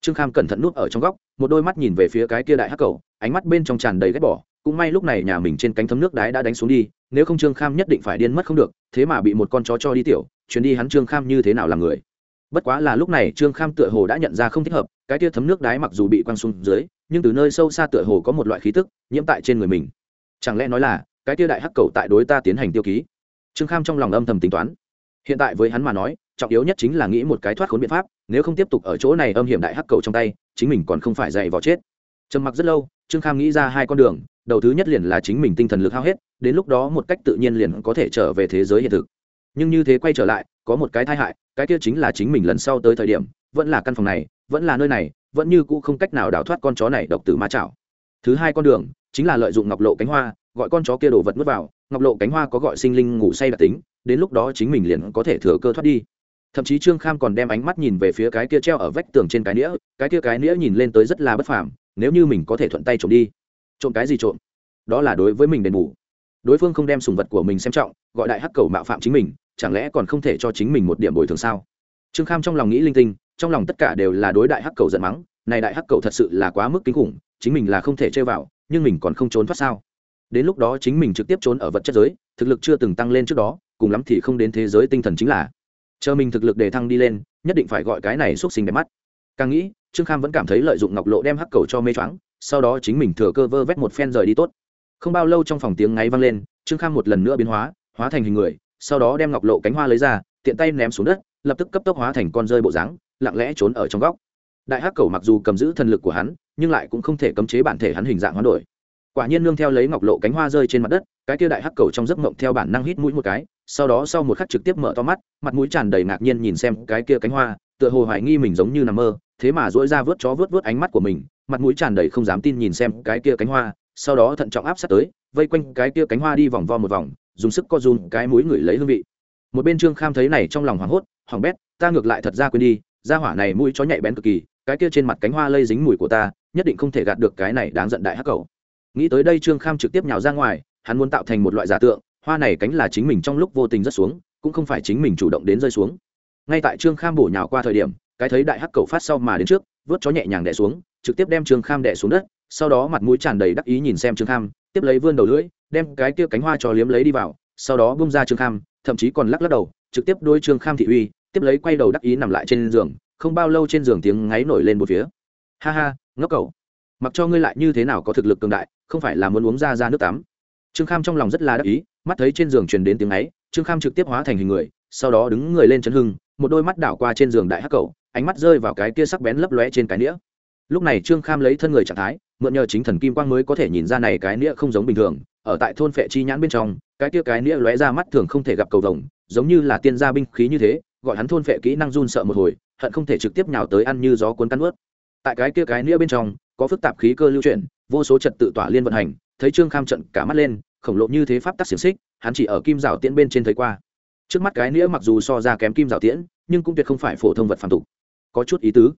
Trương kham cẩn thận nút ở trong góc, một đôi mắt nhìn về phía cái kia đại hắc cầu, ánh mắt bên trong tràn đầy ghét bỏ, cũng may lúc này nhà mình trên cánh thấm nước đái đã đánh xuống đi, nếu không trương kham nhất định phải điên mất không được, thế mà bị một con chó cho đi tiểu, chuyến đi hắn trương kham như thế nào làm người. Bất quá là lúc này trương kham tựa hồ đã nhận ra không thích hợp, cái tia thấm nước đái mặc dù bị quăng xuống dưới, nhưng từ nơi sâu xa tựa hồ có một loại khí tức, nhiễm tại trên người mình. Chẳng lẽ nói là, cái tia đại hắc cầu tại đối ta tiến hành tiêu ký? Trương kham trong lòng âm thầm tính toán. Hiện tại với hắn mà nói trọng yếu nhất chính là nghĩ một cái thoát khốn biện pháp, nếu không tiếp tục ở chỗ này âm hiểm đại hắc cầu trong tay, chính mình còn không phải dày vào chết. Trầm mặc rất lâu, trương kham nghĩ ra hai con đường, đầu thứ nhất liền là chính mình tinh thần lực hao hết, đến lúc đó một cách tự nhiên liền có thể trở về thế giới hiện thực. Nhưng như thế quay trở lại, có một cái tai hại, cái kia chính là chính mình lần sau tới thời điểm, vẫn là căn phòng này, vẫn là nơi này, vẫn như cũ không cách nào đào thoát con chó này độc tử ma chảo. Thứ hai con đường, chính là lợi dụng ngọc lộ cánh hoa, gọi con chó kia đổ vật nuốt vào, ngọc lộ cánh hoa có gọi sinh linh ngủ say đặc tính, đến lúc đó chính mình liền có thể thừa cơ thoát đi thậm chí trương kham còn đem ánh mắt nhìn về phía cái kia treo ở vách tường trên cái nĩa, cái kia cái nĩa nhìn lên tới rất là bất phàm, nếu như mình có thể thuận tay trộm đi. Trộm cái gì trộm? Đó là đối với mình đền bù. Đối phương không đem sùng vật của mình xem trọng, gọi đại hắc cầu mạo phạm chính mình, chẳng lẽ còn không thể cho chính mình một điểm bồi thường sao? Trương kham trong lòng nghĩ linh tinh, trong lòng tất cả đều là đối đại hắc cầu giận mắng, này đại hắc cầu thật sự là quá mức kinh khủng, chính mình là không thể chơi vào, nhưng mình còn không trốn thoát sao? Đến lúc đó chính mình trực tiếp trốn ở vật chất giới, thực lực chưa từng tăng lên trước đó, cùng lắm thì không đến thế giới tinh thần chính là chờ mình thực lực để thăng đi lên, nhất định phải gọi cái này xúc sinh đẹp mắt. Càng nghĩ, trương kham vẫn cảm thấy lợi dụng ngọc lộ đem hắc cầu cho mê choáng, sau đó chính mình thừa cơ vơ vét một phen rời đi tốt. Không bao lâu trong phòng tiếng ngáy vang lên, trương kham một lần nữa biến hóa hóa thành hình người, sau đó đem ngọc lộ cánh hoa lấy ra, tiện tay ném xuống đất, lập tức cấp tốc hóa thành con rơi bộ dáng, lặng lẽ trốn ở trong góc. Đại hắc cầu mặc dù cầm giữ thần lực của hắn, nhưng lại cũng không thể cấm chế bản thể hắn hình dạng hoán đổi. Quả nhiên nương theo lấy ngọc lộ cánh hoa rơi trên mặt đất, cái kia đại hắc cầu trong giấc mộng theo bản năng hít mũi một cái sau đó sau một khắc trực tiếp mở to mắt, mặt mũi tràn đầy ngạc nhiên nhìn xem cái kia cánh hoa, tựa hồ hoài nghi mình giống như nằm mơ, thế mà dỗi ra vớt chó vớt vớt ánh mắt của mình, mặt mũi tràn đầy không dám tin nhìn xem cái kia cánh hoa, sau đó thận trọng áp sát tới, vây quanh cái kia cánh hoa đi vòng vo một vòng, dùng sức co run cái mũi ngửi lấy hương vị. Một bên trương kham thấy này trong lòng hoảng hốt hoảng bét, ta ngược lại thật ra quên đi ra hỏa này mũi chó nhạy bén cực kỳ, cái kia trên mặt cánh hoa lây dính mùi của ta, nhất định không thể gạt được cái này đáng giận đại hắc cầu nghĩ tới đây trương kham trực tiếp nhào ra ngoài, hắn muốn tạo thành một loại giả tượng hoa này cánh là chính mình trong lúc vô tình rất xuống, cũng không phải chính mình chủ động đến rơi xuống. Ngay tại trương kham bổ nhào qua thời điểm, cái thấy đại hắc cầu phát sau mà đến trước, vớt chó nhẹ nhàng đẻ xuống, trực tiếp đem trương kham đẻ xuống đất, sau đó mặt mũi tràn đầy đắc ý nhìn xem trương kham, tiếp lấy vươn đầu lưỡi, đem cái kia cánh hoa cho liếm lấy đi vào, sau đó bung ra trương kham, thậm chí còn lắc lắc đầu, trực tiếp đôi trương kham thị uy, tiếp lấy quay đầu đắc ý nằm lại trên giường, không bao lâu trên giường tiếng ngáy nổi lên một phía. Ha ha, ngốc cầu mặc cho ngươi lại như thế nào có thực lực cường đại, không phải là muốn uống ra ra nước tắm. Trương kham trong lòng rất là đắc ý mắt thấy trên giường truyền đến tiếng ấy, trương kham trực tiếp hóa thành hình người, sau đó đứng người lên chấn hưng, một đôi mắt đảo qua trên giường đại hắc cầu ánh mắt rơi vào cái kia sắc bén lấp lóe trên cái nĩa. Lúc này trương kham lấy thân người trạng thái, mượn nhờ chính thần kim quang mới có thể nhìn ra này cái nĩa không giống bình thường, ở tại thôn phệ chi nhãn bên trong, cái kia cái nĩa lóe ra mắt thường không thể gặp cầu vồng, giống như là tiên gia binh khí như thế, gọi hắn thôn phệ kỹ năng run sợ một hồi, hận không thể trực tiếp nhào tới ăn như gió cuốn cắn ướt. Tại cái kia cái nĩa bên trong, có phức tạp khí cơ lưu chuyển, vô số trật tự tỏa liên vận hành, thấy trương kham trận cả mắt lên khổng lồ như thế pháp tắc xiềng xích, hắn chỉ ở kim rào tiễn bên trên thấy qua. Trước mắt cái nĩa mặc dù so ra kém kim rào tiễn, nhưng cũng tuyệt không phải phổ thông vật phản tục. Có chút ý tứ.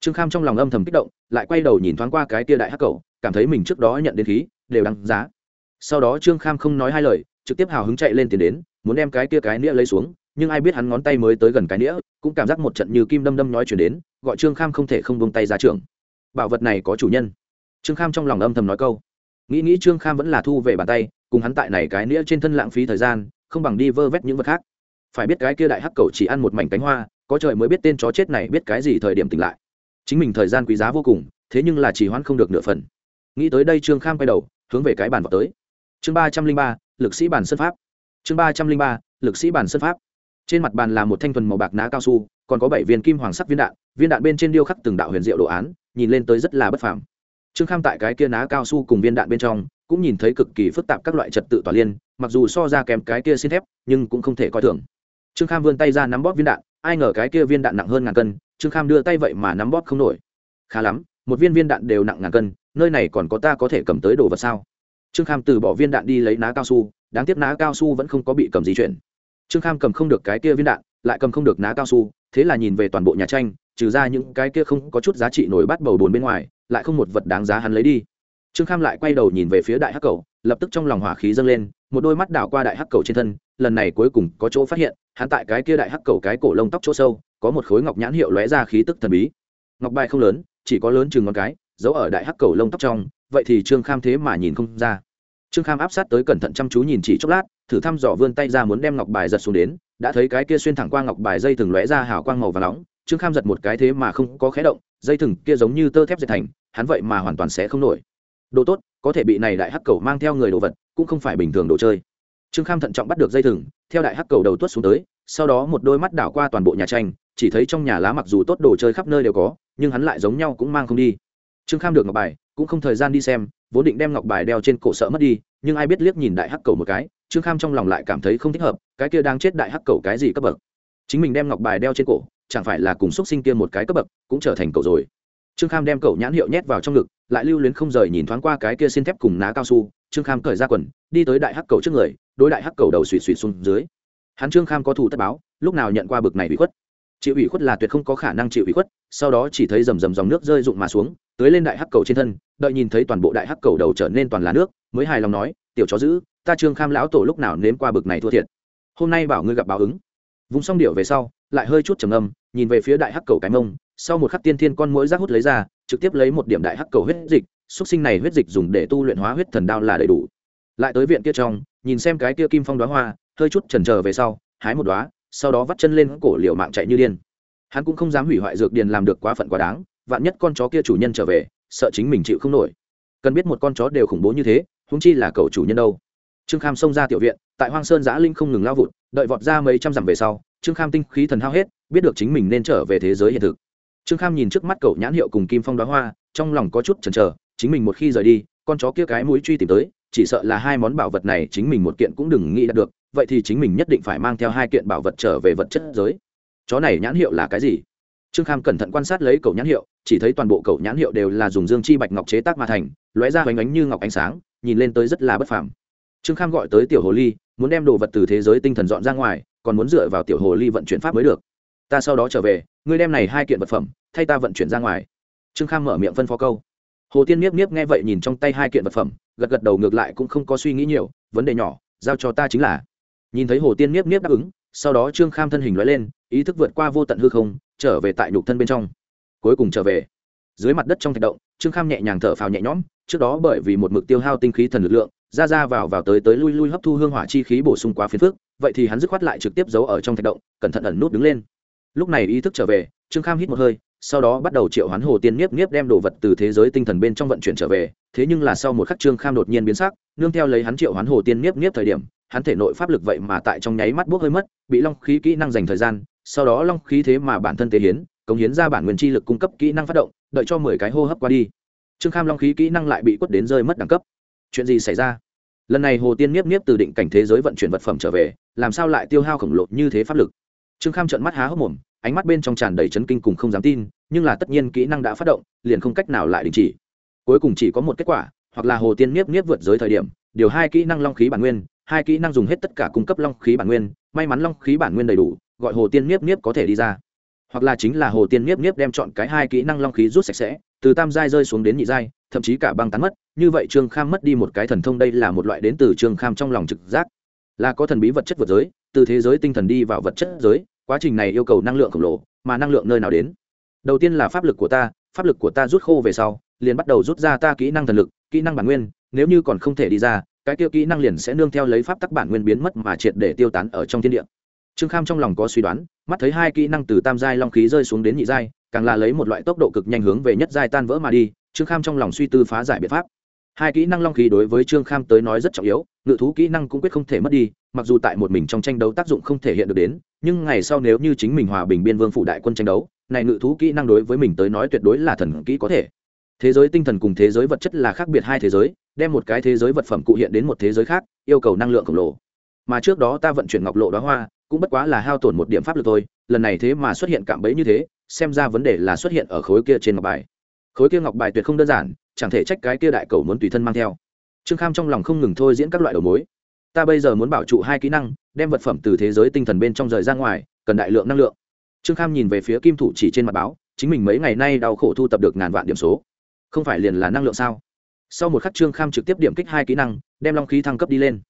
Trương kham trong lòng âm thầm kích động, lại quay đầu nhìn thoáng qua cái tia đại hắc cầu cảm thấy mình trước đó nhận đến khí, đều đăng giá. Sau đó trương kham không nói hai lời, trực tiếp hào hứng chạy lên tiền đến, muốn đem cái tia cái nĩa lấy xuống, nhưng ai biết hắn ngón tay mới tới gần cái nĩa, cũng cảm giác một trận như kim đâm đâm nói chuyển đến, gọi trương kham không thể không buông tay ra trường. Bảo vật này có chủ nhân. Trương kham trong lòng âm thầm nói câu. Nghĩ nghĩ trương kham vẫn là thu về bàn tay cùng hắn tại này cái nĩa trên thân lãng phí thời gian, không bằng đi vơ vét những vật khác. Phải biết cái kia đại hắc cầu chỉ ăn một mảnh cánh hoa, có trời mới biết tên chó chết này biết cái gì thời điểm tỉnh lại. Chính mình thời gian quý giá vô cùng, thế nhưng là chỉ hoãn không được nửa phần. Nghĩ tới đây trương kham quay đầu, hướng về cái bàn vào tới. Chương ba trăm linh ba, lực sĩ bản sân pháp. Chương ba trăm linh ba, lực sĩ bản sân pháp. Trên mặt bàn là một thanh thuần màu bạc ná cao su, còn có bảy viên kim hoàng sắc viên đạn viên đạn bên trên điêu khắc từng đạo huyền diệu đồ án, nhìn lên tới rất là bất phàm. Trương kham tại cái kia ná cao su cùng viên đạn bên trong cũng nhìn thấy cực kỳ phức tạp các loại trật tự tỏa liên, mặc dù so ra kèm cái kia xin thép, nhưng cũng không thể coi thường. Trương kham vươn tay ra nắm bóp viên đạn, ai ngờ cái kia viên đạn nặng hơn ngàn cân, trương kham đưa tay vậy mà nắm bóp không nổi. Khá lắm, một viên viên đạn đều nặng ngàn cân, nơi này còn có ta có thể cầm tới đồ vật sao? Trương kham từ bỏ viên đạn đi lấy ná cao su, đáng tiếc ná cao su vẫn không có bị cầm di chuyển. Trương kham cầm không được cái kia viên đạn, lại cầm không được ná cao su, thế là nhìn về toàn bộ nhà tranh, trừ ra những cái kia không có chút giá trị nổi bắt bầu bồn bên ngoài, lại không một vật đáng giá hắn lấy đi trương kham lại quay đầu nhìn về phía đại hắc cầu, lập tức trong lòng hỏa khí dâng lên, một đôi mắt đảo qua đại hắc cầu trên thân, lần này cuối cùng có chỗ phát hiện, hắn tại cái kia đại hắc cầu cái cổ lông tóc chỗ sâu, có một khối ngọc nhãn hiệu lóe ra khí tức thần bí. Ngọc bài không lớn, chỉ có lớn chừng ngón cái, giấu ở đại hắc cầu lông tóc trong, vậy thì trương kham thế mà nhìn không ra. Trương kham áp sát tới cẩn thận chăm chú nhìn chỉ chốc lát, thử thăm dò vươn tay ra muốn đem ngọc bài giật xuống đến, đã thấy cái kia xuyên thẳng qua ngọc bài dây thừng lóe ra hào quang màu và nóng, trương kham giật một cái thế mà không có khé động, dây thừng kia giống như tơ thép dệt thành, hắn vậy mà hoàn toàn sẽ không nổi đồ tốt, có thể bị này đại hắc cầu mang theo người đồ vật, cũng không phải bình thường đồ chơi. Trương kham thận trọng bắt được dây thừng, theo đại hắc cầu đầu tuốt xuống tới, sau đó một đôi mắt đảo qua toàn bộ nhà tranh, chỉ thấy trong nhà lá mặc dù tốt đồ chơi khắp nơi đều có, nhưng hắn lại giống nhau cũng mang không đi. Trương kham được ngọc bài, cũng không thời gian đi xem, vốn định đem ngọc bài đeo trên cổ sợ mất đi, nhưng ai biết liếc nhìn đại hắc cầu một cái, trương kham trong lòng lại cảm thấy không thích hợp, cái kia đang chết đại hắc cầu cái gì cấp bậc. Chính mình đem ngọc bài đeo trên cổ, chẳng phải là cùng x sinh kia một cái cấp bậc, cũng trở thành cầu rồi trương kham đem cậu nhãn hiệu nhét vào trong ngực, lại lưu luyến không rời nhìn thoáng qua cái kia xin thép cùng ná cao su. Trương kham cởi ra quần, đi tới đại hắc cầu trước người, đối đại hắc cầu đầu suỵ suỵ xuống dưới. Hắn trương kham có thủ tất báo, lúc nào nhận qua bực này bị khuất? Chịu ủy khuất là tuyệt không có khả năng chịu ủy khuất, sau đó chỉ thấy rầm rầm dòng nước rơi rụng mà xuống tới lên đại hắc cầu trên thân, đợi nhìn thấy toàn bộ đại hắc cầu đầu trở nên toàn là nước, mới hài lòng nói, tiểu chó giữ ta trương kham lão tổ lúc nào nếm qua bực này thua thiệt. Hôm nay bảo ngươi gặp báo ứng. Vùng xong điệu về sau, lại hơi chút trầm âm nhìn về phía đại hắc cầu cái mông sau một khắc tiên thiên con mũi rác hút lấy ra, trực tiếp lấy một điểm đại hắc cầu huyết dịch, xúc sinh này huyết dịch dùng để tu luyện hóa huyết thần đao là đầy đủ. Lại tới viện kia trong, nhìn xem cái kia kim phong đoá hoa, hơi chút trần trờ về sau, hái một đoá sau đó vắt chân lên cổ liều mạng chạy như điên. Hắn cũng không dám hủy hoại dược điền làm được quá phận quá đáng, vạn nhất con chó kia chủ nhân trở về, sợ chính mình chịu không nổi. Cần biết một con chó đều khủng bố như thế húng chi là cậu chủ nhân đâu. Trương kham xông ra tiểu viện, tại hoang sơn giã linh không ngừng lao vụt, đợi vọt ra mấy trăm dặm về sau, trương kham tinh khí thần hao hết, biết được chính mình nên trở về thế giới hiện thực trương kham nhìn trước mắt cậu nhãn hiệu cùng kim phong đoá hoa, trong lòng có chút chần chờ, chính mình một khi rời đi, con chó kia cái mũi truy tìm tới, chỉ sợ là hai món bảo vật này chính mình một kiện cũng đừng nghĩ đạt được, vậy thì chính mình nhất định phải mang theo hai kiện bảo vật trở về vật chất giới. Chó này nhãn hiệu là cái gì? Trương kham cẩn thận quan sát lấy cậu nhãn hiệu, chỉ thấy toàn bộ cậu nhãn hiệu đều là dùng dương chi bạch ngọc chế tác mà thành, lóe ra hoành ánh như ngọc ánh sáng, nhìn lên tới rất là bất phàm. Trương kham gọi tới tiểu hồ ly, muốn đem đồ vật từ thế giới tinh thần dọn ra ngoài, còn muốn dựa vào tiểu hồ ly vận chuyển pháp mới được ta sau đó trở về, ngươi đem này hai kiện vật phẩm, thay ta vận chuyển ra ngoài. Trương kham mở miệng phân phó câu. Hồ tiên niếp niếp nghe vậy nhìn trong tay hai kiện vật phẩm, gật gật đầu ngược lại cũng không có suy nghĩ nhiều, vấn đề nhỏ, giao cho ta chính là. Nhìn thấy hồ tiên niếp niếp đáp ứng, sau đó trương kham thân hình loại lên, ý thức vượt qua vô tận hư không, trở về tại nhục thân bên trong. Cuối cùng trở về. Dưới mặt đất trong thạch động, trương kham nhẹ nhàng thở phào nhẹ nhõm, trước đó bởi vì một mực tiêu hao tinh khí thần lực lượng, ra ra vào vào tới tới lui lui hấp thu hương hỏa chi khí bổ sung quá phiền phức, vậy thì hắn dứt khoát lại trực tiếp giấu ở trong thạch động, cẩn thận ẩn nút đứng lên lúc này ý thức trở về, trương kham hít một hơi, sau đó bắt đầu triệu hoán hồ tiên nhiếp nhiếp đem đồ vật từ thế giới tinh thần bên trong vận chuyển trở về. Thế nhưng là sau một khắc trương kham đột nhiên biến sắc, nương theo lấy hắn triệu hoán hồ tiên nhiếp nhiếp thời điểm, hắn thể nội pháp lực vậy mà tại trong nháy mắt buốc hơi mất, bị long khí kỹ năng dành thời gian, sau đó long khí thế mà bản thân tế hiến, cống hiến ra bản nguyên chi lực cung cấp kỹ năng phát động, đợi cho mười cái hô hấp qua đi. Trương kham long khí kỹ năng lại bị quất đến rơi mất đẳng cấp. Chuyện gì xảy ra? Lần này hồ tiên nhiếp nhiếp từ định cảnh thế giới vận chuyển vật phẩm trở về, làm sao lại tiêu hao khổng lồ như thế pháp lực? Trương kham trợn mắt há hốc mồm, ánh mắt bên trong tràn đầy chấn kinh cùng không dám tin, nhưng là tất nhiên kỹ năng đã phát động, liền không cách nào lại đình chỉ. Cuối cùng chỉ có một kết quả, hoặc là hồ tiên niếp niếp vượt giới thời điểm, điều hai kỹ năng long khí bản nguyên, hai kỹ năng dùng hết tất cả cung cấp long khí bản nguyên, may mắn long khí bản nguyên đầy đủ, gọi hồ tiên niếp niếp có thể đi ra. Hoặc là chính là hồ tiên niếp niếp đem chọn cái hai kỹ năng long khí rút sạch sẽ, từ tam giai rơi xuống đến nhị giai, thậm chí cả băng tán mất, như vậy trương kham mất đi một cái thần thông đây là một loại đến từ trương kham trong lòng trực giác. Là có thần bí vật chất vượt giới từ thế giới tinh thần đi vào vật chất giới, quá trình này yêu cầu năng lượng khổng lồ, mà năng lượng nơi nào đến? Đầu tiên là pháp lực của ta, pháp lực của ta rút khô về sau, liền bắt đầu rút ra ta kỹ năng thần lực, kỹ năng bản nguyên, nếu như còn không thể đi ra, cái tiêu kỹ năng liền sẽ nương theo lấy pháp tắc bản nguyên biến mất mà triệt để tiêu tán ở trong thiên địa. Trương kham trong lòng có suy đoán, mắt thấy hai kỹ năng từ tam giai long khí rơi xuống đến nhị giai, càng là lấy một loại tốc độ cực nhanh hướng về nhất giai tan vỡ mà đi, trương kham trong lòng suy tư phá giải biện pháp hai kỹ năng long khí đối với trương kham tới nói rất trọng yếu, ngự thú kỹ năng cũng quyết không thể mất đi, mặc dù tại một mình trong tranh đấu tác dụng không thể hiện được đến, nhưng ngày sau nếu như chính mình hòa bình biên vương phủ đại quân tranh đấu, này ngự thú kỹ năng đối với mình tới nói tuyệt đối là thần kỹ có thể. Thế giới tinh thần cùng thế giới vật chất là khác biệt hai thế giới, đem một cái thế giới vật phẩm cụ hiện đến một thế giới khác, yêu cầu năng lượng khổng lồ. Mà trước đó ta vận chuyển ngọc lộ đó hoa, cũng bất quá là hao tổn một điểm pháp lực thôi, lần này thế mà xuất hiện cạm bẫy như thế, xem ra vấn đề là xuất hiện ở khối kia trên ngọc bài. Khối kia ngọc bài tuyệt không đơn giản chẳng thể trách cái kia đại cầu muốn tùy thân mang theo. Trương kham trong lòng không ngừng thôi diễn các loại đầu mối. Ta bây giờ muốn bảo trụ hai kỹ năng, đem vật phẩm từ thế giới tinh thần bên trong rời ra ngoài, cần đại lượng năng lượng. Trương kham nhìn về phía kim thủ chỉ trên mặt báo, chính mình mấy ngày nay đau khổ thu tập được ngàn vạn điểm số. Không phải liền là năng lượng sao? Sau một khắc trương kham trực tiếp điểm kích hai kỹ năng, đem long khí thăng cấp đi lên.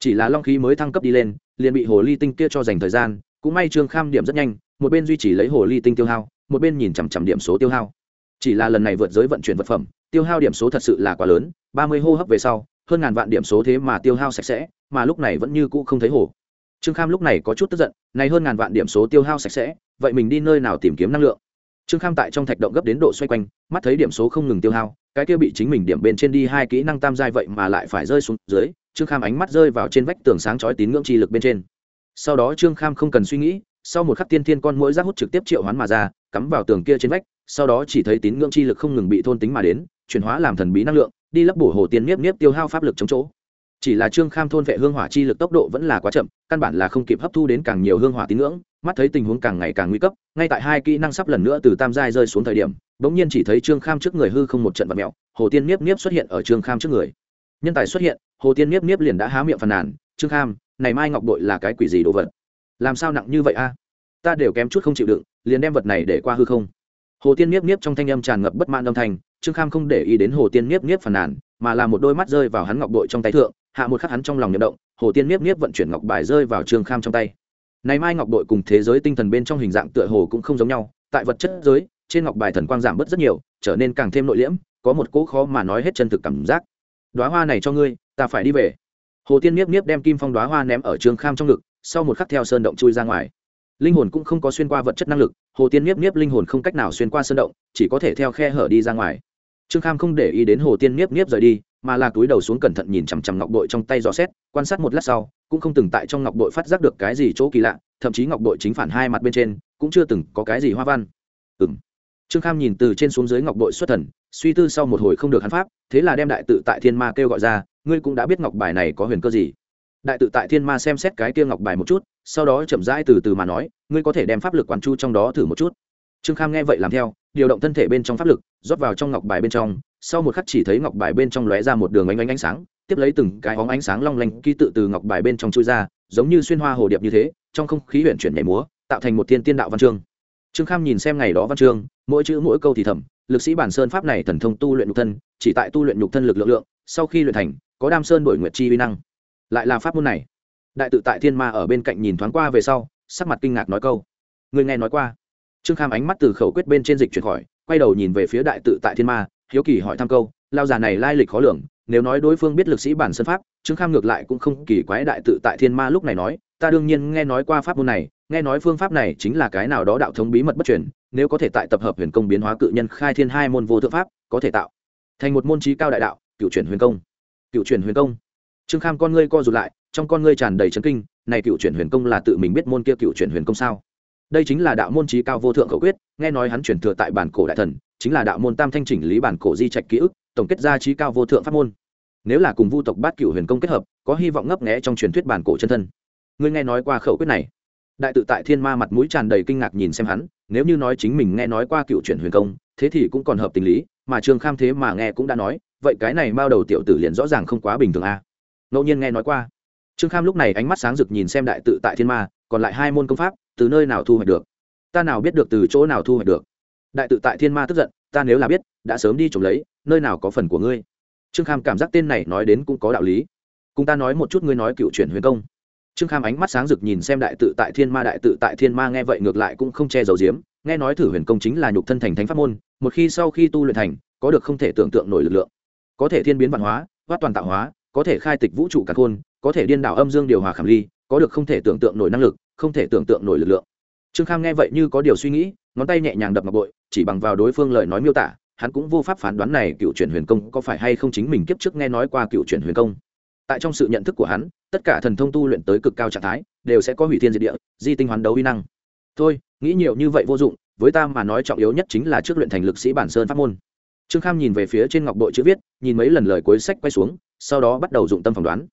Chỉ là long khí mới thăng cấp đi lên, liền bị hồ ly tinh kia cho dành thời gian, cũng may trương kham điểm rất nhanh, một bên duy trì lấy hồ ly tinh tiêu hao, một bên nhìn chằm chằm điểm số tiêu hao. Chỉ là lần này vượt giới vận chuyển vật phẩm tiêu hao điểm số thật sự là quá lớn, ba mươi hô hấp về sau, hơn ngàn vạn điểm số thế mà tiêu hao sạch sẽ, mà lúc này vẫn như cũ không thấy hồ. Trương kham lúc này có chút tức giận, này hơn ngàn vạn điểm số tiêu hao sạch sẽ, vậy mình đi nơi nào tìm kiếm năng lượng? Trương kham tại trong thạch động gấp đến độ xoay quanh, mắt thấy điểm số không ngừng tiêu hao, cái kia bị chính mình điểm bên trên đi hai kỹ năng tam giai vậy mà lại phải rơi xuống dưới, trương kham ánh mắt rơi vào trên vách tường sáng chói tín ngưỡng chi lực bên trên. Sau đó trương kham không cần suy nghĩ, sau một khắc tiên thiên con mũi rác hút trực tiếp triệu hoán mà ra, cắm vào tường kia trên vách, sau đó chỉ thấy tín ngưỡng chi lực không ngừng bị thôn tính mà đến chuyển hóa làm thần bí năng lượng, đi lấp bổ hồ tiên niếp niếp tiêu hao pháp lực chống chỗ. Chỉ là trương kham thôn vệ hương hỏa chi lực tốc độ vẫn là quá chậm, căn bản là không kịp hấp thu đến càng nhiều hương hỏa tín ngưỡng, mắt thấy tình huống càng ngày càng nguy cấp, ngay tại hai kỹ năng sắp lần nữa từ tam giai rơi xuống thời điểm, bỗng nhiên chỉ thấy trương kham trước người hư không một trận vật mẹo hồ tiên niếp niếp xuất hiện ở trương kham trước người. Nhân tài xuất hiện, hồ tiên niếp niếp liền đã há miệng phàn nàn, trương kham, này mai ngọc bội là cái quỷ gì đồ vật? Làm sao nặng như vậy a? Ta đều kém chút không chịu đựng, liền đem vật này để qua hư không. Hồ tiên niếp niếp trong thanh âm tràn ngập bất mãn âm thanh trương kham không để ý đến hồ tiên niếp niếp phàn nàn, mà là một đôi mắt rơi vào hắn ngọc bội trong tay thượng, hạ một khắc hắn trong lòng nhậm động, hồ tiên niếp niếp vận chuyển ngọc bài rơi vào trương kham trong tay. Này mai ngọc bội cùng thế giới tinh thần bên trong hình dạng tựa hồ cũng không giống nhau, tại vật chất giới, trên ngọc bài thần quang giảm bớt rất nhiều, trở nên càng thêm nội liễm, có một cỗ khó mà nói hết chân thực cảm giác. Đoá hoa này cho ngươi, ta phải đi về. Hồ tiên niếp niếp đem kim phong đoá hoa ném ở trương kham trong ngực, sau một khắc theo sơn động chui ra ngoài. Linh hồn cũng không có xuyên qua vật chất năng lực, hồ tiên niếp niếp linh hồn không cách nào xuyên qua sơn động, chỉ có thể theo khe hở đi ra ngoài trương kham không để ý đến hồ tiên niếp niếp rời đi, mà là túi đầu xuống cẩn thận nhìn chằm chằm ngọc bội trong tay dò xét, quan sát một lát sau, cũng không từng tại trong ngọc bội phát giác được cái gì chỗ kỳ lạ, thậm chí ngọc bội chính phản hai mặt bên trên, cũng chưa từng có cái gì hoa văn. Ừng trương kham nhìn từ trên xuống dưới ngọc bội xuất thần, suy tư sau một hồi không được hắn pháp, thế là đem đại tự tại thiên ma kêu gọi ra, ngươi cũng đã biết ngọc bài này có huyền cơ gì? Đại tự tại thiên ma xem xét cái kia ngọc bài một chút, sau đó chậm rãi từ từ mà nói, ngươi có thể đem pháp lực quán chu trong đó thử một chút trương kham nghe vậy làm theo, điều động thân thể bên trong pháp lực, rót vào trong ngọc bài bên trong, sau một khắc chỉ thấy ngọc bài bên trong lóe ra một đường ánh ánh ánh sáng, tiếp lấy từng cái óng ánh sáng long lanh ký tự từ ngọc bài bên trong chui ra, giống như xuyên hoa hồ điệp như thế, trong không khí huyện chuyển nhảy múa, tạo thành một thiên tiên đạo văn chương. Trương kham nhìn xem ngày đó văn chương, mỗi chữ mỗi câu thì thầm, lực sĩ bản sơn pháp này thần thông tu luyện nhục thân, chỉ tại tu luyện nhục thân lực lượng lượng, sau khi luyện thành, có đam sơn đổi nguyệt chi uy năng. Lại là pháp môn này. Đại tự tại thiên ma ở bên cạnh nhìn thoáng qua về sau, sắc mặt kinh ngạc nói câu người nghe nói qua? Trương kham ánh mắt từ khẩu quyết bên trên dịch chuyển khỏi, quay đầu nhìn về phía đại tự tại thiên ma, hiếu kỳ hỏi thăm câu, lao già này lai lịch khó lường, nếu nói đối phương biết lực sĩ bản sân pháp, trương kham ngược lại cũng không kỳ quái đại tự tại thiên ma lúc này nói, ta đương nhiên nghe nói qua pháp môn này, nghe nói phương pháp này chính là cái nào đó đạo thống bí mật bất truyền, nếu có thể tại tập hợp huyền công biến hóa cự nhân khai thiên hai môn vô thượng pháp, có thể tạo thành một môn trí cao đại đạo, cựu chuyển huyền công. Cựu chuyển huyền công. Trương kham con ngươi co rụt lại, trong con ngươi tràn đầy trấn kinh, này cựu chuyển huyền công là tự mình biết môn kia cựu chuyển huyền công sao? Đây chính là đạo môn trí cao vô thượng khẩu quyết, nghe nói hắn chuyển thừa tại bản cổ đại thần, chính là đạo môn tam thanh chỉnh lý bản cổ di trạch ký ức, tổng kết ra trí cao vô thượng pháp môn. Nếu là cùng vu tộc bát cựu huyền công kết hợp, có hy vọng ngấp nghẽ trong truyền thuyết bản cổ chân thân. Ngươi nghe nói qua khẩu quyết này? Đại tự tại thiên ma mặt mũi tràn đầy kinh ngạc nhìn xem hắn, nếu như nói chính mình nghe nói qua cựu chuyển huyền công, thế thì cũng còn hợp tình lý, mà trương kham thế mà nghe cũng đã nói, vậy cái này bao đầu tiểu tử liền rõ ràng không quá bình thường a. À? ngẫu nhiên nghe nói qua. Trương kham lúc này ánh mắt sáng rực nhìn xem đại tự tại thiên ma, còn lại hai môn công pháp từ nơi nào thu hoạch được? Ta nào biết được từ chỗ nào thu hoạch được? Đại tự tại thiên ma tức giận, ta nếu là biết, đã sớm đi trộm lấy, nơi nào có phần của ngươi? Trương kham cảm giác tên này nói đến cũng có đạo lý. Cùng ta nói một chút ngươi nói cựu chuyển huyền công. Trương kham ánh mắt sáng rực nhìn xem đại tự tại thiên ma, đại tự tại thiên ma nghe vậy ngược lại cũng không che giấu diếm nghe nói thử huyền công chính là nhục thân thành thánh pháp môn, một khi sau khi tu luyện thành, có được không thể tưởng tượng nổi lực lượng. Có thể thiên biến văn hóa vát toàn tạo hóa, có thể khai tịch vũ trụ cả khôn, có thể điên đảo âm dương điều hòa khảm ly, có được không thể tưởng tượng nổi năng lực không thể tưởng tượng nổi lực lượng. Trương kham nghe vậy như có điều suy nghĩ, ngón tay nhẹ nhàng đập ngọc bội, chỉ bằng vào đối phương lời nói miêu tả, hắn cũng vô pháp phán đoán này cựu chuyển huyền công có phải hay không chính mình kiếp trước nghe nói qua cựu chuyển huyền công. Tại trong sự nhận thức của hắn, tất cả thần thông tu luyện tới cực cao trạng thái, đều sẽ có hủy thiên diệt địa, di tinh hoán đấu uy năng. Thôi, nghĩ nhiều như vậy vô dụng, với ta mà nói trọng yếu nhất chính là trước luyện thành lực sĩ bản sơn pháp môn. Trương kham nhìn về phía trên ngọc bội chữ viết, nhìn mấy lần lời cuối sách quay xuống, sau đó bắt đầu dụng tâm phỏng đoán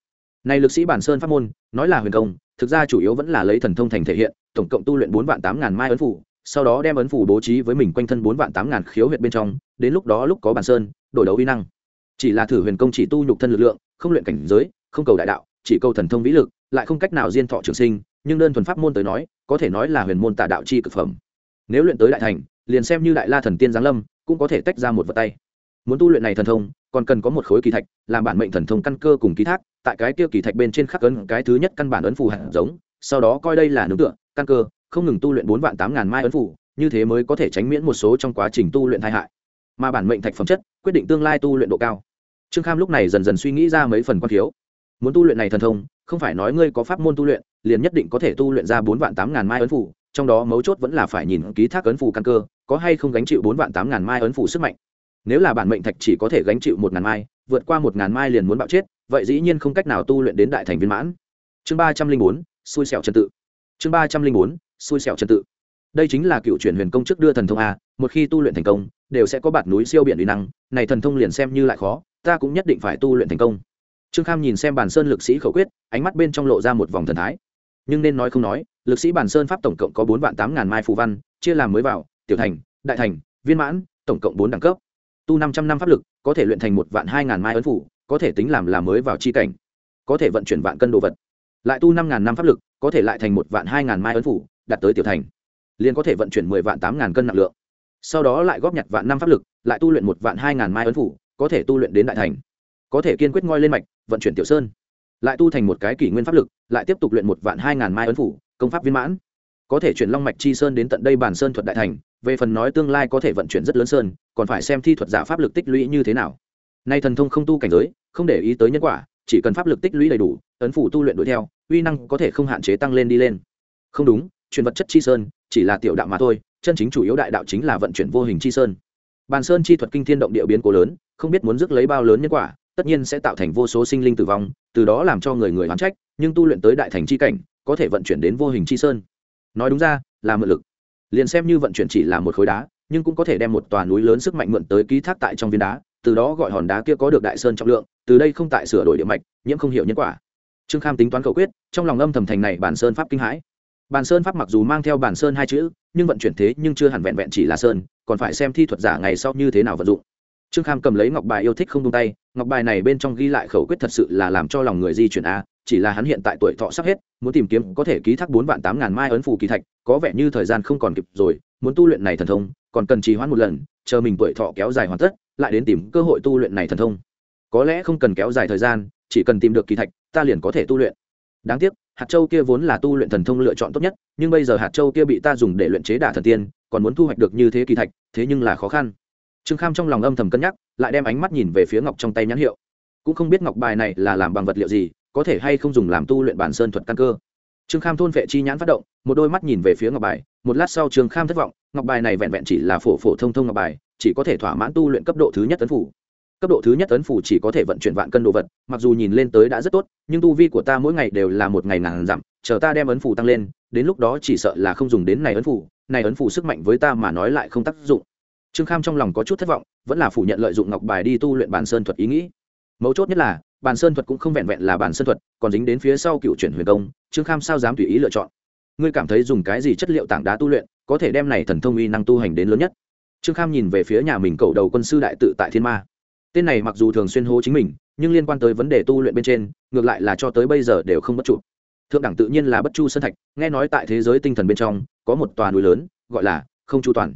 này lực sĩ bản sơn pháp môn, nói là huyền công, thực ra chủ yếu vẫn là lấy thần thông thành thể hiện, tổng cộng tu luyện bốn vạn tám ngàn mai ấn phủ, sau đó đem ấn phủ bố trí với mình quanh thân bốn vạn tám ngàn khiếu huyệt bên trong, đến lúc đó lúc có bản sơn, đổi đấu uy năng. Chỉ là thử huyền công chỉ tu nhục thân lực lượng, không luyện cảnh giới, không cầu đại đạo, chỉ cầu thần thông vĩ lực, lại không cách nào diên thọ trường sinh, nhưng đơn thuần pháp môn tới nói, có thể nói là huyền môn tà đạo chi cực phẩm. Nếu luyện tới đại thành, liền xem như đại la thần tiên giáng lâm, cũng có thể tách ra một vật tay. Muốn tu luyện này thần thông, còn cần có một khối kỳ thạch, làm bản mệnh thần thông căn cơ cùng ký thác tại cái kia kỳ thạch bên trên khắc ấn cái thứ nhất căn bản ấn phù hạt giống, sau đó coi đây là nướng tựa, căn cơ, không ngừng tu luyện bốn vạn tám ngàn mai ấn phù, như thế mới có thể tránh miễn một số trong quá trình tu luyện tai hại. Mà bản mệnh thạch phẩm chất, quyết định tương lai tu luyện độ cao. Trương kham lúc này dần dần suy nghĩ ra mấy phần quan thiếu. Muốn tu luyện này thần thông, không phải nói ngươi có pháp môn tu luyện, liền nhất định có thể tu luyện ra bốn vạn tám ngàn mai ấn phủ trong đó mấu chốt vẫn là phải nhìn ký thác ấn phủ căn cơ, có hay không gánh chịu bốn vạn tám ngàn mai ấn phủ sức mạnh. Nếu là bản mệnh thạch chỉ có thể gánh chịu một ngàn mai, vượt qua một ngàn mai liền muốn bạo chết vậy dĩ nhiên không cách nào tu luyện đến đại thành viên mãn. Chương ba trăm linh bốn, xui xẻo trần tự. Chương ba trăm linh bốn, xui xẻo trần tự. Đây chính là cựu chuyển huyền công trước đưa thần thông a, một khi tu luyện thành công, đều sẽ có bạt núi siêu biển uy năng, này thần thông liền xem như lại khó, ta cũng nhất định phải tu luyện thành công. Trương kham nhìn xem bản sơn lực sĩ khẩu quyết, ánh mắt bên trong lộ ra một vòng thần thái. Nhưng nên nói không nói, lực sĩ bản sơn pháp tổng cộng có bốn vạn tám ngàn mai phù văn, chia làm mới vào, tiểu thành, đại thành, viên mãn, tổng cộng bốn đẳng cấp. Tu năm trăm năm pháp lực, có thể luyện thành một vạn hai ngàn mai ấn phủ có thể tính làm là mới vào chi cảnh, có thể vận chuyển vạn cân đồ vật, lại tu năm ngàn năm pháp lực, có thể lại thành một vạn hai ngàn mai ấn phủ, đạt tới tiểu thành, liền có thể vận chuyển mười vạn tám ngàn cân nặng lượng. Sau đó lại góp nhặt vạn năm pháp lực, lại tu luyện một vạn hai ngàn mai ấn phủ, có thể tu luyện đến đại thành, có thể kiên quyết ngoi lên mạch, vận chuyển tiểu sơn, lại tu thành một cái kỷ nguyên pháp lực, lại tiếp tục luyện một vạn hai ngàn mai ấn phủ, công pháp viên mãn, có thể chuyển long mạch chi sơn đến tận đây bản sơn thuật đại thành, về phần nói tương lai có thể vận chuyển rất lớn sơn, còn phải xem thi thuật giả pháp lực tích lũy như thế nào nay thần thông không tu cảnh giới, không để ý tới nhân quả, chỉ cần pháp lực tích lũy đầy đủ, ấn phủ tu luyện đuổi theo, uy năng có thể không hạn chế tăng lên đi lên. Không đúng chuyển vật chất chi sơn, chỉ là tiểu đạo mà thôi, chân chính chủ yếu đại đạo chính là vận chuyển vô hình chi sơn. Bàn sơn chi thuật kinh thiên động địa biến cố lớn, không biết muốn rước lấy bao lớn nhân quả, tất nhiên sẽ tạo thành vô số sinh linh tử vong, từ đó làm cho người người hoán trách, nhưng tu luyện tới đại thành chi cảnh, có thể vận chuyển đến vô hình chi sơn. Nói đúng ra, là mượn lực. Liền xem như vận chuyển chỉ là một khối đá, nhưng cũng có thể đem một tòa núi lớn sức mạnh mượn tới ký thác tại trong viên đá từ đó gọi hòn đá kia có được đại sơn trọng lượng, từ đây không tại sửa đổi địa mạch, nhiễm không hiểu nhân quả. Trương kham tính toán cầu quyết, trong lòng âm thầm thành này bản sơn pháp kinh hãi. Bản sơn pháp mặc dù mang theo bản sơn hai chữ, nhưng vận chuyển thế nhưng chưa hẳn vẹn vẹn chỉ là sơn, còn phải xem thi thuật giả ngày sau như thế nào vận dụng. Trương kham cầm lấy ngọc bài yêu thích không tung tay, ngọc bài này bên trong ghi lại khẩu quyết thật sự là làm cho lòng người di chuyển a, chỉ là hắn hiện tại tuổi thọ sắp hết, muốn tìm kiếm có thể ký thác bốn vạn tám ngàn mai ấn phù kỳ thạch, có vẻ như thời gian không còn kịp rồi, muốn tu luyện này thần thông, còn cần trì hoãn một lần, chờ mình tuổi thọ kéo dài hoàn tất lại đến tìm cơ hội tu luyện này thần thông. Có lẽ không cần kéo dài thời gian, chỉ cần tìm được kỳ thạch, ta liền có thể tu luyện. Đáng tiếc, hạt châu kia vốn là tu luyện thần thông lựa chọn tốt nhất, nhưng bây giờ hạt châu kia bị ta dùng để luyện chế đả thần tiên, còn muốn thu hoạch được như thế kỳ thạch, thế nhưng là khó khăn. Trương kham trong lòng âm thầm cân nhắc, lại đem ánh mắt nhìn về phía ngọc trong tay nhãn hiệu. Cũng không biết ngọc bài này là làm bằng vật liệu gì, có thể hay không dùng làm tu luyện bản sơn thuật căn cơ. Trương kham thôn vệ chi nhãn phát động, một đôi mắt nhìn về phía ngọc bài, một lát sau trương kham thất vọng, ngọc bài này vẹn vẹn chỉ là phổ phổ thông thông ngọc bài chỉ có thể thỏa mãn tu luyện cấp độ thứ nhất tấn phủ. Cấp độ thứ nhất tấn phủ chỉ có thể vận chuyển vạn cân đồ vật, mặc dù nhìn lên tới đã rất tốt, nhưng tu vi của ta mỗi ngày đều là một ngày ngàn dặm, chờ ta đem ấn phủ tăng lên, đến lúc đó chỉ sợ là không dùng đến này ấn phủ, này ấn phủ sức mạnh với ta mà nói lại không tác dụng. Trương kham trong lòng có chút thất vọng, vẫn là phủ nhận lợi dụng ngọc bài đi tu luyện bản sơn thuật ý nghĩ. Mấu chốt nhất là, bản sơn thuật cũng không vẹn vẹn là bản sơn thuật, còn dính đến phía sau cựu chuyển huyền công, trương kham sao dám tùy ý lựa chọn? Ngươi cảm thấy dùng cái gì chất liệu tảng đá tu luyện, có thể đem này thần thông uy năng tu hành đến lớn nhất? Trương kham nhìn về phía nhà mình cầu đầu quân sư đại tự tại thiên ma. Tên này mặc dù thường xuyên hô chính mình, nhưng liên quan tới vấn đề tu luyện bên trên, ngược lại là cho tới bây giờ đều không bất trụ. Thượng đẳng tự nhiên là bất chu sơn thạch, nghe nói tại thế giới tinh thần bên trong, có một tòa núi lớn, gọi là không chu toàn.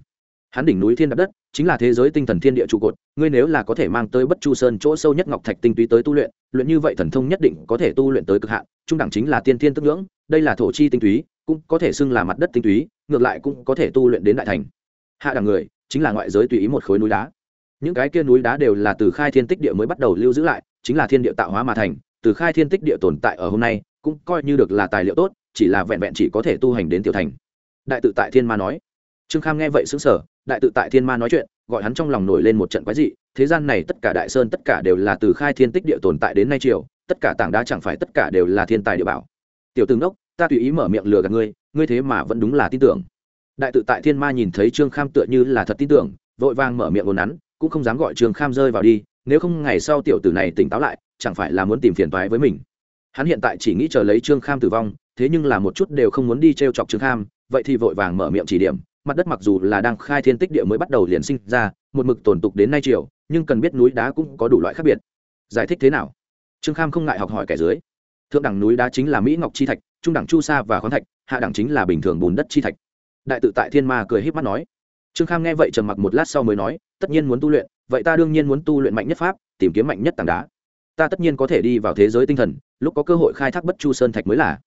Hắn đỉnh núi thiên đ đất, chính là thế giới tinh thần thiên địa trụ cột, ngươi nếu là có thể mang tới bất chu sơn chỗ sâu nhất ngọc thạch tinh túy tới tu luyện luyện như vậy thần thông nhất định có thể tu luyện tới cực hạn, trung đẳng chính là tiên thiên tức ngưỡng, đây là thổ chi tinh túy, cũng có thể xưng là mặt đất tinh túy, ngược lại cũng có thể tu luyện đến đại thành. Hạ đẳng người chính là ngoại giới tùy ý một khối núi đá. Những cái kia núi đá đều là từ khai thiên tích địa mới bắt đầu lưu giữ lại, chính là thiên địa tạo hóa mà thành, từ khai thiên tích địa tồn tại ở hôm nay, cũng coi như được là tài liệu tốt, chỉ là vẹn vẹn chỉ có thể tu hành đến tiểu thành. Đại tự tại thiên ma nói. Trương kham nghe vậy xứng sở đại tự tại thiên ma nói chuyện, gọi hắn trong lòng nổi lên một trận quái dị, thế gian này tất cả đại sơn tất cả đều là từ khai thiên tích địa tồn tại đến nay triều, tất cả tảng đá chẳng phải tất cả đều là thiên tài địa bảo. Tiểu tướng đốc ta tùy ý mở miệng lừa gạt ngươi ngươi thế mà vẫn đúng là tin tưởng đại tự tại thiên ma nhìn thấy trương kham tựa như là thật tin tưởng, vội vàng mở miệng ồn nắn cũng không dám gọi trương kham rơi vào đi, nếu không ngày sau tiểu tử này tỉnh táo lại, chẳng phải là muốn tìm phiền toái với mình. Hắn hiện tại chỉ nghĩ chờ lấy trương kham tử vong, thế nhưng là một chút đều không muốn đi t r e o chọc trương kham, vậy thì vội vàng mở miệng chỉ điểm, mặt đất mặc dù là đang khai thiên tích địa mới bắt đầu liền sinh ra, một mực tồn tục đến nay chiều nhưng cần biết núi đá cũng có đủ loại khác biệt. Giải thích thế nào? Trương kham không ngại học hỏi kẻ dưới. Thượng đẳng núi đá chính là mỹ ngọc chi thạch, trung đẳng chu sa và khoáng thạch, hạ đẳng chính là bình thường bùn đất chi thạch đại tự tại thiên ma cười híp mắt nói. Trương kham nghe vậy trầm mặc một lát sau mới nói, tất nhiên muốn tu luyện, vậy ta đương nhiên muốn tu luyện mạnh nhất pháp, tìm kiếm mạnh nhất tảng đá. Ta tất nhiên có thể đi vào thế giới tinh thần, lúc có cơ hội khai thác bất chu sơn thạch mới là.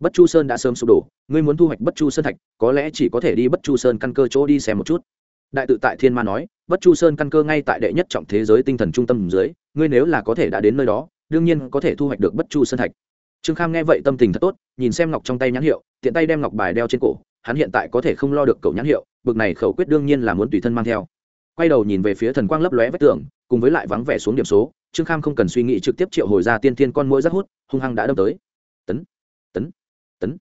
Bất chu sơn đã sớm sụp đổ, ngươi muốn thu hoạch bất chu sơn thạch, có lẽ chỉ có thể đi bất chu sơn căn cơ chỗ đi xem một chút. Đại tự tại thiên ma nói, bất chu sơn căn cơ ngay tại đệ nhất trọng thế giới tinh thần trung tâm dưới, ngươi nếu là có thể đã đến nơi đó, đương nhiên có thể thu hoạch được bất chu sơn thạch. Trương kham nghe vậy tâm tình thật tốt, nhìn xem ngọc trong tay nhãn hiệu, tiện tay đem ngọc bài đeo trên cổ hắn hiện tại có thể không lo được cậu nhãn hiệu, bực này khẩu quyết đương nhiên là muốn tùy thân mang theo. Quay đầu nhìn về phía thần quang lấp lóe vách tường, cùng với lại vắng vẻ xuống điểm số, trương kham không cần suy nghĩ trực tiếp triệu hồi ra tiên thiên con mũi rác hút, hung hăng đã đâm tới. Tấn tấn tấn.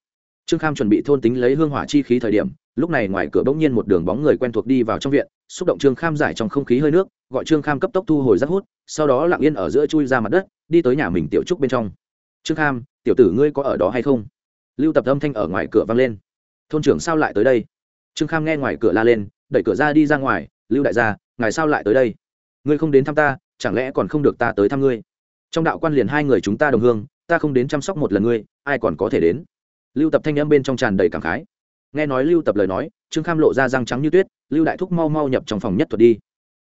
Trương kham chuẩn bị thôn tính lấy hương hỏa chi khí thời điểm, lúc này ngoài cửa bỗng nhiên một đường bóng người quen thuộc đi vào trong viện, xúc động trương kham giải trong không khí hơi nước, gọi trương kham cấp tốc thu hồi rác hút, sau đó lặng yên ở giữa chui ra mặt đất, đi tới nhà mình tiểu trúc bên trong. Trương kham, tiểu tử ngươi có ở đó hay không? Lưu tập âm thanh ở ngoài cửa vang lên thôn trưởng sao lại tới đây? Trương kham nghe ngoài cửa la lên, đẩy cửa ra đi ra ngoài, lưu đại gia, ngài sao lại tới đây? Ngươi không đến thăm ta, chẳng lẽ còn không được ta tới thăm ngươi? Trong đạo quan liền hai người chúng ta đồng hương, ta không đến chăm sóc một lần ngươi, ai còn có thể đến? Lưu tập thanh â m bên trong tràn đầy cảm khái. Nghe nói lưu tập lời nói, trương kham lộ ra răng trắng như tuyết, lưu đại thúc mau mau nhập trong phòng nhất thuật đi.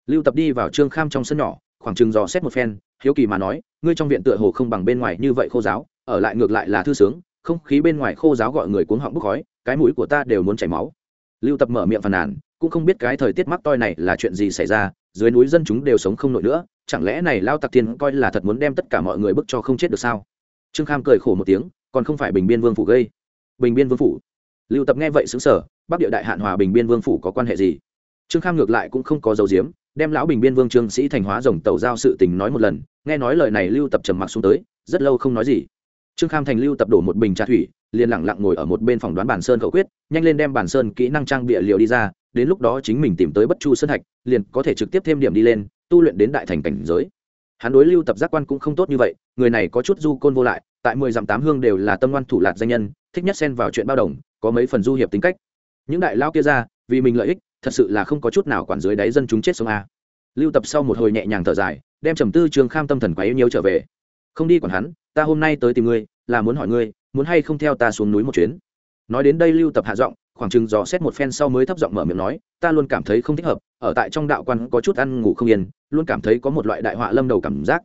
Lưu tập đi vào trương kham trong sân nhỏ, khoảng chừng dò xét một phen, hiếu kỳ mà nói, ngươi trong viện tựa hồ không bằng bên ngoài như vậy khô giáo, ở lại ngược lại là thư sướng, không khí bên ngoài khô giáo gọi người cuống họng bốc khói cái mũi của ta đều muốn chảy máu. Lưu tập mở miệng phàn nàn, cũng không biết cái thời tiết mắc toi này là chuyện gì xảy ra, dưới núi dân chúng đều sống không nổi nữa, chẳng lẽ này lao tặc tiên coi là thật muốn đem tất cả mọi người bức cho không chết được sao? Trương kham cười khổ một tiếng, còn không phải bình biên vương phủ gây. Bình biên vương phủ. Lưu tập nghe vậy xứng sở bắc địa đại hạn hòa bình biên vương phủ có quan hệ gì? Trương kham ngược lại cũng không có dấu diếm đem lão bình biên vương trương sĩ thành hóa rồng tàu giao sự tình nói một lần, nghe nói lời này lưu tập trầm mặc xuống tới, rất lâu không nói gì trương kham thành lưu tập đổ một bình trà thủy, liền lẳng lặng ngồi ở một bên phòng đoán bản sơn khẩu quyết, nhanh lên đem bản sơn kỹ năng trang bịa liều đi ra, đến lúc đó chính mình tìm tới bất chu sơn hạch, liền có thể trực tiếp thêm điểm đi lên, tu luyện đến đại thành cảnh giới. Hắn đối lưu tập giác quan cũng không tốt như vậy, người này có chút du côn vô lại, tại mười dặm tám hương đều là tâm ngoan thủ lạc danh nhân, thích nhất xen vào chuyện bao đồng, có mấy phần du hiệp tính cách. Những đại lao kia ra, vì mình lợi ích, thật sự là không có chút nào quản dưới đáy dân chúng chết sống a. Lưu tập sau một hồi nhẹ nhàng thở dài, đem trầm tư trương kham tâm thần quá yêu nhiều trở về không đi quản hắn, ta hôm nay tới tìm ngươi, là muốn hỏi ngươi, muốn hay không theo ta xuống núi một chuyến. Nói đến đây lưu tập hạ giọng, khoảng chừng dò xét một phen sau mới thấp giọng mở miệng nói, ta luôn cảm thấy không thích hợp, ở tại trong đạo quan có chút ăn ngủ không yên, luôn cảm thấy có một loại đại họa lâm đầu cảm giác.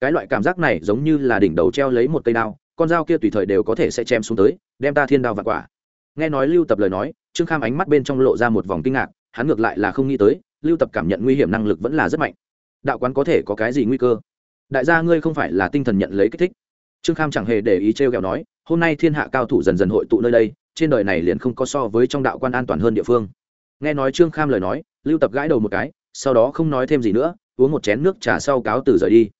Cái loại cảm giác này giống như là đỉnh đầu treo lấy một cây đao, con dao kia tùy thời đều có thể sẽ chém xuống tới, đem ta thiên đao và quả. Nghe nói lưu tập lời nói, trương kham ánh mắt bên trong lộ ra một vòng kinh ngạc, hắn ngược lại là không nghĩ tới, lưu tập cảm nhận nguy hiểm năng lực vẫn là rất mạnh. Đạo quán có thể có cái gì nguy cơ? Đại gia ngươi không phải là tinh thần nhận lấy kích thích. Trương kham chẳng hề để ý t r e o nói, hôm nay thiên hạ cao thủ dần dần hội tụ nơi đây, trên đời này liền không có so với trong đạo quan an toàn hơn địa phương. Nghe nói trương kham lời nói, lưu tập gãi đầu một cái, sau đó không nói thêm gì nữa, uống một chén nước trà sau cáo từ rời đi.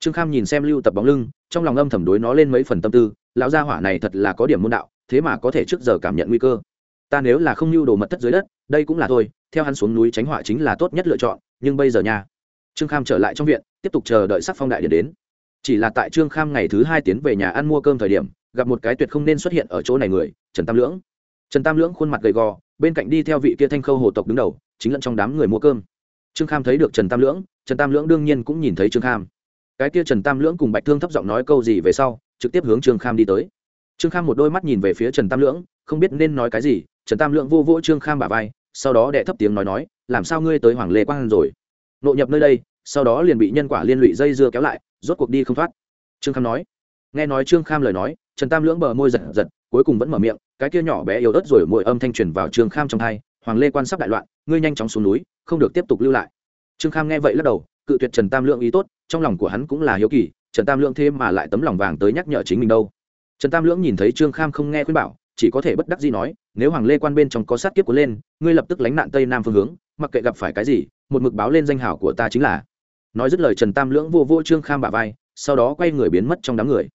Trương kham nhìn xem lưu tập bóng lưng, trong lòng âm thầm đối nó lên mấy phần tâm tư, lão gia hỏa này thật là có điểm môn đạo, thế mà có thể trước giờ cảm nhận nguy cơ. Ta nếu là không lưu đồ mật thất dưới đất, đây cũng là thôi, theo hắn xuống núi tránh họa chính là tốt nhất lựa chọn, nhưng bây giờ nha trương kham trở lại trong viện, tiếp tục chờ đợi sắc phong đại điện đến. Chỉ là tại trương kham ngày thứ hai tiến về nhà ăn mua cơm thời điểm, gặp một cái tuyệt không nên xuất hiện ở chỗ này người, trần tam lưỡng. Trần tam lưỡng khuôn mặt gầy gò, bên cạnh đi theo vị kia thanh khâu hồ tộc đứng đầu, chính lẫn trong đám người mua cơm. Trương kham thấy được trần tam lưỡng, trần tam lưỡng đương nhiên cũng nhìn thấy trương kham. Cái kia trần tam lưỡng cùng bạch thương thấp giọng nói câu gì về sau, trực tiếp hướng trương kham đi tới. Trương kham một đôi mắt nhìn về phía trần tam lưỡng, không biết nên nói cái gì, trần tam lưỡng vô vỗ trương kham bả vai, sau đó đệ thấp tiếng nói nói, làm sao ngươi tới hoàng lê quang rồi? Nộ nhập nơi đây, sau đó liền bị nhân quả liên lụy dây dưa kéo lại, rốt cuộc đi không thoát. Trương kham nói. Nghe nói trương kham lời nói, trần tam lưỡng bờ môi giật giật, cuối cùng vẫn mở miệng, cái kia nhỏ bé yếu ớt rồi mỗi âm thanh truyền vào trương kham trong thai hoàng lê quan sắp đại loạn, ngươi nhanh chóng xuống núi, không được tiếp tục lưu lại. Trương kham nghe vậy lắc đầu, cự tuyệt trần tam lượng ý tốt, trong lòng của hắn cũng là hiếu kỳ, trần tam lượng thêm mà lại tấm lòng vàng tới nhắc nhở chính mình đâu. Trần tam lưỡng nhìn thấy trương kham không nghe khuyên bảo, chỉ có thể bất đắc dĩ nói, nếu hoàng lê quan bên trong có sát kiếp của lên, ngươi lập tức lánh nạn tây nam phương hướng, mặc kệ gặp phải cái gì một mực báo lên danh hảo của ta chính là. Nói dứt lời trần tam lưỡng vô vô trương kham bả vai, sau đó quay người biến mất trong đám người.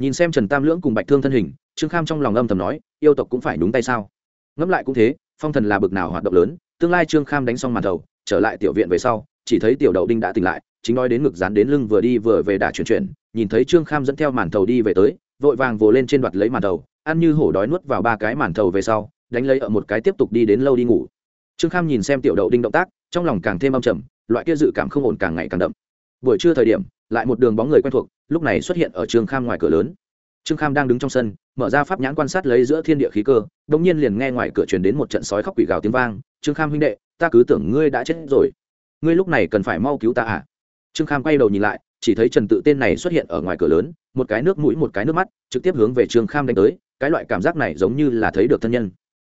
Nhìn xem trần tam lưỡng cùng bạch thương thân hình, trương kham trong lòng âm thầm nói, yêu tộc cũng phải đúng tay sao? Ngẫm lại cũng thế, phong thần là bực nào hoạt động lớn, tương lai trương kham đánh xong màn đầu, trở lại tiểu viện về sau, chỉ thấy tiểu đậu đinh đã tỉnh lại, chính nói đến ngực dán đến lưng vừa đi vừa về đã chuyển chuyển, nhìn thấy trương kham dẫn theo màn thầu đi về tới, vội vàng vồ lên trên đoạt lấy màn thầu, ăn như hổ đói nuốt vào ba cái màn thầu về sau, đánh lấy ở một cái tiếp tục đi đến lâu đi ngủ trương kham nhìn xem tiểu đậu đinh động tác, trong lòng càng thêm âm trầm, loại kia dự cảm không ổn càng ngày càng đậm. Buổi trưa thời điểm, lại một đường bóng người quen thuộc, lúc này xuất hiện ở trương kham ngoài cửa lớn. Trương kham đang đứng trong sân, mở ra pháp nhãn quan sát lấy giữa thiên địa khí cơ đ ỗ n g nhiên liền nghe ngoài cửa truyền đến một trận sói khóc quỷ gào tiếng vang, trương kham huynh đệ, ta cứ tưởng ngươi đã chết rồi. Ngươi lúc này cần phải mau cứu ta à? Trương kham quay đầu nhìn lại, chỉ thấy trần tự tên này xuất hiện ở ngoài cửa lớn, một cái nước mũi, một cái nước mắt, trực tiếp hướng về trương kham đánh tới, cái loại cảm giác này giống như là thấy được thân nhân.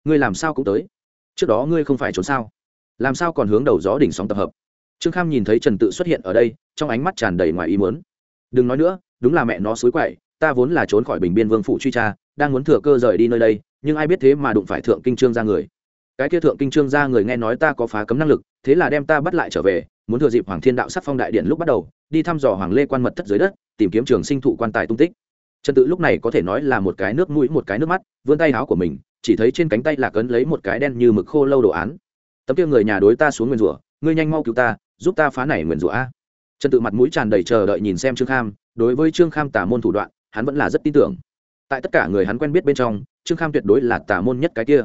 Ngươi làm sao cũng tới? Trước đó ngươi không phải trốn sao? Làm sao còn hướng đầu gió đỉnh sóng tập hợp? Trương kham nhìn thấy trần tự xuất hiện ở đây, trong ánh mắt tràn đầy ngoài ý muốn. Đừng nói nữa, đúng là mẹ nó xối quậy, ta vốn là trốn khỏi bình biên vương phủ truy tra, đang muốn thừa cơ rời đi nơi đây, nhưng ai biết thế mà đụng phải thượng kinh trương ra người. Cái kia thượng kinh trương ra người nghe nói ta có phá cấm năng lực, thế là đem ta bắt lại trở về, muốn thừa dịp hoàng thiên đạo sắc phong đại điện lúc bắt đầu, đi thăm dò hoàng lê quan mật thất dưới đất, tìm kiếm trường sinh thụ quan tài tung tích. Trần tự lúc này có thể nói là một cái nước mũi, một cái nước mắt, vươn tay áo của mình chỉ thấy trên cánh tay là cấn lấy một cái đen như mực khô lâu đồ án. Tấm kia người nhà đối ta xuống nguyền rủa, ngươi nhanh mau cứu ta, giúp ta phá này nguyền rủa a. Trần tự mặt mũi tràn đầy chờ đợi nhìn xem trương kham, đối với trương kham tả môn thủ đoạn, hắn vẫn là rất tin tưởng. Tại tất cả người hắn quen biết bên trong, trương kham tuyệt đối là tả môn nhất cái kia.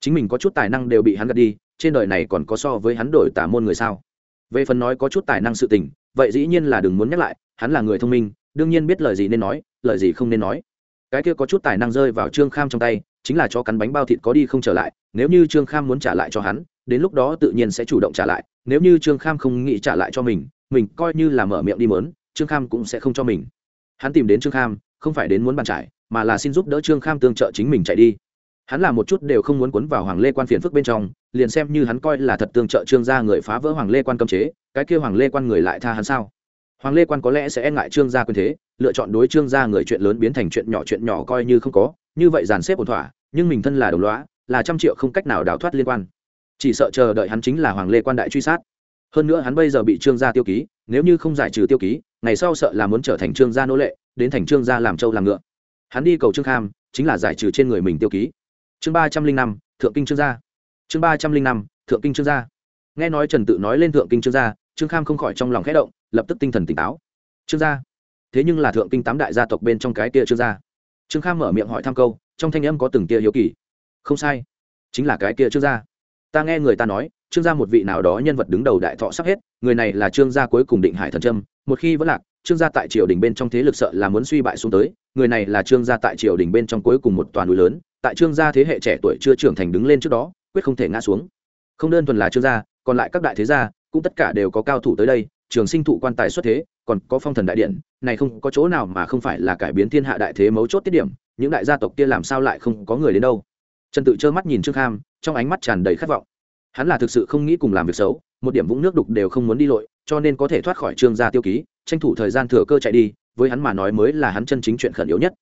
Chính mình có chút tài năng đều bị hắn gạt đi, trên đời này còn có so với hắn đổi tả môn người sao? Về phần nói có chút tài năng sự tình, vậy dĩ nhiên là đừng muốn nhắc lại, hắn là người thông minh, đương nhiên biết lời gì nên nói, lời gì không nên nói. Cái kia có chút tài năng rơi vào trương kham trong tay chính là cho cắn bánh bao thịt có đi không trở lại, nếu như trương kham muốn trả lại cho hắn, đến lúc đó tự nhiên sẽ chủ động trả lại, nếu như trương kham không nghĩ trả lại cho mình mình coi như là mở miệng đi mớn, trương kham cũng sẽ không cho mình. Hắn tìm đến trương kham, không phải đến muốn bàn trải, mà là xin giúp đỡ trương kham tương trợ chính mình chạy đi. Hắn làm một chút đều không muốn cuốn vào hoàng lê quan phiền phức bên trong, liền xem như hắn coi là thật tương trợ trương gia người phá vỡ hoàng lê quan cấm chế, cái kia hoàng lê quan người lại tha hắn sao? Hoàng lê quan có lẽ sẽ e ngại trương gia quyền thế, lựa chọn đối trương gia người chuyện lớn biến thành chuyện nhỏ chuyện nhỏ coi như không có như vậy dàn xếp ổn thỏa, nhưng mình thân là đồng lõa, là trăm triệu không cách nào đào thoát liên quan. Chỉ sợ chờ đợi hắn chính là hoàng lê quan đại truy sát. Hơn nữa hắn bây giờ bị trương gia tiêu ký, nếu như không giải trừ tiêu ký, ngày sau sợ là muốn trở thành trương gia nô lệ, đến thành trương gia làm trâu làm ngựa. Hắn đi cầu trương kham, chính là giải trừ trên người mình tiêu ký. Chương ba trăm linh năm, thượng kinh trương gia. Chương ba trăm linh năm, thượng kinh trương gia. Nghe nói trần tự nói lên thượng kinh trương gia, trương kham không khỏi trong lòng khẽ động, lập tức tinh thần tỉnh táo. Trương gia. Thế nhưng là thượng kinh tám đại gia tộc bên trong cái tia trương gia trương kham mở miệng hỏi thăm câu, trong thanh âm có từng tia hiếu kỳ. Không sai, chính là cái kia trương gia. Ta nghe người ta nói, trương gia một vị nào đó nhân vật đứng đầu đại thọ sắp hết, người này là trương gia cuối cùng định hải thần trâm một khi vẫn lạc, trương gia tại triều đình bên trong thế lực sợ là muốn suy bại xuống tới, người này là trương gia tại triều đình bên trong cuối cùng một toàn núi lớn, tại trương gia thế hệ trẻ tuổi chưa trưởng thành đứng lên trước đó, quyết không thể ngã xuống. Không đơn thuần là trương gia, còn lại các đại thế gia, cũng tất cả đều có cao thủ tới đây trường sinh thụ quan tài xuất thế, còn có phong thần đại điện, này không có chỗ nào mà không phải là cải biến thiên hạ đại thế mấu chốt tiết điểm, những đại gia tộc kia làm sao lại không có người đến đâu. Trần tự trơ mắt nhìn trương kham, trong ánh mắt tràn đầy khát vọng. Hắn là thực sự không nghĩ cùng làm việc xấu, một điểm vũng nước đục đều không muốn đi lội, cho nên có thể thoát khỏi trương gia tiêu ký, tranh thủ thời gian thừa cơ chạy đi, với hắn mà nói mới là hắn chân chính chuyện khẩn yếu nhất.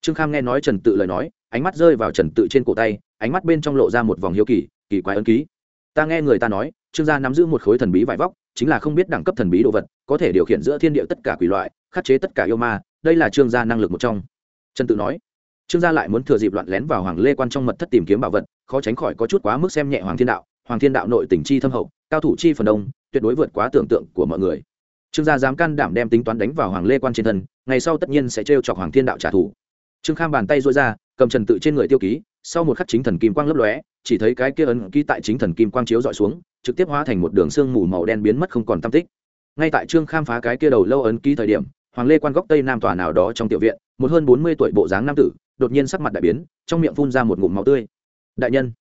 Trương kham nghe nói trần tự lời nói, ánh mắt rơi vào trần tự trên cổ tay, ánh mắt bên trong lộ ra một vòng hiếu kỳ kỳ quái ấn ký. Ta nghe người ta nói, trương gia nắm giữ một khối thần bí vải vóc chính là không biết đẳng cấp thần bí đồ vật, có thể điều khiển giữa thiên địa tất cả quỷ loại, khắc chế tất cả yêu ma, đây là trương gia năng lực một trong. Trần tự nói, trương gia lại muốn thừa dịp loạn lén vào hoàng lê quan trong mật thất tìm kiếm bảo vật, khó tránh khỏi có chút quá mức xem nhẹ hoàng thiên đạo, hoàng thiên đạo nội tình chi thâm hậu, cao thủ chi phần đông, tuyệt đối vượt quá tưởng tượng của mọi người. Trương gia dám can đảm đem tính toán đánh vào hoàng lê quan trên thân, ngày sau tất nhiên sẽ trêu chọc hoàng thiên đạo trả thù. Trương kham bàn tay dội ra cầm trần tự trên người tiêu ký, sau một khắc chính thần kim quang lấp lóe, chỉ thấy cái kia ấn ký tại chính thần kim quang chiếu dọi xuống, trực tiếp hóa thành một đường sương mù màu đen biến mất không còn tam tích. Ngay tại trương khám phá cái kia đầu lâu ấn ký thời điểm, hoàng lê quan góc tây nam tòa nào đó trong tiểu viện, một hơn bốn mươi tuổi bộ dáng nam tử, đột nhiên sắc mặt đại biến, trong miệng phun ra một ngụm máu tươi. Đại nhân,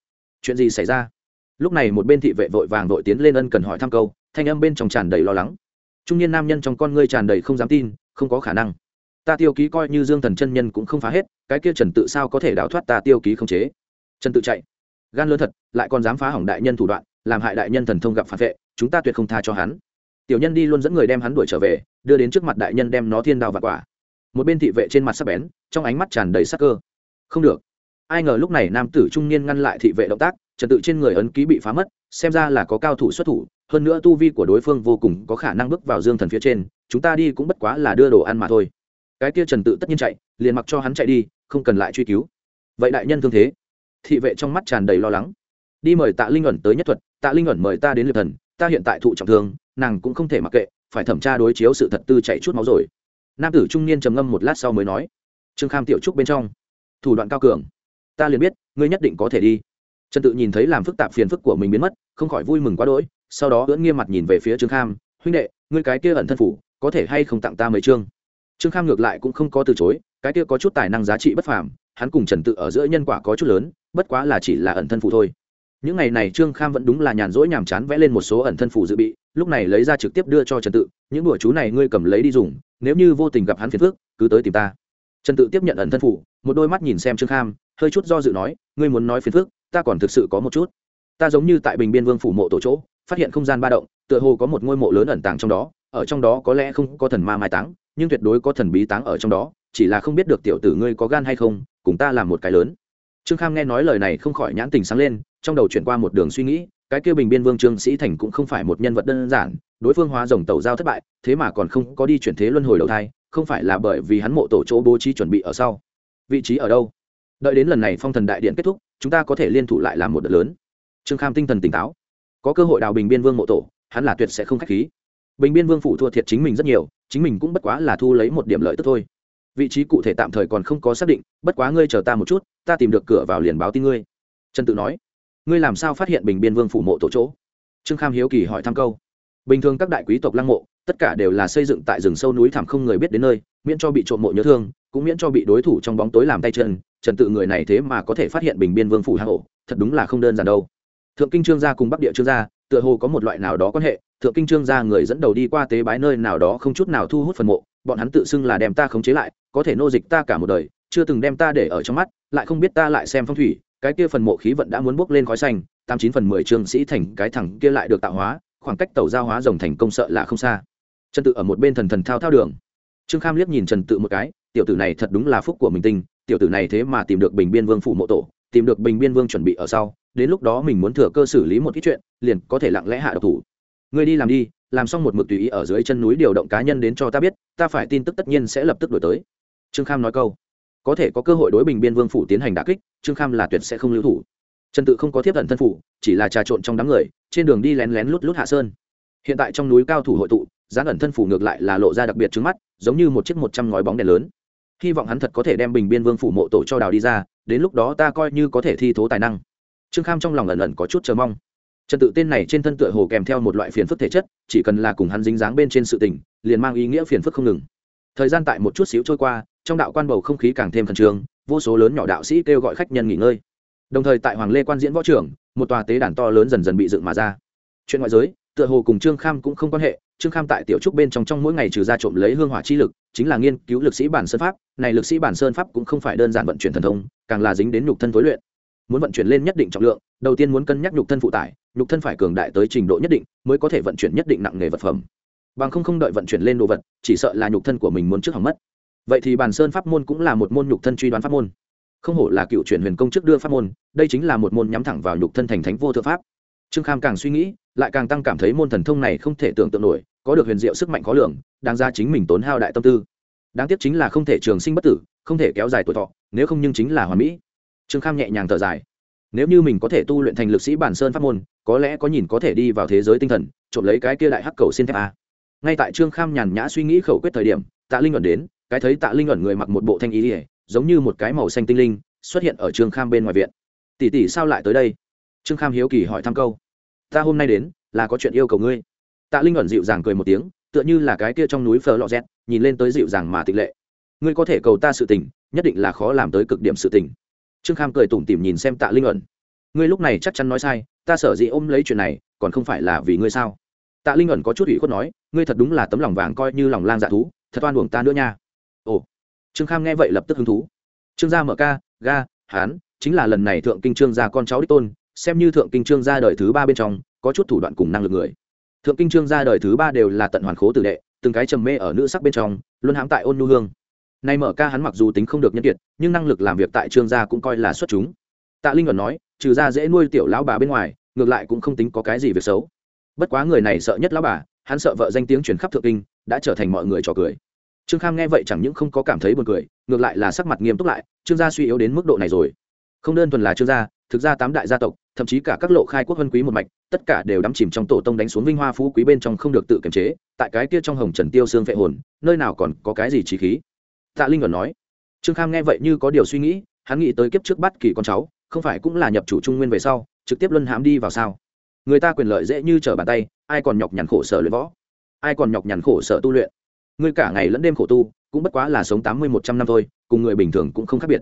chuyện gì xảy ra? Lúc này một bên thị vệ vội vàng vội tiến lên ân cần hỏi thăm câu, thanh âm bên trong tràn đầy lo lắng. Trung niên nam nhân trong con ngươi tràn đầy không dám tin, không có khả năng ta tiêu ký coi như dương thần chân nhân cũng không phá hết, cái kia trần tự sao có thể đào thoát ta tiêu ký không chế? Trần tự chạy. Gan lớn thật, lại còn dám phá hỏng đại nhân thủ đoạn, làm hại đại nhân thần thông gặp phản vệ, chúng ta tuyệt không tha cho hắn. Tiểu nhân đi luôn dẫn người đem hắn đuổi trở về, đưa đến trước mặt đại nhân đem nó thiên đào và quả. Một bên thị vệ trên mặt sắc bén, trong ánh mắt tràn đầy sắc cơ. Không được. Ai ngờ lúc này nam tử trung niên ngăn lại thị vệ động tác trật tự trên người ấn ký bị phá mất, xem ra là có cao thủ xuất thủ, hơn nữa tu vi của đối phương vô cùng có khả năng bước vào dương thần phía trên, chúng ta đi cũng bất quá là đưa đồ ăn mà thôi cái kia trần tự tất nhiên chạy, liền mặc cho hắn chạy đi, không cần lại truy cứu. Vậy đại nhân thương thế? Thị vệ trong mắt tràn đầy lo lắng. Đi mời tạ linh ẩn tới nhất thuật, tạ linh ẩn mời ta đến liệt thần, ta hiện tại thụ trọng thương, nàng cũng không thể mặc kệ, phải thẩm tra đối chiếu sự thật tư chạy chút máu rồi. Nam tử trung niên trầm ngâm một lát sau mới nói, trương kham tiểu trúc bên trong, thủ đoạn cao cường. Ta liền biết, ngươi nhất định có thể đi. Trần tự nhìn thấy làm phức tạp phiền phức của mình biến mất, không khỏi vui mừng quá đỗi, sau đó ưỡn nghiêm mặt nhìn về phía trương kham, huynh đệ, ngươi cái kia ẩn thân phủ, có thể hay không tặng ta mấy chương? Trương kham ngược lại cũng không có từ chối, cái kia có chút tài năng giá trị bất phàm, hắn cùng trần tự ở giữa nhân quả có chút lớn, bất quá là chỉ là ẩn thân phụ thôi. Những ngày này trương kham vẫn đúng là nhàn rỗi nhàm chán vẽ lên một số ẩn thân phụ dự bị, lúc này lấy ra trực tiếp đưa cho trần tự, những đùa chú này ngươi cầm lấy đi dùng, nếu như vô tình gặp hắn phiền phước cứ tới tìm ta. Trần tự tiếp nhận ẩn thân phụ một đôi mắt nhìn xem trương kham, hơi chút do dự nói, ngươi muốn nói phiền phước ta còn thực sự có một chút. Ta giống như tại bình biên vương phủ mộ tổ chỗ, phát hiện không gian ba động, tựa hồ có một ngôi mộ lớn ẩn tàng trong đó, ở trong đó có lẽ không có thần ma mai táng nhưng tuyệt đối có thần bí táng ở trong đó, chỉ là không biết được tiểu tử ngươi có gan hay không, cùng ta làm một cái lớn. Trương kham nghe nói lời này không khỏi nhãn tình sáng lên, trong đầu chuyển qua một đường suy nghĩ, cái kia bình biên vương trương sĩ thành cũng không phải một nhân vật đơn giản, đối phương hóa rồng tàu giao thất bại, thế mà còn không có đi chuyển thế luân hồi đầu thai, không phải là bởi vì hắn mộ tổ chỗ bố trí chuẩn bị ở sau. Vị trí ở đâu? Đợi đến lần này phong thần đại điện kết thúc, chúng ta có thể liên thủ lại làm một đợt lớn. Trương kham tinh thần tỉnh táo. Có cơ hội đào bình biên vương mộ tổ, hắn là tuyệt sẽ không k h á c h khí. Bình biên vương phụ thua thiệt chính mình rất nhiều chính mình cũng bất quá là thu lấy một điểm lợi tức thôi. Vị trí cụ thể tạm thời còn không có xác định, bất quá ngươi chờ ta một chút, ta tìm được cửa vào liền báo tin ngươi. Trần tự nói. Ngươi làm sao phát hiện bình biên vương phủ mộ tổ chỗ? Trương kham hiếu kỳ hỏi thăm câu. Bình thường các đại quý tộc lăng mộ, tất cả đều là xây dựng tại rừng sâu núi thẳm không người biết đến nơi, miễn cho bị trộm mộ nhớ thương, cũng miễn cho bị đối thủ trong bóng tối làm tay chân, trần tự người này thế mà có thể phát hiện bình biên vương phủ hang ổ, thật đúng là không đơn giản đâu. Thượng kinh trương gia cùng bắc địa trương gia, tựa hồ có một loại nào đó quan hệ thượng kinh trương gia người dẫn đầu đi qua tế bái nơi nào đó không chút nào thu hút phần mộ, bọn hắn tự xưng là đem ta khống chế lại, có thể nô dịch ta cả một đời, chưa từng đem ta để ở trong mắt, lại không biết ta lại xem phong thủy, cái kia phần mộ khí vận đã muốn bốc lên khói xanh, tám chín phần mười trương sĩ thành cái thẳng kia lại được tạo hóa, khoảng cách tàu giao hóa rồng thành công sợ là không xa. Trần tự ở một bên thần thần thao thao đường. Trương kham liếc nhìn trần tự một cái, tiểu tử này thật đúng là phúc của mình tinh, tiểu tử này thế mà tìm được bình biên vương phủ mộ tổ, tìm được bình biên vương chuẩn bị ở sau, đến lúc đó mình muốn thừa cơ xử lý một ít chuyện, liền có thể lặng lẽ hạ độc thủ ngươi đi làm đi, làm xong một mực tùy ý ở dưới chân núi điều động cá nhân đến cho ta biết, ta phải tin tức tất nhiên sẽ lập tức đổi tới. Trương kham nói câu. Có thể có cơ hội đối bình biên vương phủ tiến hành đà kích, trương kham là tuyệt sẽ không lưu thủ. Trần tự không có tiếp cận thân phủ, chỉ là trà trộn trong đám người, trên đường đi lén lén lút lút hạ sơn. Hiện tại trong núi cao thủ hội tụ gián ẩn thân phủ ngược lại là lộ ra đặc biệt trứng mắt, giống như một chiếc một trăm ngói bóng đèn lớn. Hy vọng hắn thật có thể đem bình biên vương phủ mộ tổ cho đào đi ra, đến lúc đó ta coi như có thể thi thố tài năng. Trương kham trong lòng ẩn ẩn có chút chờ mong trần tự tên này trên thân tựa hồ kèm theo một loại phiền phức thể chất, chỉ cần là cùng hắn dính dáng bên trên sự tình, liền mang ý nghĩa phiền phức không ngừng. Thời gian tại một chút xíu trôi qua, trong đạo quan bầu không khí càng thêm khẩn trương, vô số lớn nhỏ đạo sĩ kêu gọi khách nhân nghỉ ngơi. Đồng thời tại hoàng lê quan diễn võ trưởng, một tòa tế đàn to lớn dần dần bị dựng mà ra. Chuyện ngoại giới, tựa hồ cùng trương kham cũng không quan hệ, trương kham tại tiểu trúc bên trong trong mỗi ngày trừ ra trộm lấy hương hỏa chi lực, chính là nghiên cứu lực sĩ bản sơn pháp, này lực sĩ bản sơn pháp cũng không phải đơn giản vận chuyển thần thông, càng là dính đến nhục thân tối luyện muốn vận chuyển lên nhất định trọng lượng, đầu tiên muốn cân nhắc nhục thân phụ tải, nhục thân phải cường đại tới trình độ nhất định mới có thể vận chuyển nhất định nặng nghề vật phẩm. Bằng không không đợi vận chuyển lên đồ vật, chỉ sợ là nhục thân của mình muốn trước hỏng mất. Vậy thì bàn sơn pháp môn cũng là một môn nhục thân truy đoán pháp môn. Không hổ là cựu chuyển huyền công trước đưa pháp môn, đây chính là một môn nhắm thẳng vào nhục thân thành thánh vô thượng pháp. Trương kham càng suy nghĩ, lại càng tăng cảm thấy môn thần thông này không thể tưởng tượng nổi, có được huyền diệu sức mạnh khó lường, đáng ra chính mình tốn hao đại tâm tư. Đáng tiếc chính là không thể trường sinh bất tử, không thể kéo dài tuổi thọ, nếu không nhưng chính là hoàn mỹ trương kham nhẹ nhàng thở dài. Nếu như mình có thể tu luyện thành lực sĩ bản sơn pháp môn, có lẽ có nhìn có thể đi vào thế giới tinh thần, trộm lấy cái kia đại hắc cầu xin thép a. Ngay tại trương kham nhàn nhã suy nghĩ khẩu quyết thời điểm, tạ linh ẩn đến, cái thấy tạ linh ẩn người mặc một bộ thanh ý ỉa giống như một cái màu xanh tinh linh, xuất hiện ở trương kham bên ngoài viện. Tỷ tỷ sao lại tới đây? Trương kham hiếu kỳ hỏi thăm câu. Ta hôm nay đến, là có chuyện yêu cầu ngươi. Tạ linh ẩn dịu dàng cười một tiếng, tựa như là cái kia trong núi phờ lọ rét nhìn lên tới dịu dàng mà tịch lệ. Ngươi có thể cầu ta sự tình, nhất định là khó làm tới cực điểm sự tình trương kham cười tủm tỉm nhìn xem tạ linh ẩn ngươi lúc này chắc chắn nói sai, ta sở dĩ ôm lấy chuyện này, còn không phải là vì ngươi sao? Tạ linh ẩn có chút ủy khuất nói, ngươi thật đúng là tấm lòng vàng coi như lòng lang dạ thú, thật oan uổng ta nữa nha. Ồ. Trương kham nghe vậy lập tức hứng thú. Trương gia mở ca, ga, hán, chính là lần này thượng kinh trương gia con cháu đích tôn, xem như thượng kinh trương gia đời thứ ba bên trong, có chút thủ đoạn cùng năng lực người. Thượng kinh trương gia đời thứ ba đều là tận hoàn khố tử đệ, từng cái trầm mê ở nữ sắc bên trong luôn hãm tại ôn nu hương nay mở ca hắn mặc dù tính không được nhân kiệt, nhưng năng lực làm việc tại trương gia cũng coi là xuất chúng. Tạ linh ẩn nói, trừ ra dễ nuôi tiểu lão bà bên ngoài, ngược lại cũng không tính có cái gì việc xấu. Bất quá người này sợ nhất lão bà, hắn sợ vợ danh tiếng chuyển khắp thượng kinh, đã trở thành mọi người trò cười. Trương kham nghe vậy chẳng những không có cảm thấy buồn cười, ngược lại là sắc mặt nghiêm túc lại, trương gia suy yếu đến mức độ này rồi. Không đơn thuần là trương gia, thực ra tám đại gia tộc, thậm chí cả các lộ khai quốc vân quý một mạch, tất cả đều đắm chìm trong tổ tông đánh xuống vinh hoa phú quý bên trong không được tự kiềm chế, tại cái kia trong hồng trần tiêu xương vệ hồn, nơi nào còn có cái gì trí khí? Tạ linh còn nói, trương kham nghe vậy như có điều suy nghĩ, hắn nghĩ tới kiếp trước bắt kỳ con cháu, không phải cũng là nhập chủ trung nguyên về sau, trực tiếp luân hãm đi vào sao? Người ta quyền lợi dễ như trở bàn tay, ai còn nhọc nhằn khổ sở luyện võ? Ai còn nhọc nhằn khổ sở tu luyện? Ngươi cả ngày lẫn đêm khổ tu, cũng bất quá là sống tám mươi một trăm năm thôi, cùng người bình thường cũng không khác biệt.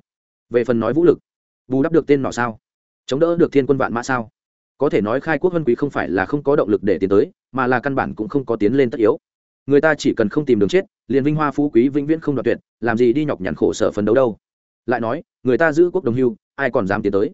Về phần nói vũ lực, bù đắp được tên nọ sao? Chống đỡ được thiên quân vạn mã sao? Có thể nói khai quốc vân quý không phải là không có động lực để tiến tới, mà là căn bản cũng không có tiến lên tất yếu. Người ta chỉ cần không tìm đường chết liền vinh hoa phú quý vĩnh viễn không đoạt tuyệt, làm gì đi nhọc nhằn khổ sở phấn đấu đâu. Lại nói, người ta giữ quốc đồng hưu, ai còn dám tiến tới?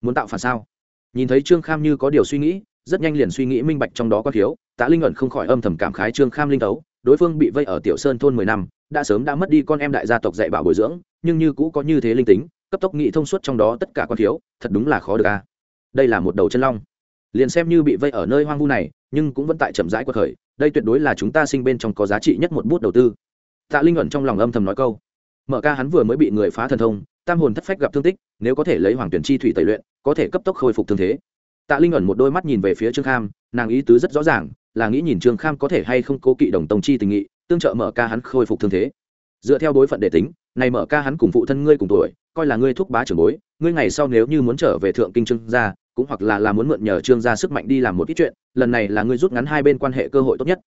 Muốn tạo phản sao? Nhìn thấy trương kham như có điều suy nghĩ, rất nhanh liền suy nghĩ minh bạch trong đó có thiếu, tạ linh ẩn không khỏi âm thầm cảm khái trương kham linh tấu đối phương bị vây ở tiểu sơn thôn mười năm, đã sớm đã mất đi con em đại gia tộc dạy bảo bồi dưỡng, nhưng như cũ có như thế linh tính, cấp tốc nghị thông suốt trong đó tất cả con thiếu, thật đúng là khó được a. Đây là một đầu chân long liền xem như bị vây ở nơi hoang vu này, nhưng cũng vẫn tại chậm rãi quật khởi, đây tuyệt đối là chúng ta sinh bên trong có giá trị nhất một bút đầu tư. Tạ linh ẩn trong lòng âm thầm nói câu. Mở ca hắn vừa mới bị người phá thần thông, tam hồn thất phách gặp thương tích, nếu có thể lấy hoàng tuyển chi thủy tẩy luyện, có thể cấp tốc khôi phục thương thế. Tạ linh ẩn một đôi mắt nhìn về phía trương kham, nàng ý tứ rất rõ ràng, là nghĩ nhìn trương kham có thể hay không cố kỵ đồng tông chi tình nghị, tương trợ mở ca hắn khôi phục thương thế. Dựa theo đối phận để tính, này mở ca hắn cùng phụ thân ngươi cùng tuổi coi là ngươi thúc bá trưởng bối, ngươi ngày sau nếu như muốn trở về thượng kinh trương gia, cũng hoặc là là muốn mượn nhờ trương gia sức mạnh đi làm một ít chuyện, lần này là ngươi rút ngắn hai bên quan hệ cơ hội tốt nhất.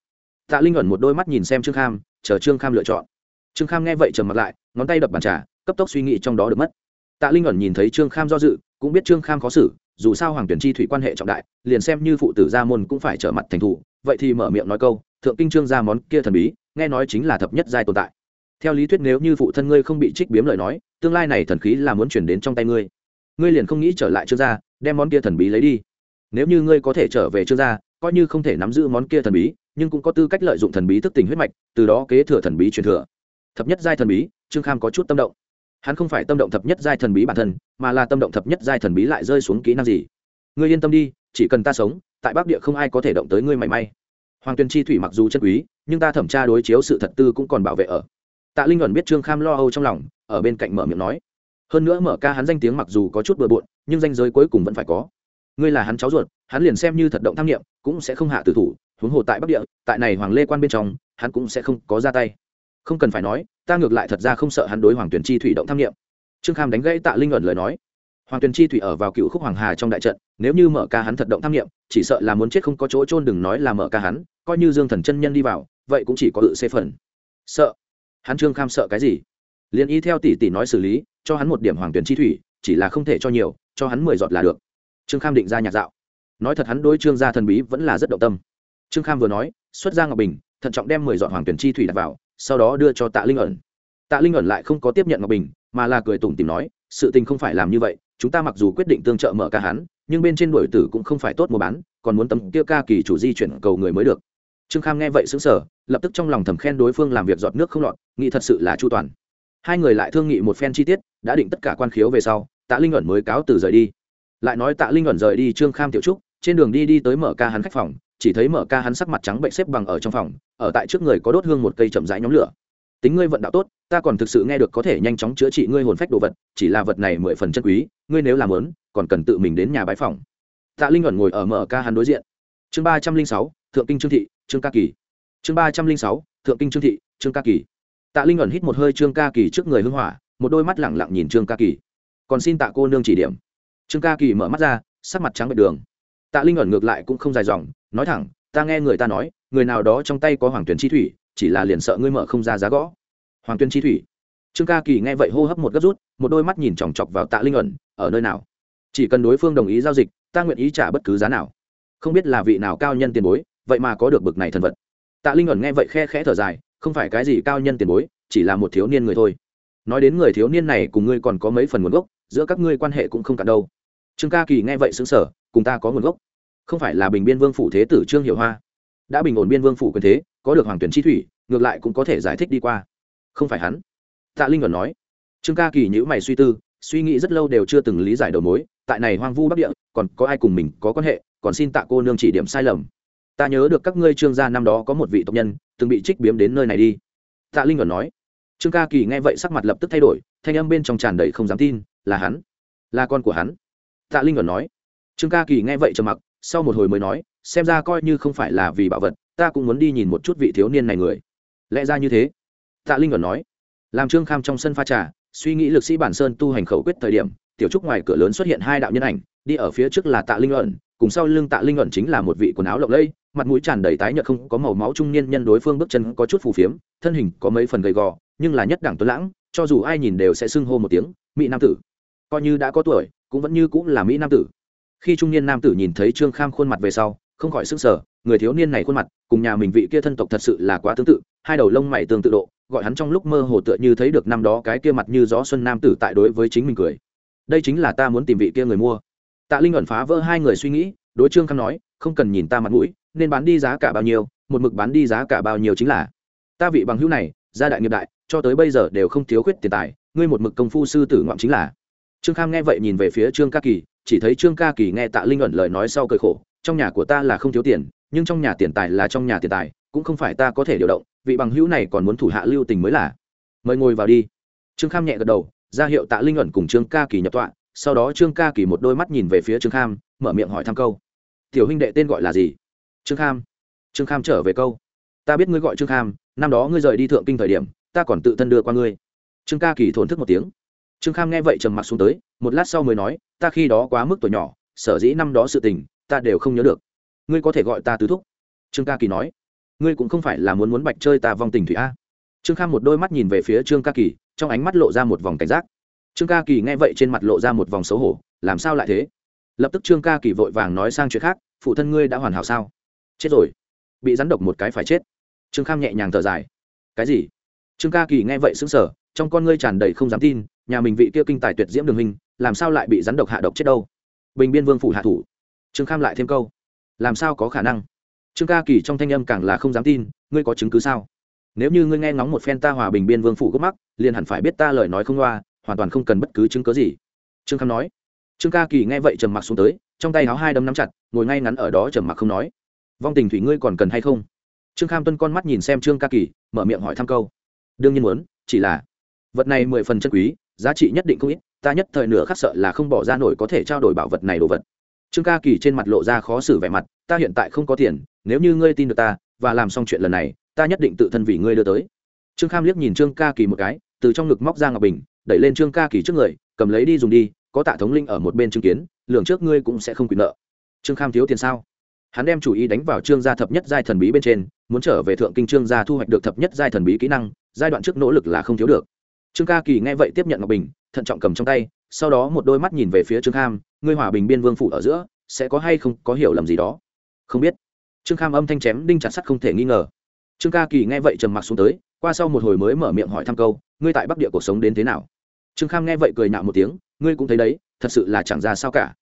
Tạ linh ẩn một đôi mắt nhìn xem trương kham, chờ trương kham lựa chọn. Trương kham nghe vậy trầm mặt lại, ngón tay đập bàn trà, cấp tốc suy nghĩ trong đó được mất. Tạ linh ẩn nhìn thấy trương kham do dự, cũng biết trương kham khó xử, dù sao hoàng tuyển chi thủy quan hệ trọng đại, liền xem như phụ tử gia môn cũng phải trở mặt thành thủ, vậy thì mở miệng nói câu, thượng kinh trương gia món kia thần bí, nghe nói chính là thập nhất giai tồn tại. Theo lý thuyết nếu như phụ thân ngươi không bị trích biếm lời nói tương lai này thần khí là muốn chuyển đến trong tay ngươi. Ngươi liền không nghĩ trở lại trương gia, đem món kia thần bí lấy đi. Nếu như ngươi có thể trở về trương gia, coi như không thể nắm giữ món kia thần bí, nhưng cũng có tư cách lợi dụng thần bí thức tình huyết mạch, từ đó kế thừa thần bí truyền thừa. Thập nhất giai thần bí, trương kham có chút tâm động. Hắn không phải tâm động thập nhất giai thần bí bản thân, mà là tâm động thập nhất giai thần bí lại rơi xuống kỹ năng gì. Ngươi yên tâm đi, chỉ cần ta sống, tại bắc địa không ai có thể động tới ngươi mảy may. Hoàng tuyền chi thủy mặc dù chân quý, nhưng ta thẩm tra đối chiếu sự thật tư cũng còn bảo vệ ở tạ linh ẩn biết trương kham lo âu trong lòng, ở bên cạnh mở miệng nói. Hơn nữa mở ca hắn danh tiếng mặc dù có chút bừa bộn, nhưng danh giới cuối cùng vẫn phải có. Ngươi là hắn cháu ruột, hắn liền xem như thật động tham nghiệm cũng sẽ không hạ tử thủ, huống hồ tại bắc địa, tại này hoàng lê quan bên trong, hắn cũng sẽ không có ra tay. Không cần phải nói, ta ngược lại thật ra không sợ hắn đối hoàng tuyển chi thủy động tham nghiệm trương kham đánh gãy tạ linh ẩn lời nói. Hoàng tuyền chi thủy ở vào cựu khúc hoàng hà trong đại trận, nếu như mở ca hắn thật động tham nghiệm chỉ sợ là muốn chết không có chỗ trôn đừng nói là mở ca hắn, coi như dương thần chân nhân đi vào, vậy cũng chỉ có tự xê phần. Sợ hắn trương kham sợ cái gì? Liền y theo tỷ tỷ nói xử lý, cho hắn một điểm hoàng tuyển chi thủy, chỉ là không thể cho nhiều, cho hắn mười giọt là được. Trương kham định ra nhạc dạo. Nói thật hắn đối trương gia thần bí vẫn là rất động tâm. Trương kham vừa nói, xuất ra ngọc bình, thận trọng đem mười giọt hoàng tuyển chi thủy đặt vào, sau đó đưa cho tạ linh ẩn. Tạ linh ẩn lại không có tiếp nhận ngọc bình, mà là cười tủm tìm nói, sự tình không phải làm như vậy, chúng ta mặc dù quyết định tương trợ mở ca hắn, nhưng bên trên đổi tử cũng không phải tốt mua bán, còn muốn tầm kia ca kỳ chủ di chuyển cầu người mới được trương kham nghe vậy xứng sở lập tức trong lòng thầm khen đối phương làm việc giọt nước không lọt, nghĩ thật sự là chu toàn. Hai người lại thương nghị một phen chi tiết, đã định tất cả quan khiếu về sau, tạ linh ẩn mới cáo từ rời đi. Lại nói tạ linh ẩn rời đi trương kham tiểu trúc, trên đường đi đi tới mở ca hắn khách phòng, chỉ thấy mở ca hắn sắc mặt trắng bệnh xếp bằng ở trong phòng, ở tại trước người có đốt hương một cây chậm rãi nhóm lửa. Tính ngươi vận đạo tốt, ta còn thực sự nghe được có thể nhanh chóng chữa trị ngươi hồn phách đồ vật, chỉ là vật này mười phần chân quý, ngươi nếu làm lớn, còn cần tự mình đến nhà bái phòng. Tạ linh ẩn ngồi ở mở ca hắn đối diện. Chương ba trăm linh sáu, thượng kinh trương thị trương ca kỳ. Chương ba trăm linh sáu, thượng kinh trương thị, trương ca kỳ. Tạ linh ẩn hít một hơi trương ca kỳ trước người hưng hỏa, một đôi mắt lẳng lặng nhìn trương ca kỳ. Còn xin tạ cô nương chỉ điểm. Trương ca kỳ mở mắt ra, sắc mặt trắng bệ đường. Tạ linh ẩn ngược lại cũng không dài dòng, nói thẳng, ta nghe người ta nói, người nào đó trong tay có hoàng tuyển chi thủy, chỉ là liền sợ ngươi mở không ra giá gõ. Hoàng tuyên chi thủy. Trương ca kỳ nghe vậy hô hấp một gấp rút, một đôi mắt nhìn chòng chọc vào tạ linh ẩn, ở nơi nào? Chỉ cần đối phương đồng ý giao dịch, ta nguyện ý trả bất cứ giá nào. Không biết là vị nào cao nhân tiền bối vậy mà có được bực này thần vật. Tạ linh ẩn nghe vậy khe khẽ thở dài, không phải cái gì cao nhân tiền bối, chỉ là một thiếu niên người thôi. Nói đến người thiếu niên này cùng ngươi còn có mấy phần nguồn gốc, giữa các ngươi quan hệ cũng không cạn đâu. Trương ca kỳ nghe vậy xứng sở cùng ta có nguồn gốc. Không phải là bình biên vương phủ thế tử trương hiệu hoa. Đã bình ổn biên vương phủ quyền thế, có được hoàng tuyển chi thủy, ngược lại cũng có thể giải thích đi qua. Không phải hắn. Tạ linh ẩn nói. Trương ca kỳ nhữ mày suy tư, suy nghĩ rất lâu đều chưa từng lý giải đầu mối, tại này hoang vu bắc địa, còn có ai cùng mình có quan hệ, còn xin tạ cô nương chỉ điểm sai lầm ta nhớ được các ngươi trương gia năm đó có một vị tộc nhân, từng bị trích biếm đến nơi này đi. Tạ linh ẩn nói. Trương ca kỳ nghe vậy sắc mặt lập tức thay đổi, thanh âm bên trong tràn đầy không dám tin, là hắn, là con của hắn. Tạ linh ẩn nói. Trương ca kỳ nghe vậy trầm mặc, sau một hồi mới nói, xem ra coi như không phải là vì bảo vật, ta cũng muốn đi nhìn một chút vị thiếu niên này người. Lẽ ra như thế. Tạ linh ẩn nói. Làm trương kham trong sân pha trà, suy nghĩ lực sĩ bản sơn tu hành khẩu quyết thời điểm, tiểu trúc ngoài cửa lớn xuất hiện hai đạo nhân ảnh, đi ở phía trước là tạ linh ẩn, cùng sau lưng tạ linh ẩn chính là một vị quần áo lộng lẫy mặt mũi tràn đầy tái nhợt không có màu máu trung niên nhân đối phương bước chân có chút phù phiếm, thân hình có mấy phần gầy gò, nhưng là nhất đẳng tuấn lãng, cho dù ai nhìn đều sẽ xưng hô một tiếng, mỹ nam tử. Coi như đã có tuổi, cũng vẫn như cũng là mỹ nam tử. Khi trung niên nam tử nhìn thấy trương kham khuôn mặt về sau, không khỏi sức sở người thiếu niên này khuôn mặt, cùng nhà mình vị kia thân tộc thật sự là quá tương tự, hai đầu lông mày tương tự độ, gọi hắn trong lúc mơ hồ tựa như thấy được năm đó cái kia mặt như gió xuân nam tử tại đối với chính mình cười. Đây chính là ta muốn tìm vị kia người mua. Tạ linh ẩn phá vỡ hai người suy nghĩ, đối trương kham nói không cần nhìn ta mặt mũi, nên bán đi giá cả bao nhiêu, một mực bán đi giá cả bao nhiêu chính là. Ta vị bằng hữu này, gia đại nghiệp đại, cho tới bây giờ đều không thiếu khuyết tiền tài, ngươi một mực công phu sư tử ngoạm chính là. Trương kham nghe vậy nhìn về phía trương ca kỳ, chỉ thấy trương ca kỳ nghe tạ linh ẩn lời nói sau cười khổ, trong nhà của ta là không thiếu tiền, nhưng trong nhà tiền tài là trong nhà tiền tài, cũng không phải ta có thể điều động, vị bằng hữu này còn muốn thủ hạ lưu tình mới là. Mời ngồi vào đi. Trương kham nhẹ gật đầu, ra hiệu tạ linh ẩn cùng trương ca kỳ nhập tọa, sau đó trương ca kỳ một đôi mắt nhìn về phía trương kham, mở miệng hỏi thăm câu tiểu huynh đệ tên gọi là gì? Trương kham. Trương kham trở về câu. Ta biết ngươi gọi trương kham, năm đó ngươi rời đi thượng kinh thời điểm, ta còn tự thân đưa qua ngươi. Trương ca kỳ thổn thức một tiếng. Trương kham nghe vậy trầm mặc xuống tới, một lát sau mới nói, ta khi đó quá mức tuổi nhỏ, sở dĩ năm đó sự tình, ta đều không nhớ được. Ngươi có thể gọi ta tứ thúc. Trương ca kỳ nói, ngươi cũng không phải là muốn muốn bạch chơi ta vong tình thủy a. Trương kham một đôi mắt nhìn về phía trương ca kỳ, trong ánh mắt lộ ra một vòng cảnh giác. Trương ca kỳ nghe vậy trên mặt lộ ra một vòng xấu hổ, làm sao lại thế? Lập tức trương ca kỳ vội vàng nói sang chuyện khác phụ thân ngươi đã hoàn hảo sao? Chết rồi. Bị rắn độc một cái phải chết. Trương kham nhẹ nhàng thở dài. Cái gì? Trương ca kỳ nghe vậy xứng sở trong con ngươi tràn đầy không dám tin, nhà mình vị kia kinh tài tuyệt diễm đường hình làm sao lại bị rắn độc hạ độc chết đâu? Bình biên vương phủ hạ thủ. Trương kham lại thêm câu. Làm sao có khả năng? Trương ca kỳ trong thanh âm càng là không dám tin, ngươi có chứng cứ sao? Nếu như ngươi nghe ngóng một phen ta hòa bình biên vương phủ gốc mắc, liền hẳn phải biết ta lời nói không loa, hoàn toàn không cần bất cứ chứng cớ gì. Trương kham nói trương ca kỳ nghe vậy trầm mặc xuống tới, trong tay áo hai đấm nắm chặt, ngồi ngay ngắn ở đó trầm mặc không nói. Vong tình thủy ngươi còn cần hay không? Trương kham tuân con mắt nhìn xem trương ca kỳ, mở miệng hỏi thăm câu. Đương nhiên muốn, chỉ là vật này mười phần chân quý, giá trị nhất định không ít, ta nhất thời nửa khắc sợ là không bỏ ra nổi có thể trao đổi bảo vật này đồ vật. Trương ca kỳ trên mặt lộ ra khó xử vẻ mặt, ta hiện tại không có tiền, nếu như ngươi tin được ta, và làm xong chuyện lần này, ta nhất định tự thân vì ngươi đưa tới. Trương kham liếc nhìn trương ca kỳ một cái, từ trong ngực móc ra ngọc bình, đẩy lên trương ca kỳ trước người, cầm lấy đi dùng đi có tạ thống linh ở một bên chứng kiến, lường trước ngươi cũng sẽ không quyền nợ. Trương kham thiếu tiền sao? Hắn đem chủ ý đánh vào trương gia thập nhất giai thần bí bên trên, muốn trở về thượng kinh trương gia thu hoạch được thập nhất giai thần bí kỹ năng, giai đoạn trước nỗ lực là không thiếu được. Trương ca kỳ nghe vậy tiếp nhận ngọc bình, thận trọng cầm trong tay, sau đó một đôi mắt nhìn về phía trương kham, ngươi hòa bình biên vương phủ ở giữa, sẽ có hay không có hiểu lầm gì đó? Không biết. Trương kham âm thanh chém đinh chặt sắt không thể nghi ngờ. Trương ca kỳ nghe vậy trầm mặc xuống tới, qua sau một hồi mới mở miệng hỏi thăm câu, ngươi tại bắc địa cuộc sống đến thế nào? Trương kham nghe vậy cười nạo một tiếng ngươi cũng thấy đấy, thật sự là chẳng ra sao cả.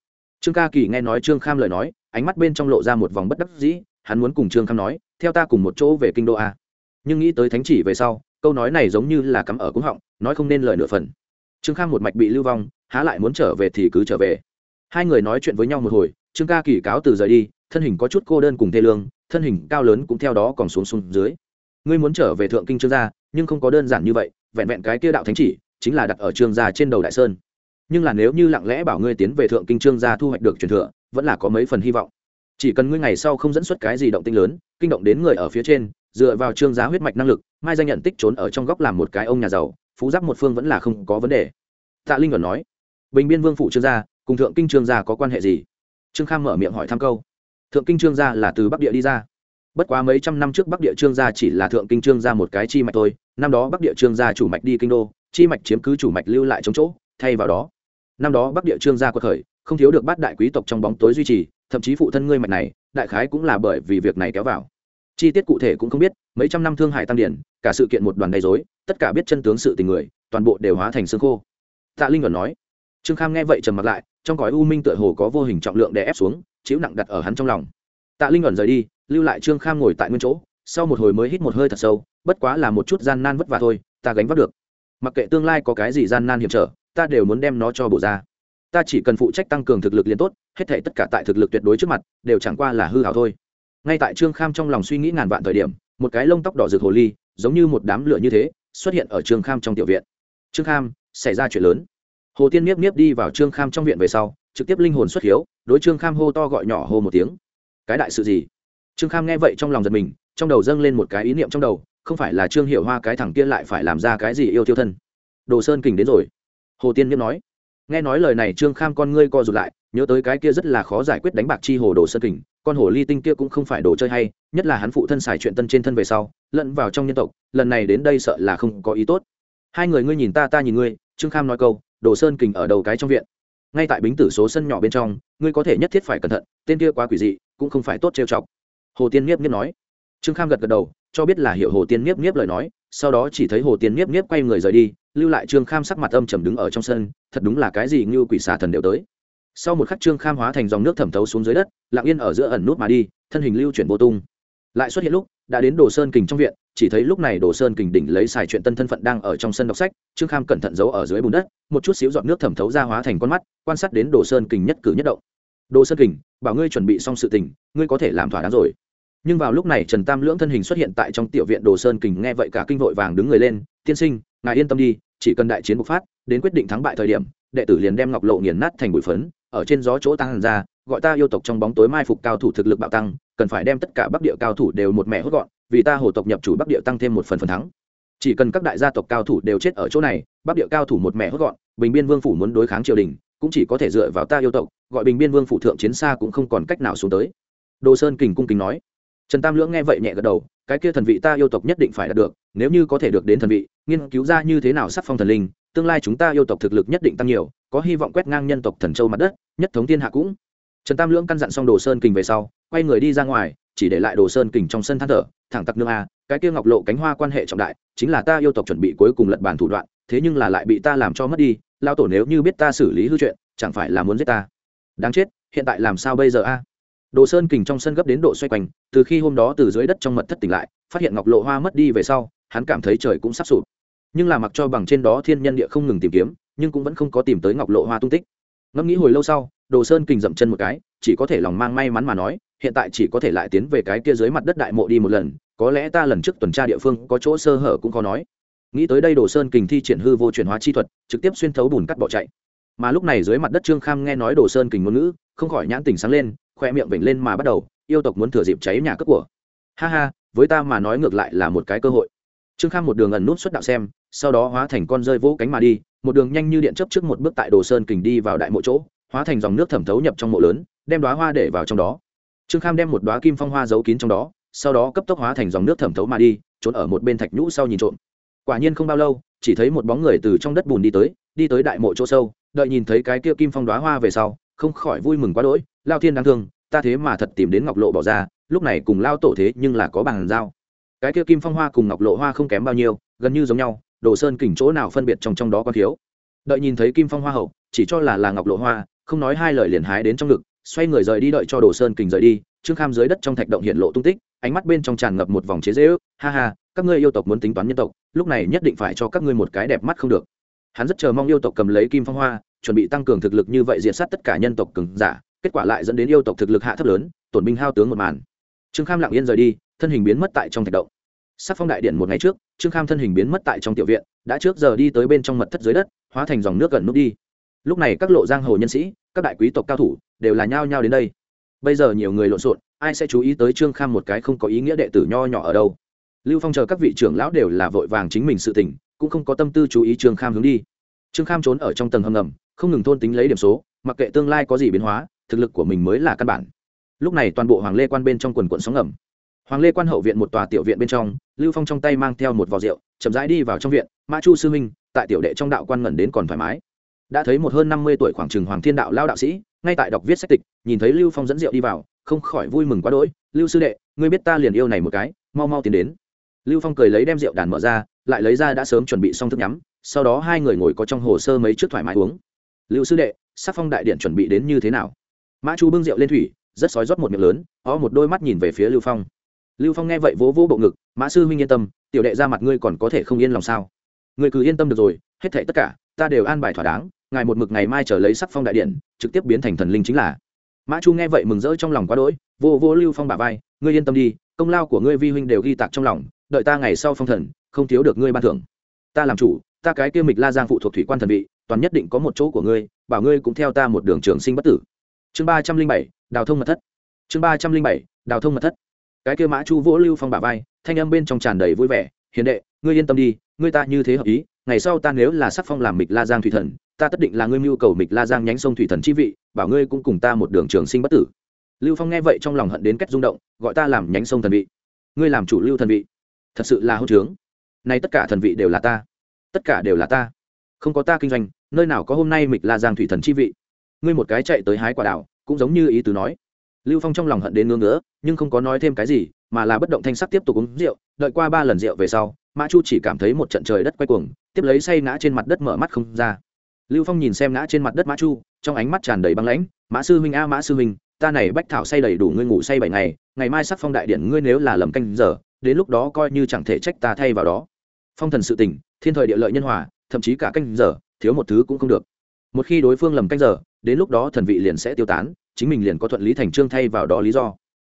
Trương ca kỳ nghe nói trương kham lời nói, ánh mắt bên trong lộ ra một vòng bất đắc dĩ, hắn muốn cùng trương kham nói, theo ta cùng một chỗ về kinh đô a. Nhưng nghĩ tới thánh chỉ về sau, câu nói này giống như là cắm ở cúng họng, nói không nên lời nửa phần. Trương kham một mạch bị lưu vong, há lại muốn trở về thì cứ trở về. Hai người nói chuyện với nhau một hồi, trương ca kỳ cáo từ rời đi, thân hình có chút cô đơn cùng thê lương, thân hình cao lớn cũng theo đó còn xuống xuống dưới. Ngươi muốn trở về thượng kinh trương gia, nhưng không có đơn giản như vậy, vẹn vẹn cái kia đạo thánh chỉ, chính là đặt ở trương gia trên đầu đại sơn nhưng là nếu như lặng lẽ bảo ngươi tiến về thượng kinh trương gia thu hoạch được truyền thừa, vẫn là có mấy phần hy vọng. Chỉ cần ngươi ngày sau không dẫn xuất cái gì động tinh lớn, kinh động đến người ở phía trên, dựa vào trương giá huyết mạch năng lực, mai danh nhận tích trốn ở trong góc làm một cái ông nhà giàu, phú giáp một phương vẫn là không có vấn đề. Tạ linh còn nói, bình biên vương phụ trương gia, cùng thượng kinh trương gia có quan hệ gì? Trương kham mở miệng hỏi thăm câu, thượng kinh trương gia là từ bắc địa đi ra. Bất quá mấy trăm năm trước bắc địa trương gia chỉ là thượng kinh trương gia một cái chi mạch thôi, năm đó bắc địa trương gia chủ mạch đi kinh đô, chi mạch chiếm cứ chủ mạch lưu lại chống chỗ, thay vào đó năm đó bắc địa trương gia quật khởi, không thiếu được bát đại quý tộc trong bóng tối duy trì, thậm chí phụ thân ngươi mạch này, đại khái cũng là bởi vì việc này kéo vào. Chi tiết cụ thể cũng không biết, mấy trăm năm thương hải tăng điển, cả sự kiện một đoàn đầy dối tất cả biết chân tướng sự tình người, toàn bộ đều hóa thành xương khô. Tạ linh còn nói. Trương kham nghe vậy trầm mặt lại, trong cõi u minh tựa hồ có vô hình trọng lượng đè ép xuống, chịu nặng đặt ở hắn trong lòng. Tạ linh ẩn rời đi, lưu lại trương kham ngồi tại nguyên chỗ, sau một hồi mới hít một hơi thật sâu, bất quá là một chút gian nan vất vả thôi, ta gánh vác được. Mặc kệ tương lai có cái gì gian nan hiểm trở ta đều muốn đem nó cho bổ ra. Ta chỉ cần phụ trách tăng cường thực lực liền tốt, hết thể tất cả tại thực lực tuyệt đối trước mặt, đều chẳng qua là hư hảo thôi. Ngay tại trương kham trong lòng suy nghĩ ngàn vạn thời điểm, một cái lông tóc đỏ rực hồ ly, giống như một đám lửa như thế, xuất hiện ở trương kham trong tiểu viện. Trương kham, xảy ra chuyện lớn. Hồ tiên miếp miếp đi vào trương kham trong viện về sau, trực tiếp linh hồn xuất hiếu, đối trương kham hô to gọi nhỏ hô một tiếng. Cái đại sự gì? Trương kham nghe vậy trong lòng giật mình, trong đầu dâng lên một cái ý niệm trong đầu, không phải là trương hiệu hoa cái thằng kia lại phải làm ra cái gì yêu thiêu thân. Đồ sơn kình đến rồi hồ tiên niếp nói. Nghe nói lời này trương kham con ngươi co rụt lại, nhớ tới cái kia rất là khó giải quyết đánh bạc chi hồ đồ sơn kình, con hồ ly tinh kia cũng không phải đồ chơi hay, nhất là hắn phụ thân xài chuyện tân trên thân về sau, lẫn vào trong nhân tộc, lần này đến đây sợ là không có ý tốt. Hai người ngươi nhìn ta ta nhìn ngươi, trương kham nói câu, đồ sơn kình ở đầu cái trong viện. Ngay tại bính tử số sân nhỏ bên trong, ngươi có thể nhất thiết phải cẩn thận, tên kia quá quỷ dị, cũng không phải tốt trêu chọc. Hồ tiên nhiếp niếp nói. Trương kham gật gật đầu, cho biết là hiểu hồ tiên nhiếp niếp lời nói, sau đó chỉ thấy hồ tiên nhiếp niếp quay người rời đi lưu lại trương kham sắc mặt âm trầm đứng ở trong sân, thật đúng là cái gì như quỷ xà thần đều tới. Sau một khắc trương kham hóa thành dòng nước thẩm thấu xuống dưới đất, lặng yên ở giữa ẩn nút mà đi, thân hình lưu chuyển vô tung. Lại xuất hiện lúc, đã đến đồ sơn kình trong viện, chỉ thấy lúc này đồ sơn kình đỉnh lấy xài chuyện tân thân phận đang ở trong sân đọc sách, trương kham cẩn thận giấu ở dưới bùn đất, một chút xíu giọt nước thẩm thấu ra hóa thành con mắt, quan sát đến đồ sơn kình nhất cử nhất động. Đồ sơn kình, bảo ngươi chuẩn bị xong sự tình, ngươi có thể làm thỏa đáng rồi. Nhưng vào lúc này trần tam lưỡng thân hình xuất hiện tại trong tiểu viện đồ sơn kình nghe vậy cả kinh vội vàng đứng người lên, tiên sinh ngài yên tâm đi, chỉ cần đại chiến bộc phát, đến quyết định thắng bại thời điểm, đệ tử liền đem ngọc lộ nghiền nát thành bụi phấn, ở trên gió chỗ tăng ra, gọi ta yêu tộc trong bóng tối mai phục cao thủ thực lực bạo tăng, cần phải đem tất cả bắc địa cao thủ đều một mẹ hốt gọn, vì ta hồ tộc nhập chủ bắc địa tăng thêm một phần phần thắng. Chỉ cần các đại gia tộc cao thủ đều chết ở chỗ này, bắc địa cao thủ một mẹ hốt gọn, bình biên vương phủ muốn đối kháng triều đình, cũng chỉ có thể dựa vào ta yêu tộc, gọi bình biên vương phủ thượng chiến xa cũng không còn cách nào xuống tới. Đồ sơn kình cung kính nói. Trần tam lưỡng nghe vậy nhẹ gật đầu cái kia thần vị ta yêu tộc nhất định phải đạt được, nếu như có thể được đến thần vị, nghiên cứu ra như thế nào sắc phong thần linh, tương lai chúng ta yêu tộc thực lực nhất định tăng nhiều, có hy vọng quét ngang nhân tộc thần châu mặt đất, nhất thống thiên hạ cũng. Trần tam lưỡng căn dặn xong đồ sơn kình về sau, quay người đi ra ngoài, chỉ để lại đồ sơn kình trong sân than thở, thẳng tặc nương a, cái kia ngọc lộ cánh hoa quan hệ trọng đại, chính là ta yêu tộc chuẩn bị cuối cùng lật bàn thủ đoạn, thế nhưng là lại bị ta làm cho mất đi lao tổ nếu như biết ta xử lý hư chuyện, chẳng phải là muốn giết ta. Đáng chết, hiện tại làm sao bây giờ a? Đồ sơn kình trong sân gấp đến độ xoay quanh, từ khi hôm đó từ dưới đất trong mật thất tỉnh lại, phát hiện ngọc lộ hoa mất đi về sau, hắn cảm thấy trời cũng sắp sụp. Nhưng là mặc cho bằng trên đó thiên nhân địa không ngừng tìm kiếm, nhưng cũng vẫn không có tìm tới ngọc lộ hoa tung tích. Ngẫm nghĩ hồi lâu sau, đồ sơn kình dậm chân một cái, chỉ có thể lòng mang may mắn mà nói, hiện tại chỉ có thể lại tiến về cái kia dưới mặt đất đại mộ đi một lần, có lẽ ta lần trước tuần tra địa phương có chỗ sơ hở cũng khó nói. Nghĩ tới đây đồ sơn kình thi triển hư vô chuyển hóa chi thuật, trực tiếp xuyên thấu bùn cắt bỏ chạy. Mà lúc này dưới mặt đất trương kham nghe nói đồ sơn kình ngôn ngữ, không khỏi nhãn tình sáng lên khoe miệng vểnh lên mà bắt đầu, yêu tộc muốn thừa dịp cháy nhà cướp của. Ha ha, với ta mà nói ngược lại là một cái cơ hội. Trương kham một đường ẩn nút xuất đạo xem, sau đó hóa thành con rơi vỗ cánh mà đi, một đường nhanh như điện chấp trước một bước tại đồ sơn kình đi vào đại mộ chỗ, hóa thành dòng nước thẩm thấu nhập trong mộ lớn, đem đoá hoa để vào trong đó. Trương kham đem một đoá kim phong hoa giấu kín trong đó, sau đó cấp tốc hóa thành dòng nước thẩm thấu mà đi, trốn ở một bên thạch nhũ sau nhìn trộm. Quả nhiên không bao lâu, chỉ thấy một bóng người từ trong đất bùn đi tới đi tới đại mộ chỗ sâu, đợi nhìn thấy cái kia kim phong đoá hoa về sau, không khỏi vui mừng quá đỗi, lao thiên đáng thương ta thế mà thật tìm đến ngọc lộ bỏ ra, lúc này cùng lao tổ thế nhưng là có bàn giao. Cái kia kim phong hoa cùng ngọc lộ hoa không kém bao nhiêu, gần như giống nhau, đồ sơn kỉnh chỗ nào phân biệt trong trong đó có thiếu. Đợi nhìn thấy kim phong hoa hậu, chỉ cho là là ngọc lộ hoa, không nói hai lời liền hái đến trong ngực, xoay người rời đi đợi cho đồ sơn kình rời đi, trương kham dưới đất trong thạch động hiện lộ tung tích, ánh mắt bên trong tràn ngập một vòng chế dễ ước ha ha, các ngươi yêu tộc muốn tính toán nhân tộc, lúc này nhất định phải cho các ngươi một cái đẹp mắt không được. Hắn rất chờ mong yêu tộc cầm lấy kim phong hoa, chuẩn bị tăng cường thực lực như vậy diệt sát tất cả nhân tộc cường giả kết quả lại dẫn đến yêu tộc thực lực hạ thấp lớn, tổn binh hao tướng một màn. Trương kham lặng yên rời đi, thân hình biến mất tại trong thạch động. Sắc phong đại điện một ngày trước, trương kham thân hình biến mất tại trong tiểu viện, đã trước giờ đi tới bên trong mật thất dưới đất, hóa thành dòng nước gần nút đi. Lúc này các lộ giang hồ nhân sĩ, các đại quý tộc cao thủ, đều là nhao nhao đến đây. Bây giờ nhiều người lộn xộn, ai sẽ chú ý tới trương kham một cái không có ý nghĩa đệ tử nho nhỏ ở đâu? Lưu phong chờ các vị trưởng lão đều là vội vàng chính mình sự tỉnh cũng không có tâm tư chú ý trương kham hướng đi. Trương kham trốn ở trong tầng hầm ngầm, không ngừng thôn tính lấy điểm số, mặc kệ tương lai có gì biến hóa thực lực của mình mới là căn bản. Lúc này toàn bộ hoàng lê quan bên trong quần quận sóng ngầm. Hoàng lê quan hậu viện một tòa tiểu viện bên trong, lưu phong trong tay mang theo một vò rượu, chậm rãi đi vào trong viện, mã chu sư minh tại tiểu đệ trong đạo quan ngẩn đến còn thoải mái. Đã thấy một hơn năm mươi tuổi khoảng trừng hoàng thiên đạo lao đạo sĩ, ngay tại đọc viết sách tịch, nhìn thấy lưu phong dẫn rượu đi vào, không khỏi vui mừng quá đỗi, lưu sư đệ, ngươi biết ta liền yêu này một cái, mau mau tiến đến. Lưu phong cười lấy đem rượu đàn mở ra, lại lấy ra đã sớm chuẩn bị xong thức nhắm, sau đó hai người ngồi có trong hồ sơ mấy trước thoải mái uống. Lưu sư đệ, sắc phong đại điện chuẩn bị đến như thế nào? Mã chu bưng rượu lên thủy, rất sói rót một miệng lớn, ó một đôi mắt nhìn về phía lưu phong. Lưu phong nghe vậy vỗ vỗ bộ ngực, mã sư huynh yên tâm, tiểu đệ ra mặt ngươi còn có thể không yên lòng sao? Ngươi cứ yên tâm được rồi, hết thảy tất cả, ta đều an bài thỏa đáng, ngài một mực ngày mai trở lấy sắc phong đại điện, trực tiếp biến thành thần linh chính là. Mã chu nghe vậy mừng rỡ trong lòng quá đỗi vô vô lưu phong bả vai, ngươi yên tâm đi, công lao của ngươi vi huynh đều ghi tạc trong lòng, đợi ta ngày sau phong thần, không thiếu được ngươi ban thưởng. Ta làm chủ, ta cái kia mịch la giang phụ thuộc thủy quan thần vị, toàn nhất định có một chỗ của ngươi, bảo ngươi cũng theo ta một đường trường sinh bất tử chương ba trăm linh bảy, đào thông mật thất. Chương ba trăm linh bảy, đào thông mật thất. Cái kia mã chu vỗ lưu phong bà vai, thanh âm bên trong tràn đầy vui vẻ, hiền đệ, ngươi yên tâm đi, ngươi ta như thế hợp ý, ngày sau ta nếu là sắc phong làm mịch la giang thủy thần, ta tất định là ngươi mưu cầu mịch la giang nhánh sông thủy thần chi vị, bảo ngươi cũng cùng ta một đường trường sinh bất tử. Lưu phong nghe vậy trong lòng hận đến cách rung động, gọi ta làm nhánh sông thần vị. Ngươi làm chủ lưu thần vị. Thật sự là hậu trướng. Nay tất cả thần vị đều là ta. Tất cả đều là ta. Không có ta kinh doanh, nơi nào có hôm nay mịch la giang thủy thần chi vị? Ngươi một cái chạy tới hái quả đào, cũng giống như ý tứ nói. Lưu phong trong lòng hận đến ngưỡng ngỡ nhưng không có nói thêm cái gì mà là bất động thanh sắc tiếp tục uống rượu đợi qua ba lần rượu về sau mã chu chỉ cảm thấy một trận trời đất quay cuồng tiếp lấy say ngã trên mặt đất mở mắt không ra. Lưu phong nhìn xem ngã trên mặt đất mã chu trong ánh mắt tràn đầy băng lãnh mã sư huynh a mã sư huynh ta này bách thảo say đầy đủ ngươi ngủ say bảy ngày ngày mai sắc phong đại điện ngươi nếu là lầm canh giờ đến lúc đó coi như chẳng thể trách ta thay vào đó. Phong thần sự tình thiên thời địa lợi nhân hòa thậm chí cả canh giờ thiếu một thứ cũng không được một khi đối phương lầm canh giờ, đến lúc đó thần vị liền sẽ tiêu tán, chính mình liền có thuận lý thành trương thay vào đó lý do.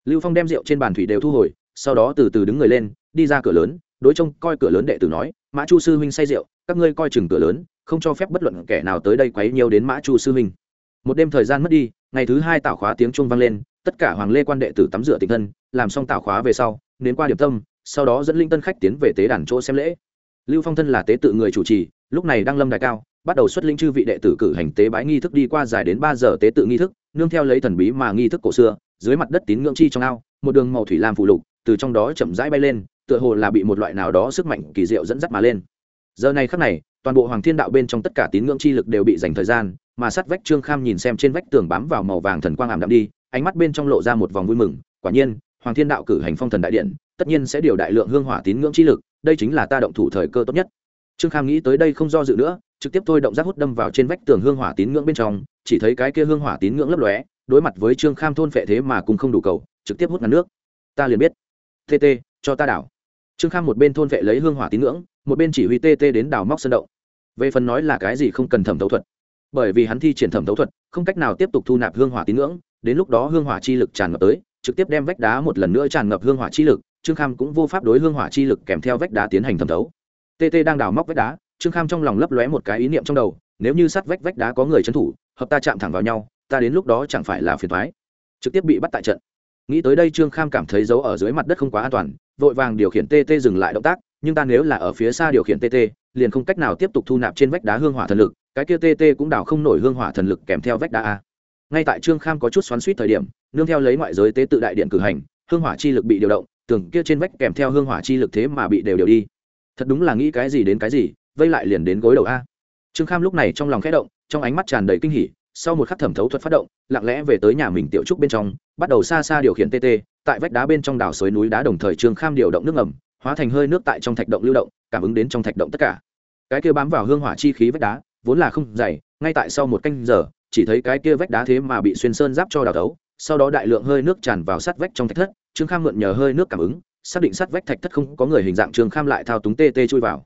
Lưu phong đem rượu trên bàn thủy đều thu hồi, sau đó từ từ đứng người lên, đi ra cửa lớn, đối trông coi cửa lớn đệ tử nói, mã chu sư huynh say rượu, các ngươi coi chừng cửa lớn, không cho phép bất luận kẻ nào tới đây quấy nhiều đến mã chu sư huynh. Một đêm thời gian mất đi, ngày thứ hai tảo khóa tiếng trung vang lên, tất cả hoàng lê quan đệ tử tắm rửa tình thân, làm xong tảo khóa về sau đến qua điểm tâm, sau đó dẫn linh tân khách tiến về tế đàn chỗ xem lễ. Lưu phong thân là tế tự người chủ trì, lúc này đang lâm đại cao bắt đầu xuất linh chư vị đệ tử cử hành tế bái nghi thức đi qua dài đến ba giờ tế tự nghi thức, nương theo lấy thần bí mà nghi thức cổ xưa, dưới mặt đất tín ngưỡng chi trong ao, một đường màu thủy lam phù lục, từ trong đó chậm rãi bay lên, tựa hồ là bị một loại nào đó sức mạnh kỳ diệu dẫn dắt mà lên. Giờ này khắc này, toàn bộ hoàng thiên đạo bên trong tất cả tín ngưỡng chi lực đều bị dành thời gian, mà sát vách trương kham nhìn xem trên vách tường bám vào màu vàng thần quang ảm đạm đi, ánh mắt bên trong lộ ra một vòng vui mừng, quả nhiên, hoàng thiên đạo cử hành phong thần đại điện, tất nhiên sẽ điều đại lượng hương hỏa tín ngưỡng chi lực, đây chính là ta động thủ thời cơ tốt nhất. Trương kham nghĩ tới đây không do dự nữa trực tiếp thôi động giác hút đâm vào trên vách tường hương hỏa tín ngưỡng bên trong, chỉ thấy cái kia hương hỏa tín ngưỡng lấp lóe, đối mặt với trương kham thôn phệ thế mà cùng không đủ cầu, trực tiếp hút ngắn nước. Ta liền biết. Tt cho ta đảo. Trương kham một bên thôn vệ lấy hương hỏa tín ngưỡng, một bên chỉ huy tt đến đào móc sân động. Về phần nói là cái gì không cần thẩm thấu thuật. Bởi vì hắn thi triển thẩm thấu thuật, không cách nào tiếp tục thu nạp hương hỏa tín ngưỡng, đến lúc đó hương hỏa chi lực tràn ngập tới, trực tiếp đem vách đá một lần nữa tràn ngập hương hỏa chi lực, trương kham cũng vô pháp đối hương hỏa chi lực kèm theo vách đá tiến hành thẩm thấu. Tt đang đào móc vách đá trương kham trong lòng lấp lóe một cái ý niệm trong đầu, nếu như sát vách vách đá có người trấn thủ, hợp ta chạm thẳng vào nhau, ta đến lúc đó chẳng phải là phiền thoái trực tiếp bị bắt tại trận. Nghĩ tới đây trương kham cảm thấy giấu ở dưới mặt đất không quá an toàn, vội vàng điều khiển tt dừng lại động tác, nhưng ta nếu là ở phía xa điều khiển tt liền không cách nào tiếp tục thu nạp trên vách đá hương hỏa thần lực, cái kia tt cũng đào không nổi hương hỏa thần lực kèm theo vách đá a. Ngay tại trương kham có chút xoắn suýt thời điểm, nương theo lấy ngoại giới tế tự đại điện cử hành, hương hỏa chi lực bị điều động, tưởng kia trên vách kèm theo hương hỏa chi lực thế mà bị đều đều đi. Thật đúng là nghĩ cái gì đến cái gì vây lại liền đến gối đầu a. Trương kham lúc này trong lòng khẽ động, trong ánh mắt tràn đầy kinh hỉ, sau một khắc thẩm thấu thuật phát động, lặng lẽ về tới nhà mình tiểu trúc bên trong, bắt đầu xa xa điều khiển tt tại vách đá bên trong đảo suối núi đá đồng thời trương kham điều động nước ngầm, hóa thành hơi nước tại trong thạch động lưu động, cảm ứng đến trong thạch động tất cả. Cái kia bám vào hương hỏa chi khí vách đá, vốn là không dày, ngay tại sau một canh giờ, chỉ thấy cái kia vách đá thế mà bị xuyên sơn giáp cho đào thấu, sau đó đại lượng hơi nước tràn vào sát vách trong thạch thất, trương kham mượn nhờ hơi nước cảm ứng, xác định sát vách thạch thất không có người hình dạng, trương kham lại thao túng tê tê chui vào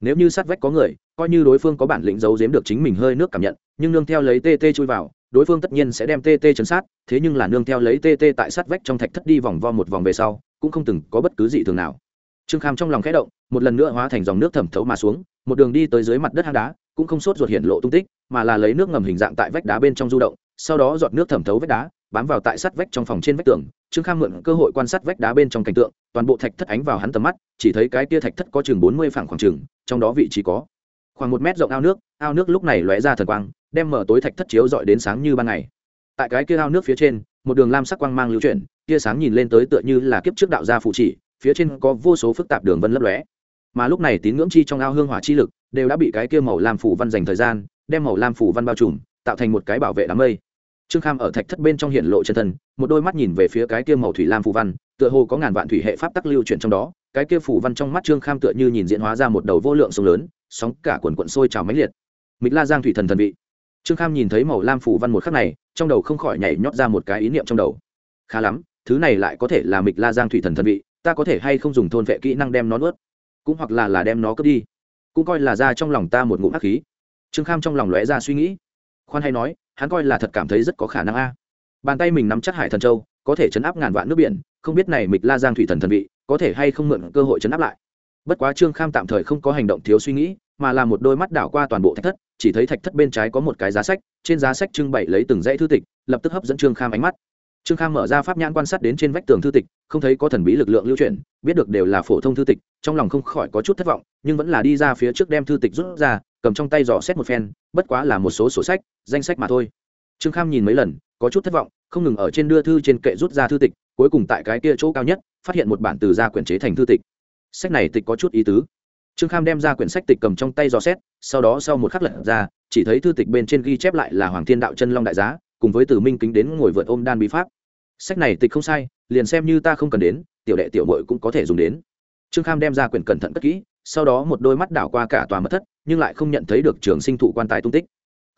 nếu như sát vách có người, coi như đối phương có bản lĩnh giấu giếm được chính mình hơi nước cảm nhận, nhưng nương theo lấy TT chui vào, đối phương tất nhiên sẽ đem TT chấn sát, thế nhưng là nương theo lấy TT tại sát vách trong thạch thất đi vòng vo một vòng về sau, cũng không từng có bất cứ gì thường nào. Trương kham trong lòng khẽ động, một lần nữa hóa thành dòng nước thẩm thấu mà xuống, một đường đi tới dưới mặt đất hang đá, cũng không sốt ruột hiện lộ tung tích, mà là lấy nước ngầm hình dạng tại vách đá bên trong du động, sau đó giọt nước thẩm thấu vách đá bám vào tại sắt vách trong phòng trên vách tường, trương kham mượn cơ hội quan sát vách đá bên trong cảnh tượng, toàn bộ thạch thất ánh vào hắn tầm mắt, chỉ thấy cái tia thạch thất có chừng bốn mươi phẳng khoảng chừng, trong đó vị trí có khoảng một mét rộng ao nước ao nước lúc này lóe ra thần quang, đem mở tối thạch thất chiếu dọi đến sáng như ban ngày. Tại cái kia ao nước phía trên, một đường lam sắc quang mang lưu chuyển, tia sáng nhìn lên tới tựa như là kiếp trước đạo gia phụ chỉ, phía trên có vô số phức tạp đường vân lấp lóe. Mà lúc này tín ngưỡng chi trong ao hương hỏa chi lực đều đã bị cái kia màu lam phủ văn dành thời gian, đem màu lam phủ văn bao trùm, tạo thành một cái bảo vệ đám mây trương kham ở thạch thất bên trong hiện lộ chân thân, một đôi mắt nhìn về phía cái kia màu thủy lam phủ văn, tựa hồ có ngàn vạn thủy hệ pháp tắc lưu chuyển trong đó. Cái kia phủ văn trong mắt trương kham tựa như nhìn diễn hóa ra một đầu vô lượng sông lớn, sóng cả quần quận sôi trào mãnh liệt. Mịch la giang thủy thần thần vị. Trương kham nhìn thấy màu lam phủ văn một khắc này, trong đầu không khỏi nhảy nhót ra một cái ý niệm trong đầu. Khá lắm, thứ này lại có thể là mịch la giang thủy thần thần vị, ta có thể hay không dùng thôn vệ kỹ năng đem nó nuốt? Cũng hoặc là là đem nó cướp đi. Cũng coi là ra trong lòng ta một ngụm hắc khí. Trương kham trong lòng lóe ra suy nghĩ khoan hay nói, hắn coi là thật cảm thấy rất có khả năng a. Bàn tay mình nắm chắc hải thần châu, có thể chấn áp ngàn vạn nước biển, không biết này mịch la giang thủy thần thần vị, có thể hay không mượn cơ hội chấn áp lại. Bất quá trương kham tạm thời không có hành động thiếu suy nghĩ, mà là một đôi mắt đảo qua toàn bộ thạch thất, chỉ thấy thạch thất bên trái có một cái giá sách, trên giá sách trưng bày lấy từng dãy thư tịch, lập tức hấp dẫn trương kham ánh mắt. Trương kham mở ra pháp nhãn quan sát đến trên vách tường thư tịch, không thấy có thần bí lực lượng lưu chuyển, biết được đều là phổ thông thư tịch, trong lòng không khỏi có chút thất vọng, nhưng vẫn là đi ra phía trước đem thư tịch rút ra, cầm trong tay dò xét một phen, bất quá là một số sổ sách danh sách mà thôi. Trương kham nhìn mấy lần, có chút thất vọng, không ngừng ở trên đưa thư trên kệ rút ra thư tịch, cuối cùng tại cái kia chỗ cao nhất, phát hiện một bản từ gia quyển chế thành thư tịch. Sách này tịch có chút ý tứ. Trương kham đem ra quyển sách tịch cầm trong tay dò xét, sau đó sau một khắc lật ra, chỉ thấy thư tịch bên trên ghi chép lại là hoàng thiên đạo chân long đại giá, cùng với từ minh kính đến ngồi vượt ôm đan bí pháp. Sách này tịch không sai, liền xem như ta không cần đến, tiểu đệ tiểu mội cũng có thể dùng đến. Trương kham đem ra quyển cẩn thận cất kỹ, sau đó một đôi mắt đảo qua cả tòa mật thất, nhưng lại không nhận thấy được trường sinh thụ quan tài tung tích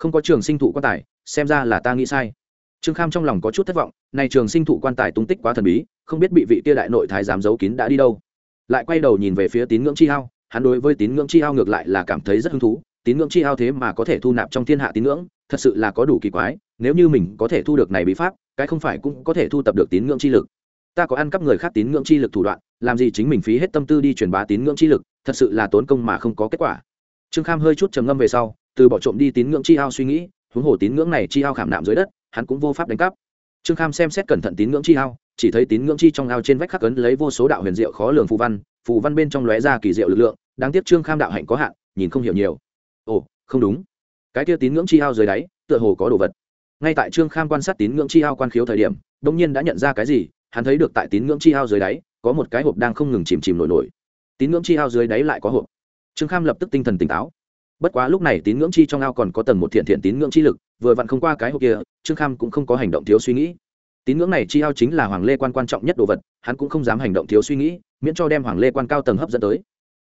không có trường sinh thụ quan tài, xem ra là ta nghĩ sai. Trương kham trong lòng có chút thất vọng, này trường sinh thụ quan tài tung tích quá thần bí, không biết bị vị tia đại nội thái giám giấu kín đã đi đâu. Lại quay đầu nhìn về phía tín ngưỡng chi hao, hắn đối với tín ngưỡng chi hao ngược lại là cảm thấy rất hứng thú. Tín ngưỡng chi hao thế mà có thể thu nạp trong thiên hạ tín ngưỡng, thật sự là có đủ kỳ quái, nếu như mình có thể thu được này bí pháp, cái không phải cũng có thể thu tập được tín ngưỡng chi lực. Ta có ăn cắp người khác tín ngưỡng chi lực thủ đoạn, làm gì chính mình phí hết tâm tư đi truyền bá tín ngưỡng chi lực, thật sự là tốn công mà không có kết quả trương kham hơi chút trầm ngâm về sau, từ bỏ trộm đi tín ngưỡng chi ao suy nghĩ, huống hồ tín ngưỡng này chi ao khảm nạm dưới đất, hắn cũng vô pháp đánh cắp. Trương kham xem xét cẩn thận tín ngưỡng chi ao, chỉ thấy tín ngưỡng chi trong ao trên vách khắc ấn lấy vô số đạo huyền diệu khó lường phù văn phù văn bên trong lóe ra kỳ diệu lực lượng, đáng tiếc trương kham đạo hạnh có hạn, nhìn không hiểu nhiều. Ồ, không đúng. Cái kia tín ngưỡng chi ao dưới đáy, tựa hồ có đồ vật. Ngay tại trương kham quan sát tín ngưỡng chi ao quan khiếu thời điểm đông nhiên đã nhận ra cái gì, hắn thấy được tại tín ngưỡng chi ao dưới đáy, có một cái hộp đang không ngừng chìm chìm nổi nổi. Tín ngưỡng chi ao dưới đáy lại có hộp trương kham lập tức tinh thần tỉnh táo. Bất quá lúc này tín ngưỡng chi trong ao còn có tầng một thiện thiện tín ngưỡng chi lực, vừa vặn không qua cái hộp kia, trương kham cũng không có hành động thiếu suy nghĩ. Tín ngưỡng này chi ao chính là hoàng lê quan quan trọng nhất đồ vật, hắn cũng không dám hành động thiếu suy nghĩ, miễn cho đem hoàng lê quan cao tầng hấp dẫn tới.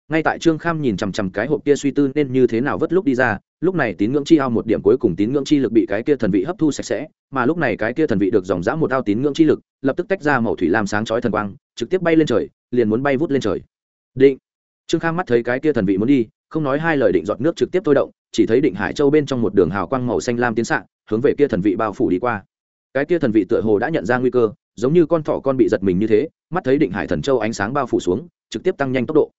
Ngay tại trương kham nhìn chằm chằm cái hộp kia suy tư nên như thế nào vất lúc đi ra, lúc này tín ngưỡng chi ao một điểm cuối cùng tín ngưỡng chi lực bị cái kia thần vị hấp thu sạch sẽ, mà lúc này cái kia thần vị được dòng dã một ao tín ngưỡng chi lực, lập tức tách ra màu thủy lam sáng chói thần quang, trực tiếp bay lên trời, liền muốn bay vút lên trời. Định trương kham mắt thấy cái kia thần vị muốn đi, không nói hai lời định giọt nước trực tiếp thôi động, chỉ thấy định hải châu bên trong một đường hào quang màu xanh lam tiến xạ, hướng về kia thần vị bao phủ đi qua. Cái kia thần vị tựa hồ đã nhận ra nguy cơ, giống như con thỏ con bị giật mình như thế, mắt thấy định hải thần châu ánh sáng bao phủ xuống, trực tiếp tăng nhanh tốc độ.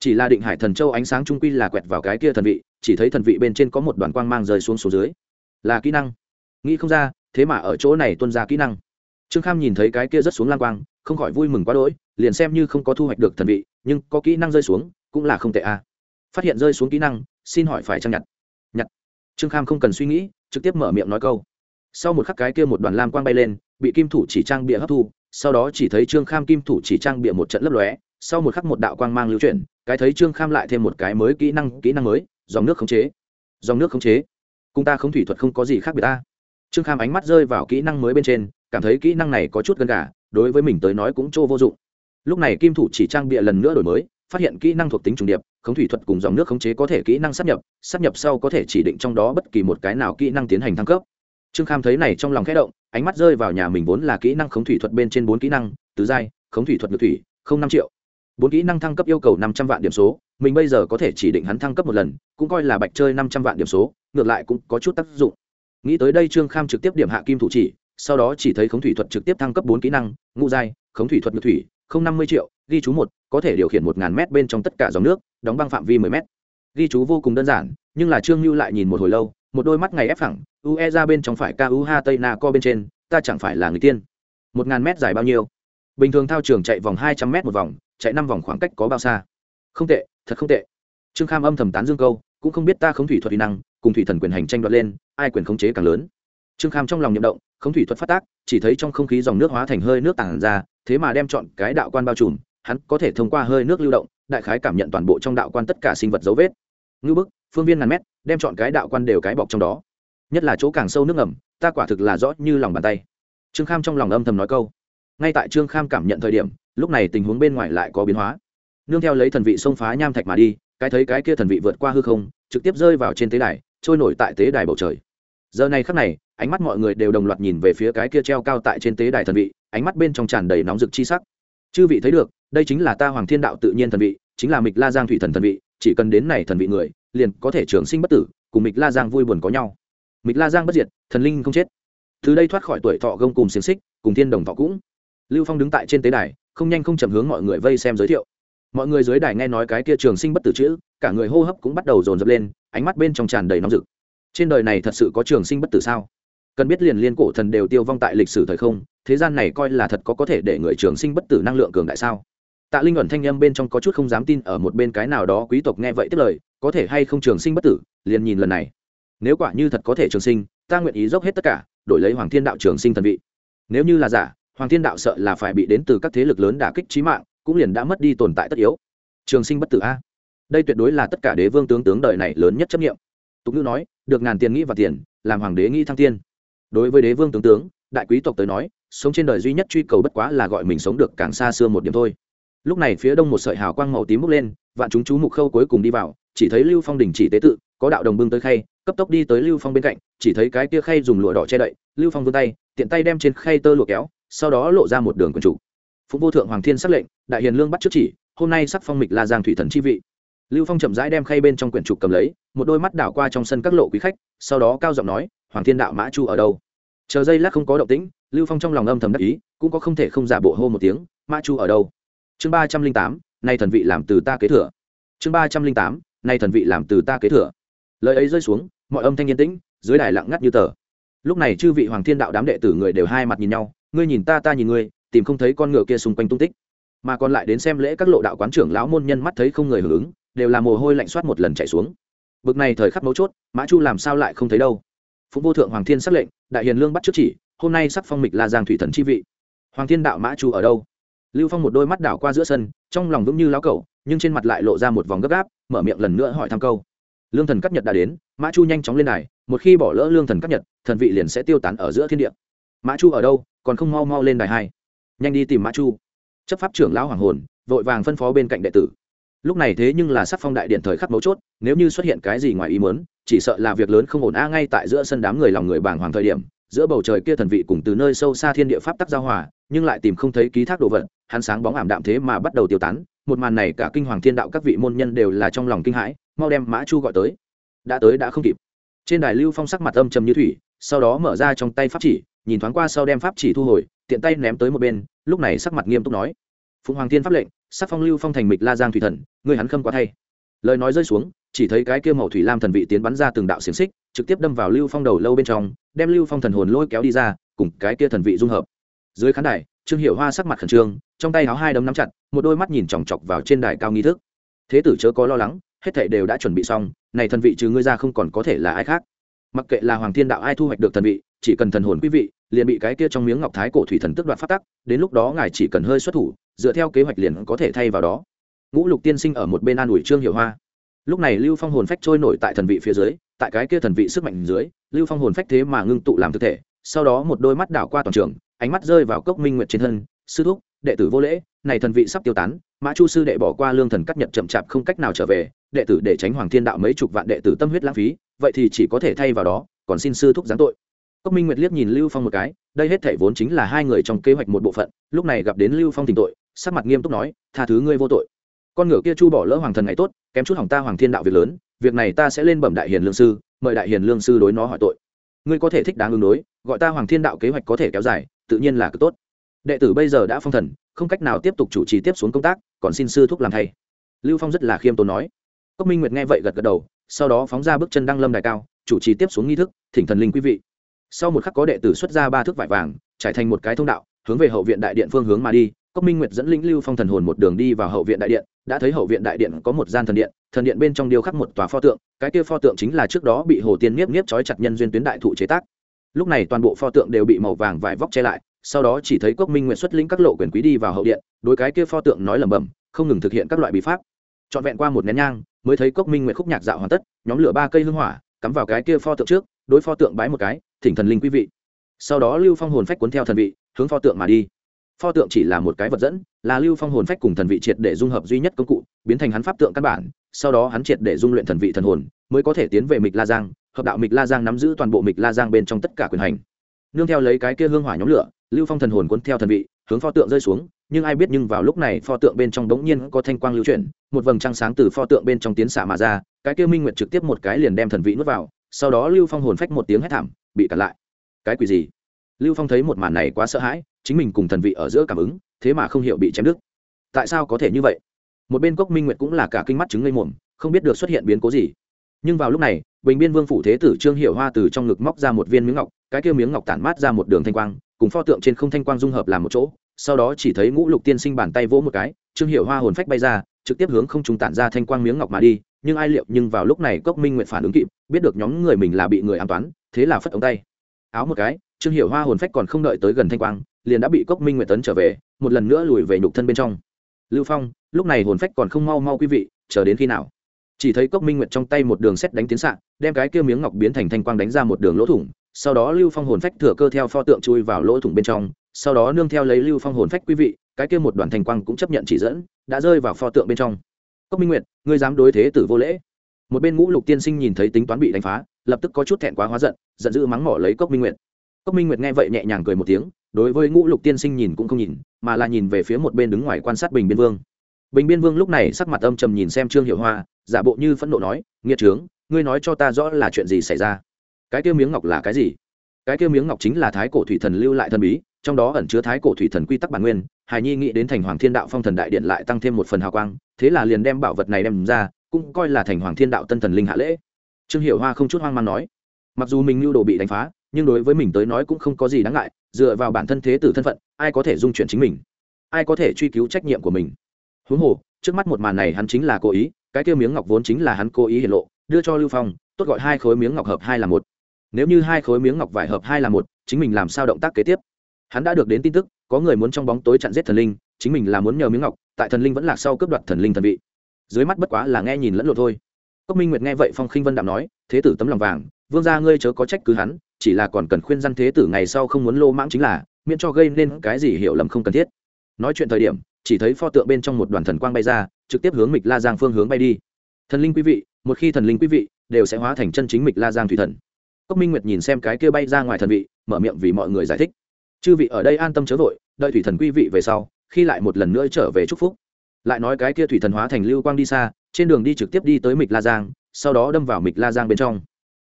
Chỉ là định hải thần châu ánh sáng trung quy là quẹt vào cái kia thần vị, chỉ thấy thần vị bên trên có một đoàn quang mang rơi xuống xuống dưới. Là kỹ năng. Nghĩ không ra, thế mà ở chỗ này tuân ra kỹ năng. Trương kham nhìn thấy cái kia rất xuống lang quang, không khỏi vui mừng quá đỗi, liền xem như không có thu hoạch được thần vị, nhưng có kỹ năng rơi xuống cũng là không tệ a phát hiện rơi xuống kỹ năng, xin hỏi phải trang nhặt? Nhặt. Trương kham không cần suy nghĩ, trực tiếp mở miệng nói câu. Sau một khắc cái kia một đoàn lam quang bay lên, bị kim thủ chỉ trang bịa hấp thu, sau đó chỉ thấy trương kham kim thủ chỉ trang bịa một trận lấp lóe, sau một khắc một đạo quang mang lưu chuyển, cái thấy trương kham lại thêm một cái mới kỹ năng kỹ năng mới, dòng nước khống chế. Dòng nước khống chế. Cùng ta không thủy thuật không có gì khác biệt ta. Trương kham ánh mắt rơi vào kỹ năng mới bên trên, cảm thấy kỹ năng này có chút gần gà, đối với mình tới nói cũng trô vô dụng. Lúc này kim thủ chỉ trang bịa lần nữa đổi mới phát hiện kỹ năng thuộc tính trùng điệp, khống thủy thuật cùng dòng nước khống chế có thể kỹ năng sắp nhập sắp nhập sau có thể chỉ định trong đó bất kỳ một cái nào kỹ năng tiến hành thăng cấp. Trương kham thấy này trong lòng khẽ động, ánh mắt rơi vào nhà mình vốn là kỹ năng khống thủy thuật bên trên bốn kỹ năng, tứ giai, khống thủy thuật ngược thủy, không năm triệu. Bốn kỹ năng thăng cấp yêu cầu năm trăm vạn điểm số, mình bây giờ có thể chỉ định hắn thăng cấp một lần, cũng coi là bạch chơi năm trăm vạn điểm số, ngược lại cũng có chút tác dụng. Nghĩ tới đây trương kham trực tiếp điểm hạ kim thủ chỉ, sau đó chỉ thấy khống thủy thuật trực tiếp thăng cấp bốn kỹ năng, ngũ giai, khống thủy thuật ngược thủy, không năm mươi triệu ghi chú một có thể điều khiển một ngàn mét bên trong tất cả dòng nước đóng băng phạm vi mười mét. Ghi chú vô cùng đơn giản nhưng là trương lưu lại nhìn một hồi lâu một đôi mắt ngày ép thẳng, ue ra bên trong phải ca u ha tây na co bên trên ta chẳng phải là người tiên. Một ngàn mét dài bao nhiêu? Bình thường thao trường chạy vòng hai trăm mét một vòng chạy năm vòng khoảng cách có bao xa? Không tệ thật không tệ. Trương kham âm thầm tán dương câu cũng không biết ta không thủy thuật kỹ năng cùng thủy thần quyền hành tranh đoạt lên ai quyền khống chế càng lớn. Trương kham trong lòng nhậm động không thủy thuật phát tác chỉ thấy trong không khí dòng nước hóa thành hơi nước tản ra thế mà đem chọn cái đạo quan bao trùm hắn có thể thông qua hơi nước lưu động, đại khái cảm nhận toàn bộ trong đạo quan tất cả sinh vật dấu vết. Ngư bức, phương viên ngàn mét, đem chọn cái đạo quan đều cái bọc trong đó. Nhất là chỗ càng sâu nước ngầm, ta quả thực là rõ như lòng bàn tay. Trương kham trong lòng âm thầm nói câu. Ngay tại trương kham cảm nhận thời điểm, lúc này tình huống bên ngoài lại có biến hóa. Nương theo lấy thần vị xông phá nham thạch mà đi, cái thấy cái kia thần vị vượt qua hư không, trực tiếp rơi vào trên tế đài, trôi nổi tại tế đài bầu trời. Giờ này khắc này, ánh mắt mọi người đều đồng loạt nhìn về phía cái kia treo cao tại trên tế đài thần vị, ánh mắt bên trong tràn đầy nóng rực chi sắc chư vị thấy được, đây chính là ta hoàng thiên đạo tự nhiên thần vị, chính là mịch la giang thủy thần thần vị, chỉ cần đến này thần vị người, liền có thể trường sinh bất tử, cùng mịch la giang vui buồn có nhau. Mịch la giang bất diệt, thần linh không chết. Từ đây thoát khỏi tuổi thọ gông cùng xiềng xích, cùng thiên đồng thọ cũng. Lưu phong đứng tại trên tế đài, không nhanh không chậm hướng mọi người vây xem giới thiệu. Mọi người dưới đài nghe nói cái kia trường sinh bất tử chữ, cả người hô hấp cũng bắt đầu dồn dập lên, ánh mắt bên trong tràn đầy nóng rực. Trên đời này thật sự có trường sinh bất tử sao? Cần biết liền liên cổ thần đều tiêu vong tại lịch sử thời không thế gian này coi là thật có có thể để người trường sinh bất tử năng lượng cường đại sao? Tạ linh ẩn thanh â m bên trong có chút không dám tin ở một bên cái nào đó quý tộc nghe vậy tiếp lời, có thể hay không trường sinh bất tử, liền nhìn lần này. Nếu quả như thật có thể trường sinh, ta nguyện ý dốc hết tất cả, đổi lấy hoàng thiên đạo trường sinh thần vị. Nếu như là giả, hoàng thiên đạo sợ là phải bị đến từ các thế lực lớn đả kích trí mạng, cũng liền đã mất đi tồn tại tất yếu. Trường sinh bất tử a. Đây tuyệt đối là tất cả đế vương tướng tướng đời này lớn nhất chấp nghiệm tục ngữ nói, được ngàn tiền nghĩ và tiền, làm hoàng đế nghĩ thăng tiên đối với đế vương tướng tướng, đại quý tộc tới nói sống trên đời duy nhất truy cầu bất quá là gọi mình sống được càng xa xưa một điểm thôi. Lúc này phía đông một sợi hào quang màu tím bốc lên, vạn chúng chú mục khâu cuối cùng đi vào, chỉ thấy lưu phong đình chỉ tế tự, có đạo đồng bưng tới khay, cấp tốc đi tới lưu phong bên cạnh, chỉ thấy cái kia khay dùng lụa đỏ che đậy, lưu phong vươn tay, tiện tay đem trên khay tơ lụa kéo, sau đó lộ ra một đường quần chủ. Phụng vô thượng hoàng thiên sắc lệnh, đại hiền lương bắt trước chỉ, hôm nay sắc phong mịch là giang thủy thần chi vị. Lưu phong chậm rãi đem khay bên trong quyển trục cầm lấy, một đôi mắt đảo qua trong sân các lộ quý khách, sau đó cao giọng nói, hoàng thiên đạo mã chu ở đâu? Chờ giây lát không có động tĩnh lưu phong trong lòng âm thầm đắc ý, cũng có không thể không giả bộ hô một tiếng mã chu ở đâu? Chương ba trăm linh tám, nay thần vị làm từ ta kế thừa. Chương ba trăm linh tám, nay thần vị làm từ ta kế thừa. Lời ấy rơi xuống, mọi âm thanh yên tĩnh, dưới đài lặng ngắt như tờ. Lúc này chư vị hoàng thiên đạo đám đệ tử người đều hai mặt nhìn nhau, ngươi nhìn ta ta nhìn ngươi, tìm không thấy con ngựa kia xung quanh tung tích. Mà còn lại đến xem lễ các lộ đạo quán trưởng lão môn nhân mắt thấy không người hưởng ứng, đều là mồ hôi lạnh soát một lần chạy xuống. Bực này thời khắc mấu chốt mã chu làm sao lại không thấy đâu? Phụng vô thượng hoàng thiên sắc lệnh, đại hiền lương bắt trước chỉ hôm nay sắc phong mịch là giang thủy thần chi vị. Hoàng thiên đạo mã chu ở đâu? Lưu phong một đôi mắt đảo qua giữa sân, trong lòng vững như lão cẩu, nhưng trên mặt lại lộ ra một vòng gấp gáp, mở miệng lần nữa hỏi thăm câu. Lương thần cắt nhật đã đến, mã chu nhanh chóng lên này một khi bỏ lỡ lương thần cắt nhật, thần vị liền sẽ tiêu tán ở giữa thiên địa. Mã chu ở đâu? Còn không mau mau lên đài hai. Nhanh đi tìm mã chu. Chấp pháp trưởng lão hoàng hồn, vội vàng phân phó bên cạnh đệ tử. Lúc này thế nhưng là sắc phong đại điện thời khắc mấu chốt, nếu như xuất hiện cái gì ngoài ý muốn, chỉ sợ là việc lớn không ổn a ngay tại giữa sân đám người lòng người bàng hoàng thời điểm giữa bầu trời kia thần vị cùng từ nơi sâu xa thiên địa pháp tắc giao hòa, nhưng lại tìm không thấy ký thác đồ vật, hắn sáng bóng ảm đạm thế mà bắt đầu tiêu tán, một màn này cả kinh hoàng thiên đạo các vị môn nhân đều là trong lòng kinh hãi, mau đem mã chu gọi tới. Đã tới đã không kịp. Trên đài lưu phong sắc mặt âm trầm như thủy, sau đó mở ra trong tay pháp chỉ, nhìn thoáng qua sau đem pháp chỉ thu hồi, tiện tay ném tới một bên, lúc này sắc mặt nghiêm túc nói, phụng hoàng thiên pháp lệnh, sắc phong lưu phong thành mịch la giang thủy thần, ngươi hắn khâm quá thay. Lời nói rơi xuống chỉ thấy cái kia màu thủy lam thần vị tiến bắn ra từng đạo xiềng xích, trực tiếp đâm vào lưu phong đầu lâu bên trong, đem lưu phong thần hồn lôi kéo đi ra, cùng cái kia thần vị dung hợp. Dưới khán đài, trương hiệu hoa sắc mặt khẩn trương, trong tay háo hai đấm nắm chặt, một đôi mắt nhìn chòng chọc vào trên đài cao nghi thức. Thế tử chớ có lo lắng, hết thảy đều đã chuẩn bị xong, này thần vị trừ ngươi ra không còn có thể là ai khác. Mặc kệ là hoàng thiên đạo ai thu hoạch được thần vị, chỉ cần thần hồn quý vị, liền bị cái kia trong miếng ngọc thái cổ thủy thần tức đoạt phát tắc, đến lúc đó ngài chỉ cần hơi xuất thủ, dựa theo kế hoạch liền có thể thay vào đó. Ngũ lục tiên sinh ở một bên an ủi trương hiểu hoa lúc này lưu phong hồn phách trôi nổi tại thần vị phía dưới, tại cái kia thần vị sức mạnh dưới, lưu phong hồn phách thế mà ngưng tụ làm thực thể, sau đó một đôi mắt đảo qua toàn trường, ánh mắt rơi vào cốc minh nguyệt trên thân, sư thúc, đệ tử vô lễ, này thần vị sắp tiêu tán, mã chu sư đệ bỏ qua lương thần cắt nhận chậm chạp không cách nào trở về, đệ tử để tránh hoàng thiên đạo mấy chục vạn đệ tử tâm huyết lãng phí, vậy thì chỉ có thể thay vào đó, còn xin sư thúc giáng tội. Cốc minh nguyệt liếc nhìn lưu phong một cái, đây hết thể vốn chính là hai người trong kế hoạch một bộ phận, lúc này gặp đến lưu phong tình tội, sắc mặt nghiêm túc nói, tha thứ ngươi vô tội. Con ngựa kia chu bỏ lỡ hoàng thần ngày tốt kém chút hỏng ta hoàng thiên đạo việc lớn, việc này ta sẽ lên bẩm đại hiền lương sư, mời đại hiền lương sư đối nó hỏi tội. Ngươi có thể thích đáng ứng đối, gọi ta hoàng thiên đạo kế hoạch có thể kéo dài, tự nhiên là cực tốt. Đệ tử bây giờ đã phong thần, không cách nào tiếp tục chủ trì tiếp xuống công tác, còn xin sư thúc làm thay. Lưu phong rất là khiêm tốn nói. Cốc minh nguyệt nghe vậy gật gật đầu, sau đó phóng ra bước chân đăng lâm đài cao, chủ trì tiếp xuống nghi thức, thỉnh thần linh quý vị. Sau một khắc có đệ tử xuất ra ba thước vải vàng, trải thành một cái thông đạo, hướng về hậu viện đại điện phương hướng mà đi cốc minh nguyệt dẫn lĩnh lưu phong thần hồn một đường đi vào hậu viện đại điện, đã thấy hậu viện đại điện có một gian thần điện thần điện bên trong điêu khắc một tòa pho tượng, cái kia pho tượng chính là trước đó bị hồ tiên nhiếp nhiếp trói chặt nhân duyên tuyến đại thụ chế tác. Lúc này toàn bộ pho tượng đều bị màu vàng vải vóc che lại, sau đó chỉ thấy cốc minh Nguyệt xuất lĩnh các lộ quyền quý đi vào hậu điện, đối cái kia pho tượng nói lẩm bẩm, không ngừng thực hiện các loại bí pháp. Trọn vẹn qua một nén nhang, mới thấy cốc minh Nguyệt khúc nhạc dạo hoàn tất, nhóm lửa ba cây hương hỏa, cắm vào cái kia pho tượng trước, đối pho tượng bái một cái, thỉnh thần linh quý vị. Sau đó lưu phong hồn phách cuốn theo thần vị, hướng pho tượng mà đi pho tượng chỉ là một cái vật dẫn, là lưu phong hồn phách cùng thần vị triệt để dung hợp duy nhất công cụ, biến thành hắn pháp tượng căn bản, sau đó hắn triệt để dung luyện thần vị thần hồn, mới có thể tiến về mịch la giang, hợp đạo mịch la giang nắm giữ toàn bộ mịch la giang bên trong tất cả quyền hành. Nương theo lấy cái kia hương hỏa nhóm lửa, lưu phong thần hồn cuốn theo thần vị, hướng pho tượng rơi xuống, nhưng ai biết nhưng vào lúc này pho tượng bên trong đống nhiên có thanh quang lưu chuyển, một vầng trăng sáng từ pho tượng bên trong tiến xạ mà ra, cái kia minh nguyệt trực tiếp một cái liền đem thần vị nuốt vào, sau đó lưu phong hồn phách một tiếng hét thảm, bị cản lại. Cái quỷ gì? Lưu phong thấy một màn này quá sợ hãi chính mình cùng thần vị ở giữa cảm ứng, thế mà không hiểu bị chém đứt. Tại sao có thể như vậy? Một bên cốc minh nguyệt cũng là cả kinh mắt chứng ngây mồm, không biết được xuất hiện biến cố gì. Nhưng vào lúc này, bình biên vương phủ thế tử trương hiệu hoa từ trong ngực móc ra một viên miếng ngọc, cái kia miếng ngọc tản mát ra một đường thanh quang, cùng pho tượng trên không thanh quang dung hợp làm một chỗ, sau đó chỉ thấy ngũ lục tiên sinh bàn tay vỗ một cái, trương hiệu hoa hồn phách bay ra, trực tiếp hướng không chúng tản ra thanh quang miếng ngọc mà đi, nhưng ai liệu, nhưng vào lúc này cốc minh nguyện phản ứng kịp, biết được nhóm người mình là bị người an toán, thế là phất ống tay. Áo một cái, trương hiệu hoa hồn phách còn không đợi tới gần thanh quang liền đã bị cốc minh Nguyệt tấn trở về, một lần nữa lùi về nhục thân bên trong. Lưu phong, lúc này hồn phách còn không mau mau quý vị, chờ đến khi nào? Chỉ thấy cốc minh nguyệt trong tay một đường xét đánh tiến xạ đem cái kia miếng ngọc biến thành thanh quang đánh ra một đường lỗ thủng, sau đó lưu phong hồn phách thừa cơ theo pho tượng chui vào lỗ thủng bên trong, sau đó nương theo lấy lưu phong hồn phách quý vị, cái kia một đoàn thanh quang cũng chấp nhận chỉ dẫn, đã rơi vào pho tượng bên trong. Cốc minh nguyệt, ngươi dám đối thế tử vô lễ? Một bên ngũ lục tiên sinh nhìn thấy tính toán bị đánh phá, lập tức có chút thẹn quá hóa giận giận dữ mắng mỏ lấy cốc minh nguyệt. Cốc minh nguyệt nghe vậy nhẹ nhàng cười một tiếng đối với ngũ lục tiên sinh nhìn cũng không nhìn, mà là nhìn về phía một bên đứng ngoài quan sát bình biên vương. Bình biên vương lúc này sắc mặt âm trầm nhìn xem trương hiệu hoa, giả bộ như phẫn nộ nói, nghiệt trướng, ngươi nói cho ta rõ là chuyện gì xảy ra? Cái kia miếng ngọc là cái gì? Cái kia miếng ngọc chính là thái cổ thủy thần lưu lại thần bí, trong đó ẩn chứa thái cổ thủy thần quy tắc bản nguyên. Hài nhi nghĩ đến thành hoàng thiên đạo phong thần đại điện lại tăng thêm một phần hào quang, thế là liền đem bảo vật này đem ra, cũng coi là thành hoàng thiên đạo tân thần linh hạ lễ. Trương hiệu hoa không chút hoang mang nói, mặc dù mình lưu đồ bị đánh phá, nhưng đối với mình tới nói cũng không có gì đáng ngại dựa vào bản thân thế tử thân phận, ai có thể dung chuyển chính mình? Ai có thể truy cứu trách nhiệm của mình? Huống hồ, trước mắt một màn này hắn chính là cố ý, cái kia miếng ngọc vốn chính là hắn cố ý hiện lộ, đưa cho lưu phong, tốt gọi hai khối miếng ngọc hợp hai là một. Nếu như hai khối miếng ngọc vải hợp hai là một, chính mình làm sao động tác kế tiếp? Hắn đã được đến tin tức, có người muốn trong bóng tối chặn giết thần linh, chính mình là muốn nhờ miếng ngọc, tại thần linh vẫn lạc sau cướp đoạt thần linh thần vị. Dưới mắt bất quá là nghe nhìn lẫn lộ thôi. Cốc minh nguyệt nghe vậy phong khinh vân đạm nói, thế tử tấm lòng vàng, vương gia ngươi chớ có trách cứ hắn chỉ là còn cần khuyên răn thế tử ngày sau không muốn lô mãng chính là, miễn cho gây nên cái gì hiểu lầm không cần thiết. Nói chuyện thời điểm, chỉ thấy pho tượng bên trong một đoàn thần quang bay ra, trực tiếp hướng mịch la giang phương hướng bay đi. Thần linh quý vị, một khi thần linh quý vị, đều sẽ hóa thành chân chính mịch la giang thủy thần. Cốc minh nguyệt nhìn xem cái kia bay ra ngoài thần vị, mở miệng vì mọi người giải thích. Chư vị ở đây an tâm chớ vội, đợi thủy thần quý vị về sau, khi lại một lần nữa trở về chúc phúc. Lại nói cái kia thủy thần hóa thành lưu quang đi xa, trên đường đi trực tiếp đi tới mịch la giang, sau đó đâm vào mịch la giang bên trong.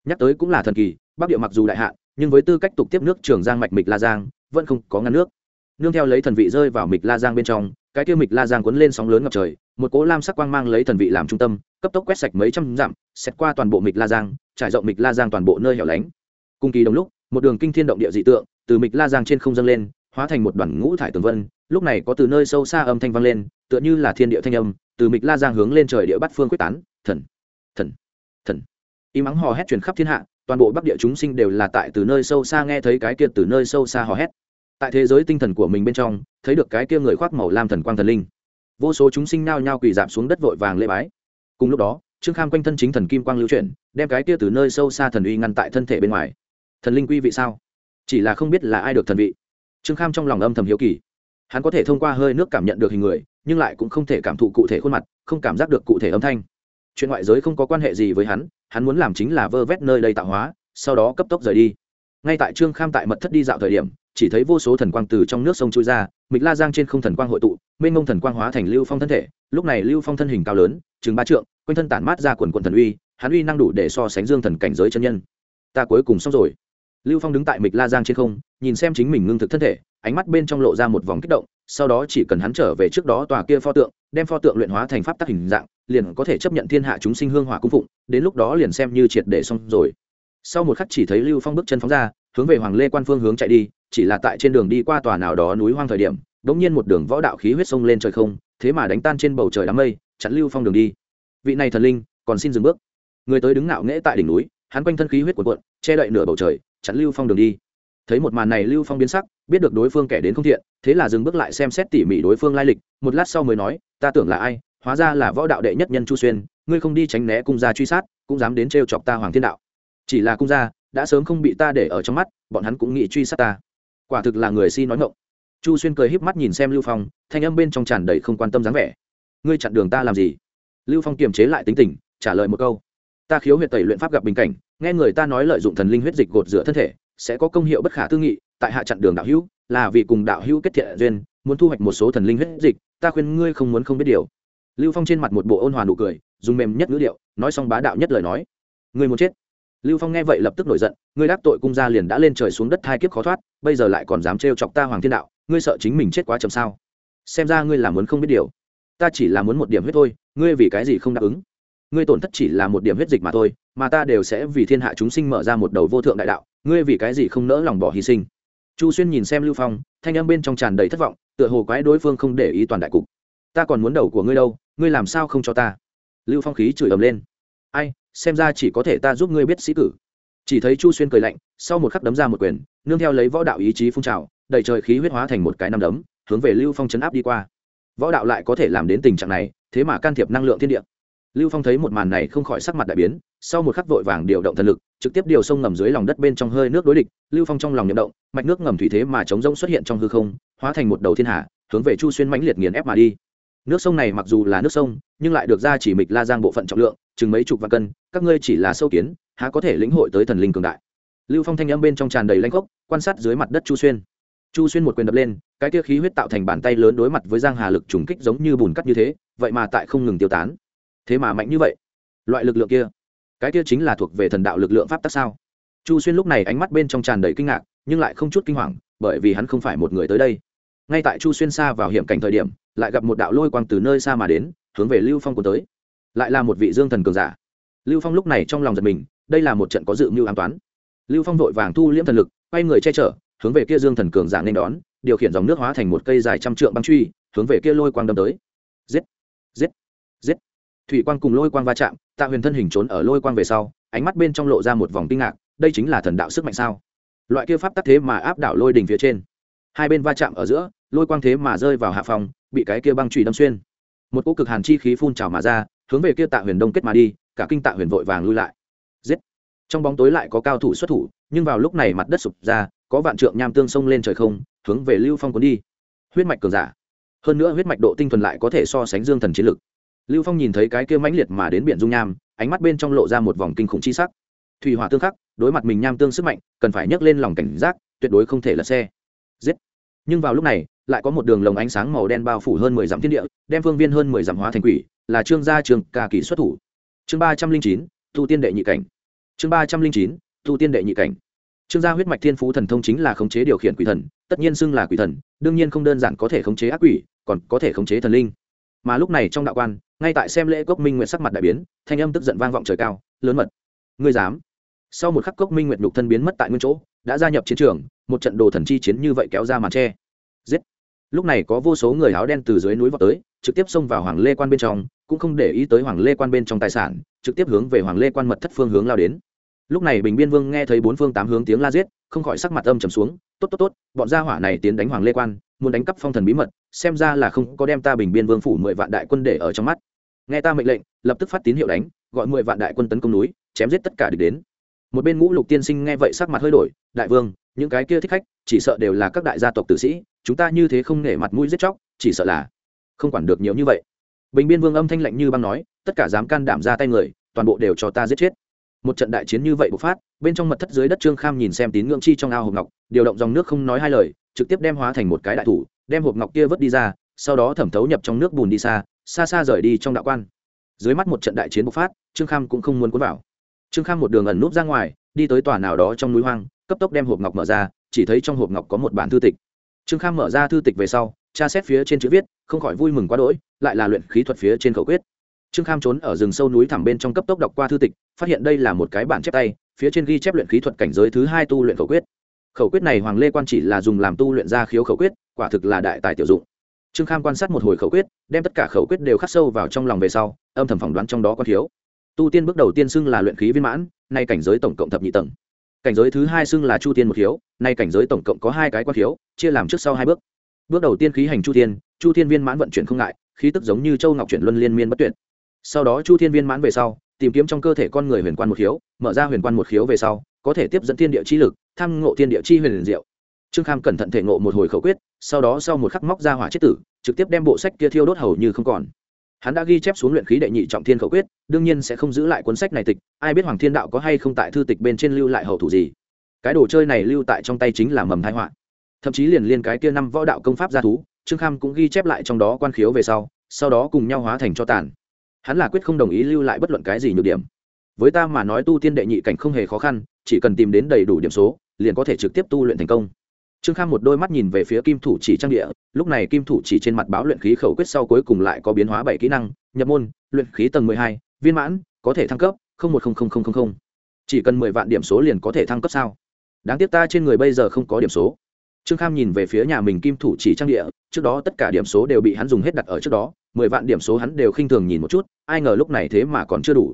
Nhắc tới cũng là thần kỳ bắc địa mặc dù đại hạn, nhưng với tư cách tục tiếp nước trường giang mạch mịch la giang, vẫn không có ngăn nước. Nương theo lấy thần vị rơi vào mịch la giang bên trong, cái kia mịch la giang cuốn lên sóng lớn ngập trời, một cỗ lam sắc quang mang lấy thần vị làm trung tâm, cấp tốc quét sạch mấy trăm dặm xét qua toàn bộ mịch la giang, trải rộng mịch la giang toàn bộ nơi hẻo lánh. Cùng kỳ đồng lúc, một đường kinh thiên động địa dị tượng từ mịch la giang trên không dâng lên, hóa thành một đoàn ngũ thải tường vân, lúc này có từ nơi sâu xa âm thanh vang lên, tựa như là thiên địa thanh âm, từ mịch la giang hướng lên trời địa bắt phương quyết tán. Thần thần thần. Im ắng hò hét truyền khắp thiên hạ toàn bộ bắc địa chúng sinh đều là tại từ nơi sâu xa nghe thấy cái kia từ nơi sâu xa hò hét. Tại thế giới tinh thần của mình bên trong, thấy được cái kia người khoác màu lam thần quang thần linh. Vô số chúng sinh nao nhao quỳ dạp xuống đất vội vàng lễ bái. Cùng lúc đó, trương kham quanh thân chính thần kim quang lưu chuyển, đem cái kia từ nơi sâu xa thần uy ngăn tại thân thể bên ngoài. Thần linh quy vị sao? Chỉ là không biết là ai được thần vị. Trương kham trong lòng âm thầm hiếu kỳ. Hắn có thể thông qua hơi nước cảm nhận được hình người, nhưng lại cũng không thể cảm thụ cụ thể khuôn mặt, không cảm giác được cụ thể âm thanh. Chuyện ngoại giới không có quan hệ gì với hắn hắn muốn làm chính là vơ vét nơi đây tạo hóa, sau đó cấp tốc rời đi. Ngay tại trương kham tại mật thất đi dạo thời điểm, chỉ thấy vô số thần quang từ trong nước sông trôi ra, mịch la giang trên không thần quang hội tụ, mênh mông thần quang hóa thành lưu phong thân thể, lúc này lưu phong thân hình cao lớn, chừng ba trượng, quanh thân tản mát ra quần quần thần uy, hắn uy năng đủ để so sánh dương thần cảnh giới chân nhân. Ta cuối cùng xong rồi. Lưu phong đứng tại mịch la giang trên không, nhìn xem chính mình ngưng thực thân thể, ánh mắt bên trong lộ ra một vòng kích động sau đó chỉ cần hắn trở về trước đó tòa kia pho tượng, đem pho tượng luyện hóa thành pháp tắc hình dạng, liền có thể chấp nhận thiên hạ chúng sinh hương hỏa cung phụng, đến lúc đó liền xem như triệt để xong rồi. Sau một khắc chỉ thấy lưu phong bước chân phóng ra, hướng về hoàng lê quan phương hướng chạy đi, chỉ là tại trên đường đi qua tòa nào đó núi hoang thời điểm đ ỗ n g nhiên một đường võ đạo khí huyết sông lên trời không, thế mà đánh tan trên bầu trời đám mây, chặn lưu phong đường đi. Vị này thần linh, còn xin dừng bước. Người tới đứng ngạo nghễ tại đỉnh núi, hắn quanh thân khí huyết cuộn cuộn, che đậy nửa bầu trời, chặn lưu phong đường đi. Thấy một màn này lưu phong biến sắc biết được đối phương kẻ đến không thiện, thế là dừng bước lại xem xét tỉ mỉ đối phương lai lịch, một lát sau mới nói, ta tưởng là ai? Hóa ra là võ đạo đệ nhất nhân chu xuyên, ngươi không đi tránh né cung gia truy sát, cũng dám đến trêu chọc ta hoàng thiên đạo. Chỉ là cung gia đã sớm không bị ta để ở trong mắt, bọn hắn cũng nghĩ truy sát ta. Quả thực là người si nói ngộng chu xuyên cười híp mắt nhìn xem lưu phong, thanh âm bên trong tràn đầy không quan tâm dáng vẻ. Ngươi chặn đường ta làm gì? Lưu phong kiềm chế lại tính tình, trả lời một câu. Ta khiếu huyệt tẩy luyện pháp gặp bình cảnh, nghe người ta nói lợi dụng thần linh huyết dịch gột rửa thân thể, sẽ có công hiệu bất khả tư nghị tại hạ chặn đường đạo hữu, là vì cùng đạo hữu kết thiện duyên, muốn thu hoạch một số thần linh huyết dịch, ta khuyên ngươi không muốn không biết điều. Lưu phong trên mặt một bộ ôn hòa nụ cười, dùng mềm nhất ngữ điệu, nói xong bá đạo nhất lời nói. Ngươi muốn chết. Lưu phong nghe vậy lập tức nổi giận, ngươi đắc tội cung gia liền đã lên trời xuống đất thai kiếp khó thoát, bây giờ lại còn dám trêu chọc ta hoàng thiên đạo, ngươi sợ chính mình chết quá chậm sao? Xem ra ngươi là muốn không biết điều. Ta chỉ là muốn một điểm huyết thôi, ngươi vì cái gì không đáp ứng? Ngươi tổn thất chỉ là một điểm huyết dịch mà thôi, mà ta đều sẽ vì thiên hạ chúng sinh mở ra một đầu vô thượng đại đạo, ngươi vì cái gì không nỡ lòng bỏ hy sinh? Chu xuyên nhìn xem lưu phong, thanh âm bên trong tràn đầy thất vọng, tựa hồ quái đối phương không để ý toàn đại cục. Ta còn muốn đầu của ngươi đâu, ngươi làm sao không cho ta? Lưu phong khí chửi ầm lên. Ai, xem ra chỉ có thể ta giúp ngươi biết sĩ cử. Chỉ thấy chu xuyên cười lạnh, sau một khắc đấm ra một quyền, nương theo lấy võ đạo ý chí phun trào, đầy trời khí huyết hóa thành một cái năm đấm, hướng về lưu phong chấn áp đi qua. Võ đạo lại có thể làm đến tình trạng này, thế mà can thiệp năng lượng thiên địa lưu phong thấy một màn này không khỏi sắc mặt đại biến, sau một khắc vội vàng điều động thần lực, trực tiếp điều sông ngầm dưới lòng đất bên trong hơi nước đối địch, lưu phong trong lòng nhậm động, mạch nước ngầm thủy thế mà chống rông xuất hiện trong hư không, hóa thành một đầu thiên hạ hướng về chu xuyên mãnh liệt nghiền ép mà đi. Nước sông này mặc dù là nước sông, nhưng lại được ra chỉ mịch la giang bộ phận trọng lượng, chừng mấy chục vạn cân, các ngươi chỉ là sâu kiến, há có thể lĩnh hội tới thần linh cường đại. Lưu phong thanh âm bên trong tràn đầy lanh khốc, quan sát dưới mặt đất chu xuyên. Chu xuyên một quyền đập lên, cái tia khí huyết tạo thành bàn tay lớn đối mặt với giang hà lực trùng kích giống như bùn cắt như thế, vậy mà tại không ngừng tiêu tán thế mà mạnh như vậy? Loại lực lượng kia, cái kia chính là thuộc về thần đạo lực lượng pháp tắc sao? Chu xuyên lúc này ánh mắt bên trong tràn đầy kinh ngạc, nhưng lại không chút kinh hoàng, bởi vì hắn không phải một người tới đây. Ngay tại chu xuyên xa vào hiểm cảnh thời điểm, lại gặp một đạo lôi quang từ nơi xa mà đến, hướng về lưu phong cuốn tới. Lại là một vị dương thần cường giả. Lưu phong lúc này trong lòng giật mình, đây là một trận có dự mưu an toán. Lưu phong vội vàng thu liễm thần lực, quay người che chở, hướng về kia dương thần cường giả nên đón, điều khiển dòng nước hóa thành một cây dài trăm trượng băng truy, hướng về kia lôi quang đâm tới. Giết! Giết! Giết! Thủy quang cùng lôi quang va chạm, tạ huyền thân hình trốn ở lôi quang về sau, ánh mắt bên trong lộ ra một vòng kinh ngạc, đây chính là thần đạo sức mạnh sao? Loại kia pháp tắc thế mà áp đảo lôi đỉnh phía trên. Hai bên va chạm ở giữa, lôi quang thế mà rơi vào hạ phòng, bị cái kia băng trùy đâm xuyên. Một cỗ cực hàn chi khí phun trào mà ra, hướng về kia tạ huyền đông kết mà đi, cả kinh tạ huyền vội vàng lui lại. Giết! Trong bóng tối lại có cao thủ xuất thủ, nhưng vào lúc này mặt đất sụp ra, có vạn trượng nham tương sông lên trời không, hướng về lưu phong cuốn đi. Huyết mạch cường giả. Hơn nữa huyết mạch độ tinh thuần lại có thể so sánh dương thần chiến lực lưu phong nhìn thấy cái kia mãnh liệt mà đến biển dung nham, ánh mắt bên trong lộ ra một vòng kinh khủng chi sắc. Thủy hỏa tương khắc, đối mặt mình nham tương sức mạnh, cần phải nhấc lên lòng cảnh giác, tuyệt đối không thể lật xe. Giết! Nhưng vào lúc này, lại có một đường lồng ánh sáng màu đen bao phủ hơn mười dặm thiên địa, đem phương viên hơn mười dặm hóa thành quỷ, là trương gia trường ca kỳ xuất thủ. Chương ba trăm linh chín, thu tiên đệ nhị cảnh. Chương ba trăm linh chín, thu tiên đệ nhị cảnh. Trương gia huyết mạch thiên phú thần thông chính là khống chế điều khiển quỷ thần, tất nhiên xưng là quỷ thần, đương nhiên không đơn giản có thể khống chế ác quỷ, còn có thể khống chế thần linh mà lúc này trong đạo quan, ngay tại xem lễ cốc minh nguyện sắc mặt đại biến, thanh âm tức giận vang vọng trời cao, lớn mật. Ngươi dám? Sau một khắc cốc minh nguyệt nhục thân biến mất tại nguyên chỗ, đã gia nhập chiến trường, một trận đồ thần chi chiến như vậy kéo ra màn tre. Giết! Lúc này có vô số người áo đen từ dưới núi vào tới, trực tiếp xông vào hoàng lê quan bên trong, cũng không để ý tới hoàng lê quan bên trong tài sản, trực tiếp hướng về hoàng lê quan mật thất phương hướng lao đến. Lúc này bình biên vương nghe thấy bốn phương tám hướng tiếng la giết, không khỏi sắc mặt âm trầm xuống, tốt tốt tốt, bọn gia hỏa này tiến đánh hoàng lê quan muốn đánh cắp phong thần bí mật, xem ra là không có đem ta bình biên vương phủ mười vạn đại quân để ở trong mắt. Nghe ta mệnh lệnh, lập tức phát tín hiệu đánh, gọi mười vạn đại quân tấn công núi, chém giết tất cả địch đến. Một bên ngũ lục tiên sinh nghe vậy sắc mặt hơi đổi, đại vương, những cái kia thích khách, chỉ sợ đều là các đại gia tộc tử sĩ, chúng ta như thế không nể mặt mũi giết chóc, chỉ sợ là không quản được nhiều như vậy. Bình biên vương âm thanh lạnh như băng nói, tất cả dám can đảm ra tay người, toàn bộ đều cho ta giết chết. Một trận đại chiến như vậy bộc phát bên trong mật thất dưới đất trương kham nhìn xem tín ngưỡng chi trong ao hộp ngọc, điều động dòng nước không nói hai lời, trực tiếp đem hóa thành một cái đại thủ, đem hộp ngọc kia vớt đi ra, sau đó thẩm thấu nhập trong nước bùn đi xa xa xa rời đi trong đạo quan. Dưới mắt một trận đại chiến bộc phát, trương kham cũng không muốn cuốn vào. Trương kham một đường ẩn núp ra ngoài, đi tới tòa nào đó trong núi hoang, cấp tốc đem hộp ngọc mở ra, chỉ thấy trong hộp ngọc có một bản thư tịch. Trương kham mở ra thư tịch về sau, tra xét phía trên chữ viết, không khỏi vui mừng quá đỗi, lại là luyện khí thuật phía trên khẩu quyết. Trương kham trốn ở rừng sâu núi thẳm bên trong cấp tốc đọc qua thư tịch, phát hiện đây là một cái bản chép tay phía trên ghi chép luyện khí thuật cảnh giới thứ hai tu luyện khẩu quyết. Khẩu quyết này hoàng lê quan chỉ là dùng làm tu luyện ra khiếu khẩu quyết, quả thực là đại tài tiểu dụng. Trương kham quan sát một hồi khẩu quyết, đem tất cả khẩu quyết đều khắc sâu vào trong lòng về sau, âm thầm phỏng đoán trong đó có thiếu. Tu tiên bước đầu tiên xưng là luyện khí viên mãn, nay cảnh giới tổng cộng thập nhị tầng. Cảnh giới thứ hai xưng là chu tiên một khiếu, nay cảnh giới tổng cộng có hai cái quan khiếu, chia làm trước sau hai bước. Bước đầu tiên khí hành chu tiên chu tiên viên mãn vận chuyển không ngại, khí tức giống như châu ngọc chuyển luân liên miên bất tuyệt. Sau đó chu thiên viên mãn về sau tìm kiếm trong cơ thể con người huyền quan một khiếu, mở ra huyền quan một khiếu về sau, có thể tiếp dẫn thiên địa chi lực, tham ngộ thiên địa chi huyền diệu. Trương kham cẩn thận thể ngộ một hồi khẩu quyết, sau đó sau một khắc móc ra hỏa chết tử, trực tiếp đem bộ sách kia thiêu đốt hầu như không còn. Hắn đã ghi chép xuống luyện khí đệ nhị trọng thiên khẩu quyết, đương nhiên sẽ không giữ lại cuốn sách này tịch, ai biết hoàng thiên đạo có hay không tại thư tịch bên trên lưu lại hậu thủ gì. Cái đồ chơi này lưu tại trong tay chính là mầm thái họa. Thậm chí liền liên cái kia năm võ đạo công pháp gia thú, trương kham cũng ghi chép lại trong đó quan khiếu về sau sau đó cùng nhau hóa thành cho tàn hắn là quyết không đồng ý lưu lại bất luận cái gì nhược điểm. Với ta mà nói tu tiên đệ nhị cảnh không hề khó khăn, chỉ cần tìm đến đầy đủ điểm số, liền có thể trực tiếp tu luyện thành công. Trương kham một đôi mắt nhìn về phía kim thủ chỉ trang địa, lúc này kim thủ chỉ trên mặt báo luyện khí khẩu quyết sau cuối cùng lại có biến hóa bảy kỹ năng, nhập môn, luyện khí tầng mười hai, viên mãn, có thể thăng cấp một chỉ cần mười vạn điểm số liền có thể thăng cấp sao? Đáng tiếc ta trên người bây giờ không có điểm số. Trương kham nhìn về phía nhà mình kim thủ chỉ trang địa, trước đó tất cả điểm số đều bị hắn dùng hết đặt ở trước đó mười vạn điểm số hắn đều khinh thường nhìn một chút ai ngờ lúc này thế mà còn chưa đủ.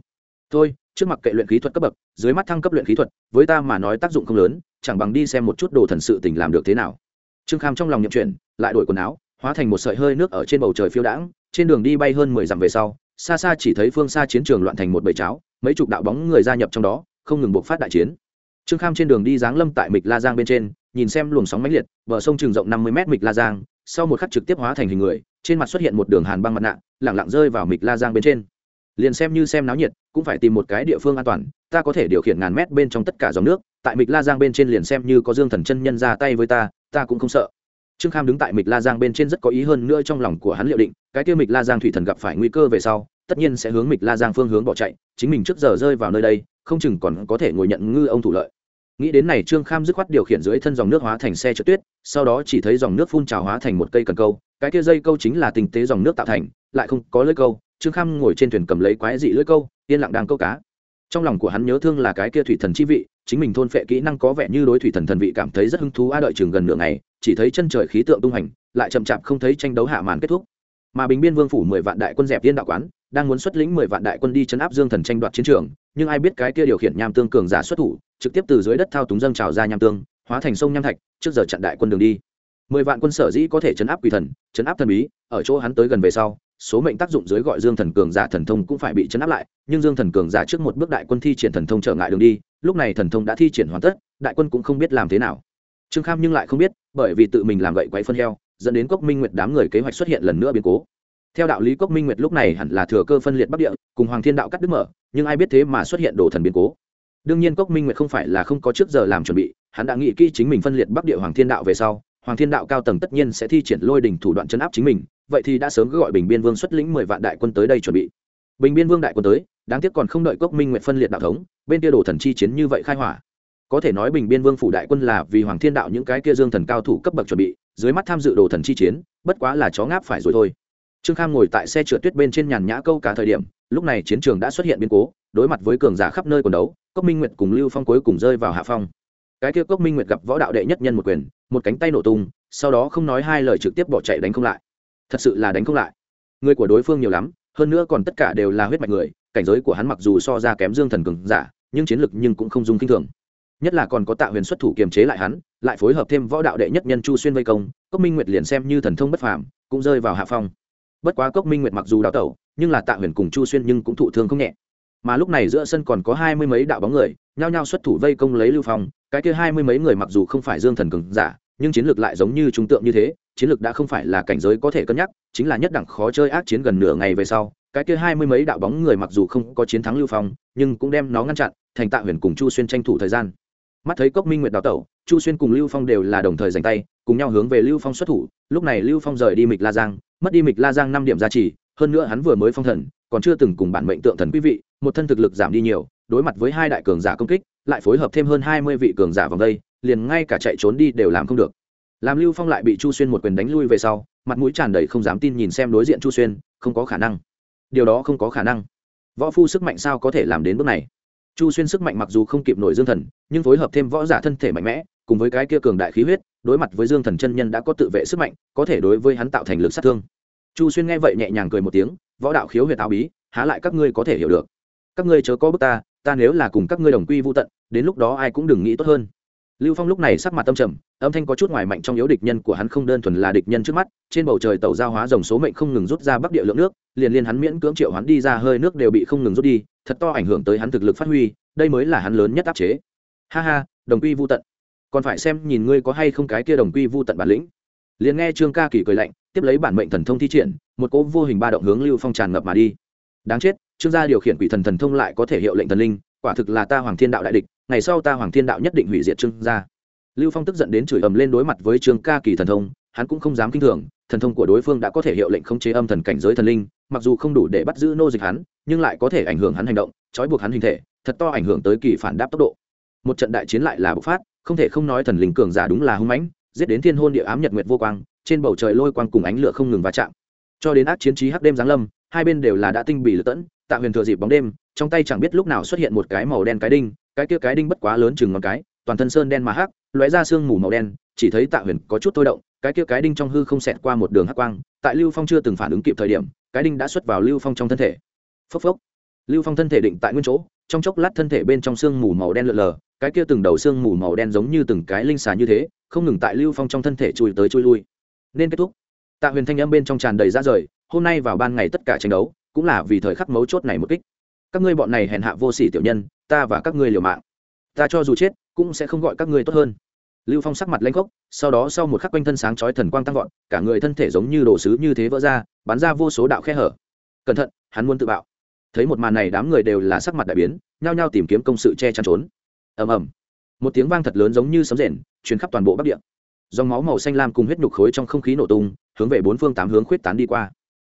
Thôi trước mặt kệ luyện khí thuật cấp bậc dưới mắt thăng cấp luyện khí thuật với ta mà nói tác dụng không lớn chẳng bằng đi xem một chút đồ thần sự tình làm được thế nào. Trương kham trong lòng nhậm chuyển, lại đổi quần áo hóa thành một sợi hơi nước ở trên bầu trời phiêu đãng trên đường đi bay hơn mười dặm về sau xa xa chỉ thấy phương xa chiến trường loạn thành một bầy cháo mấy chục đạo bóng người gia nhập trong đó không ngừng buộc phát đại chiến. Trương kham trên đường đi giáng lâm tại mịch la giang bên trên nhìn xem luồng sóng mãnh liệt bờ sông trường rộng năm mươi mét mịch la giang sau một khắc trực tiếp hóa thành hình người trên mặt xuất hiện một đường hàn băng mặt nạ, lẳng lặng rơi vào mịch la giang bên trên. Liền xem như xem náo nhiệt, cũng phải tìm một cái địa phương an toàn, ta có thể điều khiển ngàn mét bên trong tất cả dòng nước, tại mịch la giang bên trên liền xem như có dương thần chân nhân ra tay với ta ta cũng không sợ. Trương kham đứng tại mịch la giang bên trên rất có ý hơn nữa trong lòng của hắn liệu định, cái kia mịch la giang thủy thần gặp phải nguy cơ về sau, tất nhiên sẽ hướng mịch la giang phương hướng bỏ chạy, chính mình trước giờ rơi vào nơi đây, không chừng còn có thể ngồi nhận ngư ông thủ lợi nghĩ đến này trương kham dứt khoát điều khiển dưới thân dòng nước hóa thành xe trượt tuyết, sau đó chỉ thấy dòng nước phun trào hóa thành một cây cần câu, cái kia dây câu chính là tình tế dòng nước tạo thành, lại không có lưỡi câu. Trương kham ngồi trên thuyền cầm lấy quái dị lưỡi câu, yên lặng đang câu cá. Trong lòng của hắn nhớ thương là cái kia thủy thần chi vị, chính mình thôn phệ kỹ năng có vẻ như đối thủy thần thần vị cảm thấy rất hứng thú a đợi chừng gần nửa ngày, chỉ thấy chân trời khí tượng tung hành, lại chậm chạp không thấy tranh đấu hạ màn kết thúc. Mà bình biên vương phủ mười vạn đại quân dẹp tiên đạo quán, đang muốn xuất lĩnh mười vạn đại quân đi chấn áp dương thần tranh đoạt chiến trường, nhưng ai biết cái kia điều khiển nham tương cường giả xuất thủ trực tiếp từ dưới đất thao túng dâng trào ra nham tương, hóa thành sông nham thạch, trước giờ chặn đại quân đường đi. Mười vạn quân sở dĩ có thể chấn áp quỷ thần, chấn áp thần bí, ở chỗ hắn tới gần về sau, số mệnh tác dụng dưới gọi dương thần cường giả thần thông cũng phải bị chấn áp lại, nhưng dương thần cường giả trước một bước đại quân thi triển thần thông trở ngại đường đi, lúc này thần thông đã thi triển hoàn tất, đại quân cũng không biết làm thế nào. Trương kham nhưng lại không biết, bởi vì tự mình làm gậy quấy phân heo, dẫn đến cốc minh nguyệt đám người kế hoạch xuất hiện lần nữa biến cố. Theo đạo lý cốc minh nguyệt lúc này hẳn là thừa cơ phân liệt bắc địa, cùng hoàng thiên đạo cắt đứt mở, nhưng ai biết thế mà xuất hiện đồ thần biến cố đương nhiên cốc minh nguyệt không phải là không có trước giờ làm chuẩn bị, hắn đã nghĩ kỹ chính mình phân liệt bắc địa hoàng thiên đạo về sau, hoàng thiên đạo cao tầng tất nhiên sẽ thi triển lôi đình thủ đoạn chấn áp chính mình, vậy thì đã sớm gọi bình biên vương xuất lĩnh mười vạn đại quân tới đây chuẩn bị. Bình biên vương đại quân tới, đáng tiếc còn không đợi cốc minh nguyệt phân liệt đạo thống, bên kia đồ thần chi chiến như vậy khai hỏa. Có thể nói bình biên vương phủ đại quân là vì hoàng thiên đạo những cái kia dương thần cao thủ cấp bậc chuẩn bị, dưới mắt tham dự đồ thần chi chiến, bất quá là chó ngáp phải rồi thôi. Trương kham ngồi tại xe trượt tuyết bên trên nhàn nhã câu cả thời điểm, lúc này chiến trường đã xuất hiện biến cố, đối mặt với cường giả khắp nơi quần đấu cốc minh nguyệt cùng lưu phong cuối cùng rơi vào hạ phong. Cái kia cốc minh nguyệt gặp võ đạo đệ nhất nhân một quyền, một cánh tay nổ tung, sau đó không nói hai lời trực tiếp bỏ chạy đánh không lại. Thật sự là đánh không lại. Người của đối phương nhiều lắm, hơn nữa còn tất cả đều là huyết mạch người, cảnh giới của hắn mặc dù so ra kém dương thần cường giả, nhưng chiến lực nhưng cũng không dung kinh thường. Nhất là còn có tạ huyền xuất thủ kiềm chế lại hắn, lại phối hợp thêm võ đạo đệ nhất nhân chu xuyên vây công, cốc minh nguyệt liền xem như thần thông bất phàm, cũng rơi vào hạ phong. Bất quá cốc minh nguyệt mặc dù đào tẩu, nhưng là tạ huyền cùng chu xuyên nhưng cũng thụ thương không nhẹ mà lúc này giữa sân còn có hai mươi mấy đạo bóng người, nhao nhao xuất thủ vây công lấy lưu phong, cái kia hai mươi mấy người mặc dù không phải dương thần cường giả, nhưng chiến lược lại giống như trung tượng như thế, chiến lược đã không phải là cảnh giới có thể cân nhắc, chính là nhất đẳng khó chơi ác chiến gần nửa ngày về sau, cái kia hai mươi mấy đạo bóng người mặc dù không có chiến thắng lưu phong, nhưng cũng đem nó ngăn chặn, thành tạ huyền cùng chu xuyên tranh thủ thời gian. Mắt thấy cốc minh nguyệt đào tẩu, chu xuyên cùng lưu phong đều là đồng thời giành tay, cùng nhau hướng về lưu phong xuất thủ, lúc này lưu phong rời đi mịch la giang, mất đi mịch la giang năm điểm giá trị, hơn nữa hắn vừa mới phong thần, còn chưa từng cùng bản mệnh tượng thần quý vị một thân thực lực giảm đi nhiều, đối mặt với hai đại cường giả công kích, lại phối hợp thêm hơn hai mươi vị cường giả vòng đây, liền ngay cả chạy trốn đi đều làm không được. Làm lưu phong lại bị chu xuyên một quyền đánh lui về sau, mặt mũi tràn đầy không dám tin nhìn xem đối diện chu xuyên, không có khả năng. Điều đó không có khả năng. Võ phu sức mạnh sao có thể làm đến bước này? Chu xuyên sức mạnh mặc dù không kịp nổi dương thần, nhưng phối hợp thêm võ giả thân thể mạnh mẽ, cùng với cái kia cường đại khí huyết, đối mặt với dương thần chân nhân đã có tự vệ sức mạnh, có thể đối với hắn tạo thành lực sát thương. Chu xuyên nghe vậy nhẹ nhàng cười một tiếng, võ đạo khiếu huyệt áo bí, há lại các ngươi có thể hiểu được các ngươi chớ có bức ta ta nếu là cùng các ngươi đồng quy vô tận, đến lúc đó ai cũng đừng nghĩ tốt hơn. Lưu phong lúc này sắc mặt tâm trầm, âm thanh có chút ngoài mạnh trong yếu địch nhân của hắn không đơn thuần là địch nhân trước mắt, trên bầu trời tàu giao hóa dòng số mệnh không ngừng rút ra bắc địa lượng nước, liền liên hắn miễn cưỡng triệu hắn đi ra hơi nước đều bị không ngừng rút đi, thật to ảnh hưởng tới hắn thực lực phát huy, đây mới là hắn lớn nhất áp chế. Ha ha, đồng quy vô tận. Còn phải xem nhìn ngươi có hay không cái kia đồng quy vô tận bản lĩnh. Liền nghe trương ca kỳ cười lạnh, tiếp lấy bản mệnh thần thông thi triển, một cỗ vô hình ba động hướng lưu phong tràn ngập mà đi. Đáng chết trương gia điều khiển quỷ thần thần thông lại có thể hiệu lệnh thần linh, quả thực là ta hoàng thiên đạo đại địch, ngày sau ta hoàng thiên đạo nhất định hủy diệt trương gia. Lưu phong tức giận đến chửi ầm lên đối mặt với trương ca kỳ thần thông, hắn cũng không dám kinh thường, thần thông của đối phương đã có thể hiệu lệnh khống chế âm thần cảnh giới thần linh, mặc dù không đủ để bắt giữ nô dịch hắn, nhưng lại có thể ảnh hưởng hắn hành động, trói buộc hắn hình thể, thật to ảnh hưởng tới kỳ phản đáp tốc độ. Một trận đại chiến lại là bộc phát, không thể không nói thần linh cường giả đúng là hung mãnh, giết đến thiên hôn địa ám nhật nguyệt vô quang, trên bầu trời lôi quang cùng ánh lửa không ngừng va chạm. Cho đến ác chiến trí hắc đêm giáng lâm hai bên đều là đã tinh bỉ lựa tẫn, tạ huyền thừa dịp bóng đêm, trong tay chẳng biết lúc nào xuất hiện một cái màu đen cái đinh, cái kia cái đinh bất quá lớn chừng ngón cái, toàn thân sơn đen mà hắc, lóe ra sương mù màu đen, chỉ thấy tạ huyền có chút thôi động, cái kia cái đinh trong hư không xẹt qua một đường hắc quang, tại lưu phong chưa từng phản ứng kịp thời điểm, cái đinh đã xuất vào lưu phong trong thân thể. Phốc phốc. Lưu phong thân thể định tại nguyên chỗ, trong chốc lát thân thể bên trong sương mù màu đen lượn lờ, cái kia từng đầu sương mù màu đen giống như từng cái linh xà như thế, không ngừng tại lưu phong trong thân thể chui tới chui lui. Nên kết thúc. Tạ huyền thanh âm bên trong tràn đầy ra rời hôm nay vào ban ngày tất cả tranh đấu, cũng là vì thời khắc mấu chốt này một kích. Các ngươi bọn này hèn hạ vô sỉ tiểu nhân, ta và các ngươi liều mạng. Ta cho dù chết, cũng sẽ không gọi các ngươi tốt hơn. Lưu phong sắc mặt lanh khốc, sau đó sau một khắc quanh thân sáng chói thần quang tăng vọt, cả người thân thể giống như đồ sứ như thế vỡ ra, bắn ra vô số đạo khe hở. Cẩn thận, hắn muốn tự bạo. Thấy một màn này đám người đều là sắc mặt đại biến, nhao nhao tìm kiếm công sự che chắn trốn. Ầm ầm. Một tiếng vang thật lớn giống như sấm rền, truyền khắp toàn bộ bắc địa. Dòng máu màu xanh lam cùng huyết nhục khối trong không khí nổ tung, hướng về bốn phương tám hướng khuyết tán đi qua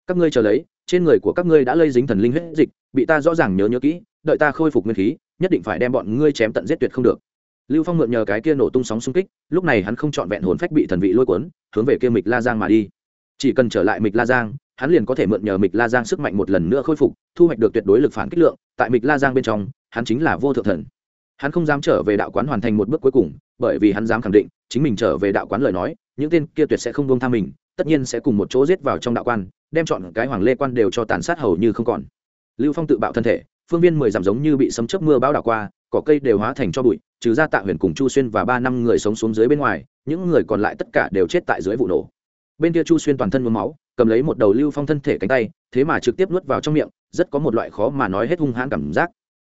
các ngươi chờ lấy, trên người của các ngươi đã lây dính thần linh huyết dịch, bị ta rõ ràng nhớ nhớ kỹ, đợi ta khôi phục nguyên khí, nhất định phải đem bọn ngươi chém tận giết tuyệt không được. Lưu phong mượn nhờ cái kia nổ tung sóng xung kích, lúc này hắn không trọn vẹn hồn phách bị thần vị lôi cuốn, hướng về kia mịch la giang mà đi. Chỉ cần trở lại mịch la giang, hắn liền có thể mượn nhờ mịch la giang sức mạnh một lần nữa khôi phục, thu hoạch được tuyệt đối lực phản kích lượng, tại mịch la giang bên trong, hắn chính là vô thượng thần. Hắn không dám trở về đạo quán hoàn thành một bước cuối cùng, bởi vì hắn dám khẳng định, chính mình trở về đạo quán lời nói, những tên kia tuyệt sẽ không buông tha mình tất nhiên sẽ cùng một chỗ giết vào trong đạo quan, đem chọn cái hoàng lê quan đều cho tàn sát hầu như không còn. Lưu phong tự bạo thân thể, phương viên mười dặm giống như bị sấm chớp mưa bão đảo qua, cỏ cây đều hóa thành cho bụi, trừ ra tạ huyền cùng chu xuyên và ba năm người sống xuống dưới bên ngoài, những người còn lại tất cả đều chết tại dưới vụ nổ. Bên kia chu xuyên toàn thân mướm máu, cầm lấy một đầu lưu phong thân thể cánh tay, thế mà trực tiếp nuốt vào trong miệng, rất có một loại khó mà nói hết hung hãn cảm giác.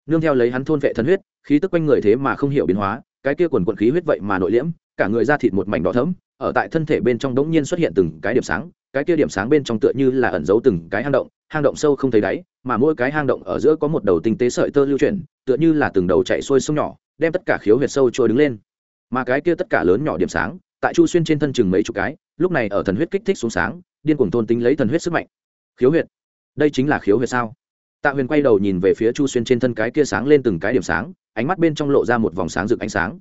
Nương theo lấy hắn thôn vệ thân huyết, khí tức quanh người thế mà không hiểu biến hóa, cái kia quần quận khí huyết vậy mà nội liễm, cả người ra thịt một mảnh đỏ thẫm ở tại thân thể bên trong đống nhiên xuất hiện từng cái điểm sáng, cái kia điểm sáng bên trong tựa như là ẩn giấu từng cái hang động hang động sâu không thấy đáy, mà mỗi cái hang động ở giữa có một đầu tinh tế sợi tơ lưu chuyển, tựa như là từng đầu chạy xuôi sông nhỏ, đem tất cả khiếu huyệt sâu trôi đứng lên. Mà cái kia tất cả lớn nhỏ điểm sáng, tại chu xuyên trên thân chừng mấy chục cái, lúc này ở thần huyết kích thích xuống sáng, điên cuồng tôn tính lấy thần huyết sức mạnh. Khiếu huyệt? Đây chính là khiếu huyệt sao? Tạ huyền quay đầu nhìn về phía chu xuyên trên thân cái kia sáng lên từng cái điểm sáng, ánh mắt bên trong lộ ra một vòng sáng rực ánh sáng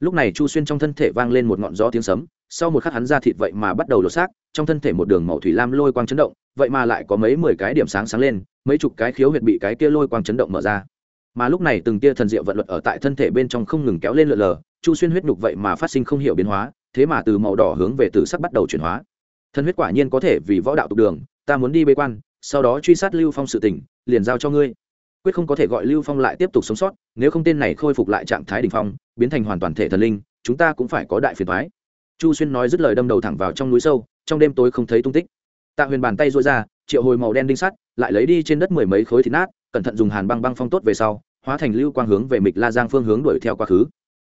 lúc này chu xuyên trong thân thể vang lên một ngọn gió tiếng sấm, sau một khắc hắn ra thịt vậy mà bắt đầu lột xác, trong thân thể một đường màu thủy lam lôi quang chấn động, vậy mà lại có mấy mười cái điểm sáng sáng lên, mấy chục cái khiếu huyệt bị cái kia lôi quang chấn động mở ra. Mà lúc này từng tia thần diệu vận luật ở tại thân thể bên trong không ngừng kéo lên lượn lờ, chu xuyên huyết nhục vậy mà phát sinh không hiểu biến hóa, thế mà từ màu đỏ hướng về từ sắc bắt đầu chuyển hóa. Thân huyết quả nhiên có thể vì võ đạo tục đường, ta muốn đi bế quan, sau đó truy sát lưu phong sự tỉnh liền giao cho ngươi quyết không có thể gọi lưu phong lại tiếp tục sống sót, nếu không tên này khôi phục lại trạng thái đ ỉ n h phong, biến thành hoàn toàn thể thần linh, chúng ta cũng phải có đại phiền thoái chu xuyên nói dứt lời đâm đầu thẳng vào trong núi sâu, trong đêm tối không thấy tung tích. Tạ huyền bàn tay dội ra, triệu hồi màu đen đinh sắt, lại lấy đi trên đất mười mấy khối thịt nát, cẩn thận dùng hàn băng băng phong tốt về sau, hóa thành lưu quang hướng về mịch la giang phương hướng đuổi theo quá khứ.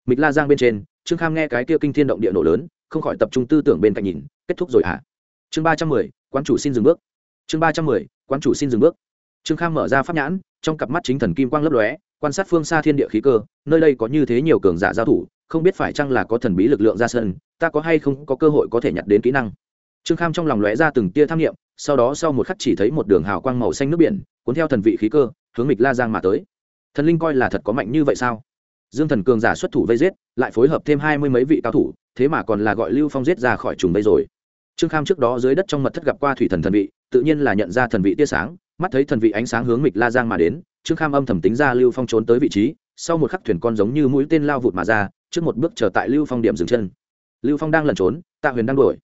Mịch la giang bên trên, trương kham nghe cái kia kinh thiên động địa nổ lớn, không khỏi tập trung tư tưởng bên cạnh nhìn, kết thúc rồi hả? À? chương ba trăm mười, quán chủ xin dừng bước. Chương ba trăm mười, quán chủ xin dừng bước. Trương kham mở ra pháp nhãn trong cặp mắt chính thần kim quang lấp lóe, quan sát phương xa thiên địa khí cơ, nơi đây có như thế nhiều cường giả giao thủ, không biết phải chăng là có thần bí lực lượng ra sân, ta có hay không có cơ hội có thể nhặt đến kỹ năng. Trương kham trong lòng lóe ra từng tia tham nghiệm sau đó sau một khắc chỉ thấy một đường hào quang màu xanh nước biển, cuốn theo thần vị khí cơ, hướng mịch la giang mà tới. Thần linh coi là thật có mạnh như vậy sao? Dương thần cường giả xuất thủ vây giết, lại phối hợp thêm hai mươi mấy vị cao thủ, thế mà còn là gọi lưu phong giết ra khỏi trùng vây rồi. Trương kham trước đó dưới đất trong mật thất gặp qua thủy thần thần vị, tự nhiên là nhận ra thần vị tia sáng mắt thấy thần vị ánh sáng hướng mịch la giang mà đến, trương kham âm thầm tính ra lưu phong trốn tới vị trí, sau một khắc thuyền con giống như mũi tên lao vụt mà ra, trước một bước chờ tại lưu phong điểm dừng chân. Lưu phong đang lẩn trốn, tạ huyền đang đuổi.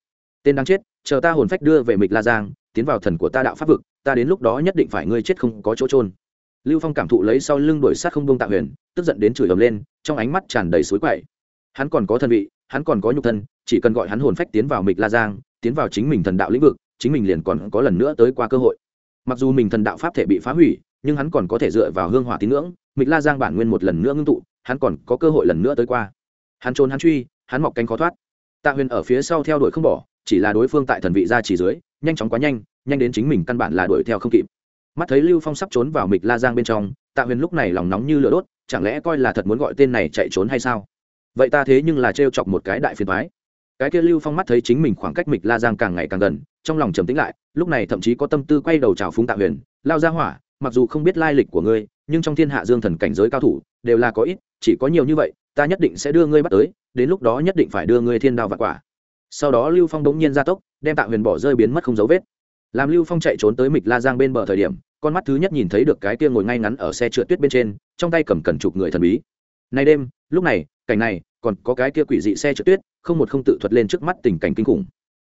Tên đang chết, chờ ta hồn phách đưa về mịch la giang, tiến vào thần của ta đạo pháp vực, ta đến lúc đó nhất định phải ngươi chết không có chỗ trôn lưu phong cảm thụ lấy sau lưng đuổi sát không bông tạ huyền, tức giận đến chửi ầm lên, trong ánh mắt tràn đầy suối quậy. Hắn còn có thân vị, hắn còn có nhục thân, chỉ cần gọi hắn hồn phách tiến vào mịch la giang, tiến vào chính mình thần đạo lĩnh vực, chính mình liền còn có lần nữa tới qua cơ hội mặc dù mình thần đạo pháp thể bị phá hủy, nhưng hắn còn có thể dựa vào hương hỏa tín ngưỡng, mịch la giang bản nguyên một lần nữa ngưng tụ, hắn còn có cơ hội lần nữa tới qua. Hắn trốn hắn truy, hắn mọc cánh khó thoát. Tạ huyền ở phía sau theo đuổi không bỏ, chỉ là đối phương tại thần vị ra chỉ dưới, nhanh chóng quá nhanh nhanh đến chính mình căn bản là đuổi theo không kịp. Mắt thấy lưu phong sắp trốn vào mịch la giang bên trong, tạ huyền lúc này lòng nóng như lửa đốt, chẳng lẽ coi là thật muốn gọi tên này chạy trốn hay sao? Vậy ta thế nhưng là trêu chọc một cái đại phiền thoái cái kia lưu phong mắt thấy chính mình khoảng cách mịch la giang càng ngày càng gần trong lòng trầm tĩnh lại, lúc này thậm chí có tâm tư quay đầu trào phúng tạ huyền, lao ra hỏa, mặc dù không biết lai lịch của ngươi, nhưng trong thiên hạ dương thần cảnh giới cao thủ, đều là có ít, chỉ có nhiều như vậy, ta nhất định sẽ đưa ngươi bắt tới, đến lúc đó nhất định phải đưa ngươi thiên đao và quả. Sau đó lưu phong đống nhiên ra tốc, đem tạ huyền bỏ rơi biến mất không dấu vết. Làm lưu phong chạy trốn tới mịch la giang bên bờ thời điểm, con mắt thứ nhất nhìn thấy được cái kia ngồi ngay ngắn ở xe trượt tuyết bên trên, trong tay cầm cần chụp người thần bí. Nay đêm, lúc này, cảnh này, còn có cái kia quỷ dị xe trượt tuyết, không một không tự thuật lên trước mắt tình cảnh kinh khủng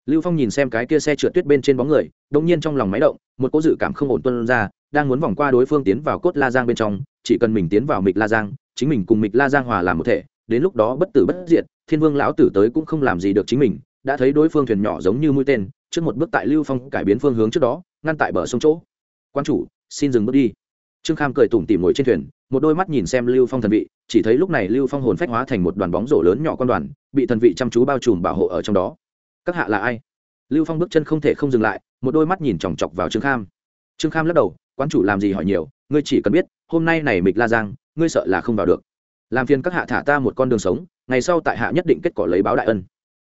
lưu phong nhìn xem cái kia xe trượt tuyết bên trên bóng người, đột nhiên trong lòng máy động, một cỗ dự cảm không ổn tuân ra, đang muốn vòng qua đối phương tiến vào cốt la giang bên trong, chỉ cần mình tiến vào mịch la giang, chính mình cùng mịch la giang hòa làm một thể, đến lúc đó bất tử bất diệt, thiên vương lão tử tới cũng không làm gì được chính mình, đã thấy đối phương thuyền nhỏ giống như mũi tên, trước một bước tại lưu phong cải biến phương hướng trước đó, ngăn tại bờ sông chỗ. Quan chủ, xin dừng bước đi. Trương kham cười tủm tỉm ngồi trên thuyền, một đôi mắt nhìn xem lưu phong thần vị, chỉ thấy lúc này lưu phong hồn phách hóa thành một đoàn bóng rổ lớn nhỏ con đoàn, bị thần vị chăm chú bao trùm bảo hộ ở trong đó các hạ là ai? Lưu phong bước chân không thể không dừng lại, một đôi mắt nhìn chòng chọc vào trương kham. Trương kham lắc đầu quan chủ làm gì hỏi nhiều, ngươi chỉ cần biết, hôm nay này mịch la giang, ngươi sợ là không vào được. Làm phiền các hạ thả ta một con đường sống, ngày sau tại hạ nhất định kết quả lấy báo đại ân.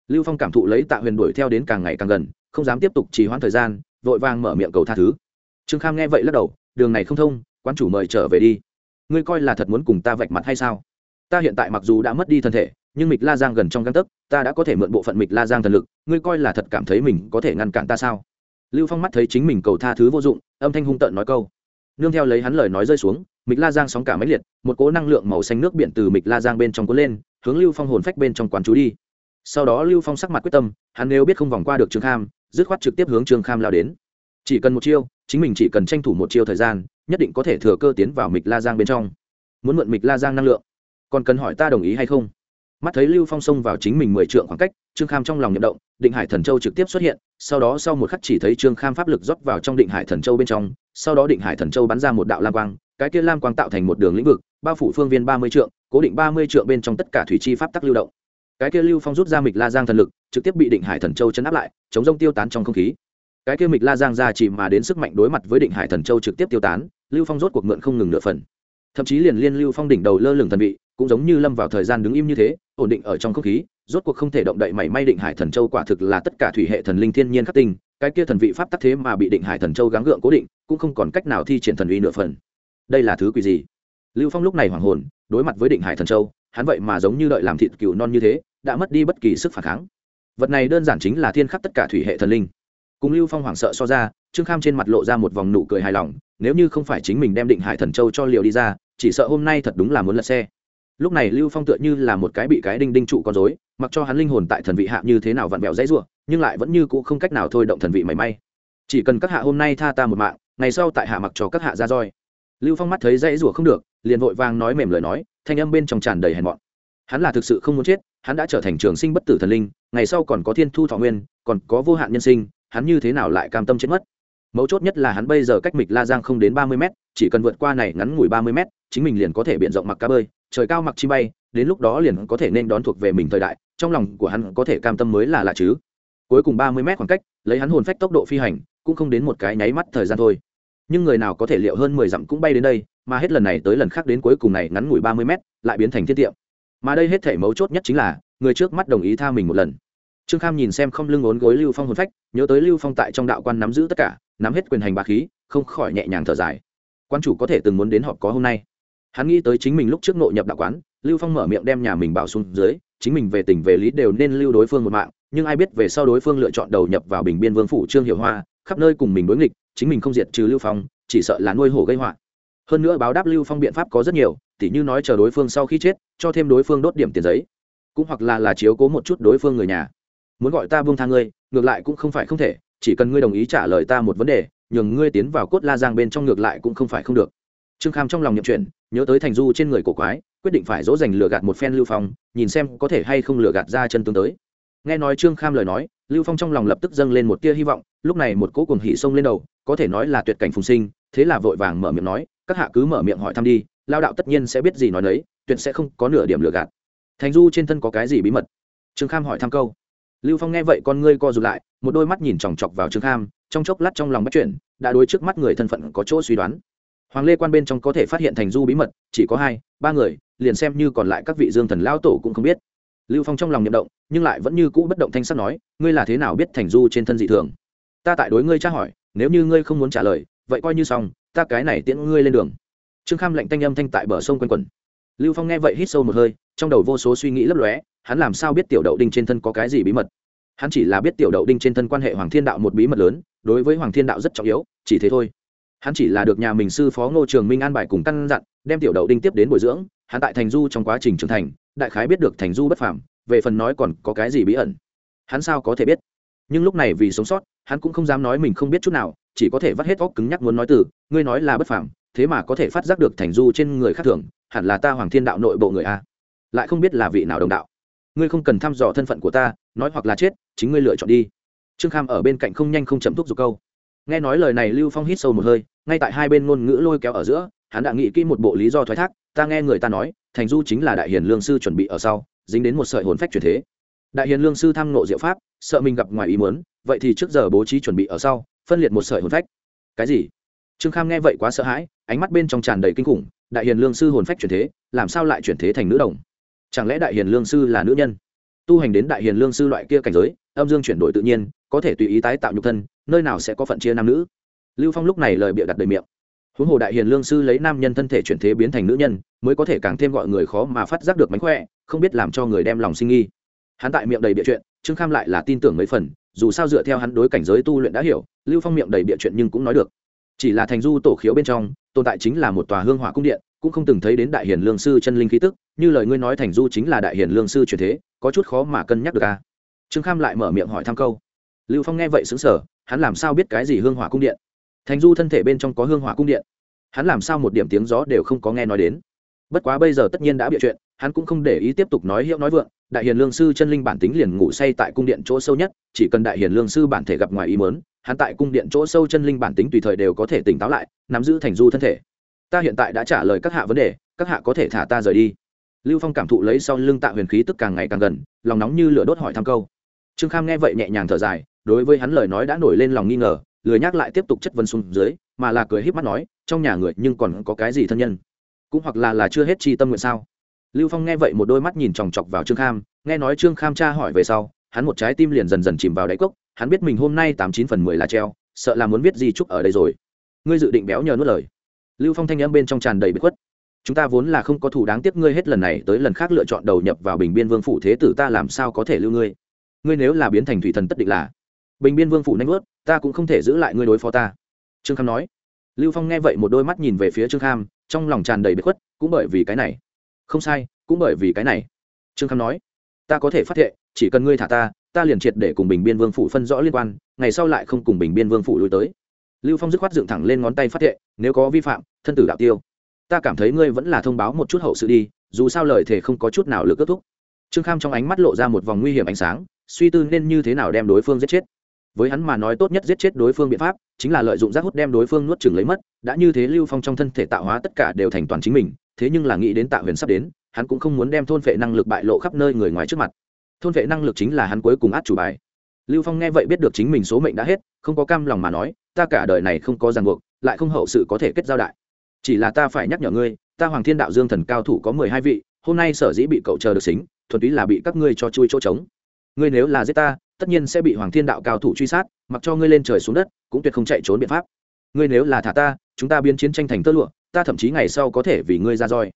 Lưu phong cảm thụ lấy tạ huyền đuổi theo đến càng ngày càng gần, không dám tiếp tục trì hoãn thời gian, vội vàng mở miệng cầu tha thứ. Trương kham nghe vậy lắc đầu, đường này không thông quan chủ mời trở về đi. Ngươi coi là thật muốn cùng ta vạch mặt hay sao? Ta hiện tại mặc dù đã mất đi thân thể nhưng mịch la giang gần trong găng tấc, ta đã có thể mượn bộ phận mịch la giang thần lực, ngươi coi là thật cảm thấy mình có thể ngăn cản ta sao? Lưu phong mắt thấy chính mình cầu tha thứ vô dụng, âm thanh hung tợn nói câu. Nương theo lấy hắn lời nói rơi xuống, mịch la giang sóng cả máy liệt, một cỗ năng lượng màu xanh nước biển từ mịch la giang bên trong cuốn lên, hướng lưu phong hồn phách bên trong quán chú đi. Sau đó lưu phong sắc mặt quyết tâm, hắn nếu biết không vòng qua được trương kham, dứt khoát trực tiếp hướng trương kham lao đến. Chỉ cần một chiêu, chính mình chỉ cần tranh thủ một chiêu thời gian, nhất định có thể thừa cơ tiến vào mịch la giang bên trong. Muốn mượn mịch la giang năng lượng, còn cần hỏi ta đồng ý hay không? Mắt thấy lưu phong xông vào chính mình mười trượng khoảng cách, trương kham trong lòng nhậm động, định hải thần châu trực tiếp xuất hiện, sau đó sau một khắc chỉ thấy trương kham pháp lực rót vào trong định hải thần châu bên trong, sau đó định hải thần châu bắn ra một đạo lam quang, cái kia lam quang tạo thành một đường lĩnh vực, bao phủ phương viên ba mươi trượng, cố định ba mươi trượng bên trong tất cả thủy chi pháp tắc lưu động. Cái kia lưu phong rút ra mịch la giang thần lực, trực tiếp bị định hải thần châu chấn áp lại, chống rông tiêu tán trong không khí. Cái kia mịch la giang ra chỉ mà đến sức mạnh đối mặt với định hải thần châu trực tiếp tiêu tán, lưu phong rốt cuộc mượn không ngừng nửa phần. Thậm chí liền liên lưu phong đỉnh đầu lơ lửng thần vị, cũng giống như lâm vào thời gian đứng im như thế ổn định ở trong không khí, rốt cuộc không thể động đậy mảy may định hải thần châu quả thực là tất cả thủy hệ thần linh thiên nhiên khắc tinh, cái kia thần vị pháp tắc thế mà bị định hải thần châu gắng gượng cố định, cũng không còn cách nào thi triển thần uy nửa phần. Đây là thứ quỷ gì? Lưu phong lúc này hoảng hồn, đối mặt với định hải thần châu, hắn vậy mà giống như đợi làm thịt cừu non như thế, đã mất đi bất kỳ sức phản kháng. Vật này đơn giản chính là thiên khắc tất cả thủy hệ thần linh. Cùng lưu phong hoảng sợ so ra, trương kham trên mặt lộ ra một vòng nụ cười hài lòng, nếu như không phải chính mình đem định hải thần châu cho liều đi ra, chỉ sợ hôm nay thật đúng là muốn lật xe lúc này lưu phong tựa như là một cái bị cái đinh đinh trụ con dối mặc cho hắn linh hồn tại thần vị hạ như thế nào vặn vẹo dãy ruộng nhưng lại vẫn như cũ không cách nào thôi động thần vị mảy may. Chỉ cần các hạ hôm nay tha ta một mạng, ngày sau tại hạ mặc cho các hạ ra roi. Lưu phong mắt thấy dãy ruộng không được, liền vội vàng nói mềm lời nói, thanh âm bên trong tràn đầy hèn mọn. Hắn là thực sự không muốn chết, hắn đã trở thành trường sinh bất tử thần linh, ngày sau còn có thiên thu thọ nguyên, còn có vô hạn nhân sinh, hắn như thế nào lại cam tâm chết mất? Mấu chốt nhất là hắn bây giờ cách mịch la giang không đến ba mươi m chỉ cần vượt qua này ngắn ngủi ba mươi m chính mình liền có thể b i ể n rộng mặc cá bơi trời cao mặc chi bay, đến lúc đó liền có thể nên đón thuộc về mình thời đại, trong lòng của hắn có thể cam tâm mới là lạ chứ. Cuối cùng ba mươi mét khoảng cách, lấy hắn hồn phách tốc độ phi hành, cũng không đến một cái nháy mắt thời gian thôi. Nhưng người nào có thể liệu hơn mười dặm cũng bay đến đây, mà hết lần này tới lần khác đến cuối cùng này ngắn ngủi ba mươi mét, lại biến thành thiết tiệm mà đây hết thể mấu chốt nhất chính là, người trước mắt đồng ý tha mình một lần. Trương kham nhìn xem không lưng ốn gối lưu phong hồn phách, nhớ tới lưu phong tại trong đạo quan nắm giữ tất cả, nắm hết quyền hành bà khí, không khỏi nhẹ nhàng thở dài. Quan chủ có thể từng muốn đến họp có hôm nay hắn nghĩ tới chính mình lúc trước nội nhập đạo quán, lưu phong mở miệng đem nhà mình bảo xuống dưới, chính mình về tình về lý đều nên lưu đối phương một mạng, nhưng ai biết về sau đối phương lựa chọn đầu nhập vào bình biên vương phủ trương hiểu hoa, khắp nơi cùng mình đối nghịch, chính mình không diệt trừ lưu phong, chỉ sợ là nuôi hổ gây họa. Hơn nữa báo đáp lưu phong biện pháp có rất nhiều, tỉ như nói chờ đối phương sau khi chết, cho thêm đối phương đốt điểm tiền giấy. Cũng hoặc là là chiếu cố một chút đối phương người nhà. Muốn gọi ta buông tha ngươi, ngược lại cũng không phải không thể, chỉ cần ngươi đồng ý trả lời ta một vấn đề, nhường ngươi tiến vào cốt la giang bên trong ngược lại cũng không phải không được trương kham trong lòng nhậm chuyện nhớ tới thành du trên người cổ quái, quyết định phải dỗ dành lừa gạt một phen lưu phong, nhìn xem có thể hay không lừa gạt ra chân tướng tới. Nghe nói trương kham lời nói, lưu phong trong lòng lập tức dâng lên một tia hy vọng, lúc này một cỗ cùng hỉ sông lên đầu, có thể nói là tuyệt cảnh phùng sinh, thế là vội vàng mở miệng nói, các hạ cứ mở miệng hỏi thăm đi, lao đạo tất nhiên sẽ biết gì nói đấy tuyệt sẽ không có nửa điểm lừa gạt. Thành du trên thân có cái gì bí mật? Trương kham hỏi thăm câu. Lưu phong nghe vậy con ngươi co rụt lại, một đôi mắt nhìn chòng chọc vào trương kham, trong chốc lát trong lòng bắt chuyển, đã đối trước mắt người thân phận có chỗ suy đoán hoàng lê quan bên trong có thể phát hiện thành du bí mật, chỉ có hai, ba người, liền xem như còn lại các vị dương thần lao tổ cũng không biết. Lưu phong trong lòng nhậm động, nhưng lại vẫn như cũ bất động thanh sắt nói, ngươi là thế nào biết thành du trên thân dị thường? Ta tại đối ngươi tra hỏi, nếu như ngươi không muốn trả lời, vậy coi như xong, ta cái này tiễn ngươi lên đường. Trương kham lệnh thanh âm thanh tại bờ sông quanh quẩn. Lưu phong nghe vậy hít sâu một hơi, trong đầu vô số suy nghĩ lấp lóe, hắn làm sao biết tiểu đậu đinh trên thân có cái gì bí mật? Hắn chỉ là biết tiểu đậu đinh trên thân quan hệ hoàng thiên đạo một bí mật lớn, đối với hoàng thiên đạo rất trọng yếu, chỉ thế thôi hắn chỉ là được nhà mình sư phó ngô trường minh an bài cùng căn dặn, đem tiểu đậu đinh tiếp đến bồi dưỡng, hắn tại thành du trong quá trình trưởng thành, đại khái biết được thành du bất phàm, về phần nói còn có cái gì bí ẩn. Hắn sao có thể biết? Nhưng lúc này vì sống sót, hắn cũng không dám nói mình không biết chút nào, chỉ có thể vắt hết óc cứng nhắc muốn nói từ, ngươi nói là bất phàm, thế mà có thể phát giác được thành du trên người khác thường, hẳn là ta hoàng thiên đạo nội bộ người a. Lại không biết là vị nào đồng đạo. Ngươi không cần thăm dò thân phận của ta, nói hoặc là chết, chính ngươi lựa chọn đi. Trương kham ở bên cạnh không nhanh không chậm thúc giục câu nghe nói lời này lưu phong hít sâu một hơi, ngay tại hai bên ngôn ngữ lôi kéo ở giữa, hắn đã nghĩ kỹ một bộ lý do thoái thác, ta nghe người ta nói, thành du chính là đại hiền lương sư chuẩn bị ở sau, dính đến một sợi hồn phách truyền thế. Đại hiền lương sư tham nộ diệu pháp, sợ mình gặp ngoài ý muốn, vậy thì trước giờ bố trí chuẩn bị ở sau, phân liệt một sợi hồn phách. Cái gì? Trương kham nghe vậy quá sợ hãi, ánh mắt bên trong tràn đầy kinh khủng, đại hiền lương sư hồn phách chuyển thế, làm sao lại chuyển thế thành nữ đồng? Chẳng lẽ đại hiền lương sư là nữ nhân? Tu hành đến đại hiền lương sư loại kia cảnh giới, âm dương chuyển đổi tự nhiên, có thể tùy ý tái tạo nhục thân, nơi nào sẽ có phận chia nam nữ. Lưu phong lúc này lời bịa đặt đầy miệng. Huống hồ đại hiền lương sư lấy nam nhân thân thể chuyển thế biến thành nữ nhân, mới có thể càng thêm gọi người khó mà phát giác được mánh khỏe, không biết làm cho người đem lòng sinh nghi. Hắn tại miệng đầy bịa chuyện, trương kham lại là tin tưởng mấy phần, dù sao dựa theo hắn đối cảnh giới tu luyện đã hiểu, lưu phong miệng đầy bịa chuyện nhưng cũng nói được. Chỉ là thành du tổ khiếu bên trong, tồn tại chính là một tòa hương hỏa cung điện, cũng không từng thấy đến đại hiền lương sư chân linh khí tức như lời ngươi nói thành du chính là đại hiền lương sư truyền thế, có chút khó mà cân nhắc được a. À? trương kham lại mở miệng hỏi thăm câu. Lưu phong nghe vậy xứng sở hắn làm sao biết cái gì hương hỏa cung điện? Thành du thân thể bên trong có hương hỏa cung điện. Hắn làm sao một điểm tiếng gió đều không có nghe nói đến? Bất quá bây giờ tất nhiên đã bịa chuyện, hắn cũng không để ý tiếp tục nói hiệu nói vượng, đại hiền lương sư chân linh bản tính liền ngủ say tại cung điện chỗ sâu nhất, chỉ cần đại hiền lương sư bản thể gặp ngoài ý mớn hắn tại cung điện chỗ sâu chân linh bản tính tùy thời đều có thể tỉnh táo lại, nắm giữ thành du thân thể. Ta hiện tại đã trả lời các hạ vấn đề, các hạ có thể thả ta rời đi lưu phong cảm thụ lấy sau lưng tạ huyền khí tức càng ngày càng gần, lòng nóng như lửa đốt hỏi thăm câu. Trương kham nghe vậy nhẹ nhàng thở dài, đối với hắn lời nói đã nổi lên lòng nghi ngờ, lười nhắc lại tiếp tục chất vấn xuống dưới, mà là cười híp mắt nói, trong nhà người nhưng còn có cái gì thân nhân? Cũng hoặc là là chưa hết chi tâm nguyện sao? Lưu phong nghe vậy một đôi mắt nhìn chòng chọc vào trương kham, nghe nói trương kham cha hỏi về sau, hắn một trái tim liền dần dần chìm vào đáy cốc, hắn biết mình hôm nay tám chín phần mười là treo, sợ là muốn viết gì chúc ở đây rồi. Ngươi dự định béo nhờ nuốt lời? Lưu phong thanh âm bên trong tràn đầy bất khuất chúng ta vốn là không có thủ đáng tiếc ngươi hết lần này tới lần khác lựa chọn đầu nhập vào bình biên vương phủ thế tử ta làm sao có thể lưu ngươi? Ngươi nếu là biến thành thủy thần tất định là, bình biên vương phủ nanh vớt ta cũng không thể giữ lại ngươi đối phó ta. Trương kham nói. Lưu phong nghe vậy một đôi mắt nhìn về phía trương kham trong lòng tràn đầy bếp khuất, cũng bởi vì cái này. Không sai, cũng bởi vì cái này. Trương kham nói. Ta có thể phát hiện chỉ cần ngươi thả ta ta liền triệt để cùng bình biên vương phủ phân rõ liên quan, ngày sau lại không cùng bình biên vương phủ lui tới. Lưu phong dứt khoát dựng thẳng lên ngón tay phát hiện nếu có vi phạm, thân tử đạo tiêu ta cảm thấy ngươi vẫn là thông báo một chút hậu sự đi, dù sao lời thể không có chút nào lực kết thúc. Trương kham trong ánh mắt lộ ra một vòng nguy hiểm ánh sáng, suy tư nên như thế nào đem đối phương giết chết. Với hắn mà nói tốt nhất giết chết đối phương biện pháp, chính là lợi dụng rác hút đem đối phương nuốt chừng lấy mất, đã như thế lưu phong trong thân thể tạo hóa tất cả đều thành toàn chính mình, thế nhưng là nghĩ đến tạ huyền sắp đến, hắn cũng không muốn đem thôn vệ năng lực bại lộ khắp nơi người ngoài trước mặt. Thôn vệ năng lực chính là hắn cuối cùng át chủ bài. Lưu phong nghe vậy biết được chính mình số mệnh đã hết, không có cam lòng mà nói, ta cả đời này không có ràng buộc, lại không hậu sự có thể kết giao đại chỉ là ta phải nhắc nhở ngươi, ta hoàng thiên đạo dương thần cao thủ có mười hai vị, hôm nay sở dĩ bị cậu chờ được xính, thuần túy là bị các ngươi cho chui chỗ trống. Ngươi nếu là giết ta, tất nhiên sẽ bị hoàng thiên đạo cao thủ truy sát, mặc cho ngươi lên trời xuống đất, cũng tuyệt không chạy trốn biện pháp. Ngươi nếu là thả ta, chúng ta biến chiến tranh thành tơ lụa, ta thậm chí ngày sau có thể vì ngươi ra roi.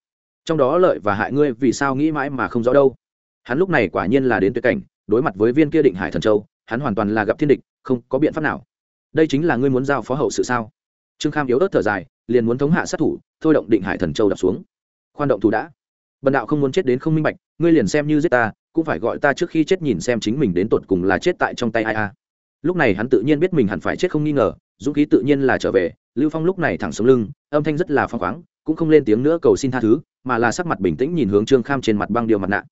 Trong đó lợi và hại ngươi vì sao nghĩ mãi mà không rõ đâu. Hắn lúc này quả nhiên là đến tuyệt cảnh, đối mặt với viên kia định hải thần châu, hắn hoàn toàn là gặp thiên địch, không có biện pháp nào. Đây chính là ngươi muốn giao phó hậu sự sao? Trương kham yếu ớt thở dài liền muốn thống hạ sát thủ, thôi động định hải thần châu đập xuống. Khoan động thủ đã. Bần đạo không muốn chết đến không minh bạch, ngươi liền xem như giết ta, cũng phải gọi ta trước khi chết nhìn xem chính mình đến tột cùng là chết tại trong tay ai a. Lúc này hắn tự nhiên biết mình hẳn phải chết không nghi ngờ, dũng khí tự nhiên là trở về, lưu phong lúc này thẳng sống lưng, âm thanh rất là phong khoáng, cũng không lên tiếng nữa cầu xin tha thứ, mà là sắc mặt bình tĩnh nhìn hướng trương kham trên mặt băng điều mặt nạ.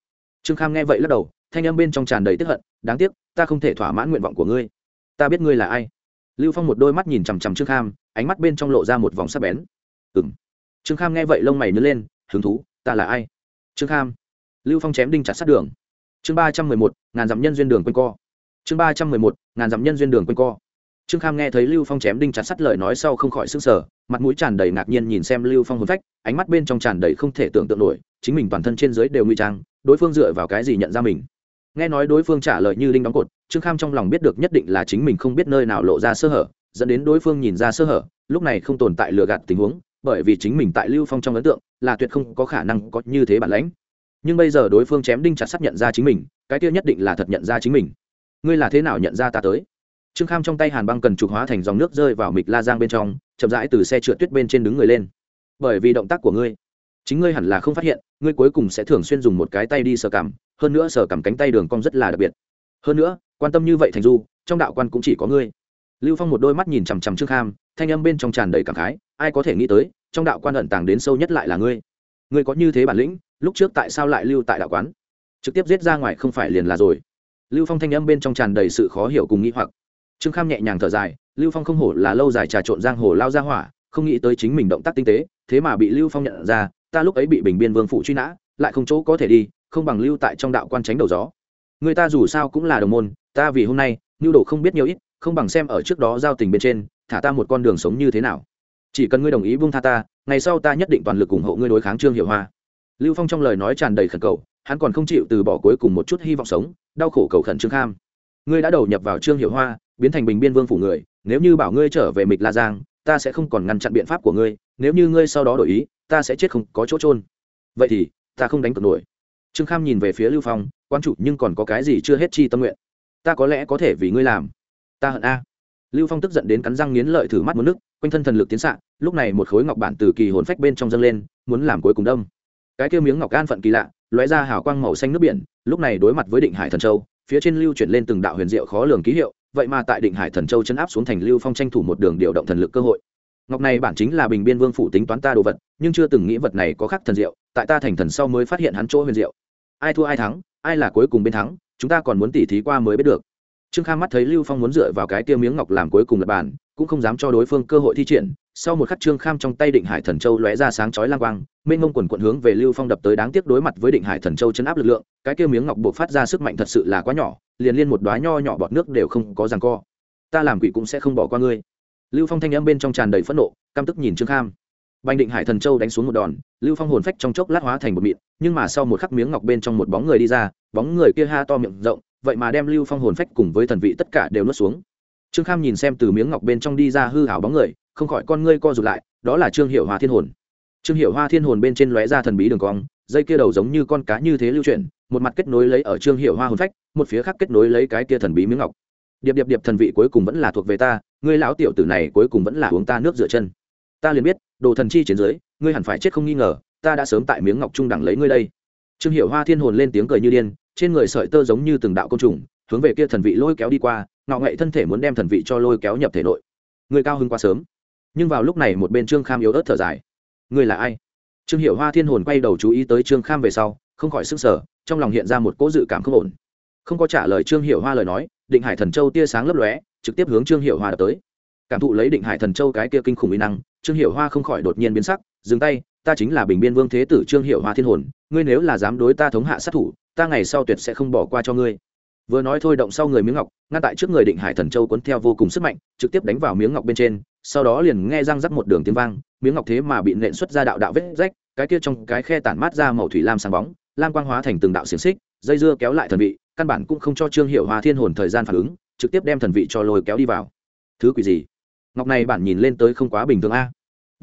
Trương kham nghe vậy lắc đầu, thanh âm bên trong tràn đầy tức hận, đáng tiếc, ta không thể thỏa mãn nguyện vọng của ngươi. Ta biết ngươi là ai lưu phong một đôi mắt nhìn chằm chằm trương kham, ánh mắt bên trong lộ ra một vòng sắc bén. Ừng trương kham nghe vậy lông mày nhớ lên, hứng thú, ta là ai? Trương kham. Lưu phong chém đinh chặt sát đường. Chương ba trăm mười một, ngàn dặm nhân duyên đường quanh co. Chương ba trăm mười một, ngàn dặm nhân duyên đường quanh co. Trương kham nghe thấy lưu phong chém đinh chặt sắt lời nói sau không khỏi s ư n g sở mặt mũi tràn đầy ngạc nhiên nhìn xem lưu phong hồn phách, ánh mắt bên trong tràn đầy không thể tưởng tượng nổi, chính mình toàn thân trên dưới đều nguy trang, đối phương dựa vào cái gì nhận ra mình? Nghe nói đối phương trả lời như đinh đóng cột trương kham trong lòng biết được nhất định là chính mình không biết nơi nào lộ ra sơ hở, dẫn đến đối phương nhìn ra sơ hở, lúc này không tồn tại lừa gạt tình huống, bởi vì chính mình tại lưu phong trong ấn tượng, là tuyệt không có khả năng có như thế bản lãnh. Nhưng bây giờ đối phương chém đinh chặt sắt nhận ra chính mình, cái kia nhất định là thật nhận ra chính mình. Ngươi là thế nào nhận ra ta tới? Trương kham trong tay hàn băng cần trục hóa thành dòng nước rơi vào mịch la giang bên trong, chậm rãi từ xe trượt tuyết bên trên đứng người lên. Bởi vì động tác của ngươi, chính ngươi hẳn là không phát hiện, ngươi cuối cùng sẽ thường xuyên dùng một cái tay đi sờ cảm hơn nữa sờ cảm cánh tay đường cong rất là đặc biệt. Hơn nữa quan tâm như vậy thành du, trong đạo quan cũng chỉ có ngươi. Lưu phong một đôi mắt nhìn chằm chằm trương kham, thanh âm bên trong tràn đầy cảm khái, ai có thể nghĩ tới, trong đạo quan ẩn tàng đến sâu nhất lại là ngươi. Ngươi có như thế bản lĩnh, lúc trước tại sao lại lưu tại đạo quán? Trực tiếp giết ra ngoài không phải liền là rồi. Lưu phong thanh âm bên trong tràn đầy sự khó hiểu cùng nghĩ hoặc. Trương kham nhẹ nhàng thở dài, lưu phong không hổ là lâu dài trà trộn giang hồ lao ra hỏa, không nghĩ tới chính mình động tác tinh tế, thế mà bị lưu phong nhận ra, ta lúc ấy bị bình biên vương phụ truy nã, lại không chỗ có thể đi, không bằng lưu tại trong đạo quan tránh đầu gió người ta dù sao cũng là đồng môn, ta vì hôm nay nhu đồ không biết nhiều ít, không bằng xem ở trước đó giao tình bên trên, thả ta một con đường sống như thế nào. Chỉ cần ngươi đồng ý buông tha ta, ngày sau ta nhất định toàn lực ủng hộ ngươi đối kháng trương hiệu hoa. Lưu phong trong lời nói tràn đầy khẩn cầu, hắn còn không chịu từ bỏ cuối cùng một chút hy vọng sống, đau khổ cầu khẩn trương kham. Ngươi đã đầu nhập vào trương hiệu hoa, biến thành bình biên vương phủ người, nếu như bảo ngươi trở về mịch la giang, ta sẽ không còn ngăn chặn biện pháp của ngươi, nếu như ngươi sau đó đổi ý, ta sẽ chết không có chỗ trôn vậy thì, ta không đánh cược nổi trương kham nhìn về phía lưu phong, quan chủ, nhưng còn có cái gì chưa hết chi tâm nguyện? Ta có lẽ có thể vì ngươi làm. Ta hận a. Lưu phong tức giận đến cắn răng nghiến lợi thử mắt muốn nước, quanh thân thần lực tiến xạ, lúc này một khối ngọc bản từ kỳ hồn phách bên trong dâng lên, muốn làm cuối cùng đông cái kia miếng ngọc gan phận kỳ lạ, lóe ra hào quang màu xanh nước biển, lúc này đối mặt với định hải thần châu, phía trên lưu chuyển lên từng đạo huyền diệu khó lường ký hiệu, vậy mà tại định hải thần châu chấn áp xuống thành lưu phong tranh thủ một đường điều động thần lực cơ hội. Ngọc này bản chính là bình biên vương phủ tính toán ta đồ vật, nhưng chưa từng nghĩ vật này có khắc thần diệu, tại ta thành thần sau mới phát hiện hắn chỗ huyền diệu ai thua ai thắng, ai là cuối cùng bên thắng, chúng ta còn muốn tỉ thí qua mới biết được. Trương khang mắt thấy lưu phong muốn dựa vào cái tiêu miếng ngọc làm cuối cùng lập bản cũng không dám cho đối phương cơ hội thi triển. Sau một khắc trương kham trong tay định hải thần châu lóe ra sáng chói lang quang, mênh mông quần quận hướng về lưu phong đập tới đáng tiếc đối mặt với định hải thần châu chấn áp lực lượng, cái kia miếng ngọc buộc phát ra sức mạnh thật sự là quá nhỏ, liền liên một đoá nho nhỏ bọt nước đều không có ràng co. Ta làm quỷ cũng sẽ không bỏ qua ngươi. Lưu phong thanh âm bên trong tràn đầy phẫn nộ, căm tức nhìn trương kham. Bành định hải thần châu đánh xuống một đòn, lưu phong hồn phách trong chốc lát hóa thành một mịn nhưng mà sau một khắc miếng ngọc bên trong một bóng người đi ra, bóng người kia ha to miệng rộng, vậy mà đem lưu phong hồn phách cùng với thần vị tất cả đều nuốt xuống. Trương kham nhìn xem từ miếng ngọc bên trong đi ra hư hảo bóng người, không khỏi con ngươi co rụt lại, đó là trương hiệu hoa thiên hồn. Trương hiệu hoa thiên hồn bên trên lóe ra thần bí đường cong, dây kia đầu giống như con cá như thế lưu chuyển, một mặt kết nối lấy ở trương hiệu hoa hồn phách, một phía khác kết nối lấy cái kia thần bí miếng ngọc. Điệp điệp điệp thần vị cuối cùng vẫn là thuộc về ta, ngươi lão tiểu tử này cuối cùng vẫn là uống ta nước rửa chân. Ta liền biết, đồ thần chi chiến dưới ngươi hẳn phải chết không nghi ngờ ta đã sớm tại miếng ngọc trung đẳng lấy ngươi đây. Trương hiệu hoa thiên hồn lên tiếng cười như điên, trên người sợi tơ giống như từng đạo côn trùng, hướng về kia thần vị lôi kéo đi qua ngọ ngậy thân thể muốn đem thần vị cho lôi kéo nhập thể nội. Người cao hứng quá sớm. Nhưng vào lúc này một bên trương kham yếu ớt thở dài. Người là ai? Trương hiệu hoa thiên hồn quay đầu chú ý tới trương kham về sau, không khỏi sức sở trong lòng hiện ra một cỗ dự cảm không ổn. Không có trả lời trương hiệu hoa lời nói, định hải thần châu tia sáng lấp lóe, trực tiếp hướng trương hiệu hoa đập tới. Cảm thụ lấy định hải thần châu cái kia kinh khủng uy năng, trương hiệu hoa không khỏi đột nhiên biến sắc, dừng tay ta chính là bình biên vương thế tử trương hiệu hoa thiên hồn, ngươi nếu là dám đối ta thống hạ sát thủ, ta ngày sau tuyệt sẽ không bỏ qua cho ngươi. Vừa nói thôi động sau người miếng ngọc, ngăn tại trước người định hải thần châu cuốn theo vô cùng sức mạnh, trực tiếp đánh vào miếng ngọc bên trên, sau đó liền nghe răng rắc một đường tiếng vang, miếng ngọc thế mà bị nện xuất ra đạo đạo vết rách, cái kia trong cái khe tản mát ra màu thủy lam sáng bóng, lam quang hóa thành từng đạo xiềng xích, dây dưa kéo lại thần vị, căn bản cũng không cho trương hiệu hoa thiên hồn thời gian phản ứng, trực tiếp đem thần vị cho lôi kéo đi vào. Thứ quỷ gì? Ngọc này bản nhìn lên tới không quá bình thường a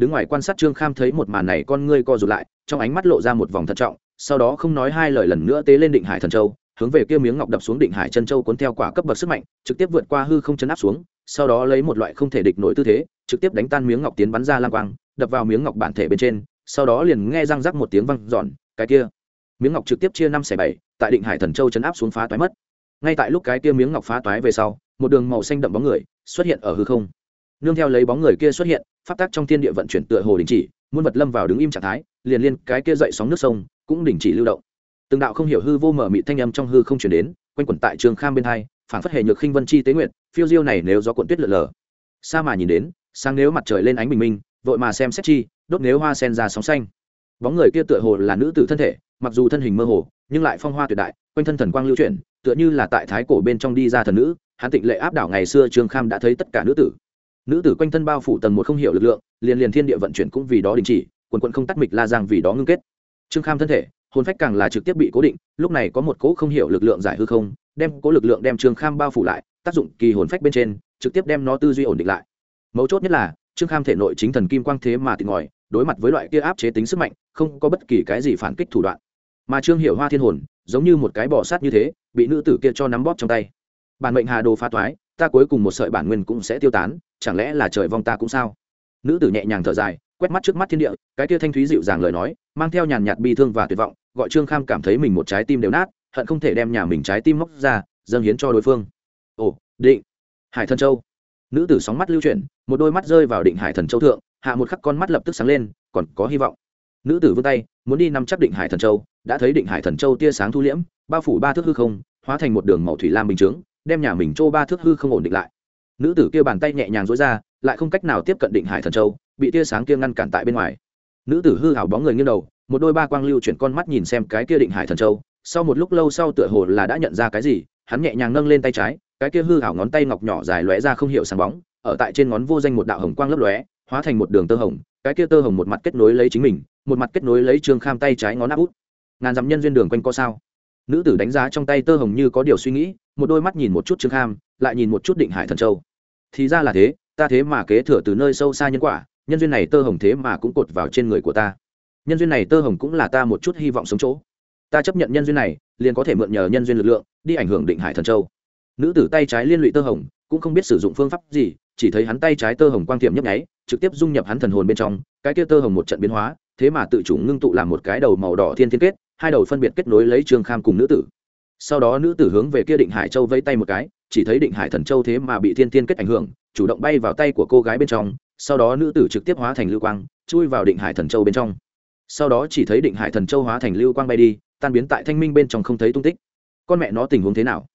đứng ngoài quan sát trương kham thấy một màn này con ngươi co rụt lại, trong ánh mắt lộ ra một vòng thận trọng, sau đó không nói hai lời lần nữa tế lên định hải thần châu, hướng về kia miếng ngọc đập xuống định hải chân châu cuốn theo quả cấp bậc sức mạnh, trực tiếp vượt qua hư không chấn áp xuống, sau đó lấy một loại không thể địch nổi tư thế, trực tiếp đánh tan miếng ngọc tiến bắn ra lang quang, đập vào miếng ngọc bản thể bên trên, sau đó liền nghe răng rắc một tiếng văng giòn cái kia, miếng ngọc trực tiếp chia năm xẻ bảy, tại định hải thần châu chấn áp xuống phá toái mất. Ngay tại lúc cái kia miếng ngọc phá toái về sau, một đường màu xanh đậm bóng người xuất hiện ở hư không nương theo lấy bóng người kia xuất hiện, pháp tắc trong thiên địa vận chuyển tựa hồ đình chỉ, muôn vật lâm vào đứng im trạng thái, liền liên cái kia dậy sóng nước sông cũng đình chỉ lưu động. Từng đạo không hiểu hư vô mở mị thanh âm trong hư không chuyển đến, quanh quẩn tại trường kham bên hai phản phất hệ nhược khinh vân chi tế nguyện phiêu diêu này nếu do cuộn tuyết lở lờ sa mà nhìn đến sang nếu mặt trời lên ánh bình minh, vội mà xem xét chi, đốt nếu hoa sen ra sóng xanh. Bóng người kia tựa hồ là nữ tử thân thể, mặc dù thân hình mơ hồ, nhưng lại phong hoa tuyệt đại, quanh thân thần quang lưu chuyển, tựa như là tại thái cổ bên trong đi ra thần nữ hắn tịnh lệ áp đảo ngày xưa trương kham đã thấy tất cả nữ tử nữ tử quanh thân bao phủ tầng một không hiểu lực lượng, liền liền thiên địa vận chuyển cũng vì đó đình chỉ, quần quận không tắt mịch la giang vì đó ngưng kết. Trương kham thân thể, hồn phách càng là trực tiếp bị cố định, lúc này có một cỗ không hiểu lực lượng giải hư không, đem cố lực lượng đem trương kham bao phủ lại, tác dụng kỳ hồn phách bên trên, trực tiếp đem nó tư duy ổn định lại. Mấu chốt nhất là, trương kham thể nội chính thần kim quang thế mà tịt ngòi, đối mặt với loại kia áp chế tính sức mạnh, không có bất kỳ cái gì phản kích thủ đoạn. Mà trương hiểu hoa thiên hồn, giống như một cái bò sát như thế, bị nữ tử kia cho nắm bóp trong tay. Bản mệnh hà đồ phá toái ta cuối cùng một sợi bản nguyên cũng sẽ tiêu tán, chẳng lẽ là trời vong ta cũng sao? Nữ tử nhẹ nhàng thở dài, quét mắt trước mắt thiên địa, cái kia thanh thúy dịu dàng lời nói, mang theo nhàn nhạt bi thương và tuyệt vọng, gọi trương kham cảm thấy mình một trái tim đều nát, hận không thể đem nhà mình trái tim móc ra, dâng hiến cho đối phương. Ồ, định, hải thần châu. Nữ tử sóng mắt lưu chuyển, một đôi mắt rơi vào định hải thần châu thượng, hạ một khắc con mắt lập tức sáng lên, còn có hy vọng. Nữ tử vươn tay, muốn đi nắm chắc định hải thần châu, đã thấy định hải thần châu tia sáng thu liễm, bao phủ ba thước hư không, hóa thành một đường màu thủy lam bình chướng đem nhà mình trô ba thước hư không ổn định lại. Nữ tử kia bàn tay nhẹ nhàng dối ra, lại không cách nào tiếp cận định hải thần châu, bị tia sáng kia ngăn cản tại bên ngoài. Nữ tử hư hảo bóng người nghiêng đầu, một đôi ba quang lưu chuyển con mắt nhìn xem cái kia định hải thần châu, sau một lúc lâu sau tựa hồ là đã nhận ra cái gì, hắn nhẹ nhàng nâng lên tay trái, cái kia hư hảo ngón tay ngọc nhỏ dài lóe ra không hiểu sáng bóng, ở tại trên ngón vô danh một đạo hồng quang lấp lóe, hóa thành một đường tơ hồng, cái kia tơ hồng một mặt kết nối lấy chính mình, một mặt kết nối lấy trương kham tay trái ngón áp út. Ngàn dặm nhân duyên đường quanh co sao? Nữ tử đánh giá trong tay tơ hồng như có điều suy nghĩ, một đôi mắt nhìn một chút trương kham, lại nhìn một chút định hải thần châu. Thì ra là thế, ta thế mà kế thừa từ nơi sâu xa nhân quả, nhân duyên này tơ hồng thế mà cũng cột vào trên người của ta. Nhân duyên này tơ hồng cũng là ta một chút hy vọng sống chỗ. Ta chấp nhận nhân duyên này, liền có thể mượn nhờ nhân duyên lực lượng, đi ảnh hưởng định hải thần châu. Nữ tử tay trái liên lụy tơ hồng, cũng không biết sử dụng phương pháp gì, chỉ thấy hắn tay trái tơ hồng quang tiệm nhấp nháy, trực tiếp dung nhập hắn thần hồn bên trong, cái kia tơ hồng một trận biến hóa, thế mà tự chủ ngưng tụ làm một cái đầu màu đỏ thiên thiên kết hai đầu phân biệt kết nối lấy trương kham cùng nữ tử. Sau đó nữ tử hướng về kia định hải châu vây tay một cái, chỉ thấy định hải thần châu thế mà bị thiên thiên kết ảnh hưởng, chủ động bay vào tay của cô gái bên trong, sau đó nữ tử trực tiếp hóa thành lưu quang, chui vào định hải thần châu bên trong. Sau đó chỉ thấy định hải thần châu hóa thành lưu quang bay đi, tan biến tại thanh minh bên trong không thấy tung tích. Con mẹ nó tình huống thế nào?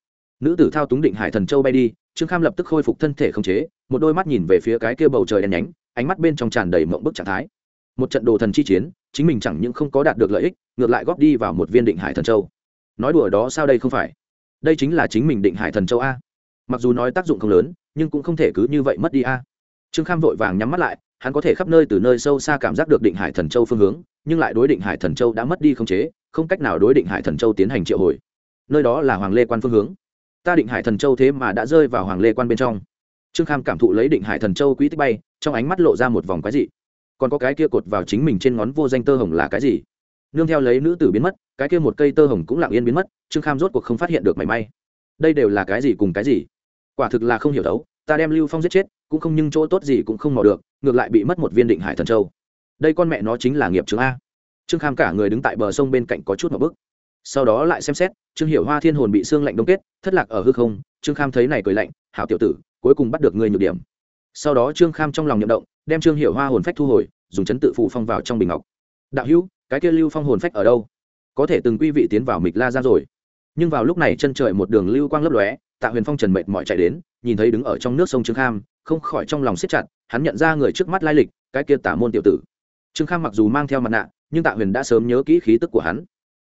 Nữ tử thao túng định hải thần châu bay đi, trương kham lập tức khôi phục thân thể khống chế, một đôi mắt nhìn về phía cái kia bầu trời đen nhánh, ánh mắt bên trong tràn đầy mộng bức trạng thái một trận đồ thần chi chiến, chính mình chẳng những không có đạt được lợi ích, ngược lại góp đi vào một viên định hải thần châu. Nói đùa đó sao đây không phải? Đây chính là chính mình định hải thần châu a. Mặc dù nói tác dụng không lớn, nhưng cũng không thể cứ như vậy mất đi a. Trương kham vội vàng nhắm mắt lại, hắn có thể khắp nơi từ nơi sâu xa cảm giác được định hải thần châu phương hướng, nhưng lại đối định hải thần châu đã mất đi không chế, không cách nào đối định hải thần châu tiến hành triệu hồi. Nơi đó là hoàng lê quan phương hướng. Ta định hải thần châu thế mà đã rơi vào hoàng lê quan bên trong. Trương kham cảm thụ lấy định hải thần châu quỹ tích bay, trong ánh mắt lộ ra một vòng cái gì còn có cái kia cột vào chính mình trên ngón vô danh tơ hồng là cái gì? Nương theo lấy nữ tử biến mất, cái kia một cây tơ hồng cũng lặng yên biến mất, trương kham rốt cuộc không phát hiện được mảy may. Đây đều là cái gì cùng cái gì? Quả thực là không hiểu đấu, ta đem lưu phong giết chết, cũng không nhưng chỗ tốt gì cũng không mò được, ngược lại bị mất một viên định hải thần châu. Đây con mẹ nó chính là nghiệp chứng a. Trương kham cả người đứng tại bờ sông bên cạnh có chút một bức sau đó lại xem xét, trương hiểu hoa thiên hồn bị xương lạnh đông kết, thất lạc ở hư không, trương kham thấy này cười lạnh, hảo tiểu tử, cuối cùng bắt được người nhược điểm sau đó trương kham trong lòng nhậm động, đem trương hiểu hoa hồn phách thu hồi, dùng chấn tự phụ phong vào trong bình ngọc. Đạo hữu, cái kia lưu phong hồn phách ở đâu? Có thể từng quy vị tiến vào mịch la ra rồi. Nhưng vào lúc này chân trời một đường lưu quang lấp lóe, tạ huyền phong trần mệt mỏi chạy đến, nhìn thấy đứng ở trong nước sông trương kham, không khỏi trong lòng siết chặt, hắn nhận ra người trước mắt lai lịch, cái kia tả môn tiểu tử. Trương kham mặc dù mang theo mặt nạ, nhưng tạ huyền đã sớm nhớ kỹ khí tức của hắn.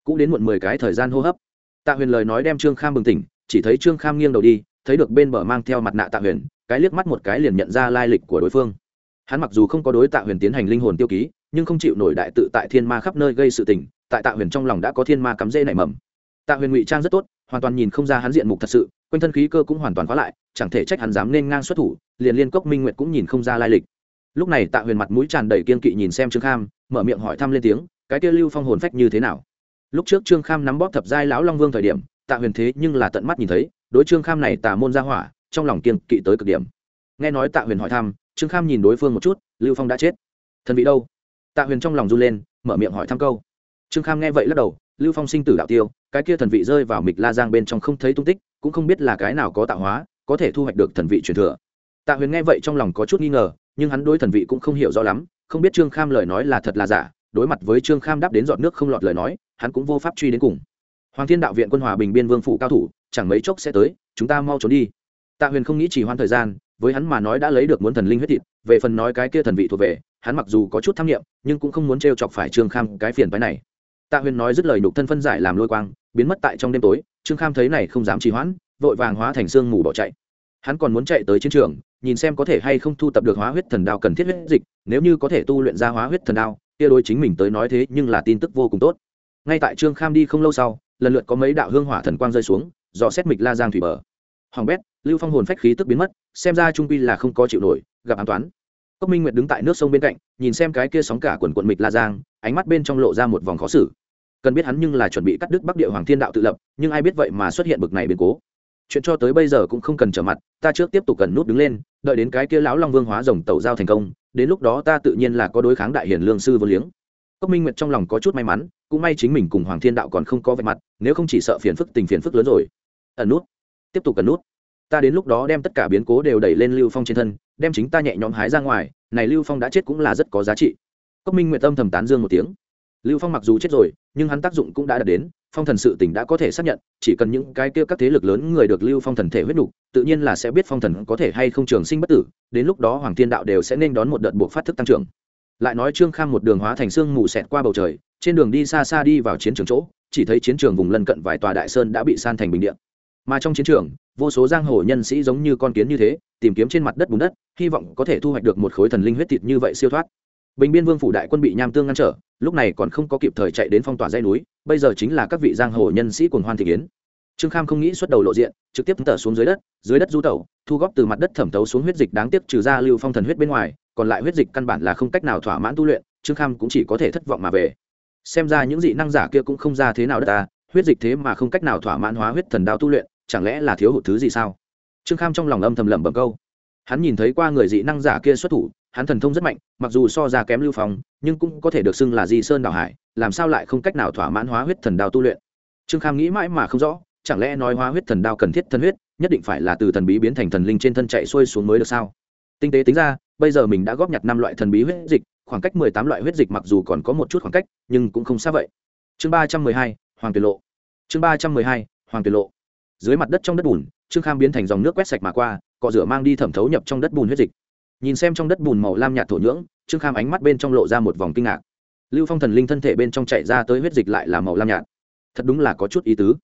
Cũng đến muộn mười cái thời gian hô hấp. Tạ huyền lời nói đem trương kham bừng tỉnh, chỉ thấy trương kham nghiêng đầu đi, thấy được bên bờ mang theo mặt nạ tạ huyền cái liếc mắt một cái liền nhận ra lai lịch của đối phương. Hắn mặc dù không có đối tạ huyền tiến hành linh hồn tiêu ký, nhưng không chịu nổi đại tự tại thiên ma khắp nơi gây sự tình, tại tạ huyền trong lòng đã có thiên ma cắm rễ nảy mầm. Tạ huyền ngụy trang rất tốt, hoàn toàn nhìn không ra hắn diện mục thật sự, quanh thân khí cơ cũng hoàn toàn khóa lại, chẳng thể trách hắn dám nên ngang xuất thủ, liền liên cốc minh nguyệt cũng nhìn không ra lai lịch. Lúc này tạ huyền mặt mũi tràn đầy kiên kỵ nhìn xem trương kham, mở miệng hỏi thăm lên tiếng, cái kia lưu phong hồn phách như thế nào? Lúc trước trương kham nắm bóp thập giai lão long vương thời điểm, tạ huyền thế nhưng là tận mắt nhìn thấy, đối trương kham này tà môn ra hỏa trong lòng kiên kỵ tới cực điểm. Nghe nói tạ huyền hỏi thăm, trương kham nhìn đối phương một chút, lưu phong đã chết. Thần vị đâu? Tạ huyền trong lòng run lên, mở miệng hỏi thăm câu. Trương kham nghe vậy lắc đầu, lưu phong sinh tử đạo tiêu, cái kia thần vị rơi vào mịch la giang bên trong không thấy tung tích, cũng không biết là cái nào có tạo hóa, có thể thu hoạch được thần vị truyền thừa. Tạ huyền nghe vậy trong lòng có chút nghi ngờ, nhưng hắn đối thần vị cũng không hiểu rõ lắm, không biết trương kham lời nói là thật là giả, đối mặt với trương kham đáp đến dọn nước không lọt lời nói, hắn cũng vô pháp truy đến cùng. Hoàng thiên đạo viện quân hòa bình biên vương phủ cao thủ, chẳng mấy chốc sẽ tới, chúng ta mau trốn đi tạ huyền không nghĩ chỉ hoãn thời gian, với hắn mà nói đã lấy được muốn thần linh huyết thịt, về phần nói cái kia thần vị thuộc về, hắn mặc dù có chút tham nghiệm nhưng cũng không muốn t r e o chọc phải trương kham cái phiền phái này. Tạ huyền nói dứt lời nhục thân phân giải làm lôi quang, biến mất tại trong đêm tối, trương kham thấy này không dám trì hoãn, vội vàng hóa thành sương mù bỏ chạy. Hắn còn muốn chạy tới chiến trường, nhìn xem có thể hay không thu tập được hóa huyết thần đao cần thiết huyết dịch, nếu như có thể tu luyện ra hóa huyết thần đao, kia đối chính mình tới nói thế nhưng là tin tức vô cùng tốt. Ngay tại trương kham đi không lâu sau, lần lượt có mấy đạo hương hỏa thần quang rơi xuống, dò xét mịch la giang thủy bờ. Hoàng bét lưu phong hồn phách khí tức biến mất, xem ra trung quy là không có chịu nổi, gặp an toán. Cốc minh nguyệt đứng tại nước sông bên cạnh, nhìn xem cái kia sóng cả quần quận mịch la giang, ánh mắt bên trong lộ ra một vòng khó xử. Cần biết hắn nhưng là chuẩn bị cắt đứt bắc địa hoàng thiên đạo tự lập, nhưng ai biết vậy mà xuất hiện bực này biến cố. Chuyện cho tới bây giờ cũng không cần trở mặt, ta trước tiếp tục cần nút đứng lên, đợi đến cái kia lão long vương hóa rồng tẩu giao thành công, đến lúc đó ta tự nhiên là có đối kháng đại hiển lương sư vô liếng. Cốc minh nguyệt trong lòng có chút may mắn, cũng may chính mình cùng hoàng thiên đạo còn không có vẻ mặt, nếu không chỉ sợ phiền phức tình phiền phức lớn rồi. Ẩn nút, tiếp tục cần nút ta đến lúc đó đem tất cả biến cố đều đẩy lên lưu phong trên thân đem chính ta nhẹ nhõm hái ra ngoài này lưu phong đã chết cũng là rất có giá trị. Cốc minh nguyệt tâm thầm tán dương một tiếng. Lưu phong mặc dù chết rồi nhưng hắn tác dụng cũng đã đạt đến phong thần sự tỉnh đã có thể xác nhận chỉ cần những cái kia các thế lực lớn người được lưu phong thần thể huyết đủ, tự nhiên là sẽ biết phong thần có thể hay không trường sinh bất tử đến lúc đó hoàng thiên đạo đều sẽ nên đón một đợt buộc phát thức tăng trưởng. Lại nói trương kham một đường hóa thành xương mù xẹt qua bầu trời trên đường đi xa xa đi vào chiến trường chỗ chỉ thấy chiến trường vùng lân cận vài tòa đại sơn đã bị san thành bình điện mà trong chiến trường, vô số giang hồ nhân sĩ giống như con kiến như thế, tìm kiếm trên mặt đất bùn đất, hy vọng có thể thu hoạch được một khối thần linh huyết thịt như vậy siêu thoát. Bình biên vương phủ đại quân bị nham tương ngăn trở, lúc này còn không có kịp thời chạy đến phong tỏa dây núi, bây giờ chính là các vị giang hồ nhân sĩ quần hoan thị kiến. Trương kham không nghĩ xuất đầu lộ diện, trực tiếp tở xuống dưới đất dưới đất du tẩu, thu góp từ mặt đất thẩm thấu xuống huyết dịch đáng tiếc trừ ra lưu phong thần huyết bên ngoài, còn lại huyết dịch căn bản là không cách nào thỏa mãn tu luyện, trương kham cũng chỉ có thể thất vọng mà về. Xem ra những dị năng giả kia cũng không ra thế nào đất ta, huyết dịch thế mà không cách nào thỏa mãn hóa huyết thần đao tu luyện chẳng lẽ là thiếu hụt thứ gì sao? Trương kham trong lòng âm thầm lẩm bẩm câu. Hắn nhìn thấy qua người dị năng giả kia xuất thủ, hắn thần thông rất mạnh, mặc dù so ra kém lưu phong, nhưng cũng có thể được xưng là di sơn đảo hải, làm sao lại không cách nào thỏa mãn hóa huyết thần đao tu luyện? Trương kham nghĩ mãi mà không rõ, chẳng lẽ nói hóa huyết thần đao cần thiết thân huyết, nhất định phải là từ thần bí biến thành thần linh trên thân chạy xuôi xuống mới được sao? Tinh tế tính ra, bây giờ mình đã góp nhặt năm loại thần bí huyết dịch, khoảng cách mười tám loại huyết dịch mặc dù còn có một chút khoảng cách, nhưng cũng không xa vậy. Chương ba trăm mười hai, hoàng tuyệt lộ. Chương ba trăm mười hai, hoàng tuyệt lộ dưới mặt đất trong đất bùn, trương kham biến thành dòng nước quét sạch mà qua, cọ rửa mang đi thẩm thấu nhập trong đất bùn huyết dịch. Nhìn xem trong đất bùn màu lam nhạt thổ nhưỡng, trương kham ánh mắt bên trong lộ ra một vòng kinh ngạc. Lưu phong thần linh thân thể bên trong chạy ra tới huyết dịch lại là màu lam nhạt. Thật đúng là có chút ý tứ.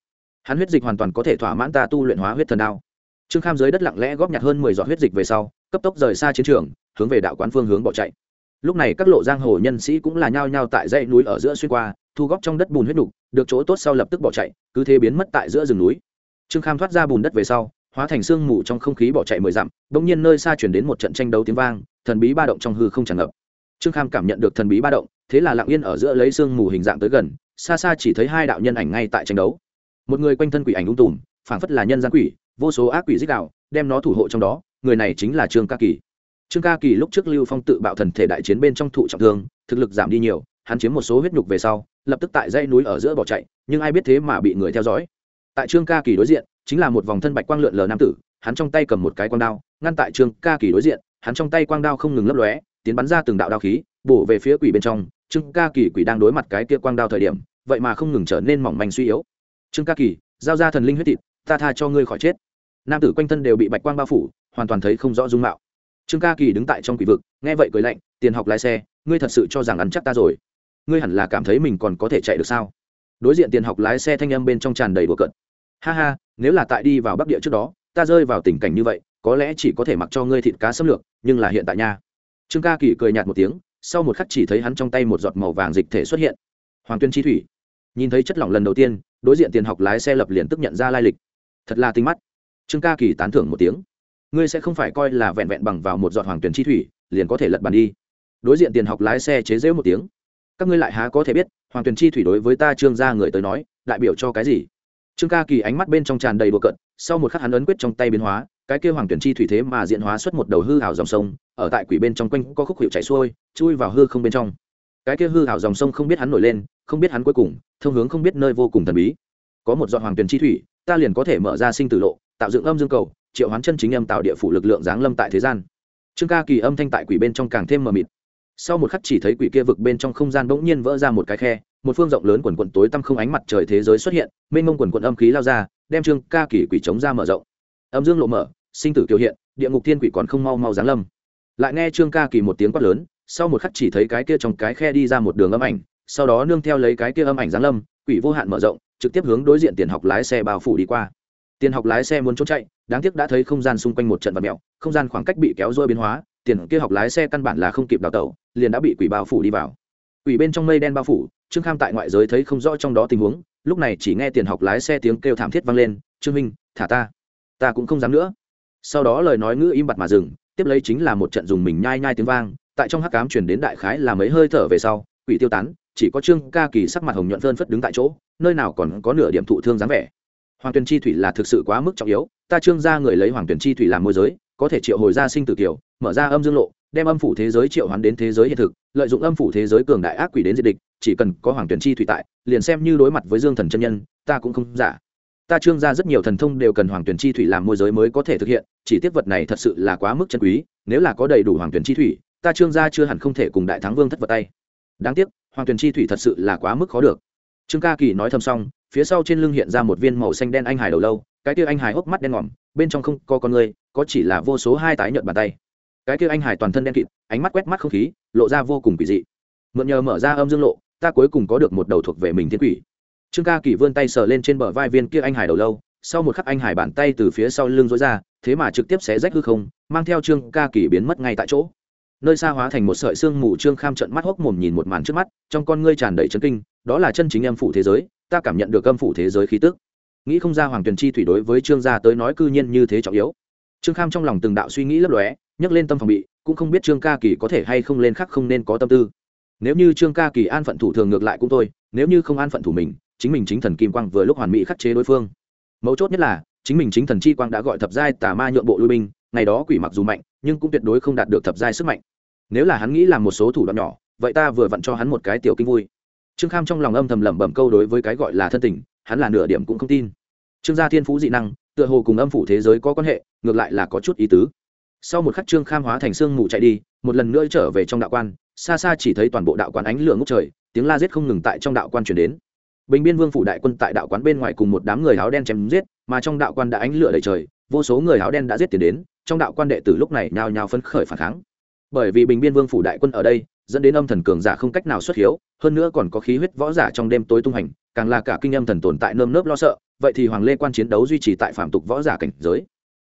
Hắn huyết dịch hoàn toàn có thể thỏa mãn ta tu luyện hóa huyết thần đao. Trương kham dưới đất lặng lẽ góp nhặt hơn mười giọt huyết dịch về sau, cấp tốc rời xa chiến trường, hướng về đạo quán phương hướng bỏ chạy. Lúc này các lộ giang hồ nhân sĩ cũng là nhao nhao tại dãy núi ở giữa xuyên qua, thu góp trong đất bùn huyết đục, được chỗ tốt sau lập tức bỏ chạy, cứ thế biến mất tại giữa rừng núi trương kham thoát ra bùn đất về sau, hóa thành sương mù trong không khí bỏ chạy mười dặm, bỗng nhiên nơi xa chuyển đến một trận tranh đấu tiếng vang, thần bí ba động trong hư không tràn ngập. Trương kham cảm nhận được thần bí ba động, thế là lặng yên ở giữa lấy sương mù hình dạng tới gần, xa xa chỉ thấy hai đạo nhân ảnh ngay tại tranh đấu. Một người quanh thân quỷ ảnh ung tùm, phảng phất là nhân gian quỷ, vô số ác quỷ dích đạo, đem nó thủ hộ trong đó, người này chính là trương ca kỳ. Trương ca kỳ lúc trước lưu phong tự bạo thần thể đại chiến bên trong thụ trọng thương, thực lực giảm đi nhiều, hắn chiếm một số huyết nhục về sau, lập tức tại dãy núi ở giữa bỏ chạy, nhưng ai biết thế mà bị người theo dõi tại trương ca kỳ đối diện, chính là một vòng thân bạch quang lượn lờ nam tử, hắn trong tay cầm một cái quang đao, ngăn tại trương ca kỳ đối diện, hắn trong tay quang đao không ngừng lấp lóe, tiến bắn ra từng đạo đao khí, bổ về phía quỷ bên trong. Trương ca kỳ quỷ đang đối mặt cái kia quang đao thời điểm, vậy mà không ngừng trở nên mỏng manh suy yếu. Trương ca kỳ, giao ra thần linh huyết thịt, ta tha cho ngươi khỏi chết. Nam tử quanh thân đều bị bạch quang bao phủ, hoàn toàn thấy không rõ dung mạo. Trương ca kỳ đứng tại trong quỷ vực, nghe vậy cười lạnh, tiền học lái xe, ngươi thật sự cho rằng ăn chắc ta rồi? Ngươi hẳn là cảm thấy mình còn có thể chạy được sao? Đối diện tiền học lái xe thanh âm bên trong tràn đầy bừa cận ha ha, nếu là tại đi vào bắc địa trước đó, ta rơi vào tình cảnh như vậy, có lẽ chỉ có thể mặc cho ngươi thịt cá xâm lược, nhưng là hiện tại nha. Trương ca kỳ cười nhạt một tiếng, sau một khắc chỉ thấy hắn trong tay một giọt màu vàng dịch thể xuất hiện. Hoàng tuyên chi thủy. Nhìn thấy chất lỏng lần đầu tiên, đối diện tiền học lái xe lập liền tức nhận ra lai lịch. Thật là tinh mắt. Trương ca kỳ tán thưởng một tiếng. Ngươi sẽ không phải coi là vẹn vẹn bằng vào một giọt hoàng tuyển chi thủy, liền có thể lật bàn đi. Đối diện tiền học lái xe chế rễu một tiếng. Các ngươi lại há có thể biết, hoàng tuyển chi thủy đối với ta trương gia người tới nói, đại biểu cho cái gì? Trương ca kỳ ánh mắt bên trong tràn đầy bừa cận sau một khắc hắn ấn quyết trong tay biến hóa, cái kêu hoàng tuyển chi thủy thế mà diện hóa xuất một đầu hư hảo dòng sông, ở tại quỷ bên trong quanh có khúc hiệu chảy xuôi, chui vào hư không bên trong. Cái kia hư hảo dòng sông không biết hắn nổi lên, không biết hắn cuối cùng, thông hướng không biết nơi vô cùng thần bí. Có một giọt hoàng tuyển chi thủy, ta liền có thể mở ra sinh tử lộ, tạo dựng âm dương cầu, triệu hoán chân chính âm tạo địa phủ lực lượng giáng lâm tại thế gian. Trương ca kỳ âm thanh tại quỷ bên trong càng thêm mờ mịt sau một khắc chỉ thấy quỷ kia vực bên trong không gian bỗng nhiên vỡ ra một cái khe, một phương rộng lớn quần quận tối tăm không ánh mặt trời thế giới xuất hiện, mênh mông quần quận âm khí lao ra, đem trương ca kỳ quỷ chống ra mở rộng. Âm dương lộ mở, sinh tử kiều hiện, địa ngục thiên quỷ còn không mau mau giáng lâm. Lại nghe trương ca kỳ một tiếng quát lớn, sau một khắc chỉ thấy cái kia trong cái khe đi ra một đường âm ảnh, sau đó nương theo lấy cái kia âm ảnh giáng lâm, quỷ vô hạn mở rộng, trực tiếp hướng đối diện tiền học lái xe bao phủ đi qua. Tiền học lái xe muốn trốn chạy, đáng tiếc đã thấy không gian xung quanh một trận vật mèo không gian khoảng cách bị kéo dôi biến hóa tiền kia học lái xe căn bản là không kịp đào tẩu, liền đã bị quỷ bao phủ đi vào. Quỷ bên trong mây đen bao phủ, trương kham tại ngoại giới thấy không rõ trong đó tình huống, lúc này chỉ nghe tiền học lái xe tiếng kêu thảm thiết vang lên, trương minh thả ta. Ta cũng không dám nữa. Sau đó lời nói ngữ im bặt mà dừng, tiếp lấy chính là một trận dùng mình nhai nhai tiếng vang, tại trong hắc cám chuyển đến đại khái là mấy hơi thở về sau, quỷ tiêu tán, chỉ có trương ca kỳ sắc mặt hồng nhuận phơn phất đứng tại chỗ, nơi nào còn có nửa điểm thụ thương dáng vẻ. Hoàng tuyền chi thủy là thực sự quá mức trọng yếu, ta trương ra người lấy hoàng tuyền chi thủy làm môi giới, có thể triệu hồi ra sinh tử kiều mở ra âm dương lộ, đem âm phủ thế giới triệu hoán đến thế giới hiện thực, lợi dụng âm phủ thế giới cường đại ác quỷ đến diệt địch, chỉ cần có hoàng tuyển chi thủy tại, liền xem như đối mặt với dương thần chân nhân, ta cũng không giả. Ta trương ra rất nhiều thần thông đều cần hoàng tuyển chi thủy làm môi giới mới có thể thực hiện, chỉ tiếc vật này thật sự là quá mức chân quý, nếu là có đầy đủ hoàng tuyển chi thủy, ta trương gia chưa hẳn không thể cùng đại thắng vương thất vật tay. Đáng tiếc, hoàng tuyển chi thủy thật sự là quá mức khó được. Trương ca kỳ nói thầm xong, phía sau trên lưng hiện ra một viên màu xanh đen anh hải đầu lâu, cái tia anh hải hốc mắt đen ngòm, bên trong không có con người, có chỉ là vô số hai tái nhợt bàn tay cái kia anh hải toàn thân đen kịt, ánh mắt quét mắt không khí, lộ ra vô cùng kỳ dị. Mượn nhờ mở ra âm dương lộ, ta cuối cùng có được một đầu thuộc về mình thiên quỷ. Trương ca kỳ vươn tay sờ lên trên bờ vai viên kia anh hải đầu lâu, sau một khắc anh hải bàn tay từ phía sau lưng rối ra, thế mà trực tiếp xé rách hư không, mang theo trương ca kỳ biến mất ngay tại chỗ. Nơi xa hóa thành một sợi xương mù trương kham trận mắt hốc mồm nhìn một màn trước mắt, trong con ngươi tràn đầy chấn kinh, đó là chân chính âm phủ thế giới, ta cảm nhận được âm phủ thế giới khí tức. Nghĩ không ra hoàng tuyền chi thủy đối với trương gia tới nói cư nhiên như thế trọng yếu. Trương kham trong lòng từng đạo suy nghĩ lấp lóe nhấc lên tâm phòng bị, cũng không biết trương ca kỳ có thể hay không lên khắc không nên có tâm tư. Nếu như trương ca kỳ an phận thủ thường ngược lại cũng thôi, nếu như không an phận thủ mình, chính mình chính thần kim quang vừa lúc hoàn mỹ khắc chế đối phương. Mấu chốt nhất là, chính mình chính thần chi quang đã gọi thập giai tà ma nhượng bộ lui binh, ngày đó quỷ mặc dù mạnh, nhưng cũng tuyệt đối không đạt được thập giai sức mạnh. Nếu là hắn nghĩ làm một số thủ đoạn nhỏ, vậy ta vừa vặn cho hắn một cái tiểu kinh vui. Trương kham trong lòng âm thầm lẩm bẩm câu đối với cái gọi là thân tình, hắn là nửa điểm cũng không tin. Trương gia thiên phú dị năng, tựa hồ cùng âm phủ thế giới có quan hệ, ngược lại là có chút ý tứ sau một khắc trương kham hóa thành xương mù chạy đi, một lần nữa trở về trong đạo quan, xa xa chỉ thấy toàn bộ đạo quán ánh lửa ngốc trời, tiếng la giết không ngừng tại trong đạo quan chuyển đến. Bình biên vương phủ đại quân tại đạo quán bên ngoài cùng một đám người áo đen chém giết, mà trong đạo quan đã ánh lửa đầy trời, vô số người áo đen đã giết tiền đến, trong đạo quan đệ tử lúc này nhao nhao phấn khởi phản kháng. Bởi vì bình biên vương phủ đại quân ở đây, dẫn đến âm thần cường giả không cách nào xuất hiếu, hơn nữa còn có khí huyết võ giả trong đêm tối tung hành, càng là cả kinh âm thần tồn tại nơm nớp lo sợ, vậy thì hoàng lê quan chiến đấu duy trì tại phạm tục võ giả cảnh giới.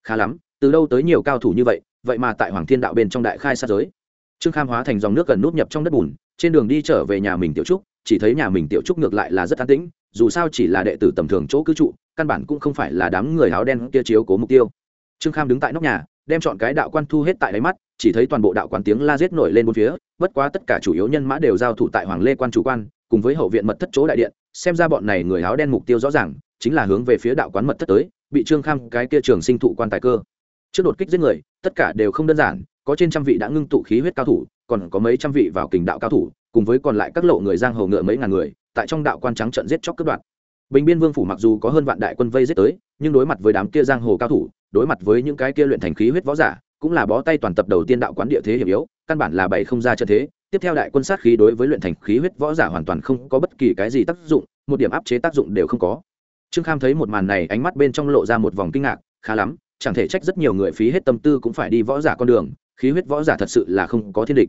Khá lắm từ đâu tới nhiều cao thủ như vậy vậy mà tại hoàng thiên đạo bên trong đại khai sát giới. Trương kham hóa thành dòng nước gần nút nhập trong đất bùn, trên đường đi trở về nhà mình tiểu trúc, chỉ thấy nhà mình tiểu trúc ngược lại là rất an tĩnh, dù sao chỉ là đệ tử tầm thường chỗ cư trụ, căn bản cũng không phải là đám người áo đen kia chiếu cố mục tiêu. Trương kham đứng tại nóc nhà, đem chọn cái đạo quan thu hết tại đáy mắt, chỉ thấy toàn bộ đạo quán tiếng la rết nổi lên bốn phía, bất quá tất cả chủ yếu nhân mã đều giao thủ tại hoàng lê quan chủ quan, cùng với hậu viện mật thất chỗ đại điện, xem ra bọn này người áo đen mục tiêu rõ ràng, chính là hướng về phía đạo quán mật thất tới, bị trương kham cái kia trường sinh thụ quan tài cơ trước đột kích giết người, tất cả đều không đơn giản, có trên trăm vị đã ngưng tụ khí huyết cao thủ, còn có mấy trăm vị vào kình đạo cao thủ, cùng với còn lại các lộ người giang hồ ngựa mấy ngàn người, tại trong đạo quan trắng trận giết chóc cướp đoạt. Bình biên vương phủ mặc dù có hơn vạn đại quân vây giết tới, nhưng đối mặt với đám kia giang hồ cao thủ, đối mặt với những cái kia luyện thành khí huyết võ giả, cũng là bó tay toàn tập đầu tiên đạo quán địa thế hiểm yếu, căn bản là bảy không ra trận thế. Tiếp theo đại quân sát khí đối với luyện thành khí huyết võ giả hoàn toàn không có bất kỳ cái gì tác dụng, một điểm áp chế tác dụng đều không có. Trương kham thấy một màn này, ánh mắt bên trong lộ ra một vòng kinh ngạc, khá lắm chẳng thể trách rất nhiều người phí hết tâm tư cũng phải đi võ giả con đường, khí huyết võ giả thật sự là không có thiên địch.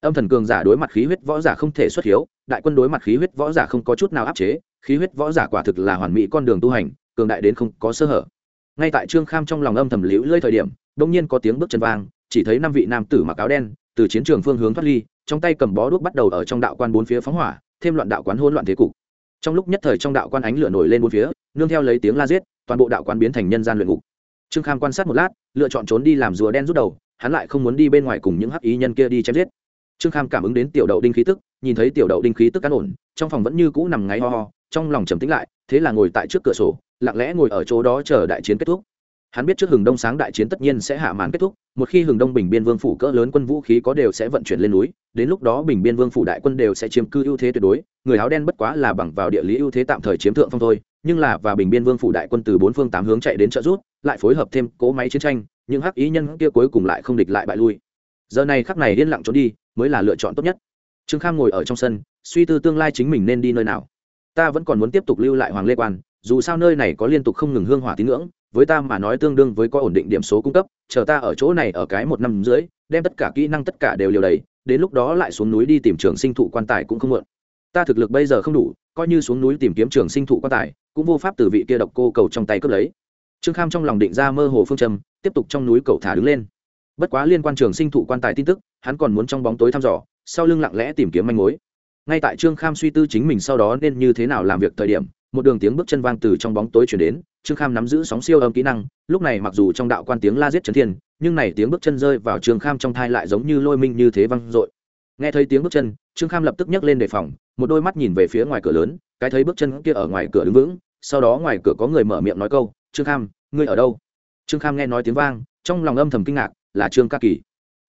Âm thần cường giả đối mặt khí huyết võ giả không thể xuất hiếu, đại quân đối mặt khí huyết võ giả không có chút nào áp chế, khí huyết võ giả quả thực là hoàn mỹ con đường tu hành, cường đại đến không có sơ hở. Ngay tại trương kham trong lòng âm thầm liễu lơi thời điểm đông nhiên có tiếng bước chân vang, chỉ thấy năm vị nam tử mặc áo đen, từ chiến trường phương hướng thoát ly, trong tay cầm bó đuốc bắt đầu ở trong đạo quan bốn phía phóng hỏa, thêm loạn đạo quán hôn loạn thế cục. Trong lúc nhất thời trong đạo quan ánh lửa nổi lên bốn phía, nương theo lấy tiếng la giết, toàn bộ đạo quán biến thành nhân gian luyện ngục trương kham quan sát một lát, lựa chọn trốn đi làm rùa đen rút đầu, hắn lại không muốn đi bên ngoài cùng những hắc ý nhân kia đi chém giết. Trương kham cảm ứng đến tiểu đậu đinh khí tức, nhìn thấy tiểu đậu đinh khí tức cán ổn, trong phòng vẫn như cũ nằm ngáy ho ho, trong lòng trầm tĩnh lại, thế là ngồi tại trước cửa sổ, lặng lẽ ngồi ở chỗ đó chờ đại chiến kết thúc. Hắn biết trước hừng đông sáng đại chiến tất nhiên sẽ hạ màn kết thúc, một khi hừng đông bình biên vương phủ cỡ lớn quân vũ khí có đều sẽ vận chuyển lên núi, đến lúc đó bình biên vương phủ đại quân đều sẽ chiếm cư ưu thế tuyệt đối, người áo đen bất quá là bằng vào địa lý ưu thế tạm thời chiếm thượng phong thôi nhưng là và bình biên vương phủ đại quân từ bốn phương tám hướng chạy đến trợ rút lại phối hợp thêm cố máy chiến tranh, những hắc ý nhân kia cuối cùng lại không địch lại bại lui. Giờ này khắc này yên lặng trốn đi, mới là lựa chọn tốt nhất. Trương kham ngồi ở trong sân, suy tư tương lai chính mình nên đi nơi nào. Ta vẫn còn muốn tiếp tục lưu lại hoàng lê quan, dù sao nơi này có liên tục không ngừng hương hỏa tín ngưỡng, với ta mà nói tương đương với có ổn định điểm số cung cấp, chờ ta ở chỗ này ở cái một năm rưỡi, đem tất cả kỹ năng tất cả đều liều đầy, đến lúc đó lại xuống núi đi tìm trường sinh thụ quan tài cũng không mượn ta thực lực bây giờ không đủ, coi như xuống núi tìm kiếm trường sinh thụ quan tài cũng vô pháp từ vị kia độc cô cầu trong tay cướp lấy. Trương kham trong lòng định ra mơ hồ phương châm, tiếp tục trong núi cầu thả đứng lên. Bất quá liên quan trường sinh thụ quan tài tin tức, hắn còn muốn trong bóng tối thăm dò, sau lưng lặng lẽ tìm kiếm manh mối. Ngay tại trương kham suy tư chính mình sau đó nên như thế nào làm việc thời điểm, một đường tiếng bước chân vang từ trong bóng tối chuyển đến, trương kham nắm giữ sóng siêu âm kỹ năng, lúc này mặc dù trong đạo quan tiếng la giết trấn thiên, nhưng này tiếng bước chân rơi vào trương kham trong thai lại giống như lôi minh như thế vang dội nghe thấy tiếng bước chân, trương kham lập tức nhấc lên đề phòng, một đôi mắt nhìn về phía ngoài cửa lớn, cái thấy bước chân kia ở ngoài cửa đứng vững, sau đó ngoài cửa có người mở miệng nói câu, trương kham, ngươi ở đâu? Trương kham nghe nói tiếng vang, trong lòng âm thầm kinh ngạc, là trương ca kỳ.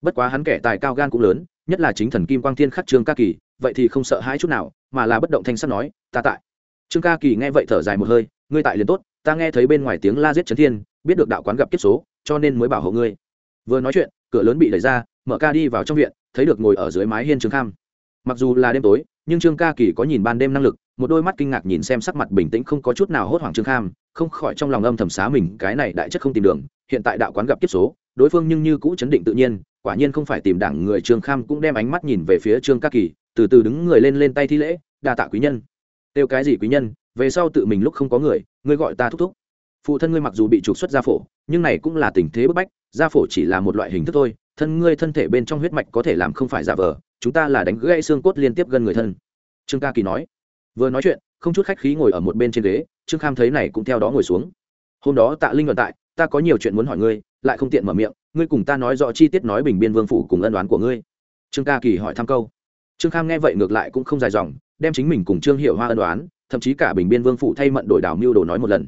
Bất quá hắn kẻ tài cao gan cũng lớn, nhất là chính thần kim quang thiên khắc trương ca kỳ, vậy thì không sợ hãi chút nào, mà là bất động thanh sắt nói, ta tại. Trương ca kỳ nghe vậy thở dài một hơi, ngươi tại liền tốt, ta nghe thấy bên ngoài tiếng la giết trấn thiên, biết được đạo quán gặp kiếp số, cho nên mới bảo hộ ngươi. Vừa nói chuyện, cửa lớn bị đẩy ra mở ca đi vào trong viện, thấy được ngồi ở dưới mái hiên trương kham. Mặc dù là đêm tối, nhưng trương ca kỳ có nhìn ban đêm năng lực, một đôi mắt kinh ngạc nhìn xem sắc mặt bình tĩnh không có chút nào hốt hoảng trương kham, không khỏi trong lòng âm thầm xá mình, cái này đại chất không tìm đường, hiện tại đạo quán gặp kiếp số, đối phương nhưng như cũ chấn định tự nhiên, quả nhiên không phải tìm đảng người trương kham cũng đem ánh mắt nhìn về phía trương ca kỳ, từ từ đứng người lên lên tay thi lễ, đa tạ quý nhân. Tiêu cái gì quý nhân, về sau tự mình lúc không có người, ngươi gọi ta thúc thúc. Phụ thân ngươi mặc dù bị trục xuất gia phổ, nhưng này cũng là tình thế bức bách, gia phổ chỉ là một loại hình thức thôi thân ngươi thân thể bên trong huyết mạch có thể làm không phải giả vờ, chúng ta là đánh gãy xương cốt liên tiếp gần người thân. Trương ca kỳ nói. Vừa nói chuyện, không chút khách khí ngồi ở một bên trên ghế, trương kham thấy này cũng theo đó ngồi xuống. Hôm đó tạ linh vận tại, ta có nhiều chuyện muốn hỏi ngươi, lại không tiện mở miệng, ngươi cùng ta nói rõ chi tiết nói bình biên vương phủ cùng ân đoán của ngươi. Trương ca kỳ hỏi thăm câu. Trương kham nghe vậy ngược lại cũng không dài dòng, đem chính mình cùng trương hiệu hoa ân đoán thậm chí cả bình biên vương phủ thay mận đổi đảo mưu đồ nói một lần.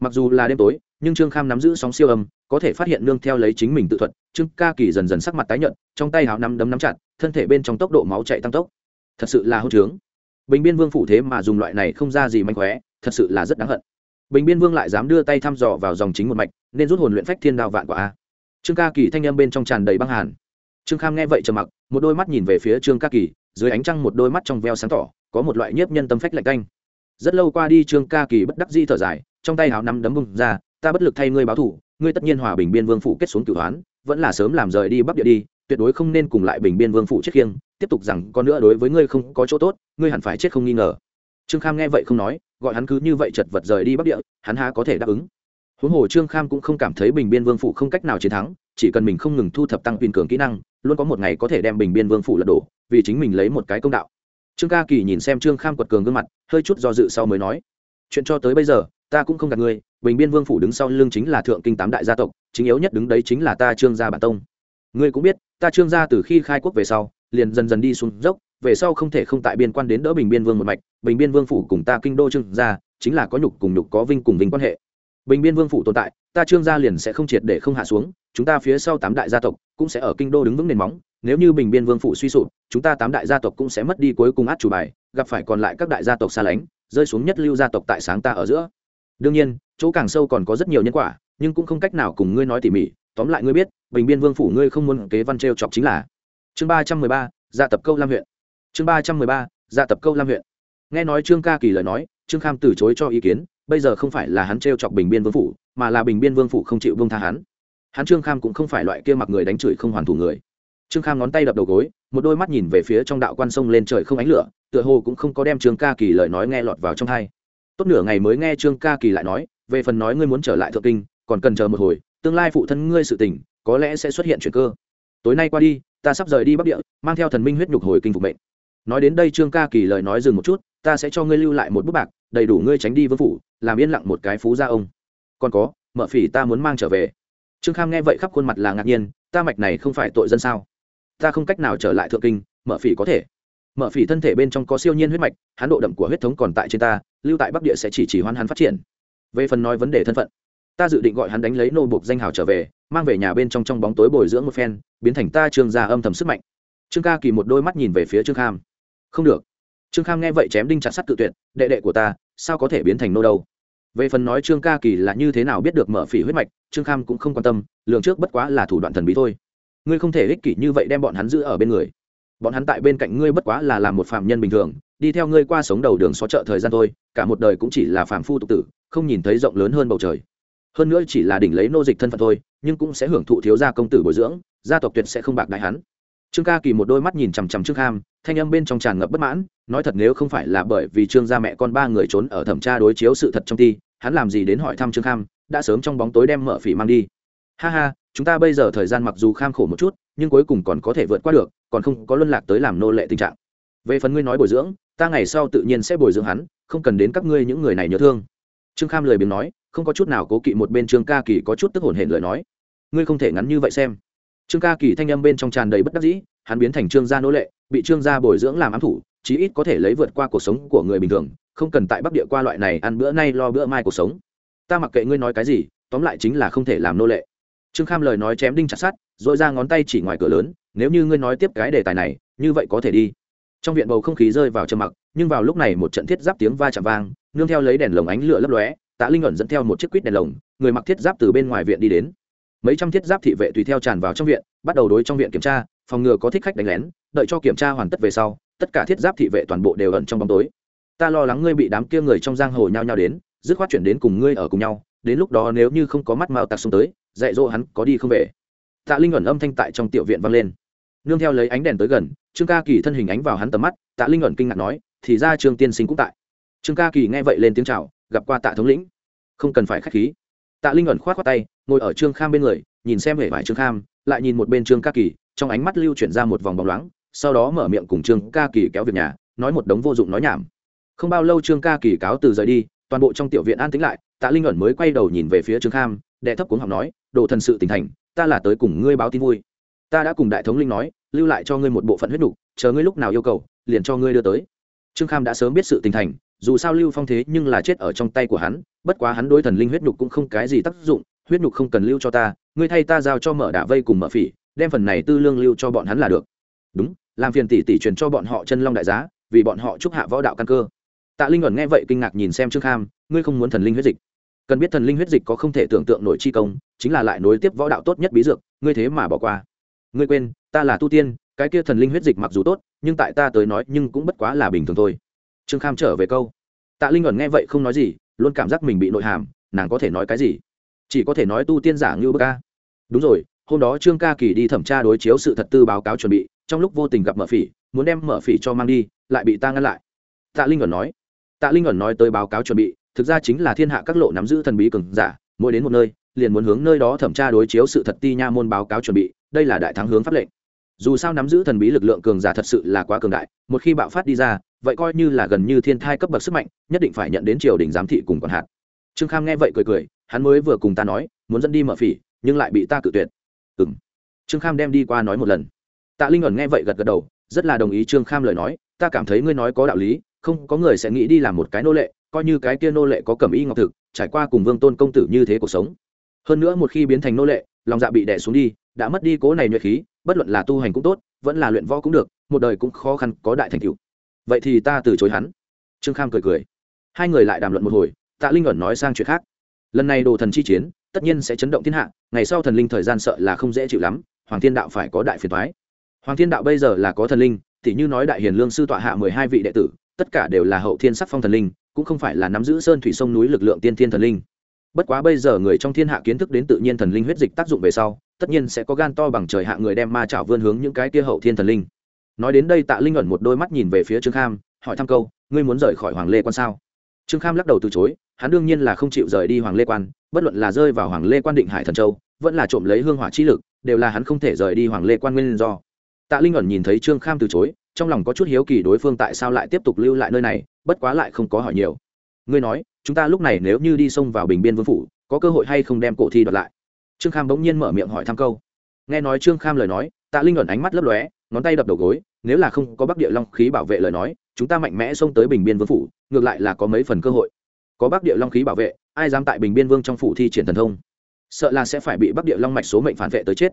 Mặc dù là đêm tối, nhưng trương kham nắm giữ sóng siêu âm có thể phát hiện nương theo lấy chính mình tự thuật, trương ca kỳ dần dần sắc mặt tái nhợt, trong tay háo nắm đấm nắm chặt, thân thể bên trong tốc độ máu chạy tăng tốc. Thật sự là hôn trướng. Bình biên vương phủ thế mà dùng loại này không ra gì manh khóe, thật sự là rất đáng hận. Bình biên vương lại dám đưa tay thăm dò vào dòng chính một mạch, nên rút hồn luyện phách thiên đao vạn quả a. Trương ca kỳ thanh â m bên trong tràn đầy băng hàn. Trương kham nghe vậy trầm mặc, một đôi mắt nhìn về phía trương ca kỳ, dưới ánh trăng một đôi mắt trong veo sáng tỏ, có một loại nhiếp nhân tâm phách lạnh canh. Rất lâu qua đi trương ca kỳ bất đắc di thở dài, trong tay hào nắm đấm bung ra, ta bất lực thay ngươi báo thủ ngươi tất nhiên hòa bình biên vương phủ kết xuống cửu hoán, vẫn là sớm làm rời đi bắc địa đi, tuyệt đối không nên cùng lại bình biên vương phủ chết khiêng, tiếp tục rằng con nữa đối với ngươi không có chỗ tốt, ngươi hẳn phải chết không nghi ngờ. Trương kham nghe vậy không nói, gọi hắn cứ như vậy chật vật rời đi bắc địa, hắn há có thể đáp ứng. Huống hồ trương kham cũng không cảm thấy bình biên vương phủ không cách nào chiến thắng, chỉ cần mình không ngừng thu thập tăng pin cường kỹ năng, luôn có một ngày có thể đem bình biên vương phủ lật đổ, vì chính mình lấy một cái công đạo. Trương ca kỳ nhìn xem trương kham quật cường gương mặt, hơi chút do dự sau mới nói, chuyện cho tới bây giờ ta cũng không gạt ngươi, bình biên vương phủ đứng sau lưng chính là thượng kinh tám đại gia tộc, chính yếu nhất đứng đấy chính là ta trương gia bản tông. Ngươi cũng biết, ta trương gia từ khi khai quốc về sau, liền dần dần đi xuống dốc, về sau không thể không tại biên quan đến đỡ bình biên vương một mạch, bình biên vương phủ cùng ta kinh đô trương gia, chính là có nhục cùng nhục có vinh cùng vinh quan hệ. Bình biên vương phủ tồn tại, ta trương gia liền sẽ không triệt để không hạ xuống, chúng ta phía sau tám đại gia tộc cũng sẽ ở kinh đô đứng vững nền móng, nếu như bình biên vương phủ suy sụp, chúng ta tám đại gia tộc cũng sẽ mất đi cuối cùng át chủ bài, gặp phải còn lại các đại gia tộc xa lánh, rơi xuống nhất lưu gia tộc tại sáng ta ở giữa đương nhiên, chỗ càng sâu còn có rất nhiều nhân quả, nhưng cũng không cách nào cùng ngươi nói tỉ mỉ. Tóm lại ngươi biết, bình biên vương phủ ngươi không muốn kế văn t chọc chính là chương ba trăm mười ba gia tập câu lam huyện. Chương ba trăm mười ba gia tập câu lam huyện. Nghe nói trương ca kỳ lời nói, trương kham từ chối cho ý kiến, bây giờ không phải là hắn t chọc bình biên vương phủ, mà là bình biên vương phủ không chịu vương tha hắn. Hắn trương kham cũng không phải loại kia mặc người đánh chửi không hoàn thủ người. Trương kham ngón tay đập đầu gối, một đôi mắt nhìn về phía trong đạo quan sông lên trời không ánh lửa, tựa hồ cũng không có đem trương ca kỳ lời nói nghe lọt vào trong thai tốt nửa ngày mới nghe trương ca kỳ lại nói, về phần nói ngươi muốn trở lại thượng kinh, còn cần chờ một hồi, tương lai phụ thân ngươi sự tình, có lẽ sẽ xuất hiện chuyện cơ. Tối nay qua đi, ta sắp rời đi bắc địa, mang theo thần minh huyết nhục hồi kinh phục mệnh. Nói đến đây trương ca kỳ lời nói dừng một chút, ta sẽ cho ngươi lưu lại một bút bạc, đầy đủ ngươi tránh đi vương phủ, làm yên lặng một cái phú gia ông. Còn có, mợ phỉ ta muốn mang trở về. Trương kham nghe vậy khắp khuôn mặt là ngạc nhiên, ta mạch này không phải tội dân sao? Ta không cách nào trở lại thượng kinh, mợ phỉ có thể. Mợ phỉ thân thể bên trong có siêu nhiên huyết mạch hán độ đậm của huyết thống còn tại trên ta lưu tại bắc địa sẽ chỉ chỉ hoan hắn phát triển. Về phần nói vấn đề thân phận, ta dự định gọi hắn đánh lấy nô buộc danh hào trở về, mang về nhà bên trong trong bóng tối bồi dưỡng một phen, biến thành ta trương gia âm thầm sức mạnh. Trương ca kỳ một đôi mắt nhìn về phía trương kham. Không được. Trương kham nghe vậy chém đinh chặt sắt tự tuyệt, đệ đệ của ta, sao có thể biến thành nô đâu? Về phần nói trương ca kỳ là như thế nào biết được mở phỉ huyết mạch, trương kham cũng không quan tâm, lường trước bất quá là thủ đoạn thần bí thôi. Ngươi không thể ích kỷ như vậy đem bọn hắn giữ ở bên người. Bọn hắn tại bên cạnh ngươi bất quá là làm một phạm nhân bình thường đi theo ngươi qua sống đầu đường xó chợ thời gian thôi, cả một đời cũng chỉ là phàm phu tục tử, không nhìn thấy rộng lớn hơn bầu trời. Hơn nữa chỉ là đỉnh lấy nô dịch thân phận thôi, nhưng cũng sẽ hưởng thụ thiếu gia công tử bồi dưỡng, gia tộc tuyệt sẽ không bạc đại hắn. Trương ca kỳ một đôi mắt nhìn chằm chằm trương kham, thanh âm bên trong tràn ngập bất mãn, nói thật nếu không phải là bởi vì trương gia mẹ con ba người trốn ở thẩm tra đối chiếu sự thật trong ti, hắn làm gì đến hỏi thăm trương kham, đã sớm trong bóng tối đem mở phỉ mang đi. Ha ha, chúng ta bây giờ thời gian mặc dù kham khổ một chút, nhưng cuối cùng còn có thể vượt qua được, còn không có luân lạc tới làm nô lệ tình trạng về phần ngươi nói bồi dưỡng, ta ngày sau tự nhiên sẽ bồi dưỡng hắn, không cần đến các ngươi những người này nhớ thương. Trương kham lười biếng nói, không có chút nào cố kỵ một bên trương ca kỳ có chút tức hồn hển lời nói. Ngươi không thể ngắn như vậy xem. Trương ca kỳ thanh âm bên trong tràn đầy bất đắc dĩ, hắn biến thành trương gia nô lệ, bị trương gia bồi dưỡng làm ám thủ, chí ít có thể lấy vượt qua cuộc sống của người bình thường, không cần tại bắc địa qua loại này ăn bữa nay lo bữa mai cuộc sống. Ta mặc kệ ngươi nói cái gì, tóm lại chính là không thể làm nô lệ. Trương kham lời nói chém đinh chặt sát dội ra ngón tay chỉ ngoài cửa lớn, nếu như ngươi nói tiếp cái đề tài này, như vậy có thể đi trong viện bầu không khí rơi vào trầm mặc, nhưng vào lúc này một trận thiết giáp tiếng va chạm vang, nương theo lấy đèn lồng ánh lửa lấp lóe, tạ linh ẩn dẫn theo một chiếc quýt đèn lồng, người mặc thiết giáp từ bên ngoài viện đi đến. Mấy trăm thiết giáp thị vệ tùy theo tràn vào trong viện, bắt đầu đối trong viện kiểm tra, phòng ngừa có thích khách đánh lén, đợi cho kiểm tra hoàn tất về sau, tất cả thiết giáp thị vệ toàn bộ đều ẩn trong bóng tối. Ta lo lắng ngươi bị đám kia người trong giang hồ nhao nhao đến, dứt khoát chuyển đến cùng ngươi ở cùng nhau, đến lúc đó nếu như không có mắt mao tạc xuống tới, dạy dỗ hắn có đi không về. Tạ linh ẩn âm thanh tại trong tiểu viện vang lên nương theo lấy ánh đèn tới gần, trương ca kỳ thân hình ánh vào hắn tầm mắt, tạ linh ẩn kinh ngạc nói, thì ra trương tiên sinh cũng tại. Trương ca kỳ nghe vậy lên tiếng chào, gặp qua tạ thống lĩnh. Không cần phải k h á c h khí. Tạ linh ẩn k h o á t khoác tay, ngồi ở trương kham bên người, nhìn xem hệ vải trương kham, lại nhìn một bên trương ca kỳ, trong ánh mắt lưu chuyển ra một vòng bóng loáng, sau đó mở miệng cùng trương ca kỳ kéo việc nhà, nói một đống vô dụng nói nhảm. Không bao lâu trương ca kỳ cáo từ rời đi, toàn bộ trong tiểu viện an tĩnh lại, tạ linh ẩn mới quay đầu nhìn về phía trương kham, đệ thấp cuống học nói, đồ thần sự tỉnh thành, ta là tới cùng ngươi báo tin vui ta đã cùng đại thống linh nói lưu lại cho ngươi một bộ phận huyết đủ, chờ ngươi lúc nào yêu cầu liền cho ngươi đưa tới. Trương kham đã sớm biết sự tình thành dù sao lưu phong thế nhưng là chết ở trong tay của hắn bất quá hắn đối thần linh huyết nhục cũng không cái gì tác dụng huyết nhục không cần lưu cho ta ngươi thay ta giao cho mở đả vây cùng mở phỉ đem phần này tư lương lưu cho bọn hắn là được. Đúng làm phiền tỷ tỷ truyền cho bọn họ chân long đại giá vì bọn họ chúc hạ võ đạo căn cơ. Tạ linh ẩn nghe vậy kinh ngạc nhìn xem trương kham ngươi không muốn thần linh huyết dịch? Cần biết thần linh huyết dịch có không thể tưởng tượng nổi chi công chính là lại nối tiếp võ đạo tốt nhất bí dược ngươi thế mà bỏ qua ngươi quên, ta là tu tiên, cái kia thần linh huyết dịch mặc dù tốt, nhưng tại ta tới nói nhưng cũng bất quá là bình thường thôi. Trương kham trở về câu. Tạ linh ẩn nghe vậy không nói gì, luôn cảm giác mình bị nội hàm, nàng có thể nói cái gì? Chỉ có thể nói tu tiên giả như bơ ca đúng rồi, hôm đó trương ca kỳ đi thẩm tra đối chiếu sự thật tư báo cáo chuẩn bị, trong lúc vô tình gặp mở phỉ, muốn đem mở phỉ cho mang đi, lại bị ta ngăn lại. Tạ linh ẩn nói. Tạ linh ẩn nói tới báo cáo chuẩn bị, thực ra chính là thiên hạ các lộ nắm giữ thần bí cường giả, mỗi đến một nơi, liền muốn hướng nơi đó thẩm tra đối chiếu sự thật ti nha môn báo cáo chuẩn bị đây là đại thắng hướng pháp lệnh. Dù sao nắm giữ thần bí lực lượng cường giả thật sự là quá cường đại, một khi bạo phát đi ra, vậy coi như là gần như thiên thai cấp bậc sức mạnh, nhất định phải nhận đến triều đình giám thị cùng còn hạt. Trương kham nghe vậy cười cười, hắn mới vừa cùng ta nói, muốn dẫn đi mở phỉ, nhưng lại bị ta cự tuyệt. Ừ m trương kham đem đi qua nói một lần. Tạ linh ẩn nghe vậy gật gật đầu, rất là đồng ý trương kham lời nói, ta cảm thấy ngươi nói có đạo lý, không có người sẽ nghĩ đi làm một cái nô lệ, coi như cái kia nô lệ có cầm y ngọc thực, trải qua cùng vương tôn công tử như thế cuộc sống. Hơn nữa một khi biến thành nô lệ, lòng dạ bị đẻ xuống đi đã mất đi cố này nhuệ khí, bất luận là tu hành cũng tốt, vẫn là luyện võ cũng được, một đời cũng khó khăn có đại thành tựu. Vậy thì ta từ chối hắn. Trương kham cười cười. Hai người lại đàm luận một hồi, tạ linh ẩn nói sang chuyện khác. Lần này đồ thần chi chiến, tất nhiên sẽ chấn động thiên hạ, ngày sau thần linh thời gian sợ là không dễ chịu lắm, hoàng thiên đạo phải có đại phiền thoái hoàng thiên đạo bây giờ là có thần linh thì như nói đại hiền lương sư tọa hạ mười hai vị đệ tử, tất cả đều là hậu thiên sắc phong thần linh, cũng không phải là nắm giữ sơn thủy sông núi lực lượng tiên thiên thần linh. Bất quá bây giờ người trong thiên hạ kiến thức đến tự nhiên thần linh huyết dịch tác dụng về sau tất nhiên sẽ có gan to bằng trời hạ người đem ma chảo vươn hướng những cái kia hậu thiên thần linh. Nói đến đây tạ linh ẩn một đôi mắt nhìn về phía trương kham, hỏi thăm câu, ngươi muốn rời khỏi hoàng lê quan sao? Trương kham lắc đầu từ chối, hắn đương nhiên là không chịu rời đi hoàng lê quan, bất luận là rơi vào hoàng lê quan định hải thần châu, vẫn là trộm lấy hương hỏa chi lực, đều là hắn không thể rời đi hoàng lê quan nguyên do. Tạ linh ẩn nhìn thấy trương kham từ chối, trong lòng có chút hiếu kỳ đối phương tại sao lại tiếp tục lưu lại nơi này, bất quá lại không có hỏi nhiều. Ngươi nói, chúng ta lúc này nếu như đi xông vào bình biên vương phủ, có cơ hội hay không đem cổ thi đoạt lại? Trương kham bỗng nhiên mở miệng hỏi thăm câu. Nghe nói trương kham lời nói, tạ linh ẩn ánh mắt lấp lóe, ngón tay đập đầu gối, nếu là không có bắc địa long khí bảo vệ lời nói, chúng ta mạnh mẽ xông tới bình biên vương phủ, ngược lại là có mấy phần cơ hội. Có bắc địa long khí bảo vệ, ai dám tại bình biên vương trong phủ thi triển thần thông? Sợ là sẽ phải bị bắc địa long mạch số mệnh phản vệ tới chết.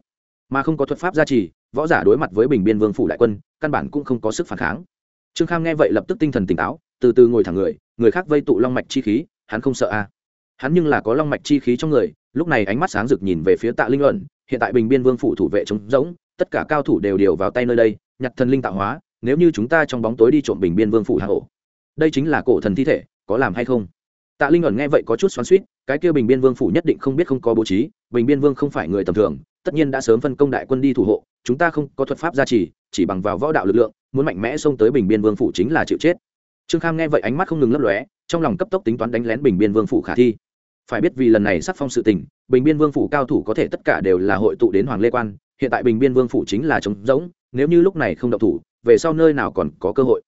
Mà không có thuật pháp gia trì, võ giả đối mặt với bình biên vương phủ đại quân, căn bản cũng không có sức phản kháng. Trương kham nghe vậy lập tức tinh thần tỉnh táo, từ từ ngồi thẳng người người khác vây tụ long mạch chi khí, hắn không sợ a. à hắn nhưng là có long mạch chi khí trong người, lúc này ánh mắt sáng rực nhìn về phía tạ linh luận, hiện tại bình biên vương phủ thủ vệ trống rỗng, tất cả cao thủ đều điều vào tay nơi đây, nhặt thần linh tạo hóa, nếu như chúng ta trong bóng tối đi trộm bình biên vương phủ hạ hổ đây chính là cổ thần thi thể, có làm hay không? Tạ linh luận nghe vậy có chút xoắn suýt cái kia bình biên vương phủ nhất định không biết không có bố trí, bình biên vương không phải người tầm thường, tất nhiên đã sớm phân công đại quân đi thủ hộ, chúng ta không có thuật pháp gia trì, chỉ bằng vào võ đạo lực lượng, muốn mạnh mẽ xông tới bình biên vương phủ chính là chịu chết. Trương kham nghe vậy ánh mắt không ngừng lấp lóe, trong lòng cấp tốc tính toán đánh lén bình biên vương phủ khả thi phải biết vì lần này sắc phong sự tình, bình biên vương phủ cao thủ có thể tất cả đều là hội tụ đến hoàng lê quan, hiện tại bình biên vương phủ chính là trống rỗng, nếu như lúc này không động thủ, về sau nơi nào còn có cơ hội.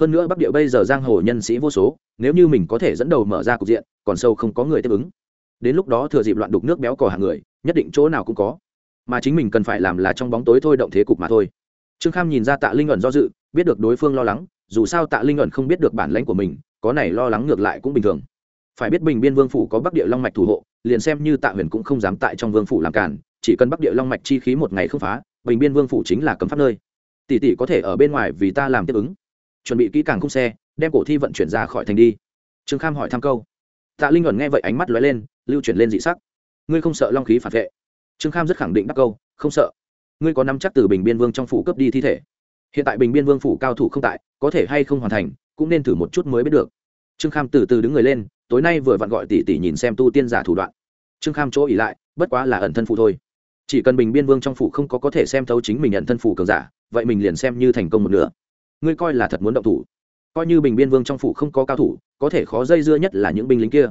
Hơn nữa bắc địa bây giờ giang hồ nhân sĩ vô số, nếu như mình có thể dẫn đầu mở ra cục diện, còn sâu không có người tiếp ứng. Đến lúc đó thừa dịp loạn đục nước béo cò hàng người, nhất định chỗ nào cũng có. Mà chính mình cần phải làm là trong bóng tối thôi động thế cục mà thôi. Trương kham nhìn ra tạ linh ẩn do dự, biết được đối phương lo lắng, dù sao tạ linh ẩn không biết được bản lãnh của mình, có này lo lắng ngược lại cũng bình thường phải biết bình biên vương phủ có bắc địa long mạch thủ hộ, liền xem như tạ huyền cũng không dám tại trong vương phủ làm cản, chỉ cần bắc địa long mạch chi khí một ngày không phá, bình biên vương phủ chính là cấm pháp nơi. Tỷ tỷ có thể ở bên ngoài vì ta làm tiếp ứng. Chuẩn bị kỹ càng khung xe, đem cổ thi vận chuyển ra khỏi thành đi. Trương kham hỏi thăm câu. Tạ linh ẩn nghe vậy ánh mắt lóe lên, lưu chuyển lên dị sắc. Ngươi không sợ long khí phản vệ? Trương kham rất khẳng định đắc câu, không sợ. Ngươi có nắm chắc từ bình biên vương trong phủ cướp đi thi thể? Hiện tại bình biên vương phủ cao thủ không tại, có thể hay không hoàn thành, cũng nên thử một chút mới biết được. Trương kham từ từ đứng người lên tối nay vừa vặn gọi tỷ tỷ nhìn xem tu tiên giả thủ đoạn. Trương kham chỗ ỉ lại, bất quá là ẩn thân phụ thôi. Chỉ cần bình biên vương trong phủ không có có thể xem thấu chính mình ẩn thân phủ cường giả, vậy mình liền xem như thành công một nửa. Ngươi coi là thật muốn động thủ. Coi như bình biên vương trong phủ không có cao thủ, có thể khó dây dưa nhất là những binh lính kia.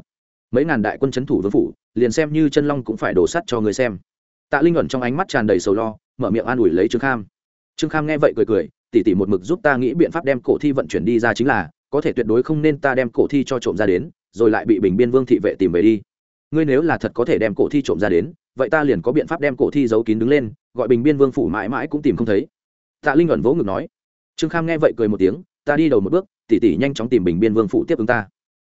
Mấy ngàn đại quân c h ấ n thủ vương phủ, liền xem như chân long cũng phải đổ sắt cho người xem. Tạ linh ẩn trong ánh mắt tràn đầy sầu lo, mở miệng an ủi lấy trương kham. Trương kham nghe vậy cười cười tỉ tỉ một mực giúp ta nghĩ biện pháp đem cổ thi vận chuyển đi ra chính là, có thể tuyệt đối không nên ta đem cổ thi cho trộm ra đến rồi lại bị bình biên vương thị vệ tìm về đi. Ngươi nếu là thật có thể đem cổ thi trộm ra đến, vậy ta liền có biện pháp đem cổ thi giấu kín đứng lên, gọi bình biên vương phủ mãi mãi cũng tìm không thấy. Tạ linh ẩn vỗ ngực nói. Trương kham nghe vậy cười một tiếng, ta đi đầu một bước, tỷ tỷ nhanh chóng tìm bình biên vương phủ tiếp ứng ta.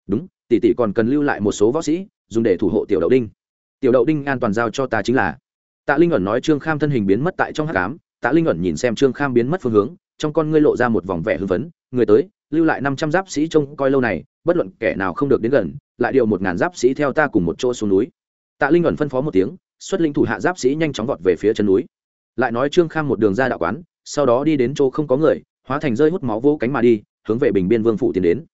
Đúng, tỷ tỷ còn cần lưu lại một số võ sĩ, dùng để thủ hộ tiểu đậu đinh. Tiểu đậu đinh an toàn giao cho ta chính là. Tạ linh ẩn nói trương kham thân hình biến mất tại trong hát cám tạ linh ẩn nhìn xem trương kham biến mất phương hướng, trong con ngươi lộ ra một vòng vẻ hưng phấn. Người tới lưu lại năm trăm giáp sĩ trông coi lâu này, bất luận kẻ nào không được đến gần, lại điều một ngàn giáp sĩ theo ta cùng một chỗ xuống núi. Tạ linh ẩn phân phó một tiếng, xuất linh thủ hạ giáp sĩ nhanh chóng vọt về phía chân núi. Lại nói trương kham một đường ra đạo quán, sau đó đi đến chỗ không có người, hóa thành rơi hút máu vô cánh mà đi, hướng về bình biên vương phủ tiến đến.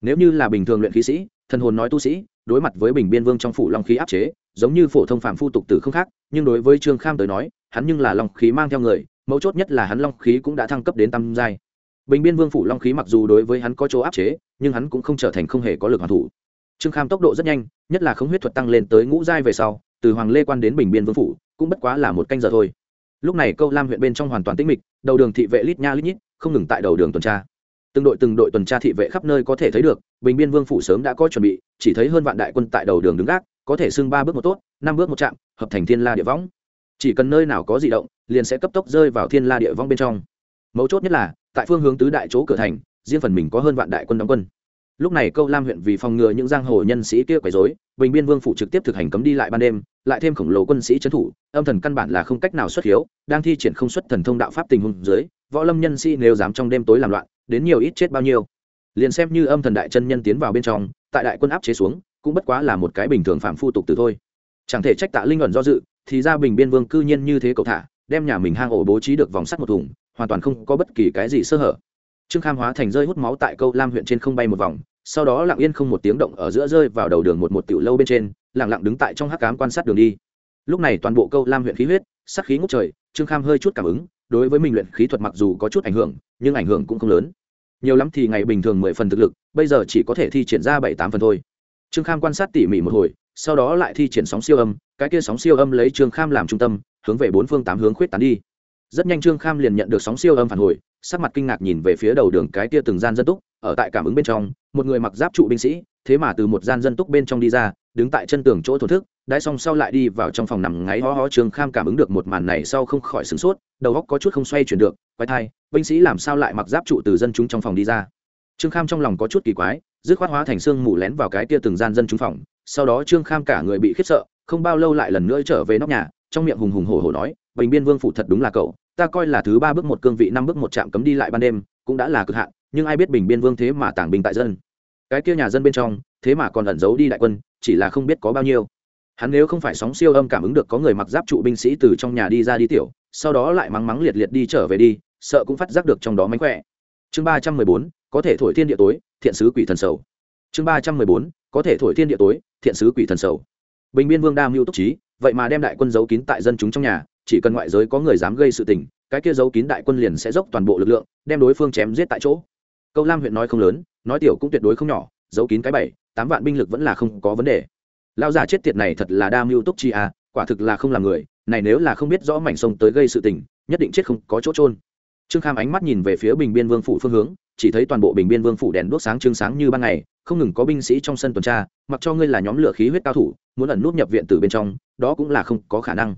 Nếu như là bình thường luyện khí sĩ, thần hồn nói tu sĩ, đối mặt với bình biên vương trong phủ long khí áp chế, giống như phổ thông phạm phu tục tử không khác, nhưng đối với trương kham tới nói, hắn nhưng là long khí mang theo người, mấu chốt nhất là hắn long khí cũng đã thăng cấp đến tam giai bình biên vương phủ long khí mặc dù đối với hắn có chỗ áp chế, nhưng hắn cũng không trở thành không hề có lực hoàn thủ. Trương kham tốc độ rất nhanh, nhất là không huyết thuật tăng lên tới ngũ giai về sau, từ hoàng lê quan đến bình biên vương phủ, cũng bất quá là một canh giờ thôi. Lúc này câu lam huyện bên trong hoàn toàn tĩnh mịch, đầu đường thị vệ lít nha lít nhít, không ngừng tại đầu đường tuần tra. Từng đội từng đội tuần tra thị vệ khắp nơi có thể thấy được, bình biên vương phủ sớm đã có chuẩn bị, chỉ thấy hơn vạn đại quân tại đầu đường đứng gác, có thể xưng ba bước một tốt, năm bước một chạm, hợp thành thiên la địa võng. Chỉ cần nơi nào có di động, liền sẽ cấp tốc rơi vào thiên la địa võng bên trong. Mấu chốt nhất là tại phương hướng tứ đại chỗ cửa thành, riêng phần mình có hơn vạn đại quân đóng quân. Lúc này câu lam huyện vì phòng ngừa những giang hồ nhân sĩ kia quấy dối bình biên vương phủ trực tiếp thực hành cấm đi lại ban đêm, lại thêm khổng lồ quân sĩ trấn thủ, âm thần căn bản là không cách nào xuất hiếu, đang thi triển không xuất thần thông đạo pháp tình huống dưới, võ lâm nhân sĩ nếu dám trong đêm tối làm loạn, đến nhiều ít chết bao nhiêu. Liền xem như âm thần đại chân nhân tiến vào bên trong, tại đại quân áp chế xuống, cũng bất quá là một cái bình thường phạm phu tục từ thôi. Chẳng thể trách tạ linh ẩn do dự, thì ra bình biên vương cư nhiên như thế cậu thả, đem nhà mình hang ổ bố trí được vòng sắt một thùng hoàn toàn không có bất kỳ cái gì sơ hở. Trương kham hóa thành rơi hút máu tại câu lam huyện trên không bay một vòng, sau đó lặng yên không một tiếng động ở giữa rơi vào đầu đường một một tiểu lâu bên trên, lặng lặng đứng tại trong hắc cám quan sát đường đi. Lúc này toàn bộ câu lam huyện khí huyết sắc khí ngút trời, trương kham hơi chút cảm ứng, đối với mình luyện khí thuật mặc dù có chút ảnh hưởng, nhưng ảnh hưởng cũng không lớn. Nhiều lắm thì ngày bình thường mười phần thực lực, bây giờ chỉ có thể thi triển ra bảy tám phần thôi. Trương kham quan sát tỉ mỉ một hồi, sau đó lại thi triển sóng siêu âm, cái kia sóng siêu âm lấy trương kham làm trung tâm, hướng về bốn phương tám hướng khuyết tán đi rất nhanh trương kham liền nhận được sóng siêu âm phản hồi, sắc mặt kinh ngạc nhìn về phía đầu đường cái kia từng gian dân túc, ở tại cảm ứng bên trong, một người mặc giáp trụ binh sĩ, thế mà từ một gian dân túc bên trong đi ra, đứng tại chân tường chỗ thổ thức, đãi xong sau lại đi vào trong phòng nằm ngáy ho ho trương kham cảm ứng được một màn này sau không khỏi sửng sốt, đầu góc có chút không xoay chuyển được, quái thai, binh sĩ làm sao lại mặc giáp trụ từ dân chúng trong phòng đi ra? Trương kham trong lòng có chút kỳ quái, dứt khoát hóa thành xương mù lén vào cái kia từng gian dân chúng phòng, sau đó trương kham cả người bị khiếp sợ, không bao lâu lại lần nữa trở về nóc nhà, trong miệng hùng hùng hổ hổ nói bình biên vương phủ thật đúng là cậu, ta coi là thứ ba bước một cương vị, năm bước một trạm cấm đi lại ban đêm, cũng đã là cực hạn, nhưng ai biết bình biên vương thế mà tàng bình tại dân. Cái kia nhà dân bên trong, thế mà còn ẩn giấu đi đại quân, chỉ là không biết có bao nhiêu. Hắn nếu không phải sóng siêu âm cảm ứng được có người mặc giáp trụ binh sĩ từ trong nhà đi ra đi tiểu, sau đó lại mắng mắng liệt liệt đi trở về đi, sợ cũng phát giác được trong đó mánh khỏe. Chương ba trăm mười bốn, có thể thổi thiên địa tối, thiện sứ quỷ thần sầu. Chương ba trăm mười bốn, có thể thổi thiên địa tối, thiện sứ quỷ thần sầu. Bình biên vương đa mưu túc trí, vậy mà đem đại quân giấu kín tại dân chúng trong nhà chỉ cần ngoại giới có người dám gây sự tình, cái kia giấu kín đại quân liền sẽ dốc toàn bộ lực lượng, đem đối phương chém giết tại chỗ. Câu lam huyện nói không lớn, nói tiểu cũng tuyệt đối không nhỏ, giấu kín cái bảy, tám vạn binh lực vẫn là không có vấn đề. Lao giả chết tiệt này thật là đa mưu túc chi à quả thực là không làm người, này nếu là không biết rõ mảnh sông tới gây sự tình, nhất định chết không có chỗ trôn trương kham ánh mắt nhìn về phía bình biên vương phủ phương hướng, chỉ thấy toàn bộ bình biên vương phủ đèn đuốc sáng trưng sáng như ban ngày, không ngừng có binh sĩ trong sân tuần tra, mặc cho ngươi là nhóm lửa khí huyết cao thủ, muốn ẩn nút nhập viện từ bên trong, đó cũng là không có khả năng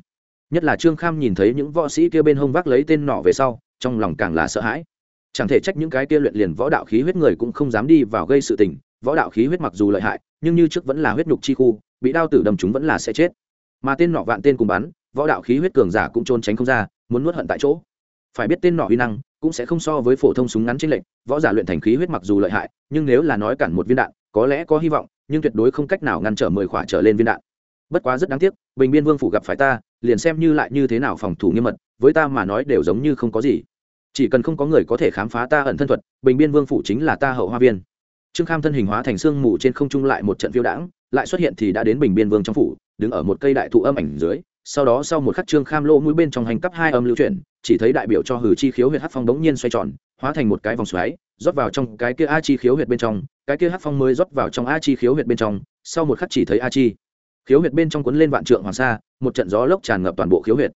nhất là trương kham nhìn thấy những võ sĩ kia bên hông vác lấy tên nọ về sau, trong lòng càng là sợ hãi. Chẳng thể trách những cái kia luyện liền võ đạo khí huyết người cũng không dám đi vào gây sự tình, võ đạo khí huyết mặc dù lợi hại, nhưng như trước vẫn là huyết nhục chi khu, bị đao tử đâm chúng vẫn là sẽ chết. Mà tên nọ vạn tên cùng bắn, võ đạo khí huyết cường giả cũng trốn tránh không ra, muốn nuốt hận tại chỗ. Phải biết tên nọ uy năng cũng sẽ không so với phổ thông súng ngắn trên lệnh võ giả luyện thành khí huyết mặc dù lợi hại, nhưng nếu là nói cản một viên đạn, có lẽ có hy vọng, nhưng tuyệt đối không cách nào ngăn trở mười khỏa trở lên viên đạn bất quá rất đáng tiếc, bình biên vương phủ gặp phải ta, liền xem như lại như thế nào phòng thủ nghiêm mật, với ta mà nói đều giống như không có gì. Chỉ cần không có người có thể khám phá ta ẩn thân thuật, bình biên vương phủ chính là ta hậu hoa viên. Trương kham thân hình hóa thành xương mù trên không trung lại một trận phiêu đãng, lại xuất hiện thì đã đến bình biên vương trong phủ, đứng ở một cây đại thụ âm ảnh dưới, sau đó sau một khắc trương kham lỗ mũi bên trong hành cấp hai âm lưu chuyển, chỉ thấy đại biểu cho hử chi khiếu huyệt hát phong đống nhiên xoay tròn, hóa thành một cái vòng xoáy, rót vào trong cái kia a chi khiếu huyệt bên trong, cái kia hát phong mới rót vào trong a chi khiếu huyệt bên trong, sau một khắc chỉ thấy a chi khiếu huyệt bên trong cuốn lên vạn trượng hoàng sa, một trận gió lốc tràn ngập toàn bộ khiếu huyệt.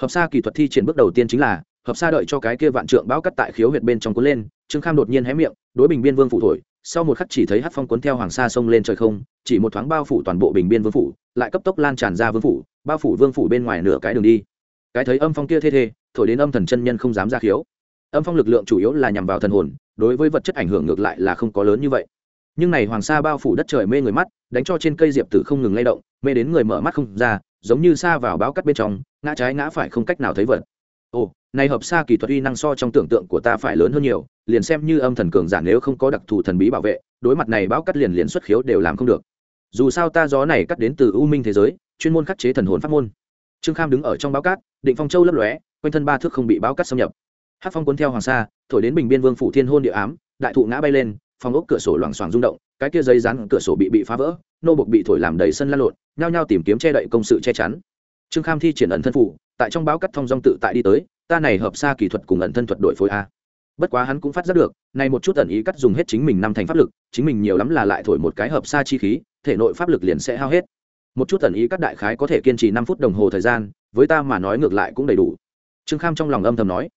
Hợp sa kỳ thuật thi triển bước đầu tiên chính là, hợp sa đợi cho cái kia vạn trượng bão cắt tại khiếu huyệt bên trong cuốn lên, trương kham đột nhiên hé miệng, đối bình biên vương phủ thổi, sau một khắc chỉ thấy hát phong cuốn theo hoàng sa sông lên trời không, chỉ một thoáng bao phủ toàn bộ bình biên vương phủ, lại cấp tốc lan tràn ra vương phủ, bao phủ vương phủ bên ngoài nửa cái đường đi. Cái thấy âm phong kia thê thê, thổi đến âm thần chân nhân không dám ra khiếu. Âm phong lực lượng chủ yếu là nhằm vào thần hồn, đối với vật chất ảnh hưởng ngược lại là không có lớn như vậy nhưng này hoàng sa bao phủ đất trời mê người mắt, đánh cho trên cây diệp tử không ngừng lay động, mê đến người mở mắt không ra, giống như xa vào báo cắt bên trong, ngã trái ngã phải không cách nào thấy vật. Ồ, này hợp xa kỳ thuật uy năng so trong tưởng tượng của ta phải lớn hơn nhiều, liền xem như âm thần cường giả nếu không có đặc thù thần bí bảo vệ, đối mặt này báo cắt liền liền xuất khiếu đều làm không được. Dù sao ta gió này cắt đến từ u minh thế giới, chuyên môn khắc chế thần hồn pháp môn. Trương kham đứng ở trong báo cát, định phong châu lấp lóe, quanh thân ba thước không bị báo cắt xâm nhập. Hát phong cuốn theo hoàng sa, thổi đến bình biên vương phủ thiên hôn địa ám, đại thụ ngã bay lên phòng ốc cửa sổ loảng xoảng rung động, cái kia dây rán cửa sổ bị bị phá vỡ, nô bục bị thổi làm đầy sân lăn lộn, nhao nhao tìm kiếm che đậy công sự che chắn. Trương kham thi triển ẩn thân phủ, tại trong báo cắt thông dong tự tại đi tới, ta này hợp xa kỳ thuật cùng ẩn thân thuật đội phối a. Bất quá hắn cũng phát giác được, này một chút ẩn ý cắt dùng hết chính mình năm thành pháp lực, chính mình nhiều lắm là lại thổi một cái hợp xa chi khí, thể nội pháp lực liền sẽ hao hết. Một chút ẩn ý cắt đại khái có thể kiên trì năm phút đồng hồ thời gian, với ta mà nói ngược lại cũng đầy đủ. Trương kham trong lòng âm thầm nói,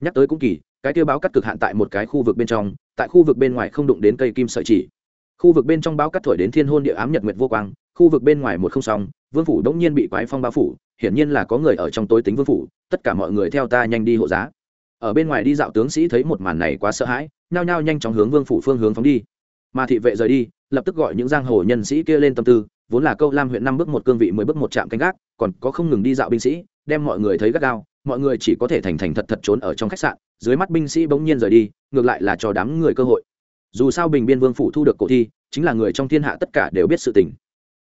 nhắc tới cũng kỳ cái tiêu báo cắt cực hạn tại một cái khu vực bên trong, tại khu vực bên ngoài không đụng đến cây kim sợi chỉ. Khu vực bên trong báo cắt thổi đến thiên hôn địa ám nhật nguyệt vô quang, khu vực bên ngoài một không song, vương phủ đống nhiên bị quái phong bao phủ, hiển nhiên là có người ở trong tối tính vương phủ, tất cả mọi người theo ta nhanh đi hộ giá. Ở bên ngoài đi dạo tướng sĩ thấy một màn này quá sợ hãi, nhao nhao nhanh chóng hướng vương phủ phương hướng phóng đi. Mà thị vệ rời đi, lập tức gọi những giang hồ nhân sĩ kia lên tâm tư, vốn là câu lam huyện năm bước một cương vị mười bước một trạm canh gác, còn có không ngừng đi dạo binh sĩ, đem mọi người thấy gắt gao mọi người chỉ có thể thành thành thật thật trốn ở trong khách sạn, dưới mắt binh sĩ bỗng nhiên rời đi, ngược lại là cho đám người cơ hội. Dù sao bình biên vương phủ thu được cổ thi, chính là người trong thiên hạ tất cả đều biết sự tình.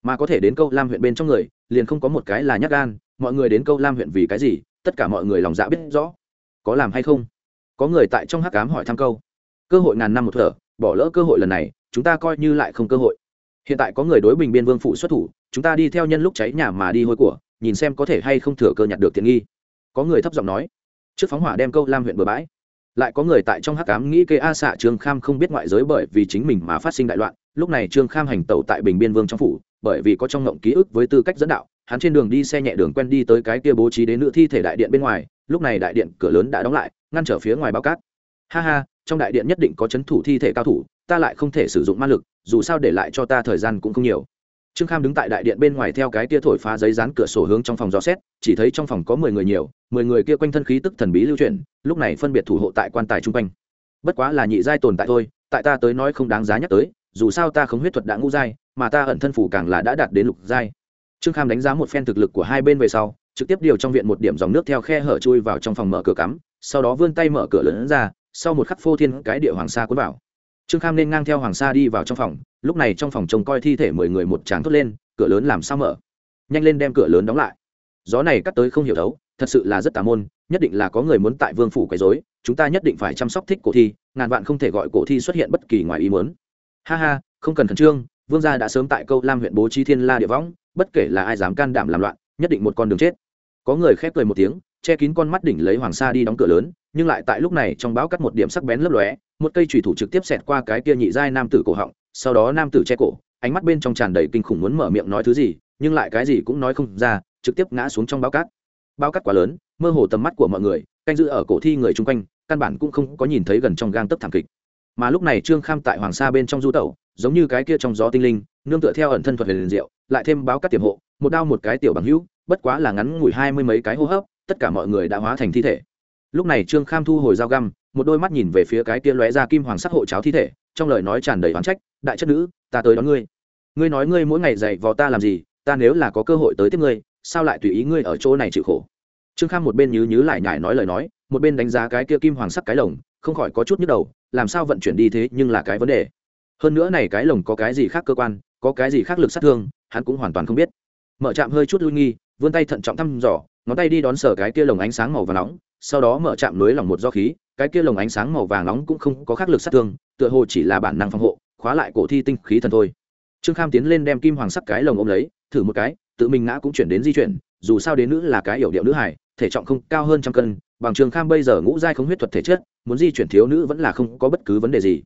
Mà có thể đến câu lam huyện bên trong người, liền không có một cái là nhát gan, mọi người đến câu lam huyện vì cái gì, tất cả mọi người lòng dạ biết rõ. Có làm hay không? Có người tại trong hắc cám hỏi thăm câu. Cơ hội ngàn năm một thở, bỏ lỡ cơ hội lần này, chúng ta coi như lại không cơ hội. Hiện tại có người đối bình biên vương phụ xuất thủ, chúng ta đi theo nhân lúc cháy nhà mà đi hôi của, nhìn xem có thể hay không thừa cơ nhặt được tiện nghi có người thấp giọng nói, trước phóng hỏa đem câu lam huyện bừa bãi. Lại có người tại trong hắc cám nghĩ kê a xạ trương kham không biết ngoại giới bởi vì chính mình mà phát sinh đại loạn. Lúc này trương kham hành tẩu tại bình biên vương trong phủ, bởi vì có trong ngộng ký ức với tư cách dẫn đạo, hắn trên đường đi xe nhẹ đường quen đi tới cái kia bố trí đến nữ thi thể đại điện bên ngoài. Lúc này đại điện cửa lớn đã đóng lại, ngăn trở phía ngoài bao cát. Ha ha, trong đại điện nhất định có c h ấ n thủ thi thể cao thủ, ta lại không thể sử dụng ma lực, dù sao để lại cho ta thời gian cũng không nhiều trương kham đứng tại đại điện bên ngoài theo cái kia thổi phá giấy dán cửa sổ hướng trong phòng dò xét, chỉ thấy trong phòng có mười người nhiều, mười người kia quanh thân khí tức thần bí lưu chuyển, lúc này phân biệt thủ hộ tại quan tài chung quanh. Bất quá là nhị giai tồn tại thôi, tại ta tới nói không đáng giá nhắc tới, dù sao ta không huyết thuật đã ngũ giai, mà ta ẩn thân phủ càng là đã đạt đến lục giai. Trương kham đánh giá một phen thực lực của hai bên về sau, trực tiếp điều trong viện một điểm dòng nước theo khe hở chui vào trong phòng mở cửa cắm, sau đó vươn tay mở cửa lớn ra, sau một khắc phô thiên cái địa hoàng sa cuốn vào trương kham nên ngang theo hoàng sa đi vào trong phòng, lúc này trong phòng trông coi thi thể mười người một tràng thốt lên, cửa lớn làm sao mở? Nhanh lên đem cửa lớn đóng lại. Gió này cắt tới không hiểu đấu thật sự là rất tà môn, nhất định là có người muốn tại vương phủ quấy dối chúng ta nhất định phải chăm sóc thích cổ thi, ngàn vạn không thể gọi cổ thi xuất hiện bất kỳ ngoài ý muốn. Ha ha, không cần khẩn trương, vương gia đã sớm tại câu lam huyện bố trí thiên la địa võng, bất kể là ai dám can đảm làm loạn, nhất định một con đường chết. Có người khép cười một tiếng, che kín con mắt đỉnh lấy hoàng sa đi đóng cửa lớn, nhưng lại tại lúc này trong báo cắt một điểm sắc bén lấp lóe một cây chủy thủ trực tiếp xẹt qua cái kia nhị giai nam tử cổ họng, sau đó nam tử che cổ, ánh mắt bên trong tràn đầy kinh khủng muốn mở miệng nói thứ gì, nhưng lại cái gì cũng nói không ra, trực tiếp ngã xuống trong báo cát. Báo cát quá lớn, mơ hồ tầm mắt của mọi người, canh giữ ở cổ thi người chung quanh, căn bản cũng không có nhìn thấy gần trong gang tấc thảm kịch. Mà lúc này trương kham tại hoàng sa bên trong du tẩu, giống như cái kia trong gió tinh linh, nương tựa theo ẩn thân thuật huyền diệu, lại thêm báo cát tiềm hộ, một đao một cái tiểu bằng hữu, bất quá là ngắn ngủi hai mươi mấy cái hô hấp, tất cả mọi người đã hóa thành thi thể. Lúc này trương kham thu hồi dao găm một đôi mắt nhìn về phía cái kia lóe ra kim hoàng sắc hộ cháo thi thể, trong lời nói tràn đầy oán trách, đại chất nữ, ta tới đón ngươi. Ngươi nói ngươi mỗi ngày dạy vò ta làm gì, ta nếu là có cơ hội tới tiếp ngươi, sao lại tùy ý ngươi ở chỗ này chịu khổ? Trương kham một bên nhứ nhứ lại nhải nói lời nói, một bên đánh giá cái kia kim hoàng sắc cái lồng, không khỏi có chút nhức đầu, làm sao vận chuyển đi thế nhưng là cái vấn đề. Hơn nữa này cái lồng có cái gì khác cơ quan, có cái gì khác lực sát thương, hắn cũng hoàn toàn không biết. Mở chạm hơi chút lui nghi, vươn tay thận trọng thăm dò, ngón tay đi đón sở cái kia lồng ánh sáng màu vàng nóng, sau đó mở chạm nối lòng một do khí cái kia lồng ánh sáng màu vàng nóng cũng không có khác lực sát thương, tựa hồ chỉ là bản năng phòng hộ, khóa lại cổ thi tinh khí thần thôi. Trương kham tiến lên đem kim hoàng sắc cái lồng ôm lấy, thử một cái, tự mình ngã cũng chuyển đến di chuyển, dù sao đến nữ là cái yểu điệu nữ hải thể trọng không cao hơn trăm cân, bằng trương kham bây giờ ngũ giai không huyết thuật thể chất, muốn di chuyển thiếu nữ vẫn là không có bất cứ vấn đề gì.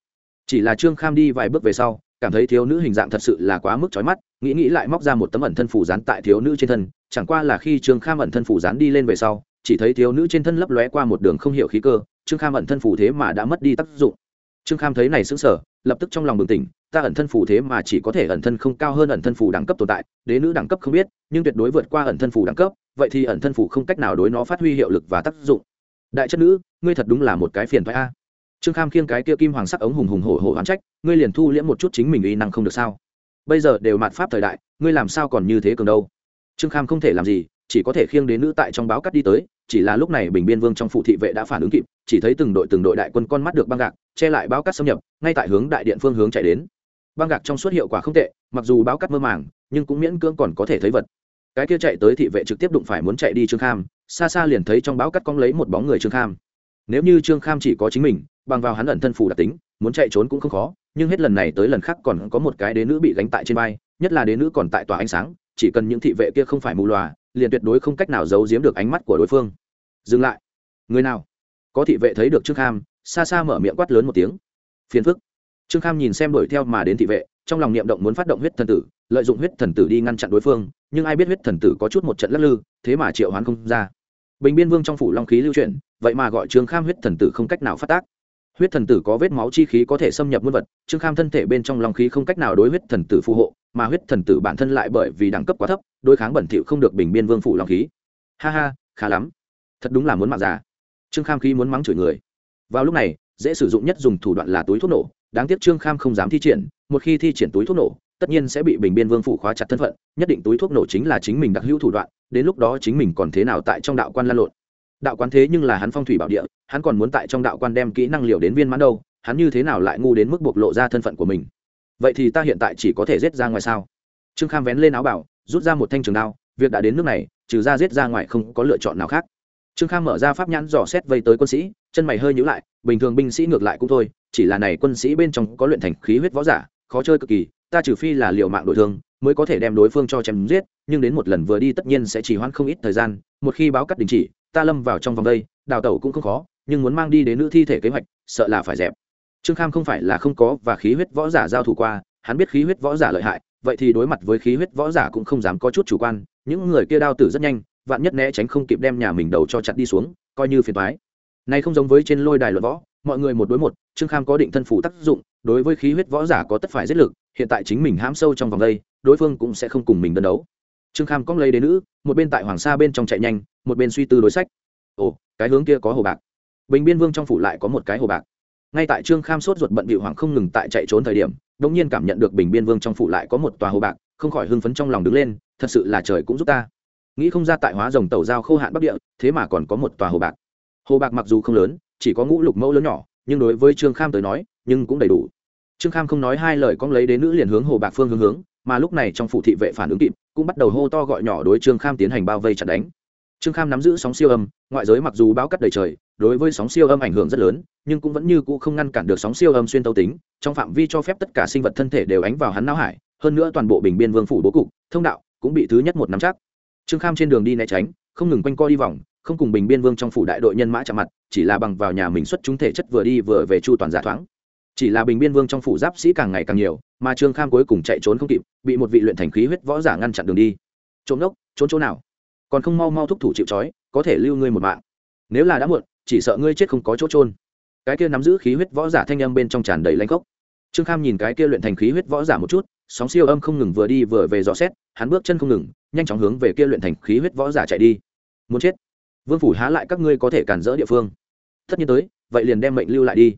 Chỉ là trương kham đi vài bước về sau, cảm thấy thiếu nữ hình dạng thật sự là quá mức trói mắt, nghĩ nghĩ lại móc ra một tấm ẩn thân phủ dán tại thiếu nữ trên thân, chẳng qua là khi trương kham ẩn thân phủ dán đi lên về sau, chỉ thấy thiếu nữ trên thân lấp lóe qua một đường không hiểu khí cơ trương kham ẩn thân phủ thế mà đã mất đi tác dụng. Trương kham thấy này xứng sở lập tức trong lòng bừng tỉnh, ta ẩn thân phủ thế mà chỉ có thể ẩn thân không cao hơn ẩn thân phủ đẳng cấp tồn tại, đế nữ đẳng cấp không biết, nhưng tuyệt đối vượt qua ẩn thân phủ đẳng cấp, vậy thì ẩn thân phủ không cách nào đối nó phát huy hiệu lực và tác dụng. Đại chất nữ, ngươi thật đúng là một cái phiền thoái a. Trương kham khiêng cái kia kim hoàng sắc ống hùng hùng hổ hổ hoán trách, ngươi liền thu liễm một chút chính mình uy năng không được sao? Bây giờ đều mạt pháp thời đại, ngươi làm sao còn như thế cường đâu? Trương kham không thể làm gì chỉ có thể khiêng đến nữ tại trong báo cắt đi tới, chỉ là lúc này bình biên vương trong phụ thị vệ đã phản ứng kịp, chỉ thấy từng đội từng đội đại quân con mắt được băng gạc, che lại báo cắt xâm nhập, ngay tại hướng đại điện phương hướng chạy đến. Băng gạc trong suốt hiệu quả không tệ, mặc dù báo cắt mơ màng, nhưng cũng miễn cưỡng còn có thể thấy vật. Cái kia chạy tới thị vệ trực tiếp đụng phải muốn chạy đi trương kham, xa xa liền thấy trong báo cắt cong lấy một bóng người trương kham. Nếu như trương kham chỉ có chính mình, bằng vào hắn ẩn thân phủ đặc tính, muốn chạy trốn cũng không khó, nhưng hết lần này tới lần khác còn có một cái đế nữ bị gánh tại trên vai, nhất là đế nữ còn tại tòa ánh sáng, chỉ cần những thị vệ kia không phải mù loà liền tuyệt đối không cách nào giấu giếm được ánh mắt của đối phương. Dừng lại. Người nào? Có thị vệ thấy được trương kham, xa xa mở miệng quát lớn một tiếng. Phiền phức. Trương kham nhìn xem đuổi theo mà đến thị vệ, trong lòng niệm động muốn phát động huyết thần tử, lợi dụng huyết thần tử đi ngăn chặn đối phương, nhưng ai biết huyết thần tử có chút một trận lắc lư, thế mà triệu hoán không ra. Bình biên vương trong phủ long khí lưu chuyển, vậy mà gọi trương kham huyết thần tử không cách nào phát tác huyết thần tử có vết máu chi khí có thể xâm nhập muôn vật, trương kham thân thể bên trong long khí không cách nào đối huyết thần tử phù hộ, mà huyết thần tử bản thân lại bởi vì đẳng cấp quá thấp, đối kháng bẩn thỉu không được bình biên vương phủ long khí. Ha ha, khá lắm. Thật đúng là muốn mạng già. Trương kham khí muốn mắng chửi người. Vào lúc này, dễ sử dụng nhất dùng thủ đoạn là túi thuốc nổ, đáng tiếc trương kham không dám thi triển, một khi thi triển túi thuốc nổ, tất nhiên sẽ bị bình biên vương phủ khóa chặt thân phận, nhất định túi thuốc nổ chính là chính mình đặc hữu thủ đoạn, đến lúc đó chính mình còn thế nào tại trong đạo quan lan lộn đạo quán thế nhưng là hắn phong thủy bảo địa, hắn còn muốn tại trong đạo quan đem kỹ năng liều đến viên mãn đâu, hắn như thế nào lại ngu đến mức bộc lộ ra thân phận của mình? Vậy thì ta hiện tại chỉ có thể giết ra ngoài sao? Trương kham vén lên áo bảo, rút ra một thanh trường đao, việc đã đến nước này, trừ ra giết ra ngoài không có lựa chọn nào khác. Trương kham mở ra pháp nhãn dò xét vây tới quân sĩ, chân mày hơi nhữ lại, bình thường binh sĩ ngược lại cũng thôi, chỉ là này quân sĩ bên trong có luyện thành khí huyết võ giả, khó chơi cực kỳ, ta trừ phi là liều mạng đội thương, mới có thể đem đối phương cho chém giết, nhưng đến một lần vừa đi tất nhiên sẽ chỉ hoãn không ít thời gian, một khi báo cắt đình chỉ ta lâm vào trong vòng đây, đào tẩu cũng không khó, nhưng muốn mang đi đến nữ thi thể kế hoạch, sợ là phải dẹp. Trương kham không phải là không có và khí huyết võ giả giao thủ qua, hắn biết khí huyết võ giả lợi hại, vậy thì đối mặt với khí huyết võ giả cũng không dám có chút chủ quan, những người kia đao tử rất nhanh, vạn nhất né tránh không kịp đem nhà mình đầu cho chặt đi xuống, coi như phiền toái. Này không giống với trên lôi đài luận võ, mọi người một đối một, trương kham có định thân phủ tác dụng, đối với khí huyết võ giả có tất phải giết lực, hiện tại chính mình hãm sâu trong vòng đây, đối phương cũng sẽ không cùng mình đơn đấu. Trương kham cong lấy đến nữ, một bên tại hoàng sa bên trong chạy nhanh một bên suy tư đối sách. Ồ, cái hướng kia có hồ bạc. Bình biên vương trong phủ lại có một cái hồ bạc. Ngay tại trương kham sốt ruột bận bị hoàng không ngừng tại chạy trốn thời điểm đống nhiên cảm nhận được bình biên vương trong phủ lại có một tòa hồ bạc, không khỏi hưng phấn trong lòng đứng lên, thật sự là trời cũng giúp ta. Nghĩ không ra tại hóa rồng tàu giao khô hạn bắc địa, thế mà còn có một tòa hồ bạc. Hồ bạc mặc dù không lớn, chỉ có ngũ lục mẫu lớn nhỏ, nhưng đối với trương kham tới nói, nhưng cũng đầy đủ. Trương kham không nói hai lời con lấy đến nữ liền hướng hồ bạc phương hướng hướng, mà lúc này trong phủ thị vệ phản ứng kịp, cũng bắt đầu hô to gọi nhỏ đối trương kham tiến hành bao vây chặt đánh trương kham nắm giữ sóng siêu âm, ngoại giới mặc dù báo cắt đầy trời, đối với sóng siêu âm ảnh hưởng rất lớn, nhưng cũng vẫn như cũ không ngăn cản được sóng siêu âm xuyên tấu tính, trong phạm vi cho phép tất cả sinh vật thân thể đều ánh vào hắn não hải, hơn nữa toàn bộ bình biên vương phủ bố cục, thông đạo cũng bị thứ nhất một nắm chắc. Trương kham trên đường đi né tránh, không ngừng quanh co đi vòng, không cùng bình biên vương trong phủ đại đội nhân mã chạm mặt, chỉ là bằng vào nhà mình xuất chúng thể chất vừa đi vừa về chu toàn giả thoáng. Chỉ là bình biên vương trong phủ giáp sĩ càng ngày càng nhiều, mà trương kham cuối cùng chạy trốn không kịp, bị một vị luyện thành khí huyết võ giả ngăn chặn đường đi. Trốn ốc trốn chỗ nào? Còn không mau mau thúc thủ chịu trói, có thể lưu ngươi một mạng. Nếu là đã muộn, chỉ sợ ngươi chết không có chỗ trôn cái kia nắm giữ khí huyết võ giả thanh âm bên trong tràn đầy lanh cốc. trương kham nhìn cái kia luyện thành khí huyết võ giả một chút, sóng siêu âm không ngừng vừa đi vừa về dò xét, hắn bước chân không ngừng, nhanh chóng hướng về kia luyện thành khí huyết võ giả chạy đi. Muốn chết? Vương phủ há lại các ngươi có thể cản rỡ địa phương. Tất nhiên tới, vậy liền đem mệnh lưu lại đi.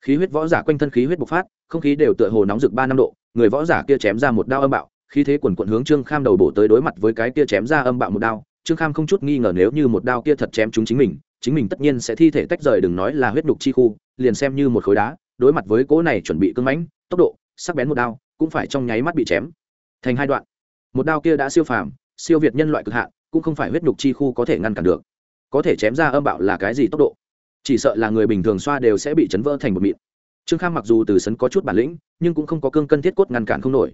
Khí huyết võ giả quanh thân khí huyết bộc phát, không khí đều tựa hồ nóng rực ba năm độ, người võ giả kia chém ra một đao âm bạo, khí thế quần quận hướng trương kham đầu bổ tới đối mặt với cái kia chém ra âm bạo một đao trương kham không chút nghi ngờ nếu như một đao kia thật chém chúng chính mình chính mình tất nhiên sẽ thi thể tách rời đừng nói là huyết đục chi khu, liền xem như một khối đá, đối mặt với cỗ này chuẩn bị cưng mãnh, tốc độ, sắc bén một đao, cũng phải trong nháy mắt bị chém. Thành hai đoạn. Một đao kia đã siêu phàm, siêu việt nhân loại cực hạn, cũng không phải huyết đục chi khu có thể ngăn cản được. Có thể chém ra âm bạo là cái gì tốc độ? Chỉ sợ là người bình thường xoa đều sẽ bị chấn vỡ thành một mịn. Trương kham mặc dù từ sấn có chút bản lĩnh, nhưng cũng không có cương cân thiết cốt ngăn cản không nổi.